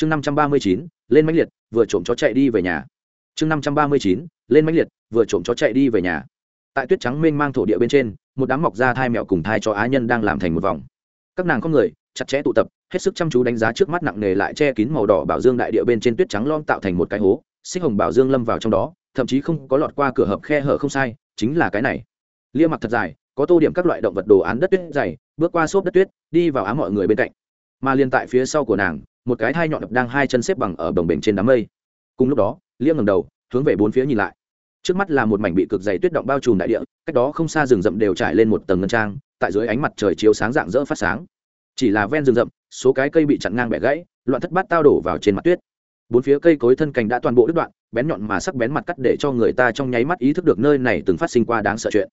chương năm trăm ba mươi chín, lên mãnh liệt, vừa trộm chó chạy đi về nhà. Chương năm trăm ba mươi chín, lên mãnh liệt, vừa trộm chó chạy đi về nhà. Tại tuyết trắng mênh mang thổ địa bên trên, một đám mọc ra thai mẹo cùng thai cho á nhân đang làm thành một vòng. Các nàng có người, chặt chẽ tụ tập, hết sức chăm chú đánh giá trước mắt nặng nề lại che kín màu đỏ bảo dương đại địa bên trên tuyết trắng lom tạo thành một cái hố, xích hồng bảo dương lâm vào trong đó, thậm chí không có lọt qua cửa hợp khe hở không sai, chính là cái này. Lia mặc thật dài, có tô điểm các loại động vật đồ án đất tuyết dày, bước qua xốp đất tuyết, đi vào á mọi người bên cạnh. Mà liền tại phía sau của nàng một cái thai nhọn đập đang hai chân xếp bằng ở đồng bình trên đám mây. Cùng lúc đó lia ngầm đầu, hướng về bốn phía nhìn lại. Trước mắt là một mảnh bị cực dày tuyết động bao trùm đại địa, cách đó không xa rừng rậm đều trải lên một tầng ngân trang, tại dưới ánh mặt trời chiếu sáng dạng dỡ phát sáng. Chỉ là ven rừng rậm, số cái cây bị chặn ngang bẻ gãy, loạn thất bát tao đổ vào trên mặt tuyết. Bốn phía cây cối thân cành đã toàn bộ đứt đoạn, bén nhọn mà sắc bén mặt cắt để cho người ta trong nháy mắt ý thức được nơi này từng phát sinh qua đáng sợ chuyện.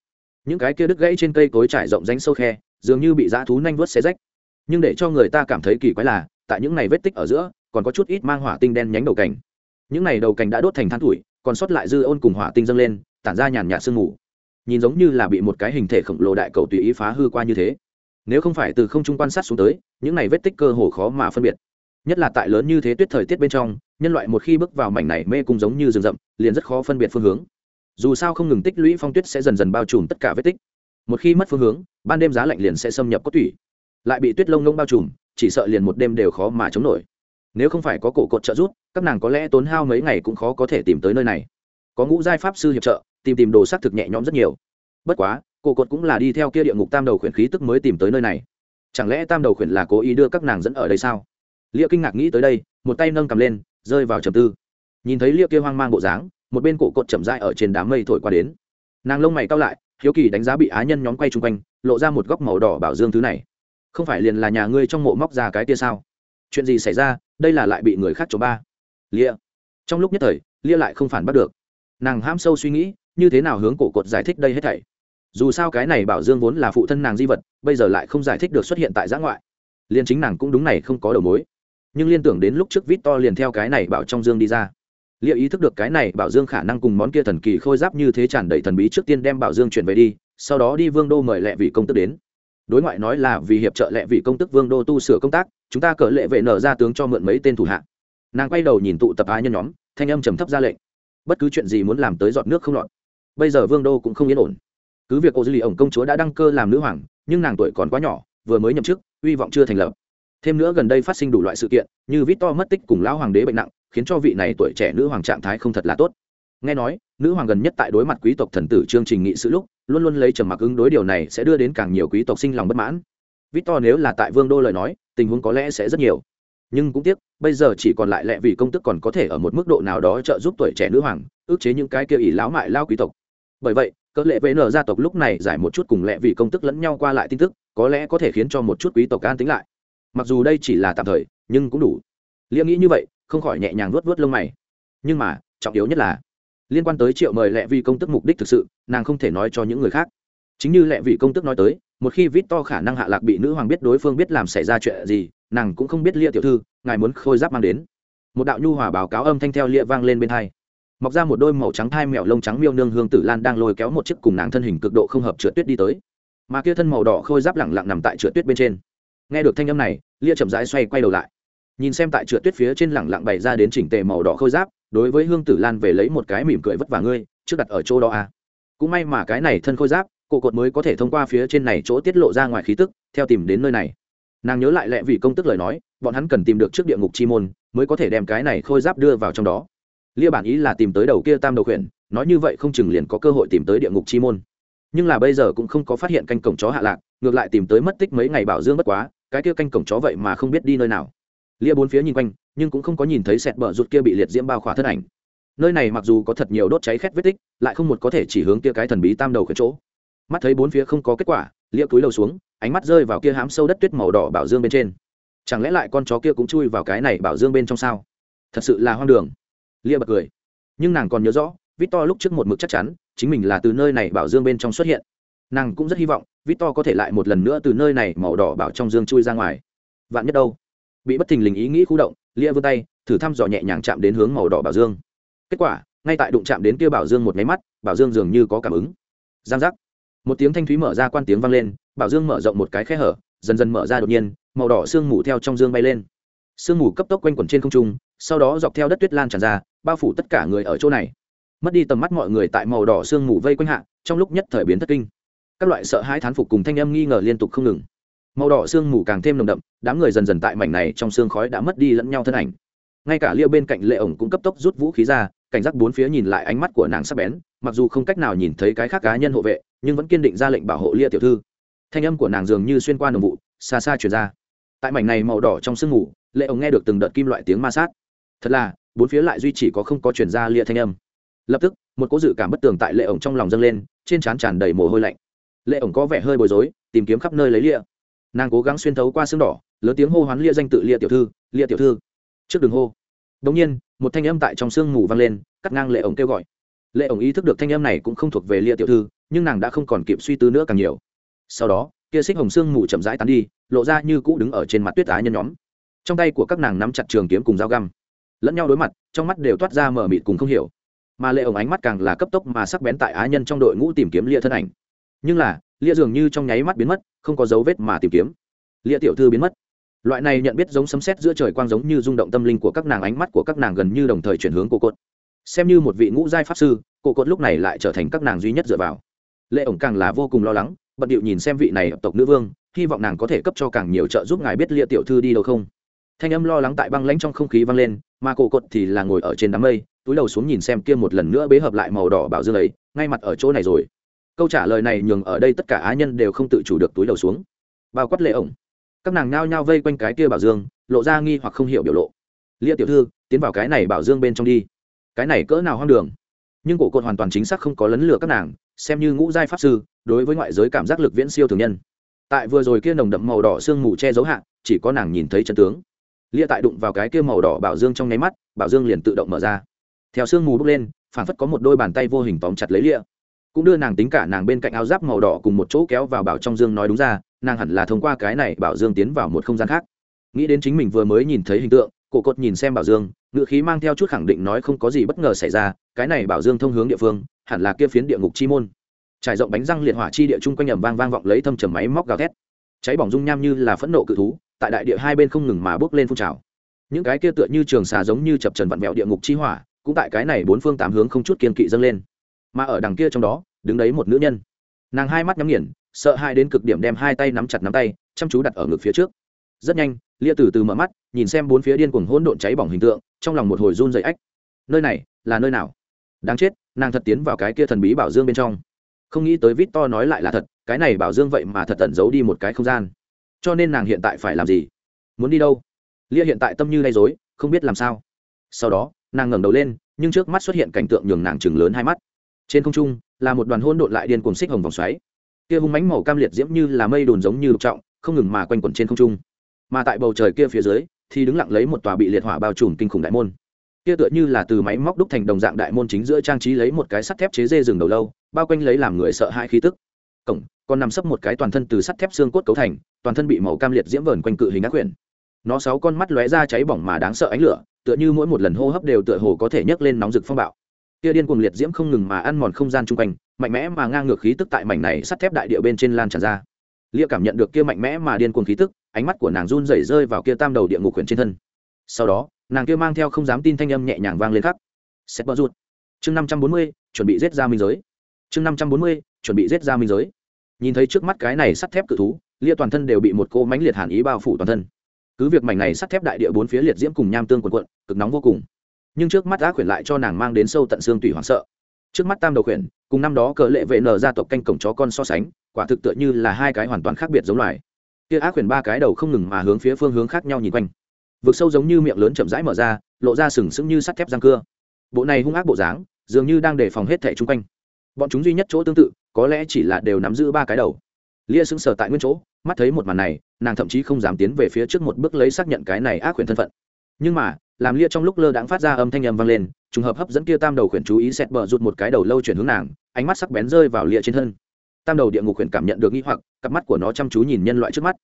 Những cái kia đứt gãy trên cây cối trải rộng ránh sâu khe, dường như bị dã thú nanh vớt xé rách. Nhưng để cho người ta cảm thấy kỳ quái là tại những này vết tích ở giữa, còn có chút ít mang hỏa tinh đen nhánh đầu cành. Những này đầu cành đã đốt thành than thủi còn sót lại dư ôn cùng hỏa tinh dâng lên, tản ra nhàn nhạt sương mù. Nhìn giống như là bị một cái hình thể khổng lồ đại cầu tùy ý phá hư qua như thế. Nếu không phải từ không trung quan sát xuống tới, những này vết tích cơ hồ khó mà phân biệt. Nhất là tại lớn như thế tuyết thời tiết bên trong, nhân loại một khi bước vào mảnh này mê cung giống như rừng rậm, liền rất khó phân biệt phương hướng. Dù sao không ngừng tích lũy phong tuyết sẽ dần dần bao trùm tất cả vết tích. Một khi mất phương hướng, ban đêm giá lạnh liền sẽ xâm nhập cốt tủy. Lại bị tuyết lông ngông bao trùm chỉ sợ liền một đêm đều khó mà chống nổi. Nếu không phải có cổ cột trợ giúp, các nàng có lẽ tốn hao mấy ngày cũng khó có thể tìm tới nơi này. Có ngũ giai pháp sư hiệp trợ, tìm tìm đồ sát thực nhẹ nhõm rất nhiều. Bất quá, cổ cột cũng là đi theo kia địa ngục tam đầu khuyển khí tức mới tìm tới nơi này. Chẳng lẽ tam đầu khuyển là cố ý đưa các nàng dẫn ở đây sao? Liệu kinh ngạc nghĩ tới đây, một tay nâng cầm lên, rơi vào trầm tư. Nhìn thấy liệu kia hoang mang bộ dáng, một bên cổ cột chậm dại ở trên đám mây thổi qua đến. Nàng lông mày cao lại, hiếu kỳ đánh giá bị á nhân nhóm quay chung quanh, lộ ra một góc màu đỏ bảo dương thứ này không phải liền là nhà ngươi trong mộ móc ra cái tia sao? Chuyện gì xảy ra? Đây là lại bị người khác chỗ ba. Lia. Trong lúc nhất thời, lia lại không phản bắt được. Nàng ham sâu suy nghĩ, như thế nào hướng cổ cột giải thích đây hết thảy? Dù sao cái này bảo dương vốn là phụ thân nàng di vật, bây giờ lại không giải thích được xuất hiện tại giã ngoại. Liên chính nàng cũng đúng này không có đầu mối. Nhưng liên tưởng đến lúc trước vít to liền theo cái này bảo trong dương đi ra. Liệu ý thức được cái này bảo dương khả năng cùng món kia thần kỳ khôi giáp như thế tràn đầy thần bí trước tiên đem bảo dương chuyển về đi, sau đó đi vương đô mời lẹ vị công tức đến đối ngoại nói là vì hiệp trợ lệ vị công tức vương đô tu sửa công tác, chúng ta cỡ lệ vệ nở ra tướng cho mượn mấy tên thủ hạ. Nàng quay đầu nhìn tụ tập á nhân nhóm, thanh âm trầm thấp ra lệnh. Bất cứ chuyện gì muốn làm tới giọt nước không lọt. Bây giờ vương đô cũng không yên ổn. Cứ việc ô dư lì ổng công chúa đã đăng cơ làm nữ hoàng, nhưng nàng tuổi còn quá nhỏ, vừa mới nhậm chức, hy vọng chưa thành lập. Thêm nữa gần đây phát sinh đủ loại sự kiện, như vít to mất tích cùng lão hoàng đế bệnh nặng, khiến cho vị này tuổi trẻ nữ hoàng trạng thái không thật là tốt. Nghe nói nữ hoàng gần nhất tại đối mặt quý tộc thần tử chương trình nghị sự lúc, luôn luôn lấy trầm mặc ứng đối điều này sẽ đưa đến càng nhiều quý tộc sinh lòng bất mãn. Victor to nếu là tại vương đô lời nói, tình huống có lẽ sẽ rất nhiều. Nhưng cũng tiếc, bây giờ chỉ còn lại lẹ vì công tức còn có thể ở một mức độ nào đó trợ giúp tuổi trẻ nữ hoàng, ước chế những cái kia ỷ lão mại lao quý tộc. Bởi vậy, cỡ lệ vn nở gia tộc lúc này giải một chút cùng lẹ vì công tức lẫn nhau qua lại tin tức, có lẽ có thể khiến cho một chút quý tộc an tính lại. Mặc dù đây chỉ là tạm thời, nhưng cũng đủ. Liễm nghĩ như vậy, không khỏi nhẹ nhàng vuốt vuốt lông mày. Nhưng mà, trọng yếu nhất là liên quan tới triệu mời lẹ vì công tức mục đích thực sự, nàng không thể nói cho những người khác. Chính như lẹ vị công tức nói tới, một khi vít to khả năng hạ lạc bị nữ hoàng biết đối phương biết làm xảy ra chuyện gì, nàng cũng không biết lia tiểu thư, ngài muốn khôi giáp mang đến. Một đạo nhu hòa báo cáo âm thanh theo lia vang lên bên hai. Mọc ra một đôi màu trắng thai mèo lông trắng miêu nương hương tử lan đang lôi kéo một chiếc cùng nàng thân hình cực độ không hợp trượt tuyết đi tới. Mà kia thân màu đỏ khôi giáp lẳng lặng nằm tại trượt tuyết bên trên. Nghe được thanh âm này, lia chậm rãi xoay quay đầu lại. Nhìn xem tại trượt tuyết phía trên lẳng lặng bày ra đến chỉnh tề màu đỏ khôi giáp đối với hương tử lan về lấy một cái mỉm cười vất vả ngươi, trước đặt ở chỗ đó à. cũng may mà cái này thân khôi giáp, cổ cột mới có thể thông qua phía trên này chỗ tiết lộ ra ngoài khí tức, theo tìm đến nơi này. Nàng nhớ lại lẹ vì công tức lời nói, bọn hắn cần tìm được trước địa ngục chi môn, mới có thể đem cái này khôi giáp đưa vào trong đó. Lia bản ý là tìm tới đầu kia tam đầu khuyển, nói như vậy không chừng liền có cơ hội tìm tới địa ngục chi môn. Nhưng là bây giờ cũng không có phát hiện canh cổng chó hạ lạc, ngược lại tìm tới mất tích mấy ngày bảo dương bất quá, cái kia canh cổng chó vậy mà không biết đi nơi nào lia bốn phía nhìn quanh, nhưng cũng không có nhìn thấy sẹt bờ rụt kia bị liệt diễm bao khỏa thân ảnh. Nơi này mặc dù có thật nhiều đốt cháy khét vết tích, lại không một có thể chỉ hướng kia cái thần bí tam đầu khuyển chỗ. Mắt thấy bốn phía không có kết quả, lia cúi đầu xuống, ánh mắt rơi vào kia hám sâu đất tuyết màu đỏ bảo dương bên trên. Chẳng lẽ lại con chó kia cũng chui vào cái này bảo dương bên trong sao? Thật sự là hoang đường. Lia bật cười. Nhưng nàng còn nhớ rõ, victor lúc trước một mực chắc chắn, chính mình là từ nơi này bảo dương bên trong xuất hiện. Nàng cũng rất hy vọng, victor có thể lại một lần nữa từ nơi này màu đỏ bảo trong dương chui ra ngoài. Vạn nhất đâu? Bị bất thình lình ý nghĩ khu động, lia vươn tay, thử thăm dò nhẹ nhàng chạm đến hướng màu đỏ bảo dương. Kết quả, ngay tại đụng chạm đến kia bảo dương một máy mắt, bảo dương dường như có cảm ứng. Giang giác. Một tiếng thanh thúy mở ra quan tiếng vang lên, bảo dương mở rộng một cái khe hở, dần dần mở ra đột nhiên, màu đỏ sương mù theo trong dương bay lên. Sương mù cấp tốc quanh quẩn trên không trung, sau đó dọc theo đất tuyết lan tràn ra, bao phủ tất cả người ở chỗ này. Mất đi tầm mắt mọi người tại màu đỏ sương mù vây quanh hạ, trong lúc nhất thời biến thất kinh. Các loại sợ hãi thán phục cùng thanh âm nghi ngờ liên tục không ngừng màu đỏ sương mù càng thêm nồng đậm, đám người dần dần tại mảnh này trong sương khói đã mất đi lẫn nhau thân ảnh. Ngay cả lia bên cạnh lệ ổng cũng cấp tốc rút vũ khí ra, cảnh giác bốn phía nhìn lại ánh mắt của nàng sắc bén, mặc dù không cách nào nhìn thấy cái khác cá nhân hộ vệ, nhưng vẫn kiên định ra lệnh bảo hộ lia tiểu thư. Thanh âm của nàng dường như xuyên qua nồng vụ, xa xa chuyển ra. Tại mảnh này màu đỏ trong sương mù, lệ ổng nghe được từng đợt kim loại tiếng ma sát. Thật là, bốn phía lại duy chỉ có không có chuyển ra lia thanh âm. Lập tức, một cố dự cảm bất tường tại lệ ổng trong lòng dâng lên, trên trán tràn đầy mồ hôi lạnh. Lệ ổng có vẻ hơi bối rối, tìm kiếm khắp nơi lấy lia nàng cố gắng xuyên thấu qua xương đỏ, lớn tiếng hô hoán lia danh tự lia tiểu thư, lia tiểu thư. Trước đường hô. Đống nhiên, một thanh âm tại trong sương ngủ vang lên, cắt ngang lệ ổng kêu gọi. Lệ ổng ý thức được thanh âm này cũng không thuộc về lia tiểu thư, nhưng nàng đã không còn kịp suy tư nữa càng nhiều. Sau đó kia xích hồng sương ngủ chậm rãi tán đi, lộ ra như cũ đứng ở trên mặt tuyết á nhân nhóm. Trong tay của các nàng nắm chặt trường kiếm cùng dao găm. Lẫn nhau đối mặt, trong mắt đều toát ra mở mịt cùng không hiểu. Mà lệ ổng ánh mắt càng là cấp tốc mà sắc bén tại á nhân trong đội ngũ tìm kiếm lia thân ảnh nhưng là, lia dường như trong nháy mắt biến mất, không có dấu vết mà tìm kiếm. Lia tiểu thư biến mất. Loại này nhận biết giống sấm sét giữa trời quang giống như rung động tâm linh của các nàng, ánh mắt của các nàng gần như đồng thời chuyển hướng cô cột. Xem như một vị ngũ giai pháp sư cô cột lúc này lại trở thành các nàng duy nhất dựa vào. Lệ ổng càng là vô cùng lo lắng, bận điệu nhìn xem vị này tộc nữ vương, hy vọng nàng có thể cấp cho càng nhiều trợ giúp ngài biết lia tiểu thư đi đâu không. Thanh âm lo lắng tại băng lãnh trong không khí vang lên, mà cổ cột thì là ngồi ở trên đám mây, túi đầu xuống nhìn xem kia một lần nữa bế hợp lại màu đỏ bảo dương ấy, ngay mặt ở chỗ này rồi câu trả lời này nhường ở đây tất cả á nhân đều không tự chủ được túi đầu xuống. Bao quát lệ ổng. Các nàng nhao nhao vây quanh cái kia bảo dương, lộ ra nghi hoặc không hiểu biểu lộ. Lia tiểu thư, tiến vào cái này bảo dương bên trong đi. Cái này cỡ nào hoang đường. Nhưng cổ cột hoàn toàn chính xác không có lấn lửa các nàng, xem như ngũ giai pháp sư, đối với ngoại giới cảm giác lực viễn siêu thường nhân. Tại vừa rồi kia nồng đậm màu đỏ sương mù che giấu hạn chỉ có nàng nhìn thấy chân tướng. Lia tại đụng vào cái kia màu đỏ bảo dương trong nháy mắt, bảo dương liền tự động mở ra. Theo sương mù bốc lên phản phất có một đôi bàn tay vô hình tóm chặt lấy lia cũng đưa nàng tính cả nàng bên cạnh áo giáp màu đỏ cùng một chỗ kéo vào bảo trong dương nói đúng ra, nàng hẳn là thông qua cái này bảo dương tiến vào một không gian khác. Nghĩ đến chính mình vừa mới nhìn thấy hình tượng, cổ cột nhìn xem bảo dương ngự khí mang theo chút khẳng định nói không có gì bất ngờ xảy ra, cái này bảo dương thông hướng địa phương, hẳn là kia phiến địa ngục chi môn. Trải rộng bánh răng liệt hỏa chi địa chung quanh ẩm vang vang vọng lấy thâm trầm máy móc gào thét. Cháy bỏng dung nham như là phẫn nộ cự thú, tại đại địa hai bên không ngừng mà bước lên phun trào. Những cái kia tựa như trường xà giống như chập trần vặn vẹo địa ngục chi hỏa, cũng tại cái này bốn phương tám hướng không chút kiên kỵ dâng lên mà ở đằng kia trong đó, đứng đấy một nữ nhân. Nàng hai mắt nhắm nghiền, sợ hai đến cực điểm đem hai tay nắm chặt nắm tay, chăm chú đặt ở ngực phía trước. Rất nhanh, lia từ từ mở mắt, nhìn xem bốn phía điên cuồng hỗn độn cháy bỏng hình tượng, trong lòng một hồi run dày ách. Nơi này, là nơi nào? Đáng chết, nàng thật tiến vào cái kia thần bí bảo dương bên trong. Không nghĩ tới vít to nói lại là thật, cái này bảo dương vậy mà thật tẩn giấu đi một cái không gian. Cho nên nàng hiện tại phải làm gì? Muốn đi đâu? Lia hiện tại tâm như lay dối không biết làm sao. Sau đó, nàng ngẩng đầu lên, nhưng trước mắt xuất hiện cảnh tượng nhường nàng chừng lớn hai mắt trên không trung, là một đoàn hôn độn lại điên cuồng xích hồng vòng xoáy. Kia hung mánh màu cam liệt diễm như là mây đồn giống như lục trọng, không ngừng mà quanh quẩn trên không trung. Mà tại bầu trời kia phía dưới, thì đứng lặng lấy một tòa bị liệt hỏa bao trùm kinh khủng đại môn. Kia tựa như là từ máy móc đúc thành đồng dạng đại môn chính giữa trang trí lấy một cái sắt thép chế dê rừng đầu lâu, bao quanh lấy làm người sợ hãi khí tức. Cổng, còn nằm sấp một cái toàn thân từ sắt thép xương cốt cấu thành, toàn thân bị màu cam liệt diễm vờn quanh cự hình ác quyển. Nó sáu con mắt lóe ra cháy bỏng mà đáng sợ ánh lửa, tựa như mỗi một lần hô hấp đều tựa hồ có thể nhấc lên nóng rực phong bạo kia điên cuồng liệt diễm không ngừng mà ăn mòn không gian chung quanh, mạnh mẽ mà ngang ngược khí tức tại mảnh này sắt thép đại địa bên trên lan tràn ra. Lia cảm nhận được kia mạnh mẽ mà điên cuồng khí tức, ánh mắt của nàng run rẩy rơi vào kia tam đầu địa ngục quyển trên thân. Sau đó, nàng kia mang theo không dám tin thanh âm nhẹ nhàng vang lên khắc. Xét bờ rụt. Chương năm trăm bốn mươi, chuẩn bị giết ra minh giới. Chương năm trăm bốn mươi, chuẩn bị giết ra minh giới. Nhìn thấy trước mắt cái này sắt thép cự thú, lia toàn thân đều bị một cô mánh liệt hàn ý bao phủ toàn thân. Cứ việc mảnh này sắt thép đại địa bốn phía liệt diễm cùng nham tương quần quận cực nóng vô cùng nhưng trước mắt ác quyển lại cho nàng mang đến sâu tận xương tủy hoảng sợ. Trước mắt tam đầu quyển cùng năm đó cờ lệ vệ nở gia tộc canh cổng chó con so sánh, quả thực tựa như là hai cái hoàn toàn khác biệt giống loài. Kia ác quyển ba cái đầu không ngừng mà hướng phía phương hướng khác nhau nhìn quanh. Vực sâu giống như miệng lớn chậm rãi mở ra, lộ ra sừng sững như sắt thép răng cưa. Bộ này hung ác bộ dáng, dường như đang đề phòng hết thẻ chung quanh. Bọn chúng duy nhất chỗ tương tự, có lẽ chỉ là đều nắm giữ ba cái đầu. Lia sững sờ tại nguyên chỗ, mắt thấy một màn này, nàng thậm chí không dám tiến về phía trước một bước lấy xác nhận cái này ác quyển thân phận. Nhưng mà làm lia trong lúc lơ đãng phát ra âm thanh âm vang lên, trùng hợp hấp dẫn kia tam đầu khuyển chú ý xét bờ rụt một cái đầu lâu chuyển hướng nàng, ánh mắt sắc bén rơi vào lia trên thân. Tam đầu địa ngục khuyển cảm nhận được nghi hoặc, cặp mắt của nó chăm chú nhìn nhân loại trước mắt.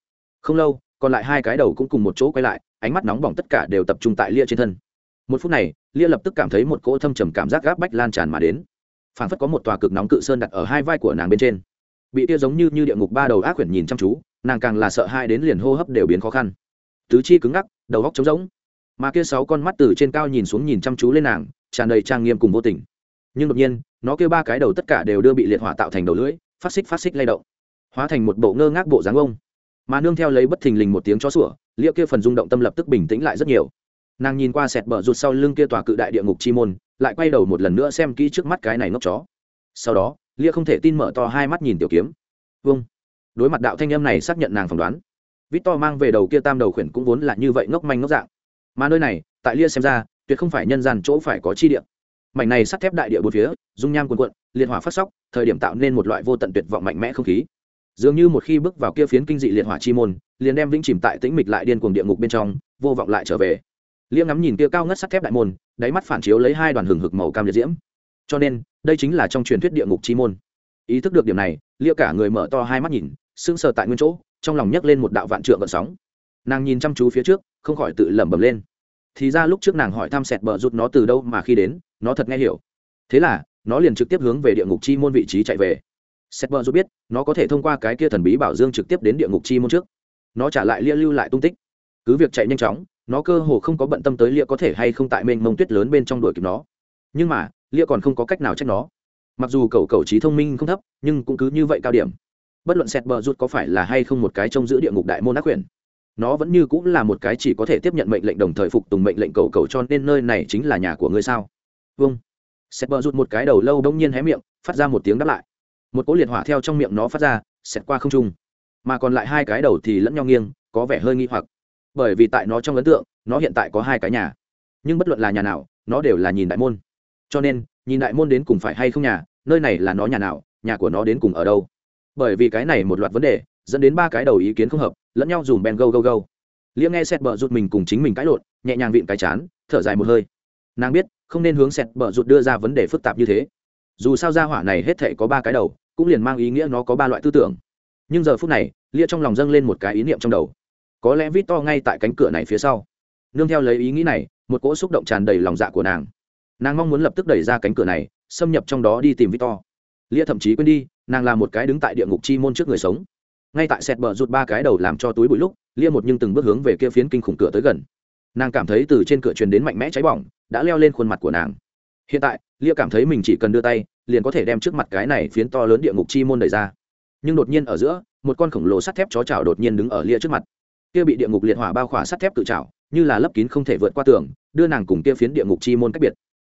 Không lâu, còn lại hai cái đầu cũng cùng một chỗ quay lại, ánh mắt nóng bỏng tất cả đều tập trung tại lia trên thân. Một phút này, lia lập tức cảm thấy một cỗ thâm trầm cảm giác gáp bách lan tràn mà đến. Phản phất có một tòa cực nóng cự sơn đặt ở hai vai của nàng bên trên. Bị tia giống như như địa ngục ba đầu ác quyển nhìn chăm chú, nàng càng là sợ hai đến liền hô hấp đều biến khó khăn. Tứ chi cứng ngắc, đầu góc trống rỗng mà kia sáu con mắt từ trên cao nhìn xuống nhìn chăm chú lên nàng, tràn đầy trang nghiêm cùng vô tình. Nhưng đột nhiên, nó kêu ba cái đầu tất cả đều đưa bị liệt hỏa tạo thành đầu lưỡi, phát xích phát xích lay động, hóa thành một bộ ngơ ngác bộ dáng ông. Mà nương theo lấy bất thình lình một tiếng chó sủa, liệu kia phần rung động tâm lập tức bình tĩnh lại rất nhiều. Nàng nhìn qua sẹt bờ rụt sau lưng kia tòa cự đại địa ngục chi môn, lại quay đầu một lần nữa xem kỹ trước mắt cái này ngốc chó. Sau đó, lia không thể tin mở to hai mắt nhìn tiểu kiếm. Vâng. Đối mặt đạo thanh âm này xác nhận nàng phỏng đoán. Vít to mang về đầu kia tam đầu khuyển cũng vốn là như vậy ngốc manh ngốc dạng mà nơi này, tại lia xem ra, tuyệt không phải nhân gian chỗ phải có chi địa. Mảnh này sắt thép đại địa bốn phía, dung nham cuồn cuộn, liệt hỏa phát sóc, thời điểm tạo nên một loại vô tận tuyệt vọng mạnh mẽ không khí. Dường như một khi bước vào kia phiến kinh dị liệt hỏa chi môn, liền đem vĩnh chìm tại tĩnh mịch lại điên cuồng địa ngục bên trong, vô vọng lại trở về. Liêm ngắm nhìn kia cao ngất sắt thép đại môn, đáy mắt phản chiếu lấy hai đoàn hừng hực màu cam liệt diễm. Cho nên, đây chính là trong truyền thuyết địa ngục chi môn. Ý thức được điểm này lia cả người mở to hai mắt nhìn, sững sờ tại nguyên chỗ, trong lòng nhấc lên một đạo vạn trượng gợn sóng. Nàng nhìn chăm chú phía trước, không khỏi tự lẩm bẩm lên thì ra lúc trước nàng hỏi thăm sẹt bờ rút nó từ đâu mà khi đến, nó thật nghe hiểu. Thế là, nó liền trực tiếp hướng về địa ngục chi môn vị trí chạy về. Sẹt bờ rút biết, nó có thể thông qua cái kia thần bí bảo dương trực tiếp đến địa ngục chi môn trước. Nó trả lại lia lưu lại tung tích. Cứ việc chạy nhanh chóng, nó cơ hồ không có bận tâm tới lia có thể hay không tại mênh mông tuyết lớn bên trong đuổi kịp nó. Nhưng mà, lia còn không có cách nào trách nó. Mặc dù cậu cậu trí thông minh không thấp, nhưng cũng cứ như vậy cao điểm. Bất luận sẹt bờ rút có phải là hay không một cái trông giữ địa ngục đại môn ác quyền nó vẫn như cũng là một cái chỉ có thể tiếp nhận mệnh lệnh đồng thời phục tùng mệnh lệnh cầu cầu cho nên nơi này chính là nhà của ngươi sao? Vâng. Sẹt bờ rút một cái đầu lâu đông nhiên hé miệng, phát ra một tiếng đáp lại. Một cỗ liệt hỏa theo trong miệng nó phát ra xẹt qua không trung. Mà còn lại hai cái đầu thì lẫn nhau nghiêng, có vẻ hơi nghi hoặc. Bởi vì tại nó trong ấn tượng, nó hiện tại có hai cái nhà. Nhưng bất luận là nhà nào, nó đều là nhìn đại môn. Cho nên, nhìn đại môn đến cùng phải hay không nhà, nơi này là nó nhà nào, nhà của nó đến cùng ở đâu? Bởi vì cái này một loạt vấn đề dẫn đến ba cái đầu ý kiến không hợp, lẫn nhau dùm bèn gâu gâu gâu liễm nghe sẹt bờ rụt mình cùng chính mình cãi lộn, nhẹ nhàng vịn cái chán, thở dài một hơi. Nàng biết, không nên hướng sẹt bờ rụt đưa ra vấn đề phức tạp như thế. Dù sao ra hỏa này hết thể có ba cái đầu, cũng liền mang ý nghĩa nó có ba loại tư tưởng. Nhưng giờ phút này lia trong lòng dâng lên một cái ý niệm trong đầu. Có lẽ vít to ngay tại cánh cửa này phía sau. Nương theo lấy ý nghĩ này, một cỗ xúc động tràn đầy lòng dạ của nàng. Nàng mong muốn lập tức đẩy ra cánh cửa này, xâm nhập trong đó đi tìm vít to. Lia thậm chí quên đi, nàng là một cái đứng tại địa ngục chi môn trước người sống ngay tại sẹt bờ rụt ba cái đầu làm cho túi bụi lúc, lia một nhưng từng bước hướng về kia phiến kinh khủng cửa tới gần. Nàng cảm thấy từ trên cửa truyền đến mạnh mẽ cháy bỏng, đã leo lên khuôn mặt của nàng. Hiện tại, lia cảm thấy mình chỉ cần đưa tay, liền có thể đem trước mặt cái này phiến to lớn địa ngục chi môn đẩy ra. Nhưng đột nhiên ở giữa, một con khổng lồ sắt thép chó chảo đột nhiên đứng ở lia trước mặt. Kia bị địa ngục liệt hỏa bao khỏa sắt thép tự chảo, như là lấp kín không thể vượt qua tường, đưa nàng cùng kia phiến địa ngục chi môn cách biệt.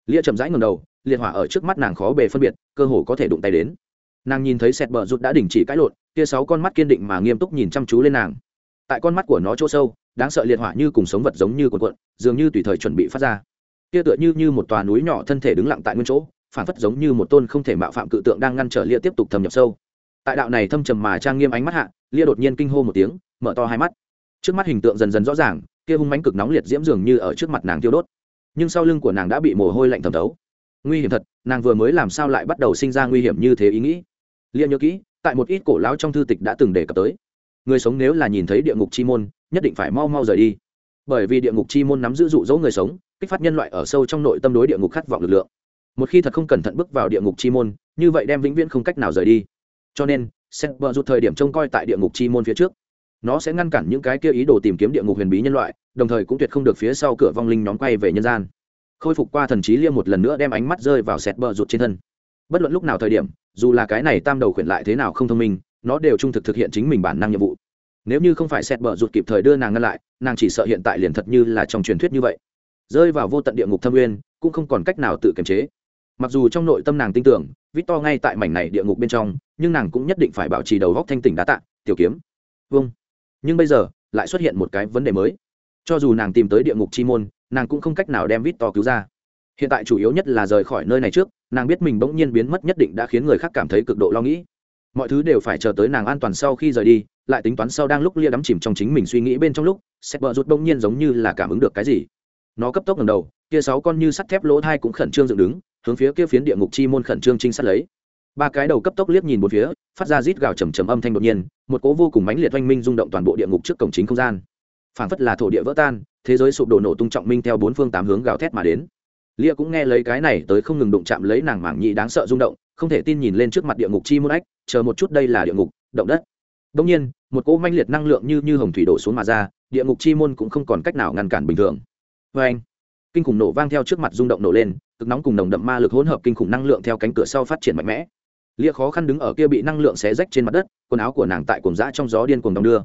Lia chậm rãi ngầm đầu, liệt hỏa ở trước mắt nàng khó bề phân biệt, cơ hồ có thể đụng tay đến nàng nhìn thấy sẹt bờ rụt đã đình chỉ cãi lộn, kia sáu con mắt kiên định mà nghiêm túc nhìn chăm chú lên nàng. Tại con mắt của nó chỗ sâu, đáng sợ liệt hỏa như cùng sống vật giống như cuộn cuộn, dường như tùy thời chuẩn bị phát ra. Kia tựa như như một tòa núi nhỏ thân thể đứng lặng tại nguyên chỗ, phản phất giống như một tôn không thể mạo phạm cự tượng đang ngăn trở lia tiếp tục thâm nhập sâu. Tại đạo này thâm trầm mà trang nghiêm ánh mắt hạ, lia đột nhiên kinh hô một tiếng, mở to hai mắt. Trước mắt hình tượng dần dần rõ ràng, kia hung mánh cực nóng liệt diễm dường như ở trước mặt nàng tiêu đốt. Nhưng sau lưng của nàng đã bị mồ hôi lạnh thẩm thấu. Nguy hiểm thật, nàng vừa mới làm sao lại bắt đầu sinh ra nguy hiểm như thế ý nghĩ? Lia nhớ kỹ, tại một ít cổ lão trong thư tịch đã từng đề cập tới. Người sống nếu là nhìn thấy địa ngục chi môn, nhất định phải mau mau rời đi. Bởi vì địa ngục chi môn nắm giữ dụ dỗ người sống, kích phát nhân loại ở sâu trong nội tâm đối địa ngục khát vọng lực lượng. Một khi thật không cẩn thận bước vào địa ngục chi môn, như vậy đem vĩnh viễn không cách nào rời đi. Cho nên xét vợ rụt thời điểm trông coi tại địa ngục chi môn phía trước. Nó sẽ ngăn cản những cái kia ý đồ tìm kiếm địa ngục huyền bí nhân loại, đồng thời cũng tuyệt không được phía sau cửa vong linh nhóm quay về nhân gian. Khôi phục qua thần trí liêm một lần nữa đem ánh mắt rơi vào sẹt bờ rụt trên thân. Bất luận lúc nào thời điểm dù là cái này tam đầu khuyển lại thế nào không thông minh, nó đều trung thực thực hiện chính mình bản năng nhiệm vụ. Nếu như không phải sẹt bờ rụt kịp thời đưa nàng ngăn lại, nàng chỉ sợ hiện tại liền thật như là trong truyền thuyết như vậy. Rơi vào vô tận địa ngục thâm nguyên cũng không còn cách nào tự kiềm chế. Mặc dù trong nội tâm nàng tin tưởng vít to ngay tại mảnh này địa ngục bên trong, nhưng nàng cũng nhất định phải bảo trì đầu góc thanh tỉnh đá tạ, tiểu kiếm vâng. Nhưng bây giờ, lại xuất hiện một cái vấn đề mới. Cho dù nàng tìm tới địa ngục chi môn, nàng cũng không cách nào đem vít to cứu ra. Hiện tại chủ yếu nhất là rời khỏi nơi này trước nàng biết mình bỗng nhiên biến mất nhất định đã khiến người khác cảm thấy cực độ lo nghĩ. Mọi thứ đều phải chờ tới nàng an toàn sau khi rời đi, lại tính toán sau đang lúc lia đắm chìm trong chính mình suy nghĩ bên trong lúc sét bờ rút bỗng nhiên giống như là cảm ứng được cái gì. Nó cấp tốc ngầm đầu, kia sáu con như sắt thép lỗ thai cũng khẩn trương dựng đứng, hướng phía kia phiến địa ngục chi môn khẩn trương trinh sát lấy. Ba cái đầu cấp tốc liếc nhìn một phía, phát ra rít gào trầm trầm âm thanh đột nhiên, một cố vô cùng mãnh liệt oanh minh rung động toàn bộ địa ngục trước cổng chính không gian. Phảng phất là thổ địa vỡ tan, thế giới sụp đổ nổ tung trọng minh theo bốn phương tám hướng gào thét mà đến lia cũng nghe lấy cái này tới không ngừng đụng chạm lấy nàng mảng nhị đáng sợ rung động, không thể tin nhìn lên trước mặt địa ngục chi môn ách, chờ một chút đây là địa ngục, động đất. Đông nhiên, một cỗ manh liệt năng lượng như như hồng thủy đổ xuống mà ra, địa ngục chi môn cũng không còn cách nào ngăn cản bình thường. Vê anh, kinh khủng nổ vang theo trước mặt rung động nổ lên, cực nóng cùng nồng đậm ma lực hỗn hợp kinh khủng năng lượng theo cánh cửa sau phát triển mạnh mẽ. Lia khó khăn đứng ở kia bị năng lượng xé rách trên mặt đất, quần áo của nàng tại cuồng dã trong gió điên cuồng đong đưa.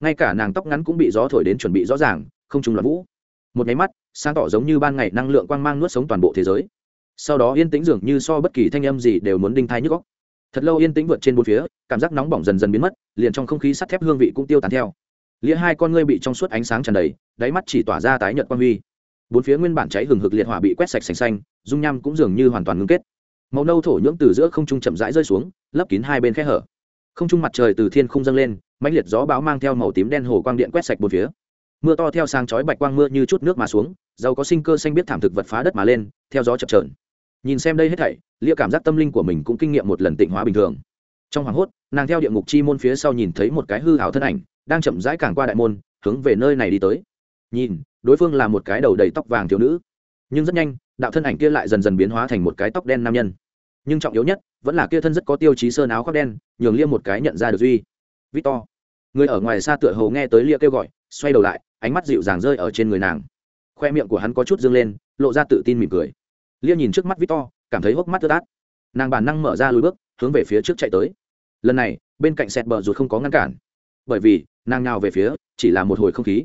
Ngay cả nàng tóc ngắn cũng bị gió thổi đến chuẩn bị rõ ràng, không trùng loạn vũ. Một nháy mắt sáng tỏ giống như ban ngày năng lượng quang mang nuốt sống toàn bộ thế giới. Sau đó yên tĩnh dường như so bất kỳ thanh âm gì đều muốn đinh thai nhức góc thật lâu yên tĩnh vượt trên bốn phía, cảm giác nóng bỏng dần dần biến mất, liền trong không khí sắt thép hương vị cũng tiêu tán theo. Lĩa hai con ngươi bị trong suốt ánh sáng tràn đầy, đáy mắt chỉ tỏa ra tái nhợt quang huy. Bốn phía nguyên bản cháy hừng hực liệt hỏa bị quét sạch sành xanh, dung nham cũng dường như hoàn toàn ngưng kết. Màu nâu thổ nhưỡng từ giữa không trung chậm rãi rơi xuống, lấp kín hai bên khe hở. Không trung mặt trời từ thiên không dâng lên, mãnh liệt gió bão mang theo màu tím đen hồ quang điện quét sạch bốn phía mưa to theo sang chói bạch quang mưa như chút nước mà xuống giàu có sinh cơ xanh biết thảm thực vật phá đất mà lên, theo gió chập trờn nhìn xem đây hết thảy, lia cảm giác tâm linh của mình cũng kinh nghiệm một lần tịnh hóa bình thường. Trong hoảng hốt, nàng theo địa ngục chi môn phía sau nhìn thấy một cái hư hảo thân ảnh, đang chậm rãi càng qua đại môn, hướng về nơi này đi tới. Nhìn, đối phương là một cái đầu đầy tóc vàng thiếu nữ. Nhưng rất nhanh, đạo thân ảnh kia lại dần dần biến hóa thành một cái tóc đen nam nhân. Nhưng trọng yếu nhất, vẫn là kia thân rất có tiêu chí sơn áo khoác đen, nhường lia một cái nhận ra được duy. Victor, người ở ngoài xa tựa hồ nghe tới lia kêu gọi, xoay đầu lại ánh mắt dịu dàng rơi ở trên người nàng. Khoe miệng của hắn có chút dương lên, lộ ra tự tin mỉm cười. Lia nhìn trước mắt victor, cảm thấy hốc mắt tớt át. Nàng bản năng mở ra lối bước, hướng về phía trước chạy tới. Lần này, bên cạnh sẹt bờ rụt không có ngăn cản. Bởi vì, nàng nào về phía, chỉ là một hồi không khí.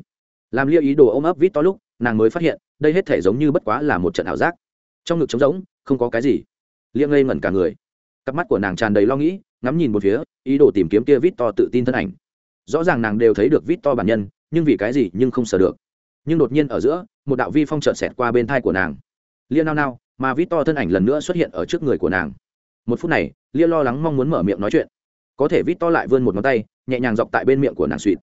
Làm lia ý đồ ôm ấp vít to lúc, nàng mới phát hiện, đây hết thể giống như bất quá là một trận ảo giác. Trong ngực trống rỗng, không có cái gì. Lia ngây ngẩn cả người. Cặp mắt của nàng tràn đầy lo nghĩ, ngắm nhìn một phía, ý đồ tìm kiếm kia vít to tự tin thân ảnh. Rõ ràng nàng đều thấy được vít to bản nhân nhưng vì cái gì nhưng không sờ được. Nhưng đột nhiên ở giữa, một đạo vi phong trợn xẹt qua bên thai của nàng. Lia nao nao, mà vít to thân ảnh lần nữa xuất hiện ở trước người của nàng. Một phút này, lia lo lắng mong muốn mở miệng nói chuyện. Có thể vít to lại vươn một ngón tay, nhẹ nhàng dọc tại bên miệng của nàng suỵt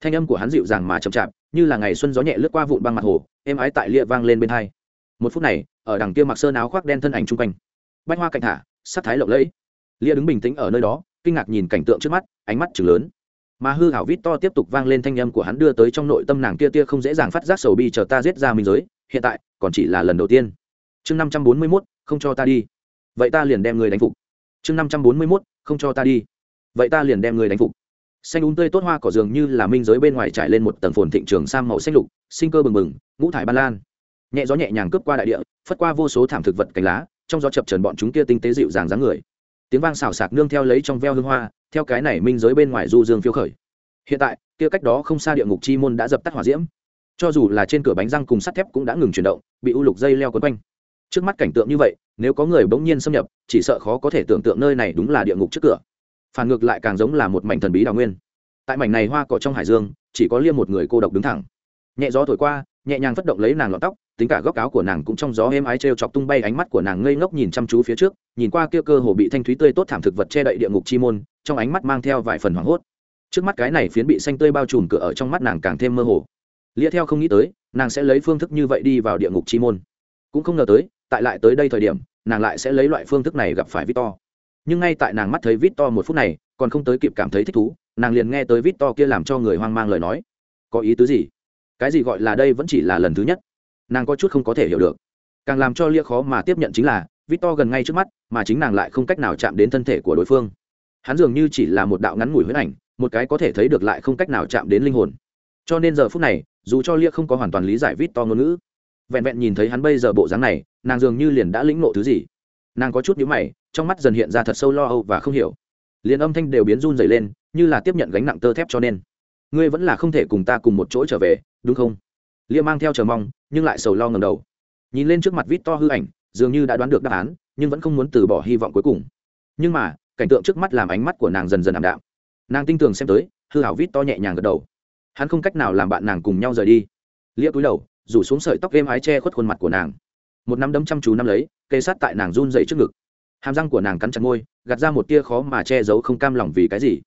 thanh âm của hắn dịu dàng mà chậm chạp, như là ngày xuân gió nhẹ lướt qua vụn băng mặt hồ, êm ái tại lia vang lên bên hai. Một phút này, ở đằng kia mặc sơn áo khoác đen thân ảnh chung quanh. Bách hoa cạnh thả, sắc thái lộng lẫy. Lia đứng bình tĩnh ở nơi đó, kinh ngạc nhìn cảnh tượng trước mắt, ánh mắt chừng lớn mà hư hảo vít to tiếp tục vang lên thanh âm của hắn đưa tới trong nội tâm nàng kia tia không dễ dàng phát giác sầu bi chờ ta giết ra minh giới, hiện tại, còn chỉ là lần đầu tiên. Chương năm trăm bốn mươi mốt, không cho ta đi. Vậy ta liền đem người đánh phục. Chương năm trăm bốn mươi mốt, không cho ta đi. Vậy ta liền đem người đánh phục. Xanh úng tươi tốt hoa cỏ dường như là minh giới bên ngoài trải lên một tầng phồn thịnh trường sang màu xanh lục, sinh cơ bừng bừng, ngũ thải ban lan. Nhẹ gió nhẹ nhàng cướp qua đại địa, phất qua vô số thảm thực vật cánh lá, trong gió chập trần bọn chúng kia tinh tế dịu dàng dáng người. Tiếng vang xào sạc nương theo lấy trong veo hương hoa theo cái này minh giới bên ngoài du dương phiêu khởi. Hiện tại, kia cách đó không xa địa ngục chi môn đã dập tắt hỏa diễm. Cho dù là trên cửa bánh răng cùng sắt thép cũng đã ngừng chuyển động, bị u lục dây leo quấn quanh. Trước mắt cảnh tượng như vậy, nếu có người bỗng nhiên xâm nhập, chỉ sợ khó có thể tưởng tượng nơi này đúng là địa ngục trước cửa. Phản ngược lại càng giống là một mảnh thần bí đào nguyên. Tại mảnh này hoa cỏ trong hải dương, chỉ có liêm một người cô độc đứng thẳng. Nhẹ gió thổi qua, nhẹ nhàng phất động lấy nàng lọt tóc tính cả góc áo của nàng cũng trong gió êm ái t chọc tung bay, ánh mắt của nàng ngây ngốc nhìn chăm chú phía trước, nhìn qua kia cơ hồ bị thanh thúy tươi tốt thảm thực vật che đậy địa ngục chi môn, trong ánh mắt mang theo vài phần hoảng hốt. Trước mắt cái này phiến bị xanh tươi bao trùm cửa ở trong mắt nàng càng thêm mơ hồ. Lia theo không nghĩ tới, nàng sẽ lấy phương thức như vậy đi vào địa ngục chi môn. Cũng không ngờ tới, tại lại tới đây thời điểm, nàng lại sẽ lấy loại phương thức này gặp phải victor. Nhưng ngay tại nàng mắt thấy victor một phút này, còn không tới kịp cảm thấy thích thú, nàng liền nghe tới victor kia làm cho người hoang mang lời nói. Có ý tứ gì? Cái gì gọi là đây vẫn chỉ là lần thứ nhất? Nàng có chút không có thể hiểu được. Càng làm cho lia khó mà tiếp nhận chính là, victor gần ngay trước mắt, mà chính nàng lại không cách nào chạm đến thân thể của đối phương. Hắn dường như chỉ là một đạo ngắn ngủi huyết ảnh, một cái có thể thấy được lại không cách nào chạm đến linh hồn. Cho nên giờ phút này, dù cho lia không có hoàn toàn lý giải victor ngôn ngữ, vẹn vẹn nhìn thấy hắn bây giờ bộ dáng này, nàng dường như liền đã lĩnh nộ thứ gì. Nàng có chút nhíu mày, trong mắt dần hiện ra thật sâu lo âu và không hiểu. Liền âm thanh đều biến run dày lên, như là tiếp nhận gánh nặng tơ thép cho nên. Ngươi vẫn là không thể cùng ta cùng một chỗ trở về, đúng không? Lia mang theo chờ mong nhưng lại sầu lo ngầm đầu. Nhìn lên trước mặt vít to hư ảnh, dường như đã đoán được đáp án, nhưng vẫn không muốn từ bỏ hy vọng cuối cùng. Nhưng mà, cảnh tượng trước mắt làm ánh mắt của nàng dần dần ảm đạm. Nàng tin tưởng xem tới, hư hảo vít to nhẹ nhàng gật đầu. Hắn không cách nào làm bạn nàng cùng nhau rời đi. Lia cúi đầu, rủ xuống sợi tóc êm ái che khuất khuôn mặt của nàng. Một nắm đấm chăm chú nắm lấy kê sát tại nàng run dậy trước ngực. Hàm răng của nàng cắn chặt môi, gạt ra một tia khó mà che giấu không cam lòng vì cái gì.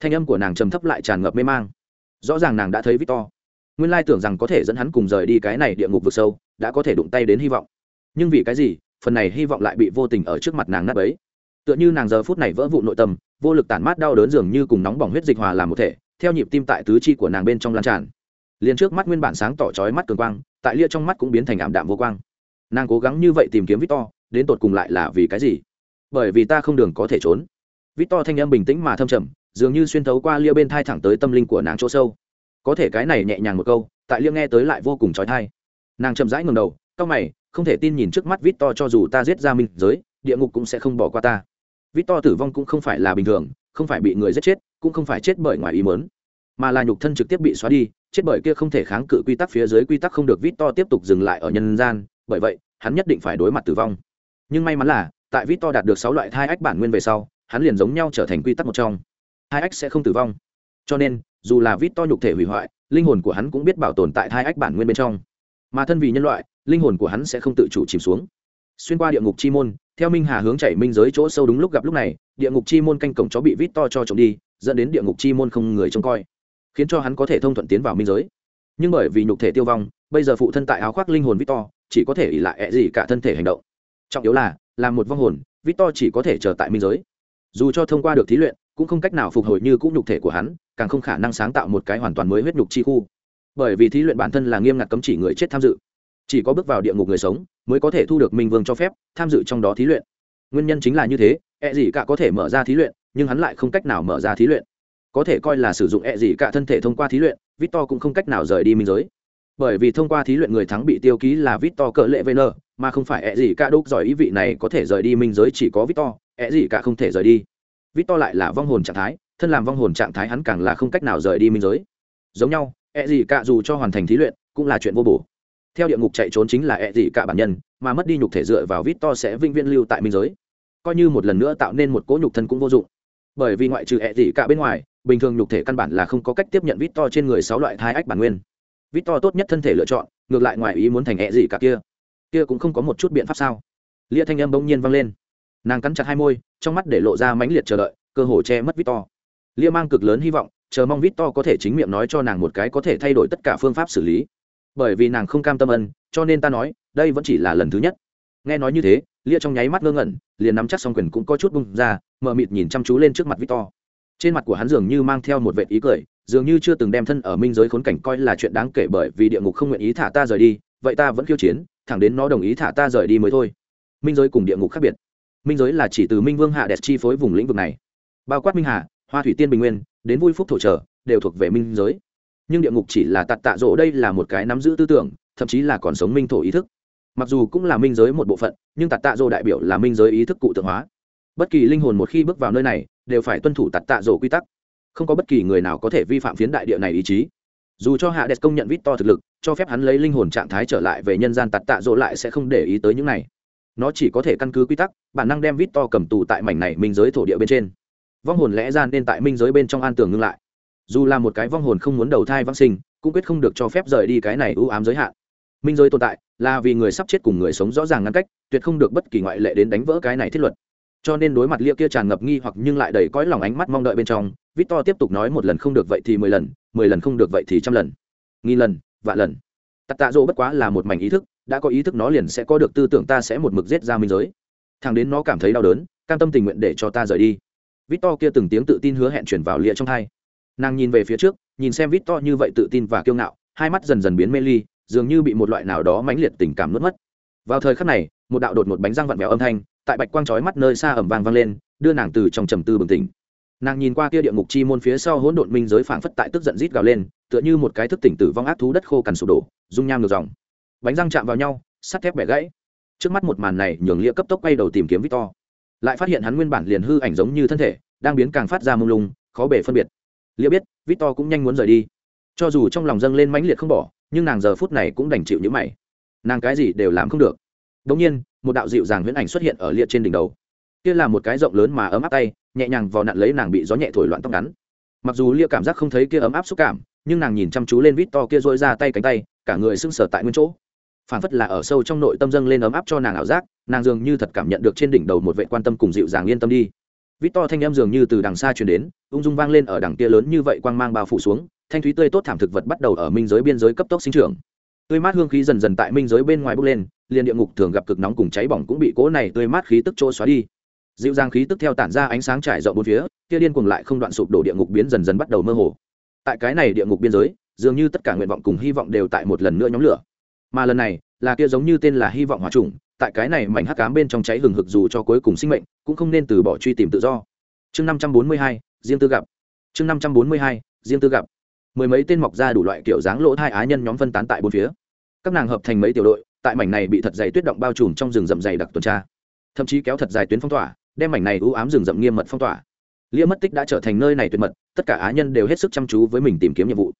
Thanh âm của nàng trầm thấp lại tràn ngập mê mang. Rõ ràng nàng đã thấy victor nguyên lai tưởng rằng có thể dẫn hắn cùng rời đi cái này địa ngục vực sâu, đã có thể đụng tay đến hy vọng. Nhưng vì cái gì, phần này hy vọng lại bị vô tình ở trước mặt nàng nát ấy tựa như nàng giờ phút này vỡ vụ nội tâm, vô lực tản mát đau đớn dường như cùng nóng bỏng huyết dịch hòa làm một thể, theo nhịp tim tại tứ chi của nàng bên trong lan tràn. Liền trước mắt nguyên bản sáng tỏ trói mắt cường quang, tại lia trong mắt cũng biến thành ảm đạm vô quang. Nàng cố gắng như vậy tìm kiếm victor, đến tột cùng lại là vì cái gì? Bởi vì ta không đường có thể trốn. Victor thanh âm bình tĩnh mà thâm trầm, dường như xuyên thấu qua lia bên thai thẳng tới tâm linh của nàng chỗ sâu có thể cái này nhẹ nhàng một câu, tại liêm nghe tới lại vô cùng trói thai. Nàng chậm rãi ngầm đầu, cau mày, không thể tin nhìn trước mắt vít to cho dù ta giết ra minh giới, địa ngục cũng sẽ không bỏ qua ta. Vít to tử vong cũng không phải là bình thường, không phải bị người giết chết, cũng không phải chết bởi ngoài ý mớn mà là nhục thân trực tiếp bị xóa đi, chết bởi kia không thể kháng cự quy tắc phía dưới quy tắc không được vít to tiếp tục dừng lại ở nhân gian, bởi vậy, hắn nhất định phải đối mặt tử vong. Nhưng may mắn là, tại vít to đạt được sáu loại thai ách bản nguyên về sau, hắn liền giống nhau trở thành quy tắc một trong. Hai ách sẽ không tử vong. Cho nên dù là vít to nhục thể hủy hoại, linh hồn của hắn cũng biết bảo tồn tại hai ách bản nguyên bên trong. Mà thân vì nhân loại, linh hồn của hắn sẽ không tự chủ chìm xuống. Xuyên qua địa ngục chi môn, theo minh hà hướng chảy minh giới chỗ sâu đúng lúc gặp lúc này, địa ngục chi môn canh cổng chó bị vít to cho trộm đi, dẫn đến địa ngục chi môn không người trông coi, khiến cho hắn có thể thông thuận tiến vào minh giới. Nhưng bởi vì nhục thể tiêu vong, bây giờ phụ thân tại áo khoác linh hồn vít to, chỉ có thể ỉ lại ẹ gì cả thân thể hành động. Trọng yếu là, làm một vong hồn, vít to chỉ có thể chờ tại minh giới. Dù cho thông qua được thí luyện, cũng không cách nào phục hồi như cũng nhục thể của hắn càng không khả năng sáng tạo một cái hoàn toàn mới huyết nhục chi khu. Bởi vì thí luyện bản thân là nghiêm ngặt cấm chỉ người chết tham dự. Chỉ có bước vào địa ngục người sống mới có thể thu được minh vương cho phép tham dự trong đó thí luyện. Nguyên nhân chính là như thế e ẹ gì cả có thể mở ra thí luyện, nhưng hắn lại không cách nào mở ra thí luyện. Có thể coi là sử dụng e ẹ gì cả thân thể thông qua thí luyện, victor cũng không cách nào rời đi minh giới. Bởi vì thông qua thí luyện người thắng bị tiêu ký là victor cỡ lệ vn mà không phải e ẹ gì cả đúc giỏi ý vị này có thể rời đi minh giới chỉ có victor ẹ gì cả không thể rời đi. Victor lại là vong hồn trạng thái thân làm vong hồn trạng thái hắn càng là không cách nào rời đi minh giới. Giống nhau ẹ gì cả dù cho hoàn thành thí luyện, cũng là chuyện vô bổ. Theo địa ngục chạy trốn chính là ẹ gì cả bản nhân, mà mất đi nhục thể dựa vào vít to sẽ vĩnh viễn lưu tại minh giới. Coi như một lần nữa tạo nên một cỗ nhục thân cũng vô dụng. Bởi vì ngoại trừ ẹ gì cả bên ngoài, bình thường nhục thể căn bản là không có cách tiếp nhận vít to trên người sáu loại thai ách bản nguyên. Vít to tốt nhất thân thể lựa chọn, ngược lại ngoài ý muốn thành ẹ gì cả kia. Kia cũng không có một chút biện pháp sao? Lia thanh âm bỗng nhiên vang lên. Nàng cắn chặt hai môi, trong mắt để lộ ra mãnh liệt chờ đợi, cơ hồ che mất vít to lia mang cực lớn hy vọng, chờ mong vít to có thể chính miệng nói cho nàng một cái có thể thay đổi tất cả phương pháp xử lý. Bởi vì nàng không cam tâm ân, cho nên ta nói, đây vẫn chỉ là lần thứ nhất. Nghe nói như thế, lia trong nháy mắt ngơ ngẩn, liền nắm chắc xong quyền cũng có chút bung ra mờ mịt nhìn chăm chú lên trước mặt victor trên mặt của hắn dường như mang theo một vệ ý cười, dường như chưa từng đem thân ở minh giới khốn cảnh coi là chuyện đáng kể bởi vì địa ngục không nguyện ý thả ta rời đi, vậy ta vẫn khiêu chiến, thẳng đến nó đồng ý thả ta rời đi mới thôi. Minh giới cùng địa ngục khác biệt. Minh giới là chỉ từ minh vương hạ đẹp chi phối vùng lĩnh vực này. Bao quát minh hà hoa thủy tiên bình nguyên, đến vui phúc thổ trở, đều thuộc về minh giới. Nhưng địa ngục chỉ là tạt tạ rỗ đây là một cái nắm giữ tư tưởng, thậm chí là còn sống minh thổ ý thức. Mặc dù cũng là minh giới một bộ phận, nhưng tạt tạ rỗ đại biểu là minh giới ý thức cụ tượng hóa. Bất kỳ linh hồn một khi bước vào nơi này, đều phải tuân thủ tạt tạ rỗ quy tắc. Không có bất kỳ người nào có thể vi phạm phiến đại địa này ý chí. Dù cho hạ đẹp công nhận vít to thực lực, cho phép hắn lấy linh hồn trạng thái trở lại về nhân gian tạt tạ rỗ lại sẽ không để ý tới những này. Nó chỉ có thể căn cứ quy tắc, bản năng đem vít to cầm tù tại mảnh này minh giới thổ địa bên trên vong hồn lẽ ra nên tại minh giới bên trong an tường ngưng lại. Dù là một cái vong hồn không muốn đầu thai vãng sinh, cũng quyết không được cho phép rời đi cái này ưu ám giới hạn. Minh giới tồn tại là vì người sắp chết cùng người sống rõ ràng ngăn cách, tuyệt không được bất kỳ ngoại lệ đến đánh vỡ cái này thiết luật. Cho nên đối mặt lia kia tràn ngập nghi hoặc nhưng lại đầy cõi lòng ánh mắt mong đợi bên trong, victor tiếp tục nói một lần không được vậy thì mười lần mười lần không được vậy thì trăm lần, nghìn lần, vạn lần. Tặc tạ dỗ bất quá là một mảnh ý thức, đã có ý thức nó liền sẽ có được tư tưởng ta sẽ một mực giết ra minh giới. Thằng đến nó cảm thấy đau đớn, cam tâm tình nguyện để cho ta rời đi victor kia từng tiếng tự tin hứa hẹn chuyển vào lịa trong hai nàng nhìn về phía trước, nhìn xem vít to như vậy tự tin và kiêu ngạo, hai mắt dần dần biến mê ly, dường như bị một loại nào đó mãnh liệt tình cảm nuốt mất. Vào thời khắc này, một đạo đột một bánh răng vặn vẹo âm thanh, tại bạch quang trói mắt nơi xa ẩm vang vang lên, đưa nàng từ trong trầm tư bừng tỉnh. Nàng nhìn qua kia địa ngục chi môn phía sau hỗn độn minh giới phảng phất tại tức giận rít gào lên, tựa như một cái thức tỉnh tử vong ác thú đất khô cằn sụp đổ, dung nham ngược dòng. Bánh răng chạm vào nhau, sắt thép bẻ gãy. Trước mắt một màn này, nhường lia cấp tốc quay đầu tìm kiếm victor lại phát hiện hắn nguyên bản liền hư ảnh giống như thân thể, đang biến càng phát ra mông lung, khó bể phân biệt. Liệu biết, victor cũng nhanh muốn rời đi. Cho dù trong lòng dâng lên mãnh liệt không bỏ, nhưng nàng giờ phút này cũng đành chịu những mày. Nàng cái gì đều làm không được. Đống nhiên, một đạo dịu dàng huyễn ảnh xuất hiện ở liệt trên đỉnh đầu. Kia là một cái rộng lớn mà ấm áp tay, nhẹ nhàng vào nặn lấy nàng bị gió nhẹ thổi loạn tóc ngắn. Mặc dù lia cảm giác không thấy kia ấm áp xúc cảm, nhưng nàng nhìn chăm chú lên vít to kia dội ra tay cánh tay, cả người sưng sờ tại nguyên chỗ phản phất là ở sâu trong nội tâm dâng lên ấm áp cho nàng ảo giác, nàng dường như thật cảm nhận được trên đỉnh đầu một vệ quan tâm cùng dịu dàng yên tâm đi. Vít to thanh em dường như từ đằng xa truyền đến, ung dung vang lên ở đằng kia lớn như vậy quang mang bao phủ xuống, thanh thúy tươi tốt thảm thực vật bắt đầu ở minh giới biên giới cấp tốc sinh trưởng. Tươi mát hương khí dần dần tại minh giới bên ngoài bốc lên, liền địa ngục thường gặp cực nóng cùng cháy bỏng cũng bị cỗ này tươi mát khí tức chỗ xóa đi. Dịu dàng khí tức theo tản ra ánh sáng trải rộng bốn phía, kia điên cuồng lại không đoạn sụp đổ địa ngục biến dần dần bắt đầu mơ hồ. Tại cái này địa ngục biên giới, dường như tất cả nguyện vọng cùng hy vọng đều tại một lần nữa nhóm lửa mà lần này là kia giống như tên là hy vọng hòa trùng, tại cái này mảnh hắc cám bên trong cháy hừng hực dù cho cuối cùng sinh mệnh cũng không nên từ bỏ truy tìm tự do. Chương năm trăm bốn mươi hai riêng tư gặp. Chương năm trăm bốn mươi hai riêng tư gặp. Mười mấy tên mọc ra đủ loại kiểu dáng lỗ thai á nhân nhóm phân tán tại bốn phía. Các nàng hợp thành mấy tiểu đội, tại mảnh này bị thật dày tuyết động bao trùm trong rừng rậm dày đặc tuần tra. Thậm chí kéo thật dài tuyến phong tỏa, đem mảnh này ưu ám rừng rậm nghiêm mật phong tỏa. Lia mất tích đã trở thành nơi này tuyệt mật, tất cả á nhân đều hết sức chăm chú với mình tìm kiếm nhiệm vụ.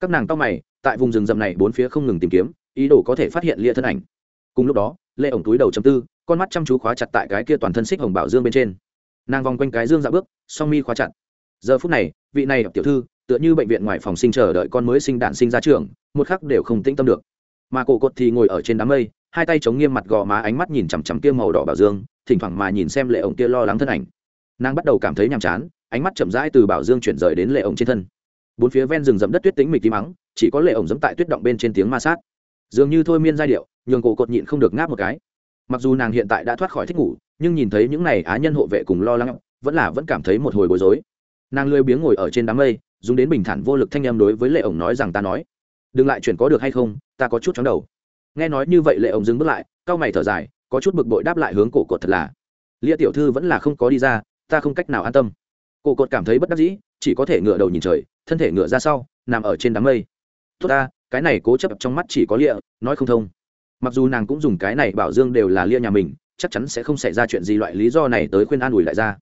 Các nàng tóc mày, tại vùng rừng rậm này bốn phía không ngừng tìm kiếm ý đồ có thể phát hiện lia thân ảnh. Cùng lúc đó lê ổng túi đầu chấm tư, con mắt chăm chú khóa chặt tại cái kia toàn thân xích hồng bảo dương bên trên. Nàng vòng quanh cái dương dạ bước, song mi khóa chặt. Giờ phút này, vị này tiểu thư, tựa như bệnh viện ngoài phòng sinh chờ đợi con mới sinh đạn sinh ra trường, một khắc đều không tĩnh tâm được. Mà cổ cột thì ngồi ở trên đám mây, hai tay chống nghiêm mặt gò má ánh mắt nhìn chằm chằm kia màu đỏ bảo dương, thỉnh thoảng mà nhìn xem lệ ổng kia lo lắng thân ảnh. Nàng bắt đầu cảm thấy nhàm chán, ánh mắt chậm rãi từ bảo dương chuyển rời đến lệ ổng trên thân. Bốn phía ven rừng rậm đất tuyết tĩnh mịch tí mắng, chỉ có lệ ổng dẫm tại tuyết động bên trên tiếng ma sát dường như thôi miên giai điệu, nhường cổ cột nhịn không được ngáp một cái. Mặc dù nàng hiện tại đã thoát khỏi thích ngủ, nhưng nhìn thấy những n à y á nhân hộ vệ cùng lo lắng, vẫn là vẫn cảm thấy một hồi bối rối. Nàng lười biếng ngồi ở trên đám mây, dùng đến bình thản vô lực thanh em đối với lệ ổng nói rằng ta nói, đừng lại chuyển có được hay không, ta có chút chóng đầu. Nghe nói như vậy lệ ổng dừng bước lại, cau mày thở dài, có chút bực bội đáp lại hướng cổ cột thật là, lia tiểu thư vẫn là không có đi ra, ta không cách nào an tâm. Cổ cột cảm thấy bất đắc dĩ, chỉ có thể ngựa đầu nhìn trời, thân thể ngựa ra sau, nằm ở trên đám mây. Tốt ta cái này cố chấp trong mắt chỉ có lịa, nói không thông. Mặc dù nàng cũng dùng cái này bảo dương đều là lia nhà mình, chắc chắn sẽ không xảy ra chuyện gì loại lý do này tới khuyên an ủi lại ra.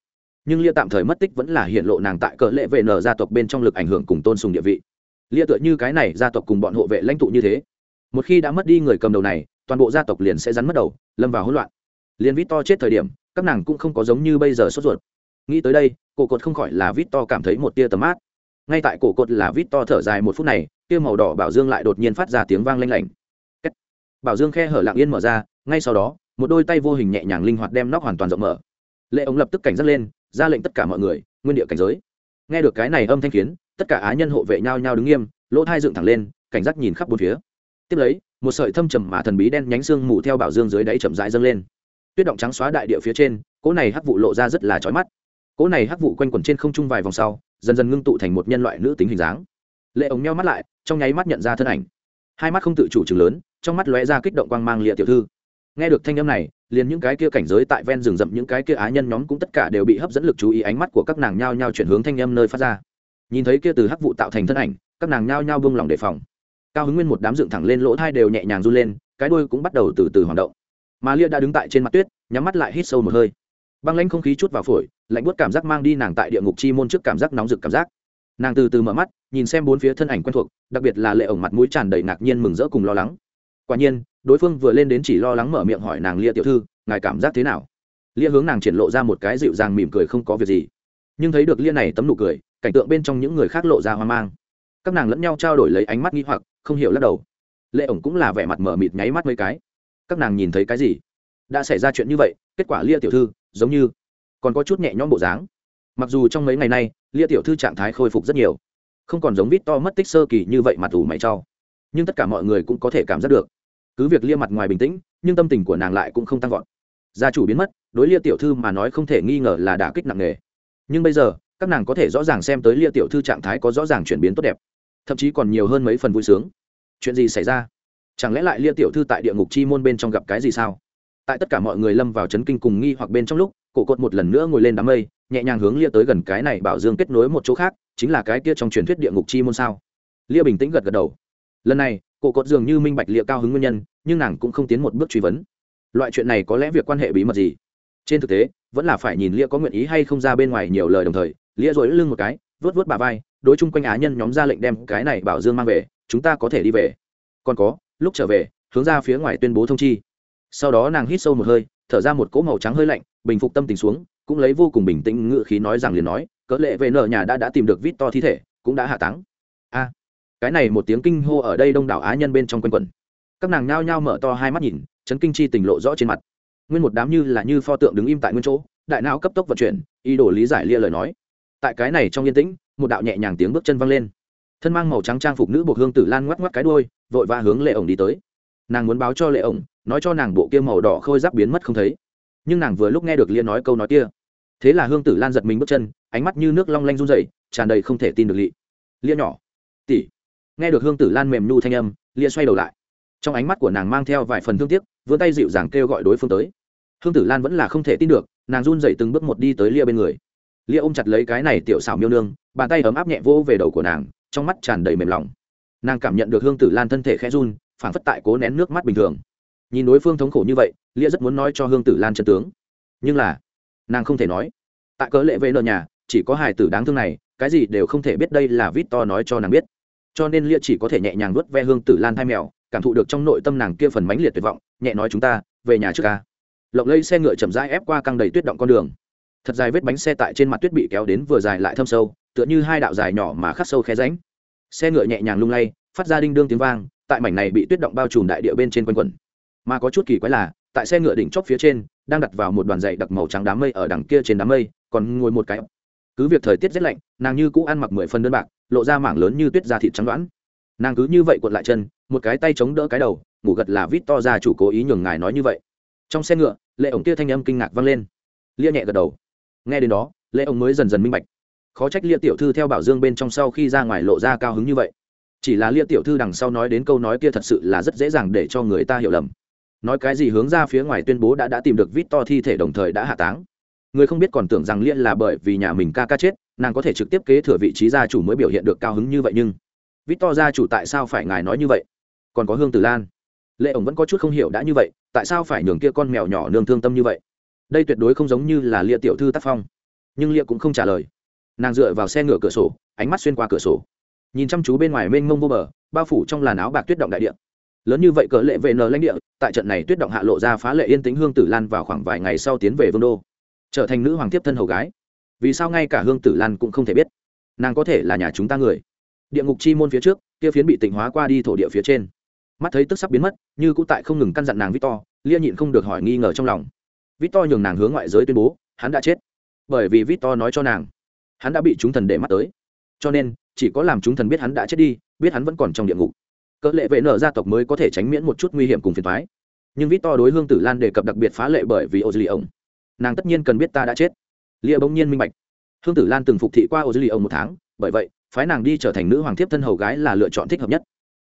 Nhưng lia tạm thời mất tích vẫn là hiện lộ nàng tại cỡ lệ vệ nở gia tộc bên trong lực ảnh hưởng cùng tôn sùng địa vị. Lia tựa như cái này gia tộc cùng bọn hộ vệ lãnh tụ như thế. Một khi đã mất đi người cầm đầu này, toàn bộ gia tộc liền sẽ rắn mất đầu, lâm vào hỗn loạn. Liền vít to chết thời điểm, các nàng cũng không có giống như bây giờ sốt ruột. Nghĩ tới đây, cổ cột không khỏi là vít to cảm thấy một tia tầm mát ngay tại cổ cột là vít to thở dài một phút này kia màu đỏ bảo dương lại đột nhiên phát ra tiếng vang lanh lảnh. Bảo dương khe hở lặng yên mở ra, ngay sau đó, một đôi tay vô hình nhẹ nhàng linh hoạt đem nóc hoàn toàn rộng mở. Lệ ống lập tức cảnh giác lên, ra lệnh tất cả mọi người, nguyên địa cảnh giới. Nghe được cái này âm thanh khiến, tất cả á nhân hộ vệ nhau nhau đứng nghiêm, lỗ thai dựng thẳng lên, cảnh giác nhìn khắp bốn phía. Tiếp lấy, một sợi thâm trầm mà thần bí đen nhánh xương mù theo bảo dương dưới đáy chậm rãi dâng lên. Tuyết động trắng xóa đại địa phía trên, cỗ này hắc vụ lộ ra rất là chói mắt. Cỗ này hắc vụ quanh quẩn trên không trung vài vòng sau, dần dần ngưng tụ thành một nhân loại nữ tính hình dáng lệ ống nheo mắt lại, trong nháy mắt nhận ra thân ảnh. Hai mắt không tự chủ chừng lớn, trong mắt lóe ra kích động quang mang lịa tiểu thư. Nghe được thanh âm này, liền những cái kia cảnh giới tại ven rừng rậm, những cái kia á nhân nhóm cũng tất cả đều bị hấp dẫn lực chú ý, ánh mắt của các nàng nhao nhao chuyển hướng thanh âm nơi phát ra. Nhìn thấy kia từ hắc vụ tạo thành thân ảnh, các nàng nhao nhao buông lỏng đề phòng. Cao hứng nguyên một đám dựng thẳng lên lỗ thai đều nhẹ nhàng run lên, cái đuôi cũng bắt đầu từ từ hoạt động. Mà lia đã đứng tại trên mặt tuyết, nhắm mắt lại hít sâu một hơi. Băng lãnh không khí chút vào phổi, lạnh buốt cảm giác mang đi nàng tại địa ngục chi môn trước cảm giác nóng rực cảm giác. Nàng từ từ mở mắt nhìn xem bốn phía thân ảnh quen thuộc, đặc biệt là lệ ổng mặt mũi tràn đầy ngạc nhiên mừng rỡ cùng lo lắng. Quả nhiên, đối phương vừa lên đến chỉ lo lắng mở miệng hỏi nàng lia tiểu thư, ngài cảm giác thế nào? Lia hướng nàng triển lộ ra một cái dịu dàng mỉm cười không có việc gì. Nhưng thấy được lia này tấm nụ cười, cảnh tượng bên trong những người khác lộ ra hoang mang. Các nàng lẫn nhau trao đổi lấy ánh mắt nghi hoặc, không hiểu lắc đầu. Lệ ổng cũng là vẻ mặt mở mịt nháy mắt mấy cái. Các nàng nhìn thấy cái gì? Đã xảy ra chuyện như vậy, kết quả lia tiểu thư, giống như còn có chút nhẹ nhõm bộ dáng. Mặc dù trong mấy ngày nay, lia tiểu thư trạng thái khôi phục rất nhiều không còn giống vít to mất tích sơ kỳ như vậy mặt ủ mày trao nhưng tất cả mọi người cũng có thể cảm giác được. Cứ việc lia mặt ngoài bình tĩnh, nhưng tâm tình của nàng lại cũng không tăng vọt. Gia chủ biến mất, đối lia tiểu thư mà nói không thể nghi ngờ là đả kích nặng nề. Nhưng bây giờ, các nàng có thể rõ ràng xem tới lia tiểu thư trạng thái có rõ ràng chuyển biến tốt đẹp. Thậm chí còn nhiều hơn mấy phần vui sướng. Chuyện gì xảy ra? Chẳng lẽ lại lia tiểu thư tại địa ngục chi môn bên trong gặp cái gì sao? Tại tất cả mọi người lâm vào chấn kinh cùng nghi hoặc bên trong lúc, cổ cột một lần nữa ngồi lên đám mây, nhẹ nhàng hướng lia tới gần cái này bảo dương kết nối một chỗ khác chính là cái kia trong truyền thuyết địa ngục chi môn sao? Lia bình tĩnh gật gật đầu. Lần này, cổ cột dường như minh bạch lia cao hứng nguyên nhân, nhưng nàng cũng không tiến một bước truy vấn. Loại chuyện này có lẽ việc quan hệ bí mật gì? Trên thực tế, vẫn là phải nhìn lia có nguyện ý hay không ra bên ngoài nhiều lời đồng thời, lia rồi lưng một cái vớt vớt bà vai, đối chung quanh á nhân nhóm ra lệnh đem cái này bảo dương mang về, chúng ta có thể đi về. Còn có, lúc trở về, hướng ra phía ngoài tuyên bố thông chi. Sau đó nàng hít sâu một hơi, thở ra một cỗ màu trắng hơi lạnh, bình phục tâm tình xuống, cũng lấy vô cùng bình tĩnh ngự khí nói rằng liền nói cỡ lệ về nợ nhà đã đã tìm được vít to thi thể, cũng đã hạ táng. A, cái này một tiếng kinh hô ở đây đông đảo á nhân bên trong quanh quần các nàng nhao nhao mở to hai mắt nhìn, chấn kinh chi tình lộ rõ trên mặt. Nguyên một đám như là như pho tượng đứng im tại nguyên chỗ, đại não cấp tốc vận chuyển, ý đồ lý giải lia lời nói. Tại cái này trong yên tĩnh, một đạo nhẹ nhàng tiếng bước chân văng lên. Thân mang màu trắng trang phục nữ buộc hương tử lan ngoắc ngoắc cái đôi vội và hướng lệ ổng đi tới. Nàng muốn báo cho lệ ổng, nói cho nàng bộ kia màu đỏ khôi giáp biến mất không thấy. Nhưng nàng vừa lúc nghe được lia nói câu nói kia thế là hương tử lan giật mình bước chân, ánh mắt như nước long lanh run dậy tràn đầy không thể tin được lị. Lia nhỏ. Tỉ nghe được hương tử lan mềm nhu thanh âm, lia xoay đầu lại. Trong ánh mắt của nàng mang theo vài phần thương tiếc, vươn tay dịu dàng kêu gọi đối phương tới. Hương tử lan vẫn là không thể tin được, nàng run dậy từng bước một đi tới lia bên người. Lia ôm chặt lấy cái này tiểu xảo miêu nương, bàn tay ấm áp nhẹ vỗ về đầu của nàng, trong mắt tràn đầy mềm lòng. Nàng cảm nhận được hương tử lan thân thể khẽ run, phảng phất tại cố nén nước mắt bình thường. Nhìn đối phương thống khổ như vậy, lia rất muốn nói cho hương tử lan chân tướng. Nhưng là nàng không thể nói. Tại cớ lệ vệ nợ nhà, chỉ có hài tử đáng thương này, cái gì đều không thể biết đây là vít to nói cho nàng biết. Cho nên lia chỉ có thể nhẹ nhàng vớt ve hương tử lan thai mèo, cảm thụ được trong nội tâm nàng kia phần mãnh liệt tuyệt vọng, nhẹ nói chúng ta, về nhà trước ca. Lộng lây xe ngựa chậm rãi ép qua căng đầy tuyết động con đường. Thật dài vết bánh xe tại trên mặt tuyết bị kéo đến vừa dài lại thâm sâu, tựa như hai đạo dài nhỏ mà khắc sâu khe ránh xe ngựa nhẹ nhàng lung lay, phát ra đinh đương tiếng vang, tại mảnh này bị tuyết động bao trùm đại địa bên trên quanh quẩn. Mà có chút kỳ quái là tại xe ngựa đỉnh chóp phía trên, đang đặt vào một đoàn dày đặc màu trắng đám mây ở đằng kia trên đám mây, còn ngồi một cái. Cứ việc thời tiết rét lạnh, nàng như cũ ăn mặc mười phân đơn bạc, lộ ra mảng lớn như tuyết da thịt trắng đoán. Nàng cứ như vậy cuộn lại chân, một cái tay chống đỡ cái đầu, ngủ gật là vít to ra chủ cố ý nhường ngài nói như vậy. Trong xe ngựa, lệ ổng kia thanh âm kinh ngạc vang lên. Lia nhẹ gật đầu. Nghe đến đó, lệ ổng mới dần dần minh bạch. Khó trách lia tiểu thư theo bảo dương bên trong sau khi ra ngoài lộ ra cao hứng như vậy. Chỉ là lia tiểu thư đằng sau nói đến câu nói kia thật sự là rất dễ dàng để cho người ta hiểu lầm nói cái gì hướng ra phía ngoài tuyên bố đã đã tìm được vít to thi thể đồng thời đã hạ táng. Người không biết còn tưởng rằng liên là bởi vì nhà mình ca ca chết, nàng có thể trực tiếp kế thừa vị trí gia chủ mới biểu hiện được cao hứng như vậy nhưng vít to gia chủ tại sao phải ngài nói như vậy? Còn có hương tử lan. Lệ ổng vẫn có chút không hiểu đã như vậy, tại sao phải nhường kia con mèo nhỏ nương thương tâm như vậy? Đây tuyệt đối không giống như là lia tiểu thư tác phong. Nhưng lia cũng không trả lời. Nàng dựa vào xe ngựa cửa sổ, ánh mắt xuyên qua cửa sổ. Nhìn chăm chú bên ngoài mênh mông vô bờ, bao phủ trong làn áo bạc tuyết động đại địa lớn như vậy cỡ lệ vệ nờ lãnh địa, tại trận này tuyết động hạ lộ ra phá lệ yên tính hương tử lan vào khoảng vài ngày sau tiến về vương đô. Trở thành nữ hoàng tiếp thân hầu gái. Vì sao ngay cả hương tử lan cũng không thể biết? Nàng có thể là nhà chúng ta người. Địa ngục chi môn phía trước, kia phiến bị tịnh hóa qua đi thổ địa phía trên. Mắt thấy tức sắp biến mất, như cũng tại không ngừng căn dặn nàng victor, lia nhịn không được hỏi nghi ngờ trong lòng. Victor nhường nàng hướng ngoại giới tuyên bố, hắn đã chết. Bởi vì victor nói cho nàng, hắn đã bị chúng thần để mắt tới. Cho nên, chỉ có làm chúng thần biết hắn đã chết đi, biết hắn vẫn còn trong địa ngục cỡ lệ vệ nở gia tộc mới có thể tránh miễn một chút nguy hiểm cùng phiền thoái. Nhưng vít to đối hương tử lan đề cập đặc biệt phá lệ bởi vì ô dư lì ông nàng tất nhiên cần biết ta đã chết. Lia bỗng nhiên minh bạch. Hương tử lan từng phục thị qua ô dư lì ông một tháng, bởi vậy, phái nàng đi trở thành nữ hoàng thiếp thân hầu gái là lựa chọn thích hợp nhất.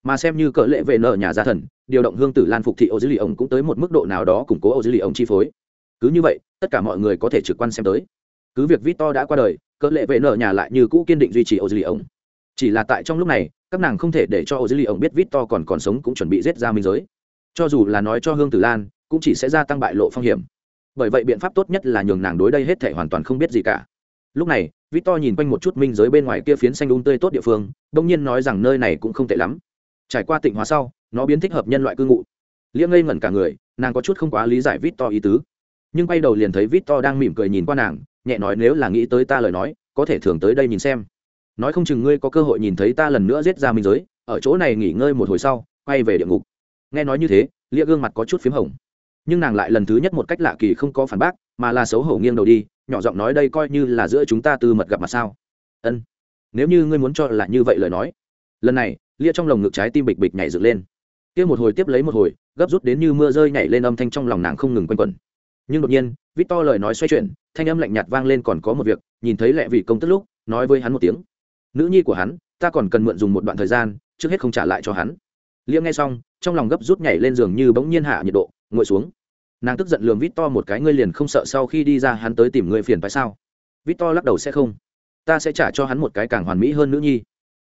Mà xem như cỡ lệ vệ nợ nhà gia thần, điều động hương tử lan phục thị ô dư lì ông cũng tới một mức độ nào đó củng cố ô dư lì ông chi phối. Cứ như vậy, tất cả mọi người có thể trực quan xem tới. Cứ việc vít to đã qua đời, cỡ lệ vệ nợ nhà lại như cũ kiên định duy trì ô dư lì ông chỉ là tại trong lúc này, các nàng không thể để cho ô dư lì ông biết vít to còn còn sống cũng chuẩn bị giết ra minh giới. Cho dù là nói cho hương tử lan, cũng chỉ sẽ gia tăng bại lộ phong hiểm. Bởi vậy biện pháp tốt nhất là nhường nàng đối đây hết thể hoàn toàn không biết gì cả. Lúc này, Vít To nhìn quanh một chút minh giới bên ngoài kia phiến xanh đun tươi tốt địa phương đông nhiên nói rằng nơi này cũng không tệ lắm. Trải qua tịnh hóa sau, nó biến thích hợp nhân loại cư ngụ. Liễm ngây ngẩn cả người, nàng có chút không quá lý giải Vít To ý tứ. Nhưng quay đầu liền thấy Vít To đang mỉm cười nhìn qua nàng, nhẹ nói nếu là nghĩ tới ta lời nói, có thể thường tới đây nhìn xem nói không chừng ngươi có cơ hội nhìn thấy ta lần nữa giết ra minh giới, ở chỗ này nghỉ ngơi một hồi sau, quay về địa ngục. Nghe nói như thế, lia gương mặt có chút p h í m hồng. Nhưng nàng lại lần thứ nhất một cách lạ kỳ không có phản bác, mà là xấu hổ nghiêng đầu đi, nhỏ giọng nói đây coi như là giữa chúng ta tư mật gặp mặt sao. Ân, nếu như ngươi muốn cho là như vậy lời nói. Lần này, lia trong lồng ngực trái tim bịch bịch nhảy dựng lên. Kia một hồi tiếp lấy một hồi, gấp rút đến như mưa rơi nhảy lên âm thanh trong lòng nàng không ngừng quanh quẩn. Nhưng đột nhiên vít to lời nói xoay chuyển, thanh âm lạnh nhạt vang lên còn có một việc, nhìn thấy lẹ vị công tức lúc, nói với hắn một tiếng nữ nhi của hắn, ta còn cần mượn dùng một đoạn thời gian, trước hết không trả lại cho hắn. Liễm nghe xong, trong lòng gấp rút nhảy lên giường như bỗng nhiên hạ nhiệt độ, ngồi xuống. Nàng tức giận lường vít to một cái, ngươi liền không sợ sau khi đi ra hắn tới tìm ngươi phiền phải sao? Vít to lắc đầu sẽ không. Ta sẽ trả cho hắn một cái càng hoàn mỹ hơn nữ nhi.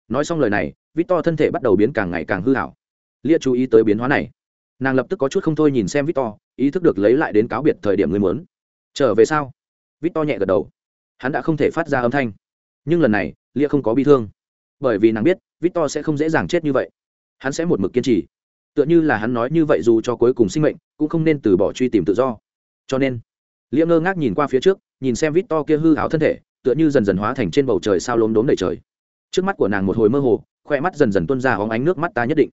Nói xong lời này, vít to thân thể bắt đầu biến càng ngày càng hư hảo. Lia chú ý tới biến hóa này. Nàng lập tức có chút không thôi nhìn xem vít to, ý thức được lấy lại đến cáo biệt thời điểm ngươi muốn. Trở về sau vít to nhẹ gật đầu. Hắn đã không thể phát ra âm thanh. Nhưng lần này lia không có bi thương. Bởi vì nàng biết, victor sẽ không dễ dàng chết như vậy. Hắn sẽ một mực kiên trì. Tựa như là hắn nói như vậy dù cho cuối cùng sinh mệnh cũng không nên từ bỏ truy tìm tự do. Cho nên, lia ngơ ngác nhìn qua phía trước, nhìn xem victor kia hư háo thân thể, tựa như dần dần hóa thành trên bầu trời sao lốm đốm đầy trời. Trước mắt của nàng một hồi mơ hồ khoe mắt dần dần tuôn ra hóng ánh nước mắt ta nhất định.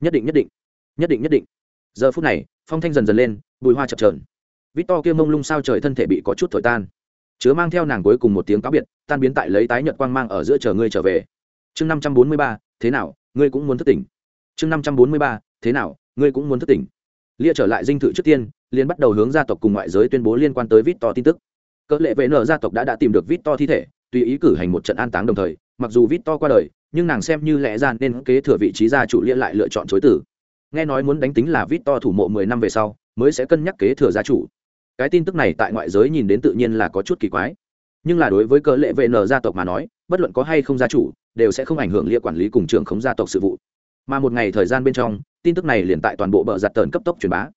Nhất định nhất định nhất định nhất định. Giờ phút này, phong thanh dần dần lên, bùi hoa chập trờn victor kia mông lung sao trời thân thể bị có chút thổi tan chứa mang theo nàng cuối cùng một tiếng cáo biệt, tan biến tại lấy tái nhật quang mang ở giữa chờ ngươi trở về. Chương năm trăm bốn mươi ba, thế nào, ngươi cũng muốn thất tỉnh. Chương năm trăm bốn mươi ba, thế nào, ngươi cũng muốn thất tỉnh. Lia trở lại dinh thự trước tiên liên bắt đầu hướng gia tộc cùng ngoại giới tuyên bố liên quan tới vít to tin tức. Cỡ lệ vệ nở gia tộc đã đã tìm được vít to thi thể, tùy ý cử hành một trận an táng đồng thời, mặc dù vít to qua đời, nhưng nàng xem như lẽ ra nên kế thừa vị trí gia chủ lia lại lựa chọn chối tử. Nghe nói muốn đánh tính là vít to thủ mộ mười năm về sau, mới sẽ cân nhắc kế thừa gia chủ cái tin tức này tại ngoại giới nhìn đến tự nhiên là có chút kỳ quái. Nhưng là đối với cờ lệ vệ nở gia tộc mà nói, bất luận có hay không gia chủ, đều sẽ không ảnh hưởng lia quản lý cùng trường khống gia tộc sự vụ. Mà một ngày thời gian bên trong, tin tức này liền tại toàn bộ bờ giặt tờn cấp tốc truyền bá.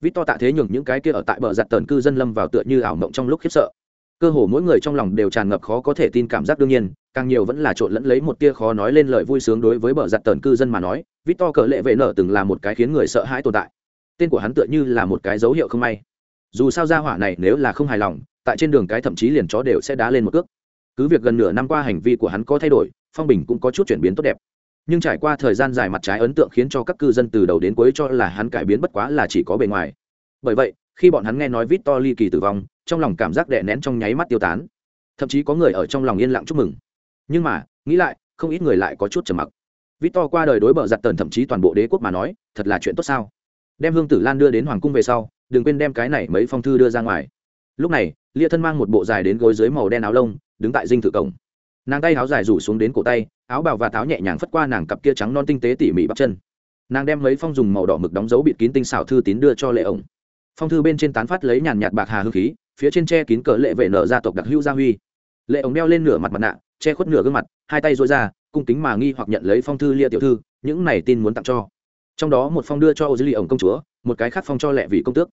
Vít to tạ thế nhường những cái kia ở tại bờ giặt tờn cư dân lâm vào tựa như ảo mộng trong lúc khiếp sợ. Cơ hồ mỗi người trong lòng đều tràn ngập khó có thể tin cảm giác đương nhiên, càng nhiều vẫn là trộn lẫn lấy một tia khó nói lên lời vui sướng đối với bờ giặt tờn cư dân mà nói, vít to cờ lệ vệ nở từng là một cái khiến người sợ hãi tồn tại. Tên của hắn tựa như là một cái dấu hiệu không may dù sao ra hỏa này nếu là không hài lòng, tại trên đường cái thậm chí liền chó đều sẽ đá lên một cước. Cứ việc gần nửa năm qua hành vi của hắn có thay đổi, phong bình cũng có chút chuyển biến tốt đẹp. Nhưng trải qua thời gian dài mặt trái ấn tượng khiến cho các cư dân từ đầu đến cuối cho là hắn cải biến bất quá là chỉ có bề ngoài. Bởi vậy, khi bọn hắn nghe nói vít to ly kỳ tử vong, trong lòng cảm giác đè nén trong nháy mắt tiêu tán. Thậm chí có người ở trong lòng yên lặng chúc mừng. Nhưng mà, nghĩ lại, không ít người lại có chút trầm mặc. Vít to qua đời đối bờ giặt tần thậm chí toàn bộ đế quốc mà nói, thật là chuyện tốt sao? Đem hương tử lan đưa đến hoàng cung về sau, đừng quên đem cái này mấy phong thư đưa ra ngoài. Lúc này, lia thân mang một bộ dài đến gối dưới màu đen áo lông, đứng tại dinh thự cổng. Nàng tay áo dài rủ xuống đến cổ tay, áo bào và táo nhẹ nhàng phất qua nàng cặp kia trắng non tinh tế tỉ mỉ bắp chân. Nàng đem mấy phong dùng màu đỏ mực đóng dấu bịt kín tinh xảo thư tín đưa cho lệ ổng. Phong thư bên trên tán phát lấy nhàn nhạt bạc hà hương khí, phía trên che kín cờ lệ vệ nở gia tộc đặc hữu gia huy. Lệ ổng đeo lên nửa mặt mặt nạ, che khuất nửa gương mặt, hai tay dối ra, cung kính mà nghi hoặc nhận lấy phong thư lia tiểu thư, những này tin muốn tặng cho trong đó một phong đưa cho ô dư ly ổng công chúa, một cái khác phong cho lệ vị công tước.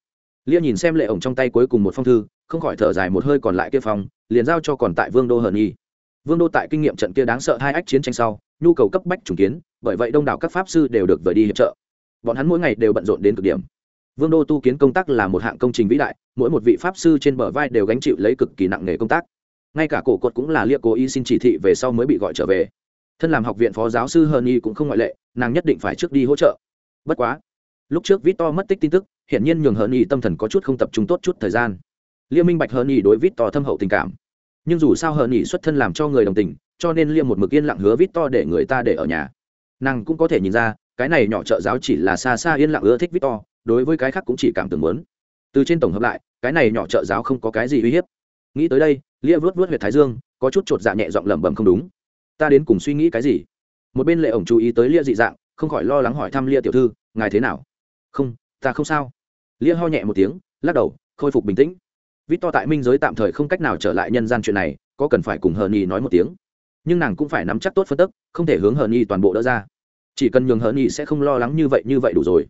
Lia nhìn xem lệ ổng trong tay cuối cùng một phong thư, không khỏi thở dài một hơi còn lại kia phong, liền giao cho còn tại vương đô hờn nhi. Vương đô tại kinh nghiệm trận kia đáng sợ hai ách chiến tranh sau, nhu cầu cấp bách trùng kiến, bởi vậy đông đảo các pháp sư đều được vời đi hiệp trợ. Bọn hắn mỗi ngày đều bận rộn đến cực điểm. Vương đô tu kiến công tác là một hạng công trình vĩ đại, mỗi một vị pháp sư trên bờ vai đều gánh chịu lấy cực kỳ nặng nề công tác. Ngay cả cổ cột cũng là lia cố ý xin chỉ thị về sau mới bị gọi trở về. Thân làm học viện phó giáo sư hờn nhi cũng không ngoại lệ, nàng nhất định phải trước đi hỗ trợ bất quá. Lúc trước victor mất tích tin tức, hiển nhiên nhường hờn ý tâm thần có chút không tập trung tốt chút thời gian. Lia minh bạch hờn ý đối victor thâm hậu tình cảm. Nhưng dù sao hờn ý xuất thân làm cho người đồng tình, cho nên lia một mực yên lặng hứa victor để người ta để ở nhà. Nàng cũng có thể nhìn ra, cái này nhỏ trợ giáo chỉ là xa xa yên lặng ưa thích victor đối với cái khác cũng chỉ cảm tưởng muốn. Từ trên tổng hợp lại, cái này nhỏ trợ giáo không có cái gì uy hiếp. Nghĩ tới đây lia vớt vớt huyệt thái dương, có chút chột dạ nhẹ giọng lẩm bẩm không đúng. Ta đến cùng suy nghĩ cái gì? Một bên lệ ổng chú ý tới lia dị dạng không khỏi lo lắng hỏi thăm lia tiểu thư, ngài thế nào? Không, ta không sao. Lia ho nhẹ một tiếng, lắc đầu, khôi phục bình tĩnh. Vít to tại minh giới tạm thời không cách nào trở lại nhân gian chuyện này, có cần phải cùng hờ nhi nói một tiếng. Nhưng nàng cũng phải nắm chắc tốt phân tức, không thể hướng hờ nhi toàn bộ đỡ ra. Chỉ cần nhường hờ nhi sẽ không lo lắng như vậy như vậy đủ rồi.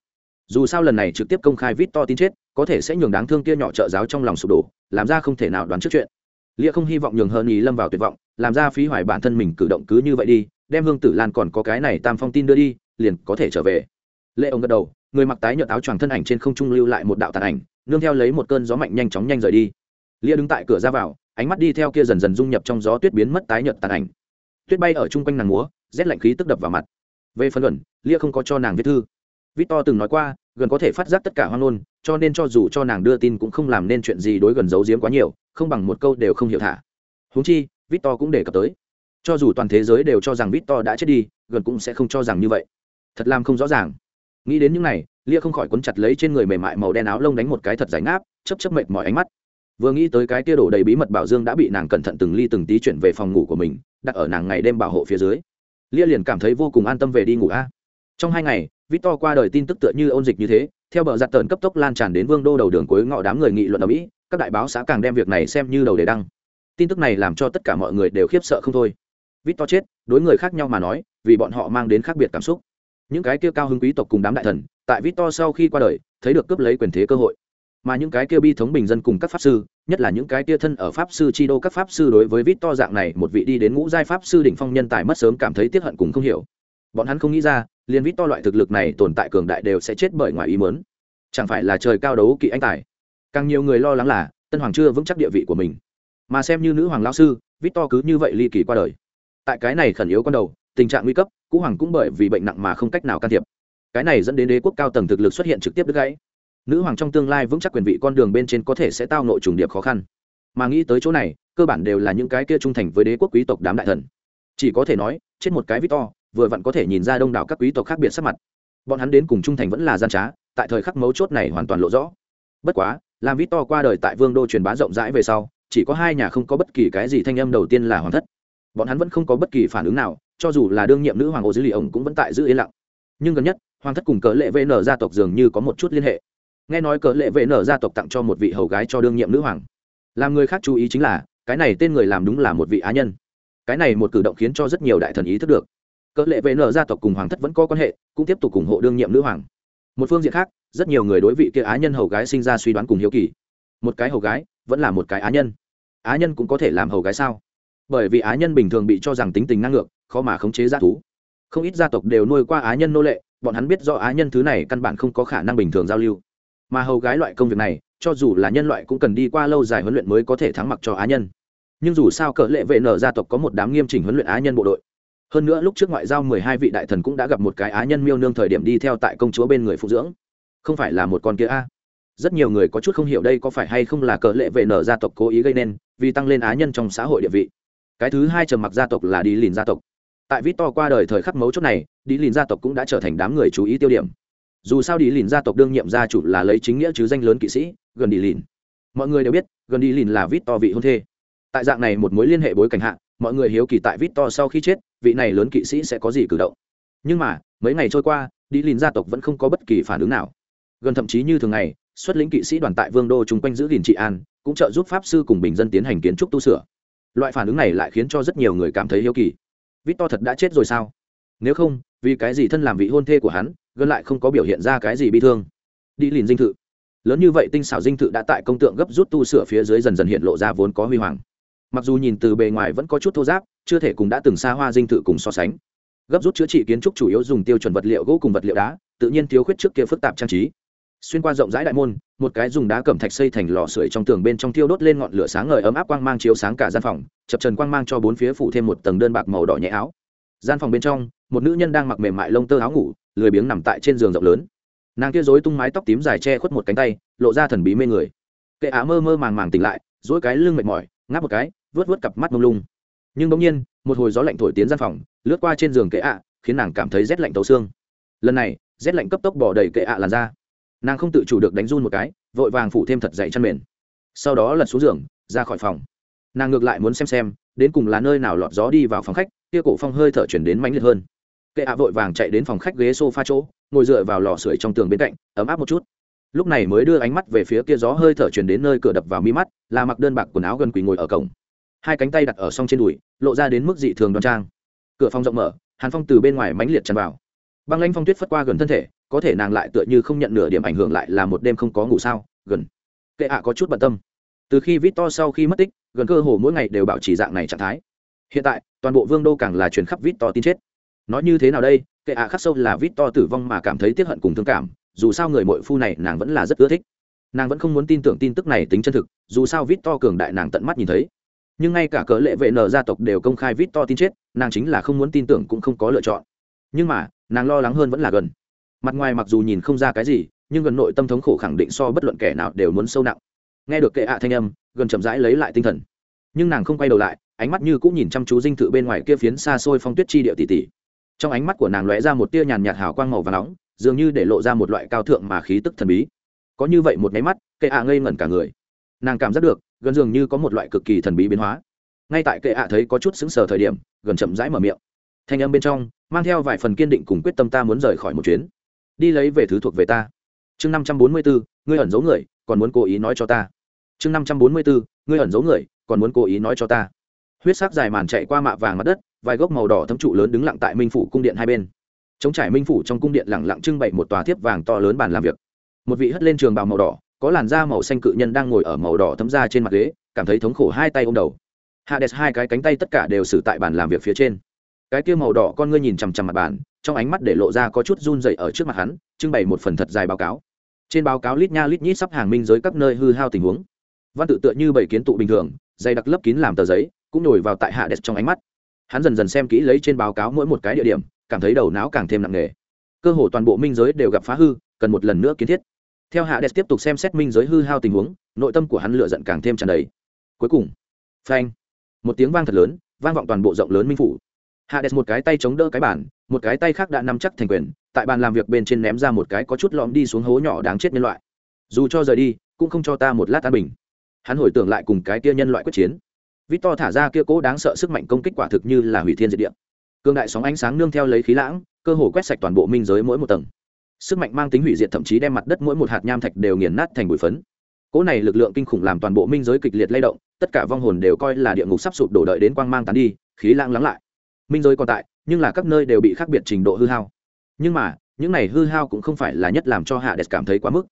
Dù sao lần này trực tiếp công khai vít to tin chết, có thể sẽ nhường đáng thương kia nhỏ trợ giáo trong lòng sụp đổ, làm ra không thể nào đoán trước chuyện. Lia không hy vọng nhường hờ nhi lâm vào tuyệt vọng, làm ra phí hoài bản thân mình cử động cứ như vậy đi, đem hương tử lan còn có cái này tam phong tin đưa đi liền có thể trở về. Lệ ông gật đầu, người mặc tái nhợt áo choàng thân ảnh trên không trung lưu lại một đạo tàn ảnh, nương theo lấy một cơn gió mạnh nhanh chóng nhanh rời đi. Lia đứng tại cửa ra vào, ánh mắt đi theo kia dần dần dung nhập trong gió tuyết biến mất tái nhợt tàn ảnh. Tuyết bay ở chung quanh nàng múa, rét lạnh khí tức đập vào mặt. Về phần gần lia không có cho nàng viết thư. Victor từng nói qua, gần có thể phát giác tất cả hoang ngôn, cho nên cho dù cho nàng đưa tin cũng không làm nên chuyện gì đối gần giấu giếm quá nhiều, không bằng một câu đều không hiểu thả. Huống chi, victor cũng đề cập tới. Cho dù toàn thế giới đều cho rằng victor đã chết đi, gần cũng sẽ không cho rằng như vậy thật làm không rõ ràng. Nghĩ đến những này, lia không khỏi quấn chặt lấy trên người mềm mại màu đen áo lông đánh một cái thật rảnh áp chấp chấp mệt mỏi ánh mắt. Vừa nghĩ tới cái tia đổ đầy bí mật bảo dương đã bị nàng cẩn thận từng ly từng tí chuyển về phòng ngủ của mình, đặt ở nàng ngày đêm bảo hộ phía dưới. Lia liền cảm thấy vô cùng an tâm về đi ngủ a. Trong hai ngày, victor qua đời tin tức tựa như ôn dịch như thế, theo bờ giặt tờn cấp tốc lan tràn đến vương đô đầu đường cuối ngõ đám người nghị luận ở mỹ, các đại báo xã càng đem việc này xem như đầu để đăng. Tin tức này làm cho tất cả mọi người đều khiếp sợ không thôi. Victor chết, đối người khác nhau mà nói, vì bọn họ mang đến khác biệt cảm xúc những cái kia cao hứng quý tộc cùng đám đại thần, tại victor sau khi qua đời, thấy được cướp lấy quyền thế cơ hội. Mà những cái kia bi thống bình dân cùng các pháp sư, nhất là những cái kia thân ở pháp sư chi đô các pháp sư đối với victor dạng này, một vị đi đến ngũ giai pháp sư đỉnh phong nhân tài mất sớm cảm thấy tiếc hận cùng không hiểu. Bọn hắn không nghĩ ra, liền victor loại thực lực này tồn tại cường đại đều sẽ chết bởi ngoài ý mớn chẳng phải là trời cao đấu kỵ anh tài. Càng nhiều người lo lắng là, tân hoàng chưa vững chắc địa vị của mình. Mà xem như nữ hoàng lao sư, victor cứ như vậy ly kỳ qua đời. Tại cái này khẩn yếu con đầu, tình trạng nguy cấp cũ hoàng cũng bởi vì bệnh nặng mà không cách nào can thiệp. Cái này dẫn đến đế quốc cao tầng thực lực xuất hiện trực tiếp đứt gãy. Nữ hoàng trong tương lai vững chắc quyền vị con đường bên trên có thể sẽ tao nội trùng điệp khó khăn. Mà nghĩ tới chỗ này, cơ bản đều là những cái kia trung thành với đế quốc quý tộc đám đại thần. Chỉ có thể nói, chết một cái victor, vừa vặn có thể nhìn ra đông đảo các quý tộc khác biệt sắc mặt. Bọn hắn đến cùng trung thành vẫn là gian trá, tại thời khắc mấu chốt này hoàn toàn lộ rõ. Bất quá, làm victor qua đời tại vương đô truyền bá rộng rãi về sau, chỉ có hai nhà không có bất kỳ cái gì thanh âm đầu tiên là hoàng thất. Bọn hắn vẫn không có bất kỳ phản ứng nào cho dù là đương nhiệm nữ hoàng ô dưới lì ổng cũng vẫn tại giữ yên lặng. Nhưng gần nhất, hoàng thất cùng cớ lệ vn gia tộc dường như có một chút liên hệ. Nghe nói cớ lệ vn gia tộc tặng cho một vị hầu gái cho đương nhiệm nữ hoàng. Làm người khác chú ý chính là, cái này tên người làm đúng là một vị á nhân. Cái này một cử động khiến cho rất nhiều đại thần ý thức được. Cỡ lệ vệ nở gia tộc cùng hoàng thất vẫn có quan hệ, cũng tiếp tục ủng hộ đương nhiệm nữ hoàng. Một phương diện khác, rất nhiều người đối vị kia á nhân hầu gái sinh ra suy đoán cùng hiếu kỳ. Một cái hầu gái vẫn là một cái á nhân. Á nhân cũng có thể làm hầu gái sao? Bởi vì á nhân bình thường bị cho rằng tính tình năng ngược, khó mà khống chế g thú. Không ít gia tộc đều nuôi qua á nhân nô lệ, bọn hắn biết do á nhân thứ này căn bản không có khả năng bình thường giao lưu. Mà hầu gái loại công việc này, cho dù là nhân loại cũng cần đi qua lâu dài huấn luyện mới có thể thắng mặc cho á nhân. Nhưng dù sao cỡ lệ vệ nở gia tộc có một đám nghiêm chỉnh huấn luyện á nhân bộ đội. Hơn nữa lúc trước ngoại giao mười hai vị đại thần cũng đã gặp một cái á nhân miêu nương thời điểm đi theo tại công chúa bên người phụ dưỡng. Không phải là một con kia a. Rất nhiều người có chút không hiểu đây có phải hay không là cỡ lệ vệ nở gia tộc cố ý gây nên, vì tăng lên á nhân trong xã hội địa vị cái thứ hai trầm mặc gia tộc là đi lìn gia tộc. Tại vít to qua đời thời khắc mấu chốt này, đi lìn gia tộc cũng đã trở thành đám người chú ý tiêu điểm. Dù sao đi lìn gia tộc đương nhiệm gia chủ là lấy chính nghĩa chứ danh lớn kỵ sĩ, gần đi lìn. Mọi người đều biết, gần đi lìn là vít to vị hôn thê. Tại dạng này một mối liên hệ bối cảnh hạ, mọi người hiếu kỳ tại vít to sau khi chết, vị này lớn kỵ sĩ sẽ có gì cử động. Nhưng mà, mấy ngày trôi qua, đi lìn gia tộc vẫn không có bất kỳ phản ứng nào. Gần thậm chí như thường ngày, xuất lĩnh kỵ sĩ đoàn tại vương đô chung quanh giữ gìn trị an, cũng trợ giúp pháp sư cùng bình dân tiến hành kiến trúc tu sửa loại phản ứng này lại khiến cho rất nhiều người cảm thấy hiếu kỳ. Vít to thật đã chết rồi sao? Nếu không, vì cái gì thân làm vị hôn thê của hắn, gần lại không có biểu hiện ra cái gì bị thương? Đi lìn dinh thự. Lớn như vậy tinh xảo dinh thự đã tại công tượng gấp rút tu sửa phía dưới dần dần hiện lộ ra vốn có huy hoàng. Mặc dù nhìn từ bề ngoài vẫn có chút thô giáp, chưa thể cùng đã từng xa hoa dinh thự cùng so sánh. Gấp rút chữa trị kiến trúc chủ yếu dùng tiêu chuẩn vật liệu gỗ cùng vật liệu đá, tự nhiên thiếu khuyết trước kia phức tạp trang trí xuyên qua rộng rãi đại môn, một cái dùng đá cẩm thạch xây thành lò sưởi trong tường bên trong thiêu đốt lên ngọn lửa sáng ngời ấm áp quang mang chiếu sáng cả gian phòng, chập trần quang mang cho bốn phía phủ thêm một tầng đơn bạc màu đỏ nhẹ áo. Gian phòng bên trong, một nữ nhân đang mặc mềm mại lông tơ áo ngủ, lười biếng nằm tại trên giường rộng lớn. Nàng kia rối tung mái tóc tím dài che khuất một cánh tay, lộ ra thần bí mê người. Kệ á mơ mơ màng màng tỉnh lại dỗi cái lưng mệt mỏi, ngáp một cái vớt vớt cặp mắt mông lung. Nhưng bỗng nhiên, một hồi gió lạnh thổi tiến gian phòng, lướt qua trên giường kệ ạ khiến nàng cảm thấy rét lạnh tấu xương. Lần này, rét lạnh cấp tốc bỏ đầy kệ ạ làn ra nàng không tự chủ được đánh run một cái, vội vàng phủ thêm thật dậy chăn mền. Sau đó lật xuống giường, ra khỏi phòng. Nàng ngược lại muốn xem xem, đến cùng là nơi nào lọt gió đi vào phòng khách, kia cổ phong hơi thở chuyển đến mãnh liệt hơn. Kệ ạ vội vàng chạy đến phòng khách ghế s o f a chỗ, ngồi dựa vào lò sưởi trong tường bên cạnh, ấm áp một chút. Lúc này mới đưa ánh mắt về phía kia gió hơi thở chuyển đến nơi cửa đập vào mi mắt, là mặc đơn bạc quần áo gần quỳ ngồi ở cổng. Hai cánh tay đặt ở song trên đùi, lộ ra đến mức dị thường đoan trang. Cửa phòng rộng mở, hàn phong từ bên ngoài mãnh liệt tràn vào băng lanh phong tuyết phất qua gần thân thể, có thể nàng lại tựa như không nhận nửa điểm ảnh hưởng lại là một đêm không có ngủ sao, gần. Kệ ạ có chút bận tâm. Từ khi vít to sau khi mất tích, gần cơ hồ mỗi ngày đều bảo trì dạng này trạng thái. Hiện tại, toàn bộ vương đô càng là truyền khắp vít to tin chết. Nói như thế nào đây, kệ ạ khắc sâu là vít to tử vong mà cảm thấy tiếc hận cùng thương cảm, dù sao người mội phu này nàng vẫn là rất ưa thích. Nàng vẫn không muốn tin tưởng tin tức này tính chân thực, dù sao vít to cường đại nàng tận mắt nhìn thấy. Nhưng ngay cả cỡ lệ vệ nở gia tộc đều công khai vít to tin chết, nàng chính là không muốn tin tưởng cũng không có lựa chọn nhưng mà, nàng lo lắng hơn vẫn là gần. Mặt ngoài mặc dù nhìn không ra cái gì, nhưng gần nội tâm thống khổ khẳng định so bất luận kẻ nào đều muốn sâu nặng. Nghe được kệ ạ thanh âm, gần chậm rãi lấy lại tinh thần. Nhưng nàng không quay đầu lại, ánh mắt như cũng nhìn chăm chú dinh thự bên ngoài kia phiến xa xôi phong tuyết chi địa tỷ tỷ trong ánh mắt của nàng lóe ra một tia nhàn nhạt hào quang màu và nóng, dường như để lộ ra một loại cao thượng mà khí tức thần bí. Có như vậy một nháy mắt, kệ ạ ngây ngẩn cả người. Nàng cảm giác được, gần dường như có một loại cực kỳ thần bí biến hóa. Ngay tại kệ ạ thấy có chút xứng sờ thời điểm, gần chậm rãi mở miệng. Thanh âm bên trong mang theo vài phần kiên định cùng quyết tâm ta muốn rời khỏi một chuyến. Đi lấy về thứ thuộc về ta. Chương năm trăm bốn mươi bốn ngươi ẩn giấu người, còn muốn cố ý nói cho ta. Chương năm trăm bốn mươi bốn ngươi ẩn giấu người, còn muốn cố ý nói cho ta. Huyết sắc dài màn chạy qua mạ vàng mặt đất, vài gốc màu đỏ thấm trụ lớn đứng lặng tại minh phủ cung điện hai bên. Chống trải minh phủ trong cung điện lẳng lặng trưng bày một tòa thiếp vàng to lớn bàn làm việc. Một vị hất lên trường bào màu đỏ, có làn da màu xanh cự nhân đang ngồi ở màu đỏ thấm da trên mặt ghế, cảm thấy thống khổ hai tay ôm đầu. Hades hai cái cánh tay tất cả đều xử tại bàn làm việc phía trên cái kia màu đỏ con ngươi nhìn chằm chằm mặt bàn, trong ánh mắt để lộ ra có chút run dậy ở trước mặt hắn, trưng bày một phần thật dài báo cáo. Trên báo cáo lít nha lít nhít sắp hàng minh giới các nơi hư hao tình huống. Văn tự tựa như bảy kiến tụ bình thường, dày đặc lấp kín làm tờ giấy, cũng nổi vào tại hạ đẹp trong ánh mắt. Hắn dần dần xem kỹ lấy trên báo cáo mỗi một cái địa điểm, cảm thấy đầu não càng thêm nặng nề. Cơ hồ toàn bộ minh giới đều gặp phá hư, cần một lần nữa kiến thiết. Theo hạ đẹp tiếp tục xem xét minh giới hư hao tình huống, nội tâm của hắn lựa giận càng thêm tràn đầy. Cuối cùng, phanh, một tiếng vang thật lớn, vang vọng toàn bộ rộng lớn minh phủ hades một cái tay chống đỡ cái bàn, một cái tay khác đã nắm chắc thành quyền, tại bàn làm việc bên trên ném ra một cái có chút lõm đi xuống hố nhỏ đáng chết nhân loại. Dù cho rời đi, cũng không cho ta một lát an bình. Hắn hồi tưởng lại cùng cái kia nhân loại quyết chiến. Victor thả ra kia cố đáng sợ sức mạnh công kích quả thực như là hủy thiên diệt địa. Cương đại sóng ánh sáng nương theo lấy khí lãng, cơ hồ quét sạch toàn bộ minh giới mỗi một tầng. Sức mạnh mang tính hủy diệt thậm chí đem mặt đất mỗi một hạt nham thạch đều nghiền nát thành bụi phấn. Cỗ này lực lượng kinh khủng làm toàn bộ minh giới kịch liệt lay động, tất cả vong hồn đều coi là địa ngục sắp sụp đổ đợi đến quang mang tán đi, khí lãng lắng lại minh giới còn tại, nhưng là các nơi đều bị khác biệt trình độ hư hao. Nhưng mà, những này hư hao cũng không phải là nhất làm cho hạ đẹp cảm thấy quá mức.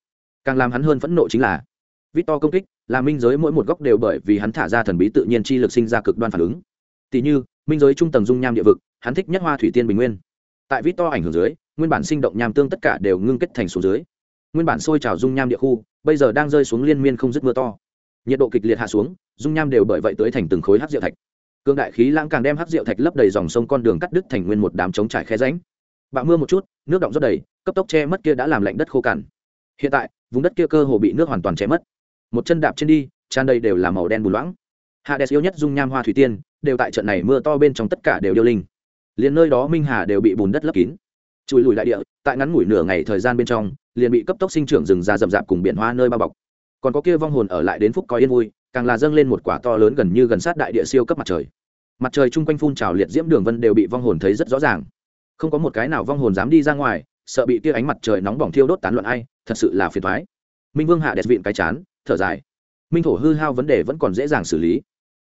Càng làm hắn hơn phẫn nộ chính là, victor công kích, là minh giới mỗi một góc đều bởi vì hắn thả ra thần bí tự nhiên chi lực sinh ra cực đoan phản ứng. Tỷ như, minh giới trung tầng dung nham địa vực, hắn thích nhất hoa thủy tiên bình nguyên. Tại victor ảnh hưởng dưới, nguyên bản sinh động nham tương tất cả đều ngưng kết thành số dưới. Nguyên bản sôi trào dung nham địa khu, bây giờ đang rơi xuống liên miên không dứt mưa to. Nhiệt độ kịch liệt hạ xuống, dung nham đều bởi vậy tới thành từng khối hát diệu thạch cương đại khí lãng càng đem hắc rượu thạch lấp đầy dòng sông con đường cắt đứt thành nguyên một đám trống trải khe ránh bạo mưa một chút, nước động rất đầy, cấp tốc che mất kia đã làm lạnh đất khô cằn. Hiện tại, vùng đất kia cơ hồ bị nước hoàn toàn che mất. Một chân đạp trên đi, tràn đầy đều là màu đen bùn loãng. Hạ đẹp yêu nhất dung nham hoa thủy tiên, đều tại trận này mưa to bên trong tất cả đều điêu linh. Liền nơi đó minh hà đều bị bùn đất lấp kín. Chùi lùi lại địa, tại ngắn ngủi nửa ngày thời gian bên trong, liền bị cấp tốc sinh trưởng rừng ra rậm rạp cùng biển hoa nơi bao bọc. Còn có kia vong hồn ở lại đến phúc coi yên vui càng là dâng lên một quả to lớn gần như gần sát đại địa siêu cấp mặt trời. Mặt trời chung quanh phun trào liệt diễm đường vân đều bị vong hồn thấy rất rõ ràng. Không có một cái nào vong hồn dám đi ra ngoài, sợ bị tia ánh mặt trời nóng bỏng thiêu đốt tán loạn ai, thật sự là phiền thoái minh vương hạ đẹp vịn cái chán, thở dài. Minh thổ hư hao vấn đề vẫn còn dễ dàng xử lý.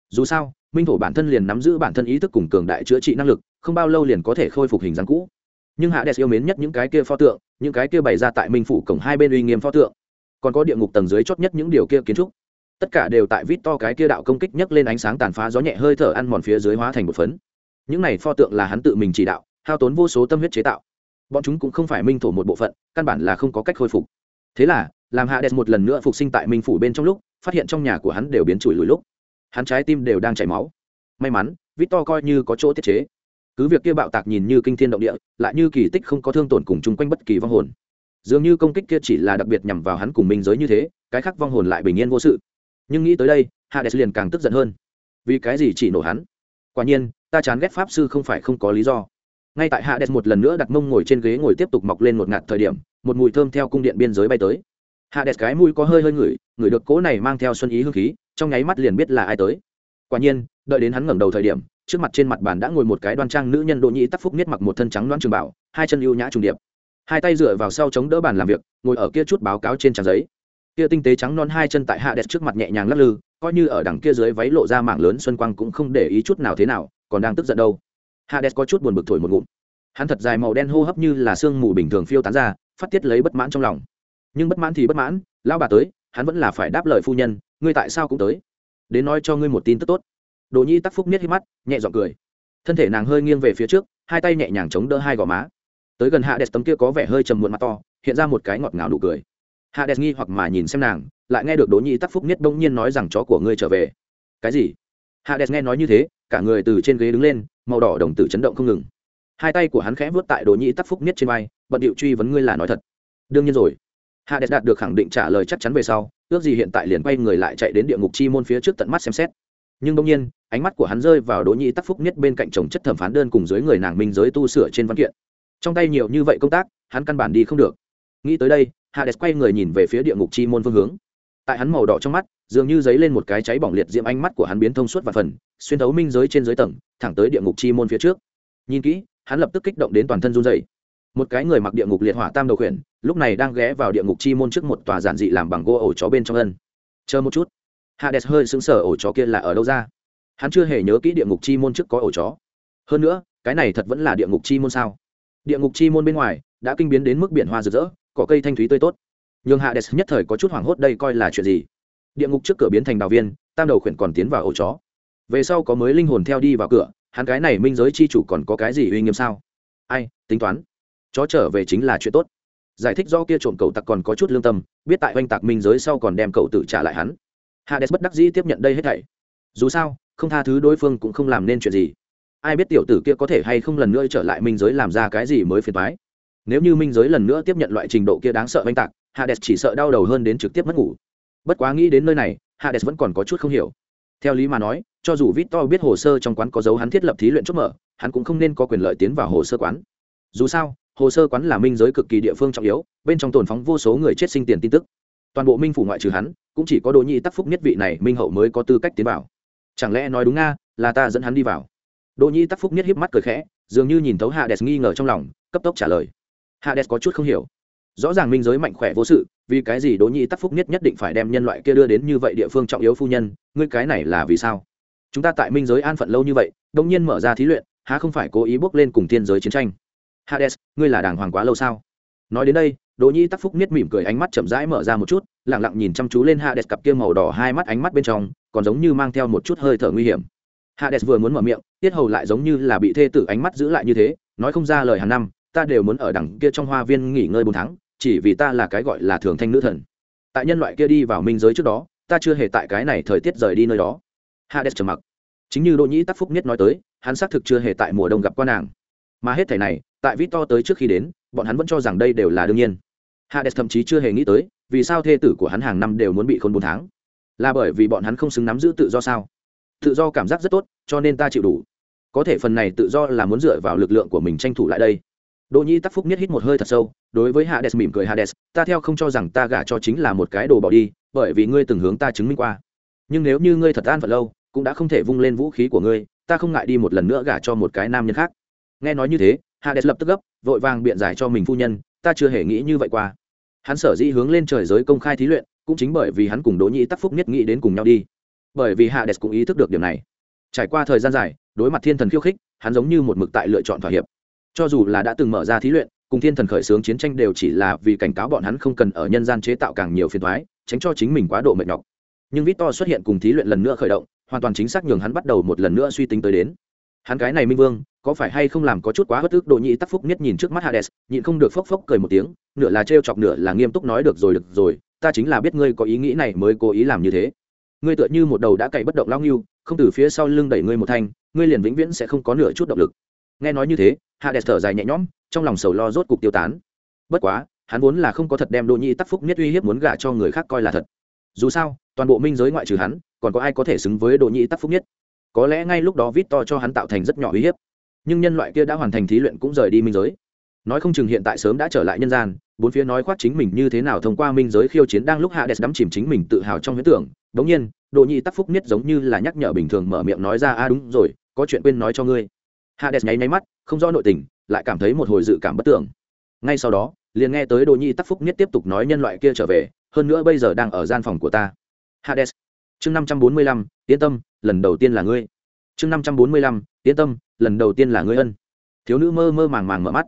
Dù sao, minh thổ bản thân liền nắm giữ bản thân ý thức cùng cường đại chữa trị năng lực, không bao lâu liền có thể khôi phục hình dáng cũ. Nhưng hạ đẹp yêu mến nhất những cái kia pho tượng, những cái kia bày ra tại minh phủ cổng hai bên uy nghiêm pho tượng. Còn có địa ngục tầng dưới chót nhất những điều kia kiến trúc tất cả đều tại vít to cái kia đạo công kích nhấc lên ánh sáng tàn phá gió nhẹ hơi thở ăn mòn phía dưới hóa thành một phấn. Những này pho tượng là hắn tự mình chỉ đạo, hao tốn vô số tâm huyết chế tạo. Bọn chúng cũng không phải minh thổ một bộ phận, căn bản là không có cách khôi phục. Thế là, làm hạ đẹp một lần nữa phục sinh tại minh phủ bên trong lúc, phát hiện trong nhà của hắn đều biến chùi lùi lúc. Hắn trái tim đều đang chảy máu. May mắn, vít to coi như có chỗ tiết chế. Cứ việc kia bạo tạc nhìn như kinh thiên động địa, lại như kỳ tích không có thương tổn cùng chung quanh bất kỳ vong hồn. Dường như công kích kia chỉ là đặc biệt nhằm vào hắn cùng minh giới như thế, cái khác vong hồn lại bình yên vô sự nhưng nghĩ tới đây, hades liền càng tức giận hơn. Vì cái gì chỉ nổ hắn? Quả nhiên, ta chán ghét pháp sư không phải không có lý do. Ngay tại hades một lần nữa đặt mông ngồi trên ghế ngồi tiếp tục mọc lên một ngạt thời điểm, một mùi thơm theo cung điện biên giới bay tới. Hades cái mũi có hơi hơi ngửi ngửi được cỗ này mang theo xuân ý hương khí, trong nháy mắt liền biết là ai tới. Quả nhiên, đợi đến hắn ngẩng đầu thời điểm, trước mặt trên mặt bàn đã ngồi một cái đoan trang nữ nhân đỗ nhĩ tắc phúc niết mặc một thân trắng đoan trường bảo hai chân ưu nhã trùng điệp. Hai tay dựa vào sau chống đỡ bàn làm việc, ngồi ở kia chút báo cáo trên trang giấy kia tinh tế trắng non hai chân tại hạ đẹp trước mặt nhẹ nhàng lắc lư, coi như ở đằng kia dưới váy lộ ra mảng lớn xuân quang cũng không để ý chút nào thế nào, còn đang tức giận đâu. Hạ đẹp có chút buồn bực thổi một ngụm. Hắn thật dài màu đen hô hấp như là sương mù bình thường phiêu tán ra, phát tiết lấy bất mãn trong lòng. Nhưng bất mãn thì bất mãn, lão bà tới, hắn vẫn là phải đáp lời phu nhân, ngươi tại sao cũng tới? Đến nói cho ngươi một tin tức tốt. Đồ nhi tắc phúc miết hít mắt, nhẹ giọng cười. Thân thể nàng hơi nghiêng về phía trước, hai tay nhẹ nhàng chống đỡ hai gò má. Tới gần hạ đẹp tấm kia có vẻ hơi trầm muộn mặt to, hiện ra một cái ngọt ngào đủ cười hạ đẹp nghi hoặc mà nhìn xem nàng, lại nghe được đố nhi tắc phúc nhất bỗng nhiên nói rằng chó của ngươi trở về. Cái gì? Hạ đẹp nghe nói như thế, cả người từ trên ghế đứng lên, màu đỏ đồng tử chấn động không ngừng. Hai tay của hắn khẽ vớt tại đố nhi tắc phúc nhất trên vai, bận điệu truy vấn ngươi là nói thật. Đương nhiên rồi. Hạ đẹp đạt được khẳng định trả lời chắc chắn về sau, ước gì hiện tại liền quay người lại chạy đến địa ngục chi môn phía trước tận mắt xem xét. Nhưng đông nhiên, ánh mắt của hắn rơi vào đỗ nhi tắc phúc nhất bên cạnh chồng chất thẩm phán đơn cùng dưới người nàng minh giới tu sửa trên văn kiện. Trong tay nhiều như vậy công tác, hắn căn bản đi không được. Nghĩ tới đây hades quay người nhìn về phía địa ngục chi môn phương hướng. Tại hắn màu đỏ trong mắt, dường như dấy lên một cái cháy bỏng liệt diễm ánh mắt của hắn biến thông suốt và phần, xuyên thấu minh giới trên dưới tầng, thẳng tới địa ngục chi môn phía trước. Nhìn kỹ, hắn lập tức kích động đến toàn thân run dày một cái người mặc địa ngục liệt hỏa tam đầu khuyển, lúc này đang ghé vào địa ngục chi môn trước một tòa giản dị làm bằng gỗ ổ chó bên trong ân. Chờ một chút. Hades hơi sững sờ, ổ chó kia là ở đâu ra? Hắn chưa hề nhớ kỹ địa ngục chi môn trước có ổ chó. Hơn nữa, cái này thật vẫn là địa ngục chi môn sao? Địa ngục chi môn bên ngoài, đã kinh biến đến mức biển hoa rực rỡ cỏ cây thanh thúy tươi tốt. Nhường hạ đès nhất thời có chút hoảng hốt đây coi là chuyện gì? Địa ngục trước cửa biến thành đào viên, tam đầu khuyển còn tiến vào ổ chó. Về sau có mới linh hồn theo đi vào cửa, hắn cái này minh giới chi chủ còn có cái gì uy nghiêm sao? Ai, tính toán. Chó trở về chính là chuyện tốt. Giải thích do kia trộm cậu tặc còn có chút lương tâm, biết tại oanh tạc minh giới sau còn đem cậu tự trả lại hắn. Hades bất đắc dĩ tiếp nhận đây hết thảy. Dù sao, không tha thứ đối phương cũng không làm nên chuyện gì. Ai biết tiểu tử kia có thể hay không lần nữa trở lại minh giới làm ra cái gì mới phiền thoái nếu như minh giới lần nữa tiếp nhận loại trình độ kia đáng sợ oanh tạc, hades chỉ sợ đau đầu hơn đến trực tiếp mất ngủ. Bất quá nghĩ đến nơi này, hades vẫn còn có chút không hiểu. Theo lý mà nói, cho dù victor biết hồ sơ trong quán có dấu hắn thiết lập thí luyện chốt mở, hắn cũng không nên có quyền lợi tiến vào hồ sơ quán. Dù sao, hồ sơ quán là minh giới cực kỳ địa phương trọng yếu, bên trong tồn phóng vô số người chết sinh tiền tin tức. Toàn bộ minh phủ ngoại trừ hắn, cũng chỉ có đỗ Nhi tắc phúc nhất vị này minh hậu mới có tư cách tiến vào. Chẳng lẽ nói đúng nga, là ta dẫn hắn đi vào? Đỗ Nhi tắc phúc nhất hiếp mắt cười khẽ, dường như nhìn thấu hạ đẹp nghi ngờ trong lòng, cấp tốc trả lời. Hades có chút không hiểu. Rõ ràng minh giới mạnh khỏe vô sự, vì cái gì đỗ Nhi tắc phúc nhất nhất định phải đem nhân loại kia đưa đến như vậy địa phương trọng yếu phu nhân, ngươi cái này là vì sao? Chúng ta tại minh giới an phận lâu như vậy đông nhiên mở ra thí luyện, há không phải cố ý bước lên cùng thiên giới chiến tranh? Hades, ngươi là đàng hoàng quá lâu sao? Nói đến đây, đỗ nhi tắc phúc niết mỉm cười ánh mắt chậm rãi mở ra một chút lẳng lặng nhìn chăm chú lên hades cặp kia màu đỏ hai mắt ánh mắt bên trong, còn giống như mang theo một chút hơi thở nguy hiểm. Hades vừa muốn mở miệng, tiết hầu lại giống như là bị thê tử ánh mắt giữ lại như thế, nói không ra lời hàng năm ta đều muốn ở đằng kia trong hoa viên nghỉ ngơi bốn tháng, chỉ vì ta là cái gọi là thường thanh nữ thần. Tại nhân loại kia đi vào minh giới trước đó, ta chưa hề tại cái này thời tiết rời đi nơi đó. Hades trầm mặc. Chính như đỗ nhĩ tắc phúc nhất nói tới, hắn xác thực chưa hề tại mùa đông gặp quan nàng. Mà hết thể này, tại vít to tới trước khi đến, bọn hắn vẫn cho rằng đây đều là đương nhiên. Hades thậm chí chưa hề nghĩ tới, vì sao thê tử của hắn hàng năm đều muốn bị khôn bốn tháng? Là bởi vì bọn hắn không xứng nắm giữ tự do sao? Tự do cảm giác rất tốt, cho nên ta chịu đủ. Có thể phần này tự do là muốn dựa vào lực lượng của mình tranh thủ lại đây đỗ nhi tắc phúc nhất hít một hơi thật sâu, đối với hades mỉm cười, hades, ta theo không cho rằng ta gả cho chính là một cái đồ bỏ đi, bởi vì ngươi từng hướng ta chứng minh qua. Nhưng nếu như ngươi thật an phận lâu, cũng đã không thể vung lên vũ khí của ngươi, ta không ngại đi một lần nữa gả cho một cái nam nhân khác. Nghe nói như thế, hades lập tức gấp, vội vàng biện giải cho mình phu nhân, ta chưa hề nghĩ như vậy qua. Hắn sở dĩ hướng lên trời giới công khai thí luyện, cũng chính bởi vì hắn cùng đỗ nhĩ tắc phúc nhất nghĩ đến cùng nhau đi. Bởi vì hades cũng ý thức được điểm này. Trải qua thời gian dài, đối mặt thiên thần khiêu khích, hắn giống như một mực tại lựa chọn thỏa hiệp cho dù là đã từng mở ra thí luyện, cùng thiên thần khởi xướng chiến tranh đều chỉ là vì cảnh cáo bọn hắn không cần ở nhân gian chế tạo càng nhiều phiền thoái tránh cho chính mình quá độ mệt nhọc. Nhưng vít to xuất hiện cùng thí luyện lần nữa khởi động, hoàn toàn chính xác nhường hắn bắt đầu một lần nữa suy tính tới đến. Hắn cái này minh vương, có phải hay không làm có chút quá bất ức độ nhị tắc phúc nhất nhìn trước mắt hades, nhịn không được phốc phốc cười một tiếng, nửa là trêu chọc nửa là nghiêm túc nói được rồi được rồi, ta chính là biết ngươi có ý nghĩ này mới cố ý làm như thế. Ngươi tựa như một đầu đã cày bất động lao nghiêu không từ phía sau lưng đẩy ngươi một thanh, ngươi liền vĩnh viễn sẽ không có nửa chút động lực nghe nói như thế, hạ đẹp thở dài nhẹ nhõm, trong lòng sầu lo rốt cục tiêu tán. Bất quá, hắn vốn là không có thật đem đỗ nhị tắc phúc nhất uy hiếp muốn gả cho người khác coi là thật. Dù sao, toàn bộ minh giới ngoại trừ hắn, còn có ai có thể xứng với đỗ nhị tắc phúc nhất có lẽ ngay lúc đó vít to cho hắn tạo thành rất nhỏ uy hiếp. Nhưng nhân loại kia đã hoàn thành thí luyện cũng rời đi minh giới. Nói không chừng hiện tại sớm đã trở lại nhân gian, bốn phía nói khoác chính mình như thế nào thông qua minh giới khiêu chiến đang lúc hạ đẹp đắm chìm chính mình tự hào trong huyễn tưởng. Đống nhiên, đỗ nhị tắc phúc nhất giống như là nhắc nhở bình thường mở miệng nói ra a đúng rồi, có chuyện quên nói cho ngươi. Hades nháy nháy mắt, không rõ nội tình, lại cảm thấy một hồi dự cảm bất tưởng ngay sau đó, liền nghe tới đồ nhi tắc phúc nhất tiếp tục nói nhân loại kia trở về, hơn nữa bây giờ đang ở gian phòng của ta. Hades, chương năm trăm bốn mươi lăm, yên tâm, lần đầu tiên là ngươi. Chương năm trăm bốn mươi lăm, yên tâm, lần đầu tiên là ngươi ân. Thiếu nữ mơ mơ màng màng mở mắt.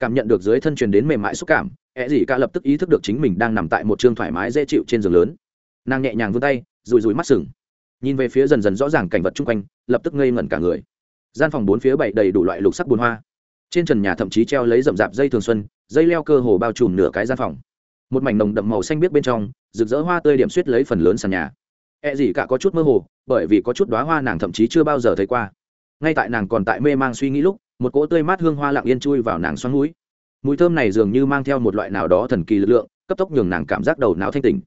Cảm nhận được dưới thân truyền đến mềm mại xúc cảm e ẹ gì cả lập tức ý thức được chính mình đang nằm tại một t thoải mái dễ chịu trên giường lớn. Nàng nhẹ nhàng vươn tay rùi rùi mắt sừng. Nhìn về phía dần dần rõ ràng cảnh vật chung quanh, lập tức ngây ngẩn cả người gian phòng bốn phía bảy đầy đủ loại lục sắc bùn hoa. Trên trần nhà thậm chí treo lấy rậm rạp dây thường xuân, dây leo cơ hồ bao trùm nửa cái gian phòng. Một mảnh nồng đậm màu xanh biếc bên trong, rực rỡ hoa tươi điểm suýt lấy phần lớn sàn nhà. E gì cả có chút mơ hồ, bởi vì có chút đoá hoa nàng thậm chí chưa bao giờ thấy qua. Ngay tại nàng còn tại mê mang suy nghĩ lúc, một cỗ tươi mát hương hoa lặng yên chui vào nàng xoắn mũi. Mùi thơm này dường như mang theo một loại nào đó thần kỳ lực lượng, cấp tốc nhường nàng cảm giác đầu não thanh tình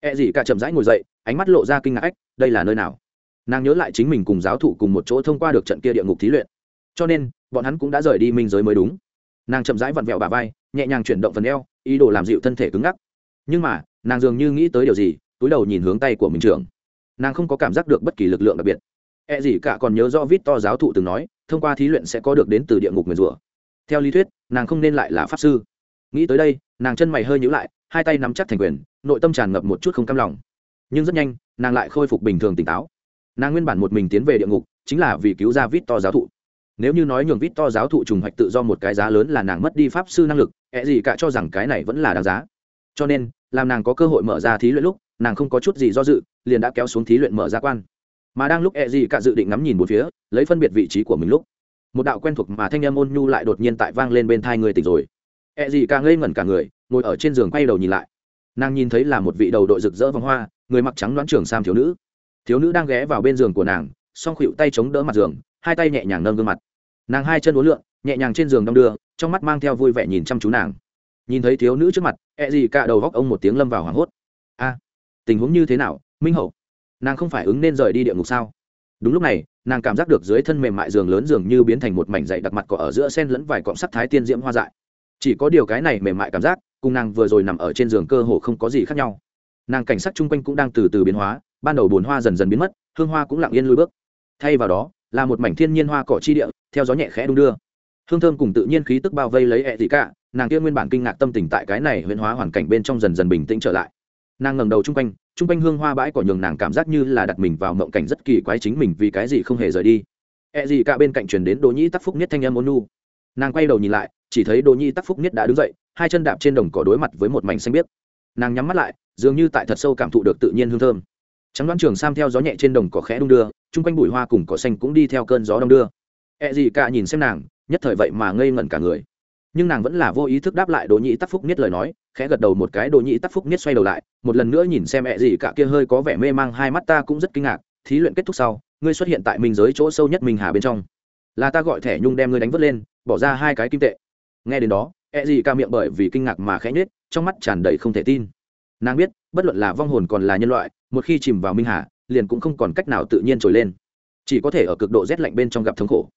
E gì cả chậm rãi ngồi dậy, ánh mắt lộ ra kinh ngạc đây là nơi nào? Nàng nhớ lại chính mình cùng giáo thụ cùng một chỗ thông qua được trận kia địa ngục thí luyện. Cho nên, bọn hắn cũng đã rời đi minh giới mới đúng. Nàng chậm rãi vặn vẹo bà vai, nhẹ nhàng chuyển động phần eo, ý đồ làm dịu thân thể cứng ngắc. Nhưng mà, nàng dường như nghĩ tới điều gì, túi đầu nhìn hướng tay của mình trưởng. Nàng không có cảm giác được bất kỳ lực lượng đặc biệt. E gì cả còn nhớ rõ vít to giáo thụ từng nói, thông qua thí luyện sẽ có được đến từ địa ngục nguyền rủa. Theo lý thuyết, nàng không nên lại là pháp sư. Nghĩ tới đây, nàng chân mày hơi nhữ lại, hai tay nắm chắc thành quyền, nội tâm tràn ngập một chút không cam lòng. Nhưng rất nhanh, nàng lại khôi phục bình thường tỉnh táo nàng nguyên bản một mình tiến về địa ngục, chính là vì cứu ra vít to giáo thụ. Nếu như nói nhường vít to giáo thụ trùng hoạch tự do một cái giá lớn là nàng mất đi pháp sư năng lực ẹ gì cả cho rằng cái này vẫn là đáng giá. Cho nên, làm nàng có cơ hội mở ra thí luyện lúc, nàng không có chút gì do dự, liền đã kéo xuống thí luyện mở ra quan. Mà đang lúc ẹ gì cả dự định ngắm nhìn một phía, lấy phân biệt vị trí của mình lúc, một đạo quen thuộc mà thanh em ôn nhu lại đột nhiên tại vang lên bên thai người tỉnh rồi. Ẹ gì cả ngây ngẩn cả người, ngồi ở trên giường quay đầu nhìn lại. Nàng nhìn thấy là một vị đầu đội rực rỡ vòng hoa, người mặc trắng đoán trưởng sam thiếu nữ thiếu nữ đang ghé vào bên giường của nàng, song khuỵu tay chống đỡ mặt giường, hai tay nhẹ nhàng nâng gương mặt. Nàng hai chân uốn lượn, nhẹ nhàng trên giường đong đưa, trong mắt mang theo vui vẻ nhìn chăm chú nàng. Nhìn thấy thiếu nữ trước mặt e gì cả đầu góc ông một tiếng lâm vào hoảng hốt. A, tình huống như thế nào, minh hậu? Nàng không phải ứng nên rời đi địa ngục sao? Đúng lúc này, nàng cảm giác được dưới thân mềm mại giường lớn dường như biến thành một mảnh dậy đặc mặt cỏ ở giữa sen lẫn vài cọng sắc thái tiên diễm hoa dại. Chỉ có điều cái này mềm mại cảm giác, cùng nàng vừa rồi nằm ở trên giường cơ hồ không có gì khác nhau. Nàng cảnh sát chung quanh cũng đang từ từ biến hóa ban đầu bồn hoa dần dần biến mất, hương hoa cũng lặng yên lui bước. Thay vào đó, là một mảnh thiên nhiên hoa cỏ chi địa, theo gió nhẹ khẽ đung đưa. Hương thơm cùng tự nhiên khí tức bao vây lấy ẹ thị cả, nàng kia nguyên bản kinh ngạc tâm tình tại cái này huyễn hóa hoàn cảnh bên trong dần dần bình tĩnh trở lại. Nàng ngẩng đầu chung quanh chung quanh hương hoa bãi cỏ nhường nàng cảm giác như là đặt mình vào mộng cảnh rất kỳ quái chính mình vì cái gì không hề rời đi. Ẹ gì cả bên cạnh truyền đến đỗ nhĩ tắc phúc nhất thanh âm ôn nu nàng quay đầu nhìn lại, chỉ thấy đỗ nhĩ tắc phúc nhất đã đứng dậy, hai chân đạp trên đồng cỏ đối mặt với một mảnh xanh biếc. Nàng nhắm mắt lại, dường như tại thật sâu cảm thụ được tự nhiên hương thơm trắng đoán trường sam theo gió nhẹ trên đồng cỏ khẽ đung đưa, chung quanh bụi hoa cùng cỏ xanh cũng đi theo cơn gió đong đưa. Ẹ gì cả nhìn xem nàng, nhất thời vậy mà ngây ngẩn cả người. Nhưng nàng vẫn là vô ý thức đáp lại đỗ nhĩ tắc phúc niết lời nói, khẽ gật đầu một cái, đỗ nhĩ tắc phúc niết xoay đầu lại, một lần nữa nhìn xem ẹ gì cả kia hơi có vẻ mê mang, hai mắt ta cũng rất kinh ngạc, thí luyện kết thúc sau, ngươi xuất hiện tại minh giới chỗ sâu nhất minh hà bên trong. Là ta gọi thẻ nhung đem ngươi đánh vớt lên, bỏ ra hai cái kim tệ. Nghe đến đó ẹ gì cả miệng bởi vì kinh ngạc mà khẽ nhết trong mắt tràn đầy không thể tin. Nàng biết, bất luận là vong hồn còn là nhân loại một khi chìm vào minh hà, liền cũng không còn cách nào tự nhiên trồi lên. Chỉ có thể ở cực độ rét lạnh bên trong gặp thống khổ.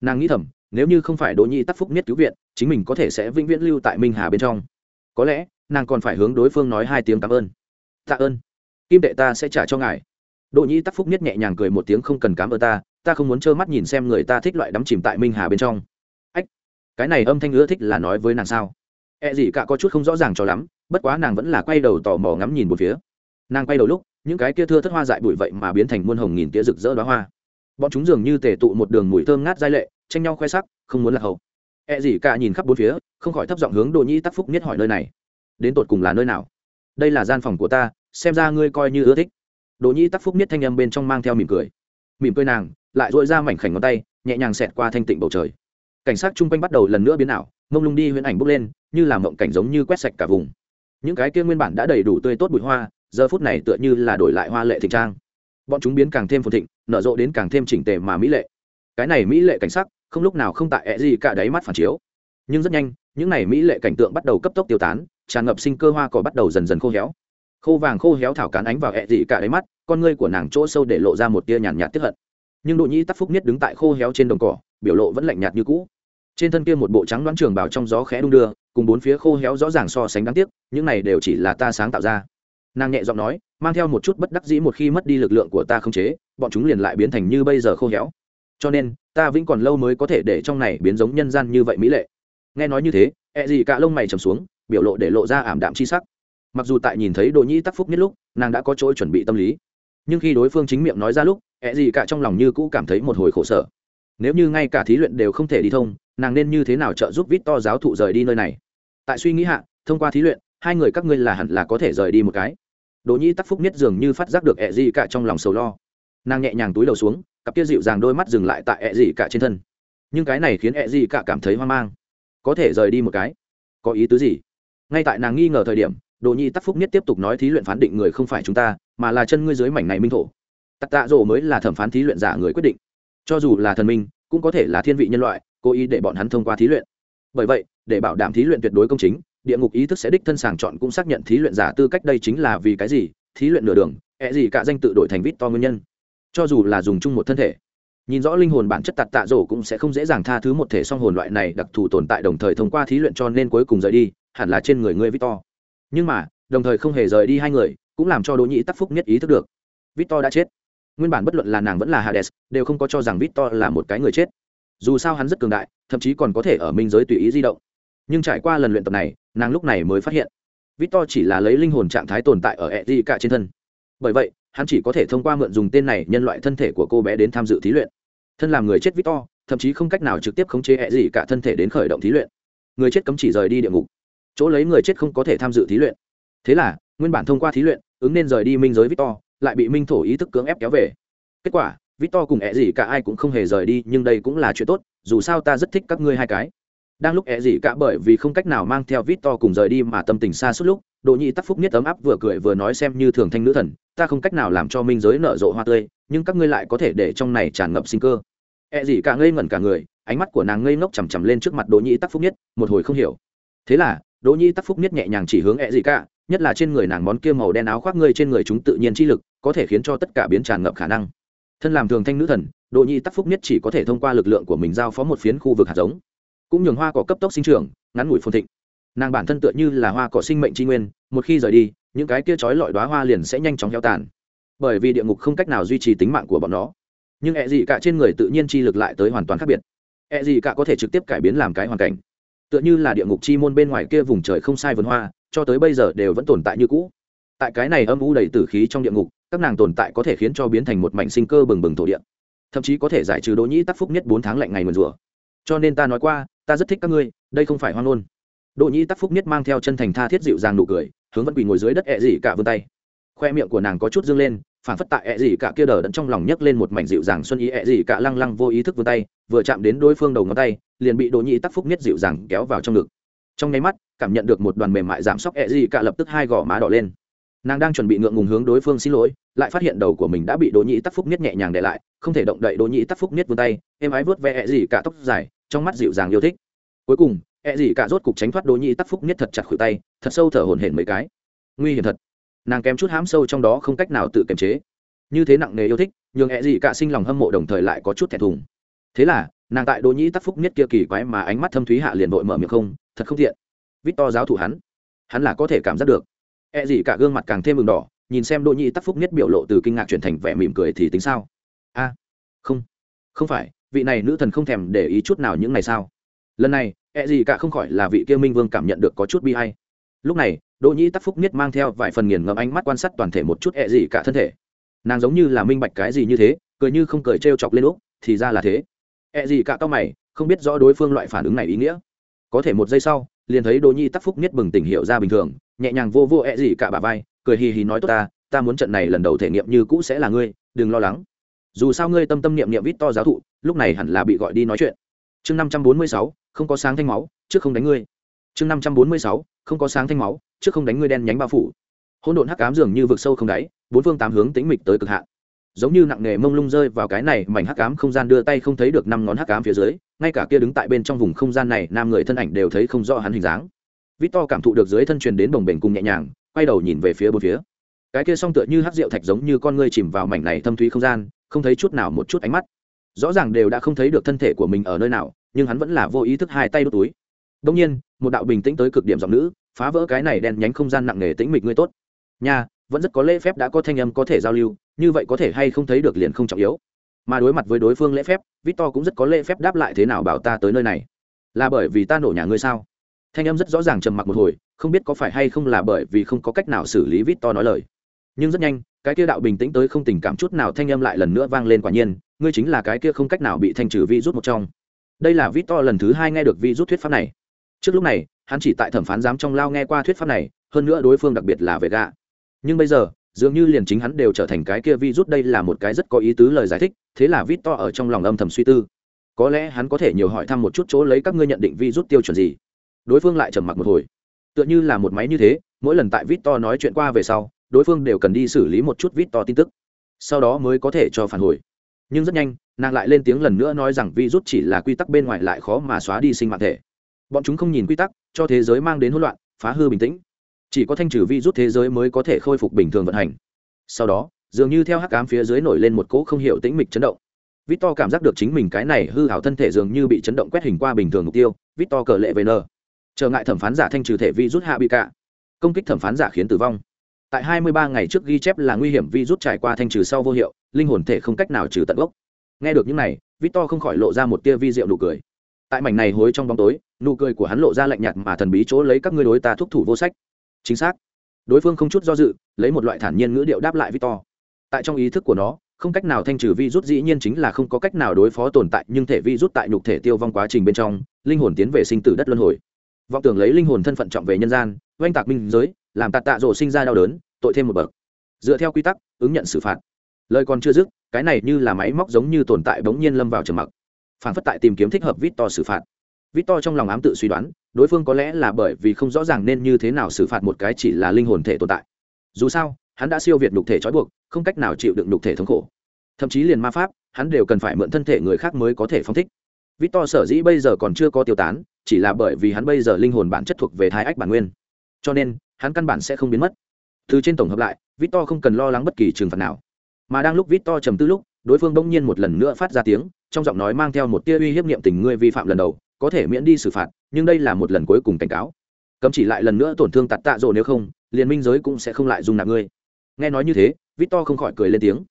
Nàng nghĩ thầm, nếu như không phải đỗ nhi tắc phúc nhất cứu viện, chính mình có thể sẽ vĩnh viễn lưu tại minh hà bên trong. Có lẽ, nàng còn phải hướng đối phương nói hai tiếng cảm ơn. Tạ ơn. Kim đệ ta sẽ trả cho ngài. Đỗ nhi tắc phúc nhất nhẹ nhàng cười một tiếng không cần cảm ơn ta ta không muốn trơ mắt nhìn xem người ta thích loại đắm chìm tại minh hà bên trong. Ách, cái này âm thanh ưa thích là nói với nàng sao? E gì cả có chút không rõ ràng cho lắm, bất quá nàng vẫn là quay đầu tò mò ngắm nhìn một phía. Nàng quay đầu lúc những cái kia thưa thất hoa dại bụi vậy mà biến thành muôn hồng nghìn tía rực rỡ đoá hoa. Bọn chúng dường như tề tụ một đường mùi thơm ngát giai lệ, tranh nhau khoe sắc, không muốn lạc hậu. E gì cả nhìn khắp bốn phía, không khỏi thấp giọng hướng đồ nhi tắc phúc nhất hỏi nơi này. Đến tột cùng là nơi nào? Đây là gian phòng của ta, xem ra ngươi coi như ưa thích. Đồ nhi tắc phúc nhất thanh âm bên trong mang theo mỉm cười. Mỉm cười nàng, lại dội ra mảnh khảnh ngón tay, nhẹ nhàng xẹt qua thanh tịnh bầu trời. Cảnh sát chung quanh bắt đầu lần nữa biến ảo, mông lung đi huyễn ảnh bốc lên, như làm mộng cảnh giống như quét sạch cả vùng. Những cái kia nguyên bản đã đầy đủ tươi tốt bụi hoa giờ phút này tựa như là đổi lại hoa lệ thịnh trang. Bọn chúng biến càng thêm phồn thịnh, nở rộ đến càng thêm chỉnh tề mà mỹ lệ. Cái này mỹ lệ cảnh sắc, không lúc nào không tại ẹ gì cả đáy mắt phản chiếu. Nhưng rất nhanh, những này mỹ lệ cảnh tượng bắt đầu cấp tốc tiêu tán, tràn ngập sinh cơ hoa cỏ bắt đầu dần dần khô héo. Khô vàng khô héo thảo cán ánh vào ẹ gì cả đáy mắt, con ngươi của nàng chỗ sâu để lộ ra một tia nhàn nhạt tiếp hận. Nhưng đội nhĩ tắc phúc nhất đứng tại khô héo trên đồng cỏ, biểu lộ vẫn lạnh nhạt như cũ. Trên thân kia một bộ trắng đoán trường bảo trong gió khẽ đung đưa, cùng bốn phía khô héo rõ ràng so sánh đáng tiếc, những này đều chỉ là ta sáng tạo ra nàng nhẹ giọng nói, mang theo một chút bất đắc dĩ một khi mất đi lực lượng của ta không chế, bọn chúng liền lại biến thành như bây giờ khô héo. Cho nên, ta vĩnh còn lâu mới có thể để trong này biến giống nhân gian như vậy mỹ lệ. Nghe nói như thế e ẹ gì cả lông mày trầm xuống, biểu lộ để lộ ra ảm đạm chi sắc. Mặc dù tại nhìn thấy đồ nhĩ tắc phúc nhất lúc, nàng đã có chỗ chuẩn bị tâm lý. Nhưng khi đối phương chính miệng nói ra lúc e ẹ gì cả trong lòng như cũ cảm thấy một hồi khổ sở. Nếu như ngay cả thí luyện đều không thể đi thông, nàng nên như thế nào trợ giúp vít to giáo thụ rời đi nơi này? Tại suy nghĩ hạ, thông qua thí luyện, hai người các ngươi là hẳn là có thể rời đi một cái đỗ nhi tắc phúc nhất dường như phát giác được e ẹ dị cả trong lòng sầu lo. Nàng nhẹ nhàng túi đầu xuống, cặp kia dịu dàng đôi mắt dừng lại tại e ẹ dị cả trên thân. Nhưng cái này khiến e ẹ dị cả cảm thấy hoang mang. Có thể rời đi một cái. Có ý tứ gì? Ngay tại nàng nghi ngờ thời điểm đồ nhi tắc phúc nhất tiếp tục nói thí luyện phán định người không phải chúng ta, mà là chân ngươi dưới mảnh này minh thổ. Tắc tạ rổ mới là thẩm phán thí luyện giả người quyết định. Cho dù là thần minh, cũng có thể là thiên vị nhân loại, cố ý để bọn hắn thông qua thí luyện. Bởi vậy, để bảo đảm thí luyện tuyệt đối công chính địa ngục ý thức sẽ đích thân sàng chọn cũng xác nhận thí luyện giả tư cách đây chính là vì cái gì, thí luyện nửa đường ẹ gì cả danh tự đổi thành vít to nguyên nhân. Cho dù là dùng chung một thân thể, nhìn rõ linh hồn bản chất tạt tạ rổ cũng sẽ không dễ dàng tha thứ một thể song hồn loại này đặc thù tồn tại đồng thời thông qua thí luyện cho nên cuối cùng rời đi, hẳn là trên người ngươi victor. Nhưng mà, đồng thời không hề rời đi hai người, cũng làm cho đỗ nhĩ tắc phúc nhất ý thức được. Victor đã chết. Nguyên bản bất luận là nàng vẫn là hades, đều không có cho rằng victor là một cái người chết. Dù sao hắn rất cường đại, thậm chí còn có thể ở minh giới tùy ý di động nhưng trải qua lần luyện tập này, nàng lúc này mới phát hiện, victor chỉ là lấy linh hồn trạng thái tồn tại ở e d cả trên thân. Bởi vậy, hắn chỉ có thể thông qua mượn dùng tên này nhân loại thân thể của cô bé đến tham dự thí luyện. Thân làm người chết victor, thậm chí không cách nào trực tiếp khống chế e d cả thân thể đến khởi động thí luyện. Người chết cấm chỉ rời đi địa ngục. Chỗ lấy người chết không có thể tham dự thí luyện. Thế là, nguyên bản thông qua thí luyện, ứng nên rời đi minh giới victor, lại bị minh thổ ý thức cưỡng ép kéo về. Kết quả, victor cùng ẹ gì cả ai cũng không hề rời đi, nhưng đây cũng là chuyện tốt, dù sao ta rất thích các ngươi hai cái đang lúc ẹ gì cả bởi vì không cách nào mang theo victor cùng rời đi mà tâm tình xa suốt lúc, Đỗ nhị tắc phúc nhất ấm áp vừa cười vừa nói xem như thường thanh nữ thần, ta không cách nào làm cho minh giới nở rộ hoa tươi, nhưng các ngươi lại có thể để trong này tràn ngập sinh cơ. Ẹ gì cả ngây ngẩn cả người, ánh mắt của nàng ngây ngốc chằm chằm lên trước mặt đỗ nhị tắc phúc nhất, một hồi không hiểu. Thế là, đỗ nhị tắc phúc nhất nhẹ nhàng chỉ hướng ẹ gì cả, nhất là trên người nàng món kia màu đen áo khoác ngươi trên người chúng tự nhiên chi lực, có thể khiến cho tất cả biến tràn ngập khả năng. Thân làm thường thanh nữ thần, đỗ nhi tắc phúc nhất chỉ có thể thông qua lực lượng của mình giao phó một phiến khu vực hạt giống cũng nhường hoa cỏ cấp tốc sinh trưởng ngắn ngủi phồn thịnh nàng bản thân tựa như là hoa cỏ sinh mệnh tri nguyên một khi rời đi những cái kia trói lọi đoá hoa liền sẽ nhanh chóng heo tàn bởi vì địa ngục không cách nào duy trì tính mạng của bọn nó nhưng e ẹ dị cả trên người tự nhiên chi lực lại tới hoàn toàn khác biệt E dị cả có thể trực tiếp cải biến làm cái hoàn cảnh. Tựa như là địa ngục chi môn bên ngoài kia vùng trời không sai vườn hoa, cho tới bây giờ đều vẫn tồn tại như cũ. Tại cái này âm u đầy tử khí trong địa ngục, các nàng tồn tại có thể khiến cho biến thành một mảnh sinh cơ bừng bừng thổ địa. Thậm chí có thể giải trừ đỗ nhĩ tắc phúc nhất bốn tháng lạnh ngày mượn rủa. Cho nên ta nói qua, ta rất thích các ngươi, đây không phải hoang luôn. Đỗ nhĩ tắc phúc nhất mang theo chân thành tha thiết dịu dàng nụ cười, hướng vẫn quỳ ngồi dưới đất ẹ dị cả vươn tay. Khoe miệng của nàng có chút dương lên, phản phất tại ẹ dị cả kia đờ đẫn trong lòng nhấc lên một mảnh dịu dàng xuân ý ẹ dị cả lăng lăng vô ý thức vươn tay vừa chạm đến đối phương đầu ngón tay liền bị đỗ nhĩ tắc phúc nhất dịu dàng kéo vào trong ngực trong nháy mắt cảm nhận được một đoàn mềm mại giảm sóc ẹ dị cả lập tức hai gò má đỏ lên nàng đang chuẩn bị ngượng ngùng hướng đối phương xin lỗi lại phát hiện đầu của mình đã bị đỗ nhĩ tắc phúc nhất nhẹ nhàng để lại không thể động đậy đỗ nhĩ tắc phúc nhất vươn tay em ái vớt ve ẹ gì cả tóc dài trong mắt dịu dàng yêu thích. Cuối cùng e gì cả rốt cục tránh thoát đỗ nhĩ tắc phúc nhất thật chặt khuỷu tay, thật sâu thở hổn hển mấy cái. Nguy hiểm thật. Nàng kém chút hám sâu trong đó không cách nào tự kiềm chế. Như thế nặng nề yêu thích, nhường e gì cả sinh lòng hâm mộ đồng thời lại có chút thẹn thùng. Thế là, nàng tại đỗ nhĩ tắc phúc nhất kia kỳ quái mà ánh mắt thâm thúy hạ liền vội mở miệng không, thật không thiện vít to giáo thủ hắn. Hắn là có thể cảm giác được. E gì cả gương mặt càng thêm mừng đỏ, nhìn xem đỗ nhĩ tắc phúc nhất biểu lộ từ kinh ngạc chuyển thành vẻ mỉm cười thì tính sao? A, không. Không phải vị này nữ thần không thèm để ý chút nào những ngày sao lần này ẹ gì cả không khỏi là vị kia minh vương cảm nhận được có chút bi hay lúc này, đỗ nhĩ tắc phúc niết mang theo vài phần nghiền ngẫm ánh mắt quan sát toàn thể một chút ẹ gì cả thân thể. Nàng giống như là minh bạch cái gì như thế, cười như không cười t chọc lên úc thì ra là thế. Ẹ、e、gì cả tao mày, không biết rõ đối phương loại phản ứng này ý nghĩa. Có thể một giây sau, liền thấy đỗ nhĩ tắc phúc niết bừng tỉnh hiệu ra bình thường, nhẹ nhàng vô vô ẹ、e、gì cả bà vai, cười hì hì nói, tốt ta ta muốn trận này lần đầu thể nghiệm như cũ sẽ là ngươi, đừng lo lắng dù sao ngươi tâm tâm niệm niệm vít to giáo thụ, lúc này hẳn là bị gọi đi nói chuyện. Chương năm trăm bốn mươi sáu, không có sáng thanh máu, trước không đánh ngươi. Chương năm trăm bốn mươi sáu, không có sáng thanh máu, trước không đánh ngươi đen nhánh bao phủ. Hỗn độn hắc cám dường như vực sâu không đáy, bốn phương tám hướng tĩnh mịch tới cực hạn. Giống như nặng nghề mông lung rơi vào cái này mảnh hắc cám không gian đưa tay không thấy được năm ngón hắc cám phía dưới, ngay cả kia đứng tại bên trong vùng không gian này, nam người thân ảnh đều thấy không rõ hắn hình dáng. Vít to cảm thụ được dưới thân truyền đến bồng bềnh cùng nhẹ nhàng, quay đầu nhìn về phía bốn phía. Cái kia song tựa như hắc rượu thạch giống như con ngươi chìm vào mảnh này thâm thúy không gian không thấy chút nào một chút ánh mắt. Rõ ràng đều đã không thấy được thân thể của mình ở nơi nào, nhưng hắn vẫn là vô ý thức hai tay đốt túi. Đông nhiên, một đạo bình tĩnh tới cực điểm giọng nữ, phá vỡ cái này đen nhánh không gian nặng nề tĩnh mịch ngươi tốt. Nha, vẫn rất có lễ phép đã có thanh âm có thể giao lưu, như vậy có thể hay không thấy được liền không trọng yếu. Mà đối mặt với đối phương lễ phép, victor cũng rất có lễ phép đáp lại thế nào bảo ta tới nơi này. Là bởi vì ta nổ nhà ngươi sao? Thanh âm rất rõ ràng trầm mặc một hồi, không biết có phải hay không là bởi vì không có cách nào xử lý victor nói lời. Nhưng rất nhanh cái kia đạo bình tĩnh tới không tình cảm chút nào thanh âm lại lần nữa vang lên quả nhiên, ngươi chính là cái kia không cách nào bị thanh trừ vi rút một trong. Đây là victor lần thứ hai nghe được vi rút thuyết pháp này. Trước lúc này, hắn chỉ tại thẩm phán giám trong lao nghe qua thuyết pháp này, hơn nữa đối phương đặc biệt là về gạ nhưng bây giờ, dường như liền chính hắn đều trở thành cái kia vi rút đây là một cái rất có ý tứ lời giải thích, thế là vít to ở trong lòng âm thầm suy tư. Có lẽ hắn có thể nhiều hỏi thăm một chút chỗ lấy các ngươi nhận định vi rút tiêu chuẩn gì. Đối phương lại trầm mặc một hồi. Tựa như là một máy như thế, mỗi lần tại vít to nói chuyện qua về sau đối phương đều cần đi xử lý một chút vít to tin tức, sau đó mới có thể cho phản hồi. Nhưng rất nhanh, nàng lại lên tiếng lần nữa nói rằng vi rút chỉ là quy tắc bên ngoài lại khó mà xóa đi sinh mạng thể. Bọn chúng không nhìn quy tắc, cho thế giới mang đến hỗn loạn, phá hư bình tĩnh. Chỉ có thanh trừ vi rút thế giới mới có thể khôi phục bình thường vận hành. Sau đó, dường như theo hắc cám phía dưới nổi lên một cỗ không hiểu tĩnh mịch chấn động. Victor cảm giác được chính mình cái này hư hảo thân thể dường như bị chấn động quét hình qua bình thường mục tiêu, victor cờ lệ vn trở ngại thẩm phán giả thanh trừ thể vi rút hạ bị cả công kích thẩm phán giả khiến tử vong tại 23 ngày trước ghi chép là nguy hiểm vi rút trải qua thanh trừ sau vô hiệu, linh hồn thể không cách nào trừ tận gốc. Nghe được những này, victor không khỏi lộ ra một tia vi diệu nụ cười. Tại mảnh này hối trong bóng tối, nụ cười của hắn lộ ra lạnh nhạt mà thần bí chỗ lấy các ngươi đối ta thúc thủ vô sách. Chính xác. Đối phương không chút do dự, lấy một loại thản nhiên ngữ điệu đáp lại victor. Tại trong ý thức của nó, không cách nào thanh trừ virus dĩ nhiên chính là không có cách nào đối phó tồn tại, nhưng thể virus tại nhục thể tiêu vong quá trình bên trong, linh hồn tiến về sinh tử đất luân hồi. Vọng tưởng lấy linh hồn thân phận trọng về nhân gian, oanh tạc minh giới làm tạt tạ rộ sinh ra đau đớn tội thêm một bậc dựa theo quy tắc ứng nhận xử phạt lời còn chưa dứt cái này như là máy móc giống như tồn tại bỗng nhiên lâm vào trầm mặc phản phất tại tìm kiếm thích hợp vít to xử phạt Vít to trong lòng ám tự suy đoán, đối phương có lẽ là bởi vì không rõ ràng nên như thế nào xử phạt một cái chỉ là linh hồn thể tồn tại. Dù sao, hắn đã siêu việt nhục thể trói buộc, không cách nào chịu đựng nhục thể thống khổ. Thậm chí liền ma pháp, hắn đều cần phải mượn thân thể người khác mới có thể phong thích. Vít to sở dĩ bây giờ còn chưa có tiêu tán, chỉ là bởi vì hắn bây giờ linh hồn bản chất thuộc về thái ách bản nguyên. Cho nên, hắn căn bản sẽ không biến mất. Từ trên tổng hợp lại, Victor không cần lo lắng bất kỳ trừng phạt nào. Mà đang lúc Victor trầm tư lúc, đối phương bỗng nhiên một lần nữa phát ra tiếng, trong giọng nói mang theo một tia uy hiếp niệm tình ngươi vi phạm lần đầu, có thể miễn đi xử phạt nhưng đây là một lần cuối cùng cảnh cáo cấm chỉ lại lần nữa tổn thương tạt tạ rộ nếu không liên minh giới cũng sẽ không lại dung nạp ngươi nghe nói như thế victor không khỏi cười lên tiếng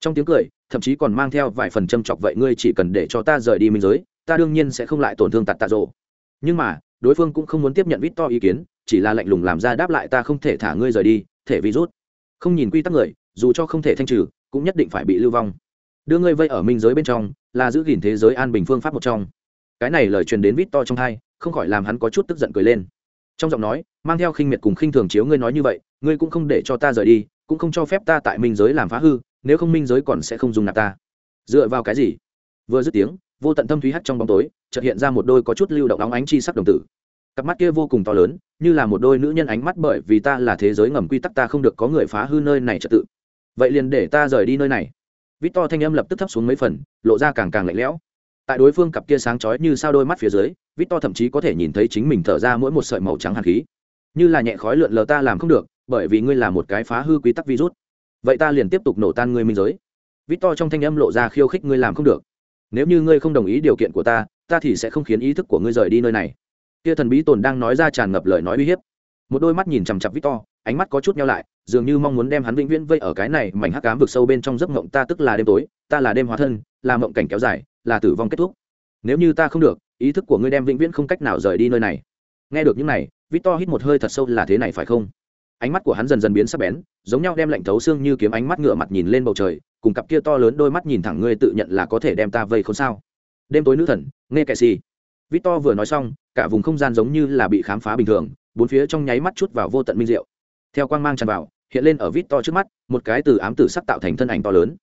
trong tiếng cười thậm chí còn mang theo vài phần châm chọc vậy ngươi chỉ cần để cho ta rời đi minh giới ta đương nhiên sẽ không lại tổn thương tạt tạ rộ nhưng mà đối phương cũng không muốn tiếp nhận victor ý kiến chỉ là lạnh lùng làm ra đáp lại ta không thể thả ngươi rời đi, thể virus không nhìn quy tắc người, dù cho không thể thanh trừ, cũng nhất định phải bị lưu vong. Đưa ngươi vây ở minh giới bên trong, là giữ gìn thế giới an bình phương pháp một trong. Cái này lời truyền đến vít to trong hai không khỏi làm hắn có chút tức giận cười lên. Trong giọng nói, mang theo khinh miệt cùng khinh thường chiếu ngươi nói như vậy, ngươi cũng không để cho ta rời đi, cũng không cho phép ta tại minh giới làm phá hư, nếu không minh giới còn sẽ không dùng nạp ta. Dựa vào cái gì? Vừa dứt tiếng, vô tận thâm thúy hắt trong bóng tối, chợt hiện ra một đôi có chút lưu động óng ánh chi sắc đồng tử cặp mắt kia vô cùng to lớn, như là một đôi nữ nhân ánh mắt bởi vì ta là thế giới ngầm quy tắc ta không được có người phá hư nơi này trật tự. Vậy liền để ta rời đi nơi này. Vít to thanh âm lập tức thấp xuống mấy phần, lộ ra càng càng lạnh lẽo. Tại đối phương cặp kia sáng chói như sao đôi mắt phía dưới, vít to thậm chí có thể nhìn thấy chính mình thở ra mỗi một sợi màu trắng hàn khí. Như là nhẹ khói lượn lờ ta làm không được, bởi vì ngươi là một cái phá hư quy tắc virus. Vậy ta liền tiếp tục nổ tan ngươi minh giới. Vít to trong thanh âm lộ ra khiêu khích ngươi làm không được. Nếu như ngươi không đồng ý điều kiện của ta ta thì sẽ không khiến ý thức của ngươi rời đi nơi này kia thần bí tồn đang nói ra tràn ngập lời nói uy hiếp. Một đôi mắt nhìn chằm chặp victor, ánh mắt có chút nhau lại, dường như mong muốn đem hắn vĩnh viễn vây ở cái này mảnh hắc cám vực sâu bên trong giấc mộng, ta tức là đêm tối, ta là đêm hóa thân, là mộng cảnh kéo dài, là tử vong kết thúc. Nếu như ta không được, ý thức của ngươi đem vĩnh viễn không cách nào rời đi nơi này. Nghe được những này, victor hít một hơi thật sâu là thế này phải không? Ánh mắt của hắn dần dần biến sắc bén, giống nhau đem lạnh thấu xương như kiếm ánh mắt ngựa mặt nhìn lên bầu trời, cùng cặp kia to lớn đôi mắt nhìn thẳng ngươi tự nhận là có thể đem ta vây không sao? Đêm tối nữ thần, nghe kệ gì victor vừa nói xong cả vùng không gian giống như là bị khám phá bình thường, bốn phía trong nháy mắt chút vào vô tận minh diệu. Theo quang mang tràn vào, hiện lên ở vít to trước mắt, một cái từ ám tử sắc tạo thành thân ảnh to lớn.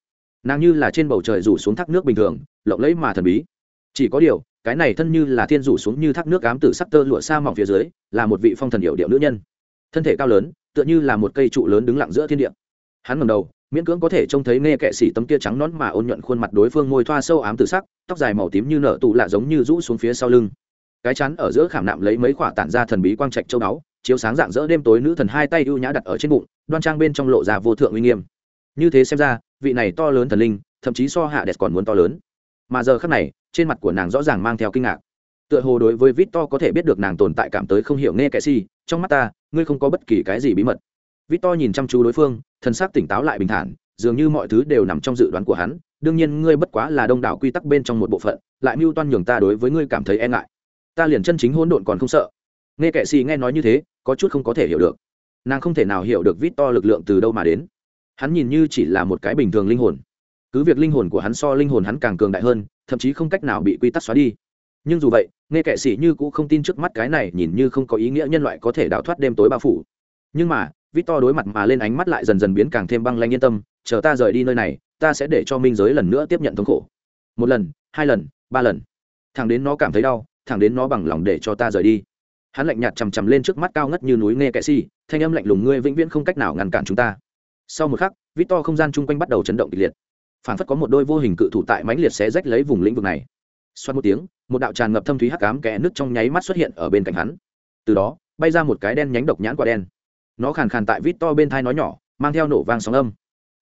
Nàng như là trên bầu trời rủ xuống thác nước bình thường, lộng lẫy mà thần bí. Chỉ có điều, cái này thân như là thiên rủ xuống như thác nước ám tử sắc tơ lụa xa mỏng phía dưới, là một vị phong thần hiệu điệu nữ nhân. Thân thể cao lớn, tựa như là một cây trụ lớn đứng lặng giữa thiên địa. Hắn ngầm đầu, miễn cưỡng có thể trông thấy nghe kệ xỉ tấm kia trắng nón mà ôn nhuận khuôn mặt đối phương môi thoa sâu ám tử sắc, tóc dài màu tím như nở tụ lạ giống như rũ xuống phía sau lưng cái chắn ở giữa khảm nạm lấy mấy quả tản ra thần bí quang trạch châu đáo, chiếu sáng dạng dỡ đêm tối nữ thần hai tay ưu nhã đặt ở trên bụng đoan trang bên trong lộ ra vô thượng uy nghiêm. Như thế xem ra vị này to lớn thần linh thậm chí so hạ đẹp còn muốn to lớn. Mà giờ khắc này trên mặt của nàng rõ ràng mang theo kinh ngạc. Tựa hồ đối với vít to có thể biết được nàng tồn tại cảm tới không hiểu nghe kệ si trong mắt ta ngươi không có bất kỳ cái gì bí mật. Vít to nhìn chăm chú đối phương thân xác tỉnh táo lại bình thản dường như mọi thứ đều nằm trong dự đoán của hắn đương nhiên ngươi bất quá là đông đảo quy tắc bên trong một bộ phận lại mưu toan nhường ta đối với ngươi cảm thấy e ngại ta liền chân chính hỗn độn còn không sợ. Nghe kệ xì nghe nói như thế, có chút không có thể hiểu được. Nàng không thể nào hiểu được vít to lực lượng từ đâu mà đến. Hắn nhìn như chỉ là một cái bình thường linh hồn. Cứ việc linh hồn của hắn so linh hồn hắn càng cường đại hơn, thậm chí không cách nào bị quy tắc xóa đi. Nhưng dù vậy, nghe kệ sĩ như cũng không tin trước mắt cái này nhìn như không có ý nghĩa nhân loại có thể đào thoát đêm tối bao phủ. Nhưng mà, vít to đối mặt mà lên ánh mắt lại dần dần biến càng thêm băng lanh yên tâm, chờ ta rời đi nơi này, ta sẽ để cho minh giới lần nữa tiếp nhận thống khổ. Một lần, hai lần, ba lần. Thằng đến nó cảm thấy đau thẳng đến nó bằng lòng để cho ta rời đi. Hắn lạnh nhạt chằm chằm lên trước mắt cao ngất như núi nghe kệ si, thanh âm lạnh lùng, ngươi vĩnh viễn không cách nào ngăn cản chúng ta. Sau một khắc vít to không gian chung quanh bắt đầu chấn động kịch liệt. Phản phất có một đôi vô hình cự thủ tại mãnh liệt xé rách lấy vùng lĩnh vực này. Xoát một tiếng, một đạo tràn ngập thâm thúy hắc cám kẽ nước trong nháy mắt xuất hiện ở bên cạnh hắn. Từ đó, bay ra một cái đen nhánh độc nhãn quả đen. Nó khàn khàn tại vít to bên thai nói nhỏ, mang theo nổ vang sóng âm.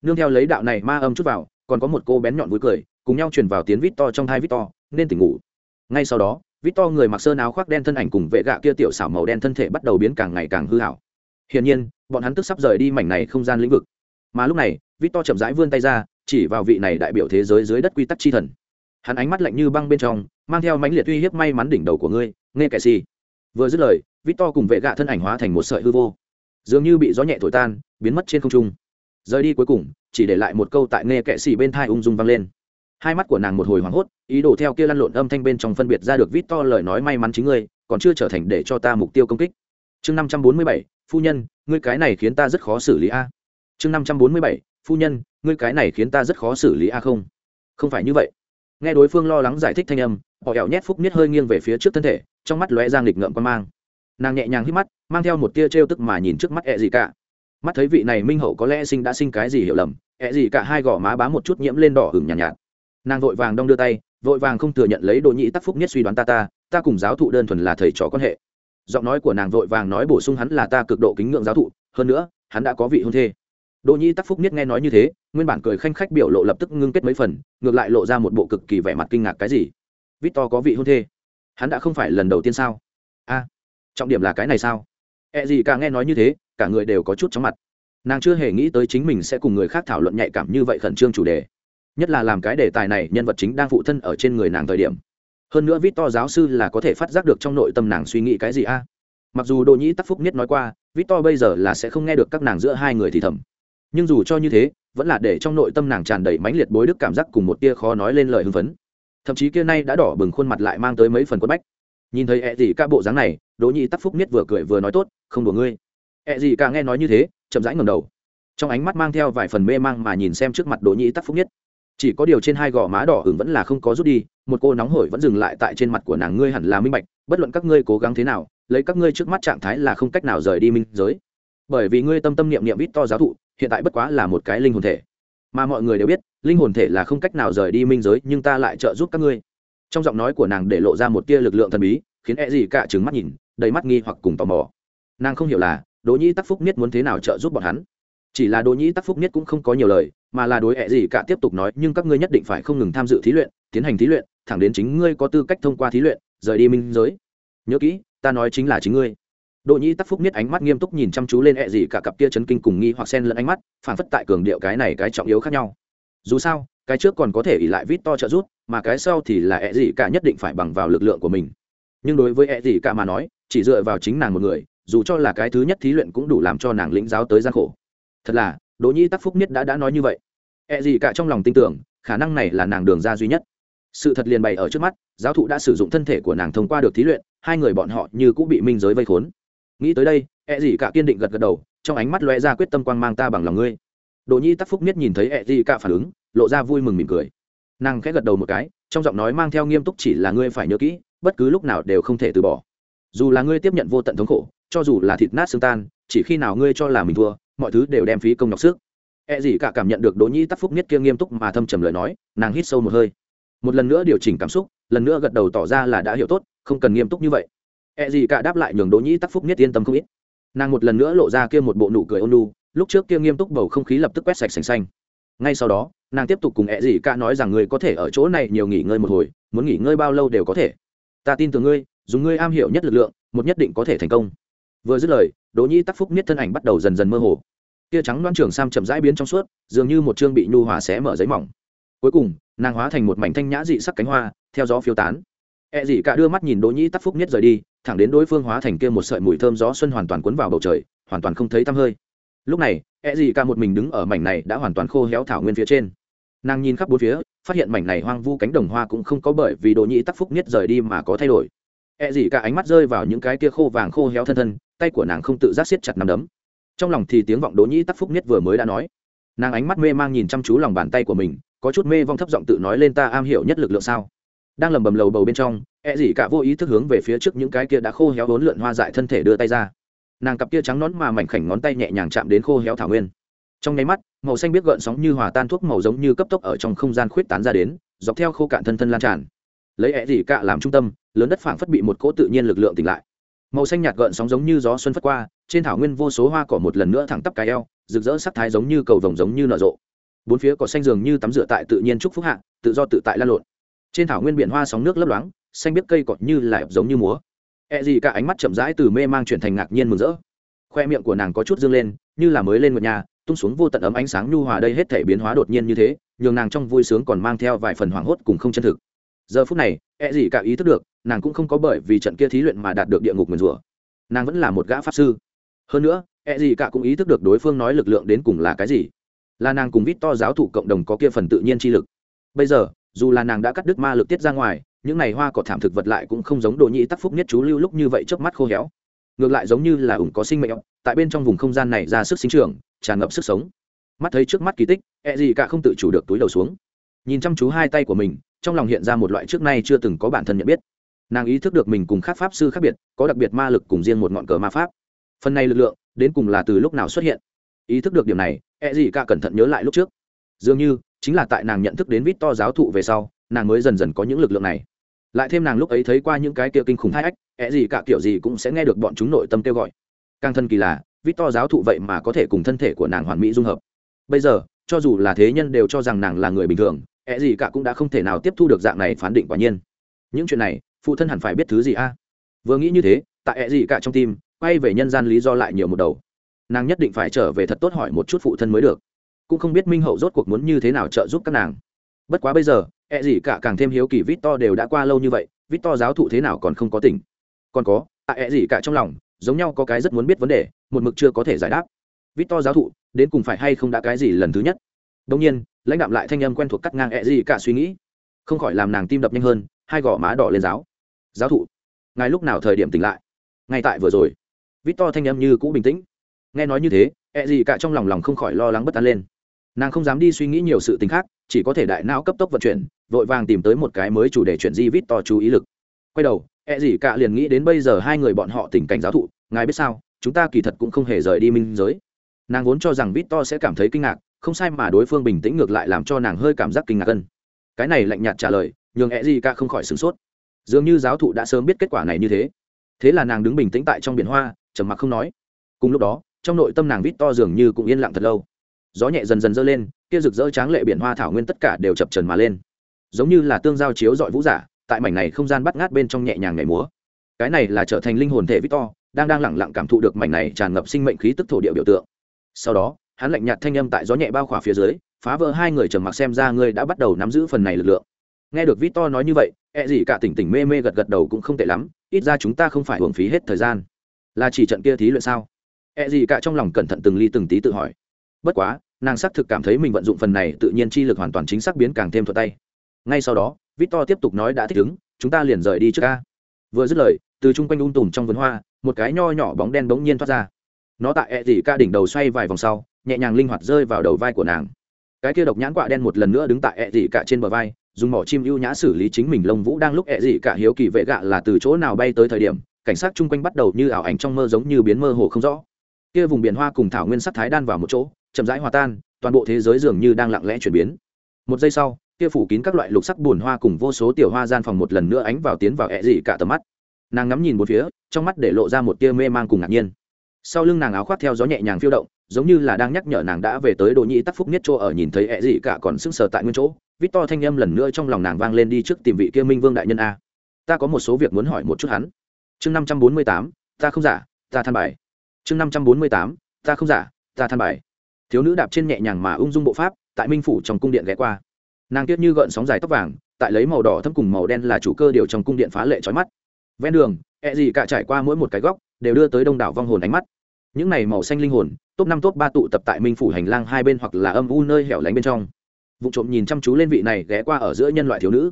Nương theo lấy đạo này ma âm chút vào, còn có một cô bén nhọn vui cười, cùng nhau truyền vào tiếng vít to trong thai vít to nên tỉnh ngủ. Ngay sau đó vít to người mặc sơn áo khoác đen thân ảnh cùng vệ gạ kia tiểu xảo màu đen thân thể bắt đầu biến càng ngày càng hư hảo. Hiển nhiên, bọn hắn tức sắp rời đi mảnh này không gian lĩnh vực. Mà lúc này, vít to chậm rãi vươn tay ra, chỉ vào vị này đại biểu thế giới dưới đất quy tắc chi thần. Hắn ánh mắt lạnh như băng bên trong, mang theo mãnh liệt uy hiếp may mắn đỉnh đầu của ngươi, nghe kẻ si vừa dứt lời, vít to cùng vệ gạ thân ảnh hóa thành một sợi hư vô. Dường như bị gió nhẹ thổi tan, biến mất trên không trung. Rời đi cuối cùng, chỉ để lại một câu tại nghe kệ xì bên thai ung dung vang lên hai mắt của nàng một hồi hoảng hốt ý đồ theo kia lăn lộn âm thanh bên trong phân biệt ra được vít to lời nói may mắn chính ngươi còn chưa trở thành để cho ta mục tiêu công kích. Chương năm trăm bốn mươi bảy phu nhân ngươi cái này khiến ta rất khó xử lý a. Chương năm trăm bốn mươi bảy phu nhân ngươi cái này khiến ta rất khó xử lý a không? Không phải như vậy. Nghe đối phương lo lắng giải thích thanh âm họ ẻo nhét phúc nhét hơi nghiêng về phía trước thân thể trong mắt lóe giang lịch ngợm quan mang. Nàng nhẹ nhàng hít mắt mang theo một tia trêu tức mà nhìn trước mắt ẹ gì cả. Mắt thấy vị này minh hậu có lẽ sinh đã sinh cái gì hiểu lầm ẹ gì cả hai gò má bám một chút nhiễm lên đỏ hửng nhàn nhạt, nhạt nàng vội vàng đong đưa tay, vội vàng không thừa nhận lấy đồ nhị tắc phúc nhất suy đoán ta ta ta cùng giáo thụ đơn thuần là thầy trò quan hệ. Giọng nói của nàng vội vàng nói bổ sung hắn là ta cực độ kính ngưỡng giáo thụ, hơn nữa, hắn đã có vị hôn thê. Đỗ nhi tắc phúc nhất nghe nói như thế, nguyên bản cười khanh khách biểu lộ lập tức ngưng kết mấy phần, ngược lại lộ ra một bộ cực kỳ vẻ mặt kinh ngạc cái gì. Victor có vị hôn thê? Hắn đã không phải lần đầu tiên sao? A, trọng điểm là cái này sao? E gì cả nghe nói như thế, cả người đều có chút chóng mặt. Nàng chưa hề nghĩ tới chính mình sẽ cùng người khác thảo luận nhạy cảm như vậy khẩn trương chủ đề nhất là làm cái đề tài này nhân vật chính đang phụ thân ở trên người nàng thời điểm. Hơn nữa vít to giáo sư là có thể phát giác được trong nội tâm nàng suy nghĩ cái gì a. Mặc dù đỗ nhĩ tắc phúc nhất nói qua, vít to bây giờ là sẽ không nghe được các nàng giữa hai người thì thầm. Nhưng dù cho như thế, vẫn là để trong nội tâm nàng tràn đầy mãnh liệt bối đức cảm giác cùng một tia khó nói lên lời hưng phấn. Thậm chí kia nay đã đỏ bừng khuôn mặt lại mang tới mấy phần quất bách. Nhìn thấy e ẹ gì ca bộ dáng này, đỗ nhĩ tắc phúc nhất vừa cười vừa nói tốt, không đùa ngươi. E ẹ gì ca nghe nói như thế, chậm rãi ngầm đầu. Trong ánh mắt mang theo vài phần mê mang mà nhìn xem trước mặt đỗ nhĩ tắc phúc nhất chỉ có điều trên hai gò má đỏ hừng vẫn là không có rút đi, một cô nóng hổi vẫn dừng lại tại trên mặt của nàng, ngươi hẳn là minh bạch, bất luận các ngươi cố gắng thế nào, lấy các ngươi trước mắt trạng thái là không cách nào rời đi minh giới. Bởi vì ngươi tâm tâm niệm niệm vít to giáo thụ, hiện tại bất quá là một cái linh hồn thể. Mà mọi người đều biết, linh hồn thể là không cách nào rời đi minh giới, nhưng ta lại trợ giúp các ngươi. Trong giọng nói của nàng để lộ ra một tia lực lượng thần bí, khiến e gì cả trứng mắt nhìn, đầy mắt nghi hoặc cùng tò mò. Nàng không hiểu là, đỗ nhĩ tắc phúc niết muốn thế nào trợ giúp bọn hắn chỉ là đỗ nhĩ tắc phúc nhất cũng không có nhiều lời mà là đối ẹ gì cả tiếp tục nói nhưng các ngươi nhất định phải không ngừng tham dự thí luyện tiến hành thí luyện thẳng đến chính ngươi có tư cách thông qua thí luyện rời đi minh giới. Nhớ kỹ ta nói chính là chính ngươi. Đỗ nhĩ tắc phúc nhất ánh mắt nghiêm túc nhìn chăm chú lên ẹ gì cả cặp kia chấn kinh cùng nghi hoặc sen lẫn ánh mắt phản phất tại cường điệu cái này cái trọng yếu khác nhau. Dù sao cái trước còn có thể ỉ lại vít to trợ rút, mà cái sau thì là ẹ gì cả nhất định phải bằng vào lực lượng của mình. Nhưng đối với ẹ gì cả mà nói chỉ dựa vào chính nàng một người dù cho là cái thứ nhất thí luyện cũng đủ làm cho nàng lĩnh giáo tới gian khổ thật là, đỗ nhĩ tắc phúc nhất đã đã nói như vậy. E gì cả trong lòng tin tưởng, khả năng này là nàng đường ra duy nhất. Sự thật liền bày ở trước mắt, giáo thụ đã sử dụng thân thể của nàng thông qua được thí luyện, hai người bọn họ như cũng bị minh giới vây khốn. Nghĩ tới đây e gì cả kiên định gật gật đầu, trong ánh mắt lóe ra quyết tâm quang mang ta bằng lòng ngươi. Đỗ nhi tắc phúc nhất nhìn thấy e gì cả phản ứng, lộ ra vui mừng mỉm cười. Nàng khẽ gật đầu một cái, trong giọng nói mang theo nghiêm túc chỉ là ngươi phải nhớ kỹ, bất cứ lúc nào đều không thể từ bỏ. Dù là ngươi tiếp nhận vô tận thống khổ, cho dù là thịt nát xương tan, chỉ khi nào ngươi cho là mình thua mọi thứ đều đem phí công nhọc sức E gì cả cảm nhận được Đỗ Nhĩ Tắc Phúc nhất kia nghiêm túc mà thâm trầm lời nói, nàng hít sâu một hơi. Một lần nữa điều chỉnh cảm xúc, lần nữa gật đầu tỏ ra là đã hiểu tốt, không cần nghiêm túc như vậy. E gì cả đáp lại nhường Đỗ Nhĩ Tắc Phúc nhất yên tâm không ít. Nàng một lần nữa lộ ra kia một bộ nụ cười ôn nhu, lúc trước kia nghiêm túc bầu không khí lập tức quét sạch sành xanh. Ngay sau đó, nàng tiếp tục cùng E gì cả nói rằng người có thể ở chỗ này nhiều nghỉ ngơi một hồi, muốn nghỉ ngơi bao lâu đều có thể. Ta tin tưởng ngươi, dùng ngươi am hiểu nhất lực lượng, một nhất định có thể thành công. Vừa dứt lời, Đỗ Nhĩ Tắc Phúc Niết thân ảnh bắt đầu dần dần mơ hồ. Tia trắng đoan trường sam chậm rãi biến trong suốt dường như một chương bị nhu hòa xé mở giấy mỏng. Cuối cùng nàng hóa thành một mảnh thanh nhã dị sắc cánh hoa theo gió phiêu tán. E dị cả đưa mắt nhìn đỗ nhĩ tắc phúc nhất rời đi thẳng đến đối phương hóa thành kia một sợi mùi thơm gió xuân hoàn toàn cuốn vào bầu trời hoàn toàn không thấy tăm hơi. Lúc này E dị cả một mình đứng ở mảnh này đã hoàn toàn khô héo thảo nguyên phía trên. Nàng nhìn khắp bốn phía phát hiện mảnh này hoang vu cánh đồng hoa cũng không có bởi vì đỗ nhĩ tắc phúc nhất rời đi mà có thay đổi. E gì cả ánh mắt rơi vào những cái kia khô vàng khô héo thân thân, tay của nàng không tự giác siết chặt nắm đấm. Trong lòng thì tiếng vọng đỗ nhĩ tắc phúc nhất vừa mới đã nói. Nàng ánh mắt mê mang nhìn chăm chú lòng bàn tay của mình, có chút mê vong thấp giọng tự nói lên ta am hiểu nhất lực lượng sao. Đang lầm bầm lầu bầu bên trong e gì cả vô ý thức hướng về phía trước những cái kia đã khô héo vốn lượn hoa dại thân thể đưa tay ra. Nàng cặp kia trắng nón mà mảnh khảnh ngón tay nhẹ nhàng chạm đến khô héo thảo nguyên. Trong nháy mắt, màu xanh biết gợn sóng như hòa tan thuốc màu giống như cấp tốc ở trong không gian khuyết tán ra đến, dọc theo khô cạn thân thân lan tràn. Lấy e ẹ gì cả làm trung tâm lớn đất phảng phất bị một cỗ tự nhiên lực lượng tỉnh lại. Màu xanh nhạt gợn sóng giống như gió xuân phất qua, trên thảo nguyên vô số hoa cỏ một lần nữa thẳng tắp cái eo, rực rỡ sắc thái giống như cầu vồng giống như nở rộ. Bốn phía cỏ xanh dường như tắm rửa tại tự nhiên trúc phúc hạ, tự do tự tại lan lộn. Trên thảo nguyên biển hoa sóng nước lấp loáng, xanh biết cây cọt như lại giống như múa. E gì cả ánh mắt chậm rãi từ mê mang chuyển thành ngạc nhiên mừng rỡ. Khoe miệng của nàng có chút dương lên, như là mới lên một nhà, tung xuống vô tận ấm ánh sáng nhu hòa đây hết thể biến hóa đột nhiên như thế, nhường nàng trong vui sướng còn mang theo vài phần hoảng hốt cùng không chân thực. Giờ phút này E gì cả ý thức được nàng cũng không có bởi vì trận kia thí luyện mà đạt được địa ngục nguyền rủa. Nàng vẫn là một gã pháp sư. Hơn nữa E gì cả cũng ý thức được đối phương nói lực lượng đến cùng là cái gì. Là nàng cùng vít to giáo thụ cộng đồng có kia phần tự nhiên chi lực. Bây giờ, dù là nàng đã cắt đứt ma lực tiết ra ngoài, những này hoa cỏ thảm thực vật lại cũng không giống đồ nhĩ tắc phúc nhất chú lưu lúc như vậy trước mắt khô héo. Ngược lại giống như là ủng có sinh mệnh tại bên trong vùng không gian này ra sức sinh trưởng, tràn ngập sức sống. Mắt thấy trước mắt kỳ tích e gì cả không tự chủ được túi đầu xuống. Nhìn chăm chú hai tay của mình, trong lòng hiện ra một loại trước nay chưa từng có bản thân nhận biết nàng ý thức được mình cùng các pháp sư khác biệt, có đặc biệt ma lực cùng riêng một ngọn cờ ma pháp. Phần này lực lượng, đến cùng là từ lúc nào xuất hiện? Ý thức được điểm này e gì cả cẩn thận nhớ lại lúc trước. Dường như, chính là tại nàng nhận thức đến vít to giáo thụ về sau, nàng mới dần dần có những lực lượng này. Lại thêm nàng lúc ấy thấy qua những cái kia kinh khủng hai ách e gì cả kiểu gì cũng sẽ nghe được bọn chúng nội tâm kêu gọi. Càng thân kỳ là vít to giáo thụ vậy mà có thể cùng thân thể của nàng hoàn mỹ dung hợp. Bây giờ, cho dù là thế nhân đều cho rằng nàng là người bình thường e gì cả cũng đã không thể nào tiếp thu được dạng này phán định quả nhiên. Những chuyện này phụ thân hẳn phải biết thứ gì a? Vừa nghĩ như thế, tại e gì cả trong tim, quay về nhân gian lý do lại nhiều một đầu. Nàng nhất định phải trở về thật tốt hỏi một chút phụ thân mới được. Cũng không biết minh hậu rốt cuộc muốn như thế nào trợ giúp các nàng. Bất quá bây giờ e gì cả càng thêm hiếu kỳ vít to đều đã qua lâu như vậy vít to giáo thụ thế nào còn không có tỉnh. Còn có, tại ẹ gì cả trong lòng, giống nhau có cái rất muốn biết vấn đề, một mực chưa có thể giải đáp. Vít to giáo thụ, đến cùng phải hay không đã cái gì lần thứ nhất? Đông nhiên, lãnh đạm lại thanh âm quen thuộc cắt ngang ẹ gì cả suy nghĩ. Không khỏi làm nàng tim đập nhanh hơn, hai gò má đỏ lên giáo giáo thụ. Ngài lúc nào thời điểm tỉnh lại? Ngay tại vừa rồi. Vít to thanh em như cũ bình tĩnh. Nghe nói như thế ẹ gì cả trong lòng lòng không khỏi lo lắng bất an lên. Nàng không dám đi suy nghĩ nhiều sự t khác, chỉ có thể đại não cấp tốc vận chuyển, vội vàng tìm tới một cái mới chủ đề chuyện di vít to chú ý lực. Quay đầu ẹ gì cả liền nghĩ đến bây giờ hai người bọn họ tình cảnh giáo thụ, ngài biết sao, chúng ta kỳ thật cũng không hề rời đi minh giới. Nàng vốn cho rằng vít to sẽ cảm thấy kinh ngạc, không sai mà đối phương bình tĩnh ngược lại làm cho nàng hơi cảm giác kinh ngạc hơn. Cái này lạnh nhạt trả lời, nhường ẹ gì cả không khỏi sửng sốt dường như giáo thụ đã sớm biết kết quả này như thế. Thế là nàng đứng bình tĩnh tại trong biển hoa, trầm mặc không nói. Cùng lúc đó, trong nội tâm nàng vít to dường như cũng yên lặng thật lâu. Gió nhẹ dần dần dơ lên, kia rực rỡ tráng lệ biển hoa thảo nguyên tất cả đều chập trần mà lên. Giống như là tương giao chiếu dọi vũ giả, tại mảnh này không gian bắt ngát bên trong nhẹ nhàng nhảy múa. Cái này là trở thành linh hồn thể victor đang đang lẳng lặng cảm thụ được mảnh này tràn ngập sinh mệnh khí tức thổ địa biểu tượng. Sau đó, hắn lạnh nhạt thanh âm tại gió nhẹ bao khỏa phía dưới, phá vỡ hai người trầm mặc xem ra ngươi đã bắt đầu nắm giữ phần này lực lượng. Nghe được victor nói như vậy e gì cả tỉnh tỉnh mê mê gật gật đầu cũng không tệ lắm, ít ra chúng ta không phải hưởng phí hết thời gian. Là chỉ trận kia thí luyện sao? E gì cả trong lòng cẩn thận từng ly từng tí tự hỏi. Bất quá, nàng xác thực cảm thấy mình vận dụng phần này tự nhiên chi lực hoàn toàn chính xác biến càng thêm thuật tay. Ngay sau đó, victor tiếp tục nói đã thích ứng, chúng ta liền rời đi trước ca. Vừa dứt lời, từ chung quanh ung tùm trong vườn hoa, một cái nho nhỏ bóng đen bỗng nhiên thoát ra. Nó tại E dị cả đỉnh đầu xoay vài vòng sau, nhẹ nhàng linh hoạt rơi vào đầu vai của nàng. Cái kia độc nhãn quạ đen một lần nữa đứng tại e ẹ dị cả trên bờ vai dùng mỏ chim ưu nhã xử lý chính mình lông vũ đang lúc ẹ dị cả hiếu kỳ vệ gạ là từ chỗ nào bay tới thời điểm, cảnh sát chung quanh bắt đầu như ảo ảnh trong mơ giống như biến mơ hồ không rõ. Kia vùng biển hoa cùng thảo nguyên sắc thái đan vào một chỗ, chậm rãi hòa tan, toàn bộ thế giới dường như đang lặng lẽ chuyển biến. Một giây sau, kia phủ kín các loại lục sắc bùn hoa cùng vô số tiểu hoa gian phòng một lần nữa ánh vào tiến vào ẹ dị cả tầm mắt. Nàng ngắm nhìn một phía, trong mắt để lộ ra một tia mê man cùng ngạc nhiên. Sau lưng nàng áo khoác theo gió nhẹ nhàng phiêu động, giống như là đang nhắc nhở nàng đã về tới đồ nhĩ tắc phúc nhất chỗ ở nhìn thấy ẹ dị cả còn sững sờ tại nguyên chỗ vít to thanh âm lần nữa trong lòng nàng vang lên đi trước tìm vị kia minh vương đại nhân a. Ta có một số việc muốn hỏi một chút hắn. Chương năm trăm bốn mươi tám, ta không giả, ta than bài. Chương năm trăm bốn mươi tám, ta không giả, ta than bài. Thiếu nữ đạp trên nhẹ nhàng mà ung dung bộ pháp, tại minh phủ trong cung điện ghé qua. Nàng tiết như gợn sóng dài tóc vàng, tại lấy màu đỏ thâm cùng màu đen là chủ cơ điều trong cung điện phá lệ trói mắt. Ven đường e gì cả trải qua mỗi một cái góc, đều đưa tới đông đảo vong hồn ánh mắt. Những này màu xanh linh hồn, top năm top ba tụ tập tại minh phủ hành lang hai bên hoặc là âm u nơi hẻo lánh bên trong vụ trộm nhìn chăm chú lên vị này ghé qua ở giữa nhân loại thiếu nữ.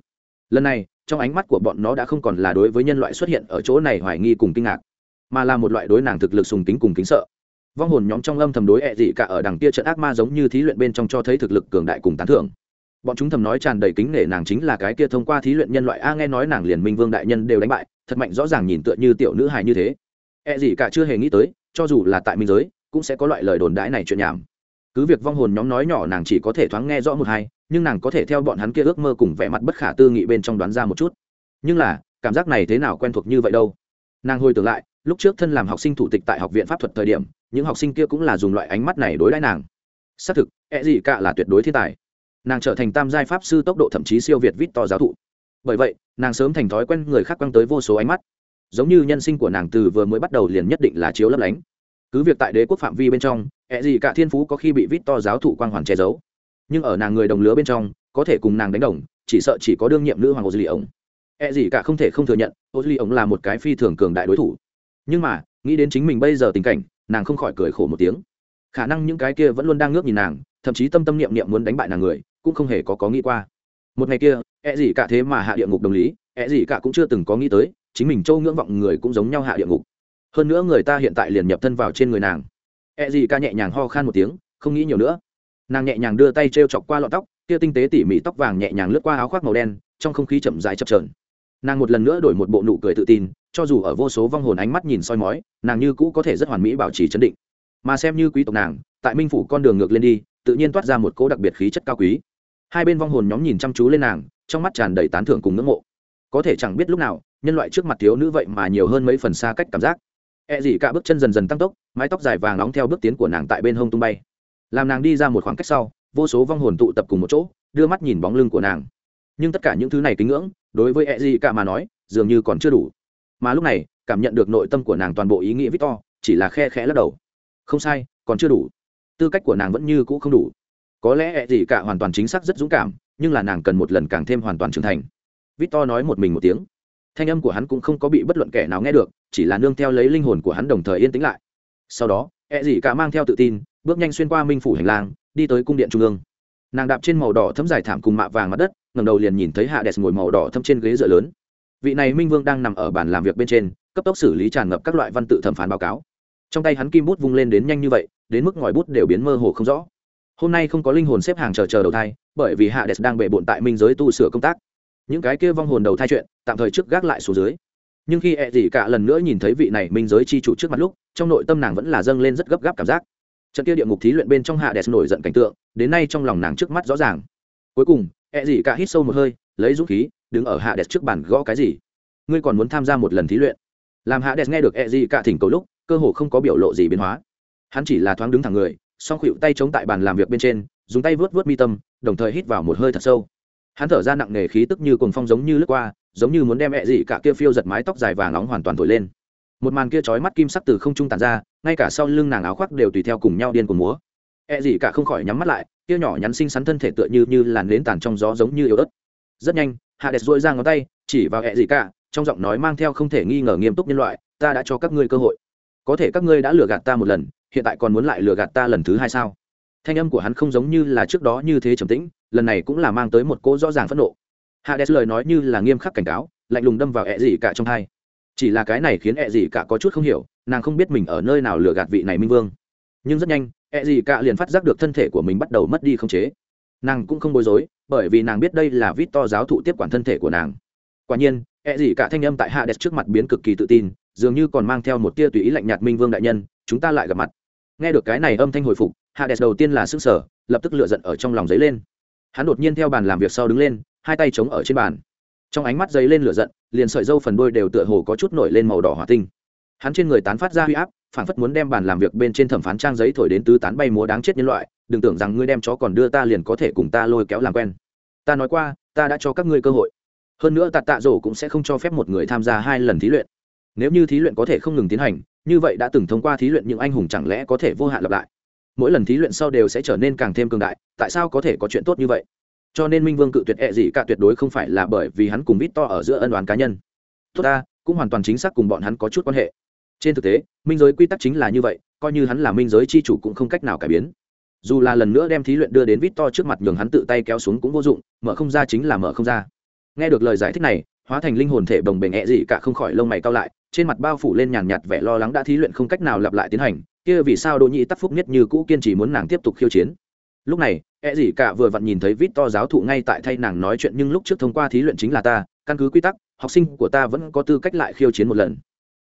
Lần này, trong ánh mắt của bọn nó đã không còn là đối với nhân loại xuất hiện ở chỗ này hoài nghi cùng kinh ngạc, mà là một loại đối nàng thực lực sùng kính cùng kính sợ. Vong hồn nhóm trong âm thầm đối ẹ dị cả ở đằng kia trận ác ma giống như thí luyện bên trong cho thấy thực lực cường đại cùng tán thưởng. Bọn chúng thầm nói tràn đầy kính nể nàng chính là cái kia thông qua thí luyện nhân loại a nghe nói nàng liền minh vương đại nhân đều đánh bại, thật mạnh rõ ràng nhìn tựa như tiểu nữ hài như thế. Ẹ dị cả chưa hề nghĩ tới, cho dù là tại minh giới, cũng sẽ có loại lời đồn đãi này chuyện nhảm cứ việc vong hồn nhóm nói nhỏ nàng chỉ có thể thoáng nghe rõ một hai, nhưng nàng có thể theo bọn hắn kia ước mơ cùng vẻ mặt bất khả tư nghị bên trong đoán ra một chút. Nhưng là, cảm giác này thế nào quen thuộc như vậy đâu? Nàng hồi tưởng lại, lúc trước thân làm học sinh thủ tịch tại học viện pháp thuật thời điểm, những học sinh kia cũng là dùng loại ánh mắt này đối đãi nàng. Xác thực e gì cả là tuyệt đối thiên tài. Nàng trở thành tam giai pháp sư tốc độ thậm chí siêu việt vít to giáo thụ. Bởi vậy, nàng sớm thành thói quen người khác quăng tới vô số ánh mắt. Giống như nhân sinh của nàng từ vừa mới bắt đầu liền nhất định là chiếu lấp lánh cứ việc tại đế quốc phạm vi bên trong ẹ gì cả thiên phú có khi bị vít to giáo thụ quang hoàn che giấu. Nhưng ở nàng người đồng lứa bên trong, có thể cùng nàng đánh đồng, chỉ sợ chỉ có đương nhiệm nữ hoàng ô dư lì ổng ẹ gì cả không thể không thừa nhận ô dư lì ổng là một cái phi thường cường đại đối thủ. Nhưng mà, nghĩ đến chính mình bây giờ tình cảnh, nàng không khỏi cười khổ một tiếng. Khả năng những cái kia vẫn luôn đang ngước nhìn nàng, thậm chí tâm tâm niệm niệm muốn đánh bại nàng người, cũng không hề có có nghĩ qua. Một ngày kia ẹ gì cả thế mà hạ địa ngục đồng lý ẹ gì cả cũng chưa từng có nghĩ tới, chính mình châu ngưỡng vọng người cũng giống nhau hạ địa ngục hơn nữa người ta hiện tại liền nhập thân vào trên người nàng. E gì ca nhẹ nhàng ho khan một tiếng, không nghĩ nhiều nữa. Nàng nhẹ nhàng đưa tay t r e o chọc qua lọn tóc, kia tinh tế tỉ mỉ tóc vàng nhẹ nhàng lướt qua áo khoác màu đen, trong không khí chậm dài chập trờn nàng một lần nữa đổi một bộ nụ cười tự tin, cho dù ở vô số vong hồn ánh mắt nhìn soi mói, nàng như cũ có thể rất hoàn mỹ bảo trì chấn định. Mà xem như quý tộc nàng, tại minh phủ con đường ngược lên đi, tự nhiên toát ra một cỗ đặc biệt khí chất cao quý. Hai bên vong hồn nhóm nhìn chăm chú lên nàng, trong mắt tràn đầy tán thưởng cùng ngưỡng mộ. Có thể chẳng biết lúc nào, nhân loại trước mặt thiếu nữ vậy mà nhiều hơn mấy phần xa cách cảm giác. E gì cả bước chân dần dần tăng tốc, mái tóc dài vàng nóng theo bước tiến của nàng tại bên hông tung bay. Làm nàng đi ra một khoảng cách sau, vô số vong hồn tụ tập cùng một chỗ, đưa mắt nhìn bóng lưng của nàng. Nhưng tất cả những thứ này kính ngưỡng, đối với E gì cả mà nói, dường như còn chưa đủ. Mà lúc này, cảm nhận được nội tâm của nàng toàn bộ ý nghĩa victor, chỉ là khe khẽ lắc đầu. Không sai, còn chưa đủ. Tư cách của nàng vẫn như cũ không đủ. Có lẽ E gì cả hoàn toàn chính xác rất dũng cảm, nhưng là nàng cần một lần càng thêm hoàn toàn trưởng thành. Victor nói một mình một tiếng thanh âm của hắn cũng không có bị bất luận kẻ nào nghe được, chỉ là nương theo lấy linh hồn của hắn đồng thời yên tĩnh lại. Sau đó e ẹ dị cả mang theo tự tin, bước nhanh xuyên qua minh phủ hành lang, đi tới cung điện trung ương. Nàng đạp trên màu đỏ thấm dài thảm cùng mạ vàng mặt đất ngầm đầu liền nhìn thấy hạ đẹp ngồi màu đỏ thấm trên ghế dựa lớn. Vị này minh vương đang nằm ở bàn làm việc bên trên, cấp tốc xử lý tràn ngập các loại văn tự thẩm phán báo cáo. Trong tay hắn kim bút vung lên đến nhanh như vậy, đến mức ngòi bút đều biến mơ hồ không rõ. Hôm nay không có linh hồn xếp hàng chờ chờ đầu thai, bởi vì hạ đẹp đang bệ bộn tại minh giới tu sửa công tác những cái kia vong hồn đầu thai chuyện, tạm thời trước gác lại xuống dưới. Nhưng khi ẹ dị cả lần nữa nhìn thấy vị này minh giới chi chủ trước mặt lúc, trong nội tâm nàng vẫn là dâng lên rất gấp gáp cảm giác. Trận kia địa ngục thí luyện bên trong hạ đẹp nổi giận cảnh tượng, đến nay trong lòng nàng trước mắt rõ ràng. Cuối cùng, ẹ dị cả hít sâu một hơi, lấy dũng khí, đứng ở hạ đẹp trước bàn gõ cái gì? Ngươi còn muốn tham gia một lần thí luyện? Làm hạ đẹp nghe được e dị cả thỉnh cầu lúc, cơ hồ không có biểu lộ gì biến hóa. Hắn chỉ là thoáng đứng thẳng người, song khuỵu tay chống tại bàn làm việc bên trên, dùng tay vớt vớt mi tâm, đồng thời hít vào một hơi thật sâu hắn thở ra nặng nề khí tức như cồn phong giống như lướt qua, giống như muốn đem mẹ dị cả kia phiêu giật mái tóc dài vàng nóng hoàn toàn thổi lên. Một màn kia trói mắt kim sắc từ không trung tàn ra, ngay cả sau lưng nàng áo khoác đều tùy theo cùng nhau điên cuồng múa. E dị cả không khỏi nhắm mắt lại, kia nhỏ nhắn xinh xắn thân thể tựa như như làn nến tàn trong gió giống như yếu ớt. Rất nhanh, hạ đẹp dội ra ngón tay, chỉ vào e dị cả, trong giọng nói mang theo không thể nghi ngờ nghiêm túc nhân loại, ta đã cho các ngươi cơ hội. Có thể các ngươi đã lừa gạt ta một lần, hiện tại còn muốn lại lừa gạt ta lần thứ hai sao? Thanh âm của hắn không giống như là trước đó như thế trầm tĩnh, lần này cũng là mang tới một cỗ rõ ràng phẫn nộ. Hạ đès lời nói như là nghiêm khắc cảnh cáo, lạnh lùng đâm vào ẹ gì cả trong hai. Chỉ là cái này khiến ẹ gì cả có chút không hiểu, nàng không biết mình ở nơi nào lừa gạt vị này minh vương. Nhưng rất nhanh, ẹ gì cả liền phát giác được thân thể của mình bắt đầu mất đi không chế. Nàng cũng không bối rối, bởi vì nàng biết đây là vít to giáo thụ tiếp quản thân thể của nàng. Quả nhiên, ẹ gì cả thanh âm tại hạ đès trước mặt biến cực kỳ tự tin, dường như còn mang theo một tia tùy ý lạnh nhạt minh vương đại nhân, chúng ta lại gặp mặt. Nghe được cái này âm thanh hồi phục hạ đầu tiên là sức sở, lập tức lựa giận ở trong lòng giấy lên. Hắn đột nhiên theo bàn làm việc sau đứng lên, hai tay chống ở trên bàn. Trong ánh mắt giấy lên lửa giận, liền sợi dâu phần đôi đều tựa hồ có chút nổi lên màu đỏ hỏa tinh. Hắn trên người tán phát ra huy áp phản phất muốn đem bàn làm việc bên trên thẩm phán trang giấy thổi đến tứ tán bay múa đáng chết nhân loại, đừng tưởng rằng ngươi đem chó còn đưa ta liền có thể cùng ta lôi kéo làm quen. Ta nói qua, ta đã cho các ngươi cơ hội. Hơn nữa tạ tạ rổ cũng sẽ không cho phép một người tham gia hai lần thí luyện. Nếu như thí luyện có thể không ngừng tiến hành, như vậy đã từng thông qua thí luyện những anh hùng chẳng lẽ có thể vô hạn lặp lại? Mỗi lần thí luyện sau đều sẽ trở nên càng thêm cường đại, tại sao có thể có chuyện tốt như vậy? Cho nên minh vương cự tuyệt ẹ、e、gì cả tuyệt đối không phải là bởi vì hắn cùng vít to ở giữa ân đoán cá nhân. Tốt ta, cũng hoàn toàn chính xác cùng bọn hắn có chút quan hệ. Trên thực tế, minh giới quy tắc chính là như vậy, coi như hắn là minh giới c h i chủ cũng không cách nào cải biến. Dù là lần nữa đem thí luyện đưa đến vít to trước mặt nhường hắn tự tay kéo xuống cũng vô dụng, mở không ra chính là mở không ra. Nghe được lời giải thích này, hóa thành linh hồn thể bồng bềnh ẹ、e、gì cả không khỏi lông mày cao lại, trên mặt bao phủ lên nhàn nhạt vẻ lo lắng đã thí luyện không cách nào lặp lại tiến hành kia vì sao đỗ nhĩ tắc phúc nhất như cũ kiên trì muốn nàng tiếp tục khiêu chiến? Lúc này e gì cả vừa vặn nhìn thấy vít to giáo thụ ngay tại thay nàng nói chuyện nhưng lúc trước thông qua thí luyện chính là ta, căn cứ quy tắc, học sinh của ta vẫn có tư cách lại khiêu chiến một lần.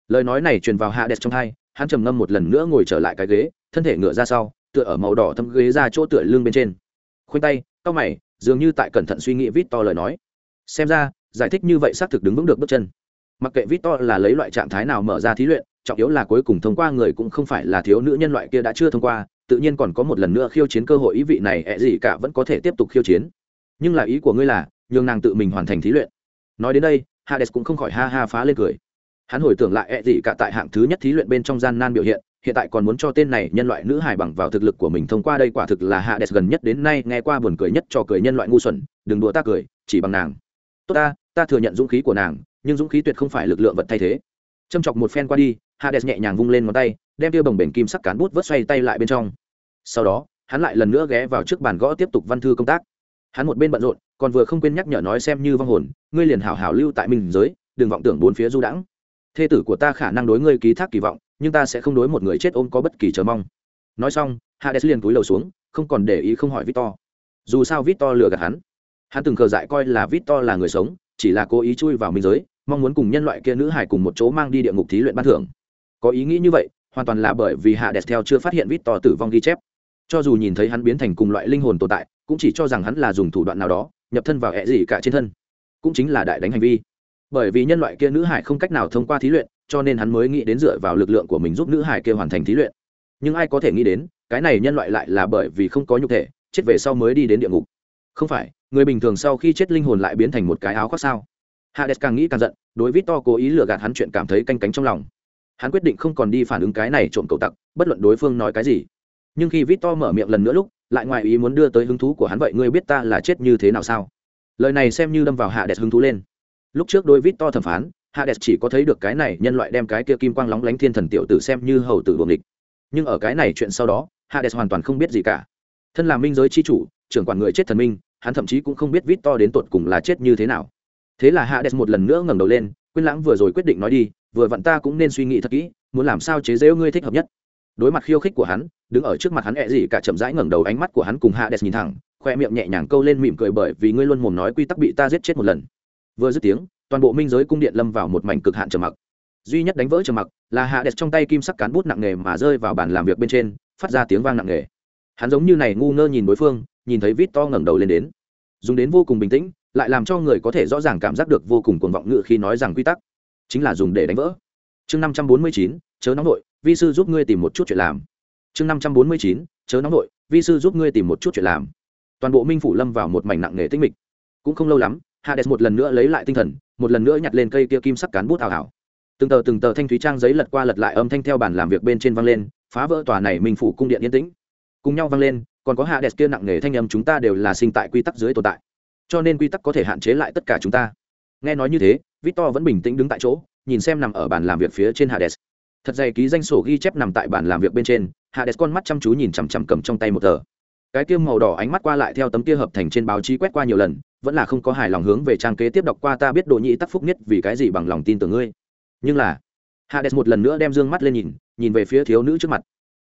Lời nói này truyền vào hạ đẹp trong hai, hắn trầm ngâm một lần nữa ngồi trở lại cái ghế, thân thể ngựa ra sau, tựa ở màu đỏ thâm ghế ra chỗ tựa lưng bên trên. Khoanh tay, cau mày, dường như tại cẩn thận suy nghĩ vít to lời nói. Xem ra, giải thích như vậy xác thực đứng vững được bước chân. Mặc kệ vít to là lấy loại trạng thái nào mở ra thí luyện trọng yếu là cuối cùng thông qua người cũng không phải là thiếu nữ nhân loại kia đã chưa thông qua, tự nhiên còn có một lần nữa khiêu chiến cơ hội ý vị này, ẹ gì cả vẫn có thể tiếp tục khiêu chiến. Nhưng là ý của ngươi là, nhường nàng tự mình hoàn thành thí luyện. Nói đến đây, hades cũng không khỏi ha ha phá lên cười. Hắn hồi tưởng lại ẹ gì cả tại hạng thứ nhất thí luyện bên trong gian nan biểu hiện hiện tại còn muốn cho tên này nhân loại nữ hài bằng vào thực lực của mình thông qua đây quả thực là hades gần nhất đến nay nghe qua buồn cười nhất cho cười nhân loại ngu xuẩn, đừng đùa ta cười, chỉ bằng nàng. Tốt ta ta thừa nhận dũng khí của nàng, nhưng dũng khí tuyệt không phải lực lượng vật thay thế. Châm chọc một phen qua đi hades nhẹ nhàng vung lên ngón tay, đem tiêu bồng bềnh kim sắc cán bút vớt xoay tay lại bên trong. Sau đó, hắn lại lần nữa ghé vào trước bàn gõ tiếp tục văn thư công tác. Hắn một bên bận rộn, còn vừa không quên nhắc nhở nói xem như vong hồn, ngươi liền hảo hảo lưu tại mình giới, đừng vọng tưởng bốn phía du đãng. Thê tử của ta khả năng đối ngươi ký thác kỳ vọng, nhưng ta sẽ không đối một người chết ôm có bất kỳ chờ mong. Nói xong, hades liền cúi đầu xuống, không còn để ý không hỏi victor. Dù sao victor lừa gạt hắn. Hắn từng cờ dại coi là victor là người sống, chỉ là cố ý chui vào minh giới, mong muốn cùng nhân loại kia nữ hải cùng một chỗ mang đi địa ngục thí luyện ban thưởng có ý nghĩ như vậy, hoàn toàn là bởi vì hạ đẹp theo chưa phát hiện vít to tử vong ghi chép. Cho dù nhìn thấy hắn biến thành cùng loại linh hồn tồn tại, cũng chỉ cho rằng hắn là dùng thủ đoạn nào đó, nhập thân vào hẹ gì cả trên thân. Cũng chính là đại đánh hành vi. Bởi vì nhân loại kia nữ hải không cách nào thông qua thí luyện, cho nên hắn mới nghĩ đến dựa vào lực lượng của mình giúp nữ hải kia hoàn thành thí luyện. Nhưng ai có thể nghĩ đến, cái này nhân loại lại là bởi vì không có nhục thể, chết về sau mới đi đến địa ngục. Không phải, người bình thường sau khi chết linh hồn lại biến thành một cái áo khoác sao? Hades càng nghĩ càng giận, đối với to cố ý lừa gạt hắn chuyện cảm thấy canh cánh trong lòng hắn quyết định không còn đi phản ứng cái này trộm cầu tặc, bất luận đối phương nói cái gì. Nhưng khi vít to mở miệng lần nữa lúc, lại ngoài ý muốn đưa tới hứng thú của hắn, vậy ngươi biết ta là chết như thế nào sao? Lời này xem như đâm vào hạ đẹp hứng thú lên. Lúc trước đôi vít to thẩm phán hades chỉ có thấy được cái này nhân loại đem cái kia kim quang lóng lánh thiên thần tiểu tử xem như hầu tử buồng địch nhưng ở cái này chuyện sau đó hades hoàn toàn không biết gì cả. Thân là minh giới chi chủ, trưởng quản người chết thần minh, hắn thậm chí cũng không biết vít to đến tột cùng là chết như thế nào. Thế là hades một lần nữa ngẩng đầu lên quyên lãng vừa rồi quyết định nói đi, vừa vặn ta cũng nên suy nghĩ thật kỹ, muốn làm sao chế giễu ngươi thích hợp nhất. Đối mặt khiêu khích của hắn, đứng ở trước mặt hắn ẹ gì cả chậm rãi ngẩng đầu ánh mắt của hắn cùng hades nhìn thẳng, khoe miệng nhẹ nhàng câu lên mỉm cười bởi vì ngươi luôn mồm nói quy tắc bị ta giết chết một lần. Vừa dứt tiếng, toàn bộ minh giới cung điện lâm vào một mảnh cực hạn trầm mặc. Duy nhất đánh vỡ trầm mặc là hạ trong tay kim sắc cán bút nặng nề mà rơi vào bàn làm việc bên trên, phát ra tiếng vang nặng nề. Hắn giống như này ngu ngơ nhìn đối phương, nhìn thấy vít to ngẩng đầu lên đến. Dùng đến vô cùng bình tĩnh lại làm cho người có thể rõ ràng cảm giác được vô cùng cuồng vọng ngự khi nói rằng quy tắc. Chính là dùng để đánh vỡ. Chương năm trăm bốn mươi chín, chớ nóng nội vi sư giúp ngươi tìm một chút chuyện làm. Chương năm trăm bốn mươi chín, chớ nóng nội vi sư giúp ngươi tìm một chút chuyện làm. Toàn bộ minh phủ lâm vào một mảnh nặng nề tinh mịch. Cũng không lâu lắm, hades một lần nữa lấy lại tinh thần, một lần nữa nhặt lên cây kia kim sắc cán bút ảo ảo. Từng tờ từng tờ thanh thúy trang giấy lật qua lật lại âm thanh theo bản làm việc bên trên vang lên, phá vỡ tòa này minh phủ cung điện yên tĩnh. Cùng nhau vang lên, còn có hades kia nặng nề thanh âm chúng ta đều là sinh tại quy tắc dưới tồn tại cho nên quy tắc có thể hạn chế lại tất cả chúng ta. Nghe nói như thế, victor vẫn bình tĩnh đứng tại chỗ, nhìn xem nằm ở bàn làm việc phía trên hades. Thật dày ký danh sổ ghi chép nằm tại bàn làm việc bên trên, hades con mắt chăm chú nhìn chằm chằm cầm trong tay một tờ. Cái tiêm màu đỏ ánh mắt qua lại theo tấm kia hợp thành trên báo chí quét qua nhiều lần, vẫn là không có hài lòng hướng về trang kế tiếp đọc qua ta biết đồ nhị tắc phúc nhất vì cái gì bằng lòng tin tưởng ngươi. Nhưng là, hades một lần nữa đem dương mắt lên nhìn nhìn về phía thiếu nữ trước mặt.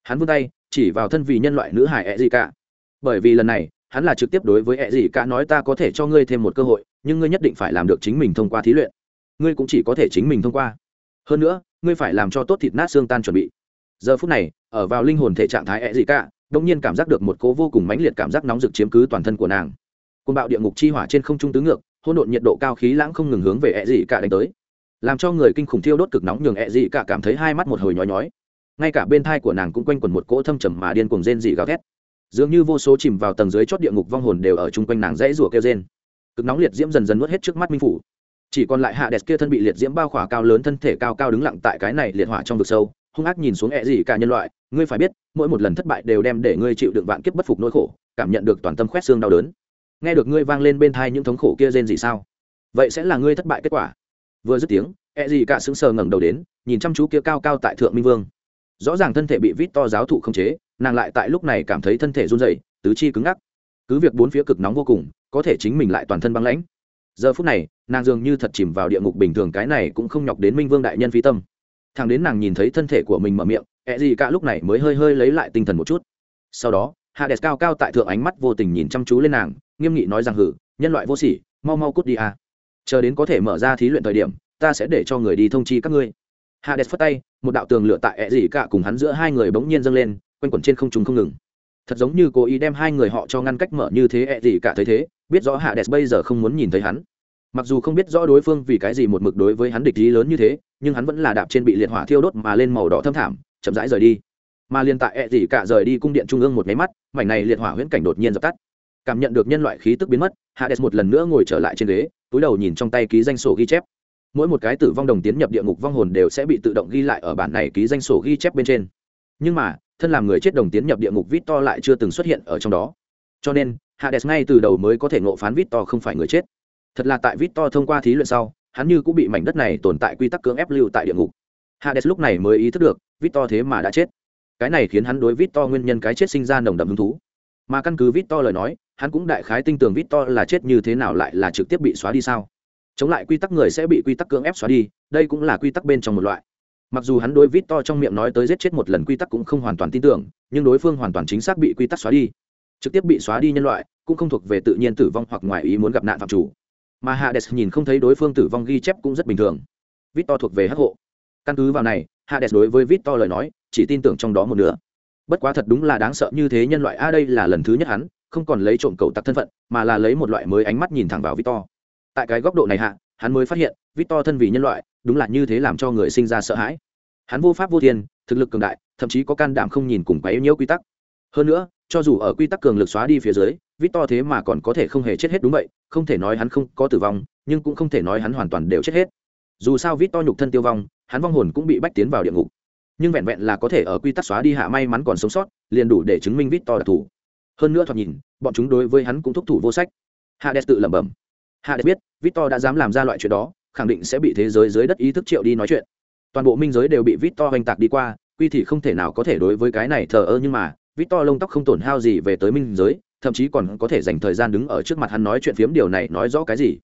Hắn vươn tay, chỉ vào thân vì nhân loại nữ hải ẹ gì cả bởi vì lần này hắn là trực tiếp đối với ẹ gì cả nói ta có thể cho ngươi thêm một cơ hội, nhưng ngươi nhất định phải làm được chính mình thông qua thí luyện. Ngươi cũng chỉ có thể chính mình thông qua. Hơn nữa, ngươi phải làm cho tốt thịt nát xương tan chuẩn bị. Giờ phút này, ở vào linh hồn thể trạng thái ẹ gì cả đông nhiên cảm giác được một cố vô cùng mãnh liệt cảm giác nóng rực chiếm cứ toàn thân của nàng. Côn bạo địa ngục chi hỏa trên không trung tứ ngược, hỗn độn nhiệt độ cao khí lãng không ngừng hướng về ẹ gì cả đánh tới. Làm cho người kinh khủng thiêu đốt cực nóng nhường ẹ dị cả cảm thấy hai mắt một hồi nhói nhói. Ngay cả bên thai của nàng cũng quanh quẩn một cỗ thâm trầm mà điên cuồng rên dị gào ghét dường như vô số chìm vào tầng dưới chót địa ngục vong hồn đều ở chung quanh nàng rẽ rủa kêu rên. Cực nóng liệt diễm dần dần nuốt hết trước mắt minh phủ. Chỉ còn lại hạ đẹp kia thân bị liệt diễm bao khỏa cao lớn thân thể cao cao đứng lặng tại cái này liệt hỏa trong vực sâu, hung ác nhìn xuống ẹ gì cả nhân loại, ngươi phải biết, mỗi một lần thất bại đều đem để ngươi chịu đựng vạn kiếp bất phục nỗi khổ, cảm nhận được toàn tâm khoét xương đau đớn. Nghe được ngươi vang lên bên thai những thống khổ kia rên gì sao? Vậy sẽ là ngươi thất bại kết quả. Vừa dứt tiếng e gì cả sững sờ ngẩng đầu đến, nhìn chăm chú kia cao cao tại thượng minh vương. Rõ ràng thân thể bị vít to giáo thụ không chế nàng lại tại lúc này cảm thấy thân thể run rẩy, tứ chi cứng ngắc. Cứ việc bốn phía cực nóng vô cùng, có thể chính mình lại toàn thân băng lãnh. Giờ phút này, nàng dường như thật chìm vào địa ngục bình thường, cái này cũng không nhọc đến minh vương đại nhân phi tâm. Thằng đến nàng nhìn thấy thân thể của mình mở miệng e ẹ gì cả lúc này mới hơi hơi lấy lại tinh thần một chút. Sau đó, hades cao cao tại thượng ánh mắt vô tình nhìn chăm chú lên nàng, nghiêm nghị nói rằng hử, nhân loại vô sỉ, mau mau cút đi à. chờ đến có thể mở ra thí luyện thời điểm, ta sẽ để cho người đi thông chi các ngươi. Hades phất tay, một đạo tường lửa tại e ẹ gì cả cùng hắn giữa hai người bỗng nhiên dâng lên quanh quẩn trên không trung không ngừng. Thật giống như cố ý đem hai người họ cho ngăn cách mở như thế, ẹ gì cả thấy thế, biết rõ hạ hades bây giờ không muốn nhìn thấy hắn. Mặc dù không biết rõ đối phương vì cái gì một mực đối với hắn địch ý lớn như thế, nhưng hắn vẫn là đạp trên bị liệt hỏa thiêu đốt mà lên màu đỏ thâm thảm, chậm rãi rời đi. Mà liên tại ẹ gì cả rời đi cung điện trung ương một máy mắt, mảnh này liệt hỏa huyễn cảnh đột nhiên dập tắt. Cảm nhận được nhân loại khí tức biến mất, hạ hades một lần nữa ngồi trở lại trên ghế, túi đầu nhìn trong tay ký danh sổ ghi chép. Mỗi một cái tử vong đồng tiến nhập địa ngục vong hồn đều sẽ bị tự động ghi lại ở bản này ký danh sổ ghi chép bên trên. Nhưng mà thân làm người chết đồng tiến nhập địa ngục vít to lại chưa từng xuất hiện ở trong đó. Cho nên, hades ngay từ đầu mới có thể ngộ phán vít to không phải người chết. Thật là tại vít to thông qua thí luyện sau, hắn như cũng bị mảnh đất này tồn tại quy tắc cưỡng ép lưu tại địa ngục. Hades lúc này mới ý thức được, vít to thế mà đã chết. Cái này khiến hắn đối vít to nguyên nhân cái chết sinh ra nồng đậm hứng thú. Mà căn cứ vít to lời nói, hắn cũng đại khái tin tưởng vít to là chết như thế nào lại là trực tiếp bị xóa đi sao? Chống lại quy tắc người sẽ bị quy tắc cưỡng ép xóa đi, đây cũng là quy tắc bên trong một loại mặc dù hắn đối vít to trong miệng nói tới giết chết một lần quy tắc cũng không hoàn toàn tin tưởng, nhưng đối phương hoàn toàn chính xác bị quy tắc xóa đi. Trực tiếp bị xóa đi nhân loại, cũng không thuộc về tự nhiên tử vong hoặc ngoài ý muốn gặp nạn phạm chủ. Mà hades nhìn không thấy đối phương tử vong ghi chép cũng rất bình thường. Vít to thuộc về hắc hộ. Căn cứ vào này, hades đối với vít to lời nói, chỉ tin tưởng trong đó một nửa. Bất quá thật đúng là đáng sợ như thế nhân loại, a, đây là lần thứ nhất hắn, không còn lấy trộm cầu tặc thân phận, mà là lấy một loại mới ánh mắt nhìn thẳng vào victor. Tại cái góc độ này hạ, hắn mới phát hiện, victor thân vì nhân loại đúng là như thế làm cho người sinh ra sợ hãi. Hắn vô pháp vô thiên, thực lực cường đại, thậm chí có can đảm không nhìn cùng quá yếu nhiễu quy tắc. Hơn nữa, cho dù ở quy tắc cường lực xóa đi phía dưới victor thế mà còn có thể không hề chết hết đúng vậy, không thể nói hắn không có tử vong, nhưng cũng không thể nói hắn hoàn toàn đều chết hết. Dù sao victor nhục thân tiêu vong, hắn vong hồn cũng bị bách tiến vào địa ngục. Nhưng vẹn vẹn là có thể ở quy tắc xóa đi hạ may mắn còn sống sót, liền đủ để chứng minh vít to đặc thù hơn nữa thoạt nhìn, bọn chúng đối với hắn cũng thúc thủ vô sách. Hades tự lẩm bẩm. Hades biết vít to đã dám làm ra loại chuyện đó khẳng định sẽ bị thế giới dưới đất ý thức triệu đi nói chuyện. Toàn bộ minh giới đều bị vít to oanh tạc đi qua, quy thì không thể nào có thể đối với cái này thờ ơ nhưng mà vít to lông tóc không tổn hao gì về tới minh giới, thậm chí còn có thể dành thời gian đứng ở trước mặt hắn nói chuyện phiếm điều này nói rõ cái gì.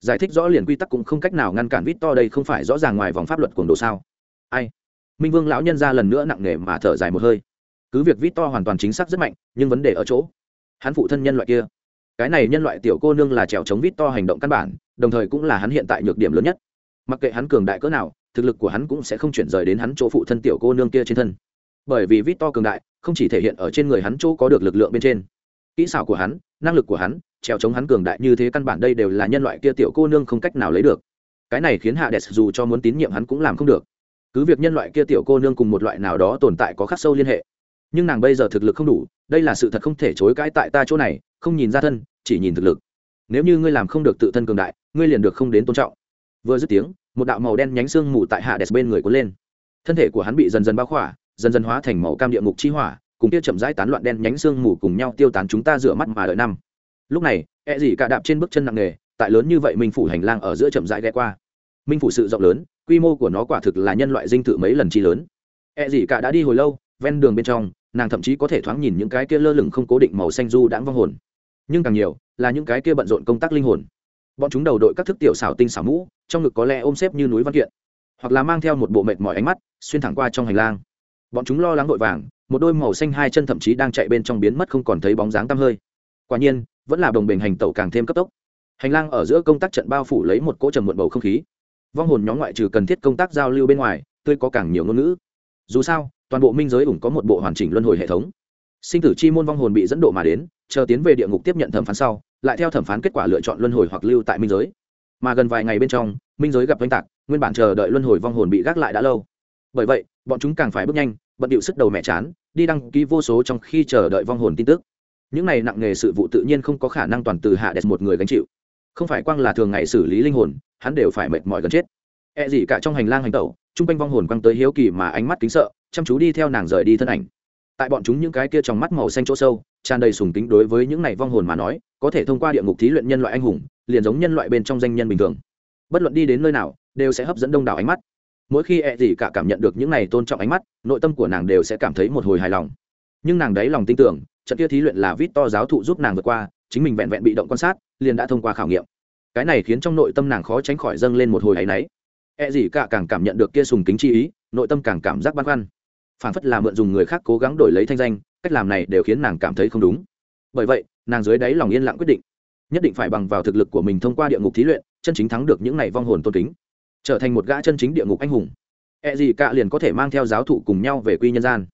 Giải thích rõ liền quy tắc cũng không cách nào ngăn cản vít to đây không phải rõ ràng ngoài vòng pháp luật cuồng đồ sao. Ai? Minh vương lão nhân ra lần nữa nặng nề mà thở dài một hơi. Cứ việc vít to hoàn toàn chính xác rất mạnh, nhưng vấn đề ở chỗ. Hắn phụ thân nhân loại kia. Cái này nhân loại tiểu cô nương là trèo chống vít to hành động căn bản đồng thời cũng là hắn hiện tại nhược điểm lớn nhất. Mặc kệ hắn cường đại cỡ nào, thực lực của hắn cũng sẽ không chuyển rời đến hắn chỗ phụ thân tiểu cô nương kia trên thân. Bởi vì vít to cường đại, không chỉ thể hiện ở trên người hắn chỗ có được lực lượng bên trên. Kỹ xảo của hắn, năng lực của hắn, trèo chống hắn cường đại như thế căn bản đây đều là nhân loại kia tiểu cô nương không cách nào lấy được. Cái này khiến hạ đẹp dù cho muốn tín nhiệm hắn cũng làm không được. Cứ việc nhân loại kia tiểu cô nương cùng một loại nào đó tồn tại có khắc sâu liên hệ, nhưng nàng bây giờ thực lực không đủ, đây là sự thật không thể chối cãi tại ta chỗ này, không nhìn ra thân, chỉ nhìn thực lực. Nếu như ngươi làm không được tự thân cường đại ngươi liền được không đến tôn trọng. Vừa dứt tiếng, một đạo màu đen nhánh xương mù tại hạ đẹp bên người cuốn lên. Thân thể của hắn bị dần dần bao khỏa, dần dần hóa thành màu cam địa ngục chi hỏa, cùng kia chậm rãi tán loạn đen nhánh xương mù cùng nhau tiêu tán chúng ta rửa mắt mà đợi năm. Lúc này e gì cả đạp trên bước chân nặng nề, tại lớn như vậy minh phủ hành lang ở giữa chậm rãi ghé qua. Minh phủ sự rộng lớn, quy mô của nó quả thực là nhân loại dinh thự mấy lần chi lớn. E gì cả đã đi hồi lâu, ven đường bên trong, nàng thậm chí có thể thoáng nhìn những cái kia lơ lửng không cố định màu xanh du đãng vong hồn. Nhưng càng nhiều, là những cái kia bận rộn công tác linh hồn bọn chúng đầu đội các thức tiểu xảo tinh xảo mũ, trong ngực có lẽ ôm xếp như núi văn kiện, hoặc là mang theo một bộ mệt mỏi ánh mắt, xuyên thẳng qua trong hành lang. Bọn chúng lo lắng vội vàng, một đôi màu xanh hai chân thậm chí đang chạy bên trong biến mất không còn thấy bóng dáng tăm hơi. Quả nhiên, vẫn là đồng bình hành tẩu càng thêm cấp tốc. Hành lang ở giữa công tác trận bao phủ lấy một cỗ trầm muộn bầu không khí. Vong hồn nhóm ngoại trừ cần thiết công tác giao lưu bên ngoài, tươi có càng nhiều ngôn ngữ. Dù sao, toàn bộ minh giới ủng có một bộ hoàn chỉnh luân hồi hệ thống. Sinh tử chi môn vong hồn bị dẫn độ mà đến, chờ tiến về địa ngục tiếp nhận thẩm phán sau lại theo thẩm phán kết quả lựa chọn luân hồi hoặc lưu tại minh giới. Mà gần vài ngày bên trong, minh giới gặp oanh tạc, nguyên bản chờ đợi luân hồi vong hồn bị gác lại đã lâu. Bởi vậy, bọn chúng càng phải bước nhanh, bận điệu sức đầu mẹ chán, đi đăng ký vô số trong khi chờ đợi vong hồn tin tức. Những này nặng nghề sự vụ tự nhiên không có khả năng toàn từ hạ đẹp một người gánh chịu. Không phải quang là thường ngày xử lý linh hồn, hắn đều phải mệt mỏi gần chết. E gì cả trong hành lang hành tẩu chung quanh vong hồn quăng tới hiếu kỳ mà ánh mắt kính sợ, chăm chú đi theo nàng rời đi thân ảnh. Tại bọn chúng những cái kia trong mắt màu xanh chỗ sâu tràn đầy sùng tính đối với những này vong hồn mà nói, có thể thông qua địa ngục thí luyện nhân loại anh hùng, liền giống nhân loại bên trong danh nhân bình thường. Bất luận đi đến nơi nào, đều sẽ hấp dẫn đông đảo ánh mắt. Mỗi khi ẹ gì cả cảm nhận được những này tôn trọng ánh mắt, nội tâm của nàng đều sẽ cảm thấy một hồi hài lòng. Nhưng nàng đấy lòng tin tưởng, trận kia thí luyện là vít to giáo thụ giúp nàng vượt qua, chính mình vẹn vẹn bị động quan sát, liền đã thông qua khảo nghiệm. Cái này khiến trong nội tâm nàng khó tránh khỏi dâng lên một hồi áy náy. E gì cả càng cảm nhận được kia sùng kính chi ý, nội tâm càng cảm giác băn khoăn. Phản phất là mượn dùng người khác cố gắng đổi lấy thanh danh cách làm này đều khiến nàng cảm thấy không đúng. Bởi vậy, nàng dưới đáy lòng yên lặng quyết định, nhất định phải bằng vào thực lực của mình thông qua địa ngục thí luyện, chân chính thắng được những này vong hồn tôn kính, trở thành một gã chân chính địa ngục anh hùng. E gì cả liền có thể mang theo giáo thụ cùng nhau về quy nhân gian.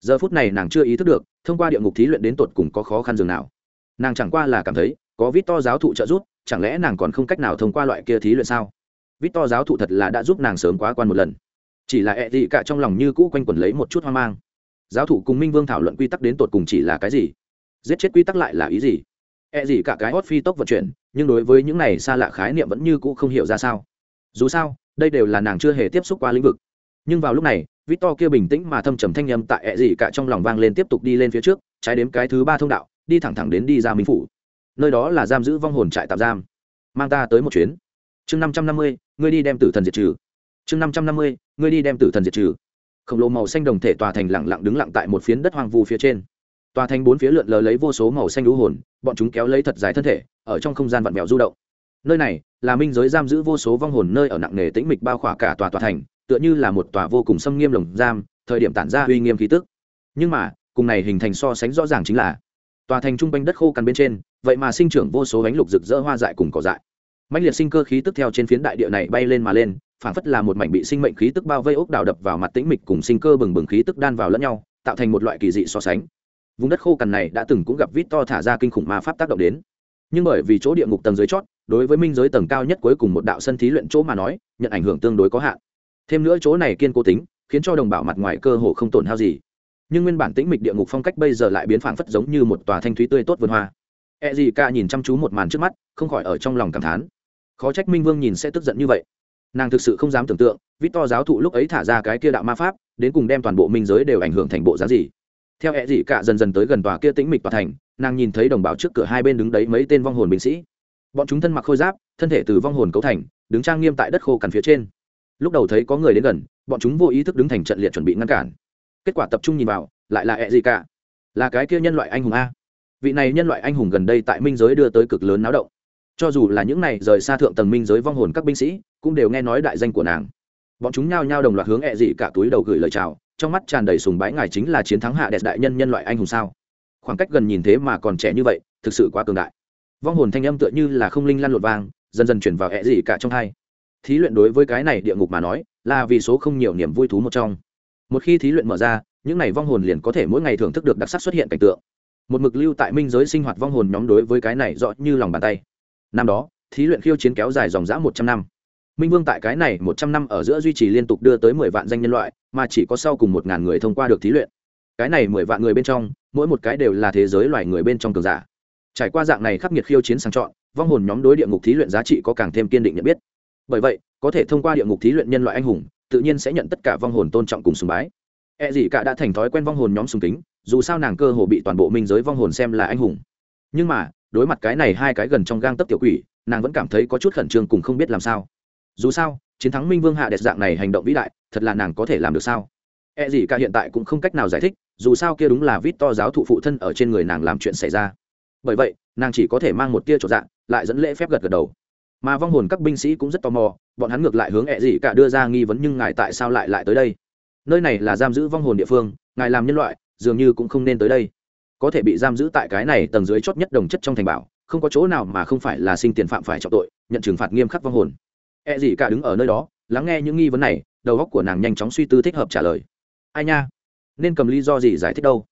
Giờ phút này nàng chưa ý thức được, thông qua địa ngục thí luyện đến tột cùng có khó khăn dường nào. Nàng chẳng qua là cảm thấy, có vít to giáo thụ trợ giúp, chẳng lẽ nàng còn không cách nào thông qua loại kia thí luyện sao? Vít to giáo thụ thật là đã giúp nàng sớm quá quan một lần. Chỉ là ẹ、e、gì cả trong lòng như cũ quanh quẩn lấy một chút hoang mang giáo thủ cùng minh vương thảo luận quy tắc đến tột cùng chỉ là cái gì? Giết chết quy tắc lại là ý gì? Ẹ、e、gì cả cái Hot phi tốc vận chuyển, nhưng đối với những này xa lạ khái niệm vẫn như cũ không hiểu ra sao. Dù sao, đây đều là nàng chưa hề tiếp xúc qua lĩnh vực. Nhưng vào lúc này, victor kia bình tĩnh mà thâm trầm thanh â tại E gì cả trong lòng vang lên tiếp tục đi lên phía trước, trái đếm cái thứ ba thông đạo, đi thẳng thẳng đến đi ra minh phủ. Nơi đó là giam giữ vong hồn trại tạm giam. Mang ta tới một chuyến. Chương năm trăm năm mươi, ngươi đi đem tử thần diệt trừ. Chương năm trăm năm mươi, ngươi đi đem tử thần diệt trừ khổng lồ màu xanh đồng thể tòa thành lặng lặng đứng lặng tại một phiến đất hoang vu phía trên. Tòa thành bốn phía lượn lờ lấy vô số màu xanh lũ hồn, bọn chúng kéo lấy thật dài thân thể, ở trong không gian vặn vẹo du động. Nơi này là minh giới giam giữ vô số vong hồn nơi ở nặng nề tĩnh mịch bao khỏa cả tòa tòa thành, tựa như là một tòa vô cùng xâm nghiêm lồng giam, thời điểm tản ra uy nghiêm khí tức. Nhưng mà, cùng này hình thành so sánh rõ ràng chính là, tòa thành trung quanh đất khô cằn bên trên, vậy mà sinh trưởng vô số ánh lục rực rỡ hoa dại cùng cỏ dại. Mạnh liệt sinh cơ khí tức theo trên phiến đại địa này bay lên mà lên phản phất là một mảnh bị sinh mệnh khí tức bao vây ốc đào đập vào mặt tĩnh mịch cùng sinh cơ bừng bừng khí tức đan vào lẫn nhau, tạo thành một loại kỳ dị so sánh. Vùng đất khô cằn này đã từng cũng gặp vít to thả ra kinh khủng ma pháp tác động đến. Nhưng bởi vì chỗ địa ngục tầng dưới chót, đối với minh giới tầng cao nhất cuối cùng một đạo sân thí luyện chỗ mà nói, nhận ảnh hưởng tương đối có hạn. Thêm nữa chỗ này kiên cố tính, khiến cho đồng bào mặt ngoài cơ hồ không tổn hao gì. Nhưng nguyên bản tĩnh mịch địa ngục phong cách bây giờ lại biến phảng phất giống như một tòa thanh thúy tươi tốt vườn hoa. E gì ca nhìn chăm chú một màn trước mắt, không khỏi ở trong lòng cảm thán. Khó trách minh vương nhìn sẽ tức giận như vậy nàng thực sự không dám tưởng tượng vít to giáo thụ lúc ấy thả ra cái kia đạo ma pháp, đến cùng đem toàn bộ minh giới đều ảnh hưởng thành bộ giá gì. Theo hẹ dị cả dần dần tới gần tòa kia tĩnh mịch tòa thành, nàng nhìn thấy đồng bào trước cửa hai bên đứng đấy mấy tên vong hồn binh sĩ. Bọn chúng thân mặc khôi giáp, thân thể từ vong hồn cấu thành, đứng trang nghiêm tại đất khô cằn phía trên. Lúc đầu thấy có người đến gần, bọn chúng vô ý thức đứng thành trận liệt chuẩn bị ngăn cản. Kết quả tập trung nhìn vào, lại là hẹ gì cả. Là cái kia nhân loại anh hùng a. Vị này nhân loại anh hùng gần đây tại minh giới đưa tới cực lớn náo động cho dù là những này rời xa thượng tầng minh giới vong hồn các binh sĩ, cũng đều nghe nói đại danh của nàng. Bọn chúng nhao nhao đồng loạt hướng e ẹ dị cả túi đầu gửi lời chào, trong mắt tràn đầy sùng bái ngài chính là chiến thắng hạ đẹp đại nhân nhân loại anh hùng sao? Khoảng cách gần nhìn thế mà còn trẻ như vậy, thực sự quá cường đại. Vong hồn thanh âm tựa như là không linh lăn lột vang, dần dần chuyển vào e ẹ dị cả trong hai. Thí luyện đối với cái này địa ngục mà nói, là vì số không nhiều niềm vui thú một trong. Một khi thí luyện mở ra, những này vong hồn liền có thể mỗi ngày thưởng thức được đặc sắc xuất hiện cảnh tượng. Một mực lưu tại minh giới sinh hoạt vong hồn nhóm đối với cái này rõ như lòng bàn tay năm đó, thí luyện khiêu chiến kéo dài dòng dã một trăm năm. Minh vương tại cái này một trăm năm ở giữa duy trì liên tục đưa tới mười vạn danh nhân loại, mà chỉ có sau cùng một ngàn người thông qua được thí luyện. Cái này mười vạn người bên trong, mỗi một cái đều là thế giới loài người bên trong cường giả. Trải qua dạng này khắc nghiệt khiêu chiến sang chọn, vong hồn nhóm đối địa ngục thí luyện giá trị có càng thêm kiên định nhận biết. Bởi vậy, có thể thông qua địa ngục thí luyện nhân loại anh hùng, tự nhiên sẽ nhận tất cả vong hồn tôn trọng cùng sùng bái. E gì cả đã thành thói quen vong hồn nhóm sùng kính, dù sao nàng cơ hồ bị toàn bộ minh giới vong hồn xem là anh hùng. Nhưng mà đối mặt cái này hai cái gần trong gang tấc tiểu quỷ, nàng vẫn cảm thấy có chút khẩn trương cùng không biết làm sao. Dù sao, chiến thắng minh vương hạ đẹp dạng này hành động vĩ đại, thật là nàng có thể làm được sao? E gì cả hiện tại cũng không cách nào giải thích, dù sao kia đúng là vít to giáo thụ phụ thân ở trên người nàng làm chuyện xảy ra. Bởi vậy, nàng chỉ có thể mang một tia trọn dạng lại dẫn lễ phép gật gật đầu. Mà vong hồn các binh sĩ cũng rất tò mò, bọn hắn ngược lại hướng e ẹ gì cả đưa ra nghi vấn nhưng ngài tại sao lại lại tới đây? Nơi này là giam giữ vong hồn địa phương, ngài làm nhân loại, dường như cũng không nên tới đây có thể bị giam giữ tại cái này tầng dưới chót nhất đồng chất trong thành bảo, không có chỗ nào mà không phải là sinh tiền phạm phải trọng tội, nhận trừng phạt nghiêm khắc vong hồn. E gì cả đứng ở nơi đó, lắng nghe những nghi vấn này, đầu góc của nàng nhanh chóng suy tư thích hợp trả lời. Ai nha? Nên cầm lý do gì giải thích đâu?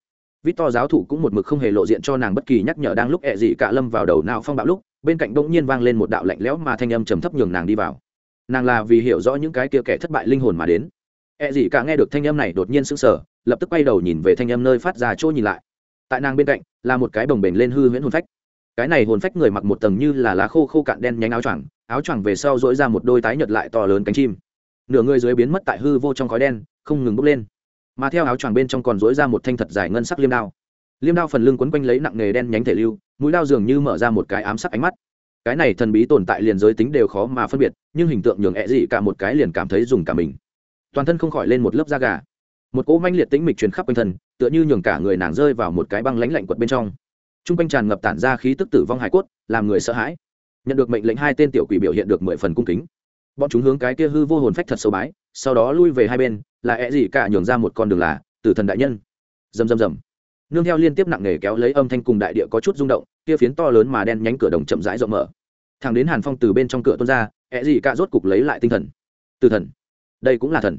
Vít to giáo thủ cũng một mực không hề lộ diện cho nàng bất kỳ nhắc nhở đang lúc e ẹ gì cả lâm vào đầu nào phong bạo lúc, bên cạnh bỗng nhiên vang lên một đạo lạnh lẽo mà thanh âm trầm thấp nhường nàng đi vào. Nàng là vì hiểu rõ những cái kia kẻ thất bại linh hồn mà đến. E ẹ gì cả nghe được thanh âm này đột nhiên sững sờ, lập tức quay đầu nhìn về thanh âm nơi phát ra chỗ nhìn lại tại nàng bên cạnh là một cái bồng bềnh lên hư huyễn hồn phách. Cái này hồn phách người mặc một tầng như là lá khô khô cạn đen nhánh áo choàng áo choàng về sau dỗi ra một đôi tái nhợt lại to lớn cánh chim. Nửa người dưới biến mất tại hư vô trong khói đen, không ngừng bốc lên. Mà theo áo choàng bên trong còn dỗi ra một thanh thật dài ngân sắc liêm đao. Liêm đao phần lưng quấn quanh lấy nặng nghề đen nhánh thể lưu, mũi đao dường như mở ra một cái ám sắc ánh mắt. Cái này thần bí tồn tại liền giới tính đều khó mà phân biệt, nhưng hình tượng nhường ẹ dị cả một cái liền cảm thấy dùng cả mình. Toàn thân không khỏi lên một lớp da gà một cỗ manh liệt tĩnh mịch truyền khắp quanh thân, tựa như nhường cả người nàng rơi vào một cái băng lánh lạnh quật bên trong. T r u n g quanh tràn ngập tản ra khí tức tử vong hải cốt, làm người sợ hãi. Nhận được mệnh lệnh hai tên tiểu quỷ biểu hiện được mười phần cung kính. Bọn chúng hướng cái kia hư vô hồn phách thật sâu bái, sau đó lui về hai bên, là ẹ gì cả nhường ra một con đường là, tử thần đại nhân. Dầm dầm dầm nương theo liên tiếp nặng nề kéo lấy âm thanh cùng đại địa có chút rung động, kia phiến to lớn mà đen nhánh cửa đồng chậm rãi rộng mở. Thẳng đến hàn phong từ bên trong cửa tuôn ra ẹ gì cả rốt cục lấy lại tinh thần. Từ thần. Đây cũng là thần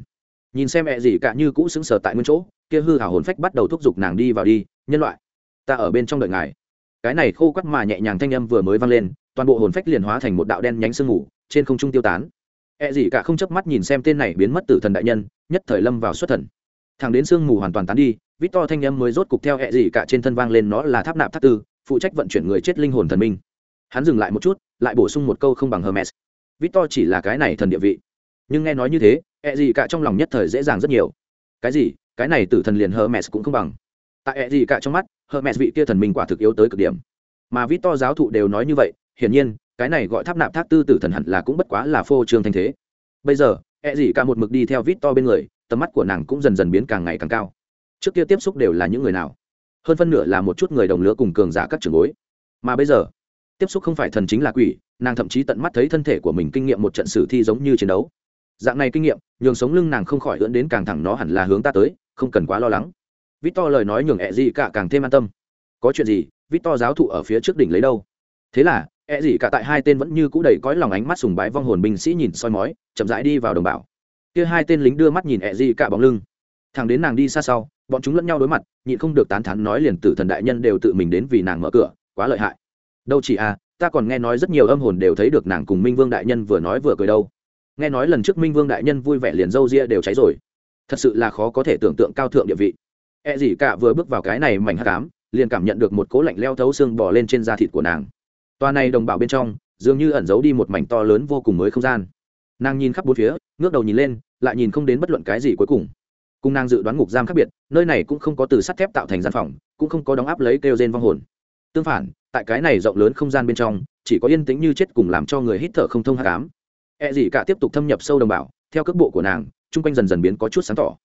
nhìn xem mẹ gì cả như cũ xứng sở tại nguyên chỗ, kia hư hảo hồn phách bắt đầu thúc giục nàng đi vào đi, nhân loại, ta ở bên trong đợi ngài. Cái này khô quắt mà nhẹ nhàng thanh âm vừa mới vang lên, toàn bộ hồn phách liền hóa thành một đạo đen nhánh sương mù, trên không trung tiêu tán. E gì cả không chớp mắt nhìn xem tên này biến mất tử thần đại nhân, nhất thời lâm vào xuất thần. Thằng đến sương mù hoàn toàn tán đi vít to thanh âm mới rốt cục theo E gì cả trên thân vang lên nó là tháp nạp tháp tư, phụ trách vận chuyển người chết linh hồn thần minh. Hắn dừng lại một chút, lại bổ sung một câu không bằng hermes. Vít to chỉ là cái này thần địa vị. Nhưng nghe nói như thế ẹ gì cả trong lòng nhất thời dễ dàng rất nhiều. Cái gì? Cái này tử thần liền hermes cũng không bằng. Tại ẹ gì cả trong mắt, hermes vị kia thần minh quả thực yếu tới cực điểm. Mà vít to giáo thụ đều nói như vậy, hiển nhiên, cái này gọi tháp nạp tháp tư tử thần hẳn là cũng bất quá là phô trương thanh thế. Bây giờ ẹ gì cả một mực đi theo vít to bên người, tầm mắt của nàng cũng dần dần biến càng ngày càng cao. Trước kia tiếp xúc đều là những người nào? Hơn phân nửa là một chút người đồng lứa cùng cường giả các trường bối. Mà bây giờ, tiếp xúc không phải thần chính là quỷ, nàng thậm chí tận mắt thấy thân thể của mình kinh nghiệm một trận sử thi giống như chiến đấu dạng này kinh nghiệm, nhường sống lưng nàng không khỏi ưỡn đến càng thẳng nó hẳn là hướng ta tới, không cần quá lo lắng. Vít to lời nói nhường ẹ gì cả càng thêm an tâm. Có chuyện gì vít to giáo thụ ở phía trước đỉnh lấy đâu? Thế là ẹ gì cả tại hai tên vẫn như cũ đầy cõi lòng ánh mắt sùng bái vong hồn binh sĩ nhìn soi mói, chậm rãi đi vào đồng bào. Kia hai tên lính đưa mắt nhìn ẹ gì cả bóng lưng. Thằng đến nàng đi xa sau, bọn chúng lẫn nhau đối mặt, nhịn không được tán thán nói liền tử thần đại nhân đều tự mình đến vì nàng mở cửa, quá lợi hại. Đâu chỉ à ta còn nghe nói rất nhiều âm hồn đều thấy được nàng cùng minh vương đại nhân vừa nói vừa cười đâu nghe nói lần trước minh vương đại nhân vui vẻ liền râu ria đều cháy rồi. Thật sự là khó có thể tưởng tượng cao thượng địa vị. E gì cả vừa bước vào cái này mảnh hát cám liền cảm nhận được một cố lạnh leo thấu xương bỏ lên trên da thịt của nàng. Toa này đồng bào bên trong, dường như ẩn giấu đi một mảnh to lớn vô cùng mới không gian. Nàng nhìn khắp bốn phía, ngước đầu nhìn lên, lại nhìn không đến bất luận cái gì cuối cùng. Cùng nàng dự đoán ngục giam khác biệt, nơi này cũng không có từ sắt thép tạo thành gian phòng, cũng không có đóng áp lấy kêu rên vong hồn. Tương phản, tại cái này rộng lớn không gian bên trong, chỉ có yên tĩnh như chết cùng làm cho người hít thở không thông hát cám E gì cả tiếp tục thâm nhập sâu đồng bào, theo cước bộ của nàng, chung quanh dần dần biến có chút sáng tỏ.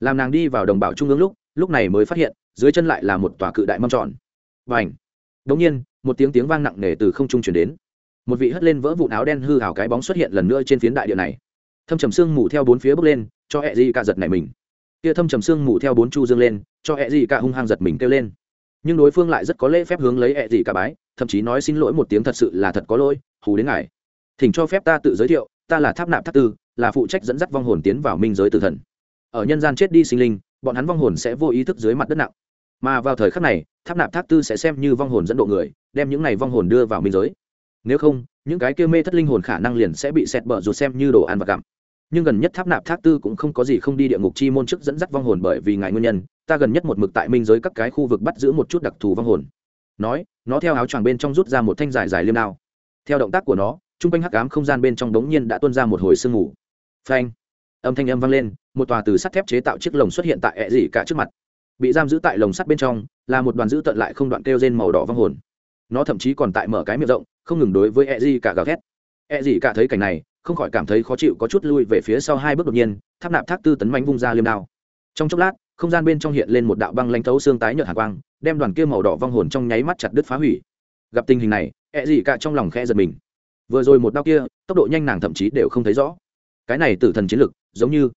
Làm nàng đi vào đồng bào trung ương lúc lúc này mới phát hiện, dưới chân lại là một tòa cự đại mâm tròn. Và ảnh nhiên, một tiếng tiếng vang nặng nề từ không trung chuyển đến. Một vị hất lên vỡ vụn áo đen hư hào cái bóng xuất hiện lần nữa trên phiến đại địa này. Thâm trầm sương mù theo bốn phía bước lên, cho e hẹ gì cả giật này mình. Kia thâm trầm sương mù theo bốn chu dương lên, cho e hẹ gì cả hung hăng giật mình kêu lên. Nhưng đối phương lại rất có lễ phép hướng lấy e hẹ gì cả bái, thậm chí nói xin lỗi một tiếng thật sự là thật có lỗi, hù đến ngài thỉnh cho phép ta tự giới thiệu, ta là tháp nạp tháp tư, là phụ trách dẫn dắt vong hồn tiến vào minh giới tử thần. Ở nhân gian chết đi sinh linh, bọn hắn vong hồn sẽ vô ý thức dưới mặt đất nặng. Mà vào thời khắc này, tháp nạp tháp tư sẽ xem như vong hồn dẫn độ người, đem những này vong hồn đưa vào minh giới. Nếu không, những cái kia mê thất linh hồn khả năng liền sẽ bị xẹt bở rụt xem như đồ ăn và gặm. Nhưng gần nhất tháp nạp tháp tư cũng không có gì không đi địa ngục chi môn chức dẫn dắt vong hồn bởi vì ngài nguyên nhân, ta gần nhất một mực tại minh giới các cái khu vực bắt giữ một chút đặc thù vong hồn. Nói, nó theo áo choàng bên trong rút ra một thanh dài dài liêm đao. Theo động tác của nó Trung quanh hắc ám không gian bên trong đống nhiên đã tuôn ra một hồi sương mù. Phanh! Âm thanh âm vang lên, một tòa từ sắt thép chế tạo chiếc lồng xuất hiện tại ẹ dị cả trước mặt. Bị giam giữ tại lồng sắt bên trong, là một đoàn giữ tận lại không đoạn kêu rên màu đỏ vang hồn. Nó thậm chí còn tại mở cái miệng rộng, không ngừng đối với ẹ gì cả gào thét. Ẹ gì cả thấy cảnh này, không khỏi cảm thấy khó chịu có chút lui về phía sau hai bước đột nhiên, tháp nạp thác tư tấn mánh vung ra liêm đao. Trong chốc lát, không gian bên trong hiện lên một đạo băng lãnh thấu xương tái nhợt hàn quang, đem đoàn kia màu đỏ vong hồn trong nháy mắt chặt đứt phá hủy. Gặp tình hình này ẹ gì cả trong lòng khe giật mình vừa rồi một đau kia, tốc độ nhanh nàng thậm chí đều không thấy rõ. Cái này tử thần chiến lực, giống như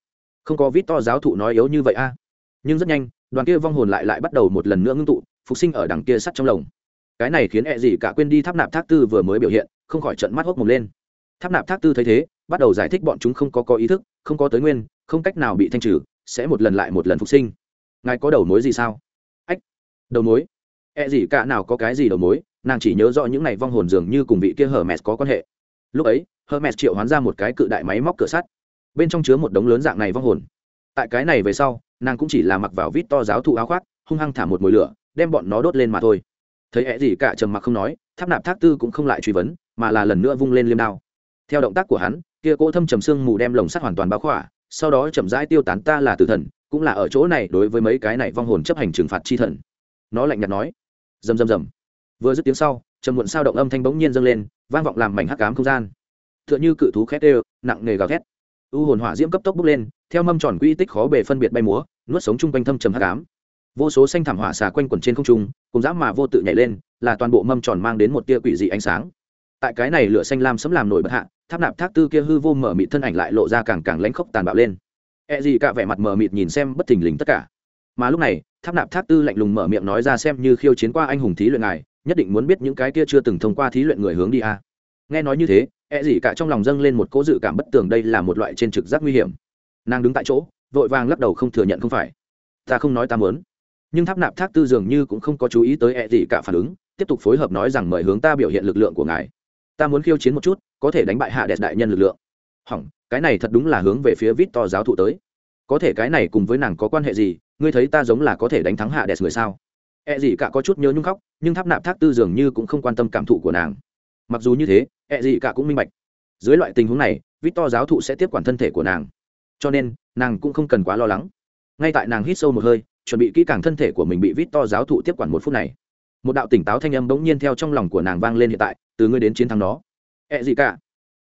không có vít to giáo thụ nói yếu như vậy a. À. Nhưng rất nhanh, đoàn kia vong hồn lại lại bắt đầu một lần nữa ngưng tụ, phục sinh ở đằng kia sắt trong lồng. Cái này khiến e gì cả quên đi tháp nạp thác tư vừa mới biểu hiện, không khỏi trận mắt hốc mồm lên. Tháp nạp thác tư thấy thế, bắt đầu giải thích bọn chúng không có có ý thức, không có tới nguyên, không cách nào bị thanh trừ, sẽ một lần lại một lần phục sinh. Ngài có đầu mối gì sao? Ách, đầu mối. E gì cả nào có cái gì đầu mối? Nàng chỉ nhớ rõ những này vong hồn dường như cùng vị kia hermes có quan hệ. Lúc ấy, hermes triệu hoán ra một cái cự đại máy móc cửa sắt. Bên trong chứa một đống lớn dạng này vong hồn. Tại cái này về sau, nàng cũng chỉ là mặc vào vít to giáo thụ áo khoác, hung hăng thả một mồi lửa, đem bọn nó đốt lên mà thôi. Thấy ẹ gì cả trầm mặc không nói, tháp nạp thác tư cũng không lại truy vấn, mà là lần nữa vung lên liêm đao. Theo động tác của hắn, kia cỗ thâm trầm xương mù đem lồng sắt hoàn toàn bao khỏa, sau đó chậm rãi tiêu tán ta là tử thần, cũng là ở chỗ này đối với mấy cái này vong hồn chấp hành trừng phạt chi thần. Nó lạnh nhạt nói, rầm rầm rầm vừa dứt tiếng sau trầm muộn sao động âm thanh bỗng nhiên dâng lên vang vọng làm mảnh hắc cám không gian. T h ư ợ n h ư cự thú khét ê nặng nề gào thét. U hồn hỏa diễm cấp tốc bốc lên theo mâm tròn quỹ tích khó bề phân biệt bay múa nuốt sống chung quanh thâm trầm hắc cám vô số xanh thảm hỏa xà quanh quẩn trên không trung cùng dã mà vô tự nhảy lên là toàn bộ mâm tròn mang đến một tia quỷ dị ánh sáng. Tại cái này lửa xanh lam sấm làm nổi bật hạ tháp nạp thác tư kia hư vô mở mịt thân ảnh lại lộ ra càng càng lãnh khốc tàn bạo lên. E gì cả vẻ mặt mờ mịt nhìn xem bất thình lình tất cả. Mà lúc này, Tháp Nạp Tháp Tư lạnh lùng mở miệng nói ra xem như khiêu chiến qua anh hùng thí luyện ngài, nhất định muốn biết những cái kia chưa từng thông qua thí luyện người hướng đi a. À. Nghe nói như thế, E gì cả trong lòng dâng lên một cỗ dự cảm bất tường đây là một loại trên trực giác nguy hiểm. Nàng đứng tại chỗ, vội vàng lắc đầu không thừa nhận không phải. Ta không nói ta muốn. Nhưng Tháp Nạp Tháp Tư dường như cũng không có chú ý tới E gì cả phản ứng, tiếp tục phối hợp nói rằng mời hướng ta biểu hiện lực lượng của ngài. Ta muốn khiêu chiến một chút, có thể đánh bại hạ đẹp đại nhân lực lượng. Hỏng, cái này thật đúng là hướng về phía vít to giáo thụ tới có thể cái này cùng với nàng có quan hệ gì ngươi thấy ta giống là có thể đánh thắng hạ đẹp người sao? E gì cả có chút nhớ nhung khóc, nhưng tháp nạp thác tư dường như cũng không quan tâm cảm thụ của nàng. Mặc dù như thế E gì cả cũng minh bạch. Dưới loại tình huống này vít to giáo thụ sẽ tiếp quản thân thể của nàng. Cho nên, nàng cũng không cần quá lo lắng. Ngay tại nàng hít sâu một hơi, chuẩn bị kỹ càng thân thể của mình bị vít to giáo thụ tiếp quản một phút này, một đạo tỉnh táo thanh âm bỗng nhiên theo trong lòng của nàng vang lên hiện tại, từ ngươi đến chiến thắng đó. E gì cả,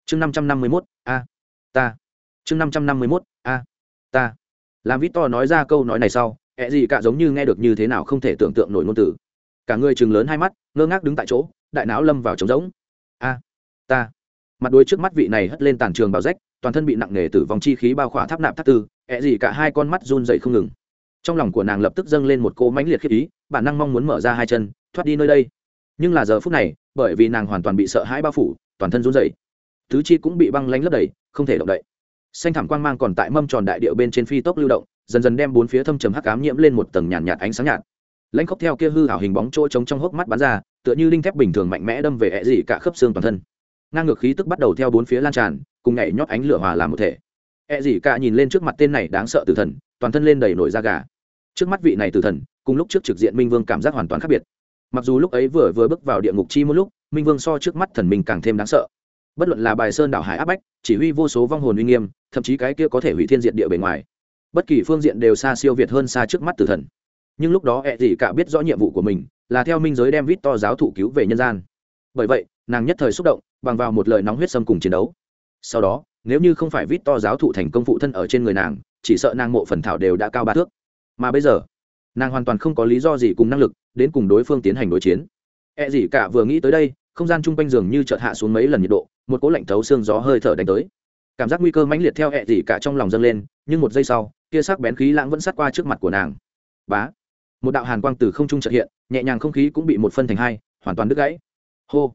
chương năm trăm năm mươi mốt, a, ta. Chương năm trăm năm mươi mốt, a, ta làm vít to nói ra câu nói này sau, ẹ gì cả giống như nghe được như thế nào không thể tưởng tượng nổi ngôn từ. Cả người chừng lớn hai mắt, ngơ ngác đứng tại chỗ, đại não lâm vào trống rỗng. A, ta. Mặt đuôi trước mắt vị này hất lên tàn trường bào rách, toàn thân bị nặng nề tử vong chi khí bao khỏa tháp nạp tháp tư, ẹ gì cả hai con mắt run dậy không ngừng. Trong lòng của nàng lập tức dâng lên một cô mãnh liệt khiếp ý, bản năng mong muốn mở ra hai chân, thoát đi nơi đây. Nhưng là giờ phút này, bởi vì nàng hoàn toàn bị sợ hãi bao phủ, toàn thân run dậy tứ chi cũng bị băng lánh lấp đầy, không thể động đậy xanh thảm quang mang còn tại mâm tròn đại điệu bên trên phi tốc lưu động dần dần đem bốn phía thâm trầm hắc ám nhiễm lên một tầng nhàn nhạt, nhạt ánh sáng nhạt. Lãnh khóc theo kia hư hảo hình bóng chỗ trống trong hốc mắt bắn ra tựa như linh thép bình thường mạnh mẽ đâm về ẹ dị cả khớp xương toàn thân. Ngang ngược khí tức bắt đầu theo bốn phía lan tràn cùng nhảy nhót ánh lửa hòa làm một thể. Ẹ dị cả nhìn lên trước mặt tên này đáng sợ tử thần toàn thân lên đầy nổi da gà. Trước mắt vị này tử thần cùng lúc trước trực diện minh vương cảm giác hoàn toàn khác biệt. Mặc dù lúc ấy vừa vừa bước vào địa ngục chi một lúc minh vương so trước mắt thần mình càng thêm đáng sợ bất luận là bài sơn đảo hải áp bách, chỉ huy vô số vong hồn uy nghiêm, thậm chí cái kia có thể hủy thiên diện địa bề ngoài, bất kỳ phương diện đều xa siêu việt hơn xa trước mắt tử thần. Nhưng lúc đó ẹ dị cả biết rõ nhiệm vụ của mình, là theo minh giới đem vít to giáo thụ cứu về nhân gian. Bởi vậy, nàng nhất thời xúc động, bằng vào một lời nóng huyết xâm cùng chiến đấu. Sau đó, nếu như không phải vít to giáo thụ thành công phụ thân ở trên người nàng, chỉ sợ nàng mộ phần thảo đều đã cao ba thước. Mà bây giờ, nàng hoàn toàn không có lý do gì cùng năng lực, đến cùng đối phương tiến hành đối chiến. E gì cả vừa nghĩ tới đây không gian chung quanh giường như chợt hạ xuống mấy lần nhiệt độ, một cỗ lạnh thấu xương gió hơi thở đánh tới. Cảm giác nguy cơ mãnh liệt theo hẹ gì cả trong lòng dâng lên, nhưng một giây sau kia sắc bén khí lãng vẫn sát qua trước mặt của nàng. Bá! Một đạo hàn quang từ không trung chợt hiện, nhẹ nhàng không khí cũng bị một phân thành hai, hoàn toàn đứt gãy. Hô!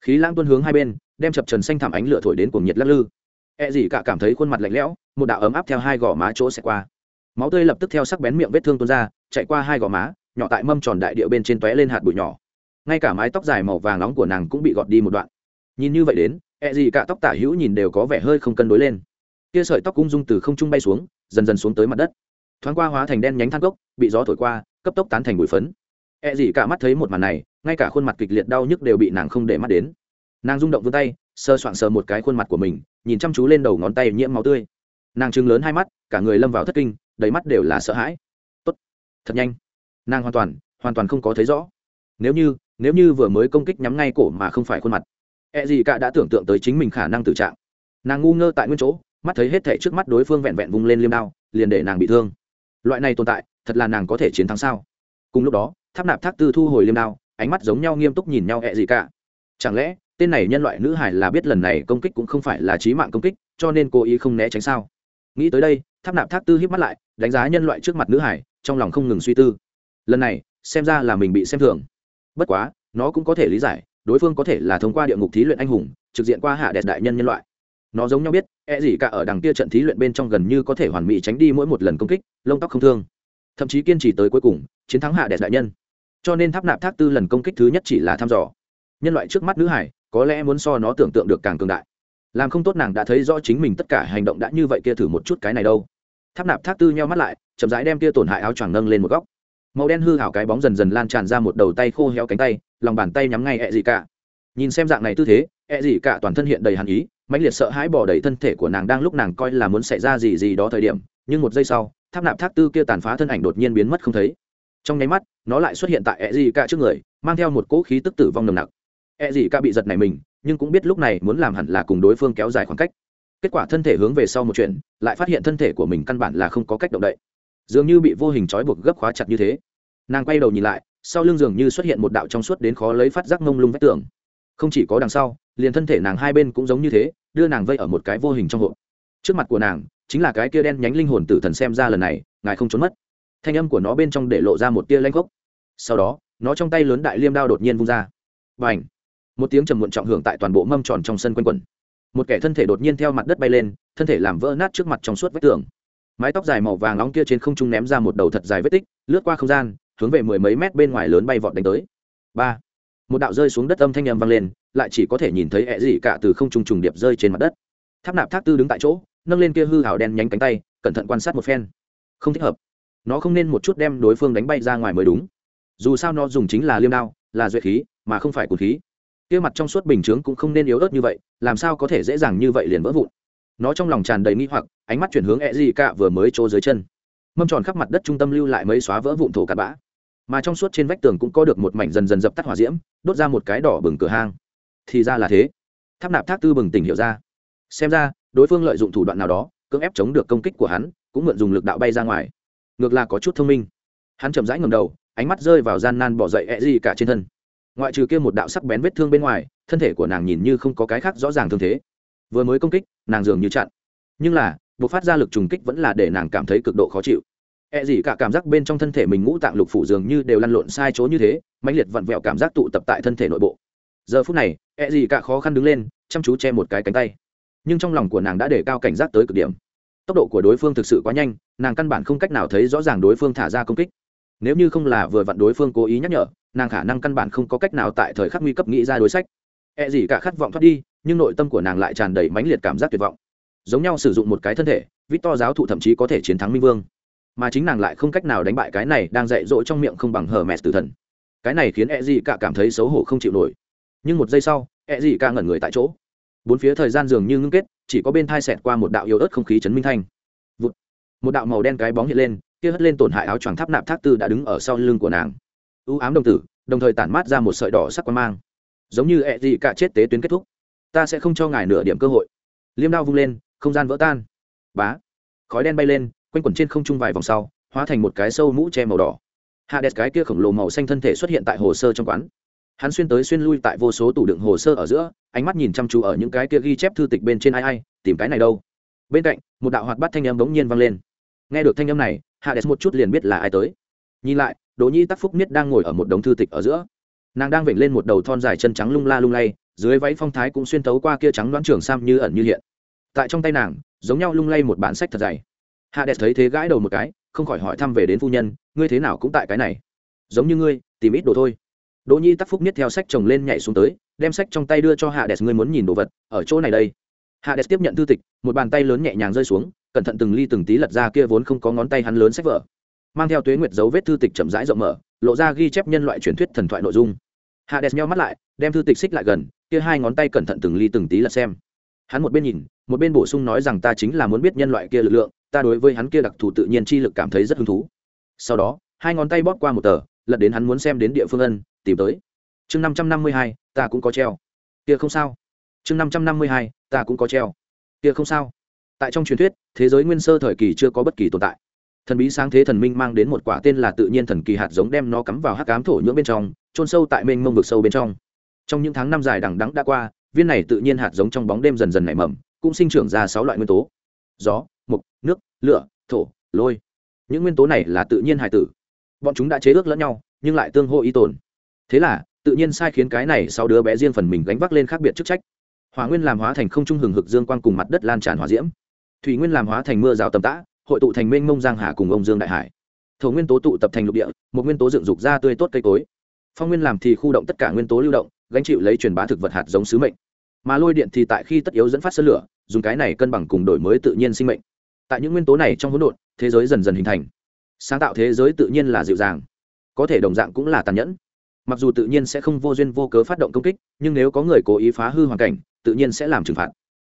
Khí lãng tuôn hướng hai bên, đem chập trần xanh thảm ánh lửa thổi đến cuồng nhiệt lắc lư. E gì cả cảm thấy khuôn mặt lạnh lẽo, một đạo ấm áp theo hai gò má chỗ sẽ qua. Máu tươi lập tức theo sắc bén miệng vết thương tuôn ra, chạy qua hai gò má, nhỏ tại mâm tròn đại địa bên trên tóe lên hạt bụi nhỏ ngay cả mái tóc dài màu vàng nóng của nàng cũng bị gọt đi một đoạn. Nhìn như vậy đến E gì cả tóc tả hữu nhìn đều có vẻ hơi không cân đối lên. Kia sợi tóc cung dung từ không trung bay xuống, dần dần xuống tới mặt đất. Thoáng qua hóa thành đen nhánh than gốc, bị gió thổi qua, cấp tốc tán thành bụi phấn. E gì cả mắt thấy một màn này, ngay cả khuôn mặt kịch liệt đau nhức đều bị nàng không để mắt đến. Nàng rung động vươn tay sơ soạn sờ một cái khuôn mặt của mình, nhìn chăm chú lên đầu ngón tay nhiễm máu tươi. Nàng trừng lớn hai mắt, cả người lâm vào thất kinh, đầy mắt đều là sợ hãi. Tốt, thật nhanh. Nàng hoàn toàn hoàn toàn không có thấy rõ. Nếu như nếu như vừa mới công kích nhắm ngay cổ mà không phải khuôn mặt e gì cả đã tưởng tượng tới chính mình khả năng tử trạng. Nàng ngu ngơ tại nguyên chỗ, mắt thấy hết thảy trước mắt đối phương vẹn vẹn vung lên liêm đao, liền để nàng bị thương. Loại này tồn tại, thật là nàng có thể chiến thắng sao? Cùng lúc đó, tháp nạp thác tư thu hồi liêm đao, ánh mắt giống nhau nghiêm túc nhìn nhau ẹ gì cả. Chẳng lẽ, tên này nhân loại nữ hải là biết lần này công kích cũng không phải là trí mạng công kích, cho nên cố ý không né tránh sao? Nghĩ tới đây, tháp nạp thác tư hiếp mắt lại, đánh giá nhân loại trước mặt nữ hải, trong lòng không ngừng suy tư. Lần này, xem ra là mình bị xem thường bất quá, nó cũng có thể lý giải, đối phương có thể là thông qua địa ngục thí luyện anh hùng, trực diện qua hạ đẹp đại nhân nhân loại. Nó giống nhau biết e gì cả ở đằng kia trận thí luyện bên trong gần như có thể hoàn mỹ tránh đi mỗi một lần công kích, lông tóc không thương. Thậm chí kiên trì tới cuối cùng, chiến thắng hạ đẹp đại nhân. Cho nên tháp nạp thác tư lần công kích thứ nhất chỉ là thăm dò. Nhân loại trước mắt nữ hải, có lẽ muốn so nó tưởng tượng được càng cường đại. Làm không tốt nàng đã thấy rõ chính mình tất cả hành động đã như vậy kia thử một chút cái này đâu. Tháp nạp thác tư nheo mắt lại, chậm rãi đem kia tổn hại áo choàng nâng lên một góc màu đen hư hảo cái bóng dần dần lan tràn ra một đầu tay khô héo cánh tay, lòng bàn tay nhắm ngay ẹ dị cả. Nhìn xem dạng này tư thế, ẹ dị cả toàn thân hiện đầy hàn ý, mãnh liệt sợ hãi bỏ đầy thân thể của nàng đang lúc nàng coi là muốn xảy ra gì gì đó thời điểm, nhưng một giây sau, tháp nạp thác tư kia tàn phá thân ảnh đột nhiên biến mất không thấy. Trong nháy mắt, nó lại xuất hiện tại ẹ dị cả trước người, mang theo một cỗ khí tức tử vong nồng nặc. Ẹ dị cả bị giật này mình, nhưng cũng biết lúc này muốn làm hẳn là cùng đối phương kéo dài khoảng cách. Kết quả thân thể hướng về sau một chuyện, lại phát hiện thân thể của mình căn bản là không có cách động đậy dường như bị vô hình trói buộc gấp khóa chặt như thế. Nàng quay đầu nhìn lại, sau lưng dường như xuất hiện một đạo trong suốt đến khó lấy phát giác mông lung vách tường. Không chỉ có đằng sau, liền thân thể nàng hai bên cũng giống như thế, đưa nàng vây ở một cái vô hình trong hộp. Trước mặt của nàng, chính là cái kia đen nhánh linh hồn tử thần xem ra lần này, ngài không trốn mất. Thanh âm của nó bên trong để lộ ra một tia lanh gốc sau đó, nó trong tay lớn đại liêm đao đột nhiên vung ra. Và ảnh một tiếng trầm muộn trọng hưởng tại toàn bộ mâm tròn trong sân quanh quẩn. Một kẻ thân thể đột nhiên theo mặt đất bay lên, thân thể làm vỡ nát trước mặt trong suốt vách tường mái tóc dài màu vàng nóng kia trên không trung ném ra một đầu thật dài vết tích, lướt qua không gian, hướng về mười mấy mét bên ngoài lớn bay vọt đánh tới. Ba, một đạo rơi xuống đất âm thanh â m vang lên, lại chỉ có thể nhìn thấy ẹ gì cả từ không trung trùng điệp rơi trên mặt đất. Tháp nạp thác tư đứng tại chỗ, nâng lên kia hư hào đen nhánh cánh tay, cẩn thận quan sát một phen. Không thích hợp. Nó không nên một chút đem đối phương đánh bay ra ngoài mới đúng. Dù sao nó dùng chính là liêm đao, là duệ khí, mà không phải cột khí. Kia mặt trong suốt bình chướng cũng không nên yếu ớt như vậy, làm sao có thể dễ dàng như vậy liền vỡ vụn nó trong lòng tràn đầy nghi hoặc, ánh mắt chuyển hướng e gì cả vừa mới trô dưới chân. Mâm tròn khắp mặt đất trung tâm lưu lại mấy xóa vỡ vụn thổ cặn bã. Mà trong suốt trên vách tường cũng có được một mảnh dần dần dập tắt hỏa diễm, đốt ra một cái đỏ bừng cửa hang. Thì ra là thế. Tháp nạp thác tư bừng tỉnh hiểu ra. Xem ra, đối phương lợi dụng thủ đoạn nào đó, cưỡng ép chống được công kích của hắn, cũng mượn dùng lực đạo bay ra ngoài. Ngược là có chút thông minh. Hắn chậm rãi ngầm đầu, ánh mắt rơi vào gian nan bỏ dậy ẹ gì cả trên thân. Ngoại trừ kia một đạo sắc bén vết thương bên ngoài, thân thể của nàng nhìn như không có cái khác rõ ràng thương thế vừa mới công kích, nàng dường như chặn. Nhưng là buộc phát ra lực trùng kích vẫn là để nàng cảm thấy cực độ khó chịu. E gì cả cảm giác bên trong thân thể mình ngũ tạng lục phủ dường như đều lăn lộn sai chỗ như thế, mãnh liệt vặn vẹo cảm giác tụ tập tại thân thể nội bộ. Giờ phút này E gì cả khó khăn đứng lên, chăm chú che một cái cánh tay. Nhưng trong lòng của nàng đã để cao cảnh giác tới cực điểm. Tốc độ của đối phương thực sự quá nhanh, nàng căn bản không cách nào thấy rõ ràng đối phương thả ra công kích. Nếu như không là vừa vặn đối phương cố ý nhắc nhở, nàng khả năng căn bản không có cách nào tại thời khắc nguy cấp nghĩ ra đối sách. E gì cả khát vọng thoát đi nhưng nội tâm của nàng lại tràn đầy mãnh liệt cảm giác tuyệt vọng. Giống nhau sử dụng một cái thân thể vít to giáo thụ thậm chí có thể chiến thắng minh vương. Mà chính nàng lại không cách nào đánh bại cái này đang dạy dỗ trong miệng không bằng hờ mẹ tử thần. Cái này khiến e d d cả cảm thấy xấu hổ không chịu nổi. Nhưng một giây sau e d d cả ngẩn người tại chỗ. Bốn phía thời gian dường như ngưng kết, chỉ có bên thai xẹt qua một đạo yếu ớt không khí chấn minh thanh. Vụt. một đạo màu đen cái bóng hiện lên, kia hất lên tổn hại áo choàng tháp nạp thác tư đã đứng ở sau lưng của nàng. Ưu ám đồng tử, đồng thời tản mát ra một sợi đỏ sắc quan mang. Giống như e d d cả chết tế tuyến kết thúc ta sẽ không cho ngài nửa điểm cơ hội. Liêm đao vung lên, không gian vỡ tan. Bá. Khói đen bay lên, quanh quẩn trên không trung vài vòng sau, hóa thành một cái sâu mũ che màu đỏ. Hạ đẹp cái kia khổng lồ màu xanh thân thể xuất hiện tại hồ sơ trong quán. Hắn xuyên tới xuyên lui tại vô số tủ đựng hồ sơ ở giữa, ánh mắt nhìn chăm chú ở những cái kia ghi chép thư tịch bên trên ai ai, tìm cái này đâu. Bên cạnh, một đạo hoạt bát thanh âm bỗng nhiên vang lên. Nghe được thanh âm này hạ đẹp một chút liền biết là ai tới. Nhìn lại, đỗ nhi tắc phúc Miết đang ngồi ở một đống thư tịch ở giữa. Nàng đang vểnh lên một đầu thon dài chân trắng lung la lung lay dưới váy phong thái cũng xuyên tấu qua kia trắng đoán trường sam như ẩn như hiện. Tại trong tay nàng, giống nhau lung lay một bản sách thật dày. Hạ đẹp thấy thế gãi đầu một cái, không khỏi hỏi thăm về đến phu nhân, ngươi thế nào cũng tại cái này? Giống như ngươi, tìm ít đồ thôi. Đỗ nhi tắc phúc nhất theo sách chồng lên nhảy xuống tới, đem sách trong tay đưa cho hạ đẹp ngươi muốn nhìn đồ vật ở chỗ này đây. Hạ đẹp tiếp nhận thư tịch, một bàn tay lớn nhẹ nhàng rơi xuống, cẩn thận từng ly từng tí lật ra kia vốn không có ngón tay hắn lớn sách vở. Mang theo tuế nguyệt dấu vết thư tịch chậm rãi rộng mở, lộ ra ghi chép nhân loại truyền thuyết thần thoại nội dung. Hạ đẹp nhau mắt lại, đem thư tịch xích lại gần kia hai ngón tay cẩn thận từng ly từng tí là xem. Hắn một bên nhìn, một bên bổ sung nói rằng ta chính là muốn biết nhân loại kia lực lượng, ta đối với hắn kia đặc thù tự nhiên chi lực cảm thấy rất hứng thú. Sau đó, hai ngón tay bóp qua một tờ, lật đến hắn muốn xem đến địa phương ân, tìm tới. Chương năm trăm năm mươi hai, ta cũng có treo. Kia không sao. Chương năm trăm năm mươi hai, ta cũng có treo. Kia không sao. Tại trong truyền thuyết, thế giới nguyên sơ thời kỳ chưa có bất kỳ tồn tại. Thần bí sáng thế thần minh mang đến một quả tên là tự nhiên thần kỳ hạt giống đem nó cắm vào hắc cám thổ nhưỡng bên trong trôn sâu tại mênh mông vực sâu bên trong trong những tháng năm dài đằng đắng đã qua, viên này tự nhiên hạt giống trong bóng đêm dần dần nảy mầm, cũng sinh trưởng ra sáu loại nguyên tố. Gió, mục, nước, lửa, thổ, lôi. Những nguyên tố này là tự nhiên hài tử. Bọn chúng đã chế ước lẫn nhau, nhưng lại tương hô y tồn. Thế là, tự nhiên sai khiến cái này sau đứa bé riêng phần mình gánh vác lên khác biệt chức trách. Hỏa nguyên làm hóa thành không trung hừng hực dương quang cùng mặt đất lan tràn hỏa diễm. Thủy nguyên làm hóa thành mưa rào tầm tã, hội tụ thành mênh mông giang hà cùng ông dương đại hải. Thổ nguyên tố tụ tập thành lục địa, một nguyên tố dựng dục ra tươi tốt cây cối. Phong nguyên làm thì khu động tất cả nguyên tố lưu động gánh chịu lấy truyền bá thực vật hạt giống sứ mệnh. Mà lôi điện thì tại khi tất yếu dẫn phát sơ lửa, dùng cái này cân bằng cùng đổi mới tự nhiên sinh mệnh. Tại những nguyên tố này trong hỗn độn, thế giới dần dần hình thành. Sáng tạo thế giới tự nhiên là dịu dàng, có thể đồng dạng cũng là tàn nhẫn. Mặc dù tự nhiên sẽ không vô duyên vô cớ phát động công kích, nhưng nếu có người cố ý phá hư hoàn cảnh, tự nhiên sẽ làm trừng phạt.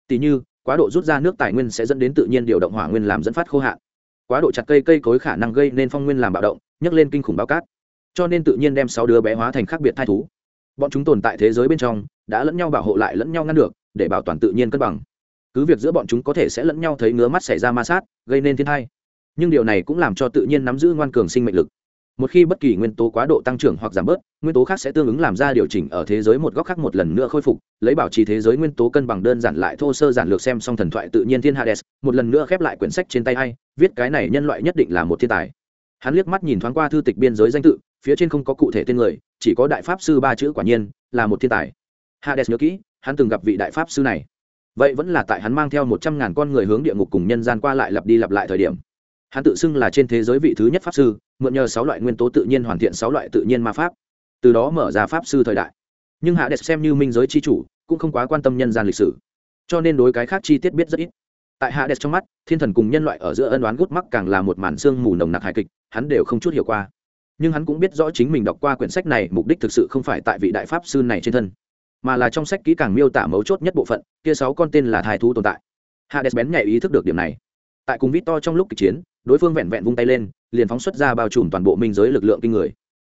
Tỉ như, quá độ rút ra nước tài nguyên sẽ dẫn đến tự nhiên điều động hỏa nguyên làm dẫn phát khô hạn. Quá độ chặt cây cây cối khả năng gây nên phong nguyên làm bạo động, nhấc lên kinh khủng bao cát. Cho nên tự nhiên đem sáu đứa bé hóa thành khác biệt thai thú bọn chúng tồn tại thế giới bên trong, đã lẫn nhau bảo hộ lại lẫn nhau ngăn được, để bảo toàn tự nhiên cân bằng. Cứ việc giữa bọn chúng có thể sẽ lẫn nhau thấy ngứa mắt xảy ra ma sát, gây nên thiên thai nhưng điều này cũng làm cho tự nhiên nắm giữ ngoan cường sinh mệnh lực. Một khi bất kỳ nguyên tố quá độ tăng trưởng hoặc giảm bớt, nguyên tố khác sẽ tương ứng làm ra điều chỉnh ở thế giới một góc khác một lần nữa khôi phục, lấy bảo trì thế giới nguyên tố cân bằng đơn giản lại thô sơ giản lược xem xong thần thoại tự nhiên thiên hades, một lần nữa khép lại quyển sách trên tay hay viết cái này nhân loại nhất định là một thiên tài. Hắn liếc mắt nhìn thoáng qua thư tịch biên giới danh tự phía trên không có cụ thể tên người, chỉ có đại pháp sư ba chữ quả nhiên là một thiên tài. Hades nhớ kỹ, hắn từng gặp vị đại pháp sư này. Vậy vẫn là tại hắn mang theo một trăm ngàn con người hướng địa ngục cùng nhân gian qua lại lặp đi lặp lại thời điểm. Hắn tự xưng là trên thế giới vị thứ nhất pháp sư, mượn nhờ sáu loại nguyên tố tự nhiên hoàn thiện sáu loại tự nhiên ma pháp. Từ đó mở ra pháp sư thời đại. Nhưng hạ đẹp xem như minh giới c h i chủ, cũng không quá quan tâm nhân gian lịch sử. Cho nên đối cái khác chi tiết biết rất ít. Tại hạ đẹp trong mắt, thiên thần cùng nhân loại ở giữa ân đoán gút mắc càng là một màn xương mù nồng nặc hài kịch, hắn đều không chút hiểu qua nhưng hắn cũng biết rõ chính mình đọc qua quyển sách này mục đích thực sự không phải tại vị đại pháp sư này trên thân, mà là trong sách kỹ càng miêu tả mấu chốt nhất bộ phận, kia sáu con tên là thai thú tồn tại. Hades bén nhạy ý thức được điểm này. Tại cùng vít to trong lúc kịch chiến, đối phương vẹn vẹn vung tay lên, liền phóng xuất ra bao trùm toàn bộ minh giới lực lượng kinh người.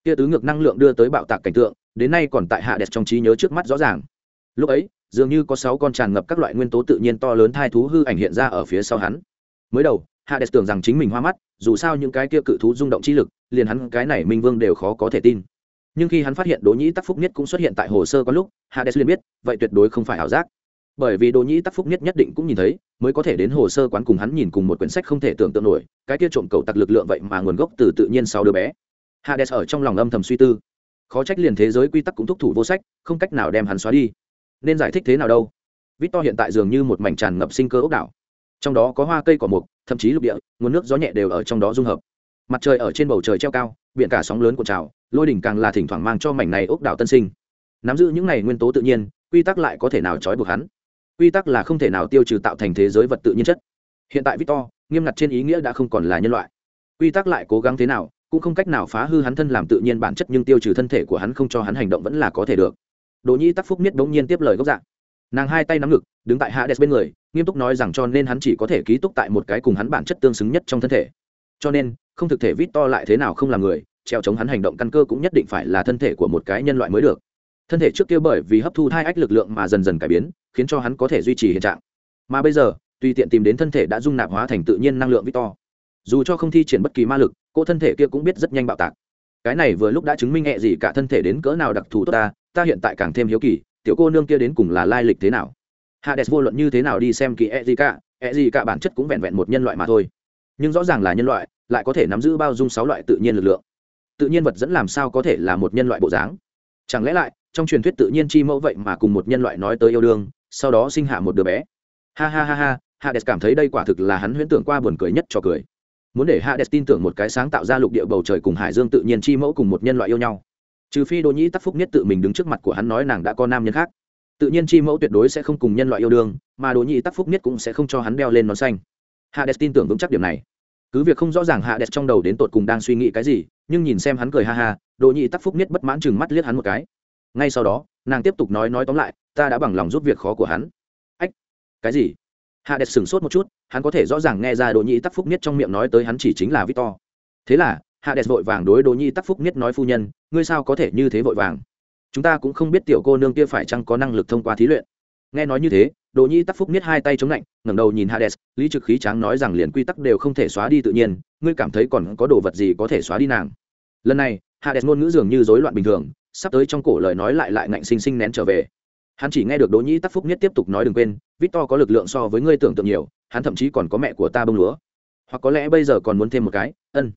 Kia tứ ngược năng lượng đưa tới bạo tạc cảnh tượng, đến nay còn tại hạ đẹp trong trí nhớ trước mắt rõ ràng. Lúc ấy, dường như có sáu con tràn ngập các loại nguyên tố tự nhiên to lớn thai thú hư ảnh hiện ra ở phía sau hắn. Mới đầu hạ đẹp tưởng rằng chính mình hoa mắt, dù sao những cái kia cự thú rung động chi lực liền hắn cái này minh vương đều khó có thể tin. Nhưng khi hắn phát hiện đỗ nhĩ tắc phúc nhất cũng xuất hiện tại hồ sơ có lúc, hades liền biết, vậy tuyệt đối không phải ảo giác. Bởi vì đỗ nhĩ tắc phúc nhất nhất định cũng nhìn thấy, mới có thể đến hồ sơ quán cùng hắn nhìn cùng một quyển sách không thể tưởng tượng nổi, cái kia trộm cầu tặc lực lượng vậy mà nguồn gốc từ tự nhiên sau đứa bé. Hades ở trong lòng âm thầm suy tư. Khó trách liền thế giới quy tắc cũng thúc thủ vô sách, không cách nào đem hắn xóa đi. Nên giải thích thế nào đâu? Victor hiện tại dường như một mảnh tràn ngập sinh cơ ốc đảo. Trong đó có hoa cây cỏ mục, thậm chí lục địa, nguồn nước gió nhẹ đều ở trong đó dung hợp mặt trời ở trên bầu trời treo cao, biển cả sóng lớn của trào, lôi đỉnh càng là thỉnh thoảng mang cho mảnh này ốc đảo tân sinh. Nắm giữ những này nguyên tố tự nhiên, quy tắc lại có thể nào trói buộc hắn? Quy tắc là không thể nào tiêu trừ tạo thành thế giới vật tự nhiên chất. Hiện tại victor, nghiêm ngặt trên ý nghĩa đã không còn là nhân loại. Quy tắc lại cố gắng thế nào, cũng không cách nào phá hư hắn thân làm tự nhiên bản chất nhưng tiêu trừ thân thể của hắn không cho hắn hành động vẫn là có thể được. Đỗ nhi tắc phúc miết bỗng nhiên tiếp lời gốc dạng. Nàng hai tay nắm ngực, đứng tại hạ bên người, nghiêm túc nói rằng cho nên hắn chỉ có thể ký túc tại một cái cùng hắn bản chất tương xứng nhất trong thân thể. Cho nên không thực thể vít to lại thế nào không là người, treo chống hắn hành động căn cơ cũng nhất định phải là thân thể của một cái nhân loại mới được. Thân thể trước kia bởi vì hấp thu thai ách lực lượng mà dần dần cải biến, khiến cho hắn có thể duy trì hiện trạng. Mà bây giờ, tùy tiện tìm đến thân thể đã dung nạp hóa thành tự nhiên năng lượng vít to. dù cho không thi triển bất kỳ ma lực, cô thân thể kia cũng biết rất nhanh bạo tạc. Cái này vừa lúc đã chứng minh hẹ gì cả thân thể đến cỡ nào đặc thù tốt ta ta hiện tại càng thêm hiếu kỳ, tiểu cô nương kia đến cùng là lai lịch thế nào? Hades vô luận như thế nào đi xem kỳ e gì cả e gì cả bản chất cũng vẹn vẹn một nhân loại mà thôi. Nhưng rõ ràng là nhân loại lại có thể nắm giữ bao dung sáu loại tự nhiên lực lượng. Tự nhiên vật dẫn làm sao có thể là một nhân loại bộ dáng? Chẳng lẽ lại, trong truyền thuyết tự nhiên chi mẫu vậy mà cùng một nhân loại nói tới yêu đương, sau đó sinh hạ một đứa bé? Ha ha ha ha, hades cảm thấy đây quả thực là hắn huyễn tưởng qua buồn cười nhất cho cười. Muốn để hades tin tưởng một cái sáng tạo ra lục địa bầu trời cùng hải dương tự nhiên chi mẫu cùng một nhân loại yêu nhau. Trừ phi đỗ nhĩ tắc phúc nhất tự mình đứng trước mặt của hắn nói nàng đã có nam nhân khác. Tự nhiên chi mẫu tuyệt đối sẽ không cùng nhân loại yêu đương, mà đỗ nhĩ tắc phúc nhất cũng sẽ không cho hắn đeo lên nón xanh. Hades tin tưởng vững chắc điểm này cứ việc không rõ ràng hạ đẹp trong đầu đến tột cùng đang suy nghĩ cái gì, nhưng nhìn xem hắn cười ha ha, đỗ nhị tắc phúc nhất bất mãn chừng mắt liếc hắn một cái. Ngay sau đó, nàng tiếp tục nói nói tóm lại, ta đã bằng lòng giúp việc khó của hắn. Ách, cái gì? Hạ đẹp sửng sốt một chút, hắn có thể rõ ràng nghe ra đỗ nhị tắc phúc nhất trong miệng nói tới hắn chỉ chính là victor. Thế là, hạ đẹp vội vàng đối đỗ nhị tắc phúc nhất nói, phu nhân, ngươi sao có thể như thế vội vàng? Chúng ta cũng không biết tiểu cô nương kia phải chăng có năng lực thông qua thí luyện. Nghe nói như thế đỗ Nhi tắc phúc Miết hai tay chống lạnh, ngẩng đầu nhìn hades, lý trực khí tráng nói rằng liền quy tắc đều không thể xóa đi tự nhiên, ngươi cảm thấy còn có đồ vật gì có thể xóa đi nàng? Lần này, hades ngôn ngữ dường như rối loạn bình thường, sắp tới trong cổ lời nói lại lại ngạnh sinh sinh nén trở về. Hắn chỉ nghe được đỗ Nhi tắc phúc Miết tiếp tục nói đừng quên, victor có lực lượng so với ngươi tưởng tượng nhiều, hắn thậm chí còn có mẹ của ta bông lúa. Hoặc có lẽ bây giờ còn muốn thêm một cái, ân.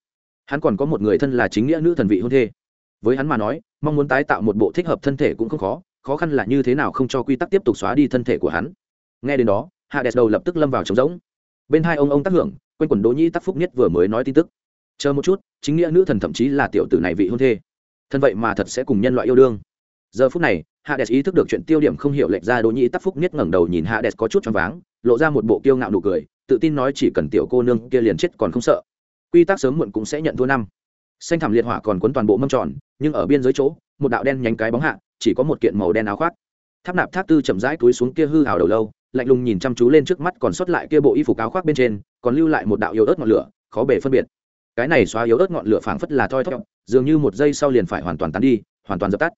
Hắn còn có một người thân là chính nghĩa nữ thần vị hôn thê. Với hắn mà nói, mong muốn tái tạo một bộ thích hợp thân thể cũng không khó khó khăn là như thế nào không cho quy tắc tiếp tục xóa đi thân thể của hắn nghe đến đó hạ đẹp đầu lập tức lâm vào trống rỗng. Bên hai ông ông tác hưởng, quanh quần đỗ nhĩ tắc phúc nhất vừa mới nói tin tức. Chờ một chút, chính nghĩa nữ thần thậm chí là tiểu tử này vị hôn thê. Thân vậy mà thật sẽ cùng nhân loại yêu đương. Giờ phút này hạ đẹp ý thức được chuyện tiêu điểm không hiểu lệch ra đỗ nhĩ tắc phúc nhất ngẩng đầu nhìn hạ đẹp có chút cho váng, lộ ra một bộ kiêu ngạo nụ cười, tự tin nói chỉ cần tiểu cô nương kia liền chết còn không sợ. Quy tắc sớm muộn cũng sẽ nhận thua năm. Xanh thảm liệt hỏa còn quấn toàn bộ mâm tròn, nhưng ở biên giới chỗ, một đạo đen nhánh cái bóng hạ, chỉ có một kiện màu đen áo khoác. Tháp nạp tháp tư chậm rãi túi xuống kia hư hào đầu lâu lạnh lùng nhìn chăm chú lên trước mắt còn sót lại kia bộ y phục áo khoác bên trên, còn lưu lại một đạo yếu ớt ngọn lửa, khó bể phân biệt. Cái này xóa yếu ớt ngọn lửa phảng phất là thoi thóp, dường như một giây sau liền phải hoàn toàn tán đi, hoàn toàn dập tắt.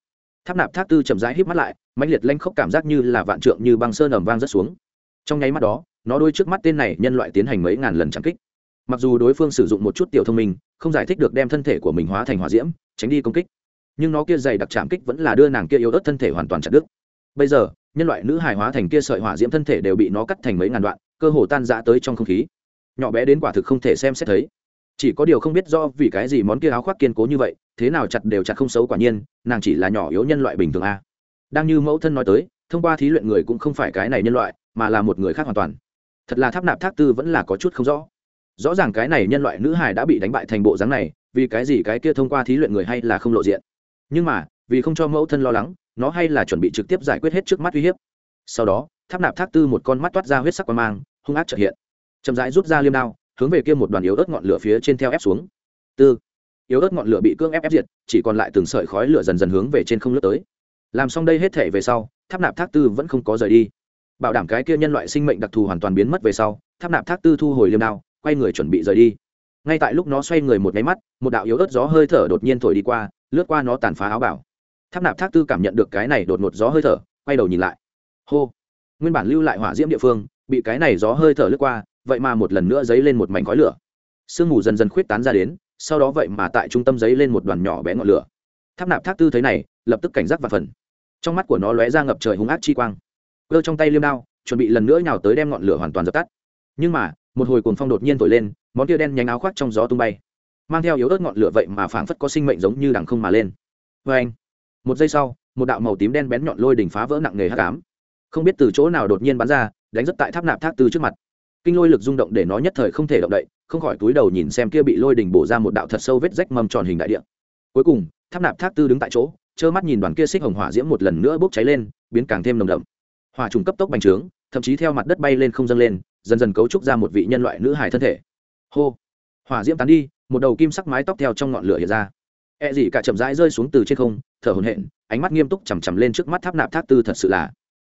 Tháp nạp tháp tư chậm rãi híp mắt lại, mãnh liệt lanh khốc cảm giác như là vạn trượng như băng sơn ẩm vang rất xuống. Trong nháy mắt đó, nó đôi trước mắt tên này nhân loại tiến hành mấy ngàn lần chẳng kích. Mặc dù đối phương sử dụng một chút tiểu thông minh, không giải thích được đem thân thể của mình hóa thành hỏa diễm, tránh đi công kích, nhưng nó kia dày đặc chạm kích vẫn là đưa nàng kia yếu ớt thân thể hoàn toàn chặt đứt. Bây giờ nhân loại nữ hài hóa thành kia sợi hỏa diễm thân thể đều bị nó cắt thành mấy ngàn đoạn, cơ hồ tan rã tới trong không khí. Nhỏ bé đến quả thực không thể xem xét thấy. Chỉ có điều không biết do vì cái gì món kia áo khoác kiên cố như vậy, thế nào chặt đều chặt không xấu quả nhiên, nàng chỉ là nhỏ yếu nhân loại bình thường a. Đang như mẫu thân nói tới, thông qua thí luyện người cũng không phải cái này nhân loại, mà là một người khác hoàn toàn. Thật là tháp nạp thác tư vẫn là có chút không rõ. Rõ ràng cái này nhân loại nữ hài đã bị đánh bại thành bộ dáng này, vì cái gì cái kia thông qua thí luyện người hay là không lộ diện. Nhưng mà, vì không cho mẫu thân lo lắng nó hay là chuẩn bị trực tiếp giải quyết hết trước mắt uy hiếp. Sau đó, tháp nạp thác tư một con mắt toát ra huyết sắc quan mang, hung ác trợ hiện. Chậm rãi rút ra liêm đao, hướng về kia một đoàn yếu ớt ngọn lửa phía trên theo ép xuống. Tư, yếu ớt ngọn lửa bị cương ép ép diệt, chỉ còn lại từng sợi khói lửa dần dần hướng về trên không lướt tới. Làm xong đây hết thể về sau, tháp nạp thác tư vẫn không có rời đi. Bảo đảm cái kia nhân loại sinh mệnh đặc thù hoàn toàn biến mất về sau, tháp nạp thác tư thu hồi liêm đao, quay người chuẩn bị rời đi. Ngay tại lúc nó xoay người một nháy mắt, một đạo yếu ớt gió hơi thở đột nhiên thổi đi qua, lướt qua nó tàn phá áo bảo tháp nạp thác tư cảm nhận được cái này đột ngột gió hơi thở, quay đầu nhìn lại. Hô. Nguyên bản lưu lại hỏa diễm địa phương, bị cái này gió hơi thở lướt qua, vậy mà một lần nữa dấy lên một mảnh khói lửa. Sương mù dần dần khuyết tán ra đến, sau đó vậy mà tại trung tâm dấy lên một đoàn nhỏ bé ngọn lửa. Tháp nạp thác tư thấy này, lập tức cảnh giác và phần. Trong mắt của nó lóe ra ngập trời hung ác chi quang. Cơ trong tay liêm đao, chuẩn bị lần nữa nhào tới đem ngọn lửa hoàn toàn dập tắt. Nhưng mà, một hồi cuồng phong đột nhiên thổi lên, món kia đen nhánh áo khoác trong gió tung bay, mang theo yếu ớt ngọn lửa vậy mà phảng phất có sinh mệnh giống như đằng không mà lên. Vê anh một giây sau, một đạo màu tím đen bén nhọn lôi đỉnh phá vỡ nặng nề hắc ám. Không biết từ chỗ nào đột nhiên bắn ra, đánh rất tại tháp nạp thác tư trước mặt. Kinh lôi lực rung động để nó nhất thời không thể động đậy, không khỏi túi đầu nhìn xem kia bị lôi đỉnh bổ ra một đạo thật sâu vết rách mầm tròn hình đại địa. Cuối cùng, tháp nạp thác tư đứng tại chỗ, trơ mắt nhìn đoàn kia xích hồng hỏa diễm một lần nữa bốc cháy lên, biến càng thêm nồng đậm. Hỏa trùng cấp tốc bành trướng, thậm chí theo mặt đất bay lên không dâng lên, dần dần cấu trúc ra một vị nhân loại nữ hài thân thể. Hô! Hỏa diễm tán đi, một đầu kim sắc mái tóc theo trong ngọn lửa hiện ra. E gì cả chậm rãi rơi xuống từ trên không, thở hổn hển, ánh mắt nghiêm túc chằm chằm lên trước mắt tháp nạp tháp tư thật sự là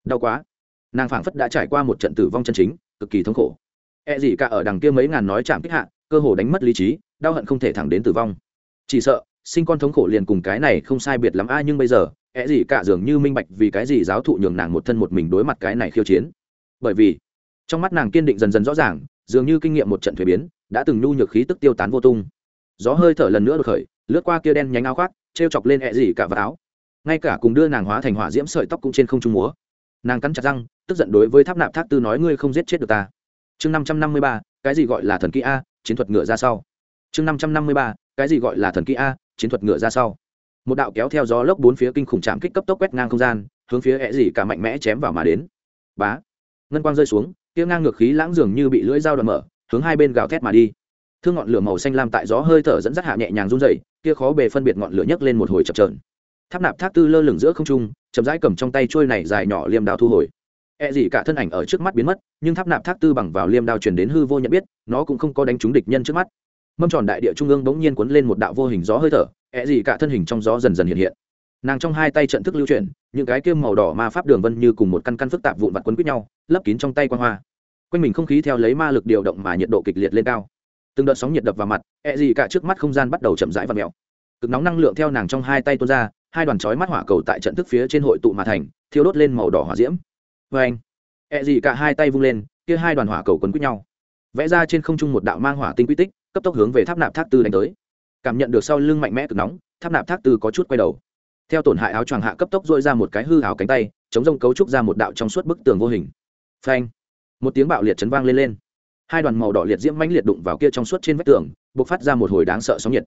đau quá. Nàng phảng phất đã trải qua một trận tử vong chân chính, cực kỳ thống khổ. E gì cả ở đằng kia mấy ngàn nói chạm kích hạ, cơ hồ đánh mất lý trí, đau hận không thể thẳng đến tử vong. Chỉ sợ, sinh con thống khổ liền cùng cái này không sai biệt lắm a, nhưng bây giờ E gì cả dường như minh bạch vì cái gì giáo thụ nhường nàng một thân một mình đối mặt cái này khiêu chiến. Bởi vì, trong mắt nàng kiên định dần dần rõ ràng, dường như kinh nghiệm một trận thuế biến, đã từng nhu nhược khí tức tiêu tán vô tung. Gió hơi thở lần nữa đột khởi lướt qua kia đen nhánh áo khoác t r e o chọc lên hẹ gì cả vào áo. Ngay cả cùng đưa nàng hóa thành hỏa diễm sợi tóc cũng trên không trung múa. Nàng cắn chặt răng, tức giận đối với tháp nạp thác tư nói ngươi không giết chết được ta. Chương năm trăm năm mươi ba, cái gì gọi là thần kỹ a, chiến thuật ngựa ra sau. Chương năm trăm năm mươi ba, cái gì gọi là thần kỹ a, chiến thuật ngựa ra sau. Một đạo kéo theo gió lốc bốn phía kinh khủng chạm kích cấp tốc quét ngang không gian, hướng phía hẹ gì cả mạnh mẽ chém vào mà đến. Bá. Ngân quang rơi xuống, kia ngang ngược khí lãng dường như bị lưỡi dao đoạn mở, hướng hai bên gào thét mà đi. Thương ngọn lửa màu xanh lam tại gió hơi thở dẫn dắt hạ nhẹ nhàng run dày kia khó bề phân biệt ngọn lửa nhấc lên một hồi chập trờn tháp nạp thác tư lơ lửng giữa không trung, chậm rãi cầm trong tay trôi này dài nhỏ liêm đào thu hồi. E gì cả thân ảnh ở trước mắt biến mất, nhưng tháp nạp thác tư bằng vào liêm đao truyền đến hư vô nhận biết, nó cũng không có đánh trúng địch nhân trước mắt. Mâm tròn đại địa trung ương bỗng nhiên cuốn lên một đạo vô hình gió hơi thở E gì cả thân hình trong gió dần dần hiện hiện. Nàng trong hai tay trận thức lưu chuyển, những cái kiêm màu đỏ ma pháp đường vân như cùng một căn căn phức tạp vụn vặt quấn quýt nhau, lấp kín trong tay quan hoa. Quanh mình không khí theo lấy ma lực điều động mà nhiệt độ kịch liệt lên cao từng đợt sóng nhiệt đập vào mặt e ẹ gì cả trước mắt không gian bắt đầu chậm rãi và mèo. Cực nóng năng lượng theo nàng trong hai tay tuôn ra, hai đoàn chói mắt hỏa cầu tại trận thức phía trên hội tụ mà thành, thiêu đốt lên màu đỏ hỏa diễm. Vê anh e ẹ gì cả hai tay vung lên, kia hai đoàn hỏa cầu quấn quýt nhau. Vẽ ra trên không trung một đạo mang hỏa tinh quy tích, cấp tốc hướng về tháp nạp thác tư đánh tới. Cảm nhận được sau lưng mạnh mẽ cực nóng, tháp nạp thác tư có chút quay đầu. Theo tổn hại áo choàng hạ cấp tốc dội ra một cái hư hào cánh tay, chống rông cấu trúc ra một đạo trong suốt bức tường vô hình. Phanh, một tiếng bạo liệt chấn vang lên lên hai đoàn màu đỏ liệt diễm mãnh liệt đụng vào kia trong suốt trên vách tường b ộ c phát ra một hồi đáng sợ sóng nhiệt.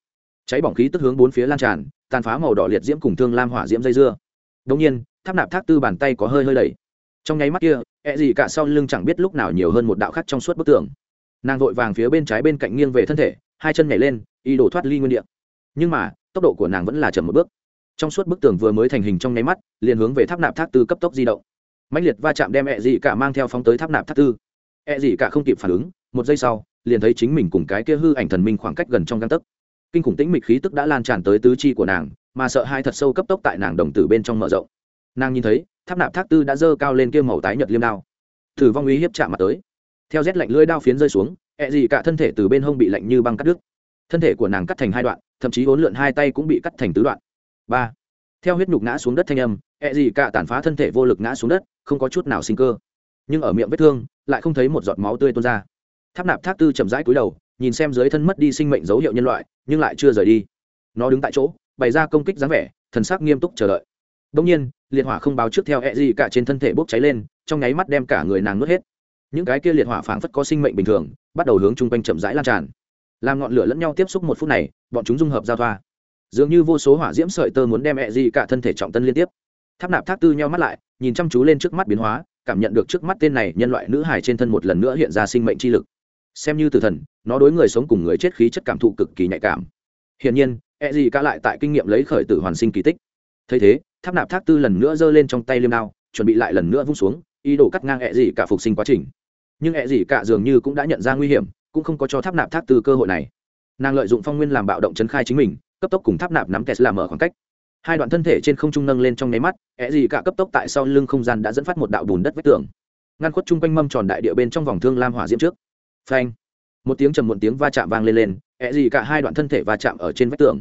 Cháy bỏng khí tức hướng bốn phía lan tràn, tàn phá màu đỏ liệt diễm cùng thương lam hỏa diễm dây dưa. Đông nhiên, tháp nạp thác tư bàn tay có hơi hơi đẩy. Trong nháy mắt kia ẹ gì cả sau lưng chẳng biết lúc nào nhiều hơn một đạo khắc trong suốt bức tường. Nàng vội vàng phía bên trái bên cạnh nghiêng về thân thể, hai chân nhảy lên y đổ thoát ly nguyên đ ị a nhưng mà, tốc độ của nàng vẫn là chậm một bước. Trong suốt bức tường vừa mới thành hình trong nháy mắt, liền hướng về tháp nạp thác tư cấp tốc di động. Mạnh liệt va chạm đem ẹ gì cả mang theo phóng tới tháp nạp thác tư. E gì cả không kịp phản ứng, một giây sau, liền thấy chính mình cùng cái kia hư ảnh thần minh khoảng cách gần trong gang tấc. Kinh khủng tĩnh mịch khí tức đã lan tràn tới tứ chi của nàng, mà sợ hai thật sâu cấp tốc tại nàng đồng tử bên trong mở rộng. Nàng nhìn thấy, tháp nạp thác tư đã dơ cao lên kia màu tái nhật liêm đao. Thử vong uy hiếp chạm mặt tới. Theo rét lạnh lưỡi đao phiến rơi xuống e gì cả thân thể từ bên hông bị lạnh như băng cắt đứt. Thân thể của nàng cắt thành hai đoạn, thậm chí hỗn lượn hai tay cũng bị cắt thành tứ đoạn. Ba. Theo huyết nhục ngã xuống đất thanh âm e gì cả tàn phá thân thể vô lực ngã xuống đất, không có chút nào sinh cơ nhưng ở miệng vết thương lại không thấy một giọt máu tươi tuôn ra. Tháp nạp thác tư chậm rãi cúi đầu, nhìn xem dưới thân mất đi sinh mệnh dấu hiệu nhân loại, nhưng lại chưa rời đi. Nó đứng tại chỗ, bày ra công kích dáng vẻ, thần sắc nghiêm túc chờ đợi. Đông nhiên, liệt hỏa không báo trước theo e gì cả trên thân thể bốc cháy lên, trong nháy mắt đem cả người nàng nuốt hết. Những cái kia liệt hỏa phảng phất có sinh mệnh bình thường, bắt đầu hướng chung quanh chậm rãi lan tràn. Làm ngọn lửa lẫn nhau tiếp xúc một phút này, bọn chúng dung hợp giao thoa. Dường như vô số hỏa diễm sợi tơ muốn đem e gì cả thân thể trọng tân liên tiếp. Tháp nạp thác tư nhau mắt lại, nhìn chăm chú lên trước mắt biến hóa cảm nhận được trước mắt tên này nhân loại nữ hài trên thân một lần nữa hiện ra sinh mệnh chi lực. Xem như tử thần, nó đối người sống cùng người chết khí chất cảm thụ cực kỳ nhạy cảm. Hiển nhiên e gì cả lại tại kinh nghiệm lấy khởi tử hoàn sinh kỳ tích. Thấy thế, tháp nạp thác tư lần nữa giơ lên trong tay liêm đao, chuẩn bị lại lần nữa vung xuống, ý đồ cắt ngang e gì cả phục sinh quá trình. Nhưng e gì cả dường như cũng đã nhận ra nguy hiểm, cũng không có cho tháp nạp thác tư cơ hội này. Nàng lợi dụng phong nguyên làm bạo động chấn khai chính mình, cấp tốc cùng tháp nạp nắm tesla mở khoảng cách hai đoạn thân thể trên không trung nâng lên trong nháy mắt é gì cả cấp tốc tại sau lưng không gian đã dẫn phát một đạo bùn đất vách tường. Ngăn khuất chung quanh mâm tròn đại địa bên trong vòng thương lam hỏa diễm trước. Phanh! Một tiếng trầm một tiếng va chạm vang lên lên é gì cả hai đoạn thân thể va chạm ở trên vách tường.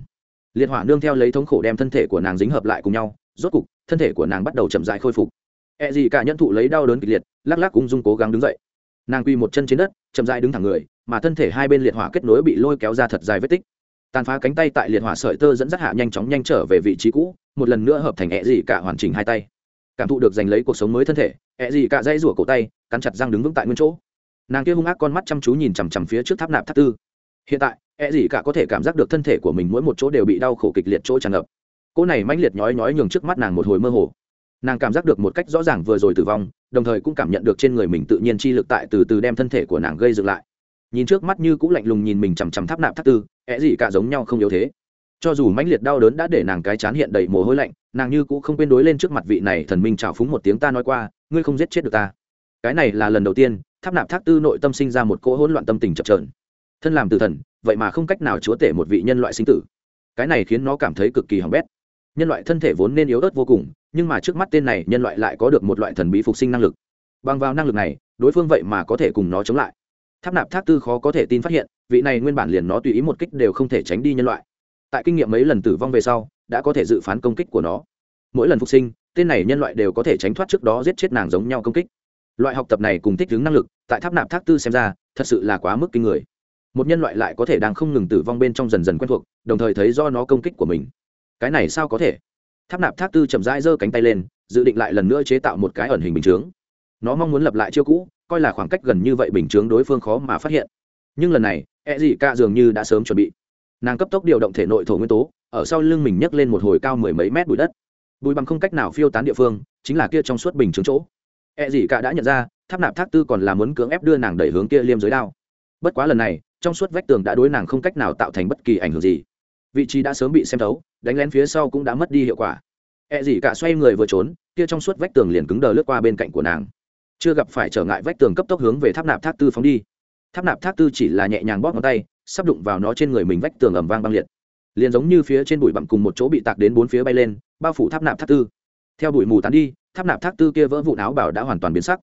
Liệt hỏa nương theo lấy thống khổ đem thân thể của nàng dính hợp lại cùng nhau, rốt cục, thân thể của nàng bắt đầu chậm dại khôi phục. Ẹ gì cả nhận thụ lấy đau đớn kịch liệt, lắc lắc ung dung cố gắng đứng dậy. Nàng quy một chân trên đất, chậm dại đứng thẳng người, mà thân thể hai bên liệt hỏa kết nối bị lôi kéo ra thật dài vết tích tàn phá cánh tay tại liệt hỏa sợi tơ dẫn dắt hạ nhanh chóng nhanh trở về vị trí cũ, một lần nữa hợp thành ẹ dị cả hoàn chỉnh hai tay. Cảm thụ được giành lấy cuộc sống mới thân thể, ẹ dị cả dây rủa cổ tay, cắn chặt răng đứng vững tại nguyên chỗ. Nàng kia hung ác con mắt chăm chú nhìn chằm chằm phía trước tháp nạp tháp tư. Hiện tại, ẹ dị cả có thể cảm giác được thân thể của mình mỗi một chỗ đều bị đau khổ kịch liệt chỗ tràn ngập. Cô này mãnh liệt nhói nhói nhường trước mắt nàng một hồi mơ hồ. Nàng cảm giác được một cách rõ ràng vừa rồi tử vong, đồng thời cũng cảm nhận được trên người mình tự nhiên chi lực tại từ từ đem thân thể của nàng gây dựng lại nhìn trước mắt như cũng lạnh lùng nhìn mình chằm chằm tháp nạp tháp tư é gì cả giống nhau không yếu thế. Cho dù mãnh liệt đau đớn đã để nàng cái chán hiện đầy mồ hôi lạnh, nàng như cũng không quên đối lên trước mặt vị này thần minh trào phúng một tiếng ta nói qua, ngươi không giết chết được ta. Cái này là lần đầu tiên, tháp nạp tháp tư nội tâm sinh ra một cỗ hỗn loạn tâm tình chập trờn thân làm từ thần, vậy mà không cách nào chúa tể một vị nhân loại sinh tử. Cái này khiến nó cảm thấy cực kỳ hỏng bét. Nhân loại thân thể vốn nên yếu ớt vô cùng, nhưng mà trước mắt tên này, nhân loại lại có được một loại thần bí phục sinh năng lực. Bằng vào năng lực này, đối phương vậy mà có thể cùng nó chống lại tháp nạp thác tư khó có thể tin phát hiện, vị này nguyên bản liền nó tùy ý một kích đều không thể tránh đi nhân loại. Tại kinh nghiệm mấy lần tử vong về sau, đã có thể dự phán công kích của nó. Mỗi lần phục sinh, tên này nhân loại đều có thể tránh thoát trước đó giết chết nàng giống nhau công kích. Loại học tập này cùng thích ứng năng lực, tại tháp nạp thác tư xem ra, thật sự là quá mức kinh người. Một nhân loại lại có thể đang không ngừng tử vong bên trong dần dần quen thuộc, đồng thời thấy do nó công kích của mình. Cái này sao có thể? Tháp nạp thác tư chậm rãi giơ cánh tay lên, dự định lại lần nữa chế tạo một cái ẩn hình bình chướng. Nó mong muốn lập lại chiêu cũ coi là khoảng cách gần như vậy bình chướng đối phương khó mà phát hiện. Nhưng lần này e dị ca dường như đã sớm chuẩn bị. Nàng cấp tốc điều động thể nội thổ nguyên tố, ở sau lưng mình nhấc lên một hồi cao mười mấy mét bụi đất. Bụi bằng không cách nào phiêu tán địa phương, chính là kia trong suốt bình chướng chỗ. E dị ca đã nhận ra, tháp nạp thác tư còn là muốn cưỡng ép đưa nàng đẩy hướng kia liêm giới đao. Bất quá lần này, trong suốt vách tường đã đối nàng không cách nào tạo thành bất kỳ ảnh hưởng gì. Vị trí đã sớm bị xem thấu, đánh lén phía sau cũng đã mất đi hiệu quả. E gì cả xoay người vừa trốn, kia trong suốt vách tường liền cứng đờ lướt qua bên cạnh của nàng chưa gặp phải trở ngại vách tường cấp tốc hướng về tháp nạp thác tư phóng đi. Tháp nạp thác tư chỉ là nhẹ nhàng bóp ngón tay, sắp đụng vào nó trên người mình vách tường ầm vang băng liệt. Liền giống như phía trên bụi bặm cùng một chỗ bị tạc đến bốn phía bay lên, bao phủ tháp nạp thác tư. Theo bụi mù tán đi, tháp nạp thác tư kia vỡ vụn áo bảo đã hoàn toàn biến sắc.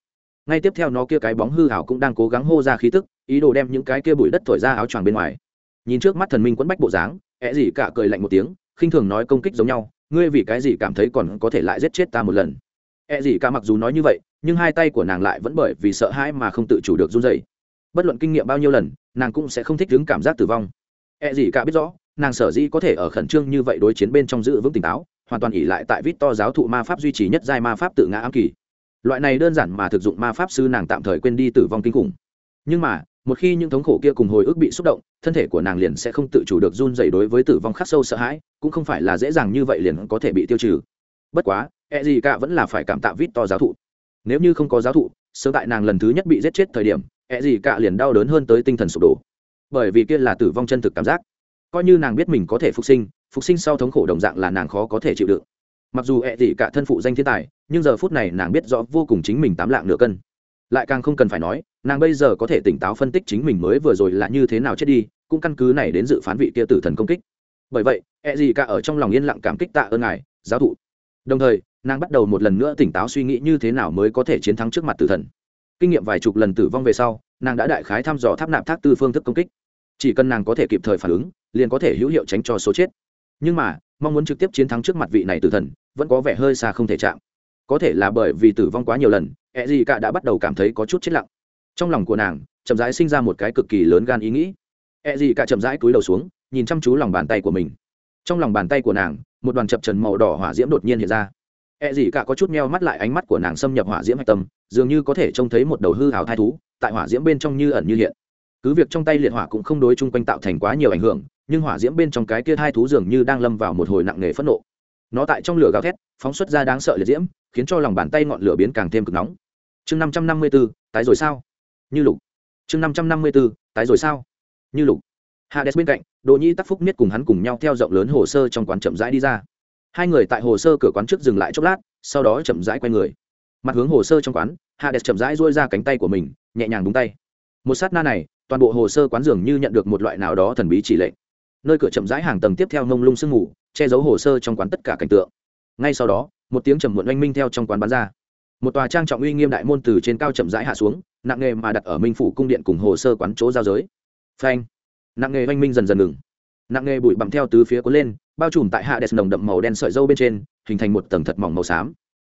Ngay tiếp theo nó kia cái bóng hư hảo cũng đang cố gắng hô ra khí tức, ý đồ đem những cái kia bụi đất thổi ra áo choàng bên ngoài. Nhìn trước mắt thần minh quẫn bách bộ dáng ẹ gì cả cười lạnh một tiếng, khinh thường nói công kích giống nhau, ngươi vì cái gì cảm thấy còn có thể lại giết chết ta một lần? Ẹ gì cả mặc dù nói như vậy nhưng hai tay của nàng lại vẫn bởi vì sợ hãi mà không tự chủ được run dậy bất luận kinh nghiệm bao nhiêu lần, nàng cũng sẽ không thích đứng cảm giác tử vong. Ẹ gì cả biết rõ, nàng sở dĩ có thể ở khẩn trương như vậy đối chiến bên trong giữ vững tỉnh táo, hoàn toàn ỉ lại tại vít to giáo thụ ma pháp duy trì nhất giai ma pháp tự ngã ám kỳ. Loại này đơn giản mà thực dụng ma pháp sư nàng tạm thời quên đi tử vong kinh khủng. Nhưng mà, một khi những thống khổ kia cùng hồi ức bị xúc động, thân thể của nàng liền sẽ không tự chủ được run dày đối với tử vong khắc sâu sợ hãi, cũng không phải là dễ dàng như vậy liền có thể bị tiêu trừ. Bất quá e gì cả vẫn là phải cảm tạ vít to giáo thụ nếu như không có giáo thụ, sớm tại nàng lần thứ nhất bị giết chết thời điểm e gì cả liền đau đớn hơn tới tinh thần sụp đổ. Bởi vì kia là tử vong chân thực cảm giác. Coi như nàng biết mình có thể phục sinh phục sinh sau thống khổ đồng dạng là nàng khó có thể chịu đựng. Mặc dù ẹ gì cả thân phụ danh thiên tài, nhưng giờ phút này nàng biết rõ vô cùng chính mình tám lạng nửa cân. Lại càng không cần phải nói, nàng bây giờ có thể tỉnh táo phân tích chính mình mới vừa rồi là như thế nào chết đi, cũng căn cứ này đến dự phán vị kia tử thần công kích. Bởi vậy ẹ gì cả ở trong lòng yên lặng cảm kích tạ ơn ngài, giáo thụ. Đồng thời nàng bắt đầu một lần nữa tỉnh táo suy nghĩ như thế nào mới có thể chiến thắng trước mặt tử thần. Kinh nghiệm vài chục lần tử vong về sau, nàng đã đại khái thăm dò tháp nạp thác tư phương thức công kích. Chỉ cần nàng có thể kịp thời phản ứng, liền có thể hữu hiệu tránh cho số chết. Nhưng mà, mong muốn trực tiếp chiến thắng trước mặt vị này tử thần, vẫn có vẻ hơi xa không thể chạm. Có thể là bởi vì tử vong quá nhiều lần E gì cả đã bắt đầu cảm thấy có chút chết lặng. Trong lòng của nàng, chậm rãi sinh ra một cái cực kỳ lớn gan ý nghĩ. E gì cả chậm rãi cúi đầu xuống, nhìn chăm chú lòng bàn tay của mình. Trong lòng bàn tay của nàng, một đoàn chập trần màu đỏ hỏa diễm đột nhiên hiện ra. E ẹ gì cả có chút meo mắt lại ánh mắt của nàng xâm nhập hỏa diễm hạch tâm, dường như có thể trông thấy một đầu hư hào thai thú, tại hỏa diễm bên trong như ẩn như hiện. Cứ việc trong tay liệt hỏa cũng không đối chung quanh tạo thành quá nhiều ảnh hưởng, nhưng hỏa diễm bên trong cái kia hai thú dường như đang lâm vào một hồi nặng nề phẫn nộ. Nó tại trong lửa gào thét, phóng xuất ra đáng sợ liệt diễm, khiến cho lòng bàn tay ngọn lửa biến càng thêm cực nóng. Chương năm trăm năm mươi b ố tái rồi sao? Như lục. Chương năm trăm năm mươi b ố tái rồi sao? Như lục. Hades bên cạnh, đỗ nhi tắc phúc miết cùng hắn cùng nhau theo rộng lớn hồ sơ trong quán chậm rãi đi ra hai người tại hồ sơ cửa quán trước dừng lại chốc lát, sau đó chậm rãi quay người. Mặt hướng hồ sơ trong quán, hades chậm rãi dôi ra cánh tay của mình, nhẹ nhàng đúng tay. Một sát na này, toàn bộ hồ sơ quán dường như nhận được một loại nào đó thần bí chỉ lệnh. Nơi cửa chậm rãi hàng tầng tiếp theo mông lung sương mù, che giấu hồ sơ trong quán tất cả cảnh tượng. Ngay sau đó, một tiếng trầm muộn oanh minh theo trong quán bắn ra. Một tòa trang trọng uy nghiêm đại môn từ trên cao chậm rãi hạ xuống, nặng nghề mà đặt ở minh phủ cung điện cùng hồ sơ quán chỗ giao giới. Phanh! Nặng nghề oanh minh dần dần ngừng nặng nghề bụi bặm theo tứ phía cuốn lên, bao trùm tại hạ đẹp nồng đậm màu đen sợi dâu bên trên, hình thành một tầng thật mỏng màu xám.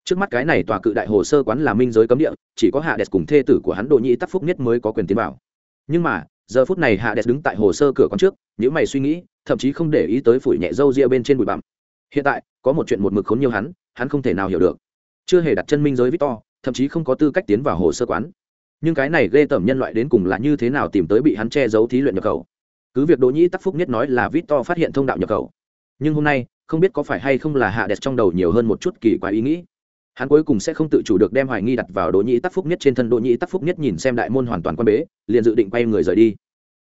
Trước mắt cái này tòa cự đại hồ sơ quán là minh giới cấm địa, chỉ có hạ đẹp cùng thê tử của hắn độ nhĩ tắc phúc nhất mới có quyền tiến vào. Nhưng mà, giờ phút này hạ đẹp đứng tại hồ sơ cửa quán trước những mày suy nghĩ, thậm chí không để ý tới phủi nhẹ râu ria bên trên bụi bặm. Hiện tại, có một chuyện một mực khốn nhiều hắn hắn không thể nào hiểu được. Chưa hề đặt chân minh giới victor, thậm chí không có tư cách tiến vào hồ sơ quán. Nhưng cái này ghê tởm nhân loại đến cùng là như thế nào tìm tới bị hắn che giấu thí luyện nhập khẩu? Cứ việc đỗ nhĩ tắc phúc nhất nói là victor phát hiện thông đạo nhập khẩu, nhưng hôm nay, không biết có phải hay không là hạ đẹp trong đầu nhiều hơn một chút kỳ quái ý nghĩ. Hắn cuối cùng sẽ không tự chủ được đem hoài nghi đặt vào đỗ nhĩ tắc phúc nhất trên thân. Đỗ nhĩ tắc phúc nhất nhìn xem đại môn hoàn toàn quan bế, liền dự định quay người rời đi.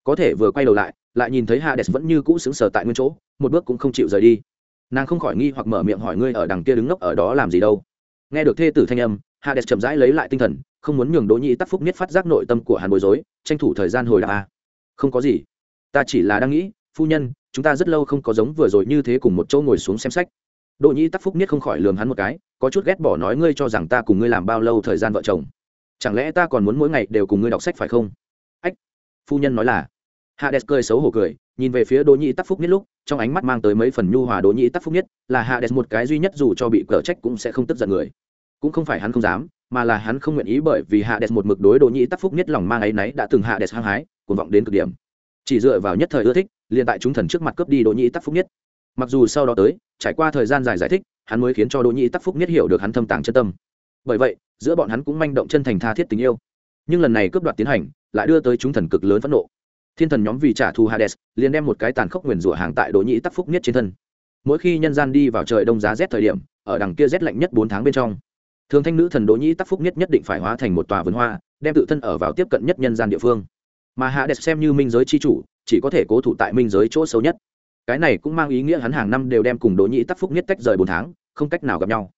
Có thể vừa quay đầu lại lại nhìn thấy hạ đẹp vẫn như cũ xứng sờ tại nguyên chỗ, một bước cũng không chịu rời đi. Nàng không khỏi nghi hoặc mở miệng hỏi ngươi ở đằng kia đứng ngốc ở đó làm gì đâu. Nghe được thê tử thanh âm, hạ đẹp chậm rãi lấy lại tinh thần, không muốn nhường đỗ nhĩ tắc phúc nhất phát giác nội tâm của hắn bối rối, tranh thủ thời gian hồi đáp a. Không có gì ta chỉ là đang nghĩ, phu nhân, chúng ta rất lâu không có giống vừa rồi như thế cùng một chỗ ngồi xuống xem sách. Đỗ nhĩ tắc phúc Niết không khỏi lườm hắn một cái, có chút ghét bỏ nói ngươi cho rằng ta cùng ngươi làm bao lâu thời gian vợ chồng. Chẳng lẽ ta còn muốn mỗi ngày đều cùng ngươi đọc sách phải không? Ách, phu nhân nói là. Hades cười xấu hổ cười, nhìn về phía đỗ nhĩ tắc phúc Niết lúc, trong ánh mắt mang tới mấy phần nhu hòa đỗ nhĩ tắc phúc Niết, là hades một cái duy nhất dù cho bị cờ trách cũng sẽ không tức giận người. Cũng không phải hắn không dám, mà là hắn không nguyện ý bởi vì hạ đẹp một mực đối đỗ nhĩ tắc phúc Niết lòng mang ấy náy đã từng hạ đẹp hăng hái, cuồng vọng đến cực điểm chỉ dựa vào nhất thời ưa thích, liền tại chúng thần trước mặt cướp đi đỗ nhĩ tắc phúc nhất mặc dù sau đó tới, trải qua thời gian dài giải thích, hắn mới khiến cho đỗ nhĩ tắc phúc nhất hiểu được hắn thâm tàng chân tâm. Bởi vậy, giữa bọn hắn cũng manh động chân thành tha thiết tình yêu. Nhưng lần này cướp đoạt tiến hành, lại đưa tới chúng thần cực lớn phẫn nộ. Thiên thần nhóm vì trả thù hades, liền đem một cái tàn khốc nguyền rủa hàng tại đỗ nhĩ tắc phúc nhất trên thân. Mỗi khi nhân gian đi vào trời đông giá rét thời điểm, ở đằng kia rét lạnh nhất bốn tháng bên trong, thường thanh nữ thần đỗ nhĩ tắc phúc nhất nhất định phải hóa thành một tòa vườn hoa, đem tự thân ở vào tiếp cận nhất nhân gian địa phương mà hạ đẹp xem như minh giới c h i chủ, chỉ có thể cố thủ tại minh giới chỗ xấu nhất. Cái này cũng mang ý nghĩa hắn hàng năm đều đem cùng đỗ nhĩ tắc phúc nhất tách rời bốn tháng, không cách nào gặp nhau.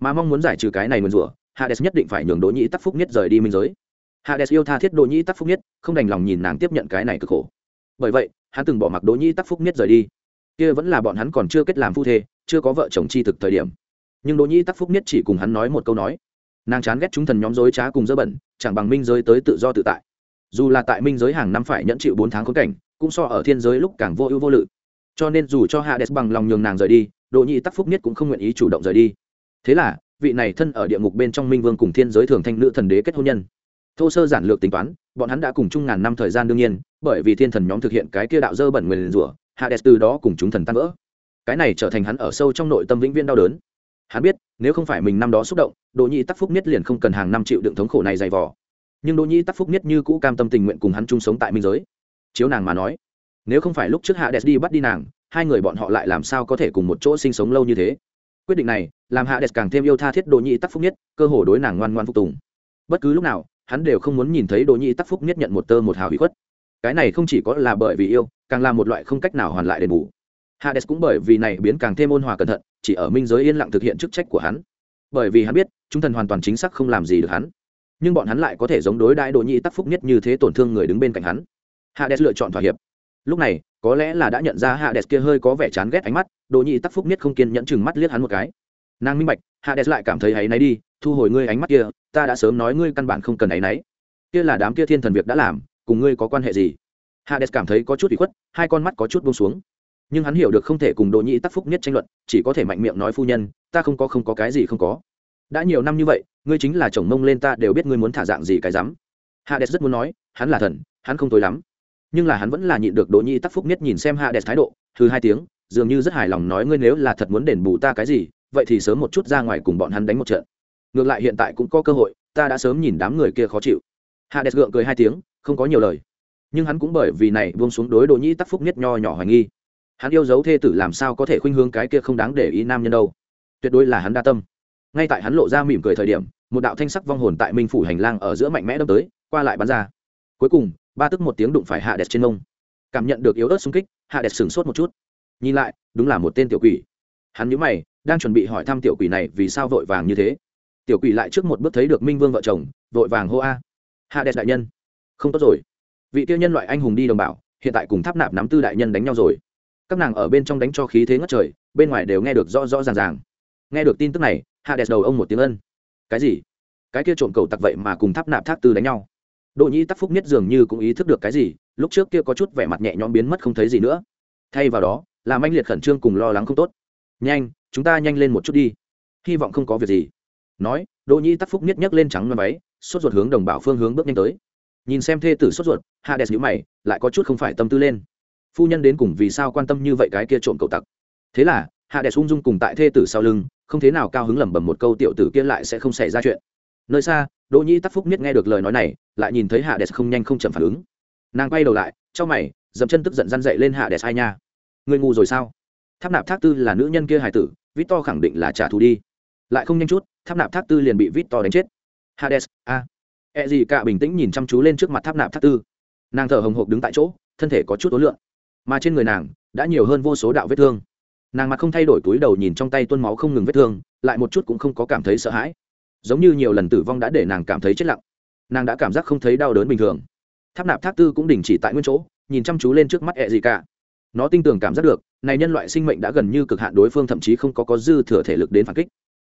Mà mong muốn giải trừ cái này mượn rủa hades nhất định phải nhường đỗ nhĩ tắc phúc nhất rời đi minh giới. Hạ đẹp yêu tha thiết đỗ nhĩ tắc phúc nhất, không đành lòng nhìn nàng tiếp nhận cái này cực khổ. Bởi vậy, hắn từng bỏ mặc đỗ nhĩ tắc phúc nhất rời đi. Kia vẫn là bọn hắn còn chưa kết làm phu thê, chưa có vợ chồng chi thực thời điểm. Nhưng đỗ nhĩ tắc phúc nhất chỉ cùng hắn nói một câu nói. Nàng chán ghét chúng thần nhóm dối trá cùng dơ bẩn, chẳng bằng minh giới tới tự do tự tại dù là tại minh giới hàng năm phải nhẫn chịu bốn tháng khốn cảnh, cũng so ở thiên giới lúc càng vô ưu vô lự. Cho nên dù cho hades bằng lòng nhường nàng rời đi, đỗ Nhị tắc phúc nhất cũng không nguyện ý chủ động rời đi. Thế là, vị này thân ở địa ngục bên trong minh vương cùng thiên giới thường thanh nữ thần đế kết hôn nhân. Thô sơ giản lược tính toán, bọn hắn đã cùng chung ngàn năm thời gian đương nhiên, bởi vì thiên thần nhóm thực hiện cái kia đạo dơ bẩn nguyền rủa, hades từ đó cùng chúng thần tan vỡ. Cái này trở thành hắn ở sâu trong nội tâm vĩnh viễn đau đớn. Hắn biết, nếu không phải mình năm đó xúc động, đỗ Nhị tắc phúc nhất liền không cần hàng năm chịu đựng thống khổ này dày vò nhưng đỗ nhi tắc phúc nhất như cũ cam tâm tình nguyện cùng hắn chung sống tại minh giới. Chiếu nàng mà nói, nếu không phải lúc trước hạ đẹp đi bắt đi nàng, hai người bọn họ lại làm sao có thể cùng một chỗ sinh sống lâu như thế? Quyết định này, làm hạ đẹp càng thêm yêu tha thiết đỗ nhi tắc phúc nhất, cơ hồ đối nàng ngoan ngoan phục tùng. Bất cứ lúc nào, hắn đều không muốn nhìn thấy đỗ nhi tắc phúc nhất nhận một tơ một hào hủy khuất. Cái này không chỉ có là bởi vì yêu, càng là một loại không cách nào hoàn lại đền bù. Hades cũng bởi vì này biến càng thêm ôn hòa cẩn thận, chỉ ở minh giới yên lặng thực hiện chức trách của hắn. Bởi vì hắn biết, chúng thần hoàn toàn chính xác không làm gì được hắn nhưng bọn hắn lại có thể giống đối đãi đồ nhị tắc phúc nhất như thế tổn thương người đứng bên cạnh hắn. Hades lựa chọn thỏa hiệp. Lúc này, có lẽ là đã nhận ra hades kia hơi có vẻ chán ghét ánh mắt đồ nhị tắc phúc nhất không kiên nhẫn chừng mắt liếc hắn một cái. Nàng minh bạch hades lại cảm thấy áy náy đi, thu hồi ngươi ánh mắt kia, ta đã sớm nói ngươi căn bản không cần áy náy kia là đám kia thiên thần việc đã làm, cùng ngươi có quan hệ gì? Hades cảm thấy có chút bị khuất, hai con mắt có chút buông xuống. Nhưng hắn hiểu được không thể cùng đỗ nhị tắc phúc nhất tranh luận, chỉ có thể mạnh miệng nói phu nhân, ta không có không có cái gì không có. Đã nhiều năm như vậy ngươi chính là chồng mông lên ta đều biết ngươi muốn thả dạng gì cái rắm. Hades rất muốn nói, hắn là thần, hắn không tối lắm. Nhưng là hắn vẫn là nhịn được đỗ nhĩ tắc phúc nhất nhìn xem Hạ hades thái độ thứ hai tiếng, dường như rất hài lòng nói ngươi nếu là thật muốn đền bù ta cái gì, vậy thì sớm một chút ra ngoài cùng bọn hắn đánh một trận. Ngược lại hiện tại cũng có cơ hội, ta đã sớm nhìn đám người kia khó chịu. Hạ đẹp gượng cười hai tiếng, không có nhiều lời. Nhưng hắn cũng bởi vì này buông xuống đối đỗ nhĩ tắc phúc nhất nho nhỏ hoài nghi. Hắn yêu dấu thê tử làm sao có thể khuynh hướng cái kia không đáng để ý nam nhân đâu. Tuyệt đối là hắn đa tâm. Ngay tại hắn lộ ra mỉm cười thời điểm một đạo thanh sắc vong hồn tại minh phủ hành lang ở giữa mạnh mẽ đâm tới, qua lại bắn ra. Cuối cùng, ba tức một tiếng đụng phải hạ đẹp trên mông. Cảm nhận được yếu ớt xung kích, hạ đẹp sửng sốt một chút. Nhìn lại, đúng là một tên tiểu quỷ. Hắn nhớ mày, đang chuẩn bị hỏi thăm tiểu quỷ này vì sao vội vàng như thế. Tiểu quỷ lại trước một bước thấy được minh vương vợ chồng, vội vàng hô a. Hạ đẹp đại nhân. Không tốt rồi. Vị tiêu nhân loại anh hùng đi đồng bào, hiện tại cùng tháp nạp nắm tư đại nhân đánh nhau rồi. Các nàng ở bên trong đánh cho khí thế ngất trời, bên ngoài đều nghe được rõ rõ ràng ràng. Nghe được tin tức này, hạ đẹp đầu ông một tiếng ân cái gì? Cái kia trộm cầu tặc vậy mà cùng tháp nạp thác tư đánh nhau. Đỗ nhĩ tắc phúc nhất dường như cũng ý thức được cái gì, lúc trước kia có chút vẻ mặt nhẹ nhõm biến mất không thấy gì nữa. Thay vào đó, là manh liệt khẩn trương cùng lo lắng không tốt. Nhanh, chúng ta nhanh lên một chút đi. Hy vọng không có việc gì. Nói, đỗ nhĩ tắc phúc nhất nhấc lên trắng váy, sốt ruột hướng đồng bào phương hướng bước nhanh tới. Nhìn xem thê tử sốt ruột hạ đẹp nhữ mày, lại có chút không phải tâm tư lên. Phu nhân đến cùng vì sao quan tâm như vậy cái kia trộm cầu tặc? Thế là hạ đẹp ung dung cùng tại thê tử sau lưng, không thế nào cao hứng lẩm bẩm một câu tiểu tử kia lại sẽ không xảy ra chuyện. Nơi xa, đỗ nhĩ tắc phúc nhất nghe được lời nói này, lại nhìn thấy hạ đẹp không nhanh không chậm phản ứng. Nàng quay đầu lại cho mày, dậm chân tức giận răn dậy lên hạ đẹp ai nha. Người ngu rồi sao? Tháp nạp thác tư là nữ nhân kia hài tử, vít to khẳng định là trả thù đi. Lại không nhanh chút, tháp nạp thác tư liền bị vít to đánh chết. Hades a. E gì cả bình tĩnh nhìn chăm chú lên trước mặt tháp nạp thác tư. Nàng thở hồng hộc đứng tại chỗ, thân thể có chút ối lượng. Mà trên người nàng, đã nhiều hơn vô số đạo vết thương nàng mặt không thay đổi túi đầu nhìn trong tay tuôn máu không ngừng vết thương, lại một chút cũng không có cảm thấy sợ hãi. Giống như nhiều lần tử vong đã để nàng cảm thấy chết lặng. Nàng đã cảm giác không thấy đau đớn bình thường. Tháp nạp tháp tư cũng đình chỉ tại nguyên chỗ, nhìn chăm chú lên trước mắt ẹ gì cả nó tin tưởng cảm giác được, này nhân loại sinh mệnh đã gần như cực hạn, đối phương thậm chí không có có dư thừa thể lực đến phản kích.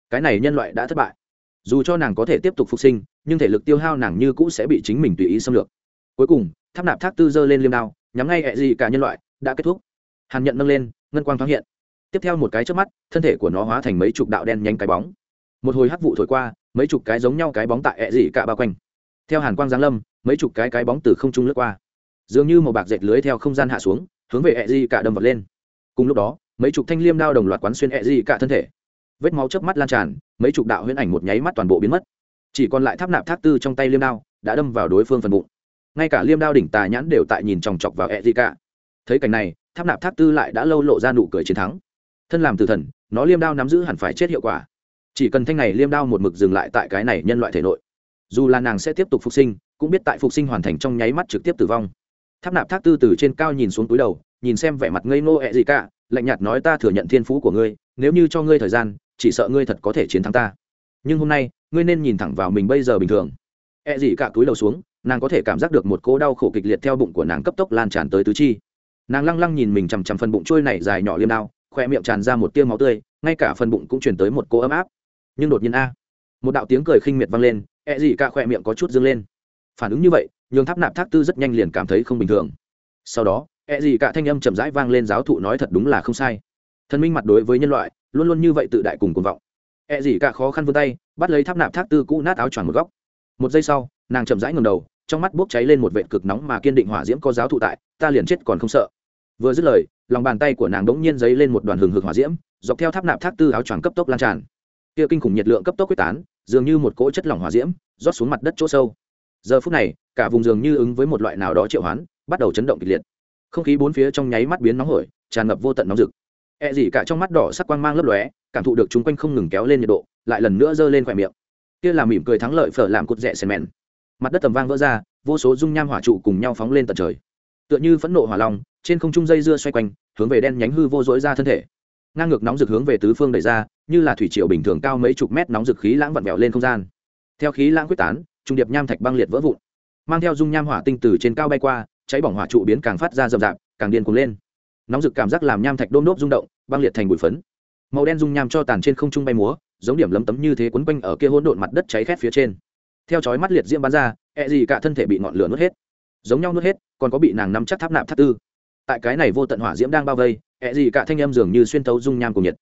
Cái này nhân loại đã thất bại. Dù cho nàng có thể tiếp tục phục sinh, nhưng thể lực tiêu hao nàng như cũ sẽ bị chính mình tùy ý xâm lược. Cuối cùng, tháp nạp thác tư giơ lên liêm đao, nhắm ngay ẹ gì cả nhân loại, đã kết thúc. Hàn nhận nâng lên, ngân quang thoáng hiện tiếp theo một cái trước mắt, thân thể của nó hóa thành mấy chục đạo đen nhanh cái bóng. Một hồi hắc vụ thổi qua, mấy chục cái giống nhau cái bóng tại ẹ dị cả bao quanh. Theo hàn quang giáng lâm, mấy chục cái cái bóng từ không trung lướt qua. Dường như một bạc dệt lưới theo không gian hạ xuống, hướng về ẹ dị cả đâm vật lên. Cùng lúc đó, mấy chục thanh liêm đao đồng loạt quán xuyên ẹ dị cả thân thể. Vết máu chớp mắt lan tràn, mấy chục đạo huyễn ảnh một nháy mắt toàn bộ biến mất. Chỉ còn lại tháp nạp tháp tư trong tay liêm đao, đã đâm vào đối phương phần bụng. Ngay cả liêm đao đỉnh tà nhãn đều tại nhìn chòng chọc vào ẹ dị cả. Thấy cảnh này, tháp nạp tháp tư lại đã lâu lộ ra nụ cười chiến thắng thân làm tử thần, nó liêm đao nắm giữ hẳn phải chết hiệu quả. Chỉ cần thanh này liêm đao một mực dừng lại tại cái này nhân loại thể nội. Dù là nàng sẽ tiếp tục phục sinh, cũng biết tại phục sinh hoàn thành trong nháy mắt trực tiếp tử vong. Tháp nạp tháp tư từ trên cao nhìn xuống túi đầu, nhìn xem vẻ mặt ngây ngô ẹ gì cả, lạnh nhạt nói ta thừa nhận thiên phú của ngươi, nếu như cho ngươi thời gian, chỉ sợ ngươi thật có thể chiến thắng ta. Nhưng hôm nay, ngươi nên nhìn thẳng vào mình bây giờ bình thường. Ẹ gì cả túi đầu xuống, nàng có thể cảm giác được một cỗ đau khổ kịch liệt theo bụng của nàng cấp tốc lan tràn tới tứ chi. Nàng lăng lăng nhìn mình chằm chằm phần bụng trôi này dài nhỏ liêm đao khoe miệng tràn ra một tia máu tươi, ngay cả phần bụng cũng chuyển tới một cỗ ấm áp. Nhưng đột nhiên a, một đạo tiếng cười khinh miệt vang lên e gì cả khoe miệng có chút dâng lên. Phản ứng như vậy, nhường tháp nạp thác tư rất nhanh liền cảm thấy không bình thường. Sau đó e gì cả thanh âm chậm rãi vang lên giáo thụ nói thật đúng là không sai. Thần minh mặt đối với nhân loại, luôn luôn như vậy tự đại cùng cuồng vọng. E gì cả khó khăn vươn tay, bắt lấy tháp nạp thác tư cũ nát áo choàng một góc. Một giây sau, nàng chậm rãi ngầm đầu, trong mắt bốc cháy lên một vệt cực nóng mà kiên định hỏa diễm có giáo thụ tại, ta liền chết còn không sợ. Vừa dứt lời lòng bàn tay của nàng đống nhiên giấy lên một đoàn hừng hực hỏa diễm, dọc theo tháp nạp thác tư áo choàng cấp tốc lan tràn. Kia kinh khủng nhiệt lượng cấp tốc quyết tán, dường như một cỗ chất lỏng hỏa diễm, rót xuống mặt đất chỗ sâu. Giờ phút này, cả vùng dường như ứng với một loại nào đó triệu hoán, bắt đầu chấn động kịch liệt. Không khí bốn phía trong nháy mắt biến nóng hổi, tràn ngập vô tận nóng rực. E gì cả trong mắt đỏ sắc quang mang lấp lóe, cảm thụ được chúng quanh không ngừng kéo lên nhiệt độ, lại lần nữa giơ lên khỏe miệng. Kia là mỉm cười thắng lợi phở làm cột rẽ sen mèn mặt đất tầm vang vỡ ra, vô số dung nham hỏa trụ cùng nhau phóng lên tận trời tựa như phẫn nộ hỏa long, trên không trung dây dưa xoay quanh, hướng về đen nhánh hư vô dối ra thân thể. Ngang ngược nóng rực hướng về tứ phương đẩy ra, như là thủy triều bình thường cao mấy chục mét nóng rực khí lãng vặn vẹo lên không gian. Theo khí lãng quyết tán, trung điệp nham thạch băng liệt vỡ vụn. Mang theo dung nham hỏa tinh từ trên cao bay qua, cháy bỏng hỏa trụ biến càng phát ra rậm rạp, càng điên cuồng lên. Nóng rực cảm giác làm nham thạch đôm đốp rung động, băng liệt thành bụi phấn. Màu đen dung nham cho tàn trên không trung bay múa, giống điểm lấm tấm như thế quấn quanh ở kia hỗn độn mặt đất cháy khét phía trên. Theo chói mắt liệt diễm bắn ra e gì cả thân thể bị ngọn lửa nuốt hết giống nhau nuốt hết, còn có bị nàng nắm chắc tháp nạp tháp tư. Tại cái này vô tận hỏa diễm đang bao vây e ẹ gì cả thanh em dường như xuyên thấu dung nham cùng nhiệt.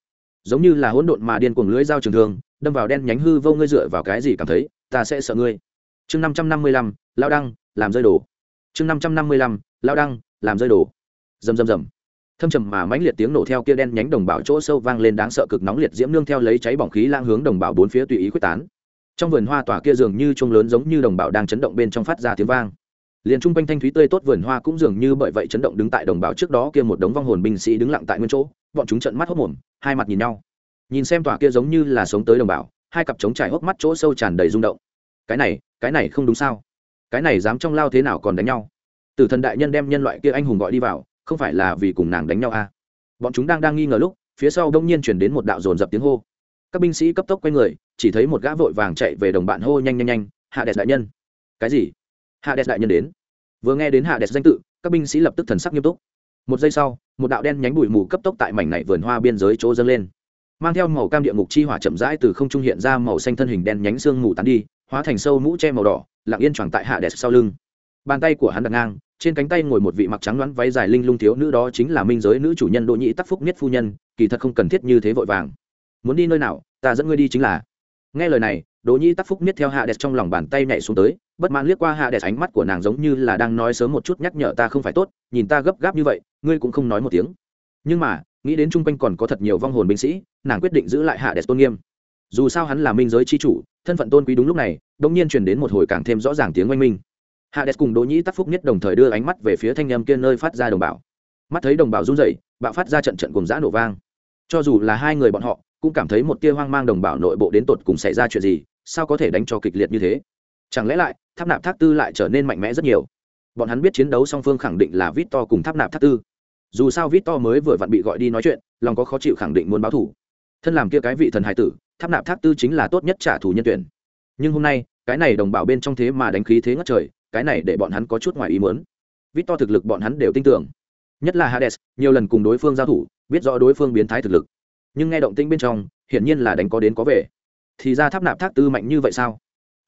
Giống như là hỗn độn mà điên cuồng lưới dao trường thường đâm vào đen nhánh hư vô ngươi dựa vào cái gì cảm thấy, ta sẽ sợ ngươi. Chương năm trăm năm mươi lăm lao đăng, làm rơi đổ chương năm trăm năm mươi lăm lao đăng, làm rơi đổ rầm rầm rầm. Thâm trầm mà mãnh liệt tiếng nổ theo kia đen nhánh đồng bào chỗ sâu vang lên đáng sợ cực nóng liệt diễm nương theo lấy cháy bỏng khí lang hướng đồng bào bốn phía tùy ý quyết tán. Trong vườn hoa tỏa kia dường như chuông lớn giống như đồng bào đang chấn động bên trong phát ra tiếng vang liền trung quanh thanh thúy tươi tốt vườn hoa cũng dường như bởi vậy chấn động đứng tại đồng bào trước đó kia một đống vong hồn binh sĩ đứng lặng tại nguyên chỗ, bọn chúng trận mắt hốc mồm, hai mặt nhìn nhau. Nhìn xem tòa kia giống như là sống tới đồng bào, hai cặp trống trải hốc mắt chỗ sâu tràn đầy rung động. Cái này cái này không đúng sao? Cái này dám trong lao thế nào còn đánh nhau? Tử thần đại nhân đem nhân loại kia anh hùng gọi đi vào, không phải là vì cùng nàng đánh nhau à. bọn chúng đang đang nghi ngờ lúc, phía sau đông nhiên chuyển đến một đạo dồn dập tiếng hô. Các binh sĩ cấp tốc quay người, chỉ thấy một gã vội vàng chạy về đồng bạn hô nhanh nhanh nhanh, hạ đẹp đại nhân. Cái gì? Hạ đẹp đại nhân đến. Vừa nghe đến hạ đẹp danh tự, các binh sĩ lập tức thần sắc nghiêm túc. Một giây sau, một đạo đen nhánh bụi mù cấp tốc tại mảnh này vườn hoa biên giới chỗ dâng lên. Mang theo màu cam địa ngục chi hỏa chậm rãi từ không trung hiện ra màu xanh thân hình đen nhánh xương mù tán đi, hóa thành sâu mũ che màu đỏ, lặng yên choàng tại hạ đẹp sau lưng. Bàn tay của hắn đặt ngang, trên cánh tay ngồi một vị mặc trắng đoán váy dài linh lung thiếu nữ đó chính là minh giới nữ chủ nhân đỗ nhĩ tắc phúc nhất phu nhân, kỳ thật không cần thiết như thế vội vàng. Muốn đi nơi nào, ta dẫn ngươi đi chính là. Nghe lời này, đỗ nhĩ tắc phúc nhất theo hạ đẹp trong lòng bàn tay nhảy xuống tới bất mãn liếc qua hạ đẹp ánh mắt của nàng giống như là đang nói sớm một chút nhắc nhở ta không phải tốt, nhìn ta gấp gáp như vậy, ngươi cũng không nói một tiếng. Nhưng mà, nghĩ đến chung quanh còn có thật nhiều vong hồn binh sĩ, nàng quyết định giữ lại hạ đẹp tôn nghiêm. Dù sao hắn là minh giới c h i chủ, thân phận tôn quý đúng lúc này đ ỗ n g nhiên chuyển đến một hồi càng thêm rõ ràng tiếng oanh minh. Hạ đẹp cùng đỗ nhĩ tắc phúc nhất đồng thời đưa ánh mắt về phía thanh â m kia nơi phát ra đồng bào. Mắt thấy đồng bào run rẩy, bạo phát ra trận trận cùng giã nổ vang. Cho dù là hai người bọn họ, cũng cảm thấy một tia hoang mang đồng bào nội bộ đến tột cùng xảy ra chuyện gì, sao có thể đánh cho kịch liệt như thế? Chẳng lẽ lại tháp nạp thác tư lại trở nên mạnh mẽ rất nhiều. Bọn hắn biết chiến đấu song phương khẳng định là vít to cùng tháp nạp thác tư. Dù sao vít to mới vừa vặn bị gọi đi nói chuyện, lòng có khó chịu khẳng định muốn báo thủ. Thân làm kia cái vị thần hải tử, tháp nạp thác tư chính là tốt nhất trả thù nhân tuyển. Nhưng hôm nay, cái này đồng bào bên trong thế mà đánh khí thế ngất trời, cái này để bọn hắn có chút ngoài ý muốn. Vít to thực lực bọn hắn đều tin tưởng. Nhất là hades, nhiều lần cùng đối phương giao thủ, biết rõ đối phương biến thái thực lực. Nhưng nghe động tĩnh bên trong, hiển nhiên là đánh có đến có về. Thì ra tháp nạp thác tư mạnh như vậy sao?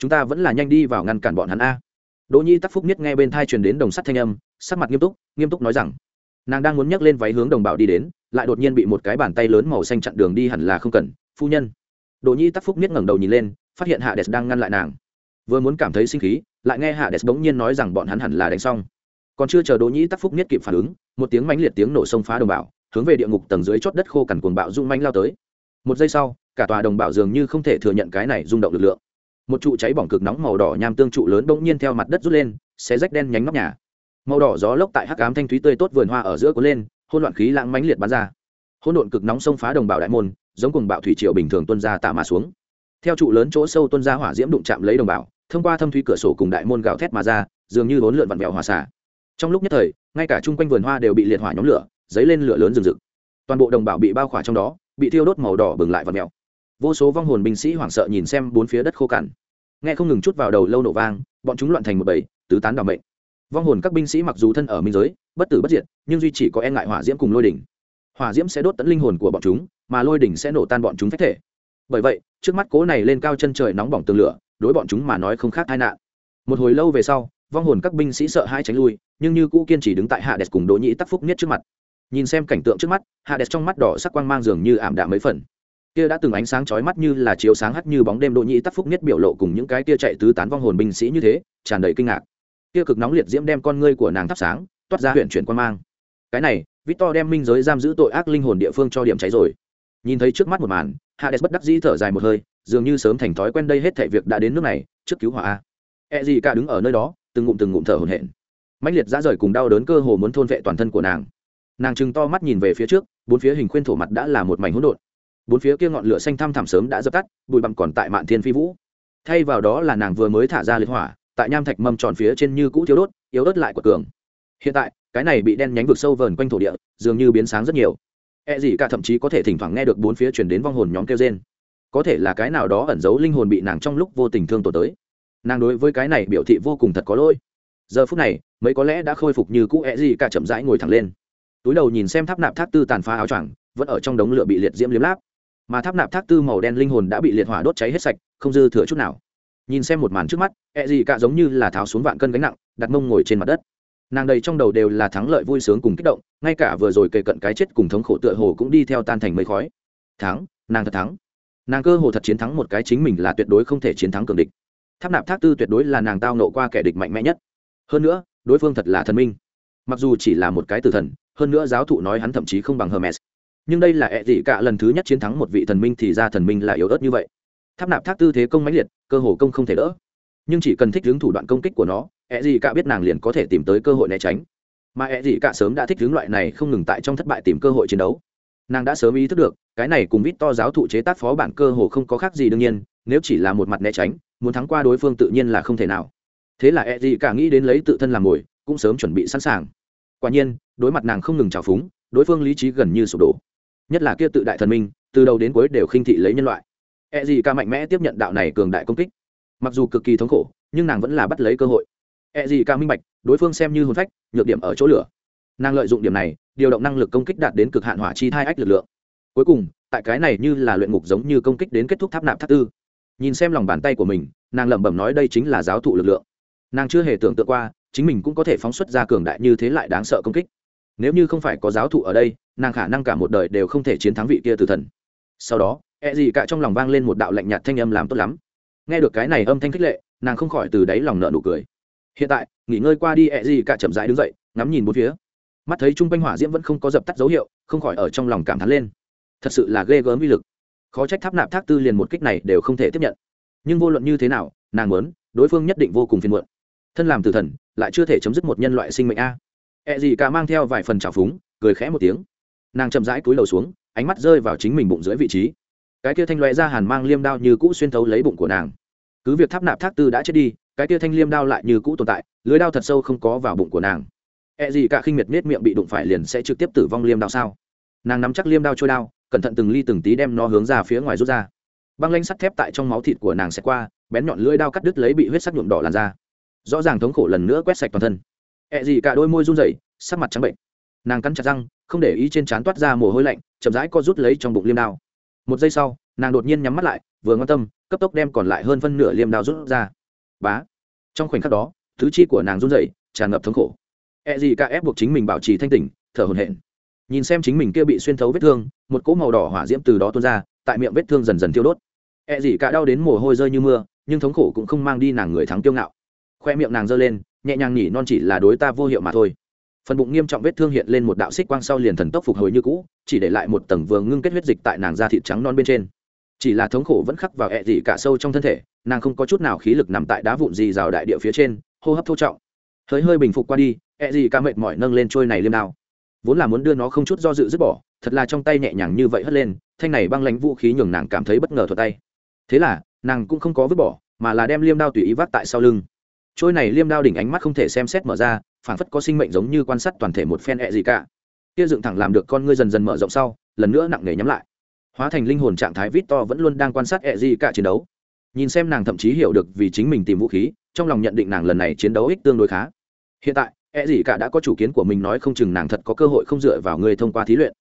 Chúng ta vẫn là nhanh đi vào ngăn cản bọn hắn a. Đỗ nhi tắc phúc nhất nghe bên thai truyền đến đồng sắt thanh âm, sắc mặt nghiêm túc nghiêm túc nói rằng, nàng đang muốn nhấc lên váy hướng đồng bào đi đến, lại đột nhiên bị một cái bàn tay lớn màu xanh chặn đường đi hẳn là không cần, phu nhân. Đỗ nhi tắc phúc nhất ngẩng đầu nhìn lên, phát hiện hạ đès đang ngăn lại nàng. Vừa muốn cảm thấy sinh khí, lại nghe hạ đès bỗng nhiên nói rằng bọn hắn hẳn là đánh xong. Còn chưa chờ đỗ Nhi tắc phúc nhất kịp phản ứng, một tiếng mãnh liệt tiếng nổ sông phá đồng bào, hướng về địa ngục tầng dưới chót đất khô cằn cuồng bạo rung manh lao tới. Một giây sau, cả tòa đồng bào dường như không thể thừa nhận cái này rung động lực lượng một trụ cháy bỏng cực nóng màu đỏ nham tương trụ lớn bỗng nhiên theo mặt đất rút lên, xé rách đen nhánh nóc nhà. Màu đỏ gió lốc tại hắc ám thanh thúy tươi tốt vườn hoa ở giữa cuốn lên hôn loạn khí lãng mãnh liệt bắn ra. Hỗn độn cực nóng xông phá đồng bào đại môn, giống cùng bạo thủy triều bình thường tuân ra tạ mà xuống. Theo trụ lớn chỗ sâu tuân ra hỏa diễm đụng chạm lấy đồng bào, thông qua thâm thúy cửa sổ cùng đại môn gào thét mà ra, dường như bốn lượn vặn vẹo hòa xả trong lúc nhất thời, ngay cả chung quanh vườn hoa đều bị liệt hỏa nhóm lửa, dấy lên lửa lớn rừng rực. Toàn bộ đồng bào bị bao khỏa trong đó, bị thiêu đốt màu đỏ bừng lại vặn vẹo. Vô số vong hồn binh sĩ hoảng sợ nhìn xem bốn phía đất khô cằn nghe không ngừng chút vào đầu lâu nổ vang, bọn chúng loạn thành một bầy, tứ tán đ mệnh. Vong hồn các binh sĩ mặc dù thân ở minh giới, bất tử bất diệt, nhưng duy chỉ có e ngại hỏa diễm cùng lôi đỉnh. Hỏa diễm sẽ đốt tận linh hồn của bọn chúng, mà lôi đỉnh sẽ nổ tan bọn chúng phách thể. Bởi vậy, trước mắt cố này lên cao chân trời nóng bỏng tường lửa, đối bọn chúng mà nói không khác tai nạn. Một hồi lâu về sau, vong hồn các binh sĩ sợ hai tránh lui, nhưng như cũ kiên trì đứng tại hạ đẹp cùng đỗ nhĩ tắc phúc nhất trước mặt. Nhìn xem cảnh tượng trước mắt hạ đẹp trong mắt đỏ sắc quang mang dường như ảm đạm mấy phần kia đã từng ánh sáng chói mắt như là chiếu sáng hắt như bóng đêm đỗ nhĩ tắc phúc nhất biểu lộ cùng những cái kia chạy tứ tán vong hồn binh sĩ như thế, tràn đầy kinh ngạc. Kia cực nóng liệt diễm đem con ngươi của nàng thắp sáng, toát ra huyện chuyển quan mang. Cái này, victor đem minh giới giam giữ tội ác linh hồn địa phương cho điểm cháy rồi. Nhìn thấy trước mắt một màn, hades bất đắc dĩ thở dài một hơi, dường như sớm thành thói quen đây hết thảy việc đã đến nước này, trước cứu hỏa a. E gì cả đứng ở nơi đó, từng ngụm từng ngụm thở hổn hển. Mãnh liệt ra rời cùng đau đớn cơ hồ muốn thôn vệ toàn thân của nàng. Nàng chừng to mắt nhìn về phía trước, bốn phía hình khuyên thổ mặt đã là một mảnh hỗn độn bốn phía kia ngọn lửa xanh thăm thẳm sớm đã dập tắt, bụi bặm còn tại mạn thiên phi vũ. Thay vào đó là nàng vừa mới thả ra liệt hỏa, tại nham thạch mâm tròn phía trên như cũ thiếu đốt, yếu đốt lại của cường. Hiện tại, cái này bị đen nhánh vực sâu vờn quanh thổ địa, dường như biến sáng rất nhiều. E gì cả thậm chí có thể thỉnh thoảng nghe được bốn phía chuyển đến vong hồn nhóm kêu trên có thể là cái nào đó ẩn giấu linh hồn bị nàng trong lúc vô tình thương tổn tới. Nàng đối với cái này biểu thị vô cùng thật có lỗi. Giờ phút này, mấy có lẽ đã khôi phục như cũ e gì cả chậm rãi ngồi thẳng lên. Túi đầu nhìn xem tháp nạp tháp tư tàn phá áo choàng, vẫn ở trong đống lửa bị liệt diễm liếm láp mà tháp nạp tháp tư màu đen linh hồn đã bị liệt hỏa đốt cháy hết sạch, không dư thừa chút nào. Nhìn xem một màn trước mắt e gì cả giống như là tháo xuống vạn cân gánh nặng, đặt mông ngồi trên mặt đất. Nàng đầy trong đầu đều là thắng lợi vui sướng cùng kích động, ngay cả vừa rồi kề cận cái chết cùng thống khổ tựa hồ cũng đi theo tan thành mây khói. Thắng, nàng thật thắng. Nàng cơ hồ thật chiến thắng một cái chính mình là tuyệt đối không thể chiến thắng cường địch. Tháp nạp tháp tư tuyệt đối là nàng tao nộ qua kẻ địch mạnh mẽ nhất. Hơn nữa, đối phương thật là thần minh. Mặc dù chỉ là một cái tử thần, hơn nữa giáo thụ nói hắn thậm chí không bằng hermes nhưng đây là ẹ dị cả lần thứ nhất chiến thắng một vị thần minh thì ra thần minh là yếu ớt như vậy. Tháp nạp tháp tư thế công mãnh liệt, cơ hồ công không thể đỡ. Nhưng chỉ cần thích hướng thủ đoạn công kích của nó, ẹ dị cả biết nàng liền có thể tìm tới cơ hội né tránh. Mà ẹ dị cả sớm đã thích hướng loại này không ngừng tại trong thất bại tìm cơ hội chiến đấu. Nàng đã sớm ý thức được, cái này cùng vít to giáo thụ chế tác phó bản cơ hồ không có khác gì đương nhiên, nếu chỉ là một mặt né tránh, muốn thắng qua đối phương tự nhiên là không thể nào. Thế là ẹ dị cả nghĩ đến lấy tự thân làm mồi, cũng sớm chuẩn bị sẵn sàng. Quả nhiên, đối mặt nàng không ngừng trào phúng, đối phương lý trí gần như sụp đổ nhất là kia tự đại thần minh, từ đầu đến cuối đều khinh thị lấy nhân loại. E gì ca mạnh mẽ tiếp nhận đạo này cường đại công kích. Mặc dù cực kỳ thống khổ, nhưng nàng vẫn là bắt lấy cơ hội. E gì ca minh bạch, đối phương xem như hồn phách, nhược điểm ở chỗ lửa. Nàng lợi dụng điểm này, điều động năng lực công kích đạt đến cực hạn hỏa chi thai ách lực lượng. Cuối cùng, tại cái này như là luyện ngục giống như công kích đến kết thúc tháp nạp tháp tư. Nhìn xem lòng bàn tay của mình, nàng lẩm bẩm nói đây chính là giáo thụ lực lượng. Nàng chưa hề tưởng tượng qua, chính mình cũng có thể phóng xuất ra cường đại như thế lại đáng sợ công kích nếu như không phải có giáo thụ ở đây, nàng khả năng cả một đời đều không thể chiến thắng vị kia từ thần. Sau đó e gì cả trong lòng vang lên một đạo lạnh nhạt thanh âm làm tốt lắm. Nghe được cái này âm thanh khích lệ, nàng không khỏi từ đáy lòng nợ nụ cười. Hiện tại, nghỉ ngơi qua đi e gì cả chậm rãi đứng dậy, ngắm nhìn bốn phía. Mắt thấy trung quanh hỏa diễm vẫn không có dập tắt dấu hiệu, không khỏi ở trong lòng cảm thán lên. Thật sự là ghê gớm uy lực. Khó trách tháp nạp thác tư liền một kích này đều không thể tiếp nhận. Nhưng vô luận như thế nào, nàng muốn, đối phương nhất định vô cùng phiền muộn. Thân làm tử thần, lại chưa thể chấm dứt một nhân loại sinh mệnh a ẹ gì cả mang theo vài phần trào phúng, cười khẽ một tiếng. Nàng chậm rãi cúi đầu xuống, ánh mắt rơi vào chính mình bụng dưới vị trí. Cái kia thanh loại ra hàn mang liêm đao như cũ xuyên thấu lấy bụng của nàng. Cứ việc tháp nạp thác tư đã chết đi, cái kia thanh liêm đao lại như cũ tồn tại, lưới đao thật sâu không có vào bụng của nàng. E gì cả khinh miệt miết miệng bị đụng phải liền sẽ trực tiếp tử vong liêm đao sao? Nàng nắm chắc liêm đao trôi đao, cẩn thận từng ly từng tí đem nó hướng ra phía ngoài rút ra. Băng lanh sắt thép tại trong máu thịt của nàng sẽ qua, bén nhọn lưỡi đao cắt đứt lấy bị huyết sắc nhuộm đỏ làn da. Rõ ràng thống khổ lần nữa quét sạch toàn thân ẹ gì cả đôi môi run rẩy, sắc mặt trắng bệnh. Nàng cắn chặt răng, không để ý trên trán toát ra mồ hôi lạnh, chậm rãi co rút lấy trong bụng liêm đao. Một giây sau, nàng đột nhiên nhắm mắt lại, vừa ngon tâm, cấp tốc đem còn lại hơn phân nửa liêm đao rút ra. Bá! Trong khoảnh khắc đó thứ chi của nàng run rẩy, tràn ngập thống khổ. Ẹ gì cả ép buộc chính mình bảo trì thanh tỉnh, thở hổn hển. Nhìn xem chính mình kia bị xuyên thấu vết thương, một cỗ màu đỏ hỏa diễm từ đó tuôn ra, tại miệng vết thương dần dần tiêu đốt. E gì cả đau đến mồ hôi rơi như mưa, nhưng thống khổ cũng không mang đi nàng người thắng kiêu ngạo. Khoe miệng nàng giơ lên nhẹ nhàng nhỉ non chỉ là đối ta vô hiệu mà thôi. Phần bụng nghiêm trọng vết thương hiện lên một đạo xích quang sau liền thần tốc phục hồi như cũ, chỉ để lại một tầng vừa ngưng kết huyết dịch tại nàng da thịt trắng non bên trên. Chỉ là thống khổ vẫn khắc vào ẹ dị cả sâu trong thân thể, nàng không có chút nào khí lực nằm tại đá vụn gì rào đại địa phía trên, hô hấp thô trọng. Hơi hơi bình phục qua đi, ẹ dị cả mệt mỏi nâng lên trôi này liêm đao. Vốn là muốn đưa nó không chút do dự dứt bỏ, thật là trong tay nhẹ nhàng như vậy hất lên, thanh này băng lánh vũ khí nhường nàng cảm thấy bất ngờ thuật tay. Thế là, nàng cũng không có vứt bỏ, mà là đem liêm đao tùy ý vác tại sau lưng trôi này liêm đao đỉnh ánh mắt không thể xem xét mở ra phản phất có sinh mệnh giống như quan sát toàn thể một phen ẹ gì cả. Kia dựng thẳng làm được con ngươi dần dần mở rộng sau, lần nữa nặng nề nhắm lại. Hóa thành linh hồn trạng thái vít to vẫn luôn đang quan sát ẹ gì cả chiến đấu. Nhìn xem nàng thậm chí hiểu được vì chính mình tìm vũ khí, trong lòng nhận định nàng lần này chiến đấu ích tương đối khá. Hiện tại ẹ gì cả đã có chủ kiến của mình nói không chừng nàng thật có cơ hội không dựa vào người thông qua thí luyện.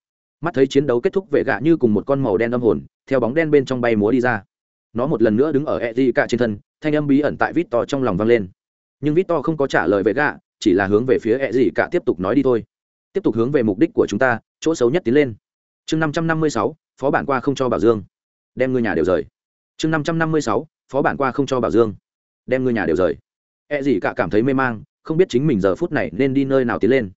Mắt thấy chiến đấu kết thúc vệ gạ như cùng một con màu đen âm hồn, theo bóng đen bên trong bay múa đi ra. Nó một lần nữa đứng ở ẹ gì cả trên thân, thanh âm bí ẩn tại vít to trong lòng vang lên nhưng vít to không có trả lời vệ gạ, chỉ là hướng về phía ẹ gì cả tiếp tục nói đi thôi. Tiếp tục hướng về mục đích của chúng ta, chỗ xấu nhất tiến lên. Chương năm trăm năm mươi sáu, phó bản qua không cho bảo dương. Đem ngôi nhà đều rời. Chương năm trăm năm mươi sáu, phó bản qua không cho bảo dương. Đem ngôi nhà đều rời. Ẹ gì cả cảm thấy mê mang, không biết chính mình giờ phút này nên đi nơi nào tiến lên.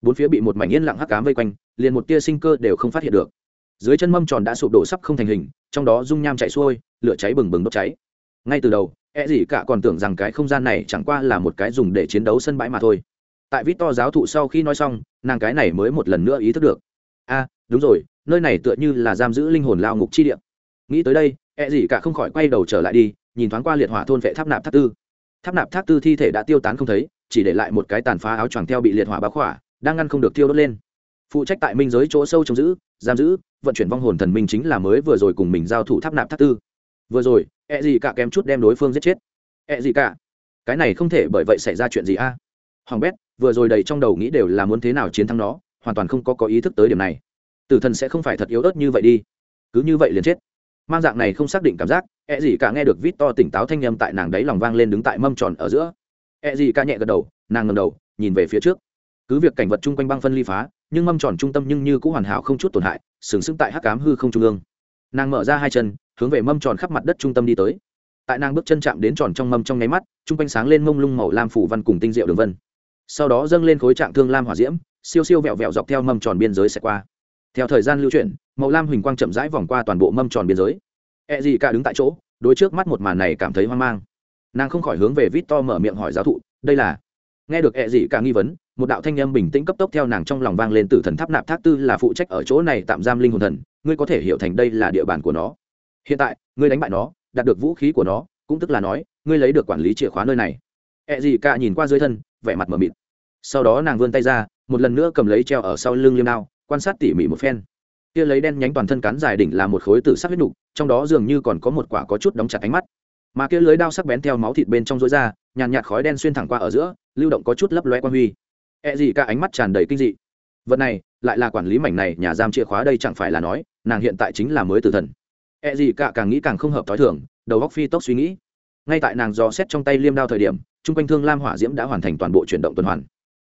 Bốn phía bị một mảnh yên lặng hắc cám vây quanh, liền một tia sinh cơ đều không phát hiện được. Dưới chân mâm tròn đã sụp đổ sắp không thành hình, trong đó dung nham chạy xuôi, lửa cháy bừng bừng đốt cháy. Ngay từ đầu e gì cả còn tưởng rằng cái không gian này chẳng qua là một cái dùng để chiến đấu sân bãi mà thôi. Tại vít to giáo thụ sau khi nói xong, nàng cái này mới một lần nữa ý thức được. A đúng rồi, nơi này tựa như là giam giữ linh hồn lao ngục chi địa. Nghĩ tới đây e gì cả không khỏi quay đầu trở lại đi, nhìn thoáng qua liệt hỏa thôn vệ tháp nạp tháp tư. Tháp nạp tháp tư thi thể đã tiêu tán không thấy, chỉ để lại một cái tàn phá áo choàng theo bị liệt hỏa bá khỏa, đang ngăn không được tiêu đốt lên. Phụ trách tại minh giới chỗ sâu trông giữ, giam giữ, vận chuyển vong hồn thần minh chính là mới vừa rồi cùng mình giao thủ tháp nạp tháp tư vừa rồi e gì cả kém chút đem đối phương giết chết. E gì cả? Cái này không thể bởi vậy xảy ra chuyện gì a? À? hoàng bét, vừa rồi đầy trong đầu nghĩ đều là muốn thế nào chiến thắng nó, hoàn toàn không có có ý thức tới điểm này. Tử thần sẽ không phải thật yếu ớt như vậy đi. Cứ như vậy liền chết. Mang dạng này không xác định cảm giác e gì cả nghe được vít to tỉnh táo thanh â m tại nàng đấy lòng vang lên đứng tại mâm tròn ở giữa. E gì cả nhẹ gật đầu, nàng ngầm đầu, nhìn về phía trước. Cứ việc cảnh vật chung quanh băng phân ly phá, nhưng mâm tròn trung tâm nhưng như cũng hoàn hảo không chút tổn hại, sừng sững tại hắc cám hư không trung ương. Nàng mở ra hai chân hướng về mâm tròn khắp mặt đất trung tâm đi tới. Tại nàng bước chân chạm đến tròn trong mâm trong nháy mắt, chung quanh sáng lên mông lung màu lam phủ văn cùng tinh diệu đường vân. Sau đó dâng lên khối trạng thương lam hỏa diễm, siêu siêu vẹo vẹo dọc theo mâm tròn biên giới sẽ qua. Theo thời gian lưu chuyển, màu lam huỳnh quang chậm rãi vòng qua toàn bộ mâm tròn biên giới. E gì cả đứng tại chỗ, đối trước mắt một màn này cảm thấy hoang mang. Nàng không khỏi hướng về vít to mở miệng hỏi giáo thụ, đây là? Nghe được e gì cả nghi vấn, một đạo thanh âm bình tĩnh cấp tốc theo nàng trong lòng vang lên từ thần tháp nạp tháp tư là phụ trách ở chỗ này tạm giam linh hồn thần. Ngươi có thể hiểu thành đây là địa bàn của nó hiện tại, ngươi đánh bại nó, đạt được vũ khí của nó, cũng tức là nói, ngươi lấy được quản lý chìa khóa nơi này. Ẹ gì cả nhìn qua dưới thân, vẻ mặt mờ mịt. Sau đó nàng vươn tay ra, một lần nữa cầm lấy treo ở sau lưng liêm đao, quan sát tỉ mỉ một phen. Kia lấy đen nhánh toàn thân cắn dài đỉnh là một khối tử sắc huyết nục, trong đó dường như còn có một quả có chút đóng chặt ánh mắt. Mà kia lưới đao sắc bén theo máu thịt bên trong rối ra, nhàn nhạt khói đen xuyên thẳng qua ở giữa, lưu động có chút lấp loe quan huy. E gì cả ánh mắt tràn đầy kinh dị. Vật này, lại là quản lý mảnh này nhà giam chìa khóa đây chẳng phải là nói, nàng hiện tại chính là mới tử thần. E gì cả càng nghĩ càng không hợp thói thường, đầu góc phi tốc suy nghĩ. Ngay tại nàng dò xét trong tay liêm đao thời điểm trung quanh thương lam hỏa diễm đã hoàn thành toàn bộ chuyển động tuần hoàn.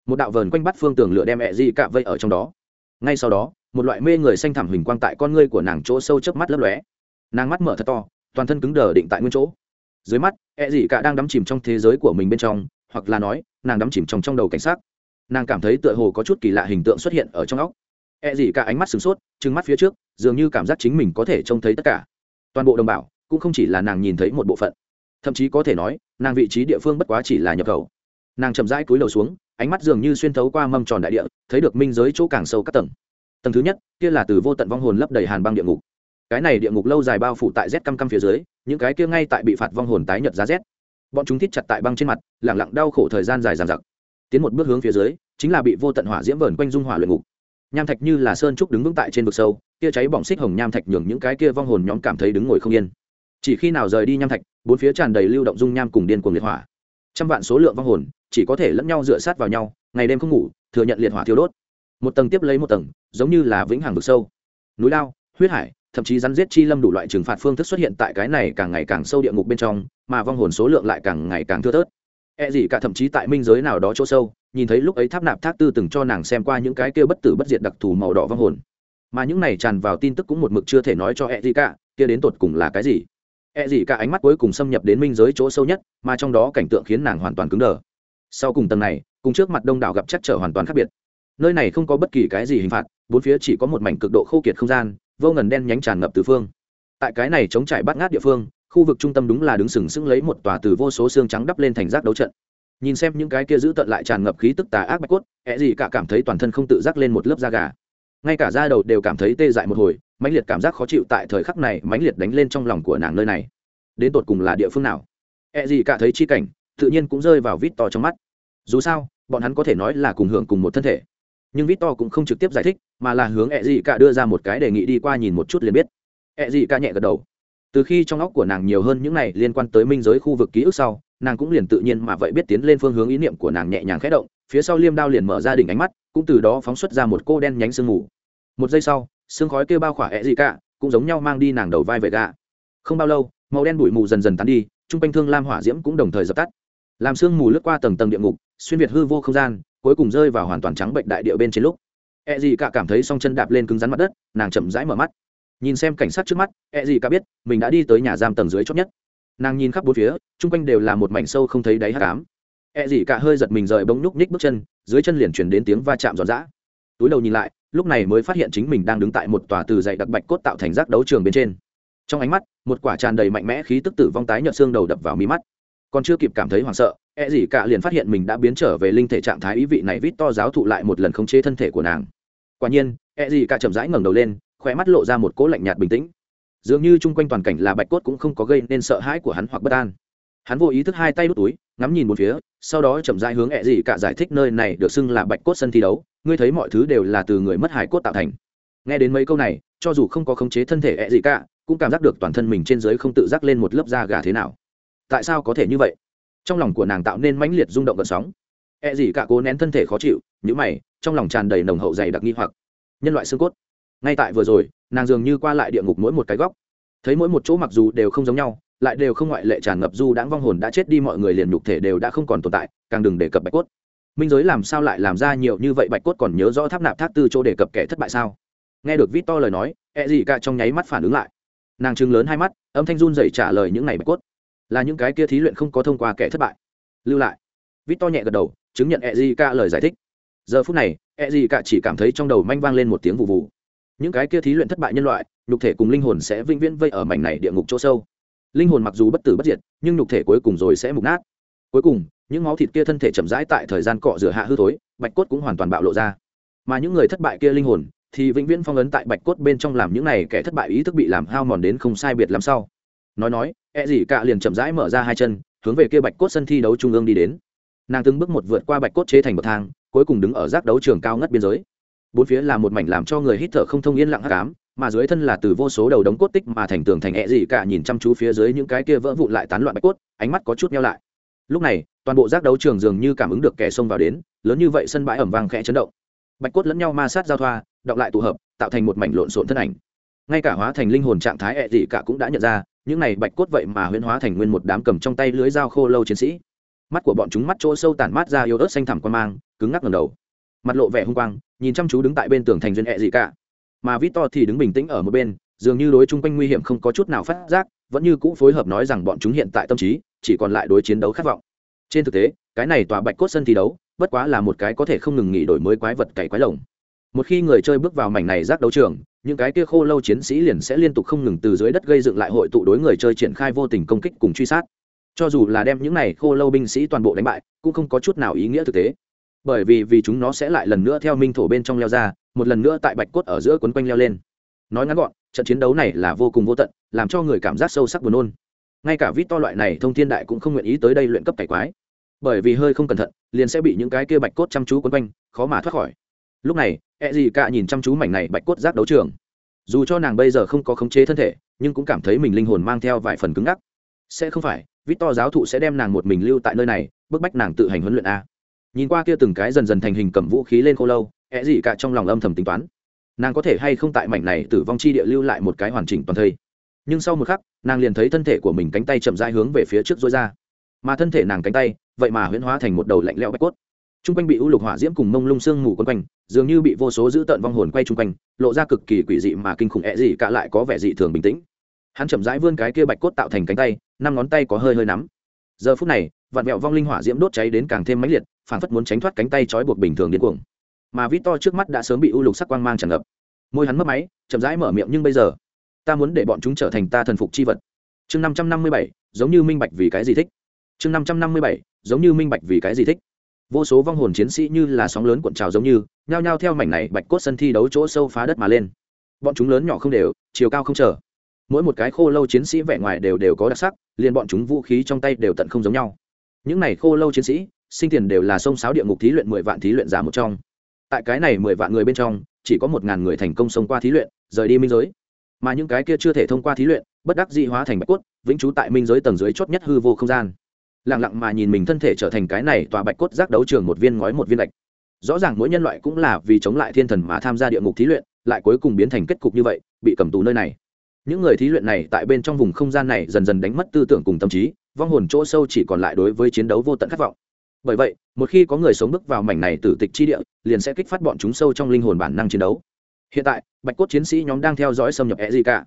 Một đạo vờn quanh bắt phương tường lửa đem E gì cả vây ở trong đó. Ngay sau đó, một loại mê người xanh thẳm hình quang tại con ngươi của nàng chỗ sâu chớp mắt lấp lóe. Nàng mắt mở thật to, toàn thân cứng đờ định tại nguyên chỗ. Dưới mắt E gì cả đang đắm chìm trong thế giới của mình bên trong, hoặc là nói, nàng đắm chìm trong trong đầu cảnh sát nàng cảm thấy tựa hồ có chút kỳ lạ hình tượng xuất hiện ở trong óc e gì cả ánh mắt sửng sốt, trừng mắt phía trước, dường như cảm giác chính mình có thể trông thấy tất cả. Toàn bộ đồng bào, cũng không chỉ là nàng nhìn thấy một bộ phận. Thậm chí có thể nói, nàng vị trí địa phương bất quá chỉ là nhập khẩu. Nàng chậm rãi cúi đầu xuống, ánh mắt dường như xuyên thấu qua mâm tròn đại địa, thấy được minh giới chỗ càng sâu các tầng. Tầng thứ nhất, kia là từ vô tận vong hồn lấp đầy hàn băng địa ngục. Cái này địa ngục lâu dài bao phủ tại z căm căm phía dưới, những cái kia ngay tại bị phạt vong hồn tái nhật giá z. Bọn chúng thít chặt tại băng trên mặt lặng lặng đau khổ thời gian dài dằng dặc. Tiến một bước hướng phía dưới, chính là bị vô tận hỏa diễm vờn quanh dung hỏa luyện ngục nham thạch như là sơn trúc đứng vững tại trên vực sâu, kia cháy bỏng xích hồng nham thạch nhường những cái kia vong hồn nhóm cảm thấy đứng ngồi không yên. Chỉ khi nào rời đi nham thạch, bốn phía tràn đầy lưu động dung nham cùng điên cuồng liệt hỏa. Trăm vạn số lượng vong hồn, chỉ có thể lẫn nhau dựa sát vào nhau, ngày đêm không ngủ, thừa nhận liệt hỏa thiêu đốt. Một tầng tiếp lấy một tầng, giống như là vĩnh hằng vực sâu. Núi lao huyết hải, thậm chí rắn giết chi lâm đủ loại trừng phạt phương thức xuất hiện tại cái này càng ngày càng sâu địa ngục bên trong, mà vong hồn số lượng lại càng ngày càng thưa thớt. E gì cả thậm chí tại minh giới nào đó chỗ sâu nhìn thấy lúc ấy tháp nạp thác tư từng cho nàng xem qua những cái kia bất tử bất diệt đặc thù màu đỏ vong hồn mà những này tràn vào tin tức cũng một mực chưa thể nói cho e gì cả kia đến tột cùng là cái gì E gì cả ánh mắt cuối cùng xâm nhập đến minh giới chỗ sâu nhất, mà trong đó cảnh tượng khiến nàng hoàn toàn cứng đờ. Sau cùng tầng này, cùng trước mặt đông đảo gặp chắc trở hoàn toàn khác biệt. Nơi này không có bất kỳ cái gì hình phạt, bốn phía chỉ có một mảnh cực độ khô kiệt không gian, vô ngần đen nhánh tràn ngập tứ phương. Tại cái này chống trải bát ngát địa phương, khu vực trung tâm đúng là đứng sừng sững lấy một tòa từ vô số xương trắng đắp lên thành giác đấu trận. Nhìn xem những cái kia giữ tận lại tràn ngập khí tức tà ác bạch cốt, ẻ gì cả cảm thấy toàn thân không tự giác lên một lớp da gà. Ngay cả da đầu đều cảm thấy tê dại một hồi, mãnh liệt cảm giác khó chịu tại thời khắc này mãnh liệt đánh lên trong lòng của nàng nơi này. Đến tột cùng là địa phương nào? E gì cả thấy chi cảnh tự nhiên cũng rơi vào vít to trong mắt. Dù sao bọn hắn có thể nói là cùng hưởng cùng một thân thể. Nhưng vít to cũng không trực tiếp giải thích mà là hướng E gì cả đưa ra một cái đề nghị đi qua nhìn một chút liền biết. E gì cả nhẹ gật đầu. Từ khi trong óc của nàng nhiều hơn những này liên quan tới minh giới khu vực ký ức sau nàng cũng liền tự nhiên mà vậy biết tiến lên phương hướng ý niệm của nàng nhẹ nhàng khẽ động, phía sau liêm đao liền mở ra đỉnh ánh mắt, cũng từ đó phóng xuất ra một cô đen nhánh sương mù. Một giây sau, sương khói kêu bao khỏa e ẹ gì cả, cũng giống nhau mang đi nàng đầu vai về gà không bao lâu, màu đen bụi mù dần dần tán đi chung quanh thương lam hỏa diễm cũng đồng thời dập tắt. Làm sương mù lướt qua tầng tầng địa ngục, xuyên việt hư vô không gian, cuối cùng rơi vào hoàn toàn trắng bệnh đại địa bên trên lúc. E gì cả cảm thấy song chân đạp lên cứng rắn mặt đất, nàng chậm rãi mở mắt. Nhìn xem cảnh sát trước mắt e gì cả biết mình đã đi tới nhà giam tầng dưới chót nhất nàng nhìn khắp bốn phía, chung quanh đều là một mảnh sâu không thấy đáy hát cám ẹ cả hơi giật mình rời bông nhúc nhích bước chân, dưới chân liền chuyển đến tiếng va chạm giòn giã. Túi đầu nhìn lại, lúc này mới phát hiện chính mình đang đứng tại một tòa từ dạy đặc bạch cốt tạo thành rác đấu trường bên trên. Trong ánh mắt, một quả tràn đầy mạnh mẽ khí tức tử vong tái nhợt xương đầu đập vào mí mắt. Còn chưa kịp cảm thấy hoảng sợ e gì cả liền phát hiện mình đã biến trở về linh thể trạng thái ý vị này vít to giáo thụ lại một lần khống chế thân thể của nàng. Quả nhiên e gì cả chậm rãi ngẩng đầu lên, khóe mắt lộ ra một cỗ lạnh nhạt bình tĩnh dường như chung quanh toàn cảnh là bạch cốt cũng không có gây nên sợ hãi của hắn hoặc bất an. Hắn vô ý thức hai tay đút túi, ngắm nhìn một phía, sau đó chậm rãi hướng ẹ gì cả giải thích nơi này được xưng là bạch cốt sân thi đấu, ngươi thấy mọi thứ đều là từ người mất hải cốt tạo thành. Nghe đến mấy câu này, cho dù không có khống chế thân thể ẹ gì cả, cũng cảm giác được toàn thân mình trên dưới không tự giác lên một lớp da gà thế nào. Tại sao có thể như vậy? Trong lòng của nàng tạo nên mãnh liệt rung động gợn sóng. Ẹ gì cả cố nén thân thể khó chịu nhữ mày, trong lòng tràn đầy nồng hậu dày đặc nghi hoặc. Nhân loại xương cốt ngay tại vừa rồi, nàng dường như qua lại địa ngục mỗi một cái góc. Thấy mỗi một chỗ mặc dù đều không giống nhau, lại đều không ngoại lệ tràn ngập du đãng vong hồn đã chết đi mọi người liền nhục thể đều đã không còn tồn tại, càng đừng đề cập bạch cốt. Minh giới làm sao lại làm ra nhiều như vậy bạch cốt còn nhớ rõ tháp nạp tháp tư chỗ đề cập kẻ thất bại sao? Nghe được vít to lời nói e gì cả trong nháy mắt phản ứng lại. Nàng chừng lớn hai mắt, âm thanh run dày trả lời những này bạch cốt. Là những cái kia thí luyện không có thông qua kẻ thất bại. Lưu lại. Vít to nhẹ gật đầu, chứng nhận e gì cả lời giải thích. Giờ phút này e gì cả chỉ cảm thấy trong đầu manh vang lên một tiếng vụ vụ những cái kia thí luyện thất bại nhân loại, nhục thể cùng linh hồn sẽ vĩnh viễn vây ở mảnh này địa ngục chỗ sâu. Linh hồn mặc dù bất tử bất diệt, nhưng nhục thể cuối cùng rồi sẽ mục nát. Cuối cùng, những máu thịt kia thân thể chậm rãi tại thời gian cọ rửa hạ hư thối, bạch cốt cũng hoàn toàn bạo lộ ra. Mà những người thất bại kia linh hồn, thì vĩnh viễn phong ấn tại bạch cốt bên trong làm những này kẻ thất bại ý thức bị làm hao mòn đến không sai biệt làm sao nói nói e gì cả liền chậm rãi mở ra hai chân, hướng về kia bạch cốt sân thi đấu trung ương đi đến. Nàng từng bước một vượt qua bạch cốt chế thành bậc thang, cuối cùng đứng ở giác đấu trường cao ngất biên giới bốn phía là một mảnh làm cho người hít thở không thông yên lặng hắc ám, mà dưới thân là từ vô số đầu đống cốt tích mà thành tường thành ẹ gì cả nhìn chăm chú phía dưới những cái kia vỡ vụn lại tán loạn bạch cốt, ánh mắt có chút nhau lại. Lúc này, toàn bộ giác đấu trường dường như cảm ứng được kẻ xông vào đến, lớn như vậy sân bãi ẩm vàng khẽ chấn động. Bạch cốt lẫn nhau ma sát giao thoa đọng lại tụ hợp, tạo thành một mảnh lộn xộn thân ảnh. Ngay cả hóa thành linh hồn trạng thái ẹ gì cả cũng đã nhận ra, những này bạch cốt vậy mà huyễn hóa thành nguyên một đám cầm trong tay lưới dao khô lâu chiến sĩ. Mắt của bọn chúng mắt chỗ sâu tản mát ra yếu ớt xanh thẳm quan mang, cứng ngắc ngầm đầu mặt lộ vẻ hung quang, nhìn chăm chú đứng tại bên tường thành duyên ẹ gì cả. Mà vít to thì đứng bình tĩnh ở một bên, dường như đối chung quanh nguy hiểm không có chút nào phát giác, vẫn như cũ phối hợp nói rằng bọn chúng hiện tại tâm trí, chỉ còn lại đối chiến đấu khát vọng. Trên thực tế, cái này tòa bạch cốt sân thi đấu, bất quá là một cái có thể không ngừng nghỉ đổi mới quái vật cày quái lồng. Một khi người chơi bước vào mảnh này giác đấu trường, những cái kia khô lâu chiến sĩ liền sẽ liên tục không ngừng từ dưới đất gây dựng lại hội tụ đối người chơi triển khai vô tình công kích cùng truy sát. Cho dù là đem những này khô lâu binh sĩ toàn bộ đánh bại, cũng không có chút nào ý nghĩa thực tế bởi vì vì chúng nó sẽ lại lần nữa theo minh thổ bên trong leo ra, một lần nữa tại bạch cốt ở giữa quấn quanh leo lên. Nói ngắn gọn, trận chiến đấu này là vô cùng vô tận, làm cho người cảm giác sâu sắc buồn nôn. Ngay cả vít to loại này thông thiên đại cũng không nguyện ý tới đây luyện cấp cải quái. Bởi vì hơi không cẩn thận, liền sẽ bị những cái kia bạch cốt chăm chú quấn quanh, khó mà thoát khỏi. Lúc này e gì cả nhìn chăm chú mảnh này bạch cốt giác đấu trường. Dù cho nàng bây giờ không có khống chế thân thể, nhưng cũng cảm thấy mình linh hồn mang theo vài phần cứng ngắc. Sẽ không phải, vít to giáo thụ sẽ đem nàng một mình lưu tại nơi này, bức bách nàng tự hành huấn luyện a nhìn qua kia từng cái dần dần thành hình cầm vũ khí lên khô lâu é gì cả trong lòng âm thầm tính toán. Nàng có thể hay không tại mảnh này tử vong chi địa lưu lại một cái hoàn chỉnh toàn thây. Nhưng sau một khắc, nàng liền thấy thân thể của mình cánh tay chậm rãi hướng về phía trước dối ra. Mà thân thể nàng cánh tay, vậy mà huyễn hóa thành một đầu lạnh lẽo bạch cốt. T r u n g quanh bị u lục hỏa diễm cùng mông lung sương mù quấn quanh, dường như bị vô số dữ tợn vong hồn quay chung quanh, lộ ra cực kỳ quỷ dị mà kinh khủng ẹ gì cả lại có vẻ dị thường bình tĩnh. Hắn chậm rãi vươn cái kia bạch cốt tạo thành cánh tay, năm ngón tay có hơi hơi nắm. Giờ phút này, vạn vẹo vong linh hỏa diễm đốt cháy đến càng thêm mãnh liệt phản phất muốn tránh thoát cánh tay trói buộc bình thường điên cuồng. Mà vít to trước mắt đã sớm bị u lục sắc quang mang tràn ngập. Môi hắn mất máy, chậm rãi mở miệng nhưng bây giờ, ta muốn để bọn chúng trở thành ta thần phục chi vật. Chương năm trăm năm mươi bảy, giống như minh bạch vì cái gì thích. Chương năm trăm năm mươi bảy, giống như minh bạch vì cái gì thích. Vô số vong hồn chiến sĩ như là sóng lớn cuộn trào giống như, nhao nhao theo mảnh này bạch cốt sân thi đấu chỗ sâu phá đất mà lên. Bọn chúng lớn nhỏ không đều, chiều cao không chờ. Mỗi một cái khô lâu chiến sĩ vẻ ngoài đều đều có đặc sắc, liền bọn chúng vũ khí trong tay đều tận không giống nhau. Những này khô lâu chiến sĩ sinh tiền đều là sông sáo địa ngục thí luyện mười vạn thí luyện giả một trong. Tại cái này mười vạn người bên trong, chỉ có một ngàn người thành công xông qua thí luyện, rời đi minh giới. Mà những cái kia chưa thể thông qua thí luyện, bất đắc dị hóa thành bạch cốt, vĩnh trú tại minh giới tầng dưới chót nhất hư vô không gian. Lẳng lặng mà nhìn mình thân thể trở thành cái này tòa bạch cốt giác đấu trường một viên ngói một viên lạch rõ ràng mỗi nhân loại cũng là vì chống lại thiên thần mà tham gia địa ngục thí luyện, lại cuối cùng biến thành kết cục như vậy, bị cầm tù nơi này. Những người thí luyện này tại bên trong vùng không gian này dần dần đánh mất tư tưởng cùng tâm trí, vong hồn chỗ sâu chỉ còn lại đối với chiến đấu vô tận khát vọng bởi vậy, một khi có người sống bước vào mảnh này tử tịch chi địa, liền sẽ kích phát bọn chúng sâu trong linh hồn bản năng chiến đấu. Hiện tại, bạch cốt chiến sĩ nhóm đang theo dõi xâm nhập e gì cả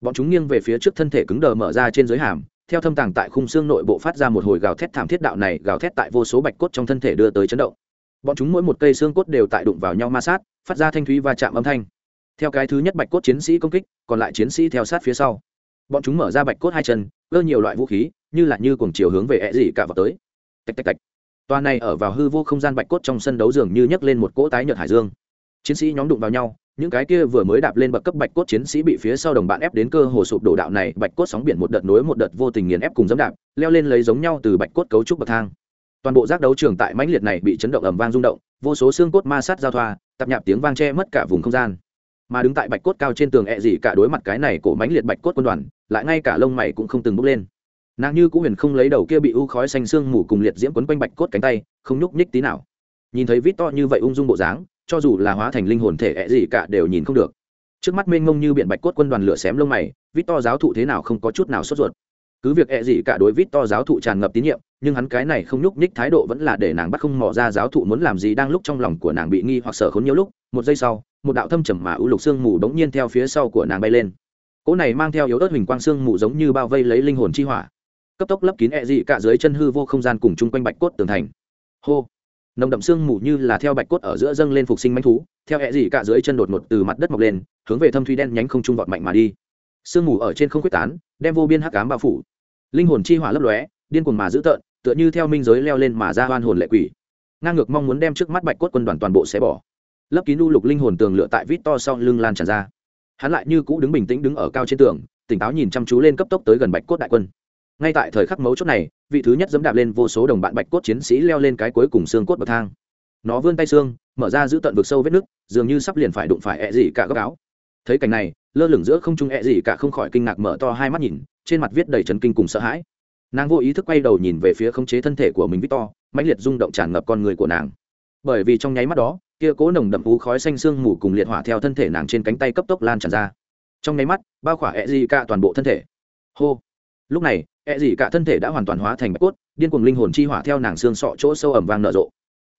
bọn chúng nghiêng về phía trước thân thể cứng đờ mở ra trên giới hàm, theo thâm tàng tại khung xương nội bộ phát ra một hồi gào thét thảm thiết đạo này gào thét tại vô số bạch cốt trong thân thể đưa tới chấn động. Bọn chúng mỗi một cây xương cốt đều tại đụng vào nhau ma sát, phát ra thanh thúy và chạm âm thanh. Theo cái thứ nhất bạch cốt chiến sĩ công kích, còn lại chiến sĩ theo sát phía sau. Bọn chúng mở ra bạch cốt hai chân, cơ nhiều loại vũ khí, như là như cùng chiều hướng về ẹ gì cả vào tới. Tạch tạch tạch. Toàn này ở vào hư vô không gian bạch cốt trong sân đấu dường như nhấc lên một cỗ tái nhợt hải dương. Chiến sĩ nhóm đụng vào nhau, những cái kia vừa mới đạp lên bậc cấp bạch cốt chiến sĩ bị phía sau đồng bạn ép đến cơ hồ sụp đổ đạo này, bạch cốt sóng biển một đợt nối một đợt vô tình nghiền ép cùng dẫm đạp, leo lên lấy giống nhau từ bạch cốt cấu trúc bậc thang. Toàn bộ giác đấu trường tại mãnh liệt này bị chấn động ầm vang rung động, vô số xương cốt ma sát giao thoa tập nhạp tiếng vang che mất cả vùng không gian. Mà đứng tại bạch cốt cao trên tường ẹ gì cả đối mặt cái này cổ mãnh liệt bạch cốt quân đoàn, lại ngay cả lông mày cũng không từng bốc lên nàng như cũng huyền không lấy đầu kia bị u khói xanh xương mù cùng liệt diễm quấn quanh bạch cốt cánh tay, không nhúc nhích tí nào. Nhìn thấy vít to như vậy ung dung bộ dáng, cho dù là hóa thành linh hồn thể ẹ gì cả đều nhìn không được. Trước mắt mênh mông như biện bạch cốt quân đoàn lửa xém lông mày, vít to giáo thụ thế nào không có chút nào sốt ruột. Cứ việc ẹ gì cả đối vít to giáo thụ tràn ngập tín nhiệm, nhưng hắn cái này không nhúc nhích thái độ vẫn là để nàng bắt không mò ra giáo thụ muốn làm gì đang lúc trong lòng của nàng bị nghi hoặc sở khốn nhiều lúc, một giây sau, một đạo thâm trầm mà u lục xương mù đống nhiên theo phía sau của nàng bay lên. Cỗ này mang theo yếu ớt hình quang xương mù giống như bao vây lấy linh hồn chi hỏa cấp tốc lấp kín e dị cả dưới chân hư vô không gian cùng chung quanh bạch cốt tường thành. Hô. Nồng đậm xương mù như là theo bạch cốt ở giữa dâng lên phục sinh manh thú, theo ẹ dị cả dưới chân đột ngột từ mặt đất mọc lên, hướng về thâm thuy đen nhánh không trung vọt mạnh mà đi. Sương mù ở trên không quyết tán, đem vô biên hắc ám bao phủ. Linh hồn chi hỏa lấp lóe, điên cuồng mà dữ tợn, tựa như theo minh giới leo lên mà ra hoan hồn lệ quỷ. Ngang ngược mong muốn đem trước mắt bạch cốt quân đoàn toàn bộ xé bỏ. Lấp kín u lục linh hồn tường lựa tại vít to sau lưng lan tràn ra. Hắn lại như cũ đứng bình tĩnh đứng ở cao trên tường, tỉnh táo nhìn chăm chú lên cấp tốc tới gần bạch cốt đại quân ngay tại thời khắc mấu chốt này, vị thứ nhất dẫm đạp lên vô số đồng bạn bạch cốt chiến sĩ leo lên cái cuối cùng xương cốt bậc thang. Nó vươn tay xương, mở ra giữ tận vực sâu vết nước, dường như sắp liền phải đụng phải ẹ gì cả góc áo. Thấy cảnh này, lơ lửng giữa không trung ẹ gì cả không khỏi kinh ngạc mở to hai mắt nhìn, trên mặt viết đầy trấn kinh cùng sợ hãi. Nàng vô ý thức quay đầu nhìn về phía khống chế thân thể của mình victor, mãnh liệt rung động tràn ngập con người của nàng. Bởi vì trong nháy mắt đó, kia cố nồng đậm ú khói xanh xương mù cùng liệt hỏa theo thân thể nàng trên cánh tay cấp tốc lan tràn ra. Trong nháy mắt, bao khỏa ẹ gì cả toàn bộ thân thể. Hô. Lúc này ẹ gì cả thân thể đã hoàn toàn hóa thành bạch cốt, điên cuồng linh hồn chi hỏa theo nàng xương sọ chỗ sâu ẩm vang nở rộ.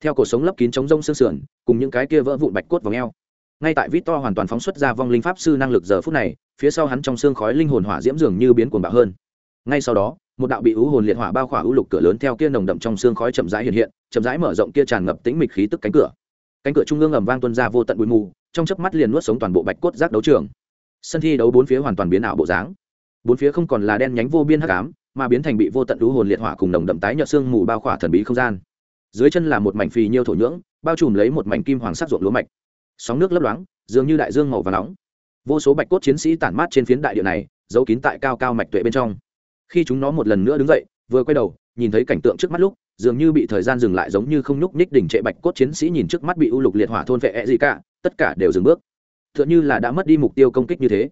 Theo cuộc sống lấp kín chống rông xương sườn, cùng những cái kia vỡ vụn bạch cốt vào ngheo ngay tại vít to hoàn toàn phóng xuất ra vong linh pháp sư năng lực giờ phút này, phía sau hắn trong xương khói linh hồn hỏa diễm dường như biến cuồng bạo hơn. Ngay sau đó, một đạo bị ứ hồn liệt hỏa bao khỏa ú lục cửa lớn theo kia nồng đậm trong xương khói chậm rãi hiện hiện, chậm rãi mở rộng kia tràn ngập tĩnh mịch khí tức cánh cửa. Cánh cửa trung ương ầm vang tuân ra vô tận bụi mù, trong chớp mắt liền nuốt sống toàn bộ bạch cốt giác đấu trường. Sân thi đấu bốn phía hoàn toàn biến ảo bộ dáng bốn phía không còn là đen nhánh vô biên hắc ám, mà biến thành bị vô tận lũ hồn liệt hỏa cùng nồng đậm tái nhợt xương mù bao khỏa thần bí không gian. Dưới chân là một mảnh phì nhiêu thổ nhưỡng, bao trùm lấy một mảnh kim hoàng sắc ruộng lúa mạch. Sóng nước lấp loáng, dường như đại dương màu và nóng. Vô số bạch cốt chiến sĩ tản mát trên phiến đại địa này, giấu kín tại cao cao mạch tuệ bên trong. Khi chúng nó một lần nữa đứng dậy, vừa quay đầu, nhìn thấy cảnh tượng trước mắt lúc, dường như bị thời gian dừng lại giống như không nhúc nhích đỉnh trệ bạch cốt chiến sĩ nhìn trước mắt bị u lục liệt hỏa thôn vệ e gì cả, tất cả đều dừng bước. Tựa như là đã mất đi mục tiêu công kích như thế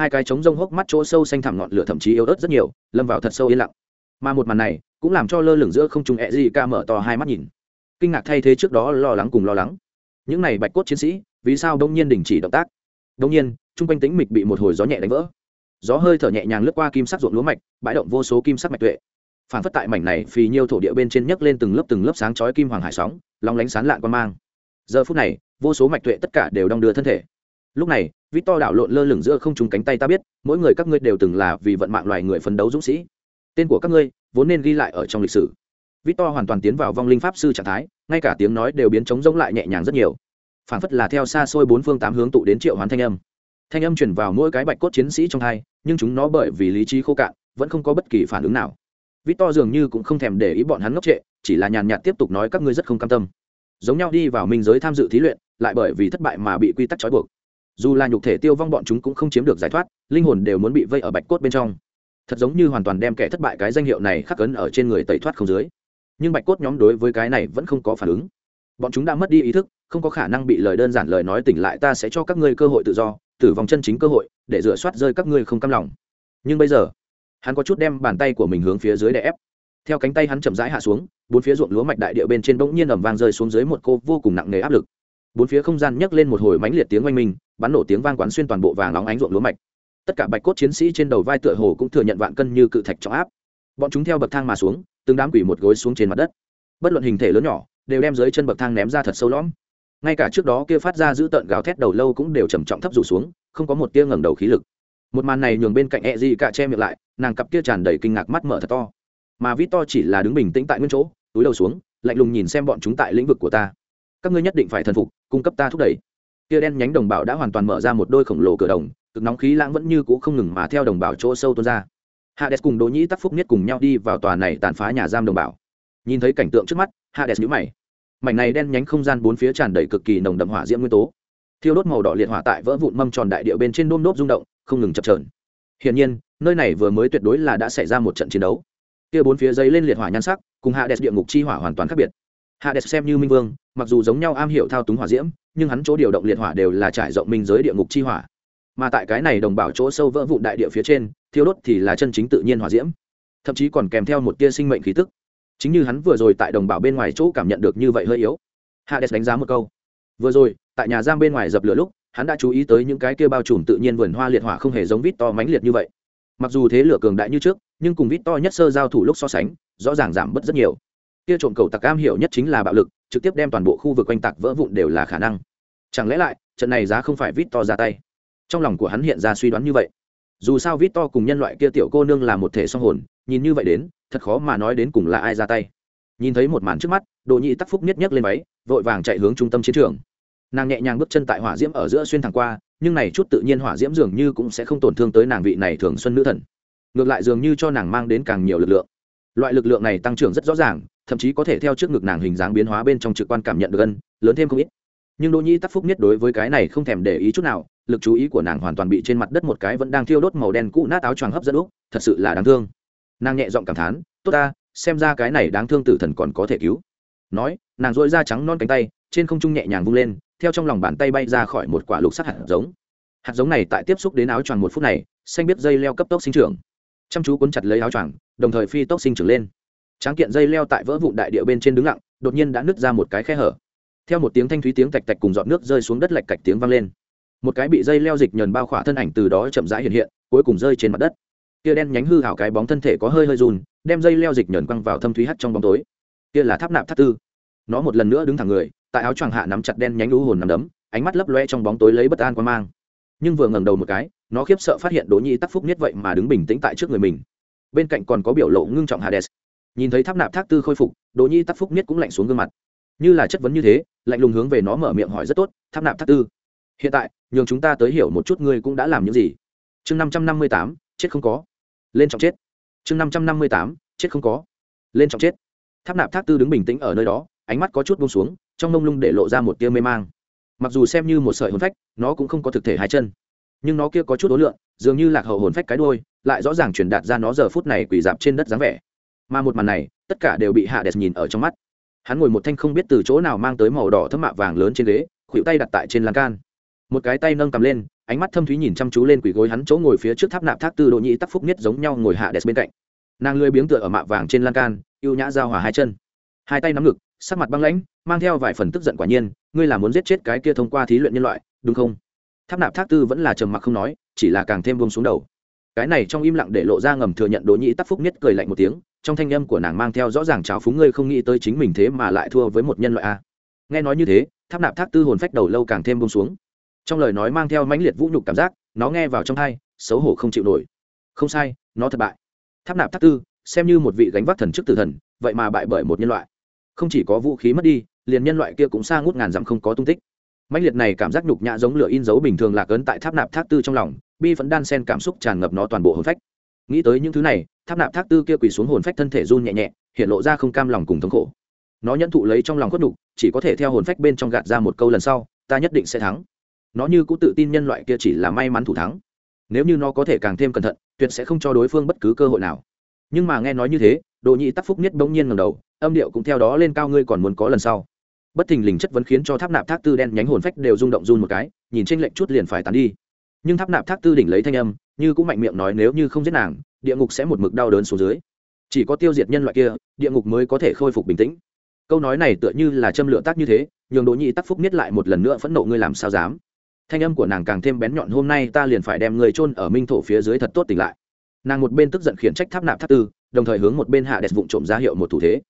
hai cái trống rông hốc mắt chỗ sâu xanh thẳm ngọn lửa thậm chí yếu ớt rất nhiều, lâm vào thật sâu yên lặng. Mà một màn này cũng làm cho lơ lửng giữa không trung e gì ca mở to hai mắt nhìn. Kinh ngạc thay thế trước đó lo lắng cùng lo lắng. Những này bạch cốt chiến sĩ, vì sao đông nhiên đình chỉ động tác? Đông nhiên, chung quanh tính mịch bị một hồi gió nhẹ đánh vỡ. Gió hơi thở nhẹ nhàng lướt qua kim sắc ruộng lúa mạch, bãi động vô số kim sắc mạch tuệ. Phản phất tại mảnh này phì nhiều thổ địa bên trên nhấc lên từng lớp từng lớp sáng chói kim hoàng hải sóng, long lánh sán lạn quan mang. Giờ phút này, vô số mạch tuệ tất cả đều đong đưa thân thể. Lúc này vít to đảo lộn lơ lửng giữa không trúng cánh tay ta biết, mỗi người các ngươi đều từng là vì vận mạng loài người phấn đấu dũng sĩ. Tên của các ngươi vốn nên ghi lại ở trong lịch sử. Vít to hoàn toàn tiến vào vong linh pháp sư trạng thái, ngay cả tiếng nói đều biến trống rỗng lại nhẹ nhàng rất nhiều. Phảng phất là theo xa xôi bốn phương tám hướng tụ đến triệu hoán thanh âm. Thanh âm chuyển vào mỗi cái bạch cốt chiến sĩ trong hai, nhưng chúng nó bởi vì lý trí khô cạn, vẫn không có bất kỳ phản ứng nào. Vít to dường như cũng không thèm để ý bọn hắn ngốc trệ, chỉ là nhàn nhạt tiếp tục nói các ngươi rất không cam tâm. Giống nhau đi vào minh giới tham dự thí luyện, lại bởi vì thất bại mà bị quy tắc trói buộc dù là nhục thể tiêu vong bọn chúng cũng không chiếm được giải thoát, linh hồn đều muốn bị vây ở bạch cốt bên trong. Thật giống như hoàn toàn đem kẻ thất bại cái danh hiệu này khắc cấn ở trên người tẩy thoát không dưới. Nhưng bạch cốt nhóm đối với cái này vẫn không có phản ứng. Bọn chúng đã mất đi ý thức, không có khả năng bị lời đơn giản lời nói tỉnh lại, ta sẽ cho các ngươi cơ hội tự do, tử vong chân chính cơ hội, để rửa soát rơi các ngươi không cam lòng. Nhưng bây giờ, hắn có chút đem bàn tay của mình hướng phía dưới để ép. Theo cánh tay hắn chậm rãi hạ xuống, bốn phía ruộng lúa mạch đại địa bên trên bỗng nhiên ẩm vang rơi xuống dưới một cô vô cùng nặng nề áp lực. Bốn phía không gian nhấc lên một hồi mãnh liệt tiếng oanh minh bắn nổ tiếng vang quán xuyên toàn bộ vàng óng ánh ruộng lúa mạch. Tất cả bạch cốt chiến sĩ trên đầu vai tựa hồ cũng thừa nhận vạn cân như cự thạch trọng áp. Bọn chúng theo bậc thang mà xuống, từng đám quỷ một gối xuống trên mặt đất. Bất luận hình thể lớn nhỏ, đều đem dưới chân bậc thang ném ra thật sâu lõm. Ngay cả trước đó kia phát ra giữ tợn gào thét đầu lâu cũng đều trầm trọng thấp rủ xuống, không có một tia ngẩng đầu khí lực. Một màn này nhường bên cạnh e di cả che miệng lại, nàng cặp kia tràn đầy kinh ngạc mắt mở thật to. Mà vít to chỉ là đứng bình tĩnh tại nguyên chỗ, túi đầu xuống, lạnh lùng nhìn xem bọn chúng tại lĩnh vực của ta. Các ngươi nhất định phải thần phục, cung cấp ta thúc đẩy kia đen nhánh đồng bào đã hoàn toàn mở ra một đôi khổng lồ cửa đồng, cực nóng khí lãng vẫn như cũ không ngừng mà theo đồng bào chỗ sâu tuôn ra. Hades cùng đỗ nhĩ tắc phúc nhất cùng nhau đi vào tòa này tàn phá nhà giam đồng bào. Nhìn thấy cảnh tượng trước mắt, hades nhíu mày. Mảnh này đen nhánh không gian bốn phía tràn đầy cực kỳ nồng đậm hỏa diễm nguyên tố. Thiêu đốt màu đỏ liệt hỏa tại vỡ vụn mâm tròn đại địa bên trên đôm nốt rung động, không ngừng chập trờn hiển nhiên, nơi này vừa mới tuyệt đối là đã xảy ra một trận chiến đấu. Kia bốn phía dây lên liệt hỏa nhan sắc, cùng hạ đẹp địa ngục chi hỏa hoàn toàn khác biệt hades xem như minh vương, mặc dù giống nhau am hiểu thao túng hỏa diễm, nhưng hắn chỗ điều động liệt hỏa đều là trải rộng minh giới địa ngục chi hỏa. Mà tại cái này đồng bảo chỗ sâu vỡ vụn đại địa phía trên, thiêu đốt thì là chân chính tự nhiên hỏa diễm. Thậm chí còn kèm theo một tia sinh mệnh khí tức. Chính như hắn vừa rồi tại đồng bảo bên ngoài chỗ cảm nhận được như vậy hơi yếu. Hades đánh giá một câu. Vừa rồi, tại nhà giam bên ngoài dập lửa lúc, hắn đã chú ý tới những cái kia bao trùm tự nhiên vườn hoa liệt hỏa không hề giống vít to mãnh liệt như vậy. Mặc dù thế lửa cường đại như trước, nhưng cùng vít to nhất sơ giao thủ lúc so sánh, rõ ràng giảm bớt rất nhiều kia trộm cầu tặc cam hiểu nhất chính là bạo lực, trực tiếp đem toàn bộ khu vực quanh tạc vỡ vụn đều là khả năng. Chẳng lẽ lại, trận này giá không phải vít to ra tay? Trong lòng của hắn hiện ra suy đoán như vậy. Dù sao vít to cùng nhân loại kia tiểu cô nương là một thể song hồn, nhìn như vậy đến, thật khó mà nói đến cùng là ai ra tay. Nhìn thấy một màn trước mắt, đồ nhị tắc phúc nhất nhất lên máy vội vàng chạy hướng trung tâm chiến trường. Nàng nhẹ nhàng bước chân tại hỏa diễm ở giữa xuyên thẳng qua, nhưng này chút tự nhiên hỏa diễm dường như cũng sẽ không tổn thương tới nàng vị này thường xuân nữ thần. Ngược lại dường như cho nàng mang đến càng nhiều lực lượng. Loại lực lượng này tăng trưởng rất rõ ràng thậm chí có thể theo trước ngực nàng hình dáng biến hóa bên trong trực quan cảm nhận được ân, lớn thêm không ít. Nhưng đỗ nhi tắc phúc nhất đối với cái này không thèm để ý chút nào, lực chú ý của nàng hoàn toàn bị trên mặt đất một cái vẫn đang thiêu đốt màu đen cũ nát áo choàng hấp dẫn úc thật sự là đáng thương. Nàng nhẹ giọng cảm thán, tốt ta, xem ra cái này đáng thương tử thần còn có thể cứu. Nói, nàng dội da trắng non cánh tay, trên không trung nhẹ nhàng vung lên, theo trong lòng bàn tay bay ra khỏi một quả lục sắt hạt giống. Hạt giống này tại tiếp xúc đến áo choàng một phút này, xanh biết dây leo cấp tốc sinh trưởng. Chăm chú cuốn chặt lấy áo choàng, đồng thời phi tốc sinh trưởng lên tráng kiện dây leo tại vỡ vụn đại địa bên trên đứng lặng, đột nhiên đã nứt ra một cái khe hở. Theo một tiếng thanh thúy tiếng tạch tạch cùng giọt nước rơi xuống đất lạch cạch tiếng vang lên. Một cái bị dây leo dịch nhờn bao khỏa thân ảnh từ đó chậm rãi hiện hiện, cuối cùng rơi trên mặt đất. Kia đen nhánh hư hảo cái bóng thân thể có hơi hơi run, đem dây leo dịch nhờn quăng vào thâm thúy hắt trong bóng tối. Kia là tháp nạp tháp tư. Nó một lần nữa đứng thẳng người, tại áo choàng hạ nắm chặt đen nhánh lũ hồn nằm đấm, ánh mắt lấp loe trong bóng tối lấy bất an qua mang. Nhưng vừa ngẩng đầu một cái, nó khiếp sợ phát hiện đỗ nhi tắc phúc nhất vậy mà đứng bình tĩnh tại trước người mình. Bên cạnh còn có biểu lộ ngưng trọng hades nhìn thấy tháp nạp thác tư khôi phục, đỗ nhi tắc phúc miết cũng lạnh xuống gương mặt. Như là chất vấn như thế, lạnh lùng hướng về nó mở miệng hỏi rất tốt, tháp nạp thác tư, hiện tại, nhường chúng ta tới hiểu một chút ngươi cũng đã làm những gì? Chương năm trăm năm mươi tám, chết không có. Lên trọng chết. Chương năm trăm năm mươi tám, chết không có. Lên trọng chết. Tháp nạp thác tư đứng bình tĩnh ở nơi đó, ánh mắt có chút bông xuống, trong mông lung để lộ ra một tia mê mang. Mặc dù xem như một sợi hồn phách, nó cũng không có thực thể hai chân. Nhưng nó kia có chút ối lượng, dường như lạc hậu hồn phách cái đôi lại rõ ràng truyền đạt ra nó giờ phút này quỳ dạp trên đất dáng vẻ mà một màn này, tất cả đều bị hạ đẹp nhìn ở trong mắt. Hắn ngồi một thanh không biết từ chỗ nào mang tới màu đỏ thấm mạ vàng lớn trên ghế, khuỷu tay đặt tại trên lan can. Một cái tay nâng cầm lên, ánh mắt thâm thúy nhìn chăm chú lên quỷ gối hắn chỗ ngồi phía trước tháp nạp thác tư độ nhĩ tắc phúc nhất giống nhau ngồi hạ đẹp bên cạnh. Nàng lười biếng tựa ở mạ vàng trên lan can, ưu nhã giao hòa hai chân. Hai tay nắm ngực, sắc mặt băng lãnh, mang theo vài phần tức giận quả nhiên, ngươi là muốn giết chết cái kia thông qua thí luyện nhân loại, đúng không? Tháp nạp thác tư vẫn là trầm mặc không nói, chỉ là càng thêm buông xuống đầu. Cái này trong im lặng để lộ ra ngầm thừa nhận đỗ nhĩ tắc phúc nhất cười lạnh một tiếng trong thanh âm của nàng mang theo rõ ràng trào phúng ngươi không nghĩ tới chính mình thế mà lại thua với một nhân loại a. Nghe nói như thế, tháp nạp thác tư hồn phách đầu lâu càng thêm buông xuống. Trong lời nói mang theo mãnh liệt vũ nhục cảm giác, nó nghe vào trong thai xấu hổ không chịu nổi. Không sai, nó thất bại. Tháp nạp tháp tư, xem như một vị gánh vác thần chức tử thần, vậy mà bại bởi một nhân loại. Không chỉ có vũ khí mất đi, liền nhân loại kia cũng xa ngút ngàn dặm không có tung tích. Mãnh liệt này cảm giác nhục nhã giống lửa in dấu bình thường lạc ấn tại tháp nạp tháp tư trong lòng, bi vẫn đan sen cảm xúc tràn ngập nó toàn bộ hồn phách nghĩ tới những thứ này, tháp nạp tháp tư kia quỳ xuống hồn phách thân thể run nhẹ nhẹ, hiện lộ ra không cam lòng cùng thống khổ. Nó nhẫn thụ lấy trong lòng khuất đục chỉ có thể theo hồn phách bên trong gạt ra một câu lần sau, ta nhất định sẽ thắng. Nó như cũng tự tin nhân loại kia chỉ là may mắn thủ thắng. Nếu như nó có thể càng thêm cẩn thận, tuyệt sẽ không cho đối phương bất cứ cơ hội nào. Nhưng mà nghe nói như thế đồ nhị tắc phúc nhất bỗng nhiên ngầm đầu, âm điệu cũng theo đó lên cao, ngươi còn muốn có lần sau? Bất thình lình chất vấn khiến cho tháp nạp thác tư đen nhánh hồn phách đều rung động run một cái, nhìn trên lệnh chút liền phải tán đi. Nhưng tháp nạp thác tư đỉnh lấy thanh âm như cũng mạnh miệng nói nếu như không giết nàng, địa ngục sẽ một mực đau đớn xuống dưới. Chỉ có tiêu diệt nhân loại kia, địa ngục mới có thể khôi phục bình tĩnh. Câu nói này tựa như là châm lửa tác như thế, nhường đỗ nhị tắc phúc nhất lại một lần nữa phẫn nộ ngươi làm sao dám. Thanh âm của nàng càng thêm bén nhọn hôm nay ta liền phải đem người chôn ở minh thổ phía dưới thật tốt tỉnh lại. Nàng một bên tức giận khiển trách tháp nạp tháp tư, đồng thời hướng một bên hạ đẹp vụng trộm ra hiệu một thủ thế.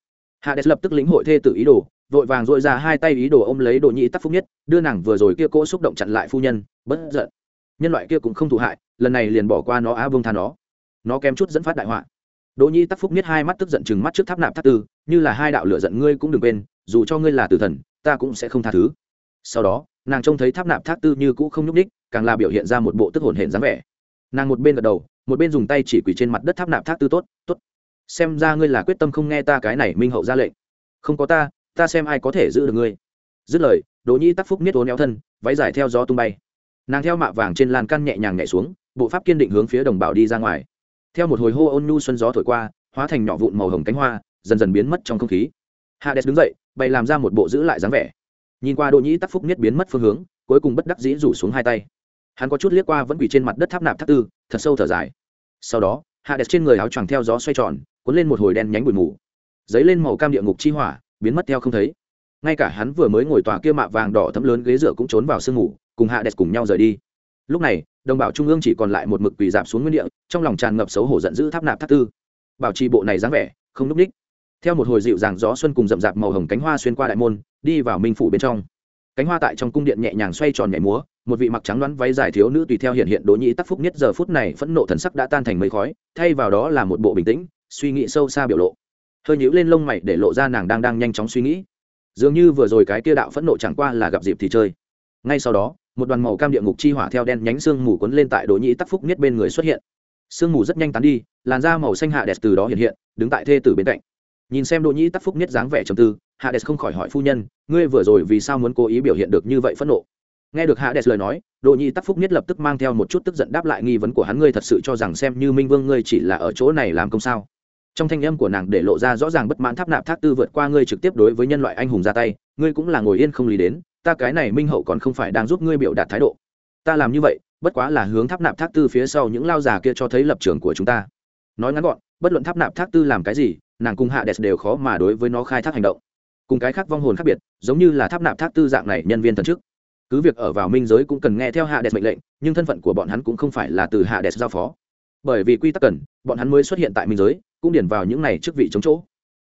Hạ đẹp lập tức lĩnh hội thê tự ý đồ, vội vàng dội ra hai tay ý đồ ôm lấy đồ nhị tắc phúc nhất, đưa nàng vừa rồi kia cỗ xúc động chặn lại phu nhân, bất giận. Nhân loại kia cũng không thụ hại lần này liền bỏ qua nó á, vương tha nó. Nó kém chút dẫn phát đại họa. Đỗ nhi tắc phúc miết hai mắt tức giận chừng mắt trước tháp nạp tháp tư, như là hai đạo lửa giận ngươi cũng đừng quên, dù cho ngươi là tử thần, ta cũng sẽ không tha thứ. Sau đó, nàng trông thấy tháp nạp tháp tư như cũ không nhúc ních càng là biểu hiện ra một bộ tức hồn hển dáng vẻ. Nàng một bên gật đầu, một bên dùng tay chỉ quỳ trên mặt đất tháp nạp tháp tư tốt tốt. Xem ra ngươi là quyết tâm không nghe ta cái này minh hậu ra lệnh. Không có ta ta xem ai có thể giữ được ngươi. Dứt lời, đỗ nhi tắc phúc niết ố néo thân, váy dài theo gió tung bay nàng theo mạ vàng trên lan can nhẹ nhàng nhảy xuống, bộ pháp kiên định hướng phía đồng bào đi ra ngoài. Theo một hồi hô ôn nhu xuân gió thổi qua, hóa thành nhỏ vụn màu hồng cánh hoa, dần dần biến mất trong không khí. Hades đứng dậy, bày làm ra một bộ giữ lại dáng vẻ. Nhìn qua đỗ nhĩ tắc phúc nhất biến mất phương hướng, cuối cùng bất đắc dĩ rủ xuống hai tay. Hắn có chút liếc qua vẫn quỳ trên mặt đất tháp nạp tháp tư, thật sâu thở dài. Sau đó, hades trên người áo choàng theo gió xoay tròn, cuốn lên một hồi đen nhánh bụi mù. Dấy lên màu cam địa ngục chi hỏa, biến mất theo không thấy. Ngay cả hắn vừa mới ngồi tòa kia mạ vàng đỏ thấm lớn ghế dựa cũng trốn vào sương ngủ cùng hạ đẹp cùng nhau rời đi. Lúc này, đồng bào trung ương chỉ còn lại một mực quỳ dạp xuống nguyên địa, trong lòng tràn ngập xấu hổ giận dữ tháp nạp tháp tư. Bảo trì bộ này dáng vẻ, không núp ních. Theo một hồi dịu dàng gió xuân cùng rậm rạp màu hồng cánh hoa xuyên qua đại môn, đi vào minh phủ bên trong. Cánh hoa tại trong cung điện nhẹ nhàng xoay tròn nhảy múa, một vị mặc trắng đoán váy dài thiếu nữ tùy theo hiện hiện đỗ nhĩ tắc phúc nhất giờ phút này phẫn nộ thần sắc đã tan thành mây khói, thay vào đó là một bộ bình tĩnh, suy nghĩ sâu xa biểu lộ. Hơi nhíu lên lông mày để lộ ra nàng đang đang nhanh chóng suy nghĩ. Dường như vừa rồi cái kia đạo phẫn nộ chẳng qua là gặp dịp thì chơi. Ngay sau đó một đoàn màu cam địa ngục chi hỏa theo đen nhánh xương mù cuốn lên tại đỗ nhĩ tắc phúc nhất bên người xuất hiện. Sương mù rất nhanh tán đi, làn da màu xanh hạ đẹp từ đó hiện hiện, đứng tại thê tử bên cạnh. Nhìn xem đỗ nhĩ tắc phúc nhất dáng vẻ trầm tư, hạ đẹp không khỏi hỏi phu nhân, ngươi vừa rồi vì sao muốn cố ý biểu hiện được như vậy phẫn nộ? Nghe được hạ đẹp lời nói, đỗ nhĩ tắc phúc nhất lập tức mang theo một chút tức giận đáp lại nghi vấn của hắn, ngươi thật sự cho rằng xem như minh vương ngươi chỉ là ở chỗ này làm công sao? Trong thanh âm của nàng để lộ ra rõ ràng bất mãn tháp nạp thác tư vượt qua ngươi trực tiếp đối với nhân loại anh hùng ra tay, ngươi cũng là ngồi yên không lý đến ta cái này minh hậu còn không phải đang giúp ngươi biểu đạt thái độ. Ta làm như vậy, bất quá là hướng tháp nạp thác tư phía sau những lao già kia cho thấy lập trường của chúng ta. Nói ngắn gọn, bất luận tháp nạp thác tư làm cái gì, nàng cùng hạ đẹp đều khó mà đối với nó khai thác hành động. Cùng cái khác vong hồn khác biệt, giống như là tháp nạp thác tư dạng này nhân viên thần chức. Cứ việc ở vào minh giới cũng cần nghe theo hạ đẹp mệnh lệnh, nhưng thân phận của bọn hắn cũng không phải là từ hạ đẹp giao phó. Bởi vì quy tắc cần, bọn hắn mới xuất hiện tại minh giới, cũng điển vào những này chức vị chống chỗ.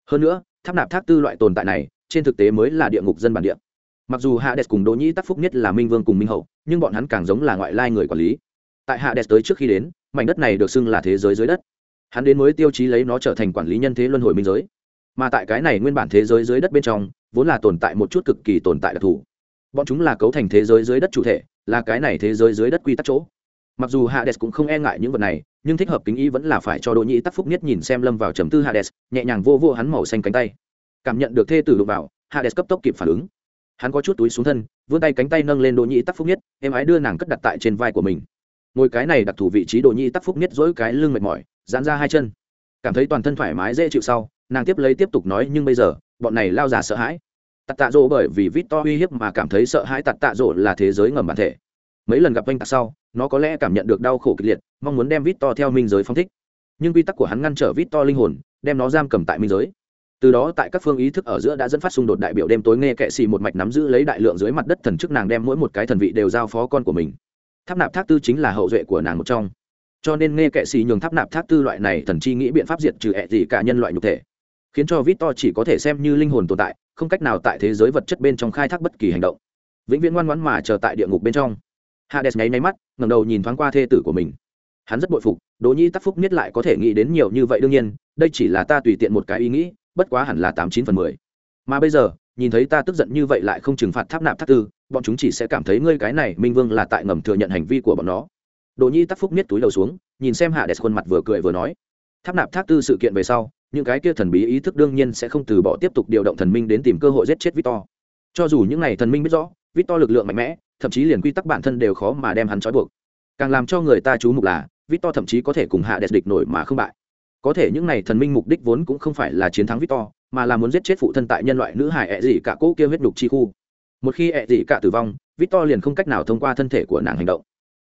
Hơn nữa, tháp nạp thác tư loại tồn tại này, trên thực tế mới là địa ngục dân bản địa mặc dù hạ cùng đỗ nhĩ tắc phúc nhất là minh vương cùng minh hậu, nhưng bọn hắn càng giống là ngoại lai người quản lý. Tại hạ tới trước khi đến, mảnh đất này được xưng là thế giới dưới đất. Hắn đến mới tiêu chí lấy nó trở thành quản lý nhân thế luân hồi minh giới. Mà tại cái này nguyên bản thế giới dưới đất bên trong, vốn là tồn tại một chút cực kỳ tồn tại đặc thù. Bọn chúng là cấu thành thế giới dưới đất chủ thể, là cái này thế giới dưới đất quy tắc chỗ. Mặc dù hades cũng không e ngại những vật này, nhưng thích hợp kính ý vẫn là phải cho đỗ nhĩ tắc phúc nhất nhìn xem lâm vào trầm tư hades nhẹ nhàng vô vô hắn màu xanh cánh tay. Cảm nhận được thê tử đụng vào hades cấp tốc kịp phản ứng hắn có chút túi xuống thân, vươn tay cánh tay nâng lên đỗ nhĩ tắc phúc nhất em ái đưa nàng cất đặt tại trên vai của mình. Ngồi cái này đặc thù vị trí, đỗ nhĩ tắc phúc nhất dỗi cái lưng mệt mỏi dán ra hai chân. Cảm thấy toàn thân thoải mái, dễ chịu sau, nàng tiếp lấy tiếp tục nói, nhưng bây giờ, bọn này lao giả sợ hãi. Tạt tạ rỗ bởi vì vít to uy hiếp mà cảm thấy sợ hãi tạt tạ rỗ là thế giới ngầm bản thể. Mấy lần gặp anh tạc sau, nó có lẽ cảm nhận được đau khổ kịch liệt, mong muốn đem vít to theo minh giới phong thích. Nhưng quy tắc của hắn ngăn trở vít to linh hồn, đem nó giam cầm tại minh giới từ đó tại các phương ý thức ở giữa đã dẫn phát xung đột đại biểu đêm tối nghe kệ xì một mạch nắm giữ lấy đại lượng dưới mặt đất thần chức nàng đem mỗi một cái thần vị đều giao phó con của mình. Tháp nạp thác tư chính là hậu duệ của nàng một trong. Cho nên nghe kệ xì nhường tháp nạp thác tư loại này thần chi nghĩ biện pháp diệt trừ ẹ gì cả nhân loại nhục thể. Khiến cho vít to chỉ có thể xem như linh hồn tồn tại, không cách nào tại thế giới vật chất bên trong khai thác bất kỳ hành động. Vĩnh viễn ngoan ngoãn mà chờ tại địa ngục bên trong. Hades nháy nháy mắt ngầm đầu nhìn thoáng qua thê tử của mình. Hắn rất bội phục, đỗ nhi tắc phúc miết lại có thể nghĩ đến nhiều như vậy đương nhiên, đây chỉ là ta tùy tiện một cái ý nghĩ bất quá hẳn là tám chín phần mười. Mà bây giờ, nhìn thấy ta tức giận như vậy lại không trừng phạt tháp nạp tháp tư, bọn chúng chỉ sẽ cảm thấy ngươi cái này minh vương là tại ngầm thừa nhận hành vi của bọn nó. Đỗ nhi tắc phúc miết túi đầu xuống, nhìn xem hạ đẹp khuôn mặt vừa cười vừa nói. Tháp nạp tháp tư sự kiện về sau, những cái kia thần bí ý thức đương nhiên sẽ không từ bỏ tiếp tục điều động thần minh đến tìm cơ hội giết chết victor. Cho dù những n à y thần minh biết rõ, victor lực lượng mạnh mẽ, thậm chí liền quy tắc bản thân đều khó mà đem hắn trói buộc. Càng làm cho người ta chú mục là, victor thậm chí có thể cùng hạ đẹp địch nổi mà không bại có thể những này thần minh mục đích vốn cũng không phải là chiến thắng victor, mà là muốn giết chết phụ thân tại nhân loại nữ hải ẹ dị cả cỗ kia huyết đục chi khu. Một khi ẹ dị cả tử vong, victor liền không cách nào thông qua thân thể của nàng hành động.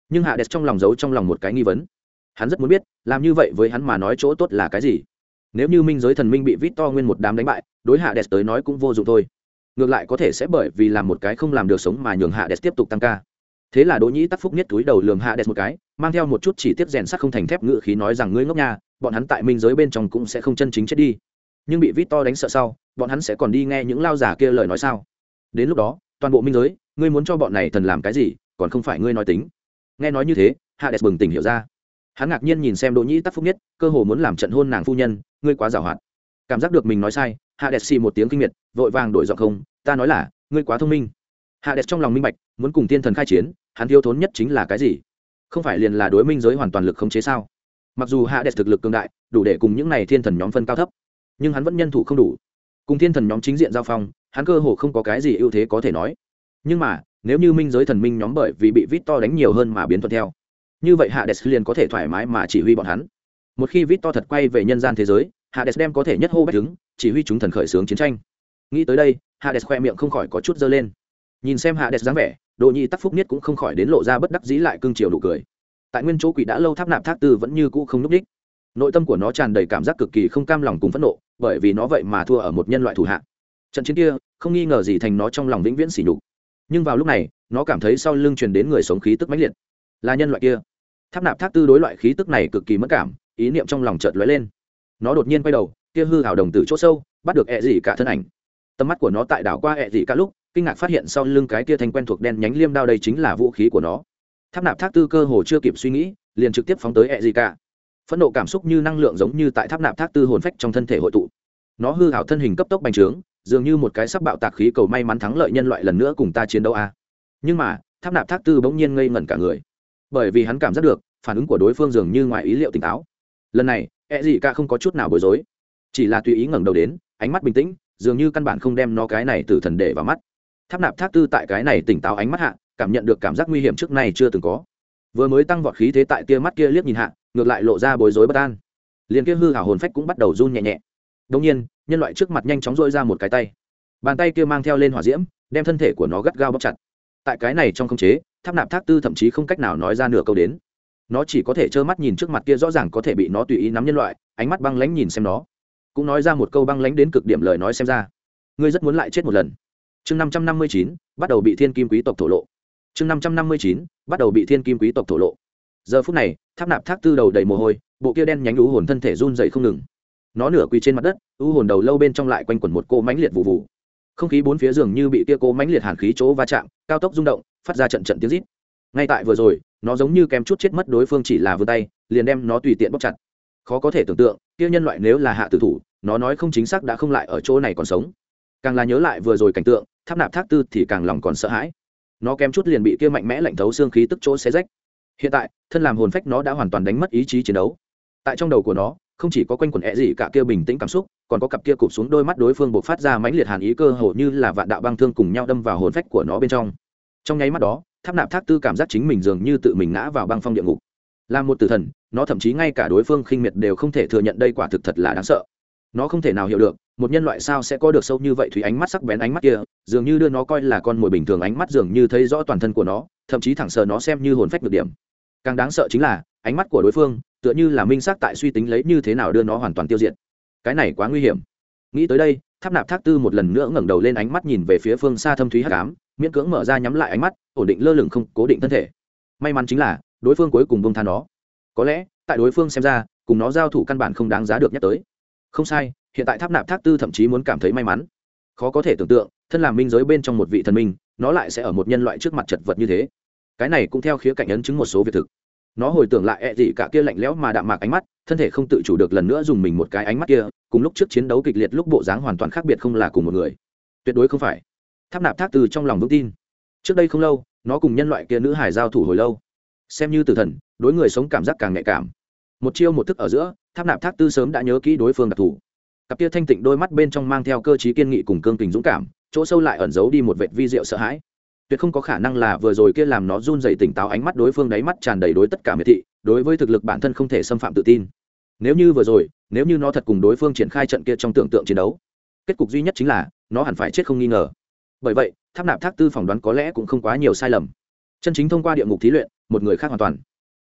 Nhưng hạ đẹp trong lòng giấu trong lòng một cái nghi vấn. Hắn rất muốn biết, làm như vậy với hắn mà nói chỗ tốt là cái gì? Nếu như minh giới thần minh bị victor nguyên một đám đánh bại, đối hạ đẹp tới nói cũng vô dụng thôi. Ngược lại có thể sẽ bởi vì làm một cái không làm được sống mà nhường hạ đẹp tiếp tục tăng ca. Thế là đỗ nhĩ tắc phúc nhất túi đầu lường hạ đẹp một cái, mang theo một chút chỉ tiết rèn sắt không thành thép ngự khí nói rằng, ngươi ngốc nha bọn hắn tại minh giới bên trong cũng sẽ không chân chính chết đi. Nhưng bị vít to đánh sợ sau, bọn hắn sẽ còn đi nghe những lao giả kia lời nói sao? Đến lúc đó, toàn bộ minh giới, ngươi muốn cho bọn này thần làm cái gì, còn không phải ngươi nói tính. Nghe nói như thế hạ đẹp bừng tỉnh hiểu ra. Hắn ngạc nhiên nhìn xem đỗ nhĩ tắc phúc nhất, cơ hồ muốn làm trận hôn nàng phu nhân, ngươi quá giàu hạn cảm giác được mình nói sai hạ đẹp xì một tiếng kinh miệt, vội vàng đổi giọng không, ta nói là, ngươi quá thông minh. Hạ đẹp trong lòng minh bạch, muốn cùng tiên thần khai chiến, hắn thiếu thốn nhất chính là cái gì? Không phải liền là đối minh giới hoàn toàn lực khống chế sao? Mặc dù hạ đẹp thực lực cường đại, đủ để cùng những này thiên thần nhóm phân cao thấp, nhưng hắn vẫn nhân thủ không đủ. Cùng thiên thần nhóm chính diện giao phong, hắn cơ hồ không có cái gì ưu thế có thể nói. Nhưng mà, nếu như minh giới thần minh nhóm bởi vì bị vít to đánh nhiều hơn mà biến thuận theo, như vậy hades liền có thể thoải mái mà chỉ huy bọn hắn. Một khi vít to thật quay về nhân gian thế giới hades đem có thể nhất hô bách đứng, chỉ huy chúng thần khởi xướng chiến tranh. Nghĩ tới đây hades khoe miệng không khỏi có chút dơ lên. Nhìn xem hades dáng vẻ đồ nhi tắc phúc nhất cũng không khỏi đến lộ ra bất đắc dĩ lại cưng chiều đủ cười tại nguyên chỗ quỷ đã lâu tháp nạp thác tư vẫn như cũ không núp đích. Nội tâm của nó tràn đầy cảm giác cực kỳ không cam lòng cùng phẫn nộ, bởi vì nó vậy mà thua ở một nhân loại thủ hạ. Trận chiến kia, không nghi ngờ gì thành nó trong lòng vĩnh viễn xỉ nhục. Nhưng vào lúc này, nó cảm thấy sau lưng truyền đến người sống khí tức mãnh liệt. Là nhân loại kia. Tháp nạp thác tư đối loại khí tức này cực kỳ mất cảm, ý niệm trong lòng chợt lóe lên. Nó đột nhiên quay đầu, kia hư hào đồng từ chỗ sâu, bắt được ẹ dị cả thân ảnh. Tầm mắt của nó tại đảo qua ẹ dị cả lúc, kinh ngạc phát hiện sau lưng cái kia thành quen thuộc đen nhánh liêm đao đây chính là vũ khí của nó tháp nạp thác tư cơ hồ chưa kịp suy nghĩ, liền trực tiếp phóng tới e gì cả phẫn nộ cảm xúc như năng lượng giống như tại tháp nạp thác tư hồn phách trong thân thể hội tụ. Nó hư hảo thân hình cấp tốc bành trướng, dường như một cái sắc bạo tạc khí cầu may mắn thắng lợi nhân loại lần nữa cùng ta chiến đấu a. Nhưng mà, tháp nạp thác tư bỗng nhiên ngây ngẩn cả người. Bởi vì hắn cảm giác được, phản ứng của đối phương dường như ngoài ý liệu tỉnh táo. Lần này e gì cả không có chút nào bối rối. Chỉ là tùy ý ngẩng đầu đến, ánh mắt bình tĩnh, dường như căn bản không đem nó cái này từ thần để vào mắt tháp nạp thác tư tại cái này tỉnh táo ánh mắt hạ, cảm nhận được cảm giác nguy hiểm trước nay chưa từng có. Vừa mới tăng vọt khí thế tại tia mắt kia liếc nhìn hạ, ngược lại lộ ra bối rối bất an. Liền kia hư hảo hồn phách cũng bắt đầu run nhẹ nhẹ. Đông nhiên, nhân loại trước mặt nhanh chóng dội ra một cái tay. Bàn tay kia mang theo lên hỏa diễm, đem thân thể của nó gắt gao bóc chặt. Tại cái này trong không chế, tháp nạp thác tư thậm chí không cách nào nói ra nửa câu đến. Nó chỉ có thể trơ mắt nhìn trước mặt kia rõ ràng có thể bị nó tùy ý nắm nhân loại, ánh mắt băng lánh nhìn xem nó. Cũng nói ra một câu băng lánh đến cực điểm lời nói xem ra. Ngươi rất muốn lại chết một lần chương năm trăm năm mươi chín, bắt đầu bị thiên kim quý tộc thổ lộ. Chương năm trăm năm mươi chín, bắt đầu bị thiên kim quý tộc thổ lộ. Giờ phút này, tháp nạp thác tư đầu đầy mồ hôi, bộ kia đen nhánh u hồn thân thể run dậy không ngừng. Nó nửa quỳ trên mặt đất, u hồn đầu lâu bên trong lại quanh quẩn một cô mãnh liệt vụ vụ. Không khí bốn phía giường như bị kia cô mãnh liệt hàn khí chỗ va chạm, cao tốc rung động, phát ra trận trận tiếng rít. Ngay tại vừa rồi, nó giống như kém chút chết mất đối phương chỉ là vươn tay, liền đem nó tùy tiện bóc chặt. Khó có thể tưởng tượng, kia nhân loại nếu là hạ tử thủ, nó nói không chính xác đã không lại ở chỗ này còn sống càng là nhớ lại vừa rồi cảnh tượng, tháp nạp thác tư thì càng lòng còn sợ hãi. Nó kém chút liền bị kia mạnh mẽ lạnh thấu xương khí tức chỗ xé rách. Hiện tại, thân làm hồn phách nó đã hoàn toàn đánh mất ý chí chiến đấu. Tại trong đầu của nó, không chỉ có quanh quần ẹ gì cả kia bình tĩnh cảm xúc, còn có cặp kia cụp xuống đôi mắt đối phương buộc phát ra mãnh liệt hàn ý cơ hồ như là vạn đạo băng thương cùng nhau đâm vào hồn phách của nó bên trong. Trong nháy mắt đó, tháp nạp thác tư cảm giác chính mình dường như tự mình ngã vào băng phong địa ngục. Là một tử thần, nó thậm chí ngay cả đối phương khinh miệt đều không thể thừa nhận đây quả thực thật là đáng sợ. Nó không thể nào hiểu được một nhân loại sao sẽ có được sâu như vậy thủy ánh mắt sắc bén ánh mắt kia, dường như đưa nó coi là con mồi bình thường ánh mắt dường như thấy rõ toàn thân của nó, thậm chí thẳng sờ nó xem như hồn phách được điểm. Càng đáng sợ chính là, ánh mắt của đối phương, tựa như là minh xác tại suy tính lấy như thế nào đưa nó hoàn toàn tiêu diệt. Cái này quá nguy hiểm. Nghĩ tới đây, tháp nạp thác tư một lần nữa ngẩng đầu lên ánh mắt nhìn về phía phương xa thâm thúy hắc ám, miễn cưỡng mở ra nhắm lại ánh mắt, ổn định lơ lửng không, cố định thân thể. May mắn chính là, đối phương cuối cùng bông tha nó. Có lẽ, tại đối phương xem ra, cùng nó giao thủ căn bản không đáng giá được nhắc tới. Không sai hiện tại tháp nạp thác tư thậm chí muốn cảm thấy may mắn. Khó có thể tưởng tượng, thân làm minh giới bên trong một vị thần minh, nó lại sẽ ở một nhân loại trước mặt chật vật như thế. Cái này cũng theo khía cạnh ấn chứng một số việc thực. Nó hồi tưởng lại ẹ、e、gì gì cả kia lạnh lẽo mà đạm mạc ánh mắt, thân thể không tự chủ được lần nữa dùng mình một cái ánh mắt kia, cùng lúc trước chiến đấu kịch liệt lúc bộ dáng hoàn toàn khác biệt không là cùng một người. Tuyệt đối không phải. Tháp nạp thác từ trong lòng vững tin. Trước đây không lâu, nó cùng nhân loại kia nữ hải giao thủ hồi lâu. Xem như tử thần, đối người sống cảm giác càng nhạy cảm. Một chiêu một thức ở giữa, tháp nạp thác tư sớm đã nhớ kỹ đối phương đặc thù cặp kia thanh tịnh đôi mắt bên trong mang theo cơ chí kiên nghị cùng cương tình dũng cảm, chỗ sâu lại ẩn giấu đi một vệt vi diệu sợ hãi. Tuyệt không có khả năng là vừa rồi kia làm nó run dày tỉnh táo ánh mắt đối phương đáy mắt tràn đầy đối tất cả miệt thị, đối với thực lực bản thân không thể xâm phạm tự tin. Nếu như vừa rồi, nếu như nó thật cùng đối phương triển khai trận kia trong tưởng tượng chiến đấu, kết cục duy nhất chính là, nó hẳn phải chết không nghi ngờ. Bởi vậy, tháp nạp thác tư phỏng đoán có lẽ cũng không quá nhiều sai lầm. Chân chính thông qua địa ngục thí luyện, một người khác hoàn toàn.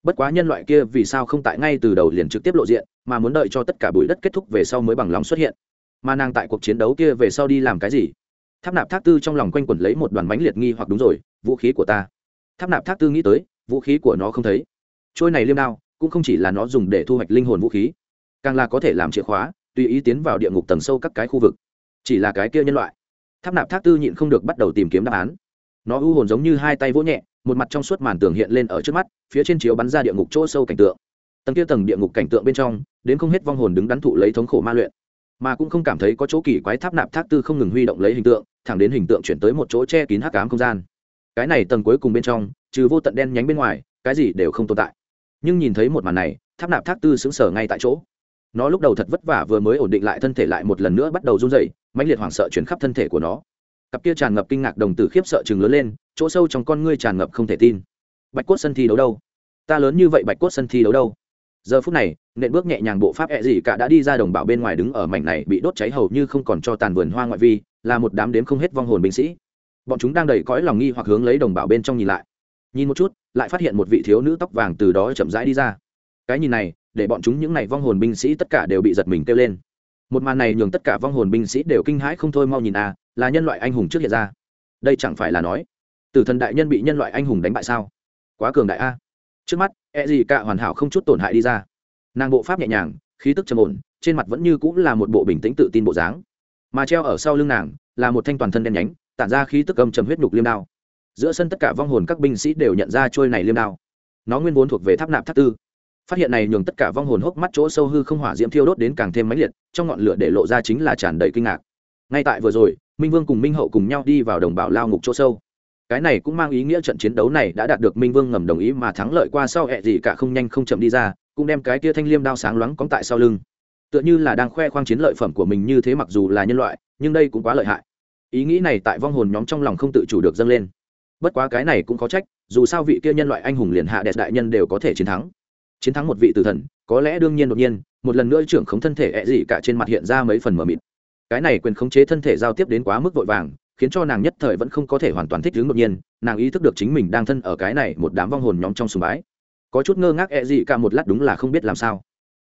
Bất quá nhân loại kia vì sao không tại ngay từ đầu liền trực tiếp lộ diện mà muốn đợi cho tất cả bụi đất kết thúc về sau mới bằng lòng xuất hiện. Mà nàng tại cuộc chiến đấu kia về sau đi làm cái gì? Tháp nạp thác tư trong lòng quanh quẩn lấy một đoàn bánh liệt nghi hoặc đúng rồi, vũ khí của ta. Tháp nạp thác tư nghĩ tới, vũ khí của nó không thấy. Trôi này liêm đao, cũng không chỉ là nó dùng để thu hoạch linh hồn vũ khí, càng là có thể làm chìa khóa, tùy ý tiến vào địa ngục tầng sâu các cái khu vực. Chỉ là cái kia nhân loại. Tháp nạp thác tư nhịn không được bắt đầu tìm kiếm đáp án. Nó u hồn giống như hai tay vỗ nhẹ, một mặt trong suốt màn tường hiện lên ở trước mắt, phía trên chiếu bắn ra địa ngục chỗ sâu cảnh tượng. Tầng kia tầng địa ngục cảnh tượng bên trong đến không hết vong hồn đứng đắn thụ lấy thống khổ ma luyện, mà cũng không cảm thấy có chỗ kỳ quái tháp nạp thác tư không ngừng huy động lấy hình tượng, thẳng đến hình tượng chuyển tới một chỗ che kín hắc ám không gian. Cái này tầng cuối cùng bên trong, trừ vô tận đen nhánh bên ngoài, cái gì đều không tồn tại. Nhưng nhìn thấy một màn này, tháp nạp thác tư xứng sở ngay tại chỗ. Nó lúc đầu thật vất vả vừa mới ổn định lại thân thể lại một lần nữa bắt đầu run dậy mãnh liệt hoảng sợ chuyển khắp thân thể của nó. Cặp kia tràn ngập kinh ngạc đồng tử khiếp sợ chừng lớn lên, chỗ sâu trong con ngươi tràn ngập không thể tin. Bạch cốt sân thi đấu đâu? Ta lớn như vậy bạch cốt sân thi đấu đâu? Giờ phút này, nện bước nhẹ nhàng bộ pháp ẹ gì cả đã đi ra đồng bào bên ngoài đứng ở mảnh này bị đốt cháy hầu như không còn cho tàn vườn hoa ngoại vi, là một đám đếm không hết vong hồn binh sĩ. Bọn chúng đang đầy cõi lòng nghi hoặc hướng lấy đồng bào bên trong nhìn lại. Nhìn một chút, lại phát hiện một vị thiếu nữ tóc vàng từ đó chậm rãi đi ra. Cái nhìn này, để bọn chúng những n à y vong hồn binh sĩ tất cả đều bị giật mình kêu lên. Một màn này nhường tất cả vong hồn binh sĩ đều kinh hãi không thôi mau nhìn à là nhân loại anh hùng trước hiện ra. Đây chẳng phải là nói, tử thần đại nhân bị nhân loại anh hùng đánh bại sao? Quá cường đại a. Trước mắt e gì cả hoàn hảo không chút tổn hại đi ra. Nàng bộ pháp nhẹ nhàng, khí tức trầm ổn, trên mặt vẫn như cũng là một bộ bình tĩnh tự tin bộ dáng. Mà treo ở sau lưng nàng, là một thanh toàn thân đen nhánh, tản ra khí tức âm trầm huyết nhục liêm đao. Giữa sân tất cả vong hồn các binh sĩ đều nhận ra trôi này liêm đao. Nó nguyên vốn thuộc về tháp nạp tháp tư. Phát hiện này nhường tất cả vong hồn hốc mắt chỗ sâu hư không hỏa diễm thiêu đốt đến càng thêm mãnh liệt, trong ngọn lửa để lộ ra chính là tràn đầy kinh ngạc. Ngay tại vừa rồi, minh vương cùng minh hậu cùng nhau đi vào đồng bào lao ngục chỗ sâu cái này cũng mang ý nghĩa trận chiến đấu này đã đạt được minh vương ngầm đồng ý mà thắng lợi qua sau hẹ gì cả không nhanh không chậm đi ra, cũng đem cái tia thanh liêm đao sáng loáng cóng tại sau lưng. Tựa như là đang khoe khoang chiến lợi phẩm của mình như thế mặc dù là nhân loại, nhưng đây cũng quá lợi hại. Ý nghĩ này tại vong hồn nhóm trong lòng không tự chủ được dâng lên. Bất quá cái này cũng có trách, dù sao vị kia nhân loại anh hùng liền hạ đẹp đại nhân đều có thể chiến thắng. Chiến thắng một vị tử thần, có lẽ đương nhiên đột nhiên, một lần nữa trưởng khống thân thể ẹ gì cả trên mặt hiện ra mấy phần mờ mịt. Cái này quyền khống chế thân thể giao tiếp đến quá mức vội vàng khiến cho nàng nhất thời vẫn không có thể hoàn toàn thích ứng đột nhiên, nàng ý thức được chính mình đang thân ở cái này một đám vong hồn nhóm trong sùng bái. Có chút ngơ ngác e dị cả một lát đúng là không biết làm sao.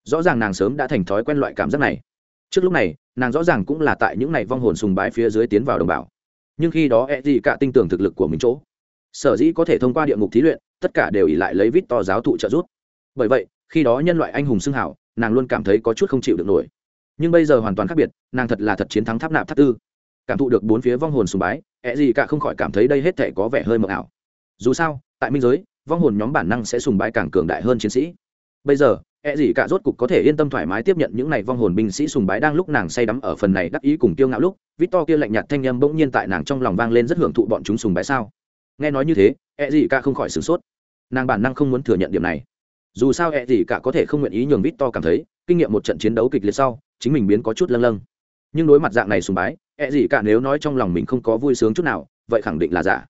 Rõ ràng nàng sớm đã thành thói quen loại cảm giác này. Trước lúc này, nàng rõ ràng cũng là tại những này vong hồn sùng bái phía dưới tiến vào đồng bào. Nhưng khi đó e dị cả tin tưởng thực lực của mình chỗ. Sở dĩ có thể thông qua địa ngục thí luyện, tất cả đều ỉ lại lấy vít to giáo thụ trợ giúp. Bởi vậy, khi đó nhân loại anh hùng xưng hảo, nàng luôn cảm thấy có chút không chịu được nổi. Nhưng bây giờ hoàn toàn khác biệt, nàng thật là thật chiến thắng tháp nạp tháp tư cảm thụ được bốn phía vong hồn sùng bái ẹ gì cả không khỏi cảm thấy đây hết thể có vẻ hơi mờ ảo. Dù sao, tại minh giới, vong hồn nhóm bản năng sẽ sùng bái càng cường đại hơn chiến sĩ. Bây giờ ẹ gì cả rốt cục có thể yên tâm thoải mái tiếp nhận những này vong hồn binh sĩ sùng bái đang lúc nàng say đắm ở phần này đắc ý cùng kiêu ngạo lúc vít to kia lạnh nhạt thanh â m bỗng nhiên tại nàng trong lòng vang lên rất hưởng thụ bọn chúng sùng bái sao. Nghe nói như thế ẹ gì cả không khỏi sửng sốt. Nàng bản năng không muốn thừa nhận điểm này. Dù sao ẹ gì cả có thể không nguyện ý nhường vít to cảm thấy, kinh nghiệm một trận chiến đấu kịch liệt sau, chính mình biến có chút lâng lâng. Nhưng đối mặt dạng này sùng bái ẹ gì cả nếu nói trong lòng mình không có vui sướng chút nào, vậy khẳng định là giả.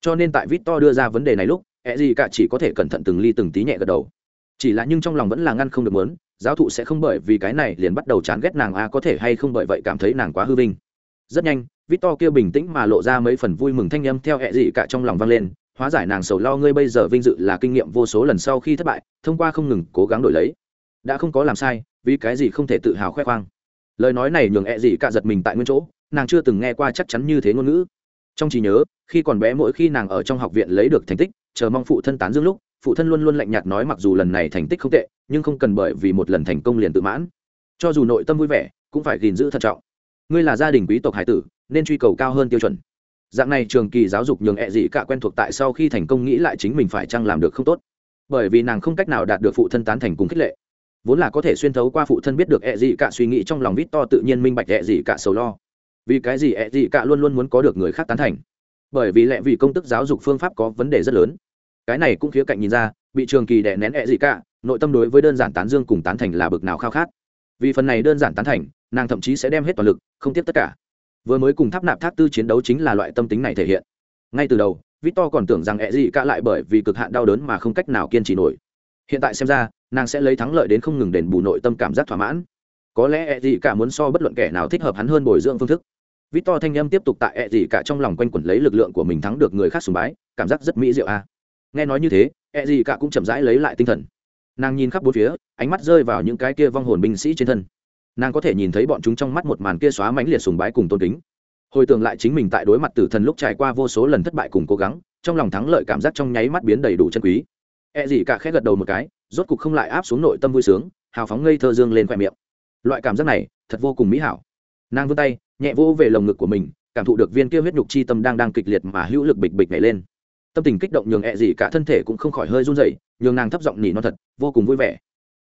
Cho nên tại vít to đưa ra vấn đề này lúc ẹ gì cả chỉ có thể cẩn thận từng ly từng tí nhẹ gật đầu. Chỉ là nhưng trong lòng vẫn là ngăn không được muốn, giáo thụ sẽ không bởi vì cái này liền bắt đầu chán ghét nàng a, có thể hay không bởi vậy cảm thấy nàng quá hư vinh. Rất nhanh, victor kia bình tĩnh mà lộ ra mấy phần vui mừng thanh âm theo hệ gì cả trong lòng vang lên, hóa giải nàng sầu lo ngươi bây giờ vinh dự là kinh nghiệm vô số lần sau khi thất bại, thông qua không ngừng cố gắng đổi lấy. Đã không có làm sai, vì cái gì không thể tự hào khoe khoang. Lời nói này nhường ẹ gì cả giật mình tại nguyên chỗ nàng chưa từng nghe qua chắc chắn như thế ngôn ngữ. Trong trí nhớ, khi còn bé mỗi khi nàng ở trong học viện lấy được thành tích, chờ mong phụ thân tán dương lúc, phụ thân luôn luôn lạnh nhạt nói mặc dù lần này thành tích không tệ, nhưng không cần bởi vì một lần thành công liền tự mãn. Cho dù nội tâm vui vẻ, cũng phải gìn giữ thận trọng. Ngươi là gia đình quý tộc hải tử, nên truy cầu cao hơn tiêu chuẩn. Dạng này trường kỳ giáo dục nhường ẹ dị cả quen thuộc tại sau khi thành công nghĩ lại chính mình phải chăng làm được không tốt. Bởi vì nàng không cách nào đạt được phụ thân tán thành cùng khích lệ. Vốn là có thể xuyên thấu qua phụ thân biết được ẹ dị cả suy nghĩ trong lòng vít to tự nhiên minh bạch ẹ dị cả sầu lo vì cái gì ẹ dị cả luôn luôn muốn có được người khác tán thành? Bởi vì lẽ vì công tức giáo dục phương pháp có vấn đề rất lớn. Cái này cũng khía cạnh nhìn ra, bị trường kỳ đè nén ẹ dị cả, nội tâm đối với đơn giản tán dương cùng tán thành là bực nào khao khát. Vì phần này đơn giản tán thành, nàng thậm chí sẽ đem hết toàn lực, không tiếp tất cả. Vừa mới cùng tháp nạp tháp tư chiến đấu chính là loại tâm tính này thể hiện. Ngay từ đầu, victor còn tưởng rằng ẹ dị cả lại bởi vì cực hạn đau đớn mà không cách nào kiên trì nổi. Hiện tại xem ra, nàng sẽ lấy thắng lợi đến không ngừng đền bù nội tâm cảm giác thỏa mãn có lẽ ẹ dị cả muốn so bất luận kẻ nào thích hợp hắn hơn bồi dưỡng phương thức. Victor thanh âm tiếp tục tại ẹ dị cả trong lòng quanh quẩn lấy lực lượng của mình thắng được người khác sùng bái, cảm giác rất mỹ diệu a nghe nói như thế ẹ dị cả cũng chậm rãi lấy lại tinh thần. Nàng nhìn khắp bốn phía, ánh mắt rơi vào những cái kia vong hồn binh sĩ trên thân. Nàng có thể nhìn thấy bọn chúng trong mắt một màn kia xóa mãnh liệt sùng bái cùng tôn kính. Hồi tưởng lại chính mình tại đối mặt tử thần lúc trải qua vô số lần thất bại cùng cố gắng, trong lòng thắng lợi cảm giác trong nháy mắt biến đầy đủ chân quý. E gì cả khẽ gật đầu một cái, rốt cục không lại áp xuống nội tâm vui sướng, hào phóng ngây thơ dương lên khoe miệng loại cảm giác này thật vô cùng mỹ hảo. Nàng vươn tay, nhẹ vô về lồng ngực của mình, cảm thụ được viên kia huyết nhục chi tâm đang đang kịch liệt mà hữu lực bịch bịch nhảy lên. Tâm tình kích động nhường ẹ gì cả thân thể cũng không khỏi hơi run rẩy, nhường nàng thấp giọng nỉ non thật, vô cùng vui vẻ.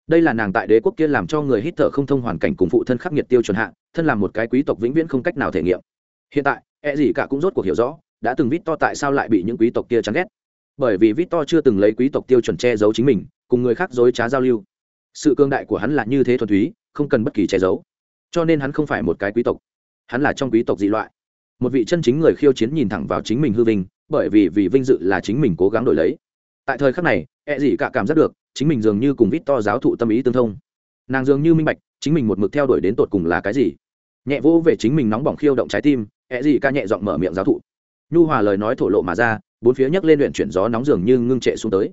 Đây là nàng tại đế quốc kia làm cho người hít thở không thông hoàn cảnh cùng phụ thân khắc nghiệt tiêu chuẩn hạ, thân làm một cái quý tộc vĩnh viễn không cách nào thể nghiệm. Hiện tại, ẹ gì cả cũng rốt cuộc hiểu rõ, đã từng vít to tại sao lại bị những quý tộc kia chán ghét. Bởi vì vít to chưa từng lấy quý tộc tiêu chuẩn che giấu chính mình, cùng người khác dối trá giao lưu. Sự cương đại của hắn là như thế thuần túy không cần bất kỳ che giấu. Cho nên hắn không phải một cái quý tộc. Hắn là trong quý tộc dị loại. Một vị chân chính người khiêu chiến nhìn thẳng vào chính mình hư vinh, bởi vì vì vinh dự là chính mình cố gắng đổi lấy. Tại thời khắc này e gì cả cảm giác được, chính mình dường như cùng vít to giáo thụ tâm ý tương thông. Nàng dường như minh bạch, chính mình một mực theo đuổi đến tột cùng là cái gì. Nhẹ vỗ về chính mình nóng bỏng khiêu động trái tim e gì ca nhẹ giọng mở miệng giáo thụ. Nhu hòa lời nói thổ lộ mà ra, bốn phía nhấc lên luyện chuyển gió nóng dường như ngưng trệ xuống tới.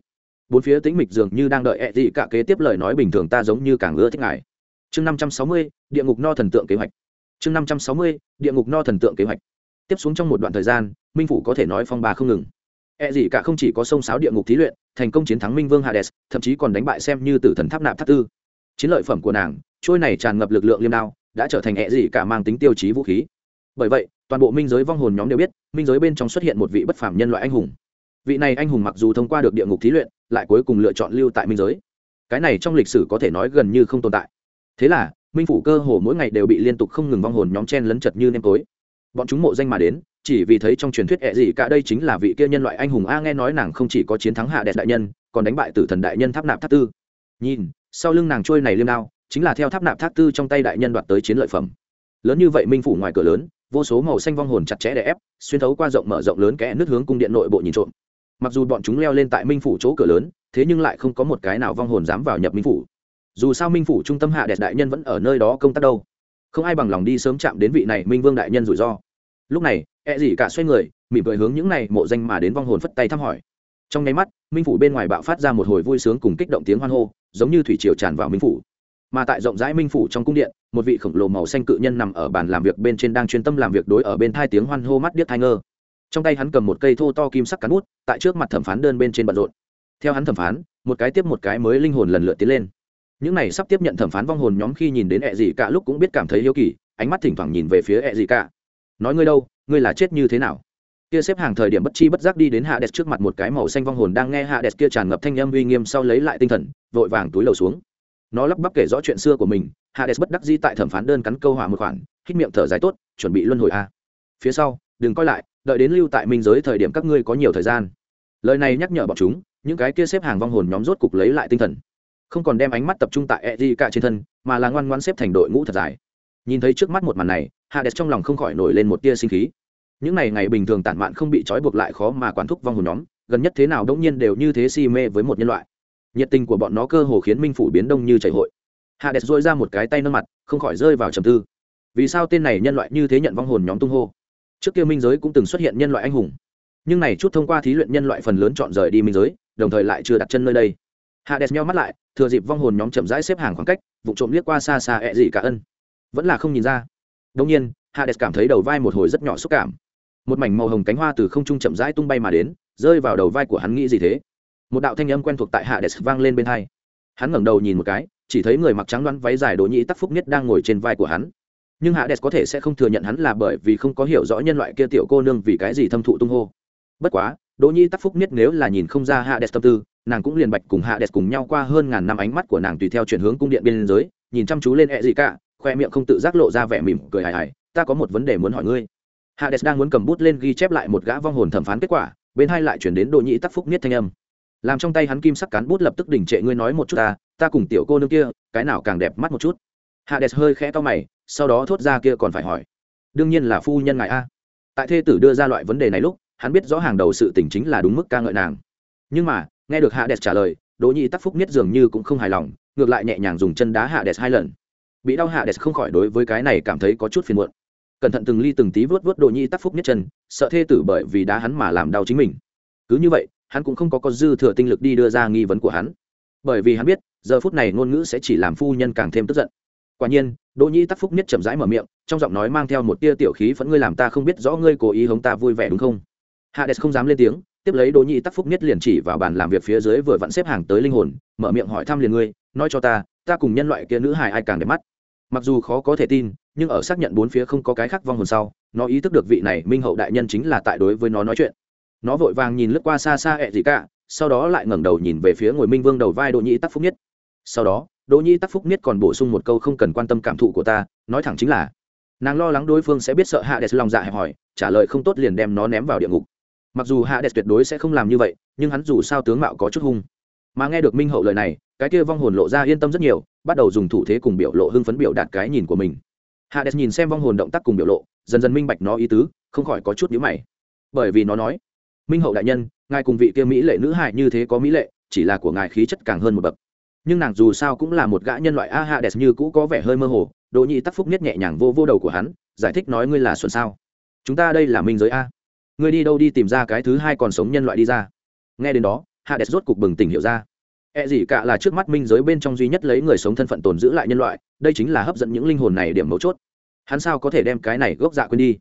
Bốn phía tĩnh mịch dường như đang đợi e gì cả kế tiếp lời nói bình thường ta giống như càng ưa thích ngài chương năm trăm sáu mươi địa ngục no thần tượng kế hoạch chương năm trăm sáu mươi địa ngục no thần tượng kế hoạch tiếp xuống trong một đoạn thời gian minh phủ có thể nói phong ba không ngừng E gì cả không chỉ có sông sáo địa ngục thí luyện, thành công chiến thắng Minh Vương Hades, thậm chí còn đánh bại xem như tử thần tháp nạp tháp tư. Chiến lợi phẩm của nàng, trôi này tràn ngập lực lượng liêm đao, đã trở thành E gì cả mang tính tiêu chí vũ khí. Bởi vậy, toàn bộ minh giới vong hồn nhóm đều biết, minh giới bên trong xuất hiện một vị bất phàm nhân loại anh hùng. Vị này anh hùng mặc dù thông qua được địa ngục thí luyện, lại cuối cùng lựa chọn lưu tại minh giới. Cái này trong lịch sử có thể nói gần như không tồn tại. Thế là, minh phủ cơ hồ mỗi ngày đều bị liên tục không ngừng vong hồn nhóm chen lấn chật như nêm tối. Bọn chúng mộ danh mà đến, chỉ vì thấy trong truyền thuyết ẹ gì cả đây chính là vị kia nhân loại anh hùng a nghe nói nàng không chỉ có chiến thắng hạ đẹp đại nhân còn đánh bại tử thần đại nhân tháp nạp tháp tư. Nhìn sau lưng nàng trôi này liêm đao chính là theo tháp nạp tháp tư trong tay đại nhân đoạt tới chiến lợi phẩm. Lớn như vậy minh phủ ngoài cửa lớn vô số màu xanh vong hồn chặt chẽ đè ép xuyên thấu qua rộng mở rộng lớn kẽ nước hướng cung điện nội bộ nhìn trộm. Mặc dù bọn chúng leo lên tại minh phủ chỗ cửa lớn thế nhưng lại không có một cái nào vong hồn dám vào nhập minh phủ dù sao minh phủ trung tâm hạ đẹp đại nhân vẫn ở nơi đó công tác đâu. Không ai bằng lòng đi sớm chạm đến vị này minh vương đại nhân rủi ro. Lúc này e gì cả xoay người, mỉm cười hướng những này mộ danh mà đến vong hồn phất tay thăm hỏi. Trong nháy mắt, minh phủ bên ngoài bạo phát ra một hồi vui sướng cùng kích động tiếng hoan hô, giống như thủy triều tràn vào minh phủ. Mà tại rộng rãi minh phủ trong cung điện, một vị khổng lồ màu xanh cự nhân nằm ở bàn làm việc bên trên đang chuyên tâm làm việc đối ở bên thai tiếng hoan hô mắt điếc thai ngơ. Trong tay hắn cầm một cây thô to kim sắc cán bút, tại trước mặt thẩm phán đơn bên trên bận rộn. Theo hắn thẩm phán, một cái tiếp một cái mới linh hồn lần lượt tiến lên những này sắp tiếp nhận thẩm phán vong hồn nhóm khi nhìn đến ẹ gì cả lúc cũng biết cảm thấy hiếu kỳ, ánh mắt thỉnh thoảng nhìn về phía ẹ gì cả nói ngươi đâu, ngươi là chết như thế nào? Kia xếp hàng thời điểm bất chi bất giác đi đến hạ đẹp trước mặt một cái màu xanh vong hồn đang nghe hạ đẹp kia tràn ngập thanh âm uy nghiêm sau lấy lại tinh thần, vội vàng túi lầu xuống. Nó lắp bắp kể rõ chuyện xưa của mình, hạ đẹp bất đắc di tại thẩm phán đơn cắn câu hỏa một khoản, hít miệng thở dài tốt, chuẩn bị luân hồi a. Phía sau, đừng coi lại, đợi đến lưu tại minh giới thời điểm các ngươi có nhiều thời gian. Lời này nhắc nhở bọn chúng, những cái kia xếp hàng vong hồn nhóm rốt cục lấy lại tinh thần không còn đem ánh mắt tập trung tại e d cả trên thân, mà là ngoan ngoan xếp thành đội ngũ thật dài. Nhìn thấy trước mắt một màn này, hades trong lòng không khỏi nổi lên một tia sinh khí. Những ngày ngày bình thường tản mạn không bị trói buộc lại khó mà quán thúc vong hồn nhóm, gần nhất thế nào đống nhiên đều như thế si mê với một nhân loại. Nhiệt tình của bọn nó cơ hồ khiến minh phủ biến đông như chảy hội. Hades dội ra một cái tay nâng mặt, không khỏi rơi vào trầm tư. Vì sao tên này nhân loại như thế nhận vong hồn nhóm tung hô? Trước kia minh giới cũng từng xuất hiện nhân loại anh hùng. Nhưng này chút thông qua thí luyện nhân loại phần lớn chọn rời đi minh giới, đồng thời lại chưa đặt chân nơi đây hạ đẹp nhau mắt lại, thừa dịp vong hồn nhóm chậm rãi xếp hàng khoảng cách, vụ trộm liếc qua xa xa ẹ gì cả ân. Vẫn là không nhìn ra. Đông nhiên hạ đẹp cảm thấy đầu vai một hồi rất nhỏ xúc cảm. Một mảnh màu hồng cánh hoa từ không trung chậm rãi tung bay mà đến, rơi vào đầu vai của hắn nghĩ gì thế? Một đạo thanh âm quen thuộc tại hạ đẹp vang lên bên hai. Hắn ngẩng đầu nhìn một cái, chỉ thấy người mặc trắng đoán váy dài đỗ nhĩ tắc phúc nhất đang ngồi trên vai của hắn. Nhưng hạ đẹp có thể sẽ không thừa nhận hắn là bởi vì không có hiểu rõ nhân loại kia tiểu cô nương vì cái gì thâm thụ tung hô. Bất quá đỗ nhi tắc phúc nhất nếu là nhìn không ra hạ đẹp tâm tư nàng cũng liền bạch cùng hạ đẹp cùng nhau qua hơn ngàn năm ánh mắt của nàng tùy theo chuyển hướng cung điện biên giới, nhìn chăm chú lên ẹ gì cả, khoe miệng không tự giác lộ ra vẻ mỉm cười hài hài, ta có một vấn đề muốn hỏi ngươi. Hạ đẹp đang muốn cầm bút lên ghi chép lại một gã vong hồn thẩm phán kết quả, bên hai lại chuyển đến đội nhĩ tắc phúc Niết thanh âm. Làm trong tay hắn kim sắc cán bút lập tức đỉnh trệ, ngươi nói một chút ta ta cùng tiểu cô nương kia, cái nào càng đẹp mắt một chút? Hạ đẹp hơi khẽ to mày, sau đó thốt ra kia còn phải hỏi. Đương nhiên là phu nhân ngài a. Tại thê tử đưa ra loại vấn đề này lúc, hắn biết rõ hàng đầu sự tình chính là đúng mức ca ngợi nàng. Nhưng mà nghe được hạ đẹp trả lời, đỗ nhĩ tắc phúc nhất dường như cũng không hài lòng, ngược lại nhẹ nhàng dùng chân đá hạ đẹp hai lần. Bị đau hạ đẹp không khỏi đối với cái này cảm thấy có chút phiền muộn. Cẩn thận từng ly từng tí vớt vớt đỗ nhĩ tắc phúc nhất chân, sợ thê tử bởi vì đá hắn mà làm đau chính mình. Cứ như vậy, hắn cũng không có có dư thừa tinh lực đi đưa ra nghi vấn của hắn. Bởi vì hắn biết, giờ phút này ngôn ngữ sẽ chỉ làm phu nhân càng thêm tức giận. Quả nhiên, đỗ nhĩ tắc phúc nhất chậm rãi mở miệng, trong giọng nói mang theo một tia tiểu khí phẫn, ngươi làm ta không biết rõ ngươi cố ý hống ta vui vẻ, đúng không? Hades không dám lên tiếng tiếp lấy đỗ nhị tắc phúc nhất liền chỉ vào bàn làm việc phía dưới vừa vặn xếp hàng tới linh hồn, mở miệng hỏi thăm liền ngươi, nói cho ta ta cùng nhân loại kia nữ hài ai càng đẹp mắt. Mặc dù khó có thể tin, nhưng ở xác nhận bốn phía không có cái khác vong hồn sau, nó ý thức được vị này minh hậu đại nhân chính là tại đối với nó nói chuyện. Nó vội vàng nhìn lướt qua xa xa ẹ gì cả, sau đó lại ngẩng đầu nhìn về phía ngồi minh vương đầu vai đỗ nhị tắc phúc nhất sau đó, đỗ nhị tắc phúc nhất còn bổ sung một câu không cần quan tâm cảm thụ của ta, nói thẳng chính là, nàng lo lắng đối phương sẽ biết sợ hạ đẹp lòng dạ hẹp hỏi trả lời không tốt liền đem nó ném vào địa ngục mặc dù hạ đẹp tuyệt đối sẽ không làm như vậy, nhưng hắn dù sao tướng mạo có chút hung. Mà nghe được minh hậu lời này, cái kia vong hồn lộ ra yên tâm rất nhiều, bắt đầu dùng thủ thế cùng biểu lộ hưng phấn biểu đạt cái nhìn của mình. Hạ đẹp nhìn xem vong hồn động tác cùng biểu lộ, dần dần minh bạch nó ý tứ, không khỏi có chút nhữ mày. Bởi vì nó nói, minh hậu đại nhân, ngài cùng vị kia mỹ lệ nữ hại như thế có mỹ lệ, chỉ là của ngài khí chất càng hơn một bậc. Nhưng nàng dù sao cũng là một gã nhân loại a hạ đẹp như cũ có vẻ hơi mơ hồ, đỗ nhị tắc phúc nhất nhẹ nhàng vô vô đầu của hắn, giải thích nói, ngươi là xuân sao? Chúng ta đây là minh giới a ngươi đi đâu đi tìm ra cái thứ hai còn sống nhân loại đi ra. Nghe đến đó, hạ đẹp rốt cục bừng tỉnh hiểu ra. E gì cả là trước mắt minh giới bên trong duy nhất lấy người sống thân phận tồn giữ lại nhân loại, đây chính là hấp dẫn những linh hồn này điểm mấu chốt. Hắn sao có thể đem cái này gốc dạ quên đi?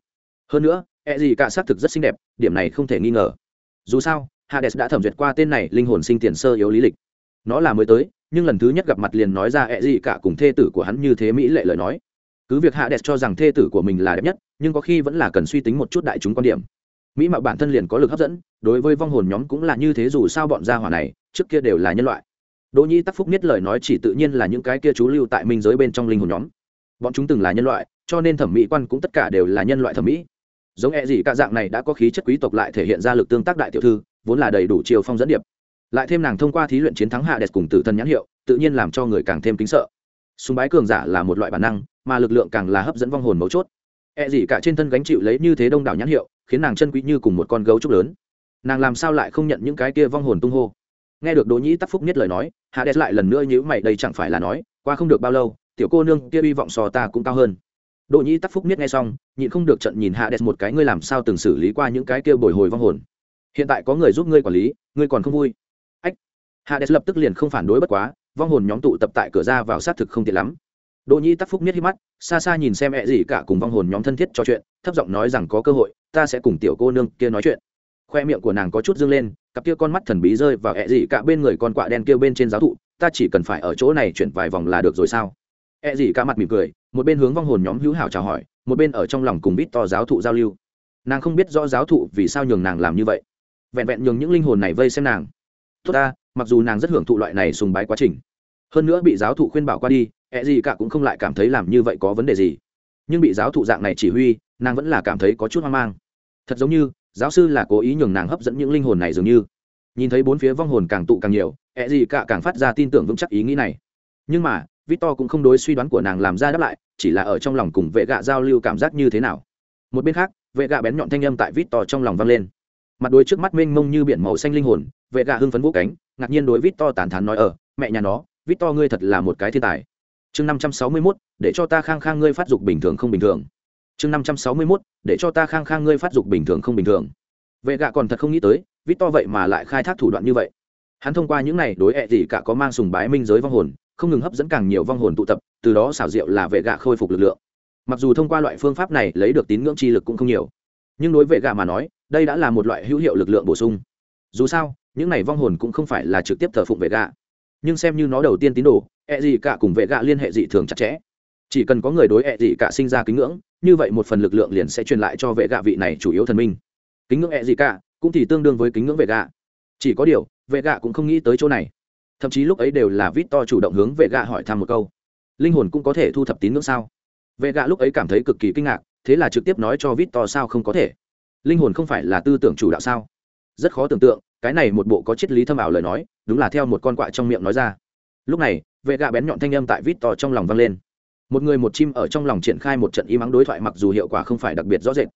Hơn nữa E gì cả xác thực rất xinh đẹp, điểm này không thể nghi ngờ. Dù sao hades đã thẩm duyệt qua tên này linh hồn sinh tiền sơ yếu lý lịch. Nó là mới tới, nhưng lần thứ nhất gặp mặt liền nói ra E gì cả cùng thê tử của hắn như thế mỹ lệ lời nói. Cứ việc hades cho rằng thê tử của mình là đẹp nhất, nhưng có khi vẫn là cần suy tính một chút đại chúng quan điểm mỹ mạo bản thân liền có lực hấp dẫn, đối với vong hồn nhóm cũng là như thế dù sao bọn gia hỏa này, trước kia đều là nhân loại. Đỗ nhi tắc phúc biết lời nói chỉ tự nhiên là những cái kia chú lưu tại minh giới bên trong linh hồn nhóm. Bọn chúng từng là nhân loại, cho nên thẩm mỹ quan cũng tất cả đều là nhân loại thẩm mỹ. Giống e gì cả dạng này đã có khí chất quý tộc lại thể hiện ra lực tương tác đại tiểu thư, vốn là đầy đủ chiều phong dẫn điệp. Lại thêm nàng thông qua thí luyện chiến thắng hạ đẹp cùng tử thân nhãn hiệu, tự nhiên làm cho người càng thêm kính sợ. Súng bái cường giả là một loại bản năng, mà lực lượng càng là hấp dẫn vong hồn mấu chốt. E gì cả trên thân gánh chịu lấy như thế đông đảo nhãn hiệu khiến nàng chân quý như cùng một con gấu trúc lớn. Nàng làm sao lại không nhận những cái kia vong hồn tung hô? Nghe được đỗ nhĩ tắc phúc nhất lời nói, hạ đẹp lại lần nữa nhữ mày, đây chẳng phải là nói, qua không được bao lâu, tiểu cô nương kia hy vọng sò ta cũng cao hơn. Đỗ nhĩ tắc phúc nhất nghe xong, nhịn không được trận nhìn hạ đẹp một cái, ngươi làm sao từng xử lý qua những cái kia bồi hồi vong hồn? Hiện tại có người giúp ngươi quản lý, ngươi còn không vui. Ách. Hạ đẹp lập tức liền không phản đối bất quá, vong hồn nhóm tụ tập tại cửa ra vào sát thực không tiện lắm đỗ nhĩ tắc phúc miết hít mắt, xa xa nhìn xem ẹ gì cả cùng vong hồn nhóm thân thiết trò chuyện, thấp giọng nói rằng có cơ hội, ta sẽ cùng tiểu cô nương kia nói chuyện. Khoe miệng của nàng có chút dương lên, cặp kia con mắt thần bí rơi vào ẹ gì cả bên người con quạ đen kia bên trên giáo thụ, ta chỉ cần phải ở chỗ này chuyển vài vòng là được rồi sao? Ẹ gì cả mặt mỉm cười, một bên hướng vong hồn nhóm hữu hảo chào hỏi, một bên ở trong lòng cùng bít to giáo thụ giao lưu. Nàng không biết rõ giáo thụ vì sao nhường nàng làm như vậy. Vẹn vẹn nhường những linh hồn này vây xem nàng. Tốt ta, mặc dù nàng rất hưởng thụ loại này sùng bái quá trình, hơn nữa bị giáo thụ khuyên bảo qua đi ẹ gì cả cũng không lại cảm thấy làm như vậy có vấn đề gì. Nhưng bị giáo thụ dạng này chỉ huy, nàng vẫn là cảm thấy có chút hoang mang. Thật giống như, giáo sư là cố ý nhường nàng hấp dẫn những linh hồn này dường như. Nhìn thấy bốn phía vong hồn càng tụ càng nhiều ẹ gì cả càng phát ra tin tưởng vững chắc ý nghĩ này. Nhưng mà, victor cũng không đối suy đoán của nàng làm ra đáp lại, chỉ là ở trong lòng cùng vệ gạ giao lưu cảm giác như thế nào. Một bên khác, vệ gạ bén nhọn thanh âm tại victor trong lòng vang lên. Mặt đuôi trước mắt mênh mông như biển màu xanh linh hồn, vệ gạ hưng phấn vũ cánh, ngạc nhiên đối victor tàn thán nói ở mẹ nhà nó, victor ngươi thật là một cái thiên tài chương năm trăm sáu mươi mốt, để cho ta khang khang ngươi phát dục bình thường không bình thường. chương năm trăm sáu mươi mốt, để cho ta khang khang ngươi phát dục bình thường không bình thường. Vệ gạ còn thật không nghĩ tới, vít to vậy mà lại khai thác thủ đoạn như vậy. Hắn thông qua những này đối ẹ gì cả có mang sùng bái minh giới vong hồn, không ngừng hấp dẫn càng nhiều vong hồn tụ tập, từ đó xảo diệu là vệ gạ khôi phục lực lượng. Mặc dù thông qua loại phương pháp này lấy được tín ngưỡng chi lực cũng không nhiều, nhưng đối vệ gạ mà nói, đây đã là một loại hữu hiệu lực lượng bổ sung. Dù sao, những này vong hồn cũng không phải là trực tiếp thờ phụng vệ gạ nhưng xem như nó đầu tiên tín đồ ẹ gì cả cùng vệ gạ liên hệ dị thường chặt chẽ. Chỉ cần có người đối ẹ gì cả sinh ra kính ngưỡng, như vậy một phần lực lượng liền sẽ truyền lại cho vệ gạ vị này chủ yếu thần minh. Kính ngưỡng ẹ gì cả cũng thì tương đương với kính ngưỡng vệ gạ. Chỉ có điều, vệ gạ cũng không nghĩ tới chỗ này. Thậm chí lúc ấy đều là vít to chủ động hướng vệ gạ hỏi thăm một câu. Linh hồn cũng có thể thu thập tín ngưỡng sao? Vệ gạ lúc ấy cảm thấy cực kỳ kinh ngạc, thế là trực tiếp nói cho vít to sao không có thể? Linh hồn không phải là tư tưởng chủ đạo sao? Rất khó tưởng tượng cái này một bộ có triết lý thâm ảo lời nói, đúng là theo một con quạ trong miệng nói ra. Lúc này, vệ gạ bén nhọn thanh âm tại vít to trong lòng vang lên. Một người một chim ở trong lòng triển khai một trận im ắng đối thoại mặc dù hiệu quả không phải đặc biệt rõ rệt.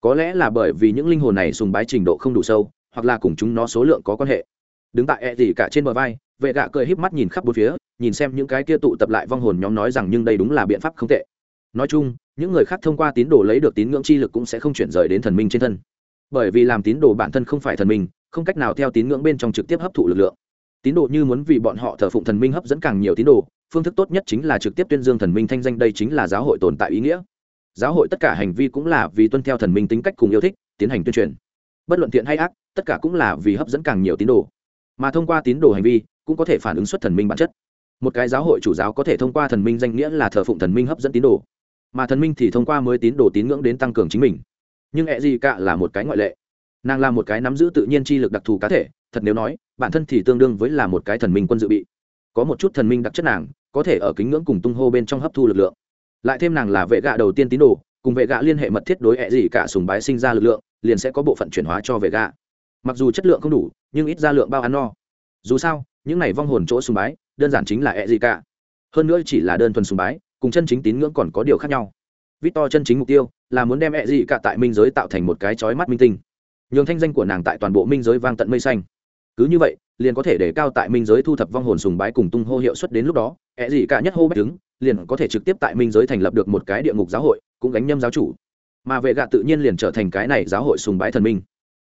Có lẽ là bởi vì những linh hồn này sùng bái trình độ không đủ sâu, hoặc là cùng chúng nó số lượng có quan hệ. Đứng tại e gì cả trên bờ vai, vệ gạ cười híp mắt nhìn khắp bốn phía, nhìn xem những cái kia tụ tập lại vong hồn nhóm nói rằng nhưng đây đúng là biện pháp không tệ. Nói chung, những người khác thông qua tín đồ lấy được tín ngưỡng chi lực cũng sẽ không chuyển rời đến thần minh trên thân. Bởi vì làm tín đồ bản thân không phải thần minh không cách nào theo tín ngưỡng bên trong trực tiếp hấp thụ lực lượng. Tín đồ như muốn vì bọn họ thờ phụng thần minh hấp dẫn càng nhiều tín đồ, phương thức tốt nhất chính là trực tiếp tuyên dương thần minh thanh danh đây chính là giáo hội tồn tại ý nghĩa. Giáo hội tất cả hành vi cũng là vì tuân theo thần minh tính cách cùng yêu thích, tiến hành tuyên truyền. Bất luận thiện hay ác, tất cả cũng là vì hấp dẫn càng nhiều tín đồ. Mà thông qua tín đồ hành vi, cũng có thể phản ứng xuất thần minh bản chất. Một cái giáo hội chủ giáo có thể thông qua thần minh danh nghĩa là thờ phụng thần minh hấp dẫn tín đồ. Mà thần minh thì thông qua mới tín đồ tín ngưỡng đến tăng cường chính mình. Nhưng ẹ gì cả là một cái ngoại lệ nàng là một cái nắm giữ tự nhiên chi lực đặc thù cá thể, thật nếu nói, bản thân thì tương đương với là một cái thần minh quân dự bị. Có một chút thần minh đặc chất nàng, có thể ở kính ngưỡng cùng tung hô bên trong hấp thu lực lượng. Lại thêm nàng là vệ gạ đầu tiên tín đồ, cùng vệ gạ liên hệ mật thiết đối ẹ gì cả sùng bái sinh ra lực lượng, liền sẽ có bộ phận chuyển hóa cho vệ gạ. Mặc dù chất lượng không đủ, nhưng ít ra lượng bao ăn no. Dù sao, những này vong hồn chỗ sùng bái, đơn giản chính là ẹ gì cả. Hơn nữa chỉ là đơn thuần sùng bái, cùng chân chính tín ngưỡng còn có điều khác nhau. Victor chân chính mục tiêu là muốn đem ẹ gì cả tại minh giới tạo thành một cái chói mắt minh tinh nhường thanh danh của nàng tại toàn bộ minh giới vang tận mây xanh. Cứ như vậy, liền có thể để cao tại minh giới thu thập vong hồn sùng bái cùng tung hô hiệu suất đến lúc đó ẹ gì cả nhất hô bách đứng, liền có thể trực tiếp tại minh giới thành lập được một cái địa ngục giáo hội, cũng gánh nhâm giáo chủ. Mà vệ gạ tự nhiên liền trở thành cái này giáo hội sùng bái thần minh.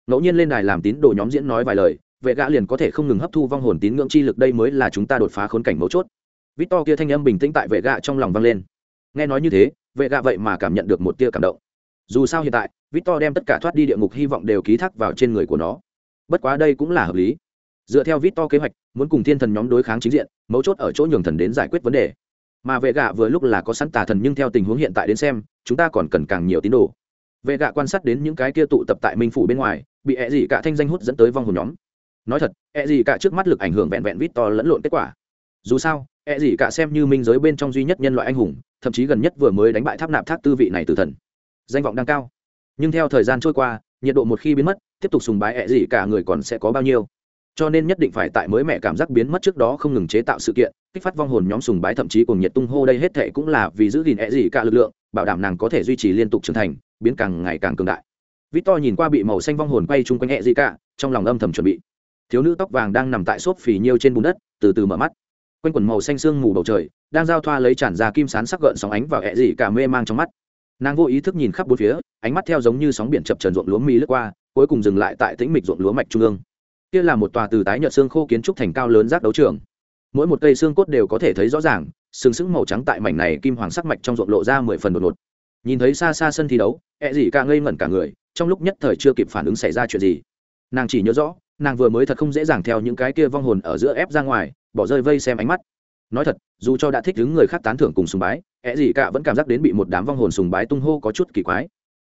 Ngẫu nhiên lên đài làm tín đồ nhóm diễn nói vài lời, vệ gạ liền có thể không ngừng hấp thu vong hồn tín ngưỡng chi lực, đây mới là chúng ta đột phá khốn cảnh mấu chốt. Vít to kia thanh âm bình tĩnh tại vệ gạ trong lòng vang lên. Nghe nói như thế, vệ gạ vậy mà cảm nhận được một tia cảm động. Dù sao hiện tại Victor đem tất cả thoát đi địa ngục hy vọng đều ký thác vào trên người của nó. Bất quá đây cũng là hợp lý. Dựa theo Victor kế hoạch, muốn cùng thiên thần nhóm đối kháng chính diện, mấu chốt ở chỗ nhường thần đến giải quyết vấn đề. Mà vệ gạ vừa lúc là có sẵn tà thần nhưng theo tình huống hiện tại đến xem, chúng ta còn cần càng nhiều tín đồ. Vệ gạ quan sát đến những cái kia tụ tập tại minh phủ bên ngoài, bị ẻ gì cả thanh danh hút dẫn tới vong hồn nhóm. Nói thật, ẻ gì cả trước mắt lực ảnh hưởng vẹn vẹn Victor lẫn lộn kết quả. Dù sao, ẻ gì cả xem như minh giới bên trong duy nhất nhân loại anh hùng, thậm chí gần nhất vừa mới đánh bại tháp nạp tháp tư vị này tử thần. Danh vọng đang cao nhưng theo thời gian trôi qua, nhiệt độ một khi biến mất, tiếp tục sùng bái ẹ gì cả người còn sẽ có bao nhiêu. Cho nên nhất định phải tại mới mẹ cảm giác biến mất trước đó không ngừng chế tạo sự kiện, kích phát vong hồn nhóm sùng bái thậm chí cùng nhiệt tung hô đây hết thệ cũng là vì giữ gìn ẹ gì cả lực lượng, bảo đảm nàng có thể duy trì liên tục trưởng thành, biến càng ngày càng cường đại. Victor nhìn qua bị màu xanh vong hồn quay chung quanh ẹ gì cả, trong lòng âm thầm chuẩn bị. Thiếu nữ tóc vàng đang nằm tại xốp phì nhiêu trên bùn đất, từ từ mở mắt. Quanh quần màu xanh sương mù bầu trời, đang giao thoa lấy tràn ra kim sán sắc gợn sóng ánh vào ẹ gì cả mê mang trong mắt nàng vô ý thức nhìn khắp bốn phía, ánh mắt theo giống như sóng biển chập trần ruộng lúa mì lướt qua, cuối cùng dừng lại tại tĩnh mịch ruộng lúa mạch trung ương. Kia là một tòa từ tái nhợt xương khô kiến trúc thành cao lớn rác đấu trường. Mỗi một cây xương cốt đều có thể thấy rõ ràng, sừng sững màu trắng tại mảnh này kim hoàng sắc mạch trong ruộng lộ ra mười phần đột ngột. Nhìn thấy xa xa sân thi đấu, ẹ dị cả ngây ngẩn cả người, trong lúc nhất thời chưa kịp phản ứng xảy ra chuyện gì. Nàng chỉ nhớ rõ, nàng vừa mới thật không dễ dàng theo những cái kia vong hồn ở giữa ép ra ngoài, bỏ rơi vây xem ánh mắt nói thật, dù cho đã thích đứng người khác tán thưởng cùng sùng bái ẹ gì cả vẫn cảm giác đến bị một đám vong hồn sùng bái tung hô có chút kỳ quái.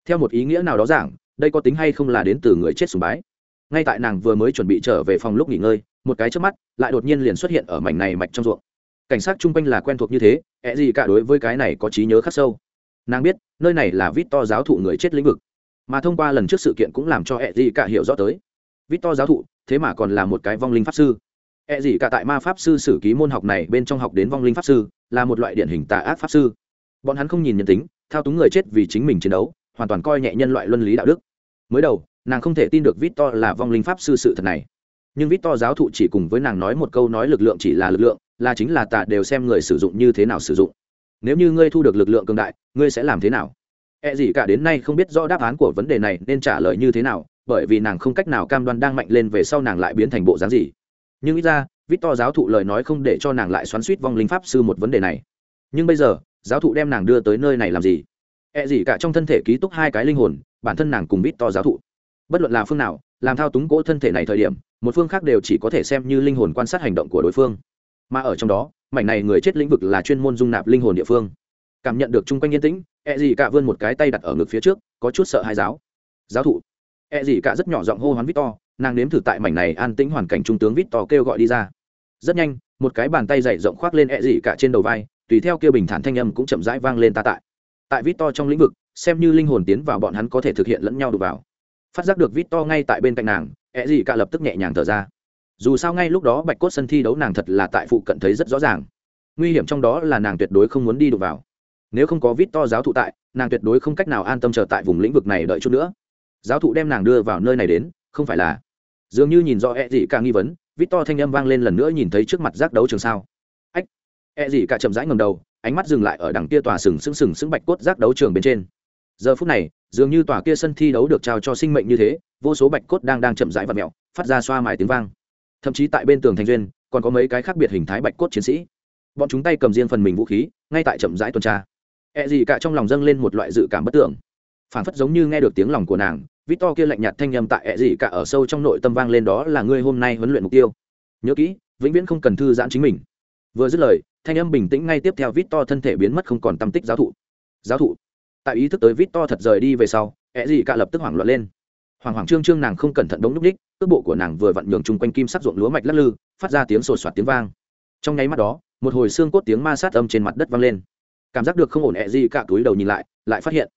Theo một ý nghĩa nào đó giảng, đây có tính hay không là đến từ người chết sùng bái? Ngay tại nàng vừa mới chuẩn bị trở về phòng lúc nghỉ ngơi, một cái trước mắt, lại đột nhiên liền xuất hiện ở mảnh này mạch trong ruộng. Cảnh sát chung quanh là quen thuộc như thế ẹ gì cả đối với cái này có trí nhớ khắc sâu. Nàng biết, nơi này là vít to giáo thụ người chết lĩnh vực. Mà thông qua lần trước sự kiện cũng làm cho ẹ gì cả hiểu rõ tới. Vít to giáo thụ, thế mà còn là một cái vong linh pháp sư. E gì cả tại ma pháp sư sử ký môn học này bên trong học đến vong linh pháp sư, là một loại điển hình tà ác pháp sư. Bọn hắn không nhìn nhân tính, thao túng người chết vì chính mình chiến đấu, hoàn toàn coi nhẹ nhân loại luân lý đạo đức. Mới đầu, nàng không thể tin được Victor là vong linh pháp sư sự thật này. Nhưng Victor giáo thụ chỉ cùng với nàng nói một câu nói lực lượng chỉ là lực lượng, là chính là tà đều xem người sử dụng như thế nào sử dụng. Nếu như ngươi thu được lực lượng cường đại, ngươi sẽ làm thế nào? E gì cả đến nay không biết rõ đáp án của vấn đề này nên trả lời như thế nào, bởi vì nàng không cách nào cam đoan đang mạnh lên về sau nàng lại biến thành bộ dáng gì nhưng ít ra vít to giáo thụ lời nói không để cho nàng lại xoắn suýt vong linh pháp sư một vấn đề này. Nhưng bây giờ, giáo thụ đem nàng đưa tới nơi này làm gì? Ẹ、e、gì gì cả trong thân thể ký túc hai cái linh hồn, bản thân nàng cùng vít to giáo thụ. Bất luận là phương nào, làm thao túng cỗ thân thể này thời điểm, một phương khác đều chỉ có thể xem như linh hồn quan sát hành động của đối phương. Mà ở trong đó, mảnh này người chết lĩnh vực là chuyên môn dung nạp linh hồn địa phương. Cảm nhận được chung quanh yên tĩnh ẹ、e、gì gì cả vươn một cái tay đặt ở ngực phía trước, có chút sợ hai giáo. Giáo thụ. Ẹ、e、gì gì cả rất nhỏ giọng hô hoán to nàng nếm thử tại mảnh này an tĩnh hoàn cảnh trung tướng vít to kêu gọi đi ra. Rất nhanh, một cái bàn tay dày rộng khoác lên e gì cả trên đầu vai, tùy theo kia bình thản thanh âm cũng chậm rãi vang lên ta tại. Tại vít to trong lĩnh vực, xem như linh hồn tiến vào bọn hắn có thể thực hiện lẫn nhau đục vào. Phát giác được vít to ngay tại bên cạnh nàng e gì cả lập tức nhẹ nhàng thở ra. Dù sao ngay lúc đó bạch cốt sân thi đấu nàng thật là tại phụ cận thấy rất rõ ràng. Nguy hiểm trong đó là nàng tuyệt đối không muốn đi đụng vào. Nếu không có vít to giáo thụ tại, nàng tuyệt đối không cách nào an tâm chờ tại vùng lĩnh vực này đợi chút nữa. Giáo thụ đem nàng đưa vào nơi này đến, không phải là dường như nhìn rõ e dị cả nghi vấn vít to thanh âm vang lên lần nữa nhìn thấy trước mặt giác đấu trường sao. Ách e dị cả chậm rãi ngầm đầu, ánh mắt dừng lại ở đằng kia tòa sừng sững sừng sững bạch cốt giác đấu trường bên trên. Giờ phút này, dường như tòa kia sân thi đấu được trao cho sinh mệnh như thế, vô số bạch cốt đang đang chậm rãi và mẹo phát ra xoa mài tiếng vang. Thậm chí tại bên tường thành duyên, còn có mấy cái khác biệt hình thái bạch cốt chiến sĩ. Bọn chúng tay cầm riêng phần mình vũ khí, ngay tại chậm rãi tuần tra. E cả trong lòng dâng lên một loại dự cảm bất tưởng. Phản phất giống như nghe được tiếng lòng của nàng vít to kia lạnh nhạt thanh â tại ẹ gì cả ở sâu trong nội tâm vang lên đó là ngươi hôm nay huấn luyện mục tiêu. Nhớ kỹ, vĩnh viễn không cần thư giãn chính mình. Vừa dứt lời, thanh âm bình tĩnh ngay tiếp theo vít to thân thể biến mất không còn tâm tích giáo thụ. Giáo thụ. Tại ý thức tới vít to thật rời đi về sau, ẹ gì cả lập tức hoảng loạn lên. Hoàng hoàng trương trương nàng không cẩn thận đống núp ních cước bộ của nàng vừa vặn nhường chung quanh kim sắc ruộng lúa mạch lắc lư, phát ra tiếng sột soạt tiếng vang. Trong nháy mắt đó, một hồi xương cốt tiếng ma sát âm trên mặt đất vang lên. Cảm giác được không ổn, ẹ gì cả túi đầu nhìn lại lại phát hiện,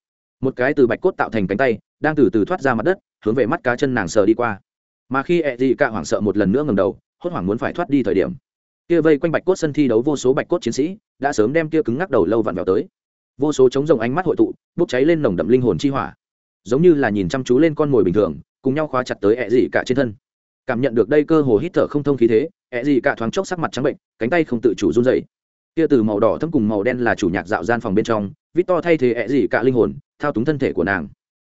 một cái từ bạch cốt tạo thành cánh tay đang từ từ thoát ra mặt đất, hướng về mắt cá chân nàng sờ đi qua. Mà khi ẹ dị cả hoảng sợ một lần nữa ngầm đầu, hốt hoảng muốn phải thoát đi thời điểm, kia vây quanh bạch cốt sân thi đấu vô số bạch cốt chiến sĩ đã sớm đem kia cứng ngắc đầu lâu vặn vẹo tới. Vô số chống rồng ánh mắt hội tụ, bốc cháy lên nồng đậm linh hồn chi hỏa. Giống như là nhìn chăm chú lên con mồi bình thường, cùng nhau khóa chặt tới ẹ dị cả trên thân. Cảm nhận được đây cơ hồ hít thở không thông khí thế, ẹ dị cả thoáng chốc sắc mặt trắng bệnh, cánh tay không tự chủ run dậy kia từ màu đỏ thâm cùng màu đen là chủ nhạc dạo gian phòng bên trong vít to thay thế ẹ dị cả linh hồn, thao túng thân thể của nàng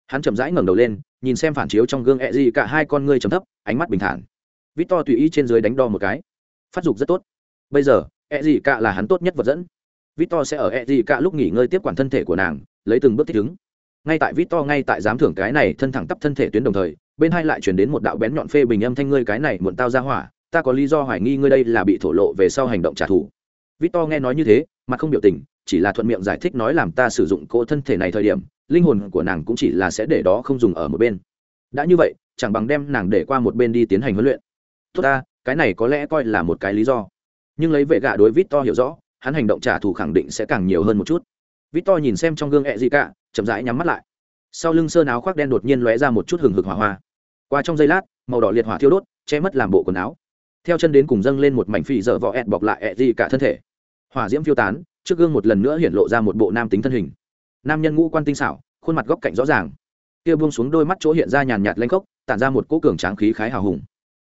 hắn chậm rãi ngẩng đầu lên, nhìn xem phản chiếu trong gương ẹ gì cả hai con ngươi chấm thấp, ánh mắt bình thản. Vít to tùy ý trên dưới đánh đo một cái. Phát dục rất tốt. Bây giờ ẹ gì cả là hắn tốt nhất vật dẫn. Vít to sẽ ở ẹ gì cả lúc nghỉ ngơi tiếp quản thân thể của nàng, lấy từng bước thích ứng. Ngay tại vít to ngay tại giám thưởng cái này thân thẳng tắp thân thể tuyến đồng thời, bên hai lại chuyển đến một đạo bén nhọn phê bình âm thanh ngươi cái này muộn tao ra hỏa, ta có lý do hoài nghi ngươi đây là bị thổ lộ về sau hành động trả thù. Victor nghe nói như thế mà không biểu tình, chỉ là thuận miệng giải thích nói làm ta sử dụng cỗ thân thể này thời điểm linh hồn của nàng cũng chỉ là sẽ để đó không dùng ở một bên. Đã như vậy, chẳng bằng đem nàng để qua một bên đi tiến hành huấn luyện. Tốt ta, cái này có lẽ coi là một cái lý do. Nhưng lấy vệ gạ đối victor hiểu rõ, hắn hành động trả thù khẳng định sẽ càng nhiều hơn một chút. Victor nhìn xem trong gương ẹ gì cả, chậm rãi nhắm mắt lại. Sau lưng sơn áo khoác đen đột nhiên lóe ra một chút hừng hực hỏa hoa. Qua trong giây lát, màu đỏ liệt hỏa thiêu đốt, che mất làm bộ quần áo. Theo chân đến cùng dâng lên một mảnh phì dở vỏ ẹt bọc lại ẹt gì cả thân thể. Hỏa diễm phiêu tán, trước gương một lần nữa hiện lộ ra một bộ nam tính thân hình nam nhân ngũ quan tinh xảo, khuôn mặt góc cạnh rõ ràng. Kia buông xuống đôi mắt chỗ hiện ra nhàn nhạt lanh khốc, tản ra một cỗ cường tráng khí khái hào hùng.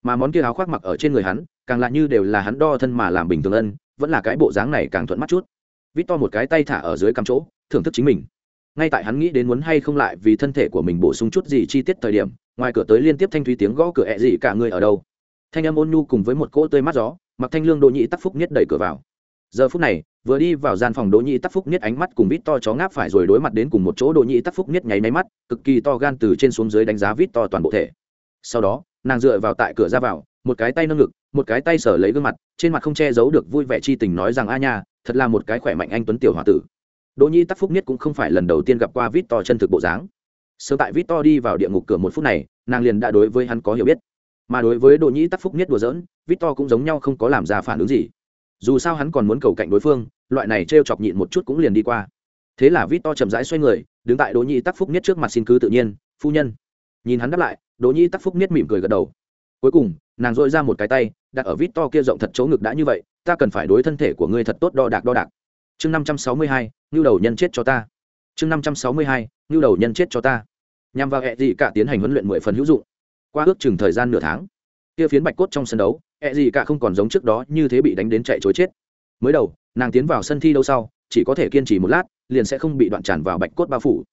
Mà món kia áo khoác mặc ở trên người hắn, càng lạ như đều là hắn đo thân mà làm bình thường ân, vẫn là cái bộ dáng này càng thuận mắt chút. Vít to một cái tay thả ở dưới cắm chỗ, thưởng thức chính mình. Ngay tại hắn nghĩ đến muốn hay không lại vì thân thể của mình bổ sung chút gì chi tiết thời điểm, ngoài cửa tới liên tiếp thanh thúy tiếng gõ cửa ẹ gì cả người ở đâu. Thanh âm ôn nhu cùng với một cỗ tươi mát gió, mặc thanh lương đỗ nhị tắc phúc nhất đẩy cửa vào giờ phút này, vừa đi vào gian phòng đỗ nhĩ tắc phúc niết ánh mắt cùng vít to chó ngáp phải rồi đối mặt đến cùng một chỗ đỗ nhĩ tắc phúc niết nháy máy mắt, cực kỳ to gan từ trên xuống dưới đánh giá vít to toàn bộ thể. Sau đó, nàng dựa vào tại cửa ra vào, một cái tay nâng ngực, một cái tay sở lấy gương mặt, trên mặt không che giấu được vui vẻ chi tình nói rằng, a nha, thật là một cái khỏe mạnh anh tuấn tiểu h tử. Đỗ nhi tắc phúc niết cũng không phải lần đầu tiên gặp qua vít to chân thực bộ dáng. Sơ tại vít to đi vào địa ngục cửa một phút này, nàng liền đã đối với hắn có hiểu biết. Mà đối với đỗ nhĩ tắc phúc niết đùa giỡn, vít to cũng giống nhau không có làm ra phản ứng gì dù sao hắn còn muốn cầu cạnh đối phương, loại này t r e o chọc nhịn một chút cũng liền đi qua. Thế là vít to chậm rãi xoay người, đứng tại đỗ nhĩ tắc phúc nhất trước mặt xin cứ tự nhiên, phu nhân. Nhìn hắn đáp lại, đỗ nhĩ tắc phúc nhất mỉm cười gật đầu. Cuối cùng, nàng dội ra một cái tay, đặt ở vít to kia rộng thật chỗ ngực đã như vậy, ta cần phải đối thân thể của ngươi thật tốt đo đạc đo đạc. Chương năm trăm sáu mươi hai, ngưu đầu nhân chết cho ta. Chương năm trăm sáu mươi hai, ngưu đầu nhân chết cho ta. Nhằm vào hệ gì cả tiến hành huấn luyện mười phần hữu dụng. Qua ước chừng thời gian nửa tháng kia phiến bạch cốt trong sân đấu ẹ gì cả không còn giống trước đó như thế bị đánh đến chạy chối chết. Mới đầu, nàng tiến vào sân thi đấu sau, chỉ có thể kiên trì một lát, liền sẽ không bị đoạn tràn vào bạch cốt bao phủ.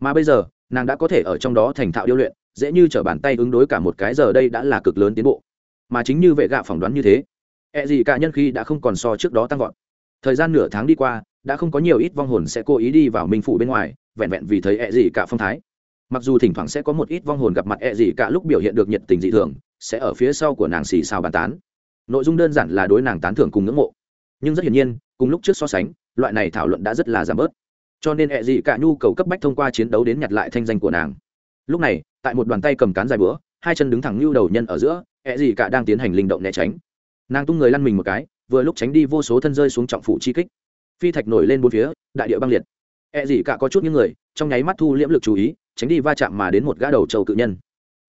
Mà bây giờ, nàng đã có thể ở trong đó thành thạo điêu luyện, dễ như t r ở bàn tay ứng đối cả một cái giờ đây đã là cực lớn tiến bộ. Mà chính như vệ gạ phỏng đoán như thế ẹ gì cả nhân khi đã không còn so trước đó tăng vọt. Thời gian nửa tháng đi qua, đã không có nhiều ít vong hồn sẽ cố ý đi vào minh phủ bên ngoài, vẹn vẹn vì thấy ẹ gì cả phong thái. Mặc dù thỉnh thoảng sẽ có một ít vong hồn gặp mặt ẹ gì cả lúc biểu hiện được nhiệt tình dị thường sẽ ở phía sau của nàng xì xào bàn tán. Nội dung đơn giản là đối nàng tán thưởng cùng ngưỡng mộ. Nhưng rất hiển nhiên, cùng lúc trước so sánh, loại này thảo luận đã rất là giảm bớt. Cho nên e ẹ dị cả nhu cầu cấp bách thông qua chiến đấu đến nhặt lại thanh danh của nàng. Lúc này, tại một đoàn tay cầm cán dài bữa, hai chân đứng thẳng lưu đầu nhân ở giữa e ẹ dị cả đang tiến hành linh động né tránh. Nàng tung người lăn mình một cái, vừa lúc tránh đi vô số thân rơi xuống trọng phủ chi kích. Phi thạch nổi lên bốn phía, đại địa băng liệt. E ẹ dị cả có chút những người, trong nháy mắt thu liễm lực chú ý, tránh đi va chạm mà đến một gã đầu trầu cự nhân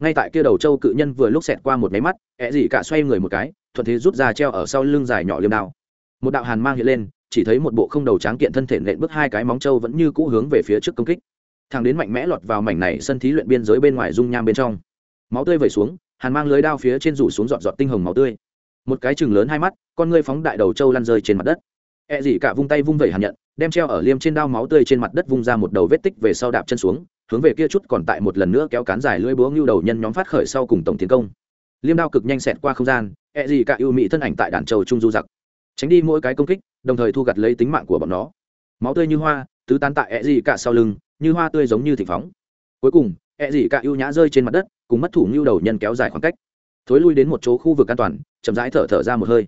ngay tại kia đầu châu cự nhân vừa lúc xẹt qua một máy mắt ẹ gì cả xoay người một cái, thuận thế rút ra treo ở sau lưng dài nhỏ liêm đao. Một đạo hàn mang hiện lên, chỉ thấy một bộ không đầu tráng kiện thân thể nện bước hai cái móng trâu vẫn như cũ hướng về phía trước công kích. Thằng đến mạnh mẽ lọt vào mảnh này sân thí luyện biên giới bên ngoài dung nham bên trong. Máu tươi vẩy xuống, hàn mang lưới đao phía trên rủ xuống dọn dọn tinh hồng máu tươi. Một cái chừng lớn hai mắt, con ngươi phóng đại đầu trâu lăn rơi trên mặt đất. E dị cả vung tay vung vẩy hàn nhận, đem treo ở liêm trên đao máu tươi trên mặt đất vung ra một đầu vết tích về sau đạp chân xuống hướng về kia chút còn tại một lần nữa kéo cán dài lưỡi búa ngưu đầu nhân nhóm phát khởi sau cùng tổng tiến công. Liêm đao cực nhanh xẹt qua không gian E gì cả ưu mỹ thân ảnh tại đàn châu trung du giặc. Tránh đi mỗi cái công kích, đồng thời thu gặt lấy tính mạng của bọn nó. Máu tươi như hoa, tứ tán tại E gì cả sau lưng, như hoa tươi giống như thịnh phóng. Cuối cùng E gì cả ưu nhã rơi trên mặt đất, cùng mất thủ ngưu đầu nhân kéo dài khoảng cách. Thối lui đến một chỗ khu vực an toàn, chậm rãi thở thở ra một hơi.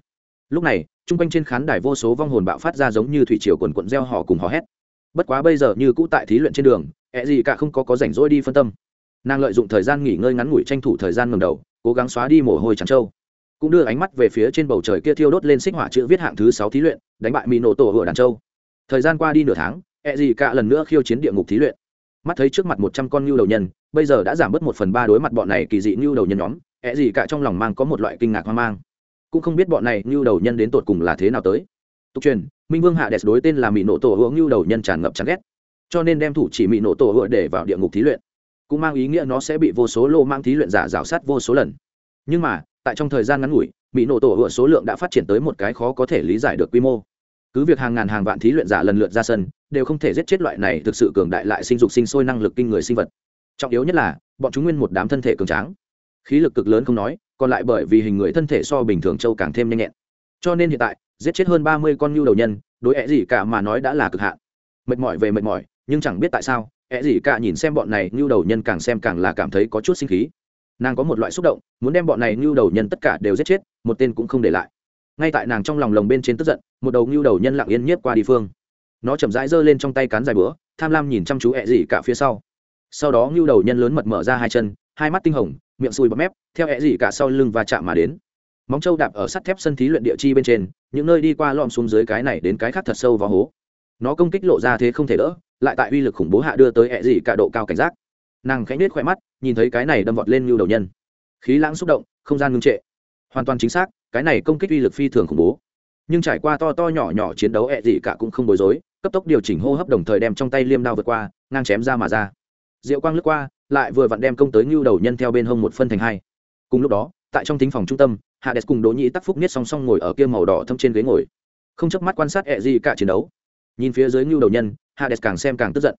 Lúc này chung quanh trên khán đài vô số vong hồn bạo phát ra giống như thủy triều quần quận gieo họ cùng hò hét. Bất quá bây giờ như cũ tại thí luyện trên đường ẹ gì cả không có có rảnh rỗi đi phân tâm. Nàng lợi dụng thời gian nghỉ ngơi ngắn ngủi tranh thủ thời gian ngầm đầu, cố gắng xóa đi mồ hôi trắng trâu. Cũng đưa ánh mắt về phía trên bầu trời kia thiêu đốt lên xích hỏa chữ viết hạng thứ sáu thí luyện, đánh bại mỹ nổ tổ hựa đàn châu thời gian qua đi nửa tháng ẹ gì cả lần nữa khiêu chiến địa ngục thí luyện. Mắt thấy trước mặt một trăm con ngưu đầu nhân, bây giờ đã giảm bớt một phần ba đối mặt bọn này kỳ dị ngưu đầu nhân nhóm ẹ gì cả trong lòng mang có một loại kinh ngạc hoang mang. Cũng không biết bọn này ngưu đầu nhân đến tột cùng là thế nào tới. Tục truyền, minh vương hạ đẹp đối tên là mỹ nổ tổ hữu ngưu đầu nhân tràn ngập chán ghét cho nên đem thủ chỉ mỹ nổ tổ hựa để vào địa ngục thí luyện. Cũng mang ý nghĩa nó sẽ bị vô số lô mang thí luyện giả rào sát vô số lần. Nhưng mà, tại trong thời gian ngắn ngủi mỹ nổ tổ hựa số lượng đã phát triển tới một cái khó có thể lý giải được quy mô. Cứ việc hàng ngàn hàng vạn thí luyện giả lần lượt ra sân, đều không thể giết chết loại này thực sự cường đại lại sinh dục sinh sôi năng lực kinh người sinh vật. Trọng yếu nhất là, bọn chúng nguyên một đám thân thể cường tráng. Khí lực cực lớn không nói, còn lại bởi vì hình người thân thể so bình thường châu càng thêm nhanh nhẹn. Cho nên hiện tại, giết chết hơn ba mươi con nhu đầu nhân, đối ẹ gì cả mà nói đã là cực hạn. Mệt mỏi về mệt mỏi nhưng chẳng biết tại sao ẹ gì cả nhìn xem bọn này như đầu nhân càng xem càng là cảm thấy có chút sinh khí. Nàng có một loại xúc động, muốn đem bọn này như đầu nhân tất cả đều giết chết, một tên cũng không để lại. Ngay tại nàng trong lòng lồng bên trên tức giận, một đầu như đầu nhân lặng yên nhiếp qua đi phương. Nó chậm rãi giơ lên trong tay cán dài bữa tham lam nhìn chăm chú ẹ gì cả phía sau. Sau đó như đầu nhân lớn mật mở ra hai chân, hai mắt tinh hồng, miệng sùi bọt mép, theo ẹ gì cả sau lưng và chạm mà đến. Móng trâu đạp ở sắt thép sân thí luyện địa chi bên trên, những nơi đi qua lom xuống dưới cái này đến cái khác thật sâu vào hố nó công kích lộ ra thế không thể đỡ, lại tại uy lực khủng bố hạ đưa tới ẹ dị cả độ cao cảnh giác. Nàng khẽ nết khỏe mắt, nhìn thấy cái này đâm vọt lên như đầu nhân. Khí lãng xúc động, không gian ngưng trệ. Hoàn toàn chính xác, cái này công kích uy lực phi thường khủng bố. Nhưng trải qua to to nhỏ nhỏ chiến đấu ẹ dị cả cũng không bối rối, cấp tốc điều chỉnh hô hấp đồng thời đem trong tay liêm đao vượt qua, ngang chém ra mà ra. Diệu quang lướt qua, lại vừa vặn đem công tới như đầu nhân theo bên hông một phân thành hai. Cùng lúc đó, tại trong thính phòng trung tâm hạ hades cùng đỗ nhĩ tắc phúc niết song song ngồi ở kia màu đỏ thâm trên ghế ngồi. Không chớp mắt quan sát ẹ dị cả chiến đấu nhìn phía dưới ngưu đầu nhân, hades càng xem càng tức giận.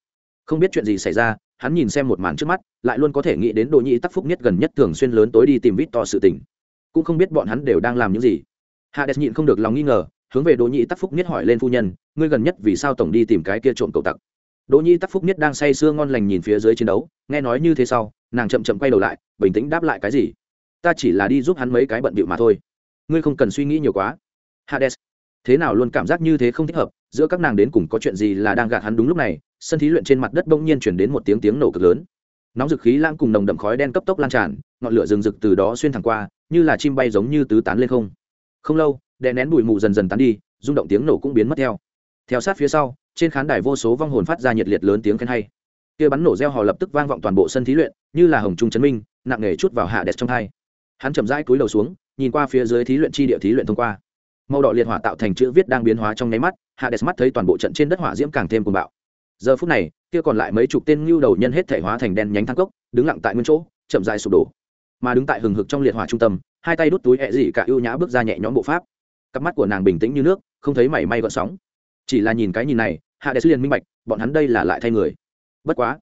Không biết chuyện gì xảy ra, hắn nhìn xem một màn trước mắt, lại luôn có thể nghĩ đến đỗ nhĩ tắc phúc nhất gần nhất thường xuyên lớn tối đi tìm vít to sự tình. Cũng không biết bọn hắn đều đang làm những gì. Hades nhịn không được lòng nghi ngờ, hướng về đỗ nhĩ tắc phúc nhất hỏi lên phu nhân, ngươi gần nhất vì sao tổng đi tìm cái kia trộm cầu tặc? Đỗ nhi tắc phúc nhất đang say sưa ngon lành nhìn phía dưới chiến đấu, nghe nói như thế sau, nàng chậm chậm quay đầu lại, bình tĩnh đáp lại cái gì? Ta chỉ là đi giúp hắn mấy cái bận bịu mà thôi. Ngươi không cần suy nghĩ nhiều quá. Hades thế nào luôn cảm giác như thế không thích hợp, giữa các nàng đến cùng có chuyện gì là đang gạt hắn đúng lúc này, sân thí luyện trên mặt đất bỗng nhiên chuyển đến một tiếng tiếng nổ cực lớn. Nóng dực khí lãng cùng nồng đậm khói đen cấp tốc lan tràn, ngọn lửa rừng rực từ đó xuyên thẳng qua, như là chim bay giống như tứ tán lên không. Không lâu, đè nén bụi mù dần dần tán đi, rung động tiếng nổ cũng biến mất theo. Theo sát phía sau, trên khán đài vô số vong hồn phát ra nhiệt liệt lớn tiếng khen hay. Kia bắn nổ reo hò lập tức vang vọng toàn bộ sân thí luyện, như là hồng trung chấn minh, nặng nề chút vào hạ đẹp trong hai. Hắn chậm rãi cúi đầu xuống, nhìn qua phía dưới thí luyện chi địa thí luyện thông qua màu đỏ liệt hỏa tạo thành chữ viết đang biến hóa trong nháy mắt hạ đẹp mắt thấy toàn bộ trận trên đất hỏa diễm càng thêm cuồng bạo. Giờ phút này, kia còn lại mấy chục tên ngưu đầu nhân hết thể hóa thành đen nhánh thang cốc, đứng lặng tại nguyên chỗ, chậm dài sụp đổ. Mà đứng tại hừng hực trong liệt hỏa trung tâm, hai tay đút túi hẹ dị cả ưu nhã bước ra nhẹ nhõm bộ pháp. Cặp mắt của nàng bình tĩnh như nước, không thấy mảy may gợn sóng. Chỉ là nhìn cái nhìn này hạ đẹp liền minh bạch, bọn hắn đây là lại thay người. Bất quá,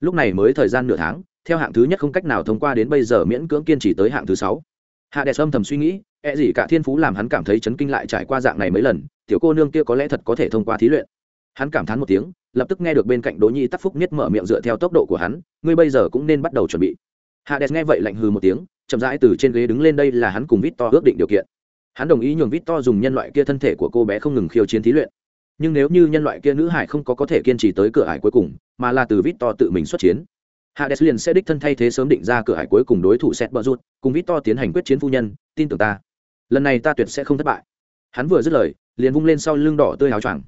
lúc này mới thời gian nửa tháng, theo hạng thứ nhất không cách nào thông qua đến bây giờ miễn cưỡng kiên trì tới hạng thứ sáu. Hạ đẹp âm thầm suy nghĩ e gì cả thiên phú làm hắn cảm thấy chấn kinh lại trải qua dạng này mấy lần, tiểu cô nương kia có lẽ thật có thể thông qua thí luyện. Hắn cảm thán một tiếng, lập tức nghe được bên cạnh đỗ nhi tắc phúc nhất mở miệng dựa theo tốc độ của hắn, ngươi bây giờ cũng nên bắt đầu chuẩn bị. Hạ đệ nghe vậy lạnh hừ một tiếng, chậm rãi từ trên ghế đứng lên đây là hắn cùng vít to ước định điều kiện. Hắn đồng ý nhường vít to dùng nhân loại kia thân thể của cô bé không ngừng khiêu chiến thí luyện. Nhưng nếu như nhân loại kia nữ hải không có có thể kiên trì tới cửa hải cuối cùng, mà là từ vít to tự mình xuất chiến hades liền sẽ đích thân thay thế sớm định ra cửa hải cuối cùng đối thủ xét bờ rút cùng vít to tiến hành quyết chiến phu nhân, tin tưởng ta lần này ta tuyệt sẽ không thất bại. Hắn vừa dứt lời, liền vung lên sau lưng đỏ tươi áo choàng.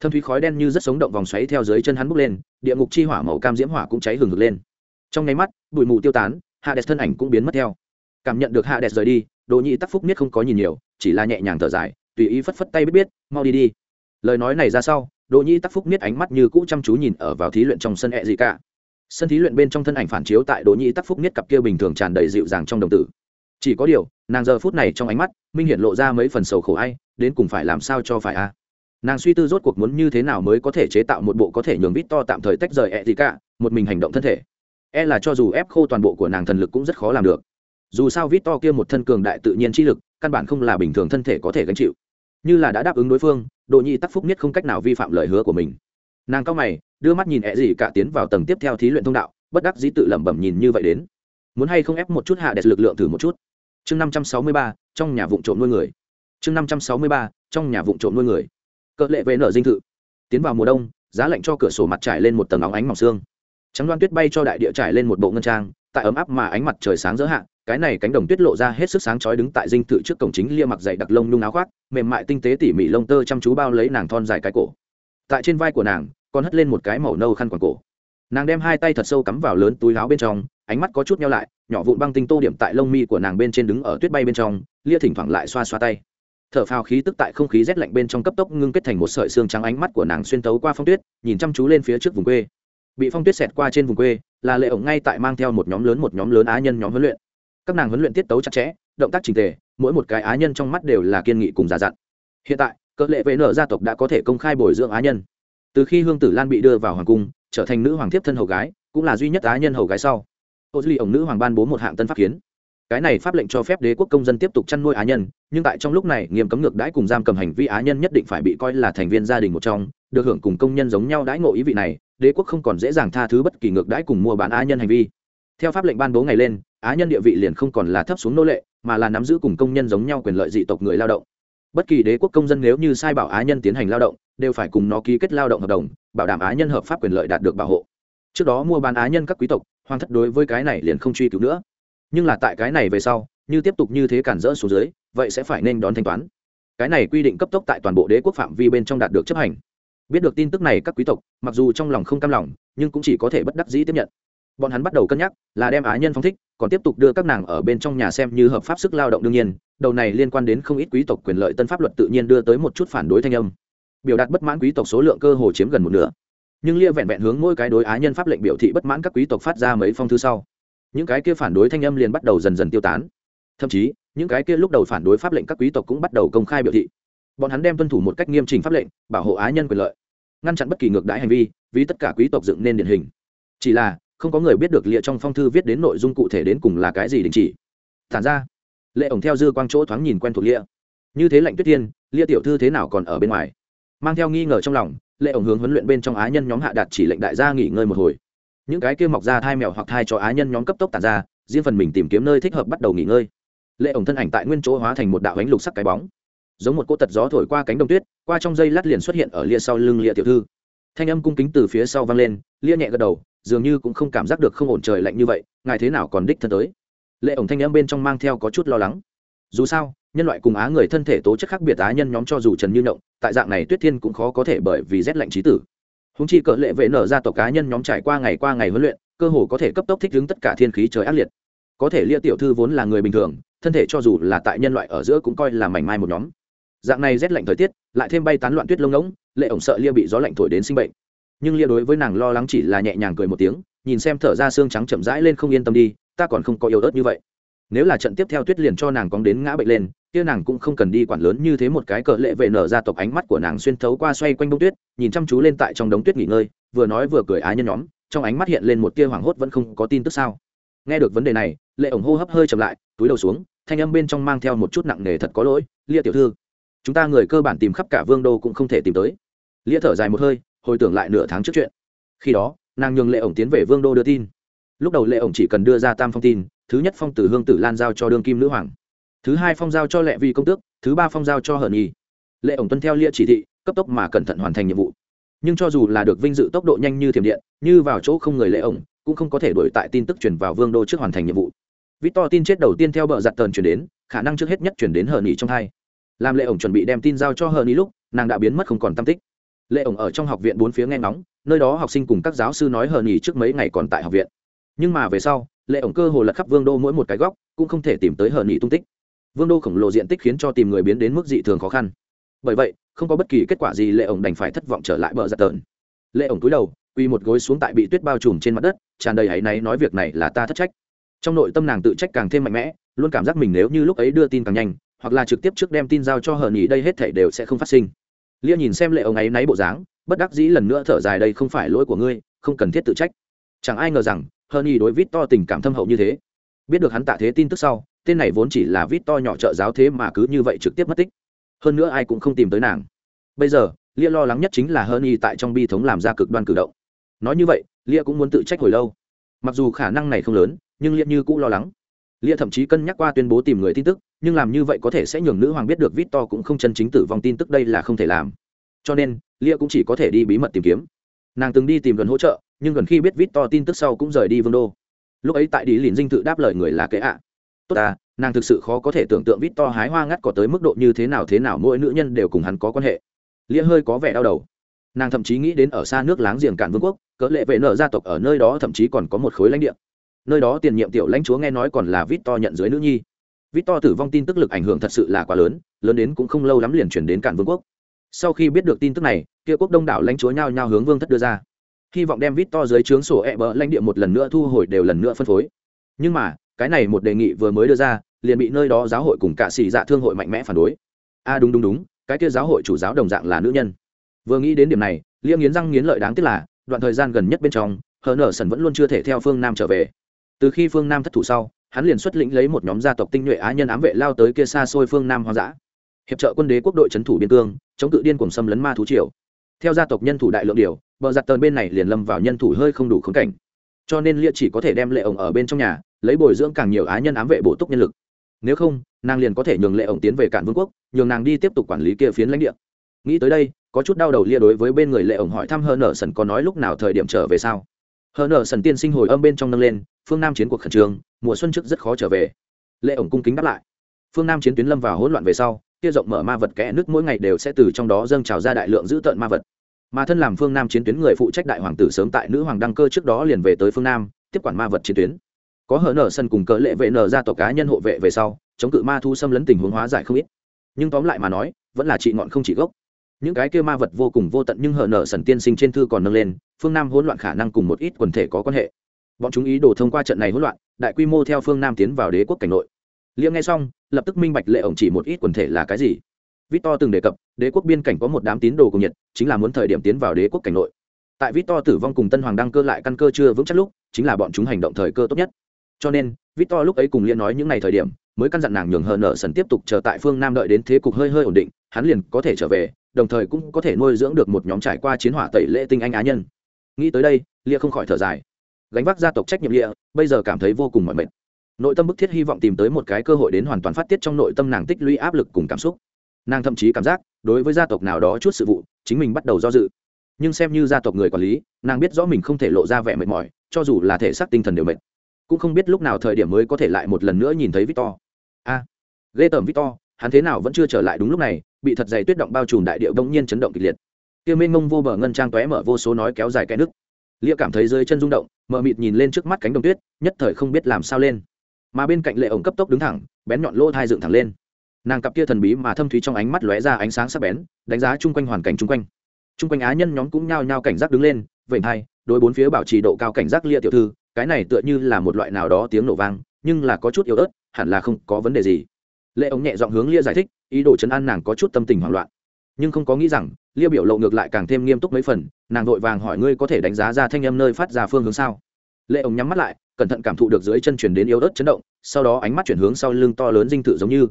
Thâm thúy khói đen như rất sống động vòng xoáy theo dưới chân hắn bốc lên, địa ngục chi hỏa màu cam diễm hỏa cũng cháy hừng hực lên. Trong nháy mắt, bụi mù tiêu tán hạ đẹp thân ảnh cũng biến mất theo. Cảm nhận được hạ đẹp rời đi đồ nhị tắc phúc biết không có nhìn nhiều, chỉ là nhẹ nhàng thở dài, tùy ý phất phất tay biết biết, mau đi đi. Lời nói này ra sau đồ nhị tắc phúc biết ánh mắt như cũ chăm chú nhìn ở vào thí luyện trong sân hẹ gì cả sân thí luyện bên trong thân ảnh phản chiếu tại đồ nhị tắc phúc biết cặp kia bình thường tràn đầy dịu dàng trong đồng tử chỉ có điều, nàng giờ phút này trong ánh mắt, minh hiện lộ ra mấy phần sầu khổ ai, đến cùng phải làm sao cho phải a? Nàng suy tư rốt cuộc muốn như thế nào mới có thể chế tạo một bộ có thể nhường vít to tạm thời tách rời ẹ gì cả một mình hành động thân thể. E là cho dù ép khô toàn bộ của nàng thần lực cũng rất khó làm được. Dù sao vít to kia một thân cường đại tự nhiên chi lực, căn bản không là bình thường thân thể có thể gánh chịu. Như là đã đáp ứng đối phương độ nhi tắc phúc nhất không cách nào vi phạm lời hứa của mình. Nàng cao mày, đưa mắt nhìn e ẹ gì cả tiến vào tầng tiếp theo thí luyện thông đạo, bất đắc dĩ tự lẩm bẩm nhìn như vậy đến. Muốn hay không ép một chút hạ đẹp lực lượng thử một chút? Chương năm trăm sáu mươi ba, trong nhà vụ trộm nuôi người. Chương năm trăm sáu mươi ba, trong nhà vụ trộm nuôi người. Cỡ lệ về nở dinh thự. Tiến vào mùa đông, giá lạnh cho cửa sổ mặt trải lên một tầng óng ánh mỏng xương. Trắng đoan tuyết bay cho đại địa trải lên một bộ ngân trang, tại ấm áp mà ánh mặt trời sáng dỡ hạ, cái này cánh đồng tuyết lộ ra hết sức sáng chói đứng tại dinh thự trước cổng chính lia mặc dày đặc lông nhung áo khoác, mềm mại tinh tế tỉ mỉ lông tơ chăm chú bao lấy nàng thon dài cái cổ. Tại trên vai của nàng, còn hất lên một cái màu nâu khăn quàng cổ. Nàng đem hai tay thật sâu cắm vào lớn túi áo bên trong, ánh mắt có chút nhau lại nhỏ vụn băng tinh tô điểm tại lông mi của nàng bên trên đứng ở tuyết bay bên trong, lia thỉnh thoảng lại xoa xoa tay. Thở phào khí tức tại không khí rét lạnh bên trong cấp tốc ngưng kết thành một sợi xương trắng ánh mắt của nàng xuyên tấu qua phong tuyết, nhìn chăm chú lên phía trước vùng quê. Bị phong tuyết xẹt qua trên vùng quê, là lệ ổng ngay tại mang theo một nhóm lớn một nhóm lớn á nhân nhóm huấn luyện. Các nàng huấn luyện tiết tấu chặt chẽ, động tác trình tề, mỗi một cái á nhân trong mắt đều là kiên nghị cùng giả dặn. Hiện tại, cỡ lệ vệ nợ gia tộc đã có thể công khai bồi dưỡng á nhân. Từ khi hương tử lan bị đưa vào hoàng cung, trở thành nữ hoàng thiếp thân hầu gái, cũng là duy nhất á nhân hầu gái sau ô duy ổng nữ hoàng ban bố một hạng tân pháp kiến. Cái này pháp lệnh cho phép đế quốc công dân tiếp tục chăn nuôi á nhân, nhưng tại trong lúc này, nghiêm cấm ngược đãi cùng giam cầm hành vi á nhân nhất định phải bị coi là thành viên gia đình một trong, được hưởng cùng công nhân giống nhau đãi ngộ ý vị này, đế quốc không còn dễ dàng tha thứ bất kỳ ngược đãi cùng mua bán á nhân hành vi. Theo pháp lệnh ban bố ngày lên, á nhân địa vị liền không còn là thấp xuống nô lệ, mà là nắm giữ cùng công nhân giống nhau quyền lợi dị tộc người lao động. Bất kỳ đế quốc công dân nếu như sai bảo á nhân tiến hành lao động, đều phải cùng nó ký kết lao động hợp đồng, bảo đảm á nhân hợp pháp quyền lợi đạt được bảo hộ. Trước đó mua bán á nhân các quý tộc hoàng thất đối với cái này liền không truy cứu nữa. Nhưng là tại cái này về sau, như tiếp tục như thế cản rỡ xuống dưới, vậy sẽ phải nên đón thanh toán. Cái này quy định cấp tốc tại toàn bộ đế quốc phạm vi bên trong đạt được chấp hành. Biết được tin tức này các quý tộc, mặc dù trong lòng không cam lòng, nhưng cũng chỉ có thể bất đắc dĩ tiếp nhận. Bọn hắn bắt đầu cân nhắc, là đem á nhân phong thích, còn tiếp tục đưa các nàng ở bên trong nhà xem như hợp pháp sức lao động đương nhiên, đầu này liên quan đến không ít quý tộc quyền lợi tân pháp luật tự nhiên đưa tới một chút phản đối thanh âm. Biểu đạt bất mãn quý tộc số lượng cơ hồ chiếm gần một nửa nhưng lia vẹn vẹn hướng mỗi cái đối á nhân pháp lệnh biểu thị bất mãn các quý tộc phát ra mấy phong thư sau. Những cái kia phản đối thanh âm liền bắt đầu dần dần tiêu tán. Thậm chí, những cái kia lúc đầu phản đối pháp lệnh các quý tộc cũng bắt đầu công khai biểu thị. Bọn hắn đem tuân thủ một cách nghiêm trình pháp lệnh, bảo hộ á nhân quyền lợi, ngăn chặn bất kỳ ngược đãi hành vi, vì tất cả quý tộc dựng nên điển hình. Chỉ là, không có người biết được lịa trong phong thư viết đến nội dung cụ thể đến cùng là cái gì đình chỉ. Thản ra, lệ ổng theo dư quang chỗ thoáng nhìn quen thuộc lịa như thế lệnh tuyết tiên, lia tiểu thư thế nào còn ở bên ngoài? Mang theo nghi ngờ trong lòng lệ ổng hướng huấn luyện bên trong á nhân nhóm hạ đạt chỉ lệnh đại gia nghỉ ngơi một hồi. Những cái kia mọc ra thai mèo hoặc thai cho á nhân nhóm cấp tốc tàn ra, riêng phần mình tìm kiếm nơi thích hợp bắt đầu nghỉ ngơi. Lệ ổng thân ảnh tại nguyên chỗ hóa thành một đạo ánh lục sắc cái bóng. Giống một cô tật gió thổi qua cánh đồng tuyết, qua trong dây lát liền xuất hiện ở lia sau lưng lia tiểu thư. Thanh âm cung kính từ phía sau vang lên, lia nhẹ gật đầu, dường như cũng không cảm giác được không ổn trời lạnh như vậy, ngài thế nào còn đích thân tới? Lệ ổng thanh âm bên trong mang theo có chút lo lắng. Dù sao nhân loại cùng á người thân thể tố chất khác biệt á nhân nhóm cho dù trần như nhộng, tại dạng này tuyết thiên cũng khó có thể bởi vì rét lạnh trí tử. Húng chi cỡ lệ vệ nở ra tộc cá nhân nhóm trải qua ngày qua ngày huấn luyện, cơ hồ có thể cấp tốc thích ứng tất cả thiên khí trời ác liệt. Có thể lia tiểu thư vốn là người bình thường, thân thể cho dù là tại nhân loại ở giữa cũng coi là mảnh mai một nhóm. Dạng này rét lạnh thời tiết, lại thêm bay tán loạn tuyết lông ngỗng, lệ ổng sợ lia bị gió lạnh thổi đến sinh bệnh. Nhưng lia đối với nàng lo lắng chỉ là nhẹ nhàng cười một tiếng, nhìn xem thở ra xương trắng chậm rãi lên không yên tâm đi, ta còn không có yếu ớt như vậy nếu là trận tiếp theo tuyết liền cho nàng cóng đến ngã bệnh lên, kia nàng cũng không cần đi quản lớn như thế một cái cờ lệ vệ nở ra tộc ánh mắt của nàng xuyên thấu qua xoay quanh bông tuyết, nhìn chăm chú lên tại trong đống tuyết nghỉ ngơi, vừa nói vừa cười á nhân nhóm, trong ánh mắt hiện lên một tia hoảng hốt vẫn không có tin tức sao. Nghe được vấn đề này, lệ ổng hô hấp hơi chậm lại, túi đầu xuống, thanh âm bên trong mang theo một chút nặng nề thật có lỗi, lia tiểu thư, chúng ta người cơ bản tìm khắp cả vương đô cũng không thể tìm tới. Lia thở dài một hơi, hồi tưởng lại nửa tháng trước chuyện. Khi đó, nàng nhường lệ ổng tiến về vương đô đưa tin. Lúc đầu lệ ổng chỉ cần đưa ra tam phong tin thứ nhất phong tử hương tử lan giao cho đương kim nữ hoàng. Thứ hai phong giao cho lệ vi công tước, thứ ba phong giao cho hờn nhi. Lệ ổng tuân theo lia chỉ thị, cấp tốc mà cẩn thận hoàn thành nhiệm vụ. Nhưng cho dù là được vinh dự tốc độ nhanh như thiểm điện, như vào chỗ không người lệ ổng, cũng không có thể đổi tại tin tức chuyển vào vương đô trước hoàn thành nhiệm vụ. Victor tin chết đầu tiên theo bờ giặt tờn chuyển đến, khả năng trước hết nhất chuyển đến hờn nghỉ trong hai. Làm lệ ổng chuẩn bị đem tin giao cho hờn nghỉ lúc, nàng đã biến mất không còn tâm tích. Lệ ổng ở trong học viện bốn phía nghe ngóng, nơi đó học sinh cùng các giáo sư nói hờn nghỉ trước mấy ngày còn tại học viện. Nhưng mà về sau lệ ổng cơ hồ lật khắp vương đô mỗi một cái góc, cũng không thể tìm tới hờ nghỉ tung tích. Vương đô khổng lồ diện tích khiến cho tìm người biến đến mức dị thường khó khăn. Bởi vậy, không có bất kỳ kết quả gì lệ ổng đành phải thất vọng trở lại bờ giặt tợn lệ ổng cúi đầu, quỳ một gối xuống tại bị tuyết bao trùm trên mặt đất, tràn đầy hãy náy nói việc này là ta thất trách. Trong nội tâm nàng tự trách càng thêm mạnh mẽ, luôn cảm giác mình nếu như lúc ấy đưa tin càng nhanh, hoặc là trực tiếp trước đem tin giao cho hờ nhì đây hết thể đều sẽ không phát sinh. Lia nhìn xem lệ ổng ấy náy bộ dáng, bất đắc dĩ lần nữa thở dài, đây không phải lỗi của ngươi, không cần thiết tự trách. Chẳng ai ngờ rằng hơn y đối vít to tình cảm thâm hậu như thế. Biết được hắn tạ thế tin tức sau, tên này vốn chỉ là vít to nhỏ trợ giáo thế mà cứ như vậy trực tiếp mất tích. Hơn nữa ai cũng không tìm tới nàng. Bây giờ, lia lo lắng nhất chính là hơn y tại trong bi thống làm ra cực đoan cử động. Nói như vậy, lia cũng muốn tự trách hồi lâu. Mặc dù khả năng này không lớn, nhưng lia như cũng lo lắng. Lia thậm chí cân nhắc qua tuyên bố tìm người tin tức, nhưng làm như vậy có thể sẽ nhường nữ hoàng biết được vít to cũng không chân chính tử vong tin tức đây là không thể làm. Cho nên, lia cũng chỉ có thể đi bí mật tìm kiếm. Nàng từng đi tìm gần hỗ trợ nhưng gần khi biết vít to tin tức sau cũng rời đi vương đô. Lúc ấy tại đi liền dinh tự đáp lời người là kế ạ. Tốt à nàng thực sự khó có thể tưởng tượng vít to hái hoa ngắt có tới mức độ như thế nào thế nào mỗi nữ nhân đều cùng hắn có quan hệ. Lia hơi có vẻ đau đầu. Nàng thậm chí nghĩ đến ở xa nước láng giềng cản vương quốc, cỡ lệ vệ nợ gia tộc ở nơi đó thậm chí còn có một khối lãnh địa. Nơi đó tiền nhiệm tiểu lãnh chúa nghe nói còn là vít to nhận dưới nữ nhi. Vít to tử vong tin tức lực ảnh hưởng thật sự là quá lớn lớn đến cũng không lâu lắm liền chuyển đến cản vương quốc. Sau khi biết được tin tức này, kia quốc đông đảo lãnh chúa nhao nhao hướng vương thất đưa ra hy vọng đem vít to dưới trướng sổ e bờ lãnh địa một lần nữa thu hồi đều lần nữa phân phối. Nhưng mà, cái này một đề nghị vừa mới đưa ra, liền bị nơi đó giáo hội cùng cả xì dạ thương hội mạnh mẽ phản đối. A à đúng đúng đúng, cái kia giáo hội chủ giáo đồng dạng là nữ nhân. Vừa nghĩ đến điểm này liễm nghiến răng nghiến lợi đáng tiếc là, đoạn thời gian gần nhất bên trong, hờ nở sần vẫn luôn chưa thể theo phương nam trở về. Từ khi phương nam thất thủ sau, hắn liền xuất lĩnh lấy một nhóm gia tộc tinh nhuệ á nhân ám vệ lao tới kia xa xôi phương nam hoang dã. Hiệp trợ quân đế quốc đội trấn thủ biên cương, chống cự điên cùng xâm lấn ma thú triều. Theo gia tộc nhân thủ đại lượng điều bờ giặt tờn bên này liền lâm vào nhân thủ hơi không đủ khống cảnh. Cho nên lia chỉ có thể đem lệ ổng ở bên trong nhà, lấy bồi dưỡng càng nhiều á nhân ám vệ bổ túc nhân lực. Nếu không, nàng liền có thể nhường lệ ổng tiến về cản vương quốc, nhường nàng đi tiếp tục quản lý kia phiến lãnh địa. Nghĩ tới đây, có chút đau đầu lia đối với bên người lệ ổng hỏi thăm hờ nở sần có nói lúc nào thời điểm trở về sao. Hờ nở sần tiên sinh hồi âm bên trong nâng lên, phương nam chiến cuộc khẩn trương, mùa xuân trước rất khó trở về. Lệ ổng cung kính đáp lại. Phương nam chiến tuyến lâm vào hỗn loạn về sau, kia rộng mở ma vật kẽ nước mỗi ngày đều sẽ từ trong đó dâng trào ra đại lượng giữ tợn ma vật mà thân làm phương nam chiến tuyến người phụ trách đại hoàng tử sớm tại nữ hoàng đăng cơ trước đó liền về tới phương nam, tiếp quản ma vật chiến tuyến. Có hở nở sân cùng cỡ lệ vệ nở ra tộc cá nhân hộ vệ về sau, chống cự ma thu xâm lấn tình huống hóa giải không ít. Nhưng tóm lại mà nói, vẫn là trị ngọn không chỉ gốc. Những cái kia ma vật vô cùng vô tận nhưng hở nở sần tiên sinh trên thư còn nâng lên, phương nam hỗn loạn khả năng cùng một ít quần thể có quan hệ. Bọn chúng ý đồ thông qua trận này hỗn loạn, đại quy mô theo phương nam tiến vào đế quốc cảnh nội. Liễm nghe xong, lập tức minh bạch lệ ổng chỉ một ít quần thể là cái gì victor từng đề cập, đế quốc biên cảnh có một đám tín đồ cùng nhiệt, chính là muốn thời điểm tiến vào đế quốc cảnh nội. Tại victor tử vong cùng tân hoàng đăng cơ lại căn cơ chưa vững chắc lúc, chính là bọn chúng hành động thời cơ tốt nhất. Cho nên, victor lúc ấy cùng liên nói những ngày thời điểm, mới căn dặn nàng nhường hờ nợ sần tiếp tục chờ tại phương nam đợi đến thế cục hơi hơi ổn định, hắn liền có thể trở về, đồng thời cũng có thể nuôi dưỡng được một nhóm trải qua chiến hỏa tẩy lễ tinh anh á nhân. Nghĩ tới đây, lia không khỏi thở dài. Gánh vác gia tộc trách nhiệm lia, bây giờ cảm thấy vô cùng mỏi mệt. Nội tâm bức thiết hy vọng tìm tới một cái cơ hội đến hoàn toàn phát tiết trong nội tâm nàng tích lũy áp lực cùng cảm xúc nàng thậm chí cảm giác đối với gia tộc nào đó chút sự vụ chính mình bắt đầu do dự. Nhưng xem như gia tộc người quản lý nàng biết rõ mình không thể lộ ra vẻ mệt mỏi cho dù là thể xác tinh thần đều mệt. Cũng không biết lúc nào thời điểm mới có thể lại một lần nữa nhìn thấy victor. A à, ghê tởm victor hắn thế nào vẫn chưa trở lại đúng lúc này bị thật dày tuyết động bao trùm đại điệu bỗng nhiên chấn động kịch liệt. Tiêu mênh mông vô bờ ngân trang tóe mở vô số nói kéo dài cái nước. Lia cảm thấy dưới chân rung động mờ mịt nhìn lên trước mắt cánh đồng tuyết nhất thời không biết làm sao lên. Mà bên cạnh lệ ổng cấp tốc đứng thẳng bén nhọn lỗ thai dựng thẳng lên nàng cặp kia thần bí mà thâm thúy trong ánh mắt lóe ra ánh sáng sắc bén, đánh giá chung quanh hoàn cảnh chung quanh. Chung quanh á nhân nhóm cũng nhao nhao cảnh giác đứng lên vậy hai, đối bốn phía bảo trì độ cao cảnh giác lia tiểu thư, cái này tựa như là một loại nào đó tiếng nổ vang, nhưng là có chút yếu ớt, hẳn là không có vấn đề gì. Lệ ống nhẹ giọng hướng lia giải thích, ý đồ chấn an nàng có chút tâm tình hoảng loạn. Nhưng không có nghĩ rằng, lia biểu lộ ngược lại càng thêm nghiêm túc mấy phần, nàng vội vàng hỏi ngươi có thể đánh giá ra thanh âm nơi phát ra phương hướng sao? Lệ ống nhắm mắt lại, cẩn thận cảm thụ được dưới chân chuyển đến yếu ớt chấn động, sau đó ánh mắt chuyển hướng sau lưng to lớn dinh thự giống như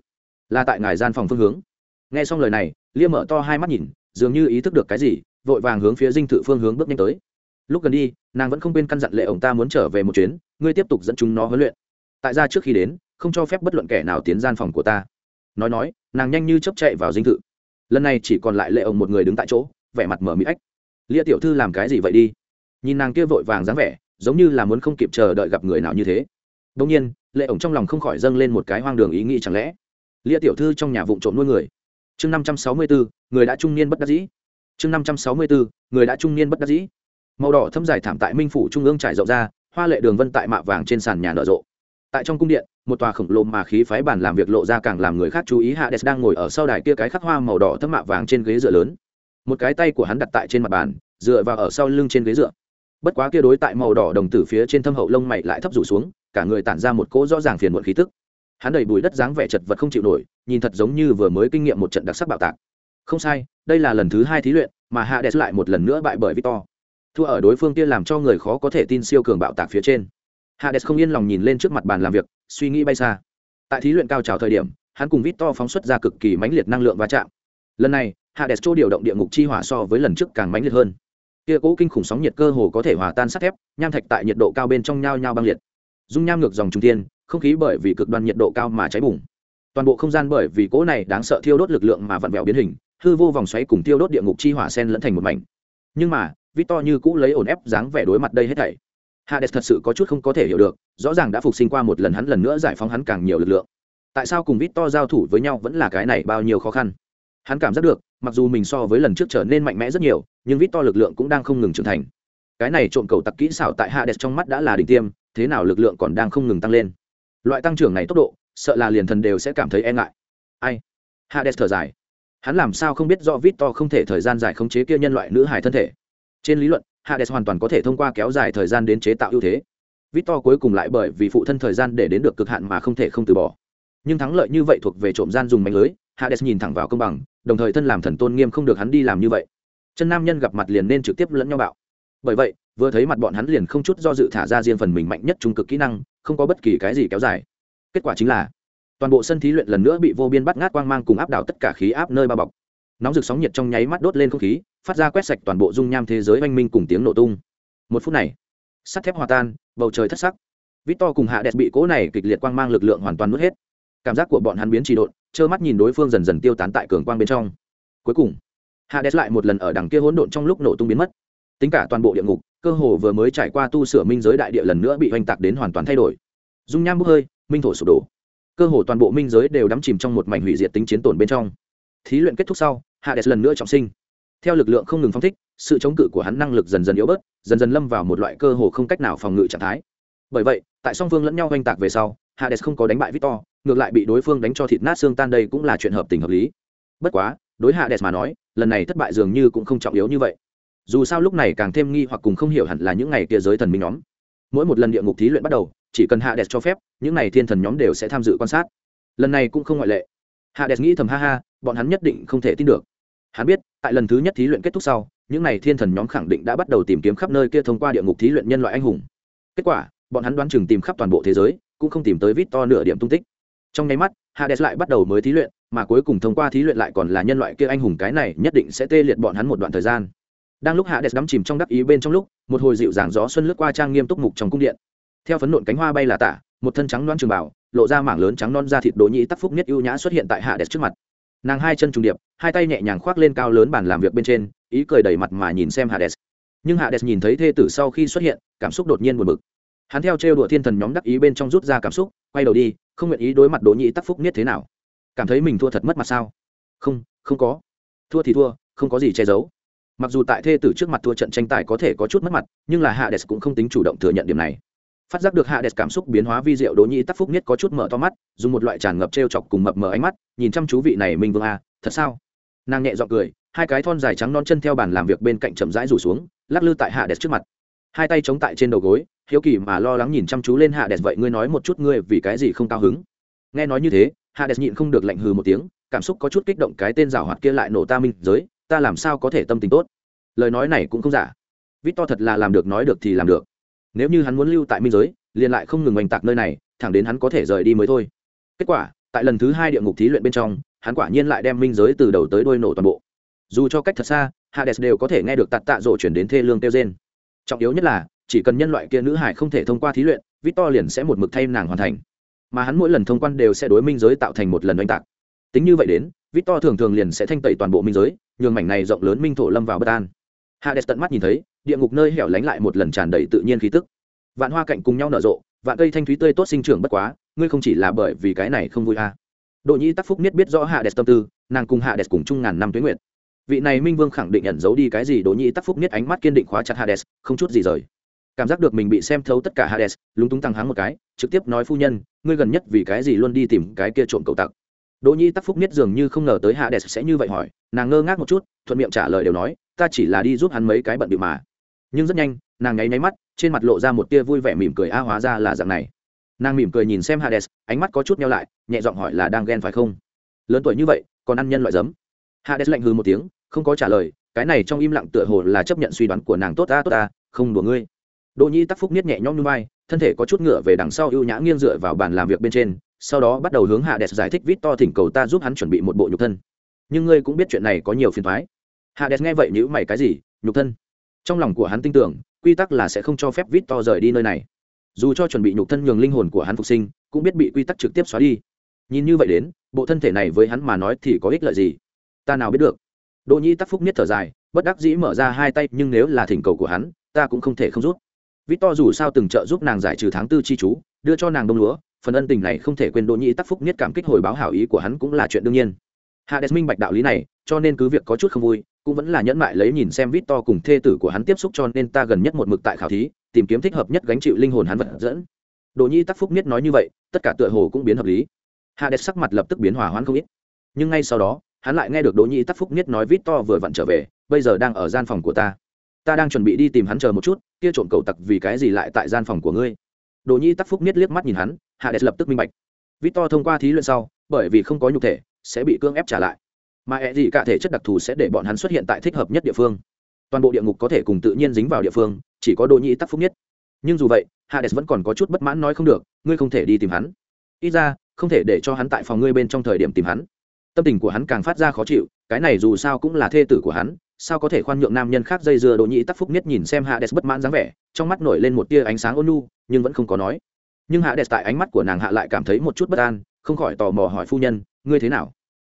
là tại ngài gian phòng phương hướng. Nghe xong lời này, lia mở to hai mắt nhìn, dường như ý thức được cái gì, vội vàng hướng phía dinh thự phương hướng bước nhanh tới. Lúc gần đi, nàng vẫn không quên căn dặn lệ ổng ta muốn trở về một chuyến, ngươi tiếp tục dẫn chúng nó huấn luyện. Tại ra trước khi đến, không cho phép bất luận kẻ nào tiến gian phòng của ta. Nói nói, nàng nhanh như chấp chạy vào dinh thự. Lần này chỉ còn lại lệ ổng một người đứng tại chỗ, vẻ mặt mở mỹ ách. Lia tiểu thư làm cái gì vậy đi? Nhìn nàng kia vội vàng dáng vẻ, giống như là muốn không kịp chờ đợi gặp người nào như thế. Đông nhiên, lệ ổng trong lòng không khỏi dâng lên một cái hoang đường ý nghĩ chẳng lẽ lia tiểu thư trong nhà vụ trộm nuôi người. Chương năm trăm sáu mươi bốn người đã trung niên bất đắc dĩ. Chương năm trăm sáu mươi bốn người đã trung niên bất đắc dĩ. Màu đỏ thâm dài thảm tại minh phủ trung ương trải rộng ra, hoa lệ đường vân tại mạ vàng trên sàn nhà nở rộ. Tại trong cung điện, một tòa khổng lồ mà khí phái bản làm việc lộ ra càng làm người khác chú ý hạ đès đang ngồi ở sau đài kia cái khắc hoa màu đỏ thâm mạ vàng trên ghế dựa lớn. Một cái tay của hắn đặt tại trên mặt bàn, dựa vào ở sau lưng trên ghế dựa. Bất quá kia đối tại màu đỏ đồng tử phía trên thâm hậu lông mày lại thấp rủ xuống, cả người tản ra một cỗ rõ ràng phiền muộn khí tức hắn đầy bùi đất dáng vẻ chật vật không chịu nổi, nhìn thật giống như vừa mới kinh nghiệm một trận đặc sắc bạo tạc. Không sai, đây là lần thứ hai thí luyện, mà hạ đẹp lại một lần nữa bại bởi victor. Thua ở đối phương kia làm cho người khó có thể tin siêu cường bạo tạc phía trên. Hạ đẹp không yên lòng nhìn lên trước mặt bàn làm việc, suy nghĩ bay xa. Tại thí luyện cao trào thời điểm, hắn cùng victor phóng xuất ra cực kỳ mãnh liệt năng lượng va chạm. Lần này, hạ đẹp chỗ điều động địa ngục chi hỏa so với lần trước càng mãnh liệt hơn. Kia cố kinh khủng sóng nhiệt cơ hồ có thể hòa tan sắt thép, nham thạch tại nhiệt độ cao bên trong nhao nhao băng liệt. Dung nham ngược dòng trung tiên không khí bởi vì cực đoan nhiệt độ cao mà cháy bùng. Toàn bộ không gian bởi vì cỗ này đáng sợ thiêu đốt lực lượng mà vặn vẹo biến hình, hư vô vòng xoáy cùng thiêu đốt địa ngục chi hỏa sen lẫn thành một mảnh. Nhưng mà, victor như cũ lấy ổn ép dáng vẻ đối mặt đây hết thảy. Hades thật sự có chút không có thể hiểu được, rõ ràng đã phục sinh qua một lần hắn lần nữa giải phóng hắn càng nhiều lực lượng. Tại sao cùng victor giao thủ với nhau vẫn là cái này bao nhiêu khó khăn? Hắn cảm giác được, mặc dù mình so với lần trước trở nên mạnh mẽ rất nhiều, nhưng victor lực lượng cũng đang không ngừng trưởng thành. Cái này trộm cầu tặc kỹ xảo tại hades trong mắt đã là đỉnh tiêm, thế nào lực lượng còn đang không ngừng tăng lên? Loại tăng trưởng này tốc độ, sợ là liền thần đều sẽ cảm thấy e ngại. Ai? Hades thở dài. Hắn làm sao không biết do victor không thể thời gian dài khống chế kia nhân loại nữ hài thân thể? Trên lý luận, hades hoàn toàn có thể thông qua kéo dài thời gian đến chế tạo ưu thế. Victor cuối cùng lại bởi vì phụ thân thời gian để đến được cực hạn mà không thể không từ bỏ. Nhưng thắng lợi như vậy thuộc về trộm gian dùng mạnh lưới, hades nhìn thẳng vào công bằng, đồng thời thân làm thần tôn nghiêm không được hắn đi làm như vậy. Chân nam nhân gặp mặt liền nên trực tiếp lẫn nhau bạo. Bởi vậy, vừa thấy mặt bọn hắn liền không chút do dự thả ra riêng phần mình mạnh nhất trung cực kỹ năng không có bất kỳ cái gì kéo dài. Kết quả chính là, toàn bộ sân thí luyện lần nữa bị vô biên bắt ngát quang mang cùng áp đảo tất cả khí áp nơi bao bọc. Nóng rực sóng nhiệt trong nháy mắt đốt lên không khí, phát ra quét sạch toàn bộ dung nham thế giới oanh minh cùng tiếng nổ tung. Một phút này, sắt thép hòa tan, bầu trời thất sắc. Vít to cùng hạ đẹp bị cỗ này kịch liệt quang mang lực lượng hoàn toàn nuốt hết. Cảm giác của bọn hắn biến trì độn, trơ mắt nhìn đối phương dần dần tiêu tán tại cường quang bên trong. Cuối cùng, hạ đẹp lại một lần ở đằng kia hỗn độn trong lúc nổ tung biến mất. Tính cả toàn bộ địa ngục cơ hồ vừa mới trải qua tu sửa minh giới đại địa lần nữa bị oanh tạc đến hoàn toàn thay đổi. Dung nham bốc hơi, minh thổ sụp đổ. Cơ hồ toàn bộ minh giới đều đắm chìm trong một mảnh hủy diệt tính chiến tổn bên trong. Thí luyện kết thúc sau, hades lần nữa trọng sinh. Theo lực lượng không ngừng phong thích, sự chống cự của hắn năng lực dần dần yếu bớt, dần dần lâm vào một loại cơ hồ không cách nào phòng ngự trạng thái. Bởi vậy, tại song phương lẫn nhau oanh tạc về sau, hades không có đánh bại victor, ngược lại bị đối phương đánh cho thịt nát xương tan đây cũng là chuyện hợp tình hợp lý. Bất quá, đối hades mà nói, lần này thất bại dường như cũng không trọng yếu như vậy dù sao lúc này càng thêm nghi hoặc cùng không hiểu hẳn là những ngày kia giới thần minh nhóm. Mỗi một lần địa ngục thí luyện bắt đầu, chỉ cần hạ đẹp cho phép, những ngày thiên thần nhóm đều sẽ tham dự quan sát. Lần này cũng không ngoại lệ. Hạ đẹp nghĩ thầm, ha ha, bọn hắn nhất định không thể tin được. Hắn biết, tại lần thứ nhất thí luyện kết thúc sau, những ngày thiên thần nhóm khẳng định đã bắt đầu tìm kiếm khắp nơi kia thông qua địa ngục thí luyện nhân loại anh hùng. Kết quả, bọn hắn đoán chừng tìm khắp toàn bộ thế giới, cũng không tìm tới vít to nửa điểm tung tích. Trong nháy mắt, hades lại bắt đầu mới thí luyện, mà cuối cùng thông qua thí luyện lại còn là nhân loại kia anh hùng, cái này nhất định sẽ tê liệt bọn hắn một đoạn thời gian đang lúc hạ đẹp đắm chìm trong đắc ý bên trong lúc, một hồi dịu dàng gió xuân lướt qua trang nghiêm túc mục trong cung điện. Theo phấn nộn cánh hoa bay là tả, một thân trắng non trường bảo lộ ra mảng lớn trắng non da thịt đỗ nhĩ tắc phúc nhất ưu nhã xuất hiện tại hạ đẹp trước mặt. Nàng hai chân trùng điệp, hai tay nhẹ nhàng khoác lên cao lớn bàn làm việc bên trên, ý cười đầy mặt mà nhìn xem hạ đẹp. Nhưng hạ đẹp nhìn thấy thê tử sau khi xuất hiện, cảm xúc đột nhiên buồn bực. Hắn theo trêu đùa thiên thần nhóm đắc ý bên trong rút ra cảm xúc, quay đầu đi, không nguyện ý đối mặt đỗ nhĩ tắc phúc nhất thế nào. Cảm thấy mình thua thật mất mặt sao? Không không có. Thua thì thua, không có gì che giấu mặc dù tại thê tử trước mặt thua trận tranh tài có thể có chút mất mặt, nhưng là hạ đès cũng không tính chủ động thừa nhận điểm này. Phát giác được hạ đès cảm xúc biến hóa vi diệu, đỗ nhĩ tắc phúc nhất có chút mở to mắt, dùng một loại tràn ngập t r e o chọc cùng mập mờ ánh mắt, nhìn chăm chú vị này minh vương a, thật sao? Nàng nhẹ g i ọ n g cười, hai cái thon dài trắng non chân theo bàn làm việc bên cạnh chậm rãi rủ xuống, lắc lư tại hạ đès trước mặt. Hai tay chống tại trên đầu gối, hiếu kỳ mà lo lắng nhìn chăm chú lên hạ đès vậy ngươi nói một chút ngươi vì cái gì không cao hứng? Nghe nói như thế hạ đès nhịn không được lạnh hừ một tiếng, cảm xúc có chút kích động cái tên rào hoạt kia lại nổ ta minh giới ta làm sao có thể tâm tình tốt? Lời nói này cũng không giả. Vít to thật là làm được, nói được thì làm được. Nếu như hắn muốn lưu tại minh giới, liền lại không ngừng oanh tạc nơi này, thẳng đến hắn có thể rời đi mới thôi. Kết quả, tại lần thứ hai địa ngục thí luyện bên trong, hắn quả nhiên lại đem minh giới từ đầu tới đôi nổ toàn bộ. Dù cho cách thật xa, hades đều có thể nghe được tạt tạ rộ chuyển đến thê lương kêu trên trọng yếu nhất là, chỉ cần nhân loại kia nữ hải không thể thông qua thí luyện, victor liền sẽ một mực thay nàng hoàn thành. Mà hắn mỗi lần thông quan đều sẽ đối minh giới tạo thành một lần oanh tạc. Tính như vậy đến vít to thường thường liền sẽ thanh tẩy toàn bộ minh giới nhường mảnh này rộng lớn minh thổ lâm vào bất an hades tận mắt nhìn thấy địa ngục nơi hẻo lánh lại một lần tràn đầy tự nhiên khí tức vạn hoa cạnh cùng nhau nở rộ vạn cây thanh thúy tươi tốt sinh trưởng bất quá ngươi không chỉ là bởi vì cái này không vui à. Đỗ Nhĩ Tắc Phúc biết biết rõ Hades tâm tư, nàng cùng Hades cùng chung ngàn năm tuế nguyệt. Vị này Minh Vương khẳng định ẩn giấu đi cái gì, Đỗ Nhĩ Tắc Phúc biết ánh mắt kiên định khóa chặt Hades, không chút gì rời. Cảm giác được mình bị xem thấu tất cả Hades, lúng túng tăng háng một cái, trực tiếp nói phu nhân, ngươi gần nhất vì cái gì luôn đi tìm cái kia trộm cậu tặc. Đỗ Nhi Tắc Phúc miết dường như không ngờ tới Hades sẽ như vậy hỏi, nàng ngơ ngác một chút, thuận miệng trả lời đều nói, ta chỉ là đi giúp hắn mấy cái bận bịu mà. Nhưng rất nhanh, nàng nháy nháy mắt, trên mặt lộ ra một tia vui vẻ mỉm cười a hóa ra là dạng này. Nàng mỉm cười nhìn xem Hades, ánh mắt có chút nheo lại, nhẹ giọng hỏi là đang ghen phải không? lớn tuổi như vậy còn ăn nhân loại giấm hades lạnh hư một tiếng không có trả lời cái này trong im lặng tựa hồ là chấp nhận suy đoán của nàng tốt ta tốt ta không đùa ngươi đỗ nhi tắc phúc niết nhẹ nhõm như vai thân thể có chút ngựa về đằng sau ưu nhã nghiêng dựa vào bàn làm việc bên trên sau đó bắt đầu hướng hạ đẹp giải thích vít to thỉnh cầu ta giúp hắn chuẩn bị một bộ nhục thân. Nhưng ngươi cũng biết chuyện này có nhiều phiền thoái hạ đẹp nghe vậy nhữ mày cái gì? Nhục thân? Trong lòng của hắn tin tưởng, quy tắc là sẽ không cho phép vít to rời đi nơi này. Dù cho chuẩn bị nhục thân nhường linh hồn của hắn phục sinh, cũng biết bị quy tắc trực tiếp xóa đi. Nhìn như vậy đến, bộ thân thể này với hắn mà nói thì có ích lợi gì? Ta nào biết được. Đỗ nhi tắc phúc niết thở dài, bất đắc dĩ mở ra hai tay, nhưng nếu là thỉnh cầu của hắn, ta cũng không thể không rút vít to dù sao từng trợ giúp nàng giải trừ tháng tư chi chú, đưa cho nàng đông lúa phần ân tình này không thể quên đỗ nhĩ tắc phúc niết cảm kích hồi báo hảo ý của hắn cũng là chuyện đương nhiên. Hades minh bạch đạo lý này, cho nên cứ việc có chút không vui, cũng vẫn là nhẫn mại lấy nhìn xem vít to cùng thê tử của hắn tiếp xúc cho nên ta gần nhất một mực tại khảo thí, tìm kiếm thích hợp nhất gánh chịu linh hồn hắn vật dẫn. Đỗ nhĩ tắc phúc niết nói như vậy, tất cả tựa hồ cũng biến hợp lý. Hades sắc mặt lập tức biến hòa hoãn không ít. Nhưng ngay sau đó, hắn lại nghe được đỗ nhĩ tắc phúc niết nói vít to vừa vặn trở về, bây giờ đang ở gian phòng của ta. Ta đang chuẩn bị đi tìm hắn chờ một chút, kia trộm cầu tặc vì cái gì lại tại gian phòng của ngươi? Đỗ nhĩ tắc phúc niết liếc mắt nhìn hắn Hades lập tức minh bạch. Victor thông qua thí luyện sau, bởi vì không có nhục thể, sẽ bị cưỡng ép trả lại. Mà e gì cả thể chất đặc thù sẽ để bọn hắn xuất hiện tại thích hợp nhất địa phương. Toàn bộ địa ngục có thể cùng tự nhiên dính vào địa phương, chỉ có đồ nhĩ tắc phúc nhất. Nhưng dù vậy hades vẫn còn có chút bất mãn nói không được, ngươi không thể đi tìm hắn. Ít ra, không thể để cho hắn tại phòng ngươi bên trong thời điểm tìm hắn. Tâm tình của hắn càng phát ra khó chịu, cái này dù sao cũng là thê tử của hắn, sao có thể khoan nhượng nam nhân khác dây dưa đồ nhĩ tắc phúc nhất nhìn xem hades bất mãn dáng vẻ, trong mắt nổi lên một tia ánh sáng ôn nu nhưng vẫn không có nói nhưng hạ đẹp tại ánh mắt của nàng hạ lại cảm thấy một chút bất an, không khỏi tò mò hỏi phu nhân, ngươi thế nào?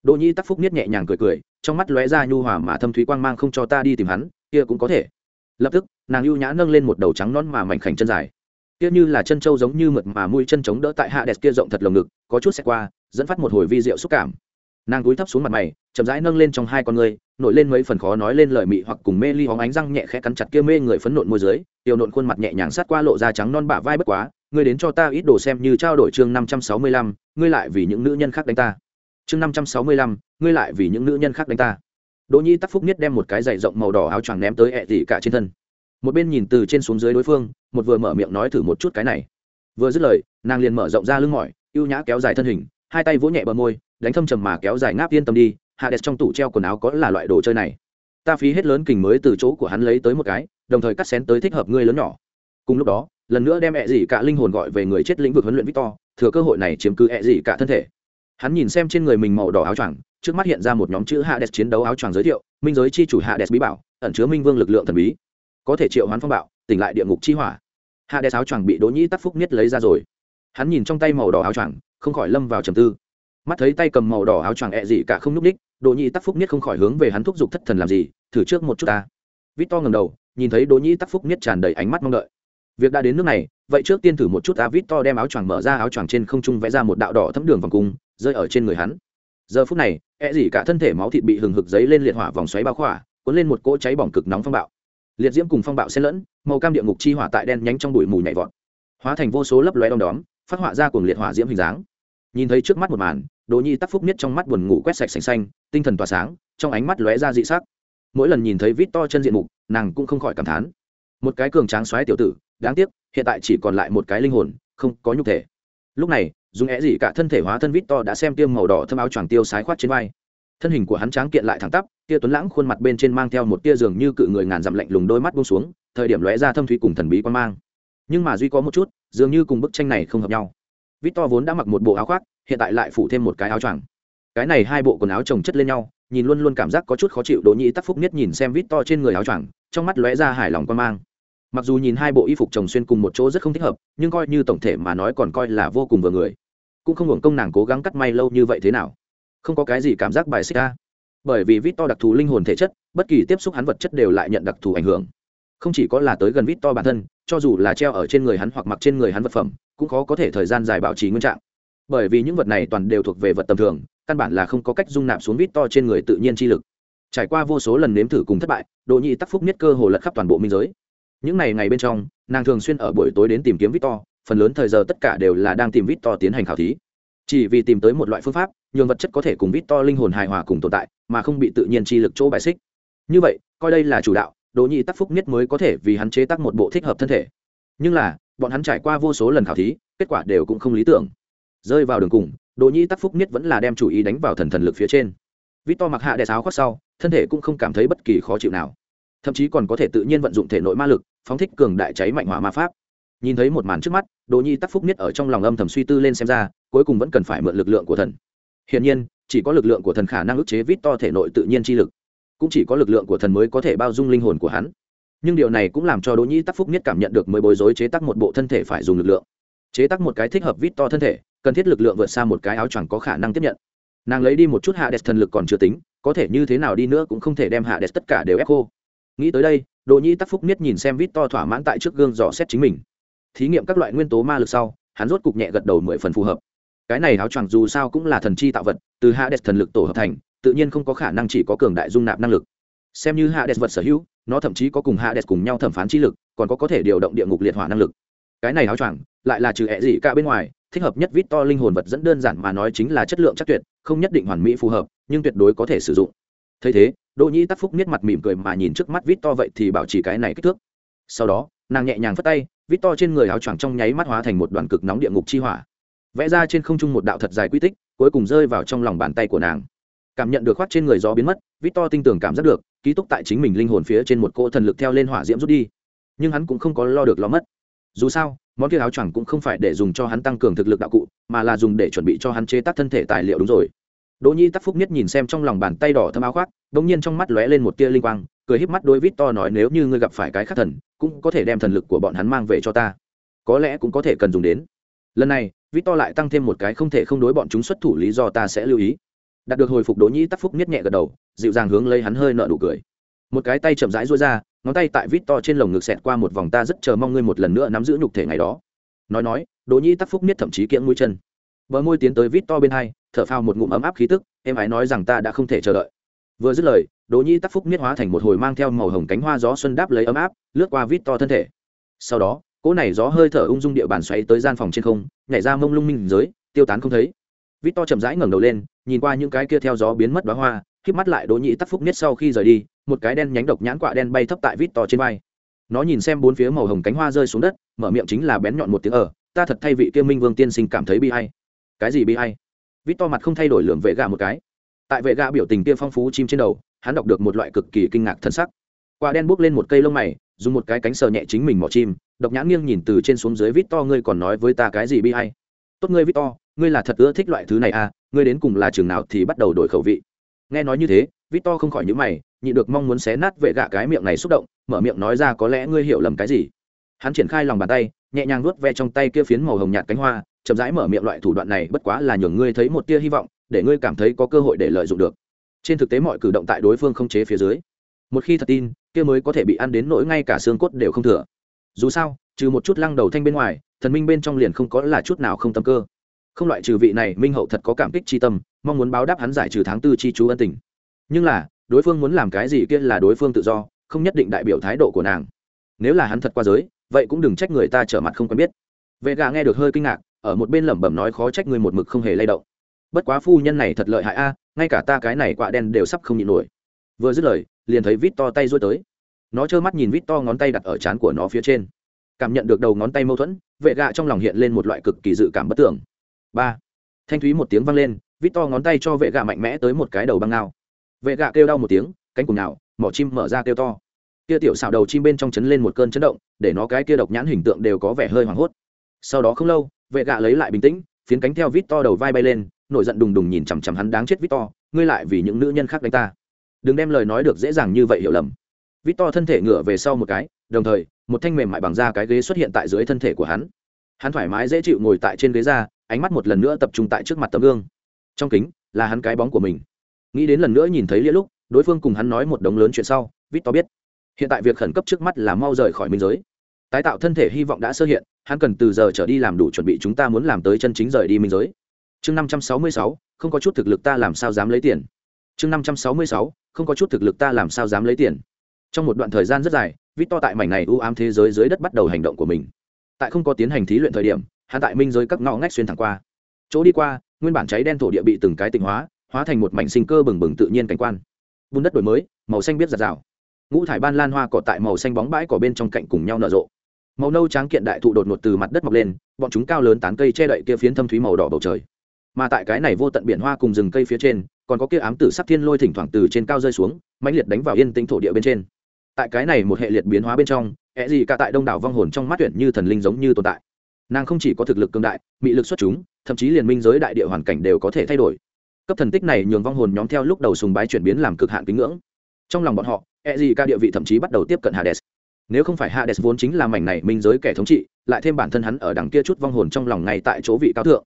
Đỗ Nhi tắc phúc niết nhẹ nhàng cười cười, trong mắt lóe ra nhu hòa mà thâm thúy quang mang, không cho ta đi tìm hắn, kia cũng có thể. Lập tức, nàng ưu nhã nâng lên một đầu trắng non mà mảnh khảnh chân dài. Kia như là chân trâu giống như mượt mà mũi chân chống đỡ tại hạ đẹp kia rộng thật lồng ngực, có chút xẹt qua, dẫn phát một hồi vi diệu xúc cảm. Nàng cúi thấp xuống mặt mày, chậm rãi nâng lên trong hai con người nổi lên mấy phần khó nói lên lời mị hoặc cùng mê ly hóng ánh răng nhẹ khẽ cắn chặt kia mê người phấn nộn môi dưới, tiểu nộn khuôn mặt nhẹ nhàng sát qua lộ ra trắng non bả vai bất quá ngươi đến cho ta ít đồ xem như trao đổi chương năm trăm sáu mươi lăm, ngươi lại vì những nữ nhân khác đánh ta. Chương năm trăm sáu mươi lăm, ngươi lại vì những nữ nhân khác đánh ta. Đỗ nhi tắc phúc nhất đem một cái giày rộng màu đỏ áo choàng ném tới ẹ tỉ cả trên thân. Một bên nhìn từ trên xuống dưới đối phương, một vừa mở miệng nói thử một chút cái này. Vừa dứt lời, nàng liền mở rộng ra lưng mỏi, ưu nhã kéo dài thân hình, hai tay vỗ nhẹ bờ môi, đánh thâm trầm mà kéo dài ngáp yên tâm đi, hạ đẹp trong tủ treo quần áo có là loại đồ chơi này. Ta phí hết lớn kình mới từ chỗ của hắn lấy tới một cái, đồng thời cắt xén tới thích hợp ngươi lớn nhỏ. Cùng lúc đó lần nữa đem ẹ dị cả linh hồn gọi về người chết lĩnh vực huấn luyện victor, thừa cơ hội này chiếm cứ ẹ dị cả thân thể. Hắn nhìn xem trên người mình màu đỏ áo choàng, trước mắt hiện ra một nhóm chữ hạ đẹp chiến đấu áo choàng giới thiệu, minh giới chi chủ hạ đẹp bí bảo, ẩn chứa minh vương lực lượng thần bí. Có thể triệu hoán phong bạo, tỉnh lại địa ngục chi hỏa. Hạ đe áo choàng bị đỗ nhĩ tắc phúc nhất lấy ra rồi. Hắn nhìn trong tay màu đỏ áo choàng, không khỏi lâm vào trầm tư. Mắt thấy tay cầm màu đỏ áo choàng ẹ gì cả không núp ních đỗ nhĩ tắc phúc nhất không khỏi hướng về hắn thúc giục thất thần làm gì, thử trước một chút ta. Vít to ngầm đầu, nhìn thấy đỗ nhĩ tắc phúc nhất tràn đầy ánh mắt mong đợi việc đã đến nước này, vậy trước tiên thử một chút ta vít to đem áo choàng mở ra, áo choàng trên không trung vẽ ra một đạo đỏ thấm đường vòng cung, rơi ở trên người hắn. Giờ phút này e gì cả thân thể máu thịt bị hừng hực giấy lên liệt hỏa vòng xoáy bao khỏa, cuốn lên một cỗ cháy bỏng cực nóng phong bạo. Liệt diễm cùng phong bạo xen lẫn, màu cam địa ngục chi hỏa tại đen nhánh trong bụi mù nhảy vọt. Hóa thành vô số lấp lóe đom đóm, phát họa ra cùng liệt hỏa diễm hình dáng. Nhìn thấy trước mắt một màn, đỗ nhi tắc phúc nhất trong mắt buồn ngủ quét sạch sành xanh, tinh thần tỏa sáng, trong ánh mắt lóe ra dị sắc. Mỗi lần nhìn thấy vít to chân diện mục, nàng cũng không khỏi cảm thán. Một cái cường tráng xoáy tiểu tử đáng tiếc, hiện tại chỉ còn lại một cái linh hồn, không có nhục thể. Lúc này dùng é gì cả thân thể hóa thân vít to đã xem tiêm màu đỏ thâm áo choàng tiêu sái khoát trên vai. Thân hình của hắn tráng kiện lại thẳng tắp, tia tuấn lãng khuôn mặt bên trên mang theo một tia giường như cự người ngàn dặm lạnh lùng đôi mắt buông xuống, thời điểm lóe ra thâm thủy cùng thần bí quan mang. Nhưng mà duy có một chút, dường như cùng bức tranh này không hợp nhau. Victor vốn đã mặc một bộ áo khoác, hiện tại lại phủ thêm một cái áo choàng. Cái này hai bộ quần áo chồng chất lên nhau, nhìn luôn luôn cảm giác có chút khó chịu, đỗ nhĩ tắc phúc nhất nhìn xem victor trên người áo choàng, trong mắt lóe ra hài lòng quan mang mặc dù nhìn hai bộ y phục chồng xuyên cùng một chỗ rất không thích hợp, nhưng coi như tổng thể mà nói còn coi là vô cùng vừa người. Cũng không hưởng công nàng cố gắng cắt may lâu như vậy thế nào. Không có cái gì cảm giác bài xích a. Bởi vì vít to đặc thù linh hồn thể chất, bất kỳ tiếp xúc hắn vật chất đều lại nhận đặc thù ảnh hưởng. Không chỉ có là tới gần vít to bản thân, cho dù là treo ở trên người hắn hoặc mặc trên người hắn vật phẩm, cũng khó có thể thời gian dài bảo trì nguyên trạng. Bởi vì những vật này toàn đều thuộc về vật tầm thường, căn bản là không có cách dung nạp xuống vít to trên người tự nhiên chi lực. Trải qua vô số lần nếm thử cùng thất bại độ nhị tắc phúc miết cơ hồ lật khắp toàn bộ minh giới những ngày ngày bên trong, nàng thường xuyên ở buổi tối đến tìm kiếm vít to phần lớn thời giờ tất cả đều là đang tìm vít to tiến hành khảo thí. Chỉ vì tìm tới một loại phương pháp, nhường vật chất có thể cùng vít to linh hồn hài hòa cùng tồn tại, mà không bị tự nhiên chi lực chỗ bài xích. Như vậy, coi đây là chủ đạo, đỗ nhị tắc phúc nhất mới có thể vì hắn chế tác một bộ thích hợp thân thể. Nhưng là, bọn hắn trải qua vô số lần khảo thí, kết quả đều cũng không lý tưởng. Rơi vào đường cùng, đỗ nhị tắc phúc nhất vẫn là đem chủ ý đánh vào thần thần lực phía trên. Vít to mặc hạ đè sáo khoác sau, thân thể cũng không cảm thấy bất kỳ khó chịu nào thậm chí còn có thể tự nhiên vận dụng thể nội ma lực, phóng thích cường đại cháy mạnh hỏa ma pháp. Nhìn thấy một màn trước mắt, đỗ nhi tắc phúc nhất ở trong lòng âm thầm suy tư lên xem ra, cuối cùng vẫn cần phải mượn lực lượng của thần. Hiển nhiên, chỉ có lực lượng của thần khả năng ức chế vít to thể nội tự nhiên chi lực. Cũng chỉ có lực lượng của thần mới có thể bao dung linh hồn của hắn. Nhưng điều này cũng làm cho đỗ nhi tắc phúc nhất cảm nhận được mới bối rối chế tác một bộ thân thể phải dùng lực lượng. Chế tác một cái thích hợp vít to thân thể, cần thiết lực lượng vượt xa một cái áo choàng có khả năng tiếp nhận. Nàng lấy đi một chút hạ đẹp thần lực còn chưa tính, có thể như thế nào đi nữa cũng không thể đem hạ đẹp tất cả đều ép khô nghĩ tới đây, đỗ Nhĩ tắc phúc nhất nhìn xem vít to thỏa mãn tại trước gương dò xét chính mình. Thí nghiệm các loại nguyên tố ma lực sau, hắn rốt cục nhẹ gật đầu mười phần phù hợp. Cái này áo choàng dù sao cũng là thần chi tạo vật, từ hạ đẹp thần lực tổ hợp thành, tự nhiên không có khả năng chỉ có cường đại dung nạp năng lực. Xem như hạ đẹp vật sở hữu, nó thậm chí có cùng hạ đẹp cùng nhau thẩm phán chi lực, còn có có thể điều động địa ngục liệt hỏa năng lực. Cái này áo choàng, lại là trừ hẹ gì cả bên ngoài, thích hợp nhất vít to linh hồn vật dẫn đơn giản mà nói chính là chất lượng chắc tuyệt, không nhất định hoàn mỹ phù hợp, nhưng tuyệt đối có thể sử dụng thấy thế, đỗ nhĩ tắc phúc niết mặt mỉm cười mà nhìn trước mắt vít to vậy thì bảo trì cái này kích thước. Sau đó, nàng nhẹ nhàng phất tay vít to trên người áo choàng trong nháy mắt hóa thành một đoàn cực nóng địa ngục chi hỏa. Vẽ ra trên không trung một đạo thật dài quy tích, cuối cùng rơi vào trong lòng bàn tay của nàng. Cảm nhận được khoác trên người gió biến mất vít to tinh tưởng cảm giác được, ký túc tại chính mình linh hồn phía trên một cỗ thần lực theo lên hỏa diễm rút đi. Nhưng hắn cũng không có lo được lo mất. Dù sao, món kia áo choàng cũng không phải để dùng cho hắn tăng cường thực lực đạo cụ, mà là dùng để chuẩn bị cho hắn chế tác thân thể tài liệu đúng rồi đỗ nhi tắc phúc nhất nhìn xem trong lòng bàn tay đỏ thâm áo khoác đột nhiên trong mắt lóe lên một tia linh quang, cười híp mắt đôi vít to nói, nếu như ngươi gặp phải cái khắc thần, cũng có thể đem thần lực của bọn hắn mang về cho ta. Có lẽ cũng có thể cần dùng đến. Lần này, vít to lại tăng thêm một cái không thể không đối bọn chúng xuất thủ lý do ta sẽ lưu ý. Đạt được hồi phục, đỗ nhi tắc phúc nhất nhẹ gật đầu, dịu dàng hướng lấy hắn hơi nở nụ cười. Một cái tay chậm rãi duỗi ra, ngón tay tại vít to trên lồng ngực xẹt qua một vòng, ta rất chờ mong ngươi một lần nữa nắm giữ nhục thể ngày đó. Nói nói, đỗ nhi tắc phúc miết thậm chí kiễng mũi chân bờ môi tiến tới vít to bên hai, thở phào một ngụm ấm áp khí tức, em ái nói rằng ta đã không thể chờ đợi. Vừa dứt lời, đỗ nhi tắc phúc miết hóa thành một hồi mang theo màu hồng cánh hoa gió xuân đáp lấy ấm áp, lướt qua vít to thân thể. Sau đó, cỗ này gió hơi thở ung dung địa bàn xoáy tới gian phòng trên không, nhảy ra mông lung minh giới, tiêu tán không thấy. Vít to chậm rãi ngẩng đầu lên, nhìn qua những cái kia theo gió biến mất đóa hoa, khép mắt lại đỗ nhĩ tắc phúc miết sau khi rời đi, một cái đen nhánh độc nhãn quạ đen bay thấp tại vít to trên vai. Nó nhìn xem bốn phía màu hồng cánh hoa rơi xuống đất, mở miệng chính là bén nhọn một tiếng ở ta thật thay vị kia minh vương tiên sinh cảm thấy bi ai cái gì bi hay? Vít to mặt không thay đổi lượm vệ gà một cái. Tại vệ gà biểu tình kia phong phú chim trên đầu, hắn đọc được một loại cực kỳ kinh ngạc thân sắc. Quả đen buốc lên một cây lông mày, dùng một cái cánh sờ nhẹ chính mình mỏ chim, độc nhãn nghiêng nhìn từ trên xuống dưới vít to ngươi còn nói với ta cái gì bi hay? Tốt ngươi vít to ngươi là thật ưa thích loại thứ này à ngươi đến cùng là trường nào thì bắt đầu đổi khẩu vị. Nghe nói như thế, victor không khỏi nhíu mày, nhị được mong muốn xé nát vệ gạ cái miệng này xúc động, mở miệng nói ra có lẽ ngươi hiểu lầm cái gì. Hắn triển khai lòng bàn tay nhẹ nhàng nuốt ve trong tay kia phiến màu hồng nhạt cánh hoa, chậm rãi mở miệng loại thủ đoạn này bất quá là nhường ngươi thấy một tia hy vọng, để ngươi cảm thấy có cơ hội để lợi dụng được. Trên thực tế mọi cử động tại đối phương không chế phía dưới, một khi thật tin, kia mới có thể bị ăn đến nỗi ngay cả xương cốt đều không thừa. Dù sao, trừ một chút lăng đầu thanh bên ngoài, thần minh bên trong liền không có là chút nào không tâm cơ. Không loại trừ vị này, minh hậu thật có cảm kích tri tâm, mong muốn báo đáp hắn giải trừ tháng tư chi chú ân tình. Nhưng là, đối phương muốn làm cái gì kia là đối phương tự do, không nhất định đại biểu thái độ của nàng. Nếu là hắn thật qua giới vậy cũng đừng trách người ta trở mặt không quen biết. Vệ gà nghe được hơi kinh ngạc, ở một bên lẩm bẩm nói khó trách người một mực không hề lay động. Bất quá phu nhân này thật lợi hại a, ngay cả ta cái này quạ đen đều sắp không nhịn nổi. Vừa dứt lời, liền thấy vít to tay rối tới. Nó trơ mắt nhìn vít to ngón tay đặt ở trán của nó phía trên. Cảm nhận được đầu ngón tay mâu thuẫn, vệ gạ trong lòng hiện lên một loại cực kỳ dự cảm bất tưởng. Ba. Thanh thúy một tiếng vang lên, vít to ngón tay cho vệ gạ mạnh mẽ tới một cái đầu băng ngao. Vệ gạ kêu đau một tiếng, cánh cùng nào mỏ chim mở ra kêu to kia tiểu xào đầu chim bên trong chấn lên một cơn chấn động, để nó cái kia độc nhãn hình tượng đều có vẻ hơi hoảng hốt. Sau đó không lâu, vệ gạ lấy lại bình tĩnh, phiến cánh theo vít to đầu vai bay lên, nổi giận đùng đùng nhìn chằm chằm hắn đáng chết vít to ngươi lại vì những nữ nhân khác đánh ta. Đừng đem lời nói được dễ dàng như vậy hiểu lầm. Vít to thân thể ngửa về sau một cái, đồng thời, một thanh mềm mại bằng da cái ghế xuất hiện tại dưới thân thể của hắn. Hắn thoải mái dễ chịu ngồi tại trên ghế ra ánh mắt một lần nữa tập trung tại trước mặt tấm gương. Trong kính, là hắn cái bóng của mình. Nghĩ đến lần nữa nhìn thấy lia lúc, đối phương cùng hắn nói một đống lớn chuyện sau vít to biết hiện tại việc khẩn cấp trước mắt là mau rời khỏi minh giới. Tái tạo thân thể hy vọng đã sơ hiện, hắn cần từ giờ trở đi làm đủ chuẩn bị chúng ta muốn làm tới chân chính rời đi minh giới. Chương năm trăm sáu mươi sáu, không có chút thực lực ta làm sao dám lấy tiền. Chương năm trăm sáu mươi sáu, không có chút thực lực ta làm sao dám lấy tiền. Trong một đoạn thời gian rất dài vít to tại mảnh này ưu ám thế giới dưới đất bắt đầu hành động của mình. Tại không có tiến hành thí luyện thời điểm, hắn tại minh giới các ngõ ngách xuyên thẳng qua. Chỗ đi qua, nguyên bản cháy đen thổ địa bị từng cái tịnh hóa hóa thành một mảnh sinh cơ bừng bừng tự nhiên cảnh quan. Bùn đất đổi mới, màu xanh biết giặt rào ngũ thải ban lan hoa cỏ tại màu xanh bóng bãi cỏ bên trong cạnh cùng nhau nở rộ. Màu nâu tráng kiện đại thụ đột ngột từ mặt đất mọc lên, bọn chúng cao lớn tán cây che đậy kia phiến thâm thúy màu đỏ bầu trời. Mà tại cái này vô tận biển hoa cùng rừng cây phía trên, còn có kia ám tử sắc thiên lôi thỉnh thoảng từ trên cao rơi xuống, mãnh liệt đánh vào yên tĩnh thổ địa bên trên. Tại cái này một hệ liệt biến hóa bên trong e ẹ gì cả tại đông đảo vong hồn trong mắt tuyển như thần linh giống như tồn tại. Nàng không chỉ có thực lực cương đại bị lực xuất chúng, thậm chí liền minh giới đại địa hoàn cảnh đều có thể thay đổi. Cấp thần tích này nhường vong hồn nhóm theo lúc đầu sùng bái chuyển biến làm cực hạn kính ngưỡng trong lòng bọn họ e gì ca địa vị thậm chí bắt đầu tiếp cận hades. Nếu không phải hades vốn chính là mảnh này minh giới kẻ thống trị, lại thêm bản thân hắn ở đằng kia chút vong hồn trong lòng ngay tại chỗ vị cao thượng.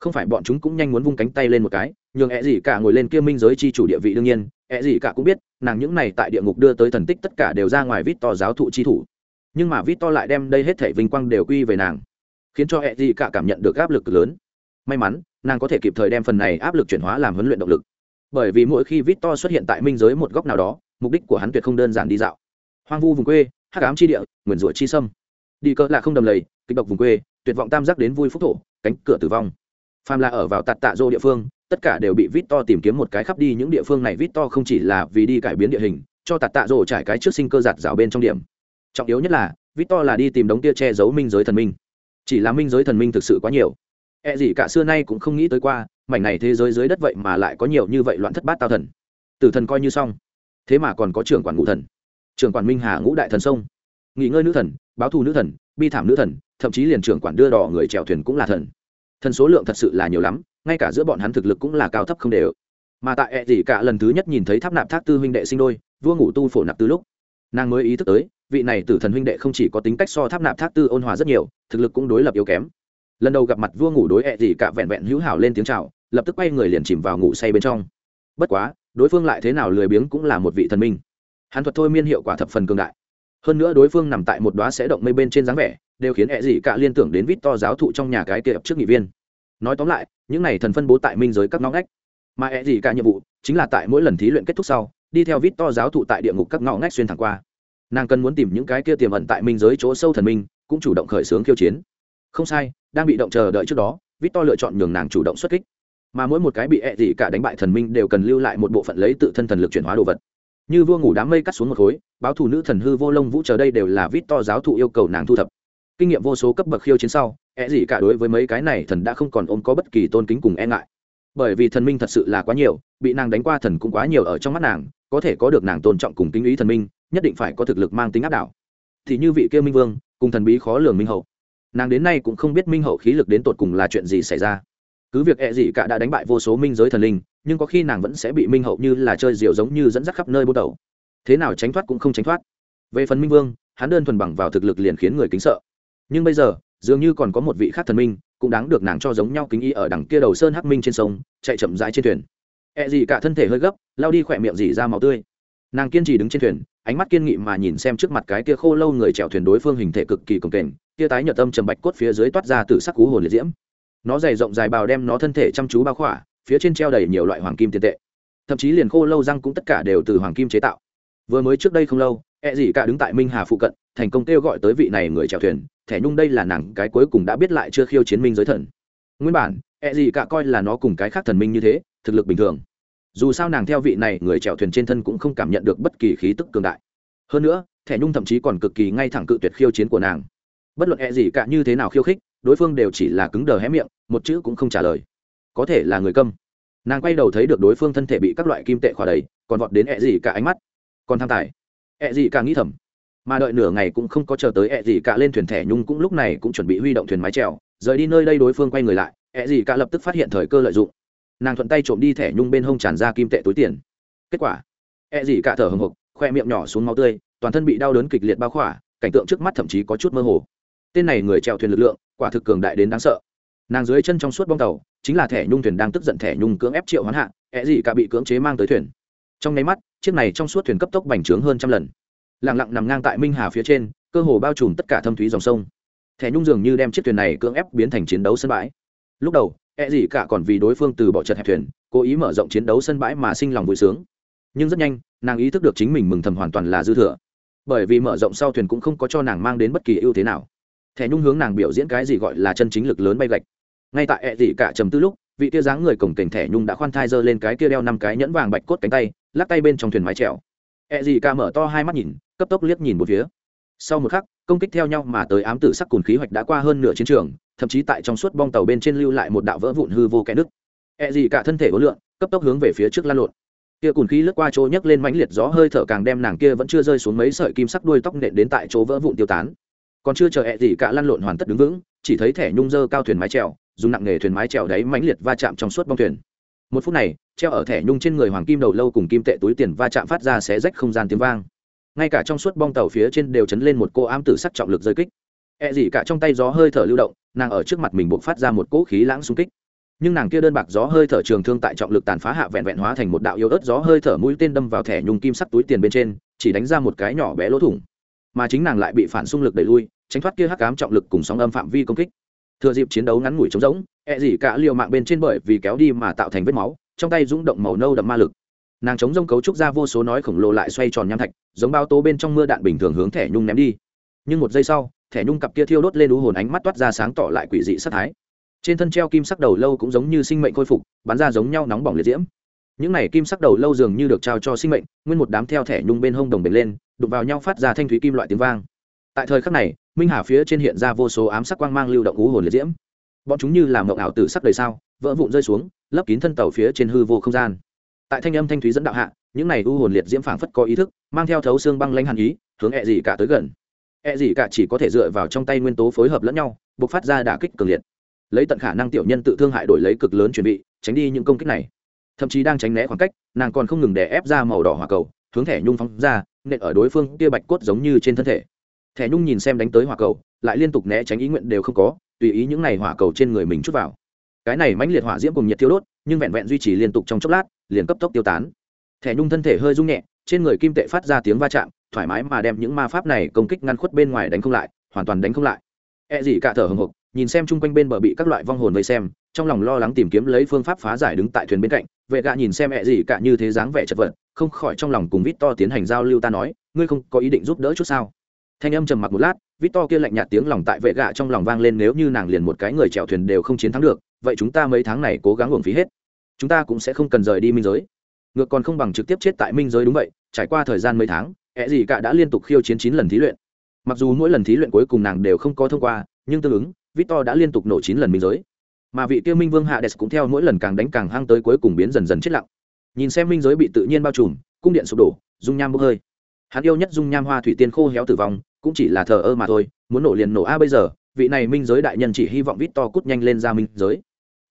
Không phải bọn chúng cũng nhanh muốn vung cánh tay lên một cái, nhường e gì cả ngồi lên kia minh giới chi chủ địa vị đương nhiên. E gì cả cũng biết, nàng những này tại địa ngục đưa tới thần tích tất cả đều ra ngoài vít to giáo thụ chi thủ. Nhưng mà vít to lại đem đây hết thể vinh quang đều quy về nàng, khiến cho e gì cả cảm nhận được áp lực lớn. May mắn, nàng có thể kịp thời đem phần này áp lực chuyển hóa làm huấn luyện động lực bởi vì mỗi khi victor xuất hiện tại minh giới một góc nào đó, mục đích của hắn tuyệt không đơn giản đi dạo. Hoang vu vùng quê, hắc ám chi địa, nguyền rủa chi sâm. Đi cỡ là không đầm lầy, kịch độc vùng quê, tuyệt vọng tam giác đến vui phúc thổ, cánh cửa tử vong. Phàm là ở vào tạt tạ dô địa phương, tất cả đều bị victor tìm kiếm một cái khắp đi, những địa phương này victor không chỉ là vì đi cải biến địa hình, cho tạt tạ dô trải cái trước sinh cơ giạt rào bên trong điểm. Trọng yếu nhất là, victor là đi tìm đống tia che giấu minh giới thần minh. Chỉ là minh giới thần minh thực sự quá nhiều. E gì cả xưa nay cũng không nghĩ tới qua, mảnh này thế giới dưới đất vậy mà lại có nhiều như vậy loạn thất bát tao thần. Tử thần coi như xong, thế mà còn có trưởng quản ngũ thần, trưởng quản minh hà ngũ đại thần sông, nghỉ ngơi nữ thần, báo thù nữ thần, bi thảm nữ thần, thậm chí liền trưởng quản đưa đỏ người chèo thuyền cũng là thần. Thần số lượng thật sự là nhiều lắm, ngay cả giữa bọn hắn thực lực cũng là cao thấp không đều. Mà tại E gì cả lần thứ nhất nhìn thấy tháp nạp thác tư huynh đệ sinh đôi, vua ngủ tu phổ nạp từ lúc, nàng mới ý thức tới, vị này tử thần huynh đệ không chỉ có tính cách so tháp nạp thác tư ôn hòa rất nhiều, thực lực cũng đối lập yếu kém lần đầu gặp mặt vua ngủ đối ẹ gì cả vẹn vẹn hữu hảo lên tiếng chào, lập tức quay người liền chìm vào ngủ say bên trong. Bất quá, đối phương lại thế nào lười biếng cũng là một vị thần minh. Hắn thuật thôi miên hiệu quả thập phần cường đại. Hơn nữa đối phương nằm tại một đoá sẽ động mây bên trên dáng vẻ, đều khiến ẹ gì cả liên tưởng đến vít to giáo thụ trong nhà cái kia trước nghị viên. Nói tóm lại, những này thần phân bố tại minh giới các ngõ ngách. Mà ẹ gì cả nhiệm vụ chính là tại mỗi lần thí luyện kết thúc sau, đi theo vít to giáo thụ tại địa ngục các ngõ ngách xuyên thẳng qua. Nàng cần muốn tìm những cái kia tiềm ẩn tại minh giới chỗ sâu thần minh, cũng chủ động khởi xướng khiêu chiến không sai, đang bị động chờ đợi trước đó, victor lựa chọn nhường nàng chủ động xuất kích. Mà mỗi một cái bị ẹ gì cả đánh bại thần minh đều cần lưu lại một bộ phận lấy tự thân thần lực chuyển hóa đồ vật. Như vua ngủ đám mây cắt xuống một khối, báo thủ nữ thần hư vô lông vũ chờ đây đều là Vít To giáo thụ yêu cầu nàng thu thập. Kinh nghiệm vô số cấp bậc khiêu chiến sau, ẹ gì cả đối với mấy cái này thần đã không còn ôm có bất kỳ tôn kính cùng e ngại. Bởi vì thần minh thật sự là quá nhiều, bị nàng đánh qua thần cũng quá nhiều ở trong mắt nàng, có thể có được nàng tôn trọng cùng kính ý thần minh, nhất định phải có thực lực mang tính áp đảo. Thì như vị kia minh vương, cùng thần bí khó lường minh hậu nàng đến nay cũng không biết minh hậu khí lực đến tột cùng là chuyện gì xảy ra. Cứ việc ẹ、e、gì cả đã đánh bại vô số minh giới thần linh, nhưng có khi nàng vẫn sẽ bị minh hậu như là chơi diều giống như dẫn dắt khắp nơi bô đầu. Thế nào tránh thoát cũng không tránh thoát. Về phần minh vương, hắn đơn thuần bằng vào thực lực liền khiến người kính sợ. Nhưng bây giờ, dường như còn có một vị khác thần minh, cũng đáng được nàng cho giống nhau kính y ở đằng kia đầu sơn hắc minh trên sông, chạy chậm rãi trên thuyền. Ẹ、e、gì cả thân thể hơi gấp lao đi khỏe miệng dỉ ra máu tươi. Nàng kiên trì đứng trên thuyền, ánh mắt kiên nghị mà nhìn xem trước mặt cái kia khô lâu người chèo thuyền đối phương hình thể cực kỳ cồng kềnh kia tái nhợt tâm trầm bạch cốt phía dưới toát ra từ sắc cú hồn liệt diễm. Nó dày rộng dài bào đem nó thân thể chăm chú bao khỏa, phía trên treo đầy nhiều loại hoàng kim tiền tệ. Thậm chí liền khô lâu răng cũng tất cả đều từ hoàng kim chế tạo. Vừa mới trước đây không lâu e gì cả đứng tại minh hà phụ cận, thành công kêu gọi tới vị này người chèo thuyền, thẻ nhung đây là nàng cái cuối cùng đã biết lại chưa khiêu chiến minh giới thần. Nguyên bản e gì cả coi là nó cùng cái khác thần minh như thế, thực lực bình thường. Dù sao nàng theo vị này người chèo thuyền trên thân cũng không cảm nhận được bất kỳ khí tức cường đại. Hơn nữa, thẻ nhung thậm chí còn cực kỳ ngay thẳng cự tuyệt khiêu chiến của nàng bất luận e gì cả như thế nào khiêu khích, đối phương đều chỉ là cứng đờ hé miệng, một chữ cũng không trả lời. Có thể là người câm. Nàng quay đầu thấy được đối phương thân thể bị các loại kim tệ khỏa đầy, còn vọt đến e gì cả ánh mắt. Còn tham tài. E gì cả nghĩ thầm. Mà đợi nửa ngày cũng không có chờ tới e gì cả lên thuyền thẻ nhung cũng lúc này cũng chuẩn bị huy động thuyền mái trèo rời đi nơi đây đối phương quay người lại e gì cả lập tức phát hiện thời cơ lợi dụng. Nàng thuận tay trộm đi thẻ nhung bên hông tràn ra kim tệ túi tiền. Kết quả e gì cả thở hồng hộc, khoe miệng nhỏ xuống máu tươi, toàn thân bị đau đớn kịch liệt bao khỏa, cảnh tượng trước mắt thậm chí có chút mơ hồ tên này người chèo thuyền lực lượng, quả thực cường đại đến đáng sợ. Nàng dưới chân trong suốt bong tàu, chính là thẻ nhung thuyền đang tức giận thẻ nhung cưỡng ép triệu hoán hạ ẹ gì cả bị cưỡng chế mang tới thuyền. Trong nháy mắt, chiếc này trong suốt thuyền cấp tốc bành trướng hơn trăm lần. Lẳng lặng nằm ngang tại minh hà phía trên, cơ hồ bao trùm tất cả thâm thúy dòng sông. Thẻ nhung dường như đem chiếc thuyền này cưỡng ép biến thành chiến đấu sân bãi. Lúc đầu e gì cả còn vì đối phương từ bỏ chật hẹp thuyền, cố ý mở rộng chiến đấu sân bãi mà sinh lòng vui sướng. Nhưng rất nhanh, nàng ý thức được chính mình mừng thầm hoàn toàn là dư thừa. Bởi vì mở rộng sau thuyền cũng không có cho nàng mang đến bất kỳ ưu thế nào thẻ nhung hướng nàng biểu diễn cái gì gọi là chân chính lực lớn bay gạch. Ngay tại ẹ dị cả trầm tư lúc, vị kia dáng người cổng kềnh thẻ nhung đã khoan thai giơ lên cái kia đeo năm cái nhẫn vàng bạch cốt cánh tay, lắc tay bên trong thuyền mái trèo ẹ dị cả mở to hai mắt nhìn, cấp tốc liếc nhìn một phía. Sau một khắc, công kích theo nhau mà tới ám tử sắc cùn khí hoạch đã qua hơn nửa chiến trường, thậm chí tại trong suốt bong tàu bên trên lưu lại một đạo vỡ vụn hư vô kẽ nước ẹ gì cả thân thể ối lượng, cấp tốc hướng về phía trước lan lộn. Kia cùn khí lướt qua chỗ nhấc lên mãnh liệt gió hơi thở càng đem nàng kia vẫn chưa rơi xuống mấy sợi kim sắc đuôi tóc nện đến tại chỗ vỡ vụn tiêu tán còn chưa chờ hẹ gì cả lăn lộn hoàn tất đứng vững, chỉ thấy thẻ nhung dơ cao thuyền mái trèo dùng nặng nghề thuyền mái trèo đáy mãnh liệt va chạm trong suốt bong thuyền. Một phút này, treo ở thẻ nhung trên người hoàng kim đầu lâu cùng kim tệ túi tiền va chạm phát ra xé rách không gian tiếng vang. Ngay cả trong suốt bong tàu phía trên đều chấn lên một cô ám tử sắc trọng lực rơi kích. E gì cả trong tay gió hơi thở lưu động, nàng ở trước mặt mình buộc phát ra một cỗ khí lãng xung kích. Nhưng nàng kia đơn bạc gió hơi thở trường thương tại trọng lực tàn phá hạ vẹn vẹn hóa thành một đạo yếu ớt gió hơi thở mũi tên đâm vào thẻ nhung kim sắc túi tiền bên trên, chỉ đánh ra một cái nhỏ bé lỗ thủng mà chính nàng lại bị phản xung lực đẩy lui, tránh thoát kia hắc ám trọng lực cùng sóng âm phạm vi công kích. Thừa dịp chiến đấu ngắn ngủi trống rỗng E gì cả liều mạng bên trên bởi vì kéo đi mà tạo thành vết máu, trong tay rung động màu nâu đậm ma lực. Nàng chống rông cấu trúc ra vô số nói khổng lồ lại xoay tròn nham thạch, giống bao tố bên trong mưa đạn bình thường hướng thẻ nhung ném đi. Nhưng một giây sau, thẻ nhung cặp kia thiêu đốt lên đú hồn ánh mắt toát ra sáng tỏ lại quỷ dị sắc thái. Trên thân treo kim sắc đầu lâu cũng giống như sinh mệnh khôi phục, bắn ra giống nhau nóng bỏng liệt diễm những này kim sắc đầu lâu dường như được trao cho sinh mệnh, nguyên một đám theo thẻ nhung bên hông đồng bền lên, đụng vào nhau phát ra thanh thúy kim loại tiếng vang. Tại thời khắc này, minh hà phía trên hiện ra vô số ám sắc quang mang lưu động ú hồn liệt diễm. Bọn chúng như làm mộng ảo tử sắc đời sao, vỡ vụn rơi xuống, lấp kín thân tàu phía trên hư vô không gian. Tại thanh âm thanh thúy dẫn đạo hạ, những này u hồn liệt diễm phảng phất có ý thức, mang theo thấu xương băng lanh hàn ý, hướng ẹ gì cả tới gần. Ẹ gì cả chỉ có thể dựa vào trong tay nguyên tố phối hợp lẫn nhau buộc phát ra đả kích cường liệt. Lấy tận khả năng tiểu nhân tự thương hại đổi lấy cực lớn chuẩn bị, tránh đi những công kích này thậm chí đang tránh né khoảng cách, nàng còn không ngừng để ép ra màu đỏ hỏa cầu, hướng thẻ nhung phóng ra, nện ở đối phương kia bạch cốt giống như trên thân thể. Thẻ nhung nhìn xem đánh tới hỏa cầu, lại liên tục né tránh ý nguyện đều không có, tùy ý những này hỏa cầu trên người mình chút vào. Cái này mãnh liệt hỏa diễm cùng nhiệt thiêu đốt, nhưng vẹn vẹn duy trì liên tục trong chốc lát, liền cấp tốc tiêu tán. Thẻ nhung thân thể hơi rung nhẹ, trên người kim tệ phát ra tiếng va chạm, thoải mái mà đem những ma pháp này công kích ngăn khuất bên ngoài đánh không lại, hoàn toàn đánh không lại. E gì cả thở hồng hộc nhìn xem chung quanh bên bờ bị các loại vong hồn vây xem, trong lòng lo lắng tìm kiếm lấy phương pháp phá giải đứng tại thuyền bên cạnh, vệ gạ nhìn xem E gì cả như thế dáng vẻ chật vật, không khỏi trong lòng cùng vít to tiến hành giao lưu ta nói, ngươi không có ý định giúp đỡ chút sao? Thanh âm trầm mặc một lát vít to kia lạnh nhạt tiếng lòng tại vệ gạ trong lòng vang lên nếu như nàng liền một cái người chèo thuyền đều không chiến thắng được, vậy chúng ta mấy tháng này cố gắng uổng phí hết. Chúng ta cũng sẽ không cần rời đi minh giới. Ngược còn không bằng trực tiếp chết tại minh giới đúng vậy, trải qua thời gian mấy tháng, ẹ gì cả đã liên tục khiêu chiến chín lần thí luyện. Mặc dù mỗi lần thí luyện cuối cùng nàng đều không có thông qua, nhưng tương ứng victor đã liên tục nổ chín lần minh giới. Mà vị tiêu minh vương hạ hades cũng theo mỗi lần càng đánh càng hăng tới cuối cùng biến dần dần chết lặng. Nhìn xem minh giới bị tự nhiên bao trùm cung điện sụp đổ dung nham bốc hơi. Hắn yêu nhất dung nham hoa thủy tiên khô héo tử vong cũng chỉ là thờ ơ mà thôi muốn nổ liền nổ a bây giờ vị này minh giới đại nhân chỉ hy vọng victor cút nhanh lên ra minh giới.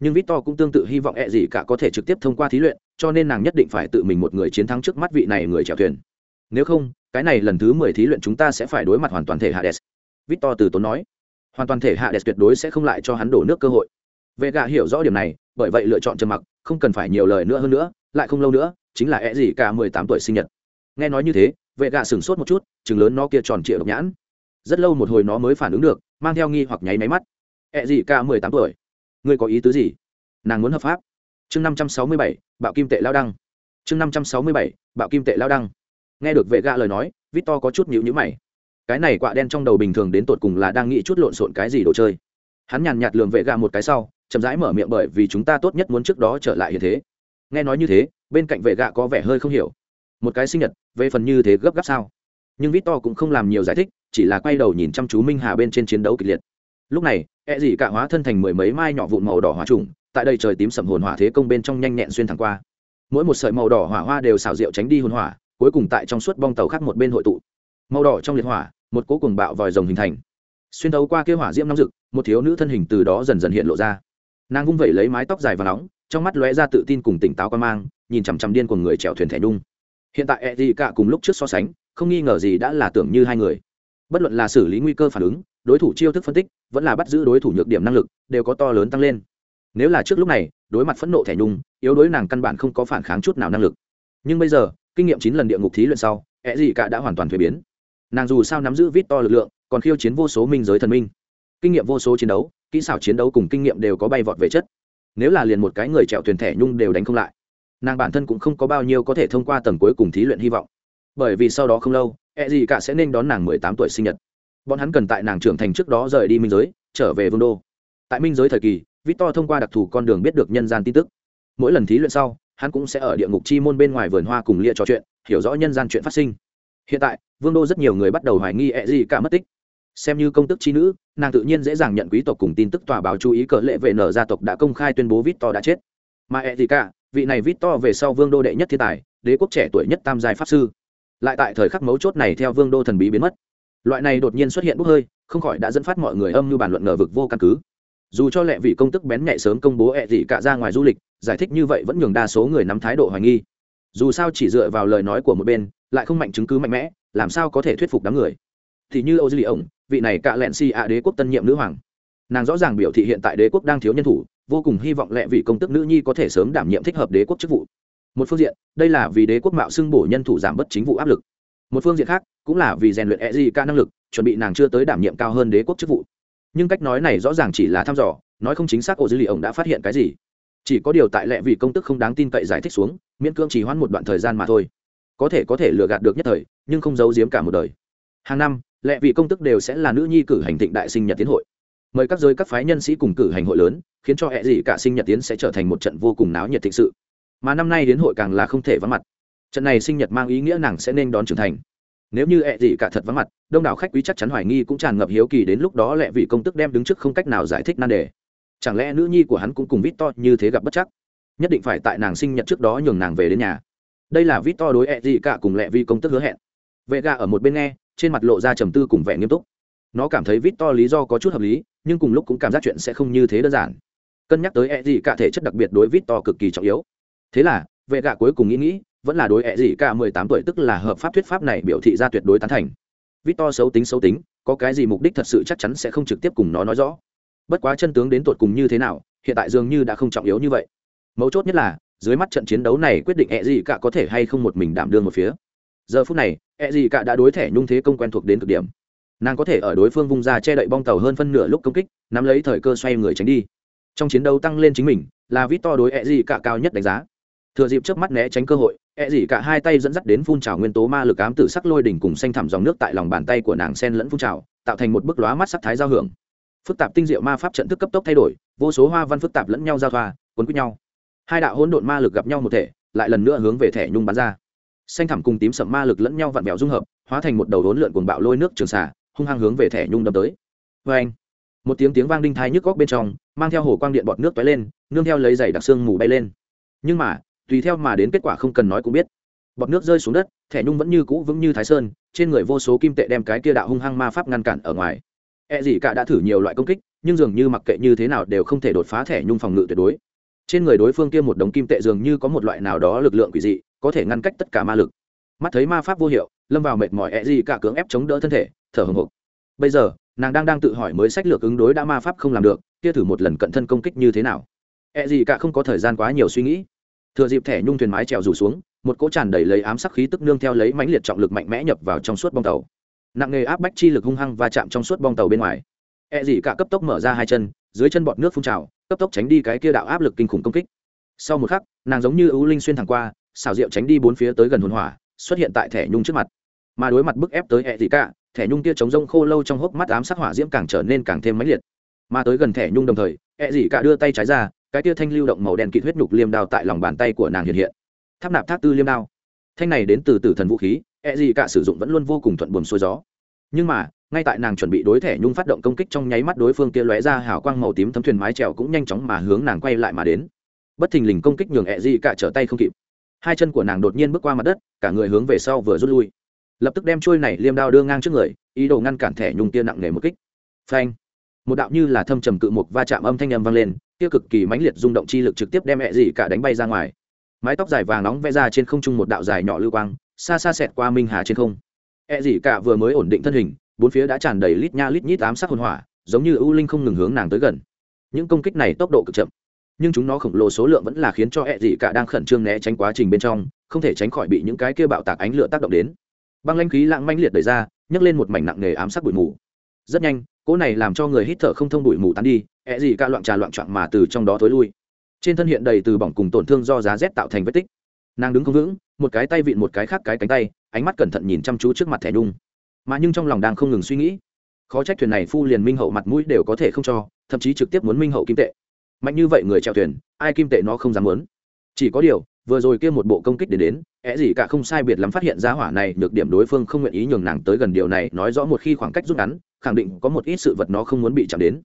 Nhưng Victor cũng tương tự hy vọng ẹ gì cả có thể trực tiếp thông qua thí luyện, cho nên nàng nhất định phải tự mình một người chiến thắng trước mắt vị này người chèo thuyền. Nếu không, cái này lần thứ mười thí luyện chúng ta sẽ phải đối mặt hoàn toàn thể Hades. Victor từ tốn nói, hoàn toàn thể hạ đẹp tuyệt đối sẽ không lại cho hắn đổ nước cơ hội. Vệ Gà hiểu rõ điểm này, bởi vậy lựa chọn trầm mặc, không cần phải nhiều lời nữa hơn nữa, lại không lâu nữa, chính là E gì cả mười tám tuổi sinh nhật. Nghe nói như thế, Vệ Gà sửng sốt một chút, trừng lớn nó kia tròn trịa độc nhãn. Rất lâu một hồi nó mới phản ứng được, mang theo nghi hoặc nháy máy mắt. ẹ gì cả mười tám tuổi ngươi có ý tứ gì nàng muốn hợp pháp chương năm trăm sáu mươi bảy bạo kim tệ lao đăng chương năm trăm sáu mươi bảy bạo kim tệ lao đăng nghe được vệ gạ lời nói vít to có chút nhịu nhữ mày cái này quạ đen trong đầu bình thường đến tột cùng là đang nghĩ chút lộn xộn cái gì đồ chơi. Hắn nhàn nhạt lường vệ gà một cái sau, chậm rãi mở miệng bởi vì chúng ta tốt nhất muốn trước đó trở lại như thế. Nghe nói như thế, bên cạnh vệ gạ có vẻ hơi không hiểu. Một cái sinh nhật, về phần như thế gấp gáp sao? Nhưng vít to cũng không làm nhiều giải thích, chỉ là quay đầu nhìn chăm chú minh hà bên trên chiến đấu kịch liệt. Lúc này e dị cả hóa thân thành mười mấy mai nhỏ vụn màu đỏ hỏa trùng, tại đây trời tím sầm hồn hỏa thế công bên trong nhanh nhẹn xuyên thẳng qua. Mỗi một sợi màu đỏ hỏa hoa đều xảo diệu tránh đi hồn hỏa, cuối cùng tại trong suốt bong tàu khác một bên hội tụ màu đỏ trong liệt hỏa, một cố cùng bạo vòi rồng hình thành. Xuyên thấu qua kế hỏa diễm nóng rực, một thiếu nữ thân hình từ đó dần dần hiện lộ ra. Nàng vung vẩy lấy mái tóc dài và nóng, trong mắt lóe ra tự tin cùng tỉnh táo quan mang, nhìn chằm chằm điên của người chèo thuyền thẻ nhung. Hiện tại e dị cả cùng lúc trước so sánh, không nghi ngờ gì đã là tưởng như hai người. Bất luận là xử lý nguy cơ phản ứng, đối thủ chiêu thức phân tích, vẫn là bắt giữ đối thủ nhược điểm năng lực, đều có to lớn tăng lên. Nếu là trước lúc này, đối mặt phẫn nộ thẻ nhung, yếu đối nàng căn bản không có phản kháng chút nào năng lực. Nhưng bây giờ, kinh nghiệm chín lần địa ngục thí luyện sau ẹ gì cả đã hoàn toàn thuế biến nàng dù sao nắm giữ vít to lực lượng, còn khiêu chiến vô số minh giới thần minh. Kinh nghiệm vô số chiến đấu, kỹ xảo chiến đấu cùng kinh nghiệm đều có bay vọt về chất. Nếu là liền một cái người chèo thuyền thẻ nhung đều đánh không lại, nàng bản thân cũng không có bao nhiêu có thể thông qua tầng cuối cùng thí luyện hy vọng. Bởi vì sau đó không lâu e gì cả sẽ nên đón nàng mười tám tuổi sinh nhật. Bọn hắn cần tại nàng trưởng thành trước đó rời đi minh giới, trở về vương đô. Tại minh giới thời kỳ victor thông qua đặc thù con đường biết được nhân gian tin tức. Mỗi lần thí luyện sau, hắn cũng sẽ ở địa ngục chi môn bên ngoài vườn hoa cùng lia trò chuyện, hiểu rõ nhân gian chuyện phát sinh hiện tại, vương đô rất nhiều người bắt đầu hoài nghi ẹ gì cả mất tích. Xem như công tức trí nữ, nàng tự nhiên dễ dàng nhận quý tộc cùng tin tức tòa báo chú ý cỡ lệ vệ nở gia tộc đã công khai tuyên bố victor đã chết. Mà ẹ gì cả, vị này victor về sau vương đô đệ nhất thiên tài, đế quốc trẻ tuổi nhất tam giai pháp sư. Lại tại thời khắc mấu chốt này theo vương đô thần bí biến mất. Loại này đột nhiên xuất hiện bốc hơi, không khỏi đã dẫn phát mọi người âm như bàn luận ngờ vực vô căn cứ. Dù cho lệ vị công tức bén nhạy sớm công bố ẹ gì cả ra ngoài du lịch, giải thích như vậy vẫn nhường đa số người nắm thái độ hoài nghi. Dù sao chỉ dựa vào lời nói của một bên lại không mạnh chứng cứ mạnh mẽ, làm sao có thể thuyết phục đám người? Thì như âu dư lì ổng vị này cạ lẹn si ạ đế quốc tân nhiệm nữ hoàng. Nàng rõ ràng biểu thị hiện tại đế quốc đang thiếu nhân thủ, vô cùng hy vọng lẹ vị công tức nữ nhi có thể sớm đảm nhiệm thích hợp đế quốc chức vụ. Một phương diện, đây là vì đế quốc mạo xưng bổ nhân thủ giảm bớt chính vụ áp lực. Một phương diện khác, cũng là vì rèn luyện e di ca năng lực, chuẩn bị nàng chưa tới đảm nhiệm cao hơn đế quốc chức vụ. Nhưng cách nói này rõ ràng chỉ là thăm dò, nói không chính xác ổ dư lì ông đã phát hiện cái gì. Chỉ có điều tại lệ vì công tức không đáng tin cậy giải thích xuống, miễn cưỡng chỉ hoãn một đoạn thời gian mà thôi có thể có thể lừa gạt được nhất thời, nhưng không giấu giếm cả một đời. Hàng năm, lệ vị công tức đều sẽ là nữ nhi cử hành thịnh đại sinh nhật tiến hội. Mời các giới các phái nhân sĩ cùng cử hành hội lớn, khiến cho hệ gì cả sinh nhật tiến sẽ trở thành một trận vô cùng náo nhiệt thịnh sự. Mà năm nay đến hội càng là không thể vắng mặt. Trận này sinh nhật mang ý nghĩa nàng sẽ nên đón trưởng thành. Nếu như ẹ gì cả thật vắng mặt, đông đảo khách quý chắc chắn hoài nghi cũng tràn ngập hiếu kỳ đến lúc đó lẹ vị công tức đem đứng trước không cách nào giải thích nan đề. Chẳng lẽ nữ nhi của hắn cũng cùng vít to như thế gặp bất chắc? Nhất định phải tại nàng sinh nhật trước đó nhường nàng về đến nhà đây là vít to đối ẹ gì cả cùng lẹ vi công tức hứa hẹn. Vệ gà ở một bên nghe, trên mặt lộ ra trầm tư cùng vẻ nghiêm túc. Nó cảm thấy vít to lý do có chút hợp lý, nhưng cùng lúc cũng cảm giác chuyện sẽ không như thế đơn giản. Cân nhắc tới ẹ gì cả thể chất đặc biệt đối vít to cực kỳ trọng yếu. Thế là, vệ gà cuối cùng nghĩ nghĩ, vẫn là đối ẹ gì cả mười tám tuổi tức là hợp pháp thuyết pháp này biểu thị ra tuyệt đối tán thành. Victor xấu tính xấu tính, có cái gì mục đích thật sự chắc chắn sẽ không trực tiếp cùng nó nói rõ. Bất quá chân tướng đến tột cùng như thế nào, hiện tại dường như đã không trọng yếu như vậy. Mấu chốt nhất là dưới mắt trận chiến đấu này quyết định e ẹ gì cả có thể hay không một mình đảm đương một phía. Giờ phút này e ẹ gì cả đã đối thẻ nhung thế công quen thuộc đến cực điểm. Nàng có thể ở đối phương vung ra che đậy bong tàu hơn phân nửa lúc công kích, nắm lấy thời cơ xoay người tránh đi. Trong chiến đấu tăng lên chính mình, là vít to đối e ẹ gì cả cao nhất đánh giá. Thừa dịp trước mắt né tránh cơ hội ẹ gì cả hai tay dẫn dắt đến phun trào nguyên tố ma lực ám tử sắc lôi đỉnh cùng xanh thẳm dòng nước tại lòng bàn tay của nàng sen lẫn phun trào, tạo thành một bức lóa mắt sắc thái giao hưởng. Phức tạp tinh diệu ma pháp trận thức cấp tốc thay đổi, vô số hoa văn phức tạp lẫn nhau giao thoa quấn quýt nhau hai đạo hỗn độn ma lực gặp nhau một thể, lại lần nữa hướng về thẻ nhung bắn ra. Xanh thẳm cùng tím sậm ma lực lẫn nhau vặn vẹo dung hợp, hóa thành một đầu hỗn lượn cuồng bạo lôi nước trường xả hung hăng hướng về thẻ nhung đâm tới. Vê anh, một tiếng tiếng vang đinh thai nhức góc bên trong, mang theo hồ quang điện bọt nước tói lên, nương theo lấy giày đặc xương mù bay lên. Nhưng mà, tùy theo mà đến kết quả không cần nói cũng biết. Bọt nước rơi xuống đất, thẻ nhung vẫn như cũ vững như thái sơn, trên người vô số kim tệ đem cái kia đạo hung hăng ma pháp ngăn cản ở ngoài. E gì cả đã thử nhiều loại công kích, nhưng dường như mặc kệ như thế nào đều không thể đột phá thẻ nhung phòng ngự tuyệt đối trên người đối phương kia một đống kim tệ dường như có một loại nào đó lực lượng quỷ dị, có thể ngăn cách tất cả ma lực. Mắt thấy ma pháp vô hiệu, lâm vào mệt mỏi E gì cả cưỡng ép chống đỡ thân thể, thở hồng hộc. Bây giờ, nàng đang đang tự hỏi mới sách lược ứng đối đã ma pháp không làm được, kia thử một lần cận thân công kích như thế nào. E gì cả không có thời gian quá nhiều suy nghĩ. Thừa dịp thẻ nhung thuyền mái trèo rủ xuống, một cỗ tràn đầy lấy ám sắc khí tức nương theo lấy mãnh liệt trọng lực mạnh mẽ nhập vào trong suốt bong tàu. Nặng nghề áp bách chi lực hung hăng và chạm trong suốt bong tàu bên ngoài. E gì cả cấp tốc mở ra hai chân, dưới chân bọt nước phun trào cấp tốc tránh đi cái kia đạo áp lực kinh khủng công kích. Sau một khắc, nàng giống như ưu linh xuyên thẳng qua xảo diệu tránh đi bốn phía tới gần hồn hỏa, xuất hiện tại thẻ nhung trước mặt. Mà đối mặt bức ép tới e dị cả, thẻ nhung kia chống rông khô lâu trong hốc mắt ám sắc hỏa diễm càng trở nên càng thêm mãnh liệt. Mà tới gần thẻ nhung đồng thời e dị cả đưa tay trái ra, cái tia thanh lưu động màu đen kịt huyết nhục liêm đao tại lòng bàn tay của nàng hiện hiện. Tháp nạp tháp tư liêm đao. Thanh này đến từ tử thần vũ khí e gì cả sử dụng vẫn luôn vô cùng thuận buồm xuôi gió. Nhưng mà ngay tại nàng chuẩn bị đối thẻ nhung phát động công kích trong nháy mắt đối phương kia lóe ra hào quang màu tím thấm thuyền mái trèo cũng nhanh chóng mà hướng nàng quay lại mà đến. Bất thình lình công kích nhường e ẹ dị cả trở tay không kịp. Hai chân của nàng đột nhiên bước qua mặt đất, cả người hướng về sau vừa rút lui. Lập tức đem trôi này liêm đao đưa ngang trước người, ý đồ ngăn cản thẻ nhung tia nặng nề một kích. Phanh! Một đạo như là thâm trầm cự mục va chạm âm thanh âm vang lên, kia cực kỳ mãnh liệt rung động chi lực trực tiếp đem e mẹ dị cả đánh bay ra ngoài. Mái tóc dài vàng nóng vẽ ra trên không trung một đạo dài nhỏ lưu quang, xa xa xẹt qua minh hà trên không. E dị cả vừa mới ổn định thân hình bốn phía đã tràn đầy lít nha lít nhít ám sát hồn hỏa, giống như ưu linh không ngừng hướng nàng tới gần. Những công kích này tốc độ cực chậm, nhưng chúng nó khổng lồ số lượng vẫn là khiến cho ẹ、e、dị cả đang khẩn trương né tránh quá trình bên trong, không thể tránh khỏi bị những cái kia bạo tạc ánh lửa tác động đến. Băng lanh khí lãng manh liệt đẩy ra, nhấc lên một mảnh nặng nề ám sát bụi mù. Rất nhanh, cỗ này làm cho người hít thở không thông bụi mù tán đi ẹ、e、dị cả loạn trà loạn trọn mà từ trong đó thối lui. Trên thân hiện đầy từ bỏng cùng tổn thương do giá rét tạo thành vết tích. Nàng đứng không vững, một cái tay vịn một cái khác cái cánh tay, ánh mắt cẩn thận nhìn chăm chú trước mặt thẻ nhung mà nhưng trong lòng đang không ngừng suy nghĩ. Khó trách thuyền này phu liền minh hậu mặt mũi đều có thể không cho, thậm chí trực tiếp muốn minh hậu kim tệ. Mạnh như vậy người chèo thuyền, ai kim tệ nó không dám muốn. Chỉ có điều, vừa rồi kia một bộ công kích đến đến é gì cả không sai biệt lắm phát hiện ra hỏa này được điểm đối phương không nguyện ý nhường nàng tới gần điều này, nói rõ một khi khoảng cách rút ngắn, khẳng định có một ít sự vật nó không muốn bị chạm đến.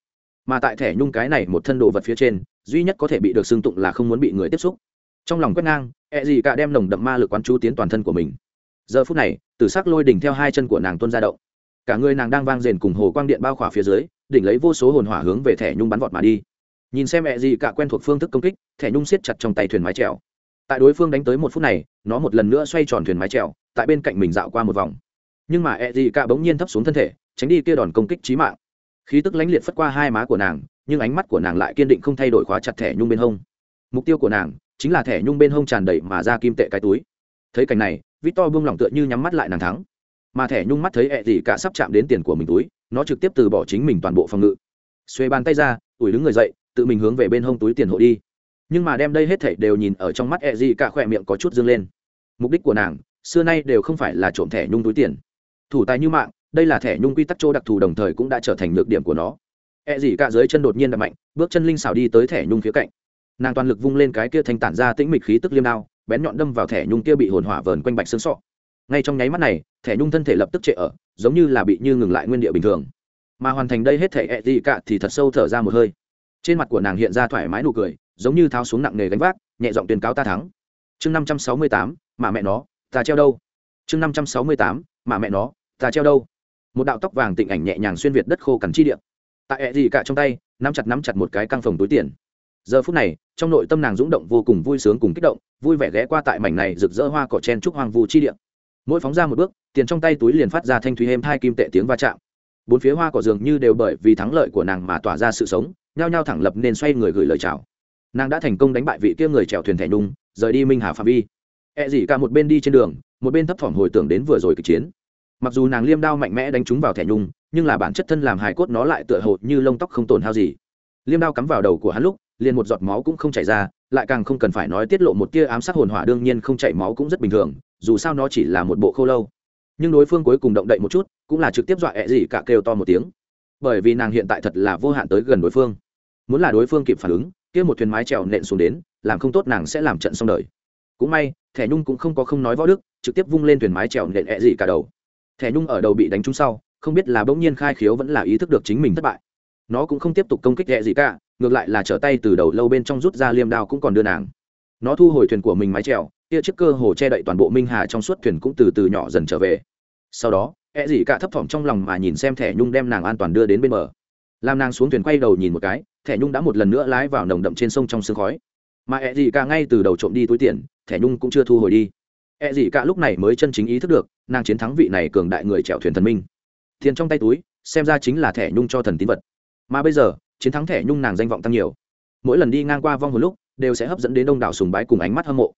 Mà tại thẻ nhung cái này một thân đồ vật phía trên, duy nhất có thể bị được xưng tụng là không muốn bị người tiếp xúc. Trong lòng quét ngang ẹ gì cả đem nồng đậm ma lực quán chú tiến toàn thân của mình giờ phút này, tử sắc lôi đỉnh theo hai chân của nàng tuân ra động. Cả người nàng đang vang rền cùng hồ quang điện bao khỏa phía dưới, đỉnh lấy vô số hồn hỏa hướng về thẻ nhung bắn vọt mà đi. Nhìn xem mẹ gì cả quen thuộc phương thức công kích, thẻ nhung siết chặt trong tay thuyền mái trèo tại đối phương đánh tới một phút này, nó một lần nữa xoay tròn thuyền mái trèo tại bên cạnh mình dạo qua một vòng. Nhưng mà mẹ gì cả bỗng nhiên thấp xuống thân thể, tránh đi kia đòn công kích trí mạng. Khí tức lánh liệt phất qua hai má của nàng, nhưng ánh mắt của nàng lại kiên định không thay đổi khóa chặt thẻ nhung bên hông. Mục tiêu của nàng chính là thẻ nhung bên hông tràn đầy mà ra kim tệ cái túi thấy cảnh này, victor buông lỏng tựa như nhắm mắt lại nàng thắng. Mà thẻ nhung mắt thấy ẹ gì cả sắp chạm đến tiền của mình túi, nó trực tiếp từ bỏ chính mình toàn bộ phòng ngự. Xuê bàn tay ra, ủi đứng người dậy, tự mình hướng về bên hông túi tiền hộ đi. Nhưng mà đem đây hết thảy đều nhìn ở trong mắt ẹ gì cả khỏe miệng có chút dương lên. Mục đích của nàng, xưa nay đều không phải là trộm thẻ nhung túi tiền. Thủ tài như mạng, đây là thẻ nhung quy tắc chỗ đặc thù đồng thời cũng đã trở thành nhược điểm của nó. Ẹ gì cả dưới chân đột nhiên đập mạnh, bước chân linh xảo đi tới thẻ nhung phía cạnh. Nàng toàn lực vung lên cái kia thanh tản ra tĩnh mịch khí tức liêm đao bén nhọn đâm vào thẻ nhung kia bị hồn hỏa vờn quanh bạch xương sọ. Ngay trong nháy mắt này, thẻ nhung thân thể lập tức trệ ở, giống như là bị như ngừng lại nguyên địa bình thường. Mà hoàn thành đây hết thẻ ẹ gì cả thì thật sâu thở ra một hơi. Trên mặt của nàng hiện ra thoải mái nụ cười, giống như tháo xuống nặng nề gánh vác, nhẹ giọng tuyên cáo ta thắng. Chương năm trăm sáu mươi tám, mà mẹ nó, ta treo đâu? Chương năm trăm sáu mươi tám, mà mẹ nó, ta treo đâu? Một đạo tóc vàng tịnh ảnh nhẹ nhàng xuyên việt đất khô cằn chi điện tại ẹ gì cả trong tay, nắm chặt nắm chặt một cái căng phòng túi tiền giờ phút này, trong nội tâm nàng rúng động vô cùng vui sướng cùng kích động, vui vẻ ghé qua tại mảnh này rực rỡ hoa cỏ chen trúc hoàng vu chi điện mỗi phóng ra một bước, tiền trong tay túi liền phát ra thanh thúy êm hai kim tệ tiếng va chạm. Bốn phía hoa cỏ dường như đều bởi vì thắng lợi của nàng mà tỏa ra sự sống, nhao nhao thẳng lập nên xoay người gửi lời chào. Nàng đã thành công đánh bại vị kia người trèo thuyền thẻ nhung, rời đi minh hà phạm vi. E gì cả một bên đi trên đường, một bên thấp thỏm hồi tưởng đến vừa rồi kịch chiến. Mặc dù nàng liêm đao mạnh mẽ đánh trúng vào thẻ nhung, nhưng là bản chất thân làm hài cốt nó lại tựa hồ như lông tóc không tổn hao gì. Liêm đao cắm vào đầu của hắn lúc liền một giọt máu cũng không chảy ra, lại càng không cần phải nói tiết lộ một tia ám sát hồn hỏa, đương nhiên không chảy máu cũng rất bình thường, dù sao nó chỉ là một bộ khô lâu. Nhưng đối phương cuối cùng động đậy một chút, cũng là trực tiếp dọa ẹ gì cả kêu to một tiếng. Bởi vì nàng hiện tại thật là vô hạn tới gần đối phương. Muốn là đối phương kịp phản ứng, kia một thuyền mái trèo nện xuống đến, làm không tốt nàng sẽ làm trận xong đời. Cũng may, thẻ nhung cũng không có không nói võ đức, trực tiếp vung lên thuyền mái trèo nện ẹ gì cả đầu. Thẻ nhung ở đầu bị đánh trúng sau, không biết là bỗng nhiên khai khiếu vẫn là ý thức được chính mình thất bại. Nó cũng không tiếp tục công kích ẹ gì cả ngược lại là trở tay từ đầu lâu bên trong rút ra liêm đao cũng còn đưa nàng. Nó thu hồi thuyền của mình mái trèo kia chiếc cơ hồ che đậy toàn bộ minh hà trong suốt thuyền cũng từ từ nhỏ dần trở về. Sau đó E gì cả thấp thỏm trong lòng mà nhìn xem thẻ nhung đem nàng an toàn đưa đến bên bờ. Làm nàng xuống thuyền quay đầu nhìn một cái, thẻ nhung đã một lần nữa lái vào nồng đậm trên sông trong sương khói. Mà E gì cả ngay từ đầu trộm đi túi tiền, thẻ nhung cũng chưa thu hồi đi. E gì cả lúc này mới chân chính ý thức được, nàng chiến thắng vị này cường đại người chèo thuyền thần minh. Tiền trong tay túi, xem ra chính là thẻ nhung cho thần tín vật. Mà bây giờ chiến thắng thẻ nhung nàng danh vọng tăng nhiều. Mỗi lần đi ngang qua vong hồn lúc, đều sẽ hấp dẫn đến đông đảo sùng bái cùng ánh mắt hâm mộ.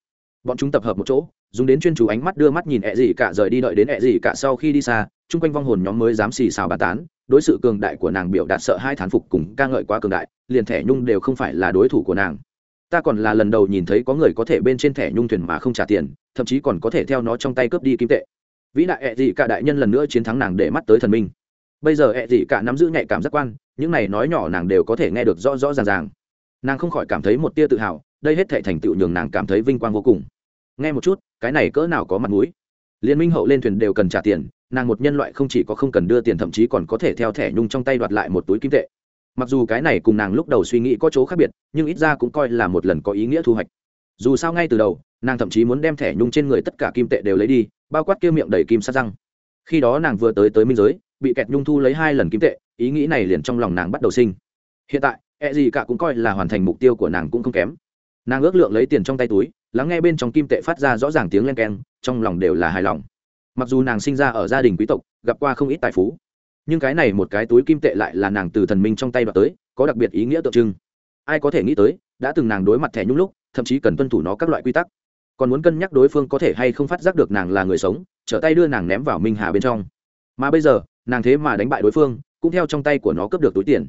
Bọn chúng tập hợp một chỗ, dùng đến chuyên chú ánh mắt đưa mắt nhìn ẹ gì cả rời đi đợi đến ẹ gì cả sau khi đi xa, chung quanh vong hồn nhóm mới dám xì xào bà tán, đối sự cường đại của nàng biểu đạt sợ hai thán phục cùng ca ngợi quá cường đại, liền thẻ nhung đều không phải là đối thủ của nàng. Ta còn là lần đầu nhìn thấy có người có thể bên trên thẻ nhung thuyền mà không trả tiền, thậm chí còn có thể theo nó trong tay cướp đi kim tệ. Vĩ đại ẹ gì cả đại nhân lần nữa chiến thắng nàng để mắt tới thần minh bây giờ ẹ gì cả nắm giữ nhạy cảm giác quan, những này nói nhỏ nàng đều có thể nghe được rõ rõ ràng ràng. Nàng không khỏi cảm thấy một tia tự hào, đây hết thể thành tựu nhường nàng cảm thấy vinh quang vô cùng. Nghe một chút, cái này cỡ nào có mặt mũi? Liên minh hậu lên thuyền đều cần trả tiền, nàng một nhân loại không chỉ có không cần đưa tiền thậm chí còn có thể theo thẻ nhung trong tay đoạt lại một túi kim tệ. Mặc dù cái này cùng nàng lúc đầu suy nghĩ có chỗ khác biệt, nhưng ít ra cũng coi là một lần có ý nghĩa thu hoạch. Dù sao ngay từ đầu, nàng thậm chí muốn đem thẻ nhung trên người tất cả kim tệ đều lấy đi, bao quát kia miệng đầy kim sát răng. Khi đó nàng vừa tới tới minh giới bị kẹt nhung thu lấy hai lần kim tệ, ý nghĩ này liền trong lòng nàng bắt đầu sinh. Hiện tại e gì cả cũng coi là hoàn thành mục tiêu của nàng cũng không kém. Nàng ước lượng lấy tiền trong tay túi, lắng nghe bên trong kim tệ phát ra rõ ràng tiếng len keng, trong lòng đều là hài lòng. Mặc dù nàng sinh ra ở gia đình quý tộc, gặp qua không ít tài phú, nhưng cái này một cái túi kim tệ lại là nàng từ thần minh trong tay đoạt tới, có đặc biệt ý nghĩa tượng trưng. Ai có thể nghĩ tới, đã từng nàng đối mặt thẻ nhung lúc, thậm chí cần tuân thủ nó các loại quy tắc. Còn muốn cân nhắc đối phương có thể hay không phát giác được nàng là người sống, trở tay đưa nàng ném vào minh hà bên trong. Mà bây giờ nàng thế mà đánh bại đối phương, cũng theo trong tay của nó cướp được túi tiền.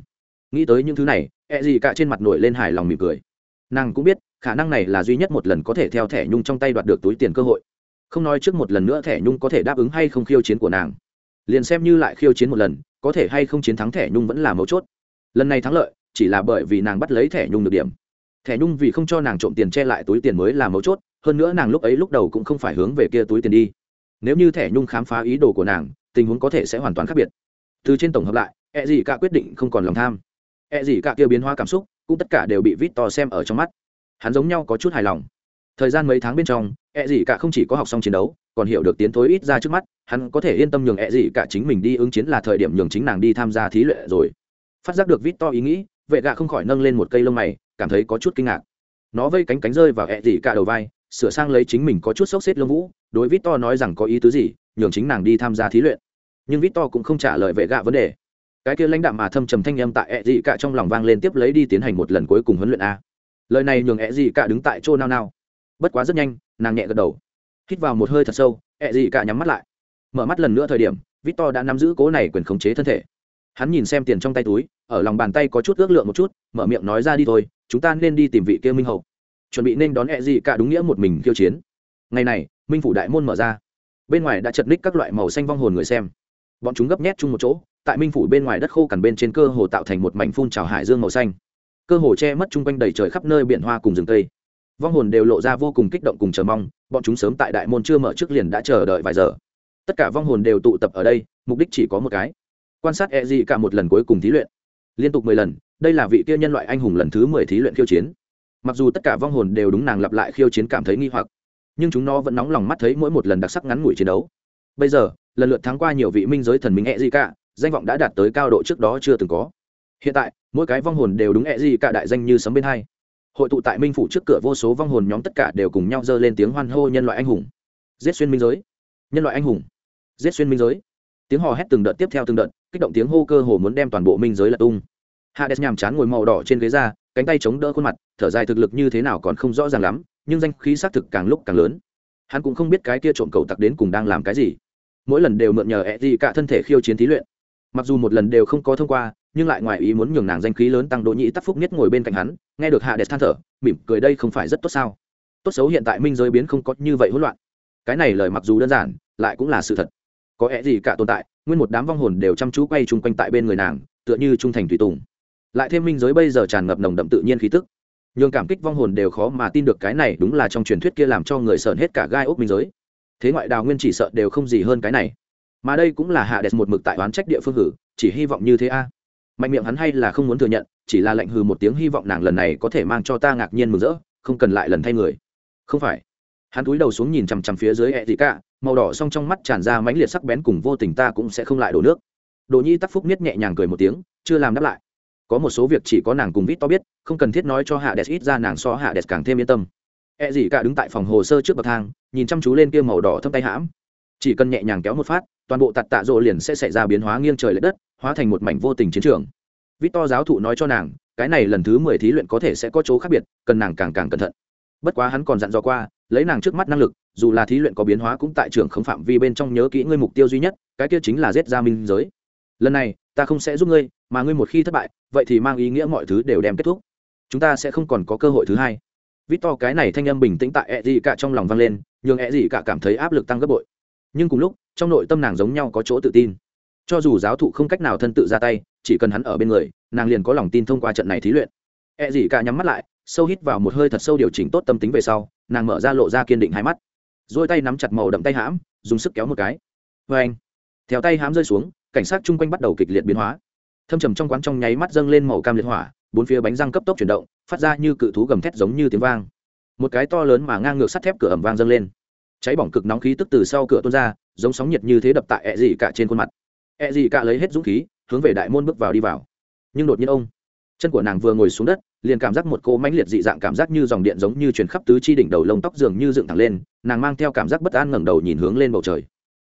Nghĩ tới những thứ này e ẹ gì cả trên mặt nổi lên hài lòng mỉm cười. Nàng cũng biết, khả năng này là duy nhất một lần có thể theo thẻ nhung trong tay đoạt được túi tiền cơ hội. Không nói trước một lần nữa thẻ nhung có thể đáp ứng hay không khiêu chiến của nàng. Liền xem như lại khiêu chiến một lần, có thể hay không chiến thắng thẻ nhung vẫn là mấu chốt. Lần này thắng lợi, chỉ là bởi vì nàng bắt lấy thẻ nhung được điểm. Thẻ nhung vì không cho nàng trộm tiền che lại túi tiền mới là mấu chốt, hơn nữa nàng lúc ấy lúc đầu cũng không phải hướng về kia túi tiền đi. Nếu như thẻ nhung khám phá ý đồ của nàng tình huống có thể sẽ hoàn toàn khác biệt. Từ trên tổng hợp lại e gì cả quyết định không còn lòng tham. E gì cả kia biến hóa cảm xúc, cũng tất cả đều bị vít to xem ở trong mắt. Hắn giống nhau có chút hài lòng. Thời gian mấy tháng bên trong e gì cả không chỉ có học xong chiến đấu, còn hiểu được tiến thối ít ra trước mắt, hắn có thể yên tâm nhường e gì cả chính mình đi ứng chiến là thời điểm nhường chính nàng đi tham gia thí luyện rồi. Phát giác được vít to ý nghĩ, vệ gạ không khỏi nâng lên một cây lông mày, cảm thấy có chút kinh ngạc. Nó vây cánh cánh rơi vào e gì cả đầu vai, sửa sang lấy chính mình có chút sốc xếp lông vũ, đối vít to nói rằng có ý tứ gì, nhường chính nàng đi tham gia thí luyện nhưng victor cũng không trả lời vệ gạ vấn đề. Cái kia lãnh đạm mà thâm trầm thanh âm tại ẹ dị cả trong lòng vang lên tiếp lấy đi tiến hành một lần cuối cùng huấn luyện a. Lời này nhường ẹ dị cả đứng tại chỗ nao nao. Bất quá rất nhanh, nàng nhẹ gật đầu. Hít vào một hơi thật sâu ẹ dị cả nhắm mắt lại. Mở mắt lần nữa thời điểm, victor đã nắm giữ cố này quyền khống chế thân thể. Hắn nhìn xem tiền trong tay túi, ở lòng bàn tay có chút ước lượng một chút, mở miệng nói ra đi thôi, chúng ta nên đi tìm vị kia minh hậu. Chuẩn bị nên đón ẹ dị cả đúng nghĩa một mình khiêu chiến. Ngày này, minh phủ đại môn mở ra. Bên ngoài đã chật ních các loại màu xanh vong hồn người xem bọn chúng gấp nhét chung một chỗ, tại minh phủ bên ngoài đất khô cằn bên trên cơ hồ tạo thành một mảnh phun trào hải dương màu xanh. Cơ hồ che mất chung quanh đầy trời khắp nơi biển hoa cùng rừng cây. Vong hồn đều lộ ra vô cùng kích động cùng chờ mong, bọn chúng sớm tại đại môn chưa mở trước liền đã chờ đợi vài giờ. Tất cả vong hồn đều tụ tập ở đây, mục đích chỉ có một cái. Quan sát e gì cả một lần cuối cùng thí luyện. Liên tục mười lần, đây là vị kia nhân loại anh hùng lần thứ mười thí luyện khiêu chiến. Mặc dù tất cả vong hồn đều đúng nàng lặp lại khiêu chiến cảm thấy nghi hoặc, nhưng chúng nó vẫn nóng lòng mắt thấy mỗi một lần đặc sắc ngắn ngủi chiến đấu. Bây giờ lần lượt thắng qua nhiều vị minh giới thần minh e gì cả danh vọng đã đạt tới cao độ trước đó chưa từng có. Hiện tại, mỗi cái vong hồn đều đúng e gì cả đại danh như sấm bên hai. Hội tụ tại minh phủ trước cửa vô số vong hồn nhóm tất cả đều cùng nhau dơ lên tiếng hoan hô nhân loại anh hùng. Giết xuyên minh giới. Nhân loại anh hùng. Giết xuyên minh giới. Tiếng hò hét từng đợt tiếp theo từng đợt, kích động tiếng hô cơ hồ muốn đem toàn bộ minh giới lật tung. Hades nhàm chán ngồi màu đỏ trên ghế ra, cánh tay chống đỡ khuôn mặt, thở dài thực lực như thế nào còn không rõ ràng lắm, nhưng danh khí xác thực càng lúc càng lớn. Hắn cũng không biết cái kia trộm cầu tặc đến cùng đang làm cái gì mỗi lần đều mượn nhờ ẹ gì cả thân thể khiêu chiến thí luyện. Mặc dù một lần đều không có thông qua, nhưng lại ngoài ý muốn nhường nàng danh khí lớn tăng đỗ nhĩ tắc phúc nhất ngồi bên cạnh hắn, nghe được hạ đẹp than thở, mỉm cười đây không phải rất tốt sao? Tốt xấu hiện tại minh giới biến không có như vậy hỗn loạn. Cái này lời mặc dù đơn giản, lại cũng là sự thật. Có ẹ gì cả tồn tại, nguyên một đám vong hồn đều chăm chú quay chung quanh tại bên người nàng, tựa như trung thành tùy tùng. Lại thêm minh giới bây giờ tràn ngập nồng đậm tự nhiên khí tức. Nhường cảm kích vong hồn đều khó mà tin được cái này đúng là trong truyền thuyết kia làm cho người sợn hết cả gai ốc minh giới thế ngoại đào nguyên chỉ sợ đều không gì hơn cái này. Mà đây cũng là hạ đẹp một mực tại oán trách địa phương hử, chỉ hy vọng như thế a. Mạnh miệng hắn hay là không muốn thừa nhận, chỉ là lệnh hừ một tiếng hy vọng nàng lần này có thể mang cho ta ngạc nhiên mừng rỡ, không cần lại lần thay người. Không phải. Hắn túi đầu xuống nhìn chằm chằm phía dưới ẹ gì cả màu đỏ xong trong mắt tràn ra mãnh liệt sắc bén cùng vô tình ta cũng sẽ không lại đổ nước. Đồ nhi tắc phúc nhất nhẹ nhàng cười một tiếng, chưa làm đáp lại. Có một số việc chỉ có nàng cùng vít to biết, không cần thiết nói cho hạ đẹp ít ra nàng so hạ đẹp càng thêm yên tâm. E gì cả đứng tại phòng hồ sơ trước bậc thang, nhìn chăm chú lên kia màu đỏ thâm tay hãm. Chỉ cần nhẹ nhàng kéo một phát, toàn bộ tạt tạ rộ liền sẽ xảy ra biến hóa nghiêng trời lệch đất, hóa thành một mảnh vô tình chiến trường. Victor giáo thụ nói cho nàng, cái này lần thứ mười thí luyện có thể sẽ có chỗ khác biệt, cần nàng càng càng cẩn thận. Bất quá hắn còn dặn dò qua, lấy nàng trước mắt năng lực, dù là thí luyện có biến hóa cũng tại trường không phạm vi bên trong nhớ kỹ ngươi mục tiêu duy nhất, cái kia chính là giết ra minh giới. Lần này, ta không sẽ giúp ngươi, mà ngươi một khi thất bại, vậy thì mang ý nghĩa mọi thứ đều đem kết thúc. Chúng ta sẽ không còn có cơ hội thứ hai vít to cái này thanh âm bình tĩnh tại e gì cả trong lòng vang lên, nhường e gì cả cảm thấy áp lực tăng gấp bội. Nhưng cùng lúc, trong nội tâm nàng giống nhau có chỗ tự tin. Cho dù giáo thụ không cách nào thân tự ra tay, chỉ cần hắn ở bên người, nàng liền có lòng tin thông qua trận này thí luyện. E gì cả nhắm mắt lại, sâu hít vào một hơi thật sâu điều chỉnh tốt tâm tính về sau, nàng mở ra lộ ra kiên định hai mắt. Dôi tay nắm chặt màu đậm tay hãm, dùng sức kéo một cái. Vê anh, theo tay hãm rơi xuống, cảnh sát chung quanh bắt đầu kịch liệt biến hóa. Thâm trầm trong quán trong nháy mắt dâng lên màu cam liệt hỏa bốn phía bánh răng cấp tốc chuyển động, phát ra như cự thú gầm thét giống như tiếng vang. Một cái to lớn mà ngang ngược sắt thép cửa ẩm vang dâng lên. Cháy bỏng cực nóng khí tức từ sau cửa tuôn ra, giống sóng nhiệt như thế đập tại e ẹ dị cả trên khuôn mặt. E ẹ dị cả lấy hết dũng khí, hướng về đại môn bước vào đi vào. Nhưng đột nhiên ông, chân của nàng vừa ngồi xuống đất, liền cảm giác một cô mãnh liệt dị dạng cảm giác như dòng điện giống như chuyển khắp tứ chi đỉnh đầu lông tóc dường như dựng thẳng lên, nàng mang theo cảm giác bất an ngẩng đầu nhìn hướng lên bầu trời.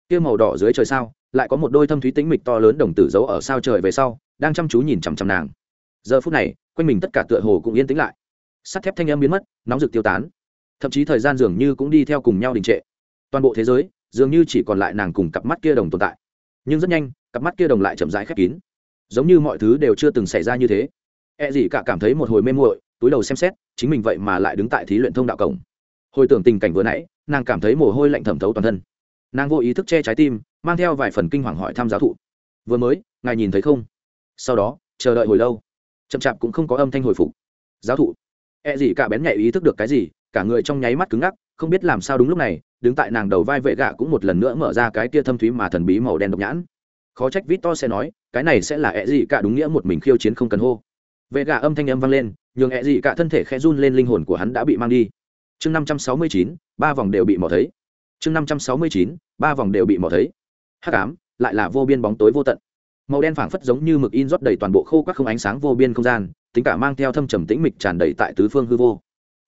Kia màu đỏ dưới trời sao, lại có một đôi thâm thúy tĩnh mịch to lớn đồng tử giấu ở sao trời về sau, đang chăm chú nhìn chằm chằm nàng giờ phút này, quanh mình tất cả tựa hồ cũng yên tĩnh lại. Sắt thép thanh âm biến mất, nóng rực tiêu tán. Thậm chí thời gian dường như cũng đi theo cùng nhau đình trệ. Toàn bộ thế giới, dường như chỉ còn lại nàng cùng cặp mắt kia đồng tồn tại. Nhưng rất nhanh, cặp mắt kia đồng lại chậm rãi khép kín. Giống như mọi thứ đều chưa từng xảy ra như thế. E gì cả cảm thấy một hồi mê muội, túi đầu xem xét, chính mình vậy mà lại đứng tại thí luyện thông đạo cổng. Hồi tưởng tình cảnh vừa nãy, nàng cảm thấy mồ hôi lạnh thẩm thấu toàn thân. Nàng vô ý thức che trái tim, mang theo vài phần kinh hoàng hỏi thăm giáo thụ. Vừa mới, ngài nhìn thấy không? Sau đó, chờ đợi hồi lâu chậm chạp cũng không có âm thanh hồi phục. Giáo thụ. E cả bén nhạy ý thức được cái gì, cả người trong nháy mắt cứng ngắc, không biết làm sao đúng lúc này, đứng tại nàng đầu vai vệ gạ cũng một lần nữa mở ra cái tia thâm thúy mà thần bí màu đen độc nhãn. Khó trách vít to sẽ nói, cái này sẽ là ẹ gì cả đúng nghĩa một mình khiêu chiến không cần hô. Vệ gạ âm thanh âm vang lên, nhường ẹ gì cả thân thể khẽ run lên linh hồn của hắn đã bị mang đi. Chương năm trăm sáu mươi chín, ba vòng đều bị mò thấy. Chương năm trăm sáu mươi chín, ba vòng đều bị mò thấy. Hắc ám, lại là vô biên bóng tối vô tận màu đen phảng phất giống như mực in rót đầy toàn bộ khô các không ánh sáng vô biên không gian, tính cả mang theo thâm trầm tĩnh mịch tràn đầy tại tứ phương hư vô.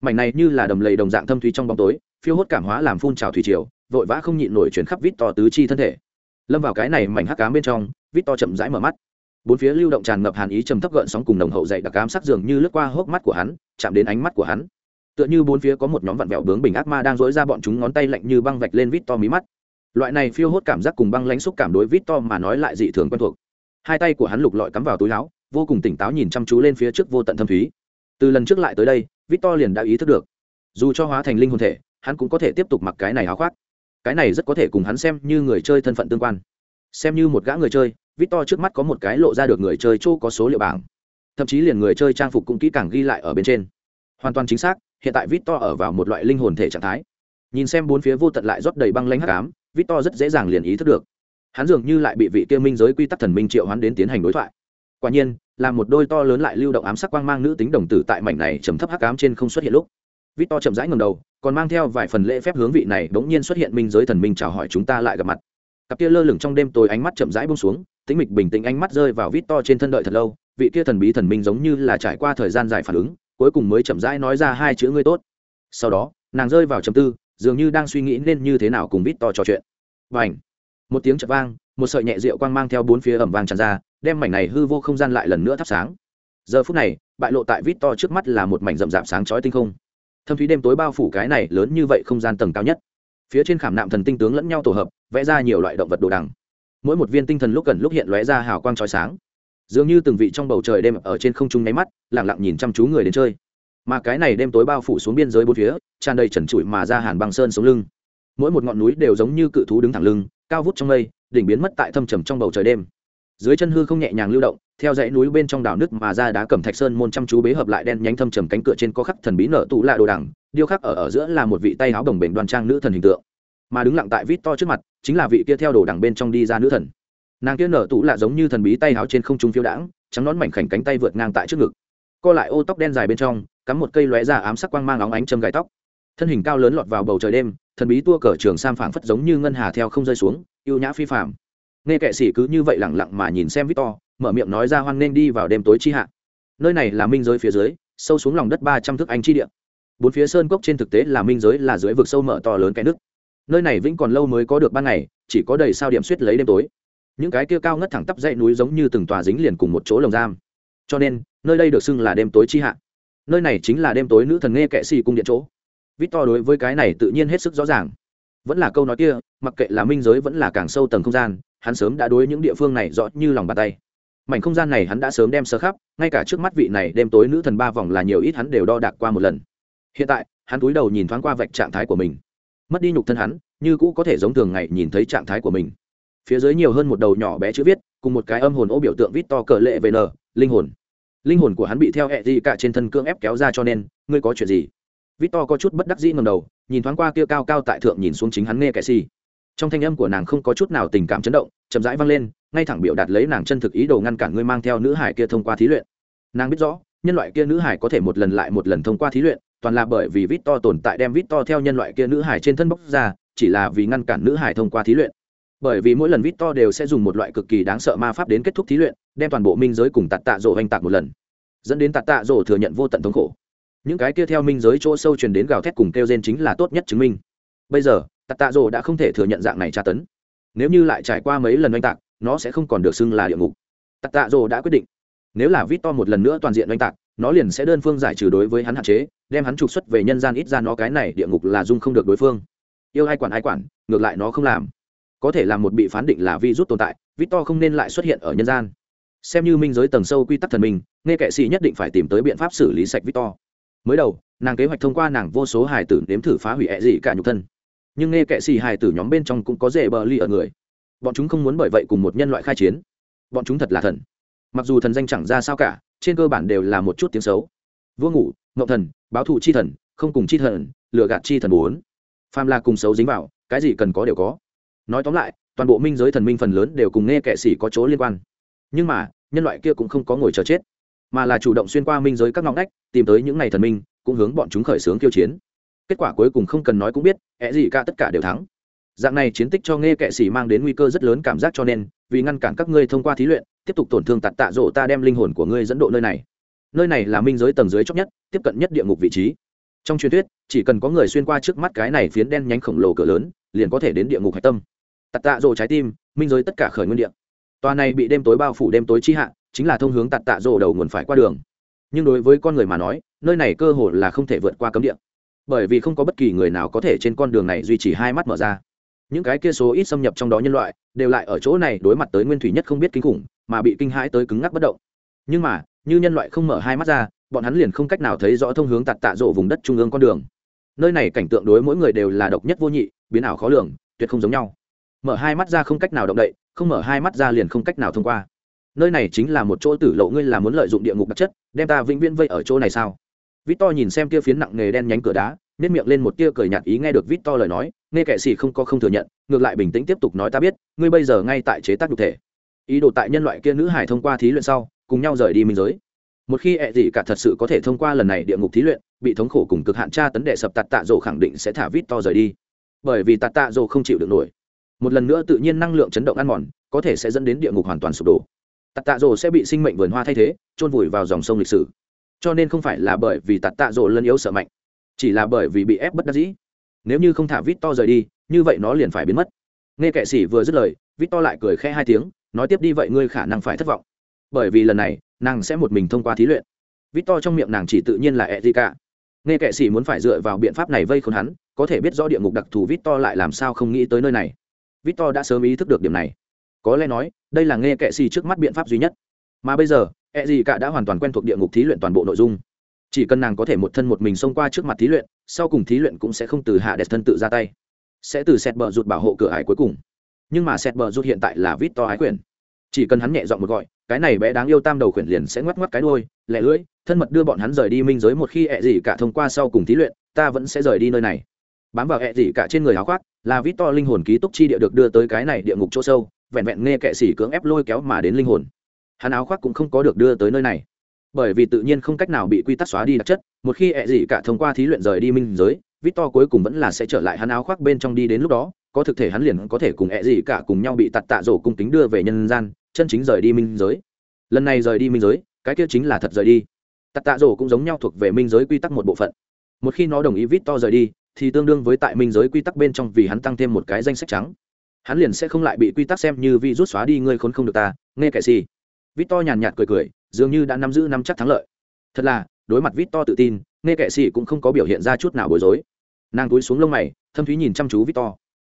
Mảnh này như là đầm lầy đồng dạng thâm thúy trong bóng tối, phiêu hốt cảm hóa làm phun trào thủy triều, vội vã không nhịn nổi chuyển khắp vít to tứ chi thân thể. Lâm vào cái này mảnh hắc cám bên trong, vít to chậm rãi mở mắt. Bốn phía lưu động tràn ngập hàn ý trầm thấp gợn sóng cùng nồng hậu dậy đặc cám sắc dường như lướt qua hốc mắt của hắn, chạm đến ánh mắt của hắn. Tựa như bốn phía có một nhóm vặn vẹo bướng bình ác ma đang dối ra bọn chúng ngón tay lạnh như băng vạch lên vít to mí mắt. Loại này phiêu hốt cảm giác cùng băng lãnh xúc cảm đối vít to mà nói lại dị thường quen thuộc hai tay của hắn lục lọi cắm vào túi áo, vô cùng tỉnh táo nhìn chăm chú lên phía trước vô tận thâm thúy. Từ lần trước lại tới đây vít to liền đã ý thức được. Dù cho hóa thành linh hồn thể, hắn cũng có thể tiếp tục mặc cái này áo khoác. Cái này rất có thể cùng hắn xem như người chơi thân phận tương quan. Xem như một gã người chơi vít to trước mắt có một cái lộ ra được người chơi chỗ có số liệu bảng. Thậm chí liền người chơi trang phục cũng kỹ càng ghi lại ở bên trên. Hoàn toàn chính xác, hiện tại vít to ở vào một loại linh hồn thể trạng thái. Nhìn xem bốn phía vô tận lại rót đầy băng lanh hắc ám vít to rất dễ dàng liền ý thức được hắn dường như lại bị vị kia minh giới quy tắc thần minh triệu hắn đến tiến hành đối thoại. Quả nhiên, là một đôi to lớn lại lưu động ám sắc quang mang nữ tính đồng tử tại mảnh này trầm thấp hắc ám trên không xuất hiện lúc. Vít to chậm rãi ngầm đầu, còn mang theo vài phần lễ phép hướng vị này bỗng nhiên xuất hiện minh giới thần minh chào hỏi chúng ta lại gặp mặt. Cặp kia lơ lửng trong đêm tối ánh mắt chậm rãi bông xuống tính mịch bình tĩnh ánh mắt rơi vào vít to trên thân đợi thật lâu. Vị kia thần bí thần minh giống như là trải qua thời gian dài phản ứng, cuối cùng mới chậm rãi nói ra hai chữ ngươi tốt. Sau đó, nàng rơi vào trầm tư, dường như đang suy nghĩ nên như thế nào cùng vít to trò chuyện. Và ảnh một tiếng chật vang, một sợi nhẹ rượu quang mang theo bốn phía ẩm vàng tràn ra, đem mảnh này hư vô không gian lại lần nữa thắp sáng. Giờ phút này, bại lộ tại vít to trước mắt là một mảnh rậm rạp sáng chói tinh không. Thâm thúy đêm tối bao phủ cái này lớn như vậy không gian tầng cao nhất. Phía trên khảm nạm thần tinh tướng lẫn nhau tổ hợp, vẽ ra nhiều loại động vật đồ đằng. Mỗi một viên tinh thần lúc cần lúc hiện lóe ra hào quang trói sáng. Dường như từng vị trong bầu trời đêm ở trên không trung nháy mắt lẳng lặng nhìn chăm chú người đến chơi. Mà cái này đêm tối bao phủ xuống biên giới bốn phía, tràn đầy trần trụi mà ra hàn băng sơn sống lưng. Mỗi một ngọn núi đều giống như cự thú đứng thẳng lưng cao vút trong mây, đỉnh biến mất tại thâm trầm trong bầu trời đêm. Dưới chân hư không nhẹ nhàng lưu động, theo dãy núi bên trong đảo nước mà ra đá cẩm thạch sơn môn chăm chú bế hợp lại đen nhánh thâm trầm cánh cửa trên có khắc thần bí nở tụ lạ đồ đằng, điêu khắc ở ở giữa là một vị tay áo đồng bền đoan trang nữ thần hình tượng. Mà đứng lặng tại vít to trước mặt, chính là vị kia theo đồ đằng bên trong đi ra nữ thần. Nàng kia nở tụ lạ giống như thần bí tay áo trên không trung phiêu đãng, trắng nón mảnh khảnh cánh tay vượt ngang tại trước ngực. Co lại ô tóc đen dài bên trong, cắm một cây lóe ra ám sắc quang mang óng ánh châm gai tóc. Thân hình cao lớn lọt vào bầu trời đêm thần bí tua cờ trường sam phảng phất giống như ngân hà theo không rơi xuống yêu nhã phi phạm nghe kệ sĩ cứ như vậy lẳng lặng mà nhìn xem victor, mở miệng nói ra hoan nên đi vào đêm tối chi hạ. Nơi này là minh giới phía dưới, sâu xuống lòng đất ba trăm thước anh chi địa. Bốn phía sơn cốc trên thực tế là minh giới là dưới vực sâu mở to lớn cái nước. Nơi này vĩnh còn lâu mới có được ban ngày, chỉ có đầy sao điểm suýt lấy đêm tối. Những cái kia cao ngất thẳng tắp dãy núi giống như từng tòa dính liền cùng một chỗ lồng giam. Cho nên, nơi đây được xưng là đêm tối chi hạ. Nơi này chính là đêm tối nữ thần nghe kệ sĩ cung điện chỗ. Victor đối với cái này tự nhiên hết sức rõ ràng. Vẫn là câu nói kia, mặc kệ là minh giới vẫn là càng sâu tầng không gian, hắn sớm đã đối những địa phương này rõ như lòng bàn tay. Mảnh không gian này hắn đã sớm đem sơ khắp, ngay cả trước mắt vị này đêm tối nữ thần ba vòng là nhiều ít hắn đều đo đạc qua một lần. Hiện tại, hắn cúi đầu nhìn thoáng qua vạch trạng thái của mình. Mất đi nhục thân hắn, như cũ có thể giống thường ngày nhìn thấy trạng thái của mình. Phía dưới nhiều hơn một đầu nhỏ bé chữ viết, cùng một cái âm hồn ô biểu tượng Victor cờ lệ vn linh hồn. Linh hồn của hắn bị theo hệ gì cả trên thân cương ép kéo ra cho nên, ngươi có chuyện gì? Victor có chút bất đắc dĩ ngẩng đầu, nhìn thoáng qua kia cao cao tại thượng nhìn xuống chính hắn nghe kẻ si trong thanh âm của nàng không có chút nào tình cảm chấn động, chậm rãi vang lên, ngay thẳng biểu đạt lấy nàng chân thực ý đồ ngăn cản ngươi mang theo nữ hải kia thông qua thí luyện. Nàng biết rõ, nhân loại kia nữ hải có thể một lần lại một lần thông qua thí luyện, toàn là bởi vì Victor tồn tại đem Victor theo nhân loại kia nữ hải trên thân bốc ra, chỉ là vì ngăn cản nữ hải thông qua thí luyện. Bởi vì mỗi lần Victor đều sẽ dùng một loại cực kỳ đáng sợ ma pháp đến kết thúc thí luyện, đem toàn bộ minh giới cùng tạt tạ rồ hành tạc một lần. Dẫn đến tạt tạ rồ thừa nhận vô tận thống khổ những cái kia theo minh giới chỗ sâu truyền đến gào thét cùng kêu gen chính là tốt nhất chứng minh. Bây giờ, Tạ tạ rồ đã không thể thừa nhận dạng này tra tấn. Nếu như lại trải qua mấy lần oanh tạc, nó sẽ không còn được xưng là địa ngục. Tạ tạ rồ đã quyết định, nếu là vít to một lần nữa toàn diện oanh tạc, nó liền sẽ đơn phương giải trừ đối với hắn hạn chế, đem hắn trục xuất về nhân gian ít ra nó cái này địa ngục là dung không được đối phương. Yêu ai quản ai quản, ngược lại nó không làm. Có thể là một bị phán định là vi rút tồn tại, Vít To không nên lại xuất hiện ở nhân gian. Xem như minh giới tầng sâu quy tắc thần minh, nghe kệ sĩ nhất định phải tìm tới biện pháp xử lý sạch Vít To mới đầu, nàng kế hoạch thông qua nàng vô số hài tử nếm thử phá hủy ẹ gì cả nhục thân. Nhưng nghe kệ xì hài tử nhóm bên trong cũng có dễ bờ ly ở người. Bọn chúng không muốn bởi vậy cùng một nhân loại khai chiến. Bọn chúng thật là thần. Mặc dù thần danh chẳng ra sao cả, trên cơ bản đều là một chút tiếng xấu. Vua ngủ ngậu thần, báo thù chi thần, không cùng chi thần, lừa gạt chi thần bốn. Phàm là cùng xấu dính vào, cái gì cần có đều có. Nói tóm lại, toàn bộ minh giới thần minh phần lớn đều cùng nghe kệ xì có chỗ liên quan. Nhưng mà, nhân loại kia cũng không có ngồi chờ chết mà là chủ động xuyên qua minh giới các ngõ ngách, tìm tới những ngày thần minh, cũng hướng bọn chúng khởi xướng kiêu chiến. Kết quả cuối cùng không cần nói cũng biết ẹ gì cả tất cả đều thắng. Dạng này chiến tích cho nghe kệ sĩ mang đến nguy cơ rất lớn cảm giác cho nên, vì ngăn cản các ngươi thông qua thí luyện, tiếp tục tổn thương tạt tạ rộ ta đem linh hồn của ngươi dẫn độ nơi này. Nơi này là minh giới tầng dưới chót nhất, tiếp cận nhất địa ngục vị trí. Trong truyền thuyết, chỉ cần có người xuyên qua trước mắt cái này phiến đen nhánh khổng lồ cửa lớn, liền có thể đến địa ngục hạch tâm. Tạt tạ rộ trái tim, minh giới tất cả khởi nguyên địa. Tòa này bị đêm tối bao phủ đêm tối chi hạ chính là thông hướng tạt tạ rộ đầu nguồn phải qua đường. Nhưng đối với con người mà nói, nơi này cơ hồ là không thể vượt qua cấm địa. Bởi vì không có bất kỳ người nào có thể trên con đường này duy trì hai mắt mở ra. Những cái kia số ít xâm nhập trong đó nhân loại, đều lại ở chỗ này đối mặt tới nguyên thủy nhất không biết kinh khủng, mà bị kinh hãi tới cứng ngắc bất động. Nhưng mà, như nhân loại không mở hai mắt ra, bọn hắn liền không cách nào thấy rõ thông hướng tạt tạ rộ vùng đất trung ương con đường. Nơi này cảnh tượng đối mỗi người đều là độc nhất vô nhị, biến ảo khó lường, tuyệt không giống nhau. Mở hai mắt ra không cách nào động đậy, không mở hai mắt ra liền không cách nào thông qua nơi này chính là một chỗ tử lộ, ngươi là muốn lợi dụng địa ngục đặc chất, đem ta vĩnh viễn vây ở chỗ này sao? Vít to nhìn xem kia phiến nặng nghề đen nhánh cửa đá nếp miệng lên một tia cười nhạt ý nghe được vít to lời nói, nghe kệ xì không có không thừa nhận, ngược lại bình tĩnh tiếp tục nói ta biết, ngươi bây giờ ngay tại chế tác nhục thể. Ý đồ tại nhân loại kia nữ hải thông qua thí luyện sau, cùng nhau rời đi minh giới. Một khi ẹ gì cả thật sự có thể thông qua lần này địa ngục thí luyện, bị thống khổ cùng cực hạn tra tấn đệ sập tạt tạ rồ khẳng định sẽ thả vít to rời đi. Bởi vì tạt tạ rồ không chịu được nổi. Một lần nữa tự nhiên năng lượng chấn động ăn mòn, có thể sẽ dẫn đến địa ngục hoàn toàn sụp đổ tạt tạ rồ sẽ bị sinh mệnh vườn hoa thay thế trôn vùi vào dòng sông lịch sử. Cho nên không phải là bởi vì tạt tạ rồ lân yếu sợ mạnh, chỉ là bởi vì bị ép bất đắc dĩ. Nếu như không thả vít to rời đi, như vậy nó liền phải biến mất. Nghe kệ sĩ vừa dứt lời vít to lại cười khẽ hai tiếng, nói tiếp đi vậy ngươi khả năng phải thất vọng. Bởi vì lần này, nàng sẽ một mình thông qua thí luyện. Vít to trong miệng nàng chỉ tự nhiên là e gì cả nghe kệ sĩ muốn phải dựa vào biện pháp này vây khốn hắn, có thể biết rõ địa ngục đặc thù vít to lại làm sao không nghĩ tới nơi này. Vít to đã sớm ý thức được điểm này có lẽ nói, đây là nghe kệ xì trước mắt biện pháp duy nhất. Mà bây giờ e gì cả đã hoàn toàn quen thuộc địa ngục thí luyện toàn bộ nội dung. Chỉ cần nàng có thể một thân một mình xông qua trước mặt thí luyện, sau cùng thí luyện cũng sẽ không từ hạ đẹp thân tự ra tay. Sẽ từ sẹt bờ rụt bảo hộ cửa ải cuối cùng. Nhưng mà sẹt bờ rụt hiện tại là vít to ái quyền. Chỉ cần hắn nhẹ dọn một gọi, cái này bé đáng yêu tam đầu khuyển liền sẽ ngoắc ngoắc cái đôi lẹ lưỡi, thân mật đưa bọn hắn rời đi minh giới một khi ẹ gì cả thông qua sau cùng thí luyện, ta vẫn sẽ rời đi nơi này. Bám vào ẹ gì cả trên người áo khoác, là vít to linh hồn ký túc chi địa được đưa tới cái này địa ngục chỗ sâu vẹn vẹn nghe kệ sĩ cưỡng ép lôi kéo mà đến linh hồn. Hắn áo khoác cũng không có được đưa tới nơi này. Bởi vì tự nhiên không cách nào bị quy tắc xóa đi đặc chất, một khi ẹ gì cả thông qua thí luyện rời đi minh giới, victor cuối cùng vẫn là sẽ trở lại hắn áo khoác bên trong đi đến lúc đó, có thực thể hắn liền có thể cùng ẹ gì cả cùng nhau bị tạt tạ rổ cung tính đưa về nhân gian, chân chính rời đi minh giới. Lần này rời đi minh giới, cái kia chính là thật rời đi. Tạt tạ rổ cũng giống nhau thuộc về minh giới quy tắc một bộ phận. Một khi nó đồng ý victor rời đi, thì tương đương với tại minh giới quy tắc bên trong vì hắn tăng thêm một cái danh sách trắng hắn liền sẽ không lại bị quy tắc xem như vi rút xóa đi, ngươi khốn không được ta, nghe kẻ gì to nhàn nhạt cười cười, dường như đã nắm giữ nắm chắc thắng lợi. Thật là, đối mặt vít to tự tin, nghe kệ sĩ cũng không có biểu hiện ra chút nào bối rối. Nàng túi xuống lông mày, thâm thúy nhìn chăm chú vít to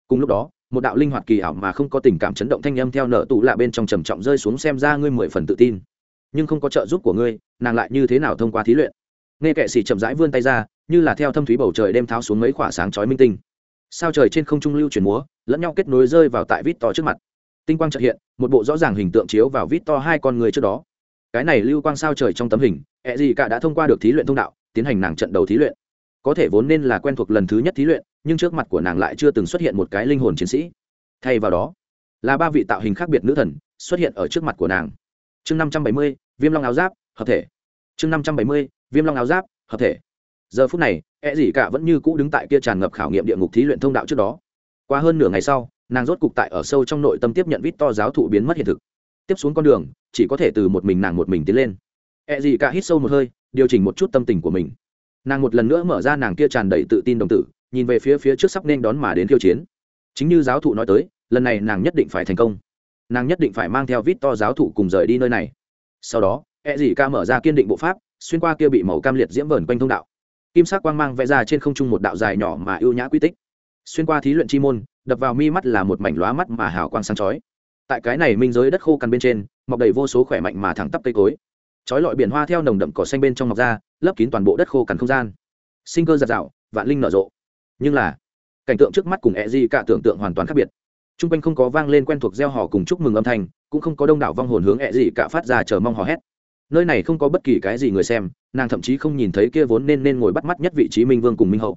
cùng lúc đó, một đạo linh hoạt kỳ ảo mà không có tình cảm chấn động thanh âm theo nợ tụ lạ bên trong trầm trọng rơi xuống xem ra ngươi mười phần tự tin. Nhưng không có trợ giúp của ngươi, nàng lại như thế nào thông qua thí luyện? Nghe kệ sĩ chậm rãi vươn tay ra, như là theo thâm thúy bầu trời đem tháo xuống mấy khỏa sáng chói minh tinh sao trời trên không trung lưu chuyển múa, lẫn nhau kết nối rơi vào tại vít to trước mặt. Tinh quang trợ hiện, một bộ rõ ràng hình tượng chiếu vào vít to hai con người trước đó. Cái này lưu quang sao trời trong tấm hình e ẹ gì cả đã thông qua được thí luyện thông đạo, tiến hành nàng trận đầu thí luyện. Có thể vốn nên là quen thuộc lần thứ nhất thí luyện, nhưng trước mặt của nàng lại chưa từng xuất hiện một cái linh hồn chiến sĩ. Thay vào đó, là ba vị tạo hình khác biệt nữ thần xuất hiện ở trước mặt của nàng. Chương năm trăm bảy mươi, viêm long áo giáp, hợp thể. Chương năm trăm bảy mươi, viêm long áo giáp, hợp thể giờ phút này e gì cả vẫn như cũ đứng tại kia tràn ngập khảo nghiệm địa ngục thí luyện thông đạo trước đó. Qua hơn nửa ngày sau, nàng rốt cục tại ở sâu trong nội tâm tiếp nhận vít to giáo thụ biến mất hiện thực. Tiếp xuống con đường, chỉ có thể từ một mình nàng một mình tiến lên. E gì cả hít sâu một hơi, điều chỉnh một chút tâm tình của mình. Nàng một lần nữa mở ra nàng kia tràn đầy tự tin đồng tử, nhìn về phía phía trước sắp nên đón mà đến khiêu chiến. Chính như giáo thụ nói tới, lần này nàng nhất định phải thành công. Nàng nhất định phải mang theo vít to giáo thụ cùng rời đi nơi này. Sau đó E Dì ca mở ra kiên định bộ pháp, xuyên qua kia bị màu cam liệt diễm vờn quanh thông đạo kim sắc quang mang vẽ ra trên không trung một đạo dài nhỏ mà ưu nhã quy tích. Xuyên qua thí luyện chi môn, đập vào mi mắt là một mảnh lóa mắt mà hào quang sáng chói. Tại cái này minh giới đất khô cằn bên trên, mọc đầy vô số khỏe mạnh mà thẳng tắp cây cối. Chói lọi biển hoa theo nồng đậm cỏ xanh bên trong mọc ra, lấp kín toàn bộ đất khô cằn không gian. Sinh cơ giạt rào vạn linh nở rộ. Nhưng là, cảnh tượng trước mắt cùng e di cả tưởng tượng hoàn toàn khác biệt. T r u n g quanh không có vang lên quen thuộc gieo hò cùng chúc mừng âm thanh, cũng không có đông đảo vong hồn hướng e di cả phát ra chờ mong hò hét. Nơi này không có bất kỳ cái gì người xem nàng thậm chí không nhìn thấy kia vốn nên nên ngồi bắt mắt nhất vị trí minh vương cùng minh hậu.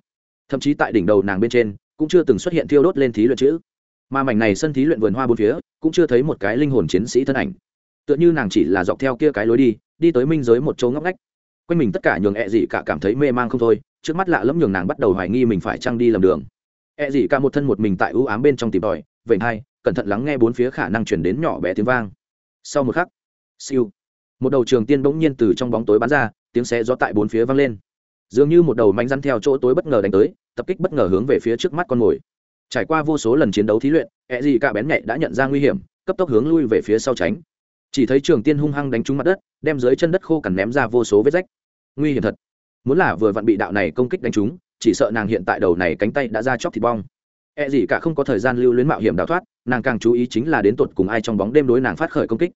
Thậm chí tại đỉnh đầu nàng bên trên, cũng chưa từng xuất hiện thiêu đốt lên thí luyện chữ. Mà mảnh này sân thí luyện vườn hoa bốn phía, cũng chưa thấy một cái linh hồn chiến sĩ thân ảnh. Tựa như nàng chỉ là dọc theo kia cái lối đi đi tới minh giới một chỗ ngóc ngách. Quanh mình tất cả nhường ẹ、e、gì cả cảm thấy mê man không thôi, trước mắt lạ lẫm nhường nàng bắt đầu hoài nghi mình phải trăng đi lầm đường. Ẹ、e、gì cả một thân một mình tại ưu ám bên trong tìm tòi vậy hai, cẩn thận lắng nghe bốn phía khả năng chuyển đến nhỏ bé tiếng vang. Sau một khắc, siêu, một đầu trường tiên bỗng nhiên từ trong bóng tối bắn ra tiếng xe gió tại bốn phía vang lên. Dường như một đầu mánh rắn theo chỗ tối bất ngờ đánh tới, tập kích bất ngờ hướng về phía trước mắt con mồi. Trải qua vô số lần chiến đấu thí luyện e ẹ gì cả bén nhạy đã nhận ra nguy hiểm, cấp tốc hướng lui về phía sau tránh. Chỉ thấy trường tiên hung hăng đánh trúng mặt đất, đem dưới chân đất khô cằn ném ra vô số vết rách. Nguy hiểm thật. Muốn là vừa vặn bị đạo này công kích đánh trúng, chỉ sợ nàng hiện tại đầu này cánh tay đã ra chóc thịt bong. E gì cả không có thời gian lưu luyến mạo hiểm đào thoát, nàng càng chú ý chính là đến tột cùng ai trong bóng đêm đối nàng phát khởi công kích.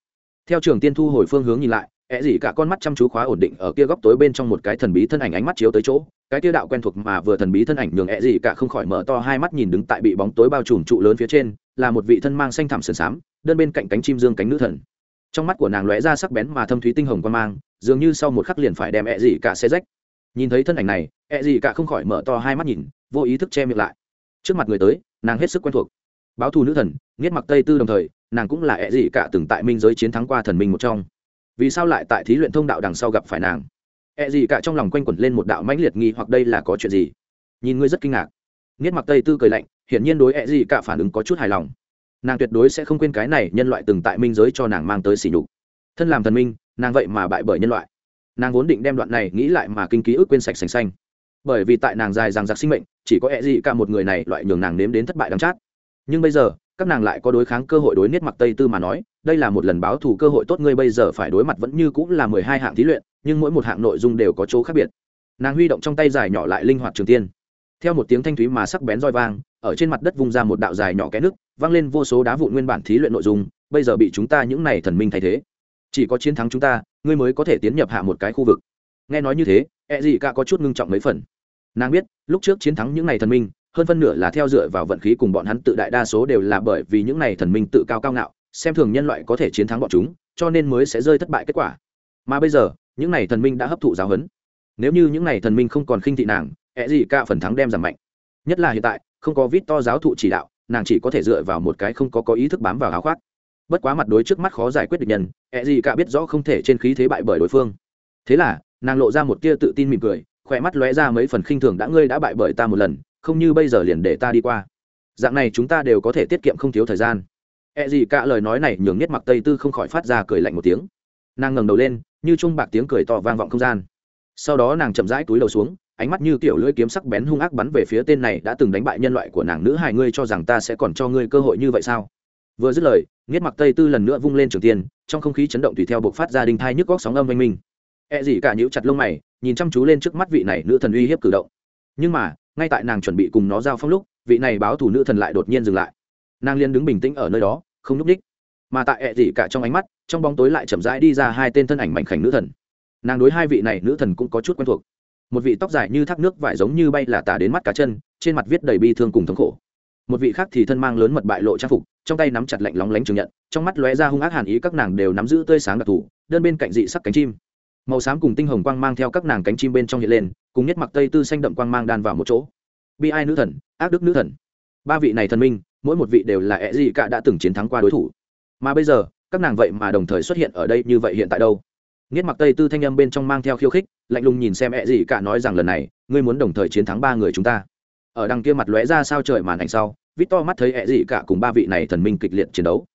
Theo trường tiên thu hồi phương hướng nhìn lại ẹ gì cả con mắt chăm chú khóa ổn định ở kia góc tối bên trong một cái thần bí thân ảnh ánh mắt chiếu tới chỗ. Cái kia đạo quen thuộc mà vừa thần bí thân ảnh nhường ẹ gì cả không khỏi mở to hai mắt nhìn đứng tại bị bóng tối bao trùm trụ lớn phía trên, là một vị thân mang xanh thảm sườn xám, đơn bên cạnh cánh chim dương cánh nữ thần. Trong mắt của nàng lóe ra sắc bén mà thâm thúy tinh hồng quan mang, dường như sau một khắc liền phải đem ẹ gì cả xe rách. Nhìn thấy thân ảnh này ẹ gì cả không khỏi mở to hai mắt nhìn, vô ý thức che miệng lại. Trước mặt người tới, nàng hết sức quen thuộc. Báo thù nữ thần, nghiết mặc tây tư đồng thời, nàng cũng là ẹ gì cả từng tại minh giới chiến thắng qua thần minh một trong vì sao lại tại thí luyện thông đạo đằng sau gặp phải nàng? E gì cả trong lòng quanh quẩn lên một đạo mãnh liệt nghi hoặc đây là có chuyện gì? Nhìn ngươi rất kinh ngạc. Nghiết mặc tây tư cười lạnh, hiển nhiên đối E gì cả phản ứng có chút hài lòng. Nàng tuyệt đối sẽ không quên cái này nhân loại từng tại minh giới cho nàng mang tới sỉ nhục. Thân làm thần minh, nàng vậy mà bại bởi nhân loại. Nàng vốn định đem đoạn này nghĩ lại mà kinh ký ức quên sạch sành xanh. Bởi vì tại nàng dài rằng giặc sinh mệnh, chỉ có E gì cả một người này loại nhường nàng nếm đến thất bại đắng chát. Nhưng bây giờ, các nàng lại có đối kháng cơ hội đối niết mặc tây tư mà nói đây là một lần báo thù cơ hội tốt, ngươi bây giờ phải đối mặt vẫn như cũng là mười hai hạng thí luyện, nhưng mỗi một hạng nội dung đều có chỗ khác biệt. Nàng huy động trong tay dài nhỏ lại linh hoạt trường tiên. Theo một tiếng thanh thúy mà sắc bén roi vang, ở trên mặt đất vung ra một đạo dài nhỏ kẽ nước, vang lên vô số đá vụn nguyên bản thí luyện nội dung, bây giờ bị chúng ta những này thần minh thay thế. Chỉ có chiến thắng chúng ta, ngươi mới có thể tiến nhập hạ một cái khu vực. Nghe nói như thế e gì cả có chút ngưng trọng mấy phần. Nàng biết, lúc trước chiến thắng những này thần minh, hơn phân nửa là theo dựa vào vận khí cùng bọn hắn tự đại đa số đều là bởi vì những này thần minh tự cao cao ngạo xem thường nhân loại có thể chiến thắng bọn chúng, cho nên mới sẽ rơi thất bại kết quả. Mà bây giờ, những này thần minh đã hấp thụ giáo huấn. Nếu như những này thần minh không còn khinh thị nàng ẹ gì cả phần thắng đem giảm mạnh. Nhất là hiện tại, không có vít to giáo thụ chỉ đạo, nàng chỉ có thể dựa vào một cái không có có ý thức bám vào áo khoác. Bất quá mặt đối trước mắt khó giải quyết được nhân ẹ gì cả biết rõ không thể trên khí thế bại bởi đối phương. Thế là, nàng lộ ra một tia tự tin mỉm cười, khỏe mắt lóe ra mấy phần khinh thường đã ngươi đã bại bởi ta một lần, không như bây giờ liền để ta đi qua. Dạng này chúng ta đều có thể tiết kiệm không thiếu thời gian. E gì cả lời nói này nhường nhất mặc tây tư không khỏi phát ra cười lạnh một tiếng. Nàng ngẩng đầu lên, như trung bạc tiếng cười to vang vọng không gian. Sau đó nàng chậm rãi túi đầu xuống, ánh mắt như kiểu lưỡi kiếm sắc bén hung ác bắn về phía tên này đã từng đánh bại nhân loại của nàng nữ hài ngươi cho rằng ta sẽ còn cho ngươi cơ hội như vậy sao? Vừa dứt lời nghiết mặc tây tư lần nữa vung lên trường tiên, trong không khí chấn động tùy theo bộc phát ra đinh thai nhức góc sóng âm vang minh. E gì cả nhíu chặt lông mày, nhìn chăm chú lên trước mắt vị này nữ thần uy hiếp cử động. Nhưng mà, ngay tại nàng chuẩn bị cùng nó giao phong lúc, vị này báo thủ nữ thần lại đột nhiên dừng lại nàng liên đứng bình tĩnh ở nơi đó, không nhúc ních mà tại ẹ gì cả trong ánh mắt, trong bóng tối lại chậm rãi đi ra hai tên thân ảnh mảnh khảnh nữ thần. Nàng đối hai vị này nữ thần cũng có chút quen thuộc. Một vị tóc dài như thác nước vải giống như bay là tả đến mắt cá chân, trên mặt viết đầy bi thương cùng thống khổ. Một vị khác thì thân mang lớn mật bại lộ trang phục, trong tay nắm chặt lạnh lóng lánh trường nhận, trong mắt lóe ra hung ác hàn ý các nàng đều nắm giữ tươi sáng đặc thù, đơn bên cạnh dị sắc cánh chim. Màu xám cùng tinh hồng quang mang theo các nàng cánh chim bên trong hiện lên, cùng nhất mặc tây tư xanh đậm quang mang đan vào một chỗ. Bi ai nữ thần, ác đức nữ thần. Ba vị này thần minh mỗi một vị đều là e gì cả đã từng chiến thắng qua đối thủ. Mà bây giờ, các nàng vậy mà đồng thời xuất hiện ở đây như vậy hiện tại đâu? Nghiết mặc tây tư thanh âm bên trong mang theo khiêu khích, lạnh lùng nhìn xem e gì cả nói rằng lần này, ngươi muốn đồng thời chiến thắng ba người chúng ta. Ở đằng kia mặt lóe ra sao trời màn ảnh sau vít to mắt thấy e gì cả cùng ba vị này thần minh kịch liệt chiến đấu.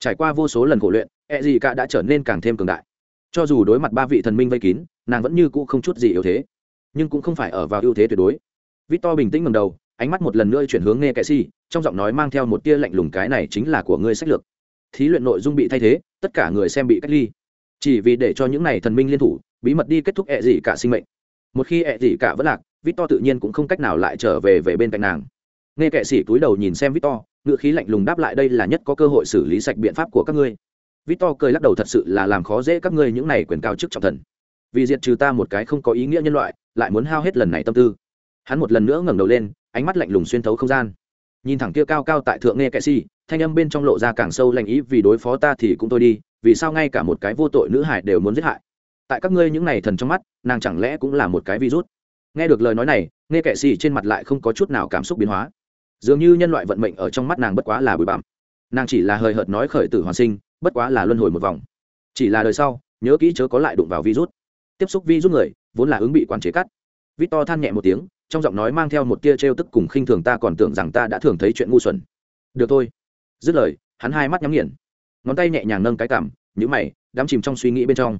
Trải qua vô số lần khổ luyện e gì cả đã trở nên càng thêm cường đại. Cho dù đối mặt ba vị thần minh vây kín, nàng vẫn như cũ không chút gì yếu thế. Nhưng cũng không phải ở vào ưu thế tuyệt đối. Vít to bình tĩnh ngầm đầu ánh mắt một lần nữa chuyển hướng nghe kệ si, trong giọng nói mang theo một tia lạnh lùng, cái này chính là của ngươi sách lược. Thí luyện nội dung bị thay thế, tất cả người xem bị cách ly. Chỉ vì để cho những này thần minh liên thủ, bí mật đi kết thúc ẹ gì cả sinh mệnh. Một khi ẹ gì cả vẫn lạc, victor tự nhiên cũng không cách nào lại trở về về bên cạnh nàng. Nghe kệ sĩ túi đầu nhìn xem victor ngựa khí lạnh lùng đáp lại, đây là nhất có cơ hội xử lý sạch biện pháp của các ngươi. Victor cười lắc đầu, thật sự là làm khó dễ các ngươi những này quyền cao chức trọng thần. Vì diệt trừ ta một cái không có ý nghĩa nhân loại, lại muốn hao hết lần này tâm tư. Hắn một lần nữa ngẩng đầu lên ánh mắt lạnh lùng xuyên thấu không gian. Nhìn thẳng kia cao cao tại thượng nghe kệ si, thanh âm bên trong lộ ra càng sâu lạnh ý, vì đối phó ta thì cũng tôi đi, vì sao ngay cả một cái vô tội nữ hải đều muốn giết hại? Tại các ngươi những này thần trong mắt, nàng chẳng lẽ cũng là một cái virus? Nghe được lời nói này, nghe kệ si trên mặt lại không có chút nào cảm xúc biến hóa. Dường như nhân loại vận mệnh ở trong mắt nàng bất quá là bụi bặm. Nàng chỉ là hời hợt nói khởi tử hoàn sinh, bất quá là luân hồi một vòng. Chỉ là đời sau, nhớ kỹ chớ có lại đụng vào virus. Tiếp xúc virus người, vốn là ứng bị quản chế cắt. Victor than nhẹ một tiếng trong giọng nói mang theo một tia trêu tức cùng khinh thường ta còn tưởng rằng ta đã thường thấy chuyện ngu xuẩn. Được thôi. Dứt lời, hắn hai mắt nhắm nghiền. Ngón tay nhẹ nhàng nâng cái cảm nhữ mày, đắm chìm trong suy nghĩ bên trong.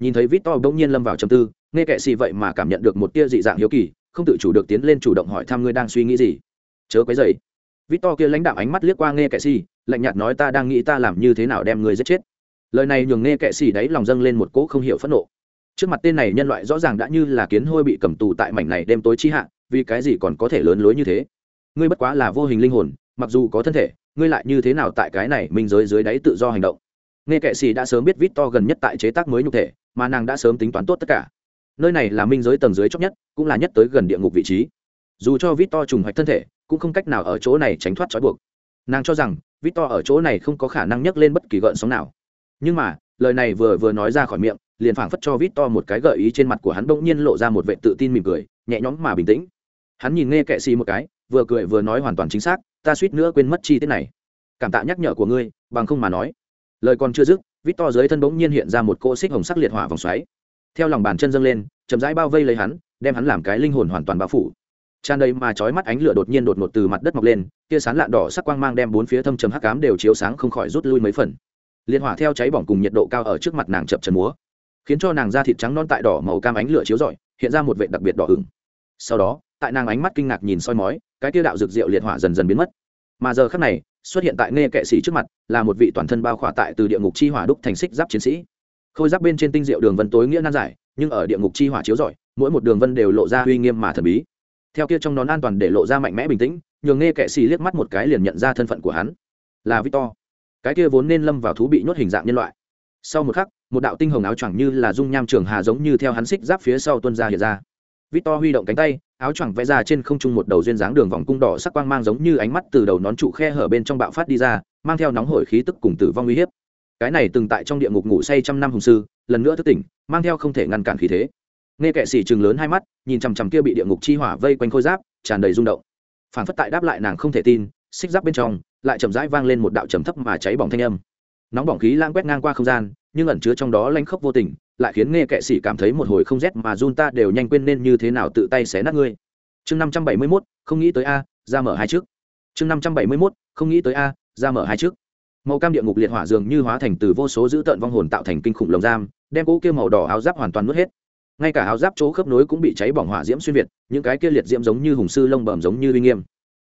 Nhìn thấy vít to bỗng nhiên lâm vào trầm tư, nghe kệ xì vậy mà cảm nhận được một tia dị dạng hiếu kỳ, không tự chủ được tiến lên chủ động hỏi thăm ngươi đang suy nghĩ gì. Chớ quấy rầy. Vít to kia lãnh đạo ánh mắt liếc qua nghe kệ xì, lạnh nhạt nói ta đang nghĩ ta làm như thế nào đem ngươi giết chết. Lời này nhường nghe kệ xì đáy lòng dâng lên một cỗ không hiểu phẫn nộ trước mặt tên này nhân loại rõ ràng đã như là kiến hôi bị cầm tù tại mảnh này đêm tối chi hạ, vì cái gì còn có thể lớn lối như thế? Ngươi bất quá là vô hình linh hồn, mặc dù có thân thể, ngươi lại như thế nào tại cái này minh giới dưới đáy tự do hành động? Nghe kệ xì đã sớm biết vít to gần nhất tại chế tác mới nhục thể, mà nàng đã sớm tính toán tốt tất cả. Nơi này là minh giới tầng dưới chót nhất, cũng là nhất tới gần địa ngục vị trí. Dù cho vít to trùng hoạch thân thể, cũng không cách nào ở chỗ này tránh thoát trói buộc. Nàng cho rằng vít to ở chỗ này không có khả năng nhấc lên bất kỳ gợn sóng nào. Nhưng mà lời này vừa vừa nói ra khỏi miệng, liền phảng phất cho vít to một cái gợi ý trên mặt của hắn bỗng nhiên lộ ra một vệ tự tin mỉm cười, nhẹ nhõm mà bình tĩnh. Hắn nhìn nghe kệ xì một cái, vừa cười vừa nói hoàn toàn chính xác, ta suýt nữa quên mất chi tiết này. Cảm tạ nhắc nhở của ngươi, bằng không mà nói. Lời còn chưa dứt, vít to dưới thân bỗng nhiên hiện ra một cỗ xích hồng sắc liệt hỏa vòng xoáy. Theo lòng bàn chân dâng lên, chậm rãi bao vây lấy hắn, đem hắn làm cái linh hồn hoàn toàn bao phủ. Tràn đầy mà chói mắt ánh lửa đột nhiên đột ngột từ mặt đất mọc lên, tia sán lạ đỏ sắc quang mang đem bốn phía thâm trầm hắc cám đều chiếu sáng không khỏi rút lui mấy phần liệt hỏa theo cháy bỏng cùng nhiệt độ cao ở trước mặt nàng chập chân múa, khiến cho nàng da thịt trắng non tại đỏ màu cam ánh lửa chiếu rọi, hiện ra một vệ đặc biệt đỏ ửng. Sau đó, tại nàng ánh mắt kinh ngạc nhìn soi mói, cái tiêu đạo rực rượu liệt hỏa dần dần biến mất. Mà giờ khắc này, xuất hiện tại nghe kệ sĩ trước mặt, là một vị toàn thân bao khỏa tại từ địa ngục chi hỏa đúc thành xích giáp chiến sĩ. Khôi giáp bên trên tinh diệu đường vân tối nghĩa nan giải, nhưng ở địa ngục chi hỏa chiếu rọi, mỗi một đường vân đều lộ ra uy nghiêm mà thần bí. Theo kia trong nón an toàn để lộ ra mạnh mẽ bình tĩnh, nhường nghe kệ sĩ liếc mắt một cái liền nhận ra thân phận của hắn. Là victor cái kia vốn nên lâm vào thú bị nhốt hình dạng nhân loại. Sau một khắc, một đạo tinh hồng áo choàng như là dung nham trường hà giống như theo hắn xích giáp phía sau tuân ra hiện ra. Victor huy động cánh tay, áo choàng vẽ ra trên không trung một đầu duyên dáng đường vòng cung đỏ sắc quang mang giống như ánh mắt từ đầu nón trụ khe hở bên trong bạo phát đi ra, mang theo nóng hổi khí tức cùng tử vong uy hiếp. Cái này từng tại trong địa ngục ngủ say trăm năm hùng sư, lần nữa thức tỉnh, mang theo không thể ngăn cản khí thế. Nghe kệ sĩ chừng lớn hai mắt, nhìn chằm chằm kia bị địa ngục chi hỏa vây quanh khôi giáp, tràn đầy rung động. Phản phất tại đáp lại nàng không thể tin, xích giáp bên trong lại chậm rãi vang lên một đạo trầm thấp mà cháy bỏng thanh âm. Nóng bỏng khí lang quét ngang qua không gian, nhưng ẩn chứa trong đó lanh khốc vô tình, lại khiến nghe kệ sĩ cảm thấy một hồi không rét mà run ta đều nhanh quên nên như thế nào tự tay xé nát ngươi. Chương năm trăm bảy mươi mốt, không nghĩ tới a, ra mở hai trước. Chương năm trăm bảy mươi mốt, không nghĩ tới a, ra mở hai trước. Màu cam địa ngục liệt hỏa dường như hóa thành từ vô số dữ tợn vong hồn tạo thành kinh khủng lồng giam, đem cỗ kia màu đỏ áo giáp hoàn toàn mất hết. Ngay cả áo giáp chỗ khớp nối cũng bị cháy bỏng hỏa diễm xuyên việt, những cái kia liệt diễm giống như hùng sư lông bẩm giống như uy nghiêm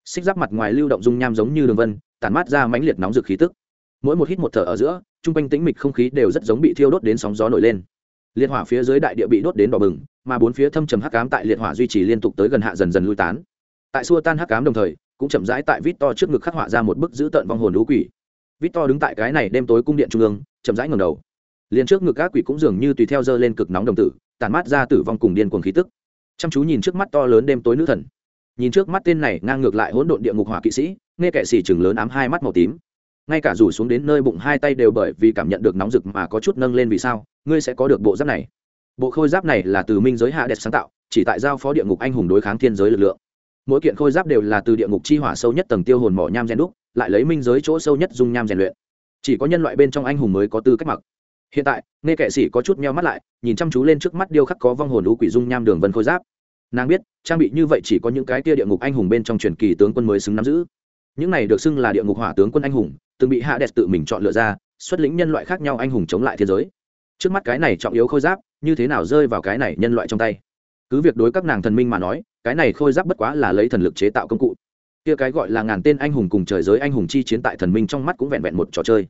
xích giáp mặt ngoài lưu động dung nham giống như đường vân, tản mát ra mãnh liệt nóng rực khí tức. Mỗi một hít một thở ở giữa, trung quanh tĩnh mịch không khí đều rất giống bị thiêu đốt đến sóng gió nổi lên. Liệt hỏa phía dưới đại địa bị đốt đến đỏ bừng, mà bốn phía thâm trầm hắc ám tại liệt hỏa duy trì liên tục tới gần hạ dần dần lui tán. Tại xua tan hắc ám đồng thời, cũng chậm rãi tại vít to trước ngực khắc họa ra một bức dữ tợn vong hồn lũ quỷ. Vít to đứng tại cái này đêm tối cung điện trung ương, chậm rãi ngầm đầu. Liền trước ngực các quỷ cũng dường như tùy theo dơ lên cực nóng đồng tử tàn mát ra tử vong cùng điên cuồng khí tức. Chăm chú nhìn trước mắt to lớn đêm tối nữ thần nhìn trước mắt tên này ngang ngược lại hỗn độn địa ngục hỏa kỵ sĩ, nghe kẻ xì chừng lớn ám hai mắt màu tím. Ngay cả rủ xuống đến nơi bụng hai tay đều bởi vì cảm nhận được nóng rực mà có chút nâng lên vì sao, ngươi sẽ có được bộ giáp này. Bộ khôi giáp này là từ minh giới hạ đẹp sáng tạo, chỉ tại giao phó địa ngục anh hùng đối kháng thiên giới lực lượng. Mỗi kiện khôi giáp đều là từ địa ngục chi hỏa sâu nhất tầng tiêu hồn mỏ nham rèn đúc, lại lấy minh giới chỗ sâu nhất dung nham rèn luyện. Chỉ có nhân loại bên trong anh hùng mới có tư cách mặc. Hiện tại, nghe kệ sĩ có chút meo mắt lại, nhìn chăm chú lên trước mắt điêu khắc có vong hồn lũ quỷ dung nham đường vân khôi giáp nàng biết, trang bị như vậy chỉ có những cái tia địa ngục anh hùng bên trong truyền kỳ tướng quân mới xứng nắm giữ. Những này được xưng là địa ngục hỏa tướng quân anh hùng, từng bị hạ đẹp tự mình chọn lựa ra, xuất lĩnh nhân loại khác nhau anh hùng chống lại thế giới. Trước mắt cái này trọng yếu khôi giáp, như thế nào rơi vào cái này nhân loại trong tay? Cứ việc đối các nàng thần minh mà nói, cái này khôi giáp bất quá là lấy thần lực chế tạo công cụ. Kia cái gọi là ngàn tên anh hùng cùng trời giới anh hùng chi chiến tại thần minh trong mắt cũng vẹn vẹn một trò chơi.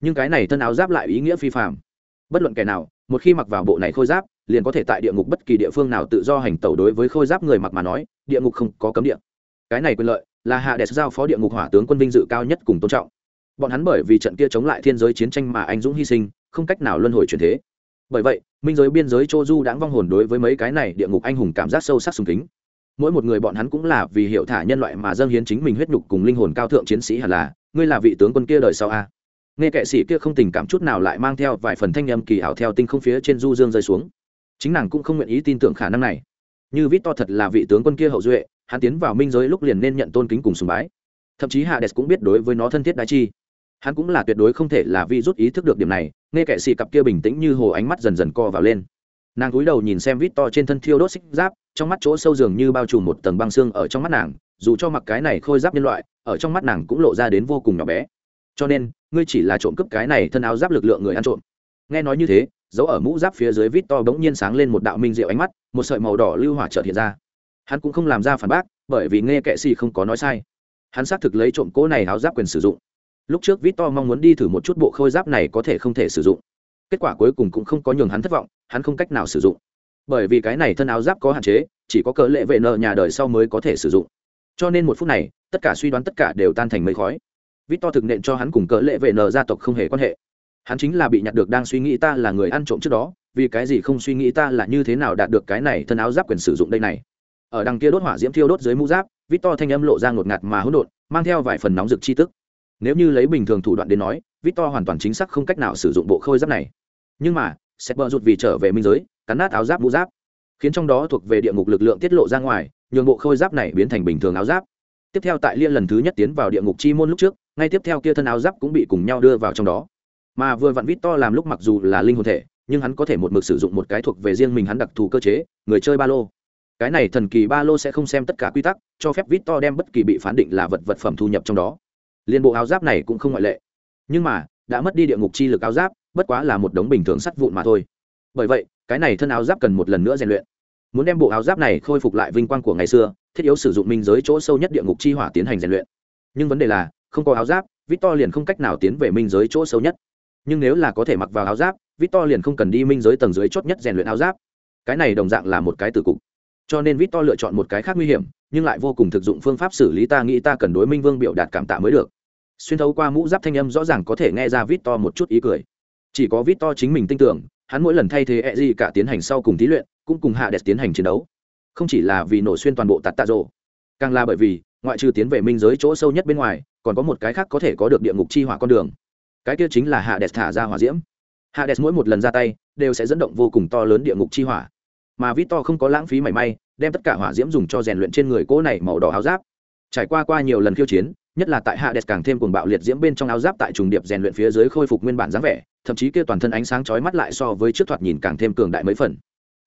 Nhưng cái này thân áo giáp lại ý nghĩa phi phạm bất luận kẻ nào, một khi mặc vào bộ này khôi giáp liền có thể tại địa ngục bất kỳ địa phương nào tự do hành tẩu đối với khôi giáp người mặc mà nói, địa ngục không có cấm địa. Cái này quyền lợi là hạ đẹp giao phó địa ngục hỏa tướng quân vinh dự cao nhất cùng tôn trọng. Bọn hắn bởi vì trận kia chống lại thiên giới chiến tranh mà anh dũng hy sinh, không cách nào luân hồi truyền thế. Bởi vậy, minh giới biên giới chô du đãng vong hồn đối với mấy cái này địa ngục anh hùng cảm giác sâu sắc sùng kính. Mỗi một người bọn hắn cũng là vì hiệu thả nhân loại mà dâng hiến chính mình huyết nhục cùng linh hồn cao thượng chiến sĩ hẳn là, ngươi là vị tướng quân kia đời sau a nghe kệ sĩ kia không tình cảm chút nào lại mang theo vài phần thanh âm kỳ ảo theo tinh không phía trên du dương rơi xuống chính nàng cũng không nguyện ý tin tưởng khả năng này. Như vít to thật là vị tướng quân kia hậu duệ, hắn tiến vào minh giới lúc liền nên nhận tôn kính cùng sùng bái. Thậm chí hạ cũng biết đối với nó thân thiết đại chi. Hắn cũng là tuyệt đối không thể là vi rút ý thức được điểm này, nghe kệ xì cặp kia bình tĩnh như hồ ánh mắt dần dần co vào lên. Nàng cúi đầu nhìn xem vít to trên thân thiêu đốt xích giáp, trong mắt chỗ sâu dường như bao trùm một tầng băng xương ở trong mắt nàng, dù cho mặc cái này khôi giáp nhân loại, ở trong mắt nàng cũng lộ ra đến vô cùng nhỏ bé. Cho nên, ngươi chỉ là trộm cướp cái này thân áo giáp lực lượng người ăn trộm. Nghe nói như thế dấu ở mũ giáp phía dưới vít to bỗng nhiên sáng lên một đạo minh diệu ánh mắt, một sợi màu đỏ lưu hỏa trợt hiện ra. Hắn cũng không làm ra phản bác, bởi vì nghe kệ xì không có nói sai. Hắn xác thực lấy trộm cỗ này áo giáp quyền sử dụng. Lúc trước vít to mong muốn đi thử một chút bộ khôi giáp này có thể không thể sử dụng. Kết quả cuối cùng cũng không có nhường hắn thất vọng, hắn không cách nào sử dụng. Bởi vì cái này thân áo giáp có hạn chế, chỉ có cỡ lệ vệ nợ nhà đời sau mới có thể sử dụng. Cho nên một phút này, tất cả suy đoán tất cả đều tan thành mây khói. Vít to thực nện cho hắn cùng cỡ lệ vệ nợ gia tộc không hề quan hệ hắn chính là bị nhặt được đang suy nghĩ ta là người ăn trộm trước đó, vì cái gì không suy nghĩ ta là như thế nào đạt được cái này thân áo giáp quyền sử dụng đây này. Ở đằng kia đốt hỏa diễm thiêu đốt dưới mũ giáp vít to thanh âm lộ ra ngột ngạt mà hỗn độn, mang theo vài phần nóng rực chi tức. Nếu như lấy bình thường thủ đoạn đến nói vít to hoàn toàn chính xác không cách nào sử dụng bộ khôi giáp này. Nhưng mà sẽ bờ rụt vì trở về minh giới, cắn nát áo giáp mũ giáp, khiến trong đó thuộc về địa ngục lực lượng tiết lộ ra ngoài, nhường bộ khôi giáp này biến thành bình thường áo giáp. Tiếp theo tại liên lần thứ nhất tiến vào địa ngục chi môn lúc trước, ngay tiếp theo kia thân áo giáp cũng bị cùng nhau đưa vào trong đó mà vừa vặn vít to làm lúc mặc dù là linh hồn thể, nhưng hắn có thể một mực sử dụng một cái thuộc về riêng mình hắn đặc thù cơ chế, người chơi ba lô. Cái này thần kỳ ba lô sẽ không xem tất cả quy tắc, cho phép vít to đem bất kỳ bị phán định là vật vật phẩm thu nhập trong đó. Liên bộ áo giáp này cũng không ngoại lệ. Nhưng mà, đã mất đi địa ngục chi lực áo giáp, bất quá là một đống bình thường sắt vụn mà thôi. Bởi vậy, cái này thân áo giáp cần một lần nữa rèn luyện. Muốn đem bộ áo giáp này khôi phục lại vinh quang của ngày xưa, thiết yếu sử dụng minh giới chỗ sâu nhất địa ngục chi hỏa tiến hành rèn luyện. Nhưng vấn đề là, không có áo giáp, victor liền không cách nào tiến về minh giới chỗ sâu nhất nhưng nếu là có thể mặc vào áo giáp, victor liền không cần đi minh giới tầng dưới chót nhất rèn luyện áo giáp. Cái này đồng dạng là một cái từ cục. Cho nên victor lựa chọn một cái khác nguy hiểm, nhưng lại vô cùng thực dụng phương pháp xử lý ta nghĩ ta cần đối minh vương biểu đạt cảm tạ mới được. Xuyên thấu qua mũ giáp thanh âm rõ ràng có thể nghe ra victor một chút ý cười. Chỉ có victor chính mình tin tưởng, hắn mỗi lần thay thế e gì cả tiến hành sau cùng thí luyện, cũng cùng hạ đẹp tiến hành chiến đấu. Không chỉ là vì nổ xuyên toàn bộ tạt tạ rộ càng là bởi vì, ngoại trừ tiến về minh giới chỗ sâu nhất bên ngoài, còn có một cái khác có thể có được địa ngục chi hỏa con đường cái kia chính là hạ đẹp thả ra hỏa diễm. Hạ đẹp mỗi một lần ra tay, đều sẽ dẫn động vô cùng to lớn địa ngục chi hỏa. Mà vít to không có lãng phí mảy may, đem tất cả hỏa diễm dùng cho rèn luyện trên người cỗ này màu đỏ áo giáp. Trải qua qua nhiều lần khiêu chiến, nhất là tại hạ đẹp càng thêm cuồng bạo liệt diễm bên trong áo giáp tại trùng điệp rèn luyện phía dưới khôi phục nguyên bản dáng vẻ, thậm chí kia toàn thân ánh sáng chói mắt lại so với trước thoạt nhìn càng thêm cường đại mấy phần.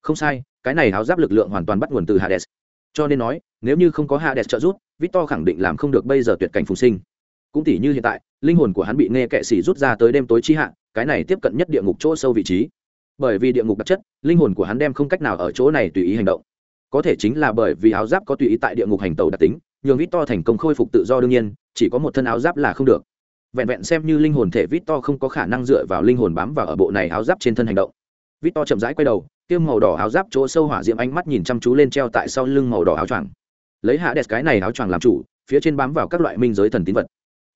Không sai, cái này áo giáp lực lượng hoàn toàn bắt nguồn từ hades. Cho nên nói, nếu như không có hades trợ giúp, victor khẳng định làm không được bây giờ tuyệt cảnh phùng sinh cũng tỉ như hiện tại, linh hồn của hắn bị nghe kệ sĩ rút ra tới đêm tối chi hạ, cái này tiếp cận nhất địa ngục chỗ sâu vị trí. Bởi vì địa ngục đặc chất, linh hồn của hắn đem không cách nào ở chỗ này tùy ý hành động. Có thể chính là bởi vì áo giáp có tùy ý tại địa ngục hành tàu đặc tính, nhường vít to thành công khôi phục tự do đương nhiên, chỉ có một thân áo giáp là không được. Vẹn vẹn xem như linh hồn thể vít to không có khả năng dựa vào linh hồn bám vào ở bộ này áo giáp trên thân hành động. Vít to chậm rãi quay đầu, kiêm màu đỏ áo giáp chỗ sâu hỏa diệm ánh mắt nhìn chăm chú lên treo tại sau lưng màu đỏ áo choàng. Lấy hạ đẹp cái này áo choàng làm chủ, phía trên bám vào các loại minh giới thần tín vật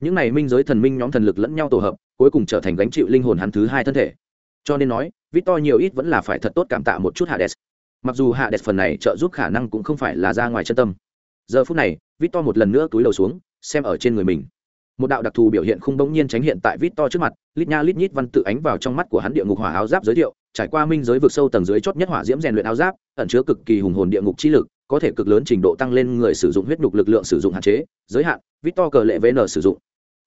những này minh giới thần minh nhóm thần lực lẫn nhau tổ hợp, cuối cùng trở thành gánh chịu linh hồn hắn thứ hai thân thể. Cho nên nói, victor nhiều ít vẫn là phải thật tốt cảm tạ một chút hades. Mặc dù hades phần này trợ giúp khả năng cũng không phải là ra ngoài chân tâm. Giờ phút này, victor một lần nữa túi đầu xuống, xem ở trên người mình. Một đạo đặc thù biểu hiện không bỗng nhiên tránh hiện tại victor trước mặt, lít nha lít nhít văn tự ánh vào trong mắt của hắn địa ngục hỏa áo giáp giới thiệu, trải qua minh giới vực sâu tầng dưới chót nhất hỏa diễm rèn luyện áo giáp, ẩn chứa cực kỳ hùng hồn địa ngục chi lực, có thể cực lớn trình độ tăng lên người sử dụng huyết nhục lực lượng sử dụng hạn chế, giới hạn, victor cờ lệ vn sử dụng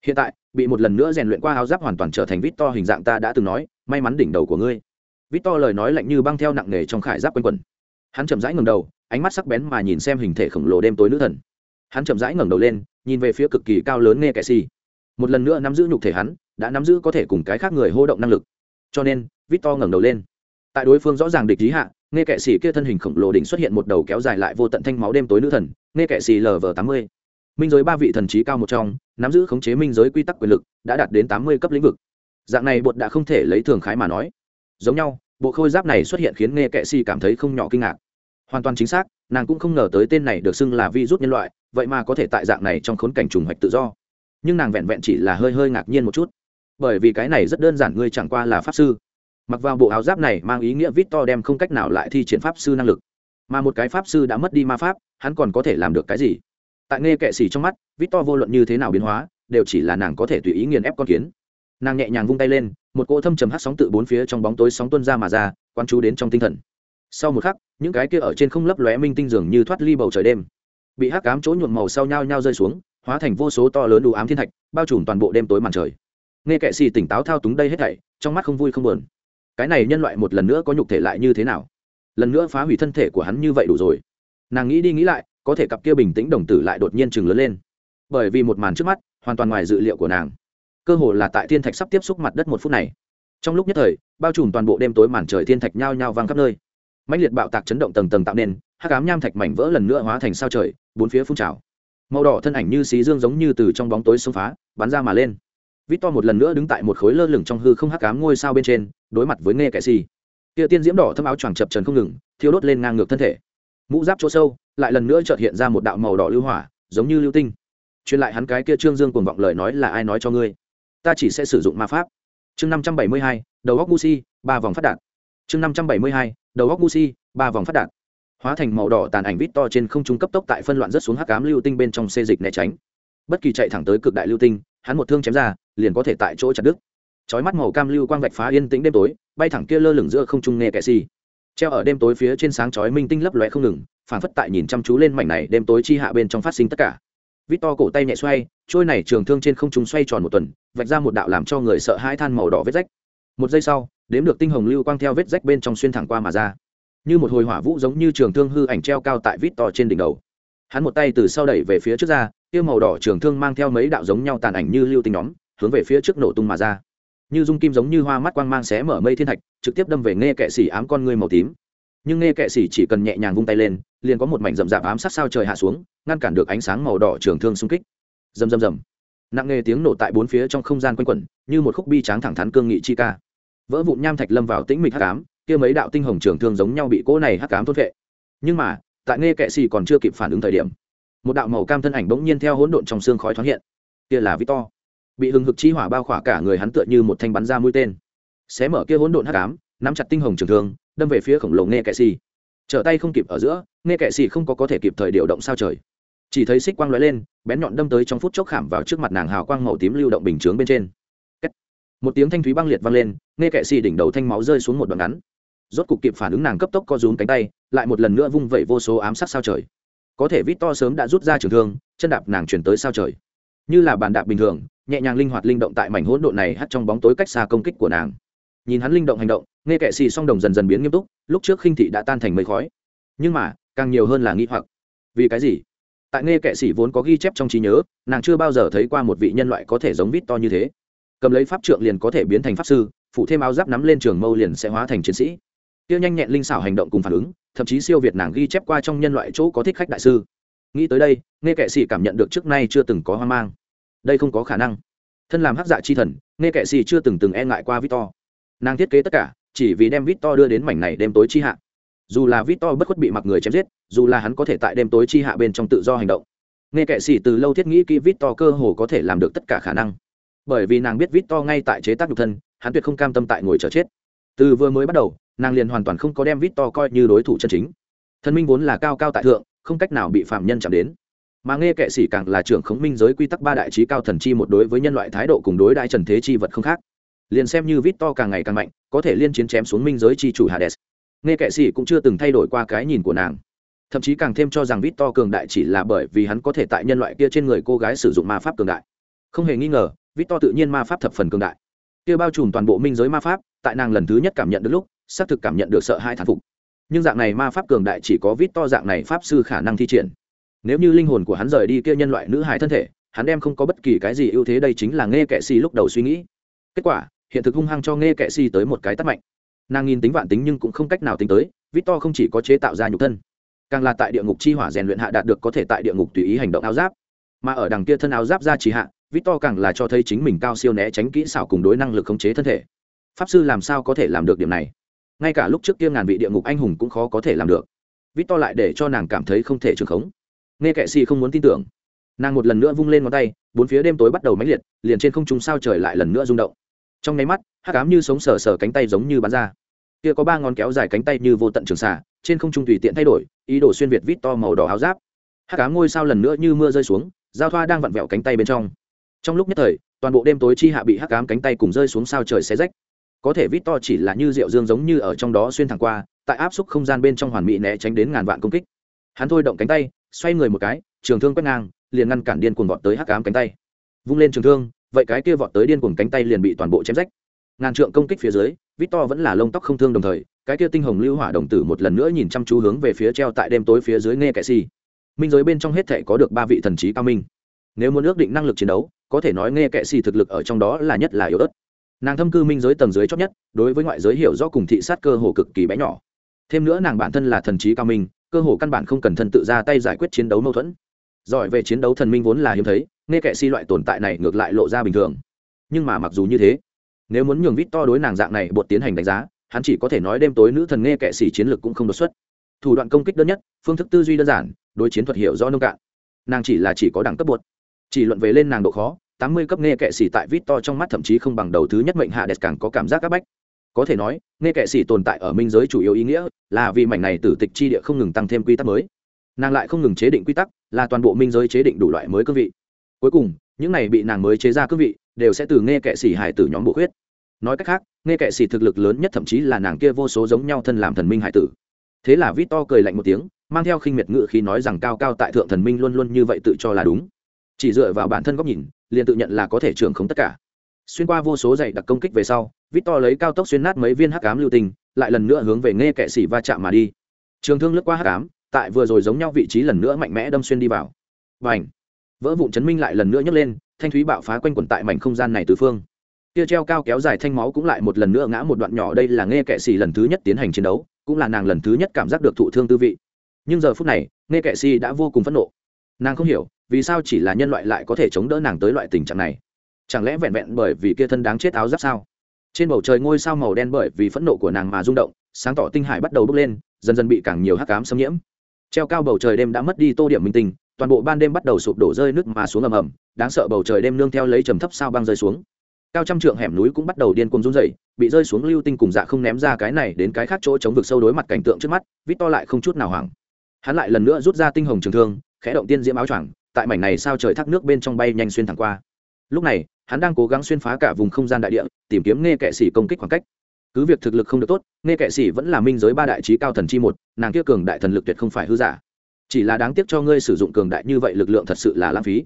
hiện tại, bị một lần nữa rèn luyện qua áo giáp hoàn toàn trở thành vít to hình dạng ta đã từng nói, may mắn đỉnh đầu của ngươi. Vít to lời nói lạnh như băng theo nặng nề trong khải giáp quanh quần hắn chậm rãi ngẩng đầu, ánh mắt sắc bén mà nhìn xem hình thể khổng lồ đêm tối nữ thần. Hắn chậm rãi ngẩng đầu lên, nhìn về phía cực kỳ cao lớn nghe kệ si. Một lần nữa nắm giữ nhục thể hắn, đã nắm giữ có thể cùng cái khác người hô động năng lực. Cho nên vít to ngẩng đầu lên. Tại đối phương rõ ràng địch lý hạ, nghe kệ xì kia thân hình khổng lồ đỉnh xuất hiện một đầu kéo dài lại vô tận thanh máu đêm tối nữ thần, nghe kệ xì lv tám mươi. Minh giới ba vị thần trí cao một trong nắm giữ khống chế minh giới quy tắc quyền lực, đã đạt đến tám mươi cấp lĩnh vực. Dạng này bột đã không thể lấy thường khái mà nói. Giống nhau, bộ khôi giáp này xuất hiện khiến nghe kệ si cảm thấy không nhỏ kinh ngạc. Hoàn toàn chính xác, nàng cũng không ngờ tới tên này được xưng là vi rút nhân loại, vậy mà có thể tại dạng này trong khốn cảnh trùng hoạch tự do. Nhưng nàng vẹn vẹn chỉ là hơi hơi ngạc nhiên một chút. Bởi vì cái này rất đơn giản, ngươi chẳng qua là pháp sư. Mặc vào bộ áo giáp này mang ý nghĩa vít to đem không cách nào lại thi triển pháp sư năng lực. Mà một cái pháp sư đã mất đi ma pháp, hắn còn có thể làm được cái gì? Tại nghe kệ xỉ trong mắt vít to vô luận như thế nào biến hóa, đều chỉ là nàng có thể tùy ý nghiền ép con kiến. Nàng nhẹ nhàng vung tay lên, một cỗ thâm trầm hắt sóng tự bốn phía trong bóng tối sóng tuân ra mà ra quan chú đến trong tinh thần. Sau một khắc, những cái kia ở trên không lấp lóe minh tinh dường như thoát ly bầu trời đêm. Bị hắc cám chỗ nhuộm màu sau nhau nhau rơi xuống, hóa thành vô số to lớn đủ ám thiên thạch, bao trùm toàn bộ đêm tối màn trời. Nghe kệ xì tỉnh táo thao túng đây hết thảy, trong mắt không vui không buồn. Cái này nhân loại một lần nữa có nhục thể lại như thế nào? Lần nữa phá hủy thân thể của hắn như vậy đủ rồi. Nàng nghĩ đi nghĩ lại, có thể cặp kia bình tĩnh đồng tử lại đột nhiên chừng lớn lên bởi vì một màn trước mắt, hoàn toàn ngoài dự liệu của nàng. Cơ hồ là tại thiên thạch sắp tiếp xúc mặt đất một phút này. Trong lúc nhất thời, bao trùm toàn bộ đêm tối màn trời thiên thạch nhao nhao vang khắp nơi. Mạnh liệt bạo tạc chấn động tầng tầng tạo nên, hắc ám nham thạch mảnh vỡ lần nữa hóa thành sao trời, bốn phía phun trào. Màu đỏ thân ảnh như xí dương giống như từ trong bóng tối xông phá, bắn ra mà lên. Vít to một lần nữa đứng tại một khối lơ lửng trong hư không hắc ám ngôi sao bên trên, đối mặt với nghe kẻ xì. Kia tiên diễm đỏ thâm áo choàng chập trần không ngừng, thiêu đốt lên ngang ngược thân thể. Mũ giáp chỗ sâu, lại lần nữa chợt hiện ra một đạo màu đỏ lưu hỏa, giống như lưu tinh truyền lại hắn cái kia trương dương cuồng vọng lời nói là ai nói cho ngươi? Ta chỉ sẽ sử dụng ma pháp. Chương năm trăm bảy mươi hai, đầu góc gusi ba vòng phát đạn chương năm trăm bảy mươi hai, đầu góc gusi ba vòng phát đạn hóa thành màu đỏ tàn ảnh vít to trên không trung cấp tốc tại phân loạn rất xuống hắc cám lưu tinh bên trong xê dịch né tránh. Bất kỳ chạy thẳng tới cực đại lưu tinh, hắn một thương chém ra, liền có thể tại chỗ chặt đứt. Chói mắt màu cam lưu quang vạch phá yên tĩnh đêm tối, bay thẳng kia lơ lửng giữa không trung nghe kẻ xì. Treo ở đêm tối phía trên sáng chói minh tinh lấp lóe không ngừng phản phất tại nhìn chăm chú lên mảnh này đêm tối chi hạ bên trong phát sinh tất cả vít to cổ tay nhẹ xoay, trôi này trường thương trên không trung xoay tròn một tuần, vạch ra một đạo làm cho người sợ hãi than màu đỏ vết rách. Một giây sau, đếm được tinh hồng lưu quang theo vết rách bên trong xuyên thẳng qua mà ra. Như một hồi hỏa vũ giống như trường thương hư ảnh treo cao tại vít to trên đỉnh đầu. Hắn một tay từ sau đẩy về phía trước ra tiêu màu đỏ trường thương mang theo mấy đạo giống nhau tàn ảnh như lưu tinh nhóm, hướng về phía trước nổ tung mà ra. Như dung kim giống như hoa mắt quang mang xé mở mây thiên thạch, trực tiếp đâm về nghe kệ xỉ ám con ngươi màu tím nhưng nghe kệ sĩ chỉ cần nhẹ nhàng vung tay lên, liền có một mảnh rậm rạp ám sát sao trời hạ xuống, ngăn cản được ánh sáng màu đỏ trường thương xung kích. Rầm rầm rầm. Nặng nghe tiếng nổ tại bốn phía trong không gian quanh quẩn, như một khúc bi tráng thẳng thắn cương nghị chi ca. Vỡ vụn nham thạch lâm vào tĩnh mịch hắc ám, kia mấy đạo tinh hồng trường thương giống nhau bị cỗ này hắc ám thốt vệ nhưng mà, tại nghe kệ sĩ còn chưa kịp phản ứng thời điểm, một đạo màu cam thân ảnh bỗng nhiên theo hỗn độn trong xương khói thoáng hiện. Kia là victor. Bị hừng hực chi hỏa bao khỏa cả người hắn tựa như một thanh bắn ra mũi tên. Xé mở kia hỗn độn hắc ám nắm chặt tinh hồng trường thương, đâm về phía khổng lồ nghe kệ xì. Trở tay không kịp ở giữa, nghe kệ xì không có có thể kịp thời điều động sao trời. Chỉ thấy xích quang lóe lên, bén nhọn đâm tới trong phút chốc khảm vào trước mặt nàng hào quang màu tím lưu động bình chướng bên trên. Một tiếng thanh thúy băng liệt vang lên, nghe kệ xì đỉnh đầu thanh máu rơi xuống một đoạn ngắn. Rốt cục kịp phản ứng nàng cấp tốc co rúm cánh tay, lại một lần nữa vung vẩy vô số ám sát sao trời. Có thể vít to sớm đã rút ra trường thương, chân đạp nàng chuyển tới sao trời. Như là bàn đạp bình thường, nhẹ nhàng linh hoạt linh động tại mảnh hỗn độn này hắt trong bóng tối cách xa công kích của nàng nhìn hắn linh động hành động, nghe kệ xì song đồng dần dần biến nghiêm túc, lúc trước khinh thị đã tan thành mây khói. Nhưng mà, càng nhiều hơn là nghĩ hoặc. Vì cái gì? Tại nghe kệ sĩ vốn có ghi chép trong trí nhớ, nàng chưa bao giờ thấy qua một vị nhân loại có thể giống vít to như thế. Cầm lấy pháp trượng liền có thể biến thành pháp sư phụ thêm áo giáp nắm lên trường mâu liền sẽ hóa thành chiến sĩ. Tiêu nhanh nhẹn linh xảo hành động cùng phản ứng, thậm chí siêu việt nàng ghi chép qua trong nhân loại chỗ có thích khách đại sư. Nghĩ tới đây, nghe kệ sĩ cảm nhận được trước nay chưa từng có hoang mang. Đây không có khả năng. Thân làm hắc dạ chi thần, nghe kệ sĩ chưa từng từng e ngại qua victor nàng thiết kế tất cả, chỉ vì đem victor đưa đến mảnh này đêm tối chi hạ. Dù là victor bất khuất bị mặc người chém giết, dù là hắn có thể tại đêm tối chi hạ bên trong tự do hành động. Nghe kệ xỉ từ lâu thiết nghĩ kỹ victor cơ hồ có thể làm được tất cả khả năng. Bởi vì nàng biết victor ngay tại chế tác nhục thân, hắn tuyệt không cam tâm tại ngồi chờ chết. Từ vừa mới bắt đầu, nàng liền hoàn toàn không có đem victor coi như đối thủ chân chính. Thần minh vốn là cao cao tại thượng, không cách nào bị phạm nhân chạm đến. Mà nghe kệ sĩ càng là trưởng khống minh giới quy tắc ba đại trí cao thần chi một đối với nhân loại thái độ cùng đối đại trần thế chi vật không khác liền xem như vít to càng ngày càng mạnh, có thể liên chiến chém xuống minh giới chi chủ hades. Nghe kệ sĩ cũng chưa từng thay đổi qua cái nhìn của nàng. Thậm chí càng thêm cho rằng vít to cường đại chỉ là bởi vì hắn có thể tại nhân loại kia trên người cô gái sử dụng ma pháp cường đại. Không hề nghi ngờ vít to tự nhiên ma pháp thập phần cường đại. Kia bao trùm toàn bộ minh giới ma pháp, tại nàng lần thứ nhất cảm nhận được lúc, xác thực cảm nhận được sợ hai thán phục. Nhưng dạng này ma pháp cường đại chỉ có vít to dạng này pháp sư khả năng thi triển. Nếu như linh hồn của hắn rời đi kia nhân loại nữ hài thân thể, hắn đem không có bất kỳ cái gì ưu thế đây chính là nghe kệ xì lúc đầu suy nghĩ. Kết quả hiện thực hung hăng cho nghe kệ si tới một cái tắt mạnh. Nàng nghìn tính vạn tính nhưng cũng không cách nào tính tới, victor không chỉ có chế tạo ra nhục thân, càng là tại địa ngục chi hỏa rèn luyện hạ đạt được có thể tại địa ngục tùy ý hành động áo giáp. Mà ở đằng kia thân áo giáp ra trì hạ, victor càng là cho thấy chính mình cao siêu né tránh kỹ xảo cùng đối năng lực khống chế thân thể. Pháp sư làm sao có thể làm được điểm này? Ngay cả lúc trước kia ngàn vị địa ngục anh hùng cũng khó có thể làm được. Vít to lại để cho nàng cảm thấy không thể trường khống. Nghe kệ si không muốn tin tưởng. Nàng một lần nữa vung lên ngón tay, bốn phía đêm tối bắt đầu mãnh liệt, liền trên không trung sao trời lại lần nữa rung động trong nháy mắt hát cám như sống sờ sờ cánh tay giống như bắn ra. Kia có ba ngón kéo dài cánh tay như vô tận trường xả trên không trung tùy tiện thay đổi, ý đồ xuyên việt vít to màu đỏ áo giáp. Hát cám ngôi sao lần nữa như mưa rơi xuống, giao thoa đang vặn vẹo cánh tay bên trong. Trong lúc nhất thời, toàn bộ đêm tối chi hạ bị hắc cám cánh tay cùng rơi xuống sao trời xé rách. Có thể vít to chỉ là như rượu dương giống như ở trong đó xuyên thẳng qua, tại áp xúc không gian bên trong hoàn mỹ né tránh đến ngàn vạn công kích. Hắn thôi động cánh tay, xoay người một cái, trường thương quét ngang, liền ngăn cản điên cuồng vọt tới hắc cám cánh tay. Vung lên trường thương vậy cái kia vọt tới điên cuồng cánh tay liền bị toàn bộ chém rách. Ngàn trượng công kích phía dưới, victor vẫn là lông tóc không thương đồng thời, cái kia tinh hồng lưu hỏa đồng tử một lần nữa nhìn chăm chú hướng về phía treo tại đêm tối phía dưới nghe kệ si minh giới bên trong hết thể có được ba vị thần trí cao minh. Nếu muốn ước định năng lực chiến đấu, có thể nói nghe kệ xì thực lực ở trong đó là nhất là yếu ớt. Nàng thâm cư minh giới tầng dưới chót nhất, đối với ngoại giới hiểu rõ cùng thị sát cơ hồ cực kỳ bé nhỏ. Thêm nữa nàng bản thân là thần trí cao minh, cơ hồ căn bản không cần thân tự ra tay giải quyết chiến đấu mâu thuẫn. Giỏi về chiến đấu thần minh vốn là hiếm thấy nghe kệ si loại tồn tại này ngược lại lộ ra bình thường. Nhưng mà mặc dù như thế, nếu muốn nhường vít to đối nàng dạng này bột tiến hành đánh giá, hắn chỉ có thể nói đêm tối nữ thần nghe kệ sĩ chiến lược cũng không đột xuất. Thủ đoạn công kích đơn nhất, phương thức tư duy đơn giản, đối chiến thuật hiểu rõ nông cạn. Nàng chỉ là chỉ có đẳng cấp bột chỉ luận về lên nàng độ khó, tám mươi cấp nghe kệ sĩ tại vít to trong mắt thậm chí không bằng đầu thứ nhất mệnh hạ đẹp càng có cảm giác áp bách. Có thể nói, nghe kệ sĩ tồn tại ở minh giới chủ yếu ý nghĩa là vì mảnh này tử tịch chi địa không ngừng tăng thêm quy tắc mới. Nàng lại không ngừng chế định quy tắc, là toàn bộ minh giới chế định đủ loại mới cương vị cuối cùng, những này bị nàng mới chế ra cương vị, đều sẽ từ nghe kệ sĩ hải tử nhóm bộ khuyết. Nói cách khác, nghe kệ sĩ thực lực lớn nhất thậm chí là nàng kia vô số giống nhau thân làm thần minh hải tử. Thế là vít to cười lạnh một tiếng, mang theo khinh miệt ngự khi nói rằng cao cao tại thượng thần minh luôn luôn như vậy tự cho là đúng. Chỉ dựa vào bản thân góc nhìn, liền tự nhận là có thể trưởng không tất cả. Xuyên qua vô số dày đặc công kích về sau vít to lấy cao tốc xuyên nát mấy viên hắc cám lưu tình, lại lần nữa hướng về nghe kệ xỉ va chạm mà đi. Trường thương lướt qua hắc cám tại vừa rồi giống nhau vị trí lần nữa mạnh mẽ đâm xuyên đi vào. Và ảnh vỡ vụn chấn minh lại lần nữa nhấc lên, thanh thúy bạo phá quanh quẩn tại mảnh không gian này từ phương. Kia treo cao kéo dài thanh máu cũng lại một lần nữa ngã một đoạn nhỏ đây là nghe kệ xì lần thứ nhất tiến hành chiến đấu, cũng là nàng lần thứ nhất cảm giác được thụ thương tư vị. Nhưng giờ phút này, nghe kệ xì đã vô cùng phẫn nộ. Nàng không hiểu, vì sao chỉ là nhân loại lại có thể chống đỡ nàng tới loại tình trạng này? Chẳng lẽ vẹn vẹn bởi vì kia thân đáng chết áo giáp sao? Trên bầu trời ngôi sao màu đen bởi vì phẫn nộ của nàng mà rung động, sáng tỏ tinh hải bắt đầu bốc lên, dần dần bị càng nhiều hắc cám xâm nhiễm. Treo cao bầu trời đêm đã mất đi tô điểm minh tinh toàn bộ ban đêm bắt đầu sụp đổ rơi nước mà xuống ầm ầm, đáng sợ bầu trời đêm nương theo lấy trầm thấp sao băng rơi xuống. Cao trăm trượng hẻm núi cũng bắt đầu điên cuồng run rẩy, bị rơi xuống lưu tinh cùng dạ không ném ra cái này đến cái khác chỗ chống vực sâu đối mặt cảnh tượng trước mắt, vít to lại không chút nào hoảng. Hắn lại lần nữa rút ra tinh hồng trường thương, khẽ động tiên diễm áo choàng, tại mảnh này sao trời thác nước bên trong bay nhanh xuyên thẳng qua. Lúc này, hắn đang cố gắng xuyên phá cả vùng không gian đại địa, tìm kiếm nghe kệ sĩ công kích khoảng cách. Cứ việc thực lực không được tốt, nghe kệ sĩ vẫn là minh giới ba đại trí cao thần chi một, nàng kia cường đại thần lực tuyệt không phải hư giả chỉ là đáng tiếc cho ngươi sử dụng cường đại như vậy lực lượng thật sự là lãng phí.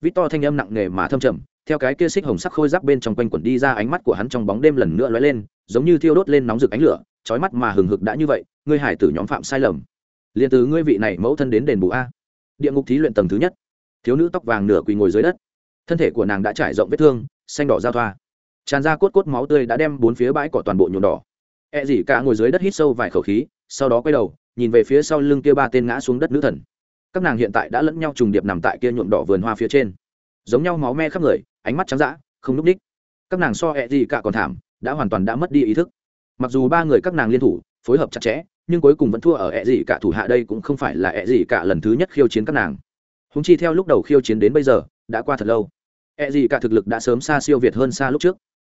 Vít to thanh âm nặng nề mà thâm trầm, theo cái kia xích hồng sắc khôi giáp bên trong quanh quẩn đi ra ánh mắt của hắn trong bóng đêm lần nữa lóe lên, giống như thiêu đốt lên nóng rực ánh lửa trói mắt mà hừng hực đã như vậy, ngươi hải tử nhóm phạm sai lầm. Liền từ ngươi vị này mẫu thân đến đền bù a. Địa ngục thí luyện tầng thứ nhất. Thiếu nữ tóc vàng nửa quỳ ngồi dưới đất. Thân thể của nàng đã trải rộng vết thương, xanh đỏ giao thoa. Tràn ra cốt cốt máu tươi đã đem bốn phía bãi cỏ toàn bộ nhuộm đỏ. E gì cả ngồi dưới đất hít sâu vài khẩu khí, sau đó quay đầu nhìn về phía sau lưng kia ba tên ngã xuống đất nữ thần. Các nàng hiện tại đã lẫn nhau trùng điệp nằm tại kia nhuộm đỏ vườn hoa phía trên. Giống nhau máu me khắp người, ánh mắt trắng dã, không núp ních. Các nàng so E gì cả còn thảm, đã hoàn toàn đã mất đi ý thức. Mặc dù ba người các nàng liên thủ, phối hợp chặt chẽ, nhưng cuối cùng vẫn thua ở e gì cả thủ hạ đây cũng không phải là e gì cả lần thứ nhất khiêu chiến các nàng. Húng chi theo lúc đầu khiêu chiến đến bây giờ, đã qua thật lâu. E gì cả thực lực đã sớm xa siêu việt hơn xa lúc trước.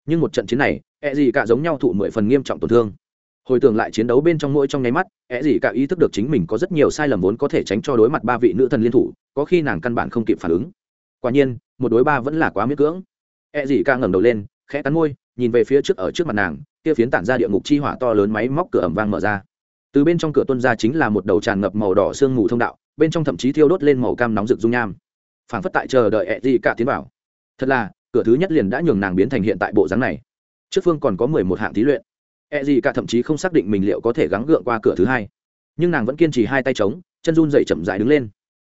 Nhưng một trận chiến này e gì cả giống nhau thụ mười phần nghiêm trọng tổn thương hồi tưởng lại chiến đấu bên trong mỗi trong nháy mắt é gì cả ý thức được chính mình có rất nhiều sai lầm vốn có thể tránh cho đối mặt ba vị nữ thần liên thủ, có khi nàng căn bản không kịp phản ứng. Quả nhiên, một đối ba vẫn là quá miễn cưỡng. É gì cả ngẩng đầu lên, khẽ cắn môi, nhìn về phía trước ở trước mặt nàng, kia phiến tản ra địa ngục chi hỏa to lớn máy móc cửa ẩm vang mở ra. Từ bên trong cửa tuân ra chính là một đầu tràn ngập màu đỏ sương mù thông đạo, bên trong thậm chí thiêu đốt lên màu cam nóng rực dung nham. Phảng phất tại chờ đợi ẹ gì cả tiến vào. Thật là, cửa thứ nhất liền đã nhường nàng biến thành hiện tại bộ dáng này. Trước phương còn có mười một hạng thí luyện. E gì cả thậm chí không xác định mình liệu có thể gắng gượng qua cửa thứ hai. Nhưng nàng vẫn kiên trì hai tay trống chân run dậy chậm dại đứng lên.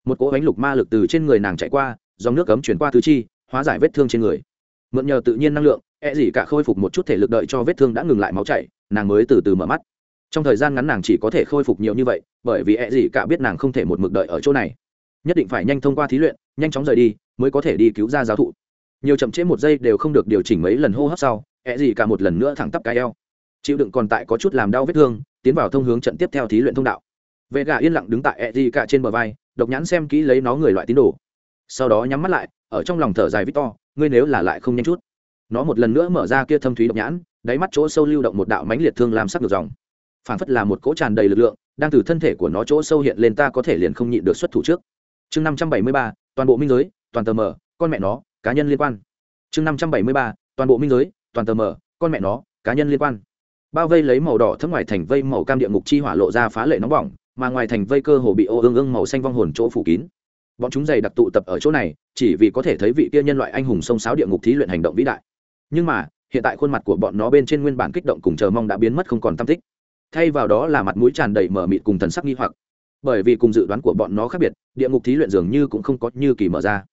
Một cỗ bánh lục ma lực từ trên người nàng chạy qua, dòng nước cấm chuyển qua tứ chi, hóa giải vết thương trên người. Mượn nhờ tự nhiên năng lượng E gì cả khôi phục một chút thể lực đợi cho vết thương đã ngừng lại máu chảy, nàng mới từ từ mở mắt. Trong thời gian ngắn nàng chỉ có thể khôi phục nhiều như vậy, bởi vì E gì cả biết nàng không thể một mực đợi ở chỗ này. Nhất định phải nhanh thông qua thí luyện, nhanh chóng rời đi, mới có thể đi cứu ra giáo thụ. Nhiều chậm trễ một giây đều không được điều chỉnh mấy lần hô hấp sau E gì cả một lần nữa thẳng tắp cái eo chịu đựng còn tại có chút làm đau vết thương, tiến vào thông hướng trận tiếp theo thí luyện thông đạo. Vệ gà yên lặng đứng tại e d cả trên bờ vai, độc nhãn xem kỹ lấy nó người loại tín đồ. Sau đó nhắm mắt lại, ở trong lòng thở dài victor ngươi nếu là lại không nhanh chút. Nó một lần nữa mở ra kia thâm thúy độc nhãn, đáy mắt chỗ sâu lưu động một đạo mãnh liệt thương làm sắc được dòng. Phản phất là một cỗ tràn đầy lực lượng, đang từ thân thể của nó chỗ sâu hiện lên ta có thể liền không nhịn được xuất thủ trước. Chương năm trăm bảy mươi ba, toàn bộ minh giới, toàn tờ mở con mẹ nó, cá nhân liên quan. Chương năm trăm bảy mươi ba, toàn bộ minh giới, toàn tờ mở con mẹ nó, cá nhân liên quan bao vây lấy màu đỏ thấm ngoài thành vây màu cam địa ngục chi hỏa lộ ra phá lệ nóng bỏng, mà ngoài thành vây cơ hồ bị ô ương ương màu xanh vong hồn chỗ phủ kín. Bọn chúng dày đặc tụ tập ở chỗ này, chỉ vì có thể thấy vị kia nhân loại anh hùng sông sáo địa ngục thí luyện hành động vĩ đại. Nhưng mà, hiện tại khuôn mặt của bọn nó bên trên nguyên bản kích động cùng chờ mong đã biến mất không còn tam tích. Thay vào đó là mặt mũi tràn đầy mở mịt cùng thần sắc nghi hoặc. Bởi vì cùng dự đoán của bọn nó khác biệt, địa ngục thí luyện dường như cũng không có như kỳ mở ra.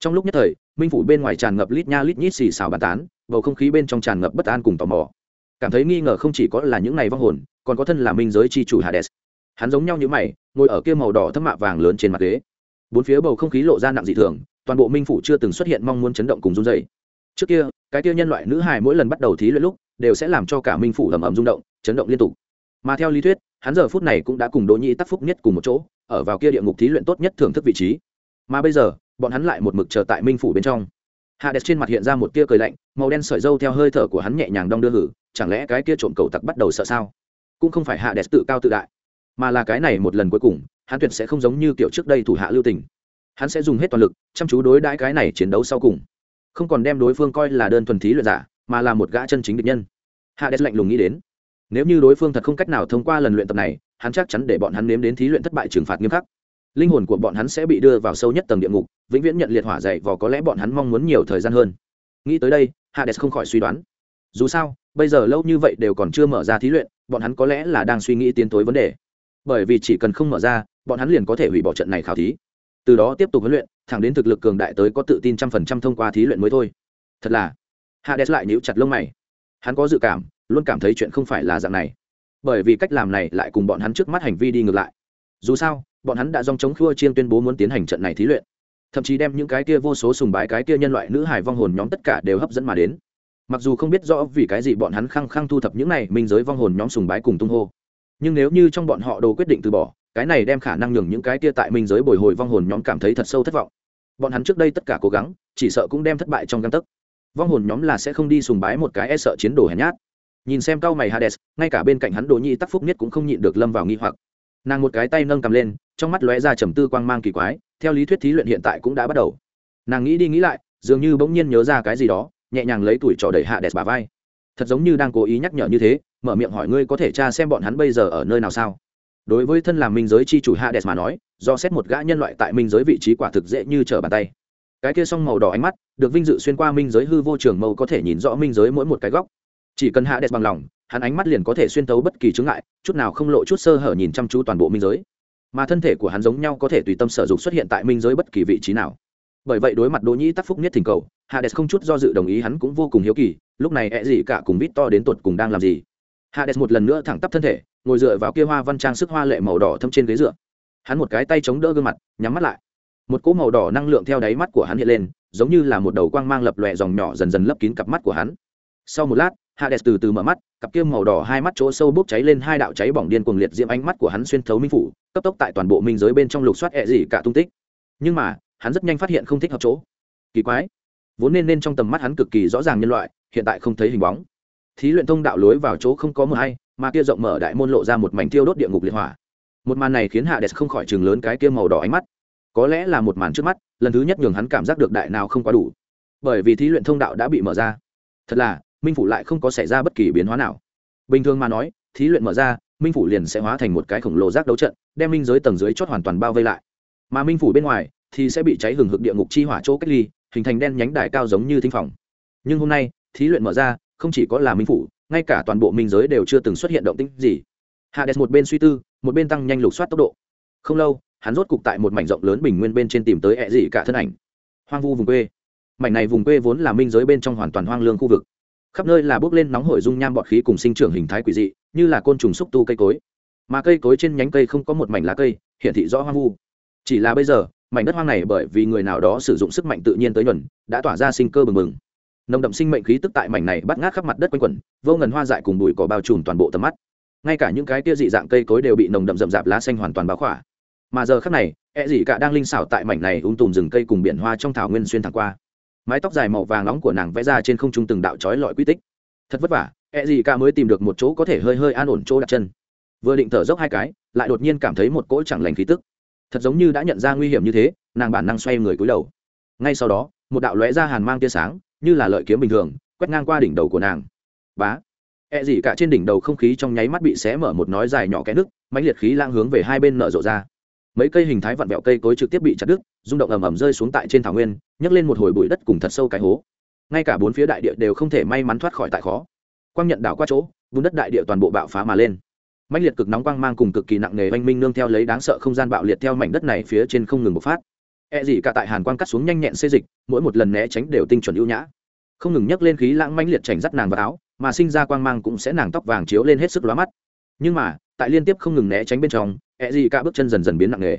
Trong lúc nhất thời, minh phủ bên ngoài tràn ngập lít nha lít nhít xì xào bàn tán, bầu không khí bên trong tràn ngập bất an cùng tò mò cảm thấy nghi ngờ không chỉ có là những này vong hồn, còn có thân là minh giới c h i chủ hades. Hắn giống nhau như mày, ngồi ở kia màu đỏ thấp mạ vàng lớn trên mặt ghế. Bốn phía bầu không khí lộ ra nặng dị thường, toàn bộ minh phủ chưa từng xuất hiện mong muốn chấn động cùng run dày trước kia, cái kia nhân loại nữ hài mỗi lần bắt đầu thí luyện lúc, đều sẽ làm cho cả minh phủ ầm ầm rung động, chấn động liên tục. Mà theo lý thuyết, hắn giờ phút này cũng đã cùng đỗ nhĩ tắc phúc nhất cùng một chỗ, ở vào kia địa ngục thí luyện tốt nhất thưởng thức vị trí. Mà bây giờ, bọn hắn lại một mực chờ tại minh phủ bên trong hạ đẹp trên mặt hiện ra một tia cười lạnh, màu đen sợi dâu theo hơi thở của hắn nhẹ nhàng đong đưa hử, chẳng lẽ cái kia trộm cầu tặc bắt đầu sợ sao? Cũng không phải hạ đẹp tự cao tự đại, mà là cái này một lần cuối cùng, hắn tuyệt sẽ không giống như kiểu trước đây thủ hạ lưu tình. Hắn sẽ dùng hết toàn lực, chăm chú đối đãi cái này chiến đấu sau cùng. Không còn đem đối phương coi là đơn thuần thí luyện giả, mà là một gã chân chính địch nhân. Hạ đẹp lạnh lùng nghĩ đến, nếu như đối phương thật không cách nào thông qua lần luyện tập này, hắn chắc chắn để bọn hắn nếm đến thí luyện thất bại trừng phạt nghiêm khắc linh hồn của bọn hắn sẽ bị đưa vào sâu nhất tầng địa ngục, vĩnh viễn nhận liệt hỏa dày và có lẽ bọn hắn mong muốn nhiều thời gian hơn. Nghĩ tới đây, hades không khỏi suy đoán. Dù sao, bây giờ lâu như vậy đều còn chưa mở ra thí luyện, bọn hắn có lẽ là đang suy nghĩ tiến tối vấn đề. Bởi vì chỉ cần không mở ra, bọn hắn liền có thể hủy bỏ trận này khảo thí. Từ đó tiếp tục huấn luyện, thẳng đến thực lực cường đại tới có tự tin trăm phần trăm thông qua thí luyện mới thôi. Thật là, hades lại nhíu chặt lông mày. Hắn có dự cảm, luôn cảm thấy chuyện không phải là dạng này. Bởi vì cách làm này lại cùng bọn hắn trước mắt hành vi đi ngược lại dù sao, bọn hắn đã dòng chống khua chiên tuyên bố muốn tiến hành trận này thí luyện. Thậm chí đem những cái kia vô số sùng bái, cái kia nhân loại nữ hải vong hồn nhóm tất cả đều hấp dẫn mà đến. Mặc dù không biết rõ vì cái gì bọn hắn khăng khăng thu thập những này minh giới vong hồn nhóm sùng bái cùng tung hô. Nhưng nếu như trong bọn họ đồ quyết định từ bỏ, cái này đem khả năng nhường những cái kia tại minh giới bồi hồi vong hồn nhóm cảm thấy thật sâu thất vọng. Bọn hắn trước đây tất cả cố gắng, chỉ sợ cũng đem thất bại trong găng tấc. Vong hồn nhóm là sẽ không đi sùng bái một cái e sợ chiến đồ hèn nhát. Nhìn xem cao mày hades, ngay cả bên cạnh hắn đồ nhi tắc phúc nhất cũng không nhịn được lâm vào nghi hoặc nàng một cái tay nâng cầm lên, trong mắt lóe ra trầm tư quang mang kỳ quái, theo lý thuyết thí luyện hiện tại cũng đã bắt đầu. Nàng nghĩ đi nghĩ lại, dường như bỗng nhiên nhớ ra cái gì đó, nhẹ nhàng lấy tuổi trò đẩy hạ đẹp bà vai. Thật giống như đang cố ý nhắc nhở như thế, mở miệng hỏi ngươi có thể tra xem bọn hắn bây giờ ở nơi nào sao? Đối với thân làm minh giới chi chủ hạ đẹp mà nói, do xét một gã nhân loại tại minh giới vị trí quả thực dễ như trở bàn tay. Cái kia song màu đỏ ánh mắt, được vinh dự xuyên qua minh giới hư vô trường mâu có thể nhìn rõ minh giới mỗi một cái góc. Chỉ cần hạ đẹp bằng lòng hắn ánh mắt liền có thể xuyên tấu bất kỳ chướng ngại, chút nào không lộ chút sơ hở nhìn chăm chú toàn bộ minh giới. Mà thân thể của hắn giống nhau có thể tùy tâm sở dục xuất hiện tại minh giới bất kỳ vị trí nào. Bởi vậy đối mặt đỗ nhĩ tắc phúc nhất thỉnh cầu, hades không chút do dự đồng ý hắn cũng vô cùng hiếu kỳ, lúc này ẹ gì cả cùng vít to đến tột cùng đang làm gì? Hades một lần nữa thẳng tắp thân thể, ngồi dựa vào kia hoa văn trang sức hoa lệ màu đỏ thâm trên ghế dựa. Hắn một cái tay chống đỡ gương mặt, nhắm mắt lại. Một cỗ màu đỏ năng lượng theo đáy mắt của hắn hiện lên, giống như là một đầu quang mang lập lòe dòng nhỏ dần dần lấp kín cặp mắt của hắn. Sau một lát hades từ từ mở mắt, cặp kia màu đỏ hai mắt chỗ sâu bốc cháy lên hai đạo cháy bỏng điên cuồng liệt diễm ánh mắt của hắn xuyên thấu minh phủ, cấp tốc tại toàn bộ minh giới bên trong lục soát ẹ gì cả tung tích. Nhưng mà, hắn rất nhanh phát hiện không thích hợp chỗ. Kỳ quái. Vốn nên nên trong tầm mắt hắn cực kỳ rõ ràng nhân loại, hiện tại không thấy hình bóng. Thí luyện thông đạo lối vào chỗ không có mờ hay, mà kia rộng mở đại môn lộ ra một mảnh tiêu đốt địa ngục liệt hỏa. Một màn này khiến hạ đẹp không khỏi chừng lớn cái kia màu đỏ ánh mắt. Có lẽ là một màn trước mắt, lần thứ nhất nhường hắn cảm giác được đại nào không quá đủ. Bởi vì thí luyện thông đạo đã bị mở ra. Thật là minh phủ lại không có xảy ra bất kỳ biến hóa nào bình thường mà nói thí luyện mở ra minh phủ liền sẽ hóa thành một cái khổng lồ rác đấu trận đem minh giới tầng dưới chót hoàn toàn bao vây lại mà minh phủ bên ngoài thì sẽ bị cháy hừng hực địa ngục chi hỏa chỗ cách ly hình thành đen nhánh đài cao giống như thinh phòng nhưng hôm nay thí luyện mở ra không chỉ có là minh phủ ngay cả toàn bộ minh giới đều chưa từng xuất hiện động tĩnh gì hades một bên suy tư, một bên tăng nhanh lục soát tốc độ. Không lâu, hắn rốt cục tại một mảnh rộng lớn bình nguyên bên trên tìm tới ẹ dị cả thân ảnh. Hoang vu vùng quê. Mảnh này vùng quê vốn là minh giới bên trong hoàn toàn hoang lương khu vực khắp nơi là bốc lên nóng hổi dung nham bọt khí cùng sinh trưởng hình thái quỷ dị, như là côn trùng xúc tu cây cối. Mà cây cối trên nhánh cây không có một mảnh lá cây hiện thị rõ hoang vu. Chỉ là bây giờ, mảnh đất hoang này bởi vì người nào đó sử dụng sức mạnh tự nhiên tới nhuần, đã tỏa ra sinh cơ bừng bừng. Nồng đậm sinh mệnh khí tức tại mảnh này bắt ngát khắp mặt đất quanh quẩn, vô ngần hoa dại cùng bụi cỏ bao trùm toàn bộ tầm mắt. Ngay cả những cái tia dị dạng cây cối đều bị nồng đậm rậm rạp lá xanh hoàn toàn báo khỏa. Mà giờ khắc này e dị cả đang linh xảo tại mảnh này ung tùm rừng cây cùng biển hoa trong thảo nguyên xuyên thẳng qua mái tóc dài màu vàng nóng của nàng vẽ ra trên không trung từng đạo trói lọi quy tích. Thật vất vả e gì cả mới tìm được một chỗ có thể hơi hơi an ổn chỗ đặt chân. Vừa định thở dốc hai cái, lại đột nhiên cảm thấy một cỗ chẳng lành khí tức. Thật giống như đã nhận ra nguy hiểm như thế, nàng bản năng xoay người cúi đầu. Ngay sau đó, một đạo lóe ra hàn mang tia sáng, như là lợi kiếm bình thường, quét ngang qua đỉnh đầu của nàng. Bá! E gì cả trên đỉnh đầu không khí trong nháy mắt bị xé mở một nói dài nhỏ kẽ nước mãnh liệt khí lang hướng về hai bên nở rộ ra. Mấy cây hình thái vặn vẹo cây cối trực tiếp bị chặt đứt rung động ầm ầm rơi xuống tại trên thảo nguyên, nhấc lên một hồi bụi đất cùng thật sâu cái hố. Ngay cả bốn phía đại địa đều không thể may mắn thoát khỏi tại khó. Quang nhận đảo qua chỗ, vùng đất đại địa toàn bộ bạo phá mà lên. Mạnh liệt cực nóng quang mang cùng cực kỳ nặng nề oanh minh nương theo lấy đáng sợ không gian bạo liệt theo mảnh đất này phía trên không ngừng bộc phát. E gì cả tại hàn quang cắt xuống nhanh nhẹn xê dịch, mỗi một lần né tránh đều tinh chuẩn ưu nhã. Không ngừng nhấc lên khí lãng mãnh liệt chảnh dắt nàng vào áo, mà sinh ra quang mang cũng sẽ nàng tóc vàng chiếu lên hết sức lóa mắt. Nhưng mà, tại liên tiếp không ngừng né tránh bên trong E gì cả bước chân dần dần biến nặng nề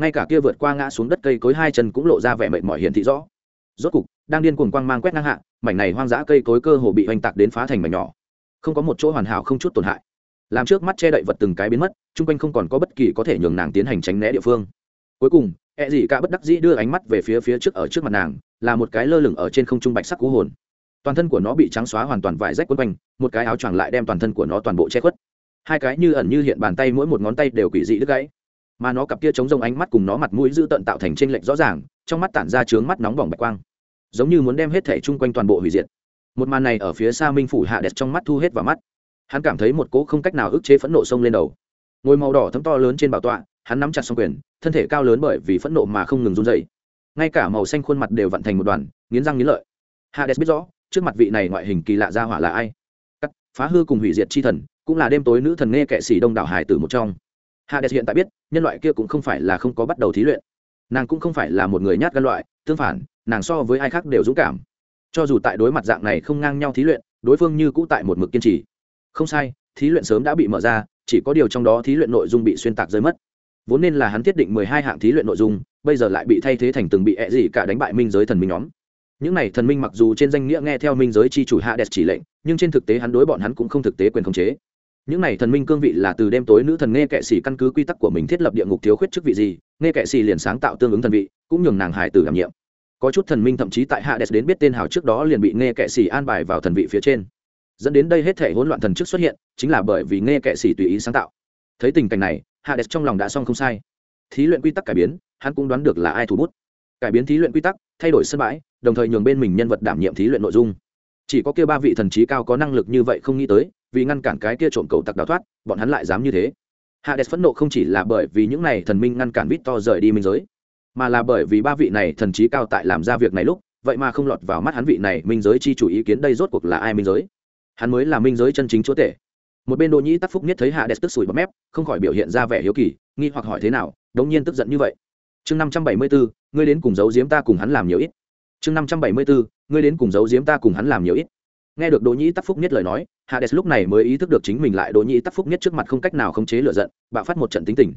ngay cả kia vượt qua ngã xuống đất cây cối hai chân cũng lộ ra vẻ mệt mỏi hiển thị rõ. Rốt cục, đang điên cuồng quang mang quét ngang hạ, mảnh này hoang dã cây cối cơ hồ bị oanh tạc đến phá thành mảnh nhỏ. Không có một chỗ hoàn hảo không chút tổn hại. Làm trước mắt che đậy vật từng cái biến mất, chung quanh không còn có bất kỳ có thể nhường nàng tiến hành tránh né địa phương. Cuối cùng e gì cả bất đắc dĩ đưa ánh mắt về phía phía trước ở trước mặt nàng, là một cái lơ lửng ở trên không trung bạch sắc cú hồn. Toàn thân của nó bị trắng xóa hoàn toàn vải rách quấn quanh, một cái áo choàng lại đem toàn thân của nó toàn bộ che khuất. Hai cái như ẩn như hiện bàn tay mỗi một ngón tay đều quỷ dị đứt gãy mà nó cặp kia chống rông ánh mắt cùng nó mặt mũi dữ tợn tạo thành trên lệch rõ ràng, trong mắt tản ra trướng mắt nóng bỏng bạch quang. Giống như muốn đem hết thể chung quanh toàn bộ hủy diệt. Một màn này ở phía xa minh phủ hạ đẹp trong mắt thu hết vào mắt. Hắn cảm thấy một cỗ không cách nào ức chế phẫn nộ sông lên đầu. Ngôi màu đỏ thấm to lớn trên bảo tọa, hắn nắm chặt xong quyền, thân thể cao lớn bởi vì phẫn nộ mà không ngừng run rẩy. Ngay cả màu xanh khuôn mặt đều vặn thành một đoàn, nghiến răng nghiến lợi. Hades biết rõ, trước mặt vị này ngoại hình kỳ lạ ra hỏa là ai. Cắt, phá hư cùng hủy diệt chi thần, cũng là đêm tối nữ thần nghe kệ sĩ đông đảo hải tử một trong hades hiện tại biết, nhân loại kia cũng không phải là không có bắt đầu thí luyện. Nàng cũng không phải là một người nhát gan loại, tương phản, nàng so với ai khác đều dũng cảm. Cho dù tại đối mặt dạng này không ngang nhau thí luyện, đối phương như cũ tại một mực kiên trì. Không sai, thí luyện sớm đã bị mở ra, chỉ có điều trong đó thí luyện nội dung bị xuyên tạc rơi mất. Vốn nên là hắn thiết định mười hai hạng thí luyện nội dung, bây giờ lại bị thay thế thành từng bị ẹ gì cả đánh bại minh giới thần minh nhóm. Những này thần minh mặc dù trên danh nghĩa nghe theo minh giới chi chủ hạ đẹp chỉ lệnh, nhưng trên thực tế hắn đối bọn hắn cũng không thực tế quyền khống chế những này thần minh cương vị là từ đêm tối nữ thần nghe kệ sĩ căn cứ quy tắc của mình thiết lập địa ngục thiếu khuyết chức vị gì, nghe kệ sĩ liền sáng tạo tương ứng thần vị, cũng nhường nàng hải tử đảm nhiệm. Có chút thần minh thậm chí tại hạ đến biết tên hào trước đó liền bị nghe kệ sĩ an bài vào thần vị phía trên. Dẫn đến đây hết thể hỗn loạn thần chức xuất hiện, chính là bởi vì nghe kệ sĩ tùy ý sáng tạo. Thấy tình cảnh này, hades trong lòng đã xong không sai. Thí luyện quy tắc cải biến, hắn cũng đoán được là ai thủ bút. Cải biến thí luyện quy tắc, thay đổi sân bãi, đồng thời nhường bên mình nhân vật đảm nhiệm thí luyện nội dung. Chỉ có kia ba vị thần trí cao có năng lực như vậy không nghĩ tới vì ngăn cản cái kia trộm cầu tặc đào thoát, bọn hắn lại dám như thế. Hades phẫn nộ không chỉ là bởi vì những này thần minh ngăn cản vít to rời đi minh giới, mà là bởi vì ba vị này thần trí cao tại làm ra việc này lúc, vậy mà không lọt vào mắt hắn vị này minh giới chi chủ ý kiến đây rốt cuộc là ai minh giới? Hắn mới là minh giới chân chính chúa tể. Một bên đỗ nhĩ tắc phúc nhất thấy hạ đẹp tức sủi bọt mép, không khỏi biểu hiện ra vẻ hiếu kỳ, nghi hoặc hỏi thế nào, đống nhiên tức giận như vậy. Chương năm trăm bảy mươi bốn, ngươi đến cùng giấu giếm ta cùng hắn làm nhiều ít. Chương năm trăm bảy mươi bốn, ngươi đến cùng giấu giếm ta cùng hắn làm nhiều ít nghe được đỗ nhĩ tắc phúc nhất lời nói, hades lúc này mới ý thức được chính mình lại đỗ nhĩ tắc phúc nhất trước mặt không cách nào khống chế lựa giận, bạo phát một trận tính tình.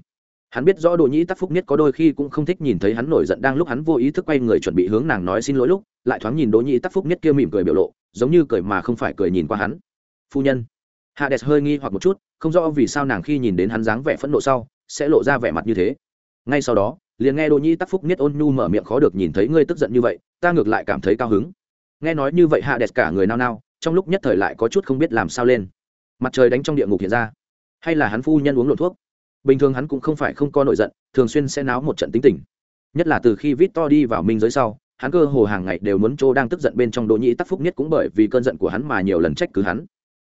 Hắn biết rõ đỗ nhĩ tắc phúc nhất có đôi khi cũng không thích nhìn thấy hắn nổi giận đang lúc hắn vô ý thức quay người chuẩn bị hướng nàng nói xin lỗi lúc, lại thoáng nhìn đỗ nhĩ tắc phúc nhất kia mỉm cười biểu lộ, giống như cười mà không phải cười nhìn qua hắn. Phu nhân. Hades hơi nghi hoặc một chút, không rõ vì sao nàng khi nhìn đến hắn dáng vẻ phẫn nộ sau, sẽ lộ ra vẻ mặt như thế. Ngay sau đó, liền nghe đỗ Nhĩ tắc phúc nhất ôn nhu mở miệng khó được nhìn thấy ngươi tức giận như vậy, ta ngược lại cảm thấy cao hứng. Nghe nói như vậy hades cả người nao nao trong lúc nhất thời lại có chút không biết làm sao lên. Mặt trời đánh trong địa ngục hiện ra. Hay là hắn phu nhân uống lộn thuốc? Bình thường hắn cũng không phải không có nổi giận, thường xuyên sẽ náo một trận tính tình. Nhất là từ khi vít to đi vào minh giới sau, hắn cơ hồ hàng ngày đều muốn chỗ đang tức giận bên trong đỗ nhĩ tắc phúc nhất cũng bởi vì cơn giận của hắn mà nhiều lần trách cứ hắn.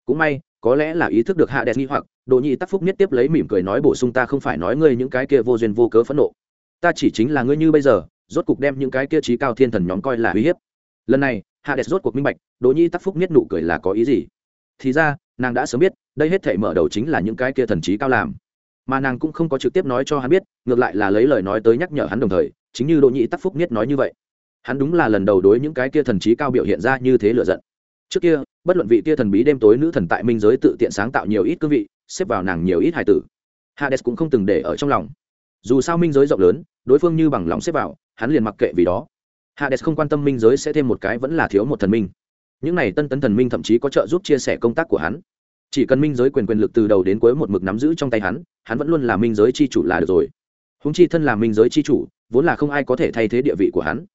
Cũng may, có lẽ là ý thức được hạ đẹp nghi hoặc, Đỗ Nhĩ tắc phúc nhất tiếp lấy mỉm cười nói bổ sung ta không phải nói ngươi những cái kia vô duyên vô cớ phẫn nộ. Ta chỉ chính là ngươi như bây giờ, rốt cục đem những cái kia trí cao thiên thần nhóm coi là uy hiếp. Lần này hạ đẹp rốt cuộc minh bạch, đỗ nhi tắc phúc nhất nụ cười là có ý gì? Thì ra, nàng đã sớm biết, đây hết thể mở đầu chính là những cái kia thần trí cao làm. Mà nàng cũng không có trực tiếp nói cho hắn biết, ngược lại là lấy lời nói tới nhắc nhở hắn đồng thời, chính như đỗ Nhĩ tắc phúc nhất nói như vậy. Hắn đúng là lần đầu đối những cái kia thần trí cao biểu hiện ra như thế lựa giận. Trước kia, bất luận vị kia thần bí đêm tối nữ thần tại minh giới tự tiện sáng tạo nhiều ít cương vị, xếp vào nàng nhiều ít hài tử. Hades cũng không từng để ở trong lòng. Dù sao minh giới rộng lớn, đối phương như bằng lòng xếp vào, hắn liền mặc kệ vì đó hades không quan tâm minh giới sẽ thêm một cái vẫn là thiếu một thần minh. Những này tân tấn thần minh thậm chí có trợ giúp chia sẻ công tác của hắn. Chỉ cần minh giới quyền quyền lực từ đầu đến cuối một mực nắm giữ trong tay hắn hắn vẫn luôn là minh giới c h i chủ là được rồi. Húng chi thân là minh giới c h i chủ, vốn là không ai có thể thay thế địa vị của hắn.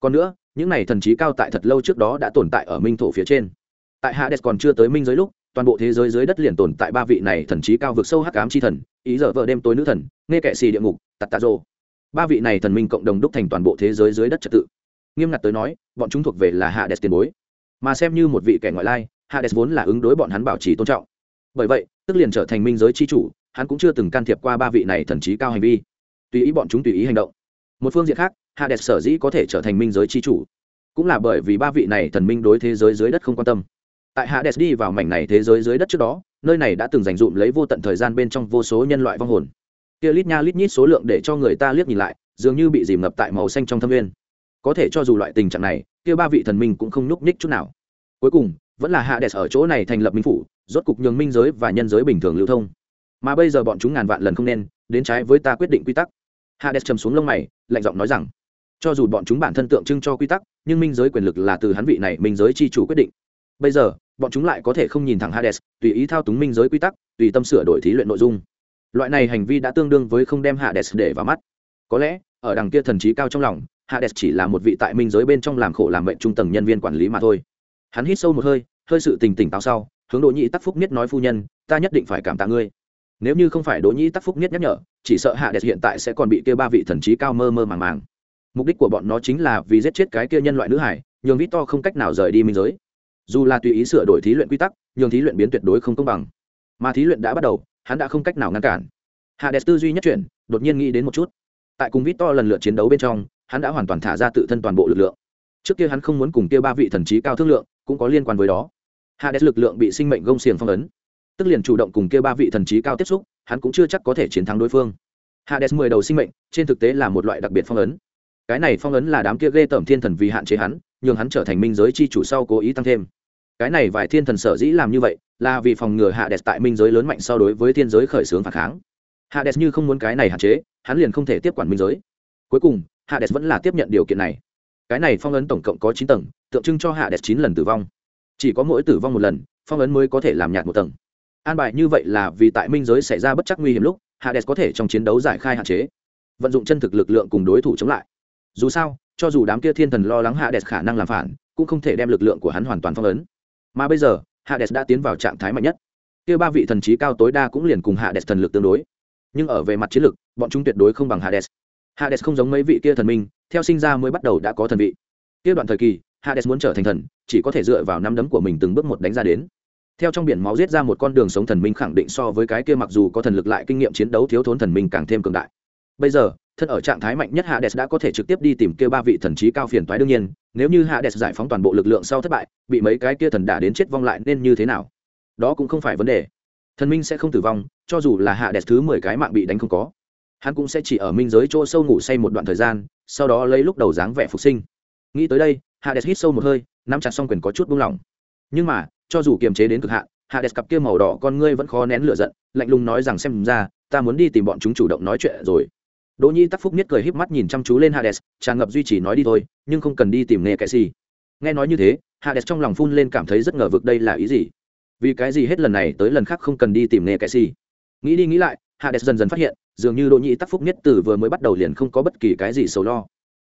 Còn nữa, những này thần trí cao tại thật lâu trước đó đã tồn tại ở minh thổ phía trên. Tại hades còn chưa tới minh giới lúc, toàn bộ thế giới dưới đất liền tồn tại ba vị này thần trí cao vượt sâu hắc ám chi thần, ý giờ vợ đêm tối nữ thần, nghe kệ xì địa ngục, tạt tạ rô ba vị này thần minh cộng đồng đúc thành toàn bộ thế giới dưới đất trật tự nghiêm ngặt tới nói, bọn chúng thuộc về là hades tiền bối. Mà xem như một vị kẻ ngoại lai, hades vốn là ứng đối bọn hắn bảo trì tôn trọng. Bởi vậy, tức liền trở thành minh giới chi chủ, hắn cũng chưa từng can thiệp qua ba vị này thần trí cao hành vi. Tùy ý bọn chúng tùy ý hành động. Một phương diện khác, hades sở dĩ có thể trở thành minh giới chi chủ, cũng là bởi vì ba vị này thần minh đối thế giới dưới đất không quan tâm. Tại hades đi vào mảnh này thế giới dưới đất trước đó, nơi này đã từng dành dụm lấy vô tận thời gian bên trong vô số nhân loại vong hồn. Kia lít nha lít nhít số lượng để cho người ta liếc nhìn lại, dường như bị dìm ngập tại màu xanh trong thâm viên có thể cho dù loại tình trạng này, kia ba vị thần minh cũng không nhúc nhích chút nào. Cuối cùng, vẫn là hades ở chỗ này thành lập minh phủ, rốt cục nhường minh giới và nhân giới bình thường lưu thông. Mà bây giờ bọn chúng ngàn vạn lần không nên, đến trái với ta quyết định quy tắc. Hades trầm xuống lông mày, lạnh giọng nói rằng, cho dù bọn chúng bản thân tượng trưng cho quy tắc, nhưng minh giới quyền lực là từ hắn vị này minh giới chi chủ quyết định. Bây giờ, bọn chúng lại có thể không nhìn thẳng hades, tùy ý thao túng minh giới quy tắc, tùy tâm sửa đổi thí luyện nội dung. Loại này hành vi đã tương đương với không đem hades để vào mắt. Có lẽ, ở đằng kia thần trí cao trong lòng hades chỉ là một vị tại minh giới bên trong làm khổ làm bệnh trung tầng nhân viên quản lý mà thôi. Hắn hít sâu một hơi hơi sự tình tỉnh táo sau, hướng đỗ nhĩ tắc phúc nhất nói, phu nhân, ta nhất định phải cảm tạ ngươi. Nếu như không phải đỗ nhĩ tắc phúc nhất nhắc nhở, chỉ sợ hades hiện tại sẽ còn bị kia ba vị thần trí cao mơ mơ màng màng. Mục đích của bọn nó chính là vì giết chết cái kia nhân loại nữ hải, nhường vít to không cách nào rời đi minh giới. Dù là tùy ý sửa đổi thí luyện quy tắc, nhường thí luyện biến tuyệt đối không công bằng. Mà thí luyện đã bắt đầu, hắn đã không cách nào ngăn cản. Hades tư duy nhất chuyển, đột nhiên nghĩ đến một chút. Tại cùng vít to lần lượt chiến đấu bên trong hắn đã hoàn toàn thả ra tự thân toàn bộ lực lượng. Trước kia hắn không muốn cùng kia ba vị thần trí cao thương lượng, cũng có liên quan với đó. Hades lực lượng bị sinh mệnh gông xiềng phong ấn, tức liền chủ động cùng kia ba vị thần trí cao tiếp xúc, hắn cũng chưa chắc có thể chiến thắng đối phương. Hades mười đầu sinh mệnh, trên thực tế là một loại đặc biệt phong ấn. Cái này phong ấn là đám kia ghê tởm thiên thần vì hạn chế hắn, nhường hắn trở thành minh giới chi chủ sau cố ý tăng thêm. Cái này vài thiên thần sở dĩ làm như vậy, là vì phòng ngừa hạ đẹp tại minh giới lớn mạnh so đối với thiên giới khởi xướng phản kháng. Hạ đẹp như không muốn cái này hạn chế, hắn liền không thể tiếp quản minh giới cuối cùng hạ đẹp vẫn là tiếp nhận điều kiện này. Cái này phong ấn tổng cộng có chín tầng, tượng trưng cho hạ đẹp chín lần tử vong. Chỉ có mỗi tử vong một lần, phong ấn mới có thể làm nhạt một tầng. An bài như vậy là vì tại minh giới xảy ra bất chắc nguy hiểm lúc hạ đẹp có thể trong chiến đấu giải khai hạn chế, vận dụng chân thực lực lượng cùng đối thủ chống lại. Dù sao, cho dù đám kia thiên thần lo lắng hạ đẹp khả năng làm phản, cũng không thể đem lực lượng của hắn hoàn toàn phong ấn. Mà bây giờ hạ đẹp đã tiến vào trạng thái mạnh nhất. Kia ba vị thần trí cao tối đa cũng liền cùng hạ đẹp thần lực tương đối. Nhưng ở về mặt chiến lực, bọn chúng tuyệt đối không bằng hades hades không giống mấy vị kia thần minh, theo sinh ra mới bắt đầu đã có thần vị. Kia đoạn thời kỳ, hades muốn trở thành thần, chỉ có thể dựa vào năm đấm của mình từng bước một đánh ra đến. Theo trong biển máu giết ra một con đường sống thần minh khẳng định so với cái kia mặc dù có thần lực lại kinh nghiệm chiến đấu thiếu thốn thần minh càng thêm cường đại. Bây giờ, thân ở trạng thái mạnh nhất hades đã có thể trực tiếp đi tìm kia ba vị thần trí cao phiền toái đương nhiên, nếu như hades giải phóng toàn bộ lực lượng sau thất bại, bị mấy cái kia thần đả đến chết vong lại nên như thế nào? Đó cũng không phải vấn đề. Thần minh sẽ không tử vong, cho dù là hades thứ mười cái mạng bị đánh không có hắn cũng sẽ chỉ ở minh giới chỗ sâu ngủ say một đoạn thời gian sau đó lấy lúc đầu dáng vẻ phục sinh nghĩ tới đây hades hít sâu một hơi nắm chặt xong quyền có chút buông lỏng nhưng mà cho dù kiềm chế đến cực hạn hades cặp kia màu đỏ con ngươi vẫn khó nén lửa giận lạnh lùng nói rằng xem ra ta muốn đi tìm bọn chúng chủ động nói chuyện rồi Đỗ Nhi Tắc Phúc Niết cười híp mắt nhìn chăm chú lên Hades, tràn ngập duy trì nói đi thôi, nhưng không cần đi tìm nghề cái gì. Nghe nói như thế, Hades trong lòng phun lên cảm thấy rất ngờ vực đây là ý gì. Vì cái gì hết lần này tới lần khác không cần đi tìm nghề cái gì. Nghĩ đi nghĩ lại, Hades dần dần phát hiện, dường như Đỗ Nhi Tắc Phúc Niết từ vừa mới bắt đầu liền không có bất kỳ cái gì sầu lo.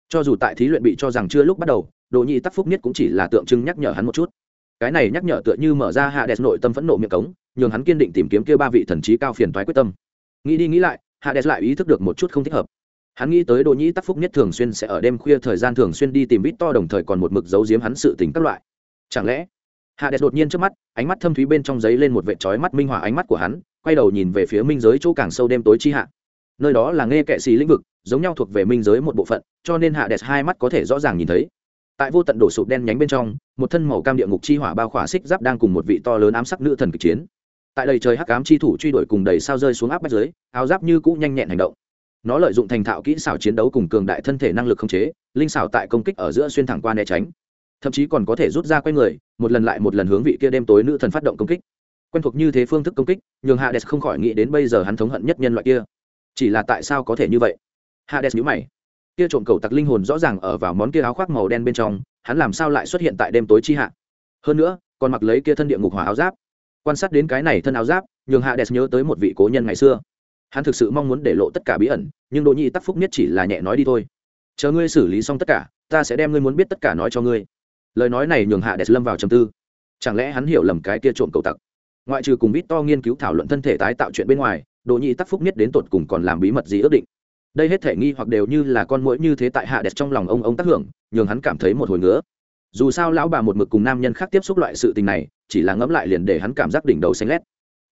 Cho dù tại thí luyện bị cho rằng chưa lúc bắt đầu, Đỗ Nhi Tắc Phúc Niết cũng chỉ là tượng trưng nhắc nhở hắn một chút. Cái này nhắc nhở tựa như mở ra Hades nội tâm phẫn nộ miệng cống, nhường hắn kiên định tìm kiếm kia ba vị thần trí cao phiền toái quyết tâm. Nghĩ đi nghĩ lại, Hades lại ý thức được một chút không thích hợp hắn nghĩ tới đỗ nhĩ tắc phúc nhất thường xuyên sẽ ở đêm khuya thời gian thường xuyên đi tìm vít to đồng thời còn một mực giấu giếm hắn sự tình các loại chẳng lẽ hạ đẹp đột nhiên trước mắt ánh mắt thâm thúy bên trong giấy lên một vệ trói mắt minh họa ánh mắt của hắn quay đầu nhìn về phía minh giới chỗ càng sâu đêm tối chi hạ nơi đó là nghe kệ xì lĩnh vực, giống nhau thuộc về minh giới một bộ phận, cho nên hạ đẹp hai mắt có thể rõ ràng nhìn thấy. Tại vô tận đổ sụp đen nhánh bên trong, một thân màu cam địa ngục chi hỏa bao khỏa xích giáp đang cùng một vị to lớn ám sắc nữ thần kịch chiến. Tại đầy trời hắc ám chi thủ truy đuổi cùng đầy sao rơi xuống áp bách giới áo giáp như cũ nhanh nhẹn hành động. Nó lợi dụng thành thạo kỹ xảo chiến đấu cùng cường đại thân thể năng lực không chế, linh xảo tại công kích ở giữa xuyên thẳng qua né tránh. Thậm chí còn có thể rút ra quay người, một lần lại một lần hướng vị kia đêm tối nữ thần phát động công kích. Quen thuộc như thế phương thức công kích, nhường hạ đẹp không khỏi nghĩ đến bây giờ hắn thống hận nhất nhân loại kia chỉ là tại sao có thể như vậy? Hades nhữ mày. Kia trộm cầu tặc linh hồn rõ ràng ở vào món kia áo khoác màu đen bên trong, hắn làm sao lại xuất hiện tại đêm tối chi hạ? Hơn nữa, còn mặc lấy kia thân địa ngục hỏa áo giáp. Quan sát đến cái này thân áo giáp, nhường Hades nhớ tới một vị cố nhân ngày xưa. Hắn thực sự mong muốn để lộ tất cả bí ẩn, nhưng đỗ nhi tắc phúc nhất chỉ là nhẹ nói đi thôi. Chờ ngươi xử lý xong tất cả, ta sẽ đem ngươi muốn biết tất cả nói cho ngươi. Lời nói này nhường hạ đẹp lâm vào trầm tư. Chẳng lẽ hắn hiểu lầm cái kia trộm cầu tặc? Ngoại trừ cùng vít to nghiên cứu thảo luận thân thể tái tạo chuyện bên ngoài đồ nhị tắc phúc nhất đến tột cùng còn làm bí mật gì ước định? Đây hết thể nghi hoặc đều như là con mũi như thế tại hạ đẹp trong lòng ông ông tác hưởng, nhường hắn cảm thấy một hồi ngứa. Dù sao lão bà một mực cùng nam nhân khác tiếp xúc loại sự tình này, chỉ là ngẫm lại liền để hắn cảm giác đỉnh đầu xanh lét.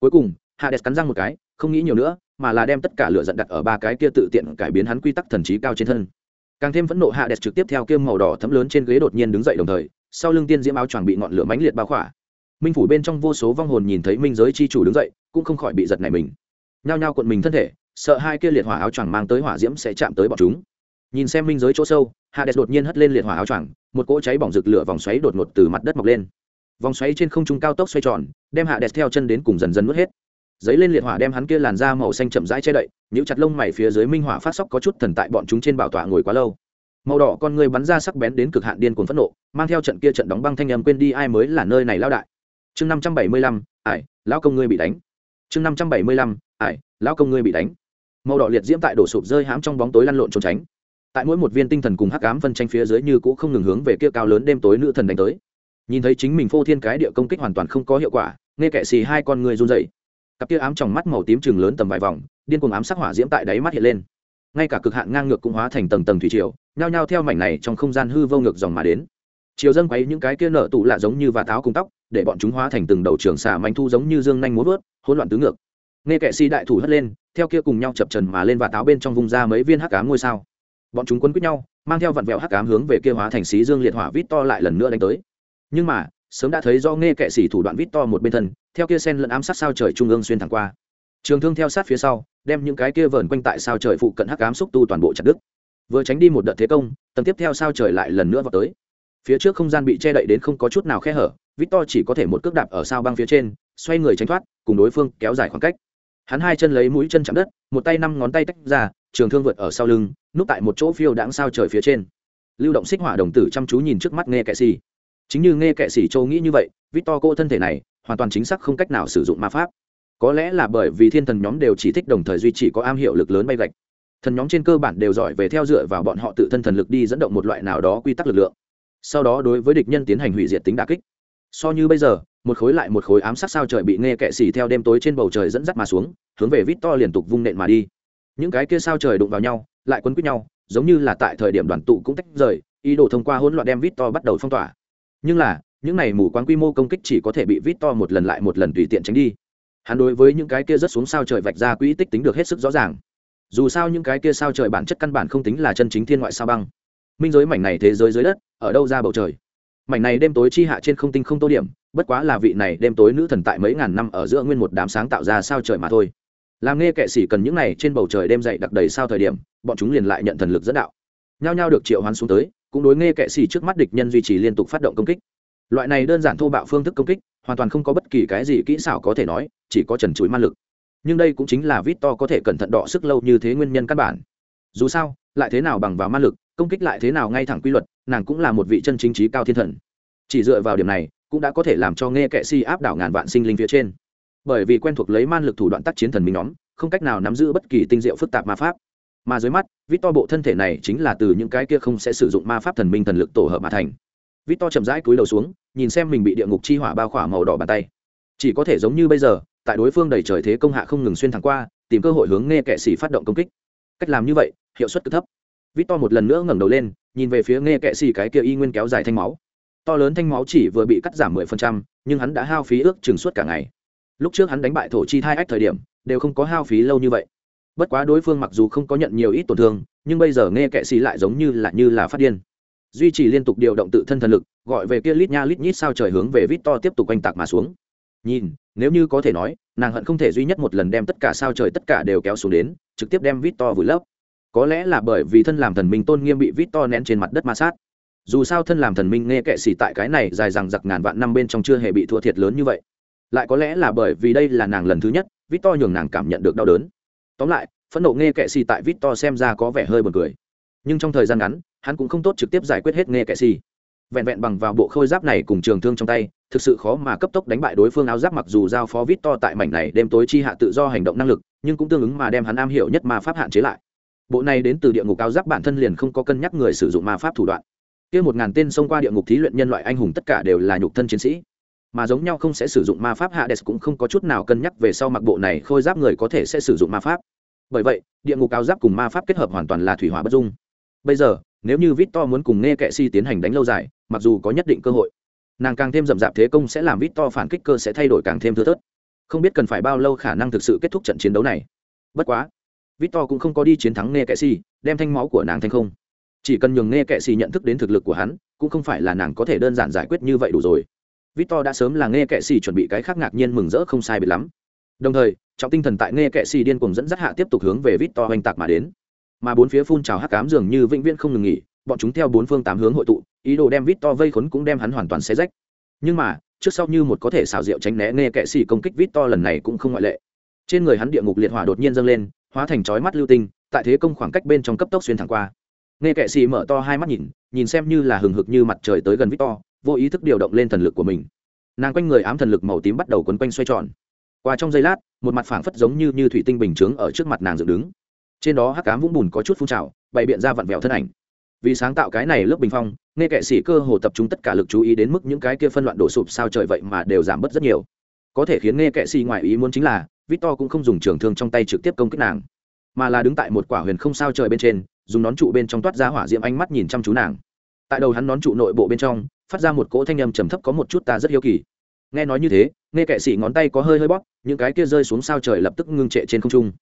Cuối cùng, hạ đẹp cắn răng một cái, không nghĩ nhiều nữa, mà là đem tất cả lửa giận đặt ở ba cái kia tự tiện cải biến hắn quy tắc thần trí cao trên thân. Càng thêm phẫn nộ hạ đẹp trực tiếp theo kia màu đỏ thấm lớn trên ghế đột nhiên đứng dậy đồng thời, sau lưng tiên diễm áo choàng bị ngọn lửa mãnh liệt bao khỏa. Minh phủ bên trong vô số vong hồn nhìn thấy minh giới chi chủ đứng dậy, cũng không khỏi bị giật này mình nhao nhao cuộn mình thân thể, sợ hai kia liệt hỏa áo choàng mang tới hỏa diễm sẽ chạm tới bọn chúng. Nhìn xem minh giới chỗ sâu, hades đột nhiên hất lên liệt hỏa áo choàng, một cỗ cháy bỏng rực lửa vòng xoáy đột ngột từ mặt đất mọc lên. Vòng xoáy trên không trung cao tốc xoay tròn, đem hạ đẹp theo chân đến cùng dần dần nuốt hết. Giấy lên liệt hỏa đem hắn kia làn da màu xanh chậm rãi che đậy những chặt lông mày phía dưới minh hỏa phát sóc có chút thần tại bọn chúng trên bảo tọa ngồi quá lâu. Màu đỏ con người bắn ra sắc bén đến cực hạn điên cuồng phẫn nộ, mang theo trận kia trận đóng băng thanh âm quên đi ai mới là nơi này lao đại. Chương năm trăm bảy mươi lăm ải lão công ngươi bị đánh. Chương năm trăm bảy mươi lăm ai, lão công ngươi bị đánh. Màu đỏ liệt diễm tại đổ sụp rơi hãm trong bóng tối lăn lộn trốn tránh. Tại mỗi một viên tinh thần cùng hắc ám phân tranh phía dưới như cũ không ngừng hướng về kia cao lớn đêm tối nữ thần đánh tới. Nhìn thấy chính mình phô thiên cái địa công kích hoàn toàn không có hiệu quả, nghe kẻ xì hai con người run dậy cặp kia ám trong mắt màu tím chừng lớn tầm vài vòng, điên cuồng ám sắc hỏa diễm tại đáy mắt hiện lên. Ngay cả cực hạn ngang ngược cũng hóa thành tầng tầng thủy triều, nhao nhao theo mảnh này trong không gian hư vô ngược dòng mà đến. Chiều dân quấy những cái kia nở tụ lạ giống như và táo cùng tóc, để bọn chúng hóa thành từng đầu trường xà manh thu giống như dương nhanh muốn vớt, hỗn loạn tứ ngược nghe kệ sĩ đại thủ hất lên, theo kia cùng nhau chập trần mà lên và táo bên trong vùng ra mấy viên hắc ám ngôi sao. Bọn chúng quấn quýt nhau, mang theo vặn vẹo hắc ám hướng về kia hóa thành xí dương liệt hỏa vít to lại lần nữa đánh tới. Nhưng mà, sớm đã thấy do nghe kệ sĩ thủ đoạn vít to một bên thân, theo kia sen lẫn ám sát sao trời trung ương xuyên thẳng qua. Trường thương theo sát phía sau, đem những cái kia vờn quanh tại sao trời phụ cận hắc ám xúc tu toàn bộ chặt đứt. Vừa tránh đi một đợt thế công, tầng tiếp theo sao trời lại lần nữa vào tới. Phía trước không gian bị che đậy đến không có chút nào khe hở, vít to chỉ có thể một cước đạp ở sao băng phía trên, xoay người tránh thoát, cùng đối phương kéo dài khoảng cách hắn hai chân lấy mũi chân chạm đất, một tay năm ngón tay tách ra, trường thương vượt ở sau lưng, núp tại một chỗ phiêu đãng sao trời phía trên. Lưu động xích hỏa đồng tử chăm chú nhìn trước mắt nghe kệ xì chính như nghe kệ xì châu nghĩ như vậy, victor cô thân thể này hoàn toàn chính xác không cách nào sử dụng ma pháp. Có lẽ là bởi vì thiên thần nhóm đều chỉ thích đồng thời duy trì có am hiệu lực lớn bay gạch thần nhóm trên cơ bản đều giỏi về theo dựa vào bọn họ tự thân thần lực đi dẫn động một loại nào đó quy tắc lực lượng. Sau đó đối với địch nhân tiến hành hủy diệt tính đà kích. So như bây giờ một khối lại một khối ám sát sao trời bị nghe kệ xỉ theo đêm tối trên bầu trời dẫn dắt mà xuống, hướng về vít to liên tục vung nện mà đi. Những cái kia sao trời đụng vào nhau, lại quấn quýt nhau, giống như là tại thời điểm đoàn tụ cũng tách rời, ý đồ thông qua hỗn loạn đem vít to bắt đầu phong tỏa. Nhưng là, những này mù quáng quy mô công kích chỉ có thể bị vít to một lần lại một lần tùy tiện tránh đi. Hắn đối với những cái kia rất xuống sao trời vạch ra quỹ tích tính được hết sức rõ ràng. Dù sao những cái kia sao trời bản chất căn bản không tính là chân chính thiên ngoại sao băng. Minh giới mảnh này thế giới dưới đất, ở đâu ra bầu trời? Mảnh này đêm tối chi hạ trên không tinh không tô điểm, bất quá là vị này đêm tối nữ thần tại mấy ngàn năm ở giữa nguyên một đám sáng tạo ra sao trời mà thôi. Làm nghe kệ sĩ cần những này trên bầu trời đêm dậy đặc đầy sao thời điểm, bọn chúng liền lại nhận thần lực dẫn đạo. Nhao nhao được triệu hoán xuống tới, cũng đối nghe kệ sĩ trước mắt địch nhân duy trì liên tục phát động công kích. Loại này đơn giản thô bạo phương thức công kích, hoàn toàn không có bất kỳ cái gì kỹ xảo có thể nói, chỉ có trần chuối man lực. Nhưng đây cũng chính là vít to có thể cẩn thận đọ sức lâu như thế nguyên nhân căn bản dù sao, lại thế nào bằng vào ma lực, công kích lại thế nào ngay thẳng quy luật, nàng cũng là một vị chân chính trí cao thiên thần. Chỉ dựa vào điểm này, cũng đã có thể làm cho nghe kệ si áp đảo ngàn vạn sinh linh phía trên. Bởi vì quen thuộc lấy man lực thủ đoạn tác chiến thần minh nhóm, không cách nào nắm giữ bất kỳ tinh diệu phức tạp ma pháp. Mà dưới mắt vít to bộ thân thể này chính là từ những cái kia không sẽ sử dụng ma pháp thần minh thần lực tổ hợp mà thành. Vít to chậm rãi cúi đầu xuống, nhìn xem mình bị địa ngục chi hỏa bao khỏa màu đỏ bàn tay. Chỉ có thể giống như bây giờ, tại đối phương đầy trời thế công hạ không ngừng xuyên thẳng qua, tìm cơ hội hướng nghe kệ sĩ phát động công kích cách làm như vậy, hiệu suất cực thấp. Vít to một lần nữa ngẩng đầu lên, nhìn về phía nghe kệ xì cái kia y nguyên kéo dài thanh máu. To lớn thanh máu chỉ vừa bị cắt giảm mười phần trăm, nhưng hắn đã hao phí ước chừng suốt cả ngày. Lúc trước hắn đánh bại thổ chi thai ách thời điểm, đều không có hao phí lâu như vậy. Bất quá đối phương mặc dù không có nhận nhiều ít tổn thương, nhưng bây giờ nghe kệ xì lại giống như là như là phát điên. Duy trì liên tục điều động tự thân thần lực, gọi về kia lít nha lít nhít sao trời hướng về vít to tiếp tục quanh tạc mà xuống. Nhìn, nếu như có thể nói, nàng hận không thể duy nhất một lần đem tất cả sao trời tất cả đều kéo xuống đến trực tiếp đem Victor vùi lấp. Có lẽ là bởi vì thân làm thần minh tôn nghiêm bị Victor nén trên mặt đất ma sát. Dù sao thân làm thần minh nghe kệ sĩ tại cái này dài rằng giặc ngàn vạn năm bên trong chưa hề bị thua thiệt lớn như vậy. Lại có lẽ là bởi vì đây là nàng lần thứ nhất, Victor nhường nàng cảm nhận được đau đớn. Tóm lại, phẫn nộ nghe kệ sĩ tại Victor xem ra có vẻ hơi buồn cười. Nhưng trong thời gian ngắn, hắn cũng không tốt trực tiếp giải quyết hết nghe kệ sĩ vẹn vẹn bằng vào bộ khôi giáp này cùng trường thương trong tay, thực sự khó mà cấp tốc đánh bại đối phương áo giáp mặc dù giao phó vít to tại mảnh này đêm tối chi hạ tự do hành động năng lực, nhưng cũng tương ứng mà đem hắn am hiểu nhất ma pháp hạn chế lại. Bộ này đến từ địa ngục áo giáp bản thân liền không có cân nhắc người sử dụng ma pháp thủ đoạn. Kia một ngàn tên xông qua địa ngục thí luyện nhân loại anh hùng tất cả đều là nhục thân chiến sĩ. Mà giống nhau không sẽ sử dụng ma pháp hạ hades cũng không có chút nào cân nhắc về sau mặc bộ này khôi giáp người có thể sẽ sử dụng ma pháp. Bởi vậy, địa ngục áo giáp cùng ma pháp kết hợp hoàn toàn là thủy hỏa bất dung. Bây giờ nếu như victor muốn cùng nghe kệ si tiến hành đánh lâu dài, mặc dù có nhất định cơ hội, nàng càng thêm rậm rạp thế công sẽ làm victor phản kích cơ sẽ thay đổi càng thêm thưa thớt. Không biết cần phải bao lâu khả năng thực sự kết thúc trận chiến đấu này. Bất quá, victor cũng không có đi chiến thắng nghe kệ si, đem thanh máu của nàng thành không. Chỉ cần nhường nghe kệ si nhận thức đến thực lực của hắn, cũng không phải là nàng có thể đơn giản giải quyết như vậy đủ rồi. Victor đã sớm là nghe kệ si chuẩn bị cái khác ngạc nhiên mừng rỡ không sai bị lắm. Đồng thời, trọng tinh thần tại nghe kệ si điên cùng dẫn dắt hạ tiếp tục hướng về victor oanh tạc mà đến mà bốn phía phun trào hắc cám dường như vĩnh viễn không ngừng nghỉ, bọn chúng theo bốn phương tám hướng hội tụ, ý đồ đem victor vây khốn cũng đem hắn hoàn toàn xé rách. Nhưng mà, trước sau như một có thể xảo diệu tránh né nghe kệ xì công kích victor lần này cũng không ngoại lệ. Trên người hắn địa ngục liệt hỏa đột nhiên dâng lên, hóa thành chói mắt lưu tinh, tại thế công khoảng cách bên trong cấp tốc xuyên thẳng qua. Nghe kệ xì mở to hai mắt nhìn nhìn xem như là hừng hực như mặt trời tới gần victor, vô ý thức điều động lên thần lực của mình. Nàng quanh người ám thần lực màu tím bắt đầu quấn quanh xoay tròn. Qua trong giây lát, một mặt phảng phất giống như như thủy tinh bình chướng ở trước mặt nàng dựng đứng trên đó hắc cám vũng bùn có chút phun trào, bày biện ra vặn vẹo thân ảnh. Vì sáng tạo cái này lớp bình phong, nghe kệ sĩ cơ hồ tập trung tất cả lực chú ý đến mức những cái kia phân loạn đổ sụp sao trời vậy mà đều giảm bớt rất nhiều. Có thể khiến nghe kệ sĩ ngoài ý muốn chính là, victor cũng không dùng trường thương trong tay trực tiếp công kích nàng, mà là đứng tại một quả huyền không sao trời bên trên, dùng nón trụ bên trong toát ra hỏa diễm ánh mắt nhìn chăm chú nàng. Tại đầu hắn nón trụ nội bộ bên trong, phát ra một cỗ thanh âm trầm thấp có một chút ta rất hiếu kỳ. Nghe nói như thế, nghe kệ sĩ ngón tay có hơi hơi bóp, những cái kia rơi xuống sao trời lập tức ngưng trệ trên không trung.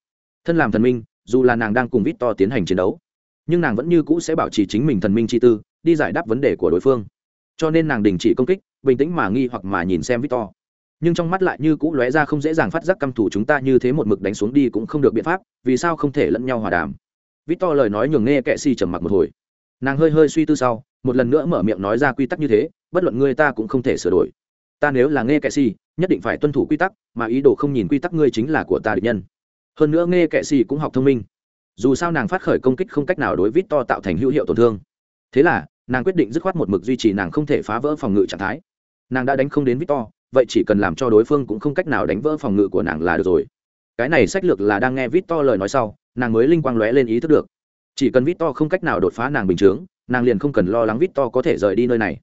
Thân làm thần minh dù là nàng đang cùng vít to tiến hành chiến đấu, nhưng nàng vẫn như cũ sẽ bảo trì chính mình thần minh chi tư, đi giải đáp vấn đề của đối phương. Cho nên nàng đình chỉ công kích, bình tĩnh mà nghi hoặc mà nhìn xem vít to. Nhưng trong mắt lại như cũ lóe ra không dễ dàng phát giác căm thủ chúng ta như thế một mực đánh xuống đi cũng không được biện pháp, vì sao không thể lẫn nhau hòa đàm? Vít to lời nói nhường nghe kệ si trầm mặc một hồi. Nàng hơi hơi suy tư sau, một lần nữa mở miệng nói ra quy tắc như thế, bất luận ngươi ta cũng không thể sửa đổi. Ta nếu là nghe kệ si, nhất định phải tuân thủ quy tắc, mà ý đồ không nhìn quy tắc ngươi chính là của ta địch nhân hơn nữa nghe kệ xì cũng học thông minh. Dù sao nàng phát khởi công kích không cách nào đối vít to tạo thành hữu hiệu tổn thương. Thế là, nàng quyết định dứt khoát một mực duy trì nàng không thể phá vỡ phòng ngự trạng thái. Nàng đã đánh không đến vít to, vậy chỉ cần làm cho đối phương cũng không cách nào đánh vỡ phòng ngự của nàng là được rồi. Cái này sách lược là đang nghe vít to lời nói sau, nàng mới linh quang lóe lên ý thức được. Chỉ cần vít to không cách nào đột phá nàng bình chướng, nàng liền không cần lo lắng vít to có thể rời đi nơi này.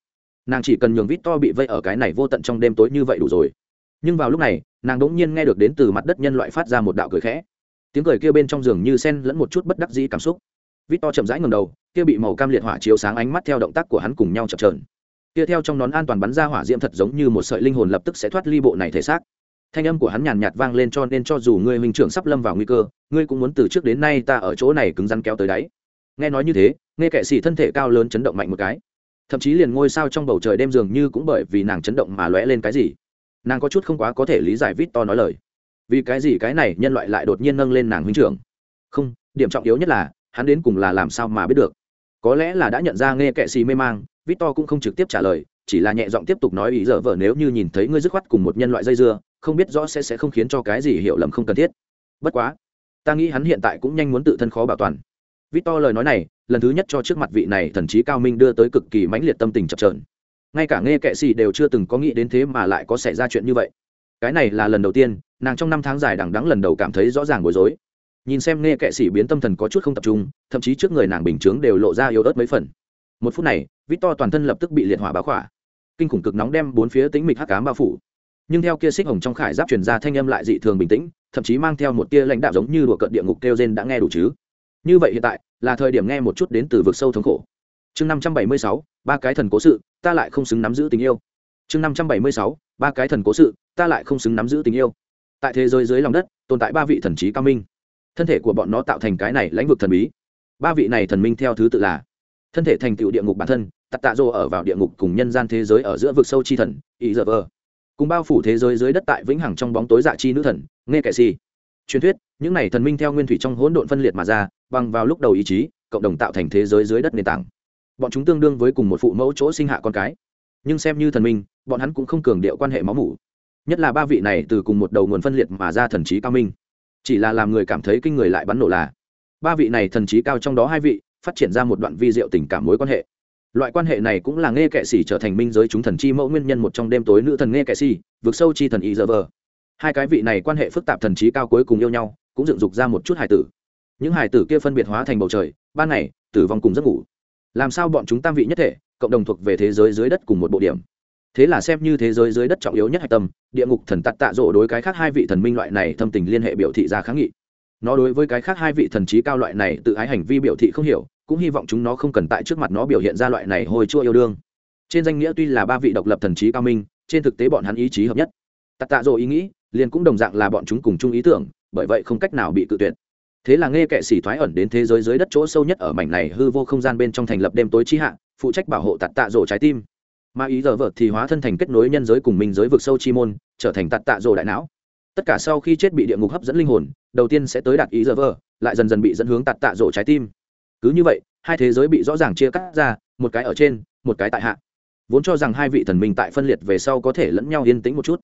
Nàng chỉ cần nhường vít to bị vây ở cái này vô tận trong đêm tối như vậy đủ rồi nhưng vào lúc này, nàng đỗng nhiên nghe được đến từ mặt đất nhân loại phát ra một đạo cười khẽ. Tiếng cười kia bên trong giường như sen lẫn một chút bất đắc dĩ cảm xúc. Vít to chậm rãi ngầm đầu, kia bị màu cam liệt hỏa chiếu sáng ánh mắt theo động tác của hắn cùng nhau chập trờn kia theo trong nón an toàn bắn ra hỏa diễm thật giống như một sợi linh hồn lập tức sẽ thoát ly bộ này thể xác. Thanh âm của hắn nhàn nhạt vang lên cho nên cho dù ngươi minh trưởng sắp lâm vào nguy cơ, ngươi cũng muốn từ trước đến nay ta ở chỗ này cứng rắn kéo tới đáy. Nghe nói như thế, nghe kệ sĩ thân thể cao lớn chấn động mạnh một cái. Thậm chí liền ngôi sao trong bầu trời đêm dường như cũng bởi vì nàng chấn động mà lóe lên cái gì nàng có chút không quá có thể lý giải vít to nói lời. Vì cái gì cái này nhân loại lại đột nhiên nâng lên nàng huynh trưởng? Không, điểm trọng yếu nhất là, hắn đến cùng là làm sao mà biết được? Có lẽ là đã nhận ra nghe kệ xì mê mang vít to cũng không trực tiếp trả lời, chỉ là nhẹ giọng tiếp tục nói ý dở vợ nếu như nhìn thấy ngươi dứt khoát cùng một nhân loại dây dưa, không biết rõ sẽ sẽ không khiến cho cái gì hiểu lầm không cần thiết. Bất quá, ta nghĩ hắn hiện tại cũng nhanh muốn tự thân khó bảo toàn. Vít to lời nói này, lần thứ nhất cho trước mặt vị này thần trí cao minh đưa tới cực kỳ mãnh liệt tâm tình chập trờn ngay cả nghe kệ xì đều chưa từng có nghĩ đến thế mà lại có xảy ra chuyện như vậy. Cái này là lần đầu tiên, nàng trong năm tháng dài đằng đắng lần đầu cảm thấy rõ ràng bối rối. Nhìn xem nghe kệ xì biến tâm thần có chút không tập trung, thậm chí trước người nàng bình chướng đều lộ ra yếu ớt mấy phần. Một phút này vít to toàn thân lập tức bị liệt hỏa báo khỏa. Kinh khủng cực nóng đem bốn phía tính mịch hắc cám bao phủ. Nhưng theo kia xích hồng trong khải giáp truyền ra thanh âm lại dị thường bình tĩnh, thậm chí mang theo một tia lãnh đạo giống như đùa cận địa ngục kêu gen đã nghe đủ chứ. Như vậy hiện tại, là thời điểm nghe một chút đến từ vực sâu thống khổ chương năm trăm bảy mươi sáu, ba cái thần cố sự, ta lại không xứng nắm giữ tình yêu. Chương năm trăm bảy mươi sáu, ba cái thần cố sự, ta lại không xứng nắm giữ tình yêu. Tại thế giới dưới lòng đất, tồn tại ba vị thần trí cao minh. Thân thể của bọn nó tạo thành cái này lãnh vực thần bí. Ba vị này thần minh theo thứ tự là thân thể thành tựu địa ngục bản thân, tạ tạ rô ở vào địa ngục cùng nhân gian thế giới ở giữa vực sâu chi thần, ý giờ vơ cùng bao phủ thế giới dưới đất tại vĩnh hằng trong bóng tối dạ chi nữ thần, nghe kệ si. Truyền thuyết, những này thần minh theo nguyên thủy trong hỗn độn phân liệt mà ra, bằng vào lúc đầu ý chí, cộng đồng tạo thành thế giới dưới đất nền tảng bọn chúng tương đương với cùng một phụ mẫu chỗ sinh hạ con cái. Nhưng xem như thần minh, bọn hắn cũng không cường điệu quan hệ máu mủ. Nhất là ba vị này từ cùng một đầu nguồn phân liệt mà ra thần trí cao minh. Chỉ là làm người cảm thấy kinh người lại bắn nổ là, ba vị này thần trí cao trong đó hai vị, phát triển ra một đoạn vi diệu tình cảm mối quan hệ. Loại quan hệ này cũng là nghe kệ sĩ trở thành minh giới chúng thần chi mẫu nguyên nhân một trong đêm tối nữ thần nghe kệ sĩ, vượt sâu chi thần ý giờ vờ hai cái vị này quan hệ phức tạp thần trí cao cuối cùng yêu nhau, cũng dựng dục ra một chút hài tử. Những hài tử kia phân biệt hóa thành bầu trời, ban ngày, tử vong cùng giấc ngủ làm sao bọn chúng tam vị nhất thể, cộng đồng thuộc về thế giới dưới đất cùng một bộ điểm. Thế là xem như thế giới dưới đất trọng yếu nhất hạch tâm, địa ngục thần tạt tạ rộ đối cái khác hai vị thần minh loại này thâm tình liên hệ biểu thị ra kháng nghị. Nó đối với cái khác hai vị thần trí cao loại này tự ái hành vi biểu thị không hiểu, cũng hy vọng chúng nó không cần tại trước mặt nó biểu hiện ra loại này hồi chua yêu đương. Trên danh nghĩa tuy là ba vị độc lập thần trí cao minh, trên thực tế bọn hắn ý chí hợp nhất. Tạt tạ rộ ý nghĩ, liền cũng đồng dạng là bọn chúng cùng chung ý tưởng, bởi vậy không cách nào bị cự tuyệt thế là nghe kệ sĩ thoái ẩn đến thế giới dưới đất chỗ sâu nhất ở mảnh này hư vô không gian bên trong thành lập đêm tối chi hạ, phụ trách bảo hộ tạt tạ rổ trái tim. Mà ý giờ vợt thì hóa thân thành kết nối nhân giới cùng minh giới vực sâu chi môn, trở thành tạt tạ rổ đại não. Tất cả sau khi chết bị địa ngục hấp dẫn linh hồn, đầu tiên sẽ tới đạt ý giờ vợ, lại dần dần bị dẫn hướng tạt tạ rổ trái tim. Cứ như vậy, hai thế giới bị rõ ràng chia cắt ra, một cái ở trên, một cái tại hạ. Vốn cho rằng hai vị thần minh tại phân liệt về sau có thể lẫn nhau yên tĩnh một chút.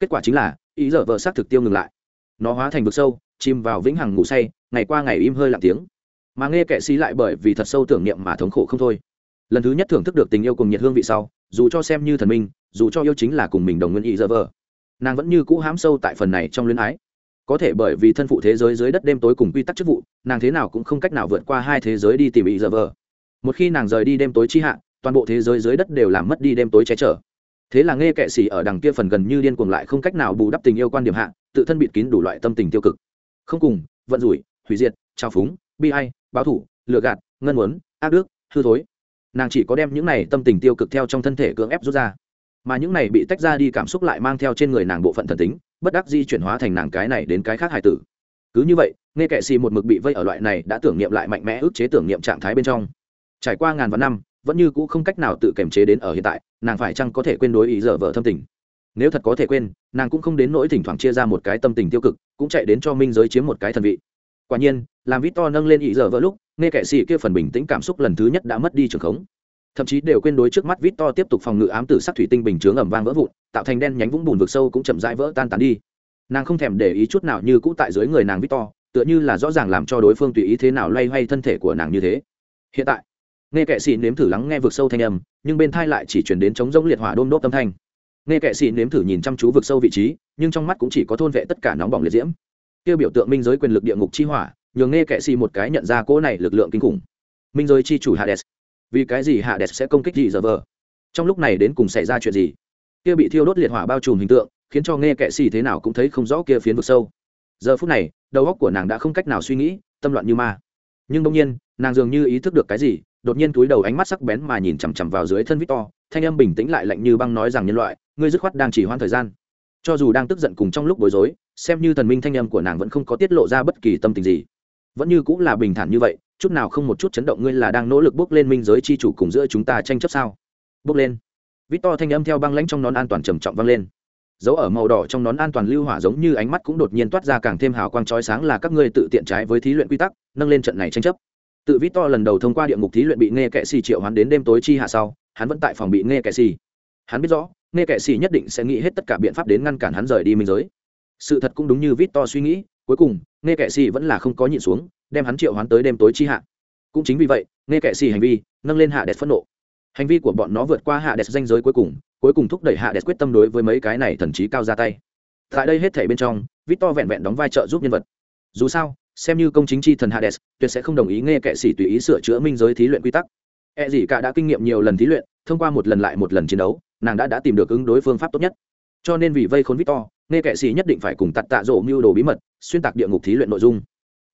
Kết quả chính là, ý giờ vợ xác thực tiêu ngừng lại. Nó hóa thành vực sâu chìm vào vĩnh hằng ngủ say, ngày qua ngày im hơi lặng tiếng. Mà nghe kệ sĩ lại bởi vì thật sâu tưởng niệm mà thống khổ không thôi. Lần thứ nhất thưởng thức được tình yêu cùng nhiệt hương vị sau, dù cho xem như thần minh, dù cho yêu chính là cùng mình đồng nguyên ý giờ vờ nàng vẫn như cũ hám sâu tại phần này trong luyến ái. Có thể bởi vì thân phụ thế giới dưới đất đêm tối cùng quy tắc chức vụ, nàng thế nào cũng không cách nào vượt qua hai thế giới đi tìm ý giờ vờ một khi nàng rời đi đêm tối chi hạ, toàn bộ thế giới dưới đất đều làm mất đi đêm tối che chở. Thế là nghe kệ sĩ ở đằng kia phần gần như điên cuồng lại không cách nào bù đắp tình yêu quan điểm hạ, tự thân bịt kín đủ loại tâm tình tiêu cực không cùng, vận rủi, hủy diệt, trao phúng, bi hay báo thủ, lừa gạt, ngân muốn ác đức, hư thối. Nàng chỉ có đem những này tâm tình tiêu cực theo trong thân thể cưỡng ép rút ra. Mà những này bị tách ra đi cảm xúc lại mang theo trên người nàng bộ phận thần tính, bất đắc di chuyển hóa thành nàng cái này đến cái khác hài tử. Cứ như vậy, nghe kệ xì một mực bị vây ở loại này đã tưởng niệm lại mạnh mẽ ức chế tưởng niệm trạng thái bên trong. Trải qua ngàn vạn năm, vẫn như cũ không cách nào tự kiềm chế đến ở hiện tại, nàng phải chăng có thể quên đối ý giờ vợ thâm tình? Nếu thật có thể quên, nàng cũng không đến nỗi thỉnh thoảng chia ra một cái tâm tình tiêu cực, cũng chạy đến cho minh giới chiếm một cái thần vị. Quả nhiên, làm vít to nâng lên ý giờ vợ lúc, nghe kệ xì kia phần bình tĩnh cảm xúc lần thứ nhất đã mất đi trường khống. Thậm chí đều quên đối trước mắt vít to tiếp tục phòng ngự ám tử sắc thủy tinh bình chướng ẩm vang vỡ vụn, tạo thành đen nhánh vũng bùn vực sâu cũng chậm rãi vỡ tan tán đi. Nàng không thèm để ý chút nào như cũ tại dưới người nàng vít to tựa như là rõ ràng làm cho đối phương tùy ý thế nào loay hoay thân thể của nàng như thế. Hiện tại, nghe kệ xì nếm thử lắng nghe vực sâu thanh âm, nhưng bên thai lại chỉ chuyển đến chống rỗng liệt hỏa đôm đốt âm thanh nghe kệ sĩ nếm thử nhìn chăm chú vực sâu vị trí, nhưng trong mắt cũng chỉ có thôn vệ tất cả nóng bỏng liệt diễm. Tiêu biểu tượng minh giới quyền lực địa ngục chi hỏa, nhường nghe kệ sĩ một cái nhận ra cỗ này lực lượng kinh khủng. Minh giới chi chủ hades. Vì cái gì hades sẽ công kích gì giờ vờ? Trong lúc này đến cùng xảy ra chuyện gì? Kia bị thiêu đốt liệt hỏa bao trùm hình tượng, khiến cho nghe kệ sĩ thế nào cũng thấy không rõ kia phiến vực sâu. Giờ phút này, đầu óc của nàng đã không cách nào suy nghĩ, tâm loạn như ma. Nhưng đông nhiên, nàng dường như ý thức được cái gì, đột nhiên túi đầu ánh mắt sắc bén mà nhìn chằm chằm vào dưới thân victor, thanh âm bình tĩnh lại lạnh như băng nói rằng nhân loại ngươi dứt khoát đang chỉ hoãn thời gian. Cho dù đang tức giận cùng trong lúc bối rối, xem như thần minh thanh âm của nàng vẫn không có tiết lộ ra bất kỳ tâm tình gì. Vẫn như cũng là bình thản như vậy, chút nào không một chút chấn động ngươi là đang nỗ lực bước lên minh giới chi chủ cùng giữa chúng ta tranh chấp sao? Bước lên. Victor thanh âm theo băng lãnh trong nón an toàn trầm trọng vang lên. Dấu ở màu đỏ trong nón an toàn lưu hỏa giống như ánh mắt cũng đột nhiên toát ra càng thêm hào quang chói sáng là các ngươi tự tiện trái với thí luyện quy tắc, nâng lên trận này tranh chấp. Tự vít to lần đầu thông qua địa ngục thí luyện bị nghe kệ xì triệu hắn đến đêm tối chi hạ sau, hắn vẫn tại phòng bị nghe kệ xì. Hắn biết rõ nghe kệ sĩ nhất định sẽ nghĩ hết tất cả biện pháp đến ngăn cản hắn rời đi minh giới. Sự thật cũng đúng như vít to suy nghĩ, cuối cùng, nghe kệ sĩ vẫn là không có nhịn xuống, đem hắn triệu hắn tới đêm tối chi hạ. Cũng chính vì vậy, nghe kệ sĩ hành vi, nâng lên hạ đẹp phẫn nộ. Hành vi của bọn nó vượt qua hạ đẹp danh giới cuối cùng cuối cùng thúc đẩy hạ đẹp quyết tâm đối với mấy cái này thần trí cao ra tay. Tại đây hết thể bên trong, vít to vẹn vẹn đóng vai trợ giúp nhân vật. Dù sao, xem như công chính chi thần hades tuyệt sẽ không đồng ý nghe kệ sĩ tùy ý sửa chữa minh giới thí luyện quy tắc. E gì cả đã kinh nghiệm nhiều lần thí luyện, thông qua một lần lại một lần chiến đấu nàng đã đã tìm được ứng đối phương pháp tốt nhất. Cho nên vì vây khốn victor, nghe kệ sĩ nhất định phải cùng tạt tạ rộ mưu đồ bí mật, xuyên tạc địa ngục thí luyện nội dung.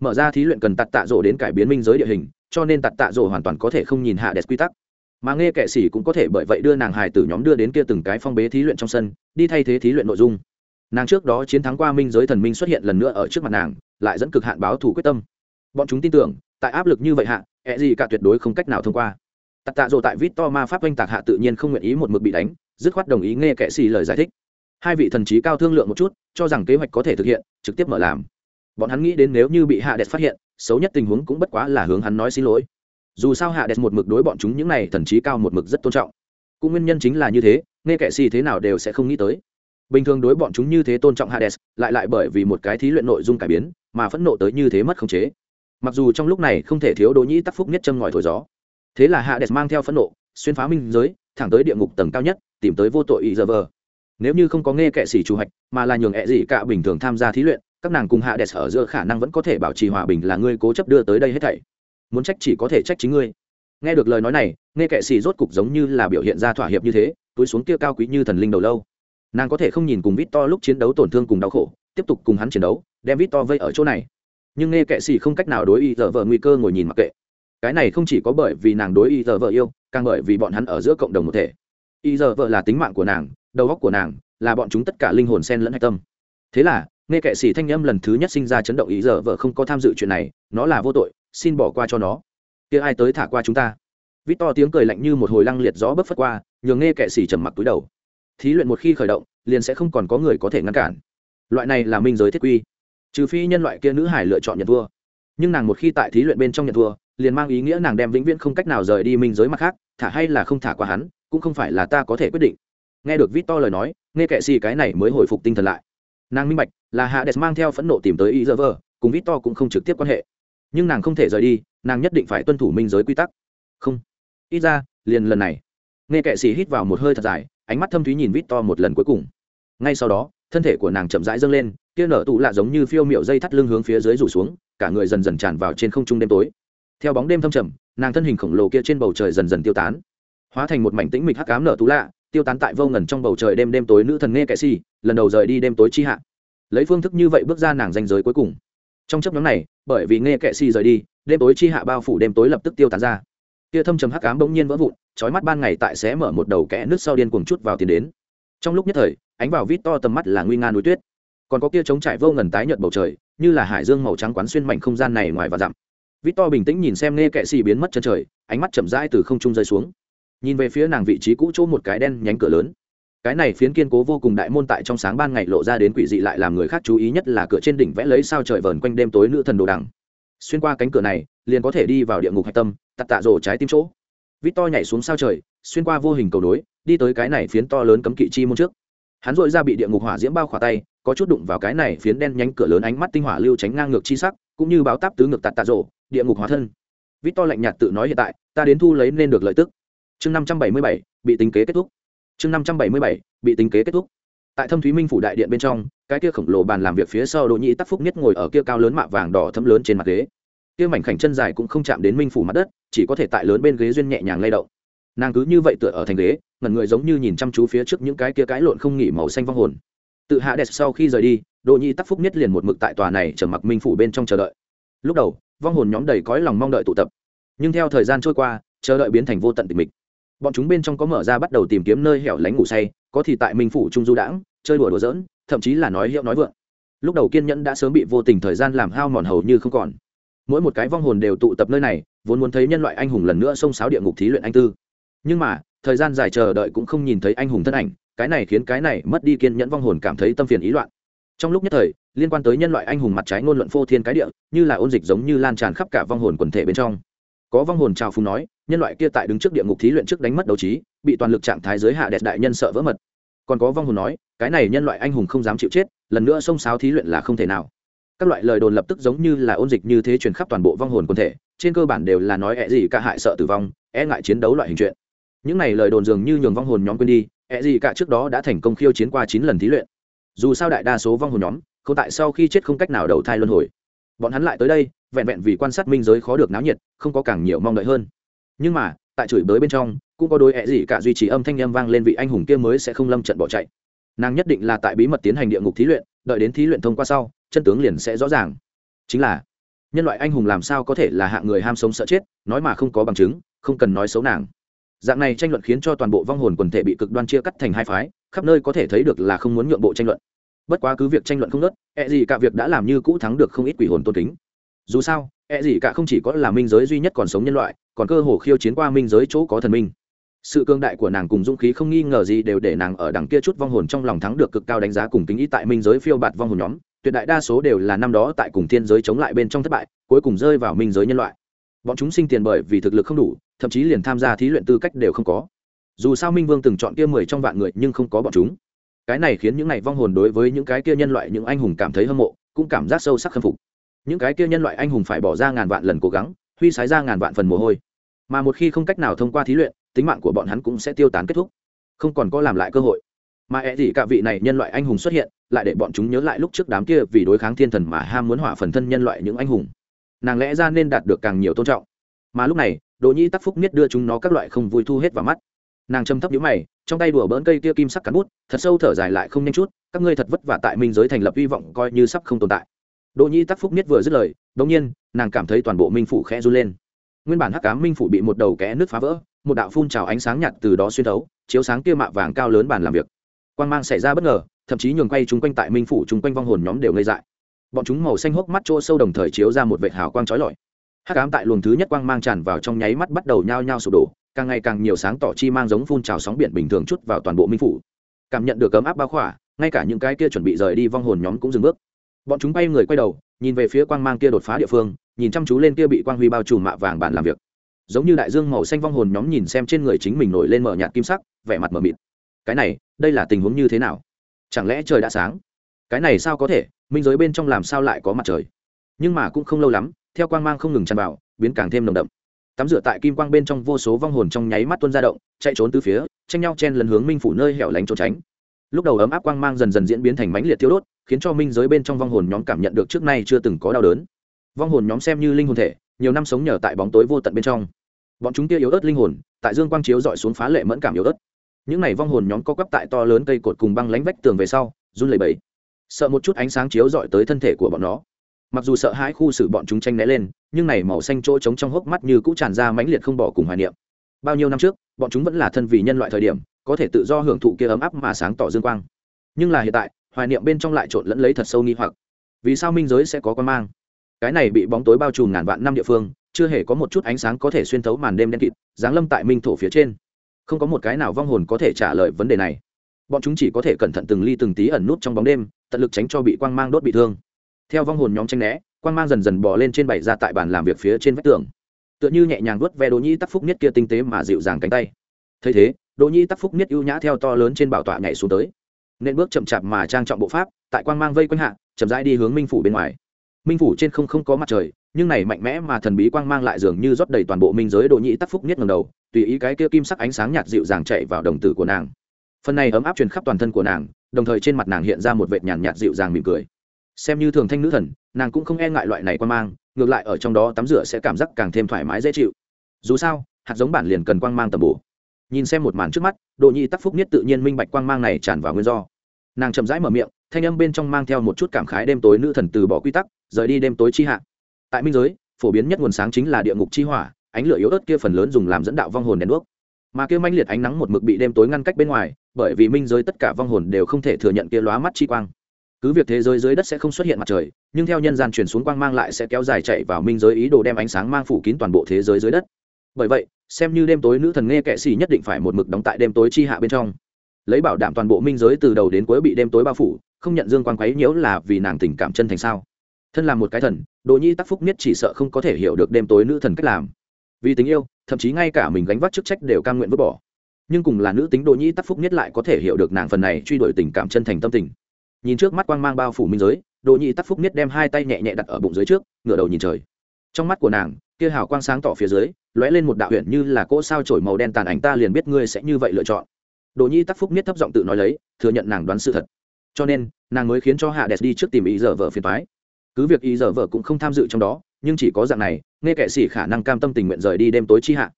Mở ra thí luyện cần tạt tạ rộ đến cải biến minh giới địa hình, cho nên tạt tạ rộ hoàn toàn có thể không nhìn hạ đẹp quy tắc. Mà nghe kệ sĩ cũng có thể bởi vậy đưa nàng hài tử nhóm đưa đến kia từng cái phong bế thí luyện trong sân, đi thay thế thí luyện nội dung. Nàng trước đó chiến thắng qua minh giới thần minh xuất hiện lần nữa ở trước mặt nàng, lại dẫn cực hạn báo thủ quyết tâm. Bọn chúng tin tưởng, tại áp lực như vậy hạ ẹ gì cả tuyệt đối không cách nào thông qua tặc tạ rộ tại vít to ma pháp oanh tạc hạ tự nhiên không nguyện ý một mực bị đánh, dứt khoát đồng ý nghe kệ xì lời giải thích. Hai vị thần trí cao thương lượng một chút, cho rằng kế hoạch có thể thực hiện, trực tiếp mở làm. Bọn hắn nghĩ đến nếu như bị hạ đẹp phát hiện, xấu nhất tình huống cũng bất quá là hướng hắn nói xin lỗi. Dù sao hạ đẹp một mực đối bọn chúng những này thần trí cao một mực rất tôn trọng. Cũng nguyên nhân chính là như thế, nghe kệ xì thế nào đều sẽ không nghĩ tới. Bình thường đối bọn chúng như thế tôn trọng hades lại lại bởi vì một cái thí luyện nội dung cải biến, mà phẫn nộ tới như thế mất khống chế. Mặc dù trong lúc này không thể thiếu đỗ nhĩ tắc phúc nhất châm ngòi thổi gió thế là hạ hades mang theo phẫn nộ, xuyên phá minh giới, thẳng tới địa ngục tầng cao nhất, tìm tới vô tội ý giờ vờ nếu như không có nghe kệ sĩ chủ hạch, mà là nhường ẹ gì cả bình thường tham gia thí luyện, các nàng cùng hạ đẹp ở giữa khả năng vẫn có thể bảo trì hòa bình là ngươi cố chấp đưa tới đây hết thảy. Muốn trách chỉ có thể trách chính ngươi. Nghe được lời nói này, nghe kệ sĩ rốt cục giống như là biểu hiện ra thỏa hiệp như thế, túi xuống kia cao quý như thần linh đầu lâu. Nàng có thể không nhìn cùng vít to lúc chiến đấu tổn thương cùng đau khổ, tiếp tục cùng hắn chiến đấu, đem vít to vây ở chỗ này. Nhưng nghe kệ sĩ không cách nào đối ý giờ vợ nguy cơ ngồi nhìn mặc kệ cái này không chỉ có bởi vì nàng đối y giờ vợ yêu, càng bởi vì bọn hắn ở giữa cộng đồng một thể. Y giờ vợ là tính mạng của nàng, đầu óc của nàng, là bọn chúng tất cả linh hồn sen lẫn hạch tâm. Thế là, nghe kệ sĩ thanh âm lần thứ nhất sinh ra chấn động ý giờ vợ không có tham dự chuyện này, nó là vô tội, xin bỏ qua cho nó. Kia ai tới thả qua chúng ta? Vít to tiếng cười lạnh như một hồi lăng liệt gió bấp phất qua, nhường nghe kệ sĩ trầm mặc túi đầu. Thí luyện một khi khởi động, liền sẽ không còn có người có thể ngăn cản. Loại này là minh giới thiết quy. Trừ phi nhân loại kia nữ hải lựa chọn nhận thua nhưng nàng một khi tại thí luyện bên trong nhận thua liền mang ý nghĩa nàng đem vĩnh viễn không cách nào rời đi minh giới mặt khác, thả hay là không thả qua hắn, cũng không phải là ta có thể quyết định. Nghe được vít to lời nói, nghe kệ xì cái này mới hồi phục tinh thần lại. Nàng minh bạch, là hạ đẹp mang theo phẫn nộ tìm tới ý dơ vơ cùng vít to cũng không trực tiếp quan hệ. Nhưng nàng không thể rời đi, nàng nhất định phải tuân thủ minh giới quy tắc. Không. Ít ra, liền lần này. Nghe kệ xì hít vào một hơi thật dài, ánh mắt thâm thúy nhìn vít to một lần cuối cùng. Ngay sau đó, thân thể của nàng chậm rãi dâng lên, kia nở tụ lạ giống như phiêu miệu dây thắt lưng hướng phía dưới rủ xuống, cả người dần dần tràn vào trên không trung đêm tối theo bóng đêm thâm trầm, nàng thân hình khổng lồ kia trên bầu trời dần dần tiêu tán. Hóa thành một mảnh tĩnh mịch hắc cám nở tú lạ, tiêu tán tại vô ngần trong bầu trời đêm đêm tối nữ thần nghe kệ si lần đầu rời đi đêm tối chi hạ. Lấy phương thức như vậy bước ra nàng danh giới cuối cùng. Trong chấp nhóm này, bởi vì nghe kệ si rời đi, đêm tối chi hạ bao phủ đêm tối lập tức tiêu tán ra. Kia thâm trầm hắc ám bỗng nhiên vỡ vụn trói mắt ban ngày tại sẽ mở một đầu kẽ nước sau điên cuồng chút vào tiền đến. Trong lúc nhất thời, ánh vào vít to tầm mắt là nguy nga núi tuyết. Còn có kia chống trải vô ngần tái nhợt bầu trời, như là hải dương màu trắng quán xuyên mảnh không gian này ngoài và dặm vít to bình tĩnh nhìn xem nghe kệ xì biến mất chân trời, ánh mắt chậm rãi từ không trung rơi xuống. Nhìn về phía nàng vị trí cũ chỗ một cái đen nhánh cửa lớn. Cái này phiến kiên cố vô cùng đại môn tại trong sáng ban ngày lộ ra đến quỷ dị lại làm người khác chú ý nhất là cửa trên đỉnh vẽ lấy sao trời vờn quanh đêm tối nữ thần đồ đằng. Xuyên qua cánh cửa này, liền có thể đi vào địa ngục hạch tâm, tạt tạ rổ trái tim chỗ. Vít to nhảy xuống sao trời, xuyên qua vô hình cầu đối đi tới cái này phiến to lớn cấm kỵ chi môn trước. Hắn dội ra bị địa ngục hỏa diễm bao khỏa tay, có chút đụng vào cái này phiến đen nhánh cửa lớn ánh mắt tinh hỏa lưu tránh ngang ngược chi sắc, cũng như báo táp tứ ngược tạt tạ rổ địa ngục hóa thân. Vít to lạnh nhạt tự nói hiện tại, ta đến thu lấy nên được lợi tức. Chương năm trăm bảy mươi bảy, bị tính kế kết thúc. Chương năm trăm bảy mươi bảy, bị tính kế kết thúc. Tại thâm thúy minh phủ đại điện bên trong, cái kia khổng lồ bàn làm việc phía sau đỗ nhĩ tắc phúc nhất ngồi ở kia cao lớn mạ vàng đỏ thấm lớn trên mặt ghế. Kia mảnh khảnh chân dài cũng không chạm đến minh phủ mặt đất, chỉ có thể tại lớn bên ghế duyên nhẹ nhàng lay động. Nàng cứ như vậy tựa ở thành ghế, ngẩn người giống như nhìn chăm chú phía trước những cái kia cãi lộn không nghỉ màu xanh vong hồn. Tự hạ đẹp sau khi rời đi, đỗ nhĩ tắc phúc nhất liền một mực tại tòa này chờ mặc minh phủ bên trong chờ đợi. Lúc đầu vong hồn nhóm đầy cõi lòng mong đợi tụ tập. Nhưng theo thời gian trôi qua, chờ đợi biến thành vô tận tịch mịch. Bọn chúng bên trong có mở ra bắt đầu tìm kiếm nơi hẻo lánh ngủ say, có thì tại minh phủ trung du đãng, chơi đùa đùa giỡn, thậm chí là nói hiệu nói vượng. Lúc đầu kiên nhẫn đã sớm bị vô tình thời gian làm hao mòn hầu như không còn. Mỗi một cái vong hồn đều tụ tập nơi này, vốn muốn thấy nhân loại anh hùng lần nữa xông sáo địa ngục thí luyện anh tư. Nhưng mà, thời gian dài chờ đợi cũng không nhìn thấy anh hùng thân ảnh, cái này khiến cái này mất đi kiên nhẫn vong hồn cảm thấy tâm phiền ý loạn. Trong lúc nhất thời liên quan tới nhân loại anh hùng mặt trái ngôn luận phô thiên cái địa, như là ôn dịch giống như lan tràn khắp cả vong hồn quần thể bên trong. Có vong hồn trào phúng nói, nhân loại kia tại đứng trước địa ngục thí luyện trước đánh mất đấu trí, bị toàn lực trạng thái giới hạ đẹp đại nhân sợ vỡ mật. Còn có vong hồn nói, cái này nhân loại anh hùng không dám chịu chết, lần nữa xông sáo thí luyện là không thể nào. Các loại lời đồn lập tức giống như là ôn dịch như thế truyền khắp toàn bộ vong hồn quần thể, trên cơ bản đều là nói ẹ gì cả hại sợ tử vong e ngại chiến đấu loại hình chuyện. Những này lời đồn dường như nhường vong hồn nhóm quên đi ẹ gì cả trước đó đã thành công khiêu chiến qua chín lần thí luyện. Dù sao đại đa số vong hồn nhóm không tại sau khi chết không cách nào đầu thai luân hồi. Bọn hắn lại tới đây, vẹn vẹn vì quan sát minh giới khó được náo nhiệt, không có càng nhiều mong đợi hơn. Nhưng mà, tại chửi bới bên trong, cũng có đôi e ẹ gì cả duy trì âm thanh em vang lên vị anh hùng kia mới sẽ không lâm trận bỏ chạy. Nàng nhất định là tại bí mật tiến hành địa ngục thí luyện, đợi đến thí luyện thông qua sau, chân tướng liền sẽ rõ ràng. Chính là, nhân loại anh hùng làm sao có thể là hạng người ham sống sợ chết, nói mà không có bằng chứng, không cần nói xấu nàng. Dạng này tranh luận khiến cho toàn bộ vong hồn quần thể bị cực đoan chia cắt thành hai phái, khắp nơi có thể thấy được là không muốn nhượng bộ tranh luận bất quá cứ việc tranh luận không nớt ẹ e gì cả việc đã làm như cũ thắng được không ít quỷ hồn tôn kính. Dù sao ẹ gì cả không chỉ có là minh giới duy nhất còn sống nhân loại, còn cơ hồ khiêu chiến qua minh giới chỗ có thần minh. Sự cương đại của nàng cùng dũng khí không nghi ngờ gì đều để nàng ở đằng kia chút vong hồn trong lòng thắng được cực cao đánh giá cùng kính ý tại minh giới phiêu bạt vong hồn nhóm. Tuyệt đại đa số đều là năm đó tại cùng thiên giới chống lại bên trong thất bại, cuối cùng rơi vào minh giới nhân loại. Bọn chúng sinh tiền bởi vì thực lực không đủ, thậm chí liền tham gia thí luyện tư cách đều không có. Dù sao minh vương từng chọn kia mười trong vạn người nhưng không có bọn chúng cái này khiến những này vong hồn đối với những cái kia nhân loại, những anh hùng cảm thấy hâm mộ, cũng cảm giác sâu sắc khâm phục. Những cái kia nhân loại anh hùng phải bỏ ra ngàn vạn lần cố gắng, huy sái ra ngàn vạn phần mồ hôi. Mà một khi không cách nào thông qua thí luyện, tính mạng của bọn hắn cũng sẽ tiêu tán kết thúc. Không còn có làm lại cơ hội. Mà ẹ gì cả vị này nhân loại anh hùng xuất hiện, lại để bọn chúng nhớ lại lúc trước đám kia vì đối kháng thiên thần mà ham muốn hỏa phần thân nhân loại những anh hùng. Nàng lẽ ra nên đạt được càng nhiều tôn trọng. Mà lúc này, đỗ nhĩ tắc phúc miết đưa chúng nó các loại không vui thu hết vào mắt. Nàng châm thấp nhũ mày trong tay đùa bỡn cây kia kim sắc cắn bút, thật sâu thở dài lại không nhanh chút, các ngươi thật vất vả tại minh giới thành lập hy vọng coi như sắp không tồn tại. Đỗ nhi tắc phúc miết vừa dứt lời đ nhiên, nàng cảm thấy toàn bộ minh phủ khẽ run lên. Nguyên bản hắc cám minh phủ bị một đầu kẽ nước phá vỡ, một đạo phun trào ánh sáng nhạt từ đó xuyên thấu, chiếu sáng kia mạ vàng cao lớn bàn làm việc. Quan g mang xảy ra bất ngờ, thậm chí nhường quay chung quanh tại minh phủ chung quanh vong hồn nhóm đều ngây dại. Bọn chúng màu xanh hốc mắt chỗ sâu đồng thời chiếu ra một vệ hào quang trói lọi. Hắc ám tại luồng thứ nhất quang mang tràn vào trong nháy mắt bắt đầu nhao nhao sụp đổ càng ngày càng nhiều sáng tỏ chi mang giống phun trào sóng biển bình thường chút vào toàn bộ minh phủ. Cảm nhận được ấm áp bao khỏa, ngay cả những cái kia chuẩn bị rời đi vong hồn nhóm cũng dừng bước. Bọn chúng bay người quay đầu, nhìn về phía quang mang kia đột phá địa phương, nhìn chăm chú lên kia bị quang huy bao trùm mạ vàng bàn làm việc. Giống như đại dương màu xanh vong hồn nhóm nhìn xem trên người chính mình nổi lên mở nhạt kim sắc, vẻ mặt mờ mịt. Cái này, đây là tình huống như thế nào? Chẳng lẽ trời đã sáng? Cái này sao có thể? Minh giới bên trong làm sao lại có mặt trời? Nhưng mà cũng không lâu lắm, theo quang mang không ngừng tràn vào, biến càng thêm nồng đậm tắm rửa tại kim quang bên trong vô số vong hồn trong nháy mắt tuôn ra động, chạy trốn từ phía, tranh nhau chen lần hướng minh phủ nơi hẻo lánh trốn tránh. Lúc đầu ấm áp quang mang dần dần diễn biến thành mãnh liệt tiêu đốt, khiến cho minh giới bên trong vong hồn nhóm cảm nhận được trước nay chưa từng có đau đớn. Vong hồn nhóm xem như linh hồn thể, nhiều năm sống nhờ tại bóng tối vô tận bên trong. Bọn chúng kia yếu ớt linh hồn, tại dương quang chiếu dọi xuống phá lệ mẫn cảm yếu ớt. Những n à y vong hồn nhóm co quắp tại to lớn cây cột cùng băng lánh vách tường về sau, run lẩy bẩy. Sợ một chút ánh sáng chiếu dọi tới thân thể của bọn nó mặc dù sợ hãi khu xử bọn chúng tranh né lên, nhưng này màu xanh chỗ trống trong hốc mắt như cũng tràn ra mãnh liệt không bỏ cùng hoài niệm. Bao nhiêu năm trước, bọn chúng vẫn là thân vì nhân loại thời điểm, có thể tự do hưởng thụ kia ấm áp mà sáng tỏ dương quang. Nhưng là hiện tại, hoài niệm bên trong lại trộn lẫn lấy thật sâu nghi hoặc. Vì sao minh giới sẽ có con mang? Cái này bị bóng tối bao trùm ngàn vạn năm địa phương, chưa hề có một chút ánh sáng có thể xuyên thấu màn đêm đen kịt, giáng lâm tại minh thổ phía trên. Không có một cái nào vong hồn có thể trả lời vấn đề này. Bọn chúng chỉ có thể cẩn thận từng ly từng tí ẩn nút trong bóng đêm, tận lực tránh cho bị quang mang đốt bị thương theo vong hồn nhóm tranh né, quang mang dần dần bỏ lên trên bảy ra tại bàn làm việc phía trên vách tường. Tựa như nhẹ nhàng vớt ve đỗ nhi tắc phúc nhất kia tinh tế mà dịu dàng cánh tay. Thấy thế, đỗ nhi tắc phúc nhất ưu nhã theo to lớn trên bảo tọa nhảy xuống tới. Nên bước chậm chạp mà trang trọng bộ pháp, tại quang mang vây quanh hạ, chậm rãi đi hướng minh phủ bên ngoài. Minh phủ trên không không có mặt trời, nhưng này mạnh mẽ mà thần bí quang mang lại dường như rót đầy toàn bộ minh giới đỗ nhĩ tắc phúc nhất ngầm đầu, tùy ý cái kia kim sắc ánh sáng nhạt dịu dàng chạy vào đồng tử của nàng. Phần này ấm áp truyền khắp toàn thân của nàng, đồng thời trên mặt nàng hiện ra một vệt nhàn nhạt dịu dàng mỉm cười xem như thường thanh nữ thần, nàng cũng không e ngại loại này quang mang, ngược lại ở trong đó tắm rửa sẽ cảm giác càng thêm thoải mái dễ chịu. Dù sao, hạt giống bản liền cần quang mang tầm bổ. Nhìn xem một màn trước mắt độ nhi tắc phúc nhất tự nhiên minh bạch quang mang này tràn vào nguyên do. Nàng chậm rãi mở miệng, thanh âm bên trong mang theo một chút cảm khái đêm tối nữ thần từ bỏ quy tắc, rời đi đêm tối chi hạ. Tại minh giới, phổ biến nhất nguồn sáng chính là địa ngục chi hỏa, ánh lửa yếu ớt kia phần lớn dùng làm dẫn đạo vong hồn đèn đuốc. Mà kia manh liệt ánh nắng một mực bị đêm tối ngăn cách bên ngoài, bởi vì minh giới tất cả vong hồn đều không thể thừa nhận kia lóa mắt chi quang cứ việc thế giới dưới đất sẽ không xuất hiện mặt trời, nhưng theo nhân gian chuyển xuống quang mang lại sẽ kéo dài chạy vào minh giới ý đồ đem ánh sáng mang phủ kín toàn bộ thế giới dưới đất. Bởi vậy, xem như đêm tối nữ thần nghe kệ xì nhất định phải một mực đóng tại đêm tối chi hạ bên trong. Lấy bảo đảm toàn bộ minh giới từ đầu đến cuối bị đêm tối bao phủ, không nhận dương quang quấy nhiễu là vì nàng tình cảm chân thành sao? Thân là một cái thần đồ nhi tắc phúc nhất chỉ sợ không có thể hiểu được đêm tối nữ thần cách làm. Vì tình yêu, thậm chí ngay cả mình gánh vác chức trách đều cam nguyện vứt bỏ. Nhưng cùng là nữ tính đồ nhi tắc phúc nhất lại có thể hiểu được nàng phần này truy đuổi tình cảm chân thành tâm tình nhìn trước mắt quang mang bao phủ minh giới, đỗ nhị tắc phúc Miết đem hai tay nhẹ nhẹ đặt ở bụng dưới trước, ngửa đầu nhìn trời. Trong mắt của nàng, kia hào quang sáng tỏ phía dưới, lóe lên một đạo huyện như là cỗ sao trổi màu đen tàn ảnh, ta liền biết ngươi sẽ như vậy lựa chọn. Đỗ nhị tắc phúc Miết thấp giọng tự nói lấy, thừa nhận nàng đoán sự thật. Cho nên, nàng mới khiến cho hạ đẹp đi trước tìm ý giờ vợ phiền thoái cứ việc ý giờ vợ cũng không tham dự trong đó, nhưng chỉ có dạng này, nghe kệ sĩ khả năng cam tâm tình nguyện rời đi đêm tối chi hạ.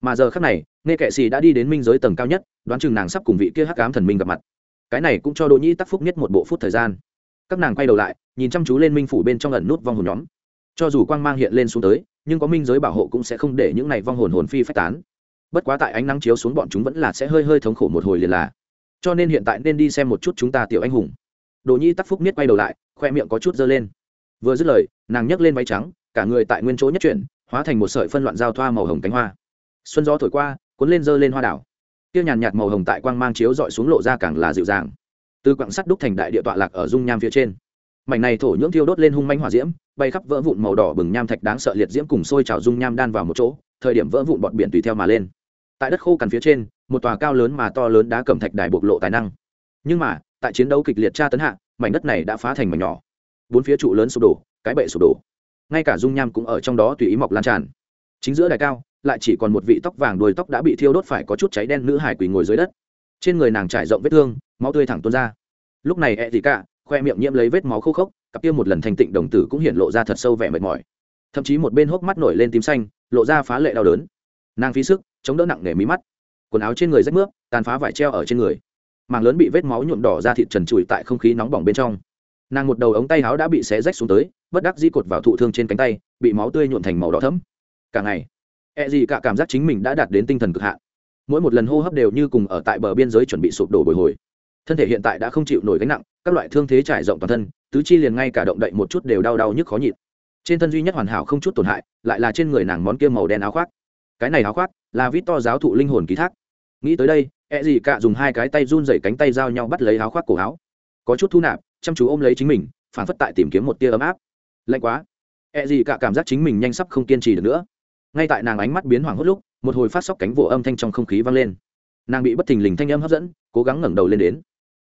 Mà giờ khác này, nghe kệ sĩ đã đi đến minh giới tầng cao nhất, đoán chừng nàng sắp cùng vị kia hắc cám thần minh gặp mặt cái này cũng cho đỗ nhĩ tắc phúc nhất một bộ phút thời gian. Các nàng quay đầu lại, nhìn chăm chú lên minh phủ bên trong ẩn nút vong hồn nhóm. Cho dù quang mang hiện lên xuống tới, nhưng có minh giới bảo hộ cũng sẽ không để những này vong hồn hồn phi phách tán. Bất quá tại ánh nắng chiếu xuống bọn chúng vẫn là sẽ hơi hơi thống khổ một hồi liền là. Cho nên hiện tại nên đi xem một chút chúng ta tiểu anh hùng. Đồ nhi tắc phúc miết quay đầu lại, khoe miệng có chút dơ lên. Vừa dứt lời, nàng nhấc lên váy trắng, cả người tại nguyên chỗ nhất chuyển, hóa thành một sợi phân loạn giao thoa màu hồng cánh hoa. Xuân gió thổi qua, cuốn lên dơ lên hoa đảo tiêu nhàn nhạt màu hồng tại quang mang chiếu dọi xuống lộ ra càng là dịu dàng. Từ quặng sắt đúc thành đại địa tọa lạc ở dung nham phía trên. Mảnh này thổ nhưỡng thiêu đốt lên hung manh hỏa diễm, bay khắp vỡ vụn màu đỏ bừng nham thạch đáng sợ liệt diễm cùng sôi trào dung nham đan vào một chỗ, thời điểm vỡ vụn bọt biển tùy theo mà lên. Tại đất khô cằn phía trên, một tòa cao lớn mà to lớn đá cẩm thạch đài bộc lộ tài năng. Nhưng mà, tại chiến đấu kịch liệt tra tấn hạ, mảnh đất này đã phá thành mảnh nhỏ. Bốn phía trụ lớn sụp đổ, cái bệ sụp đổ. Ngay cả dung nham cũng ở trong đó tùy ý mọc lan tràn. Chính giữa đài cao lại chỉ còn một vị tóc vàng đuôi tóc đã bị thiêu đốt phải có chút cháy đen nữ hải quỳ ngồi dưới đất. Trên người nàng trải rộng vết thương, máu tươi thẳng tuôn ra. Lúc này e ẹ gì cả, khoe miệng nhiễm lấy vết máu khô khốc, cặp kia một lần thành tịnh đồng tử cũng hiện lộ ra thật sâu vẻ mệt mỏi. Thậm chí một bên hốc mắt nổi lên tím xanh, lộ ra phá lệ đau đớn. Nàng phí sức, chống đỡ nặng nề mí mắt. Quần áo trên người rách nước tàn phá vải treo ở trên người. Màng lớn bị vết máu nhuộm đỏ ra thịt trần trụi tại không khí nóng bỏng bên trong. Nàng một đầu ống tay áo đã bị xé rách xuống tới, bất đắc di cột vào thụ thương trên cánh tay, bị máu tươi nhuộm thành màu đỏ thấm cả ngày e gì cả cảm giác chính mình đã đạt đến tinh thần cực hạn. Mỗi một lần hô hấp đều như cùng ở tại bờ biên giới chuẩn bị sụp đổ bồi hồi. Thân thể hiện tại đã không chịu nổi gánh nặng, các loại thương thế trải rộng toàn thân, tứ chi liền ngay cả động đậy một chút đều đau đau nhức khó nhịn. Trên thân duy nhất hoàn hảo không chút tổn hại, lại là trên người nàng món kia màu đen áo khoác. Cái này áo khoác là vít to giáo thụ linh hồn ký thác. Nghĩ tới đây e gì cả dùng hai cái tay run rẩy cánh tay giao nhau bắt lấy áo khoác cổ áo. Có chút thu nạp, chăm chú ôm lấy chính mình, phản phất tại tìm kiếm một tia ấm áp. Lạnh quá. E gì cả cảm giác chính mình nhanh sắp không kiên trì được nữa ngay tại nàng ánh mắt biến hoảng hốt lúc, một hồi phát sóc cánh vỗ âm thanh trong không khí vang lên. Nàng bị bất thình lình thanh âm hấp dẫn, cố gắng ngẩng đầu lên đến.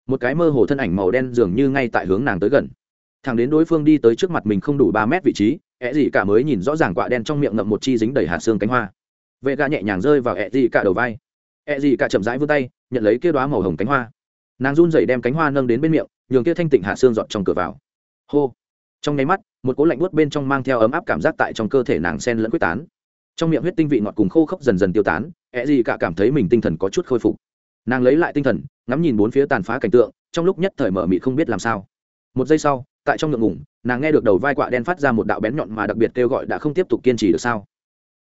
Một cái mơ hồ thân ảnh màu đen dường như ngay tại hướng nàng tới gần. Thằng đến đối phương đi tới trước mặt mình không đủ ba mét vị trí ẹ gì cả mới nhìn rõ ràng quạ đen trong miệng ngậm một chi dính đầy hạt xương cánh hoa. Vệ gà nhẹ nhàng rơi vào ẹ gì cả đầu vai. Ẹ gì cả chậm rãi vươn tay, nhận lấy kia đoá màu hồng cánh hoa. Nàng run dậy đem cánh hoa nâng đến bên miệng, nhường kia thanh tịnh hạ xương dọn trong cửa vào. Hô. Trong nháy mắt, một cỗ lạnh buốt bên trong mang theo ấm áp cảm giác tại trong cơ thể nàng sen lẫn quyết tán trong miệng huyết tinh vị ngọt cùng khô khốc dần dần tiêu tán ẹ gì cả cảm thấy mình tinh thần có chút khôi phục. Nàng lấy lại tinh thần, ngắm nhìn bốn phía tàn phá cảnh tượng, trong lúc nhất thời mở mị không biết làm sao. Một giây sau, tại trong ngượng ngủng nàng nghe được đầu vai quạ đen phát ra một đạo bén nhọn mà đặc biệt kêu gọi đã không tiếp tục kiên trì được sao?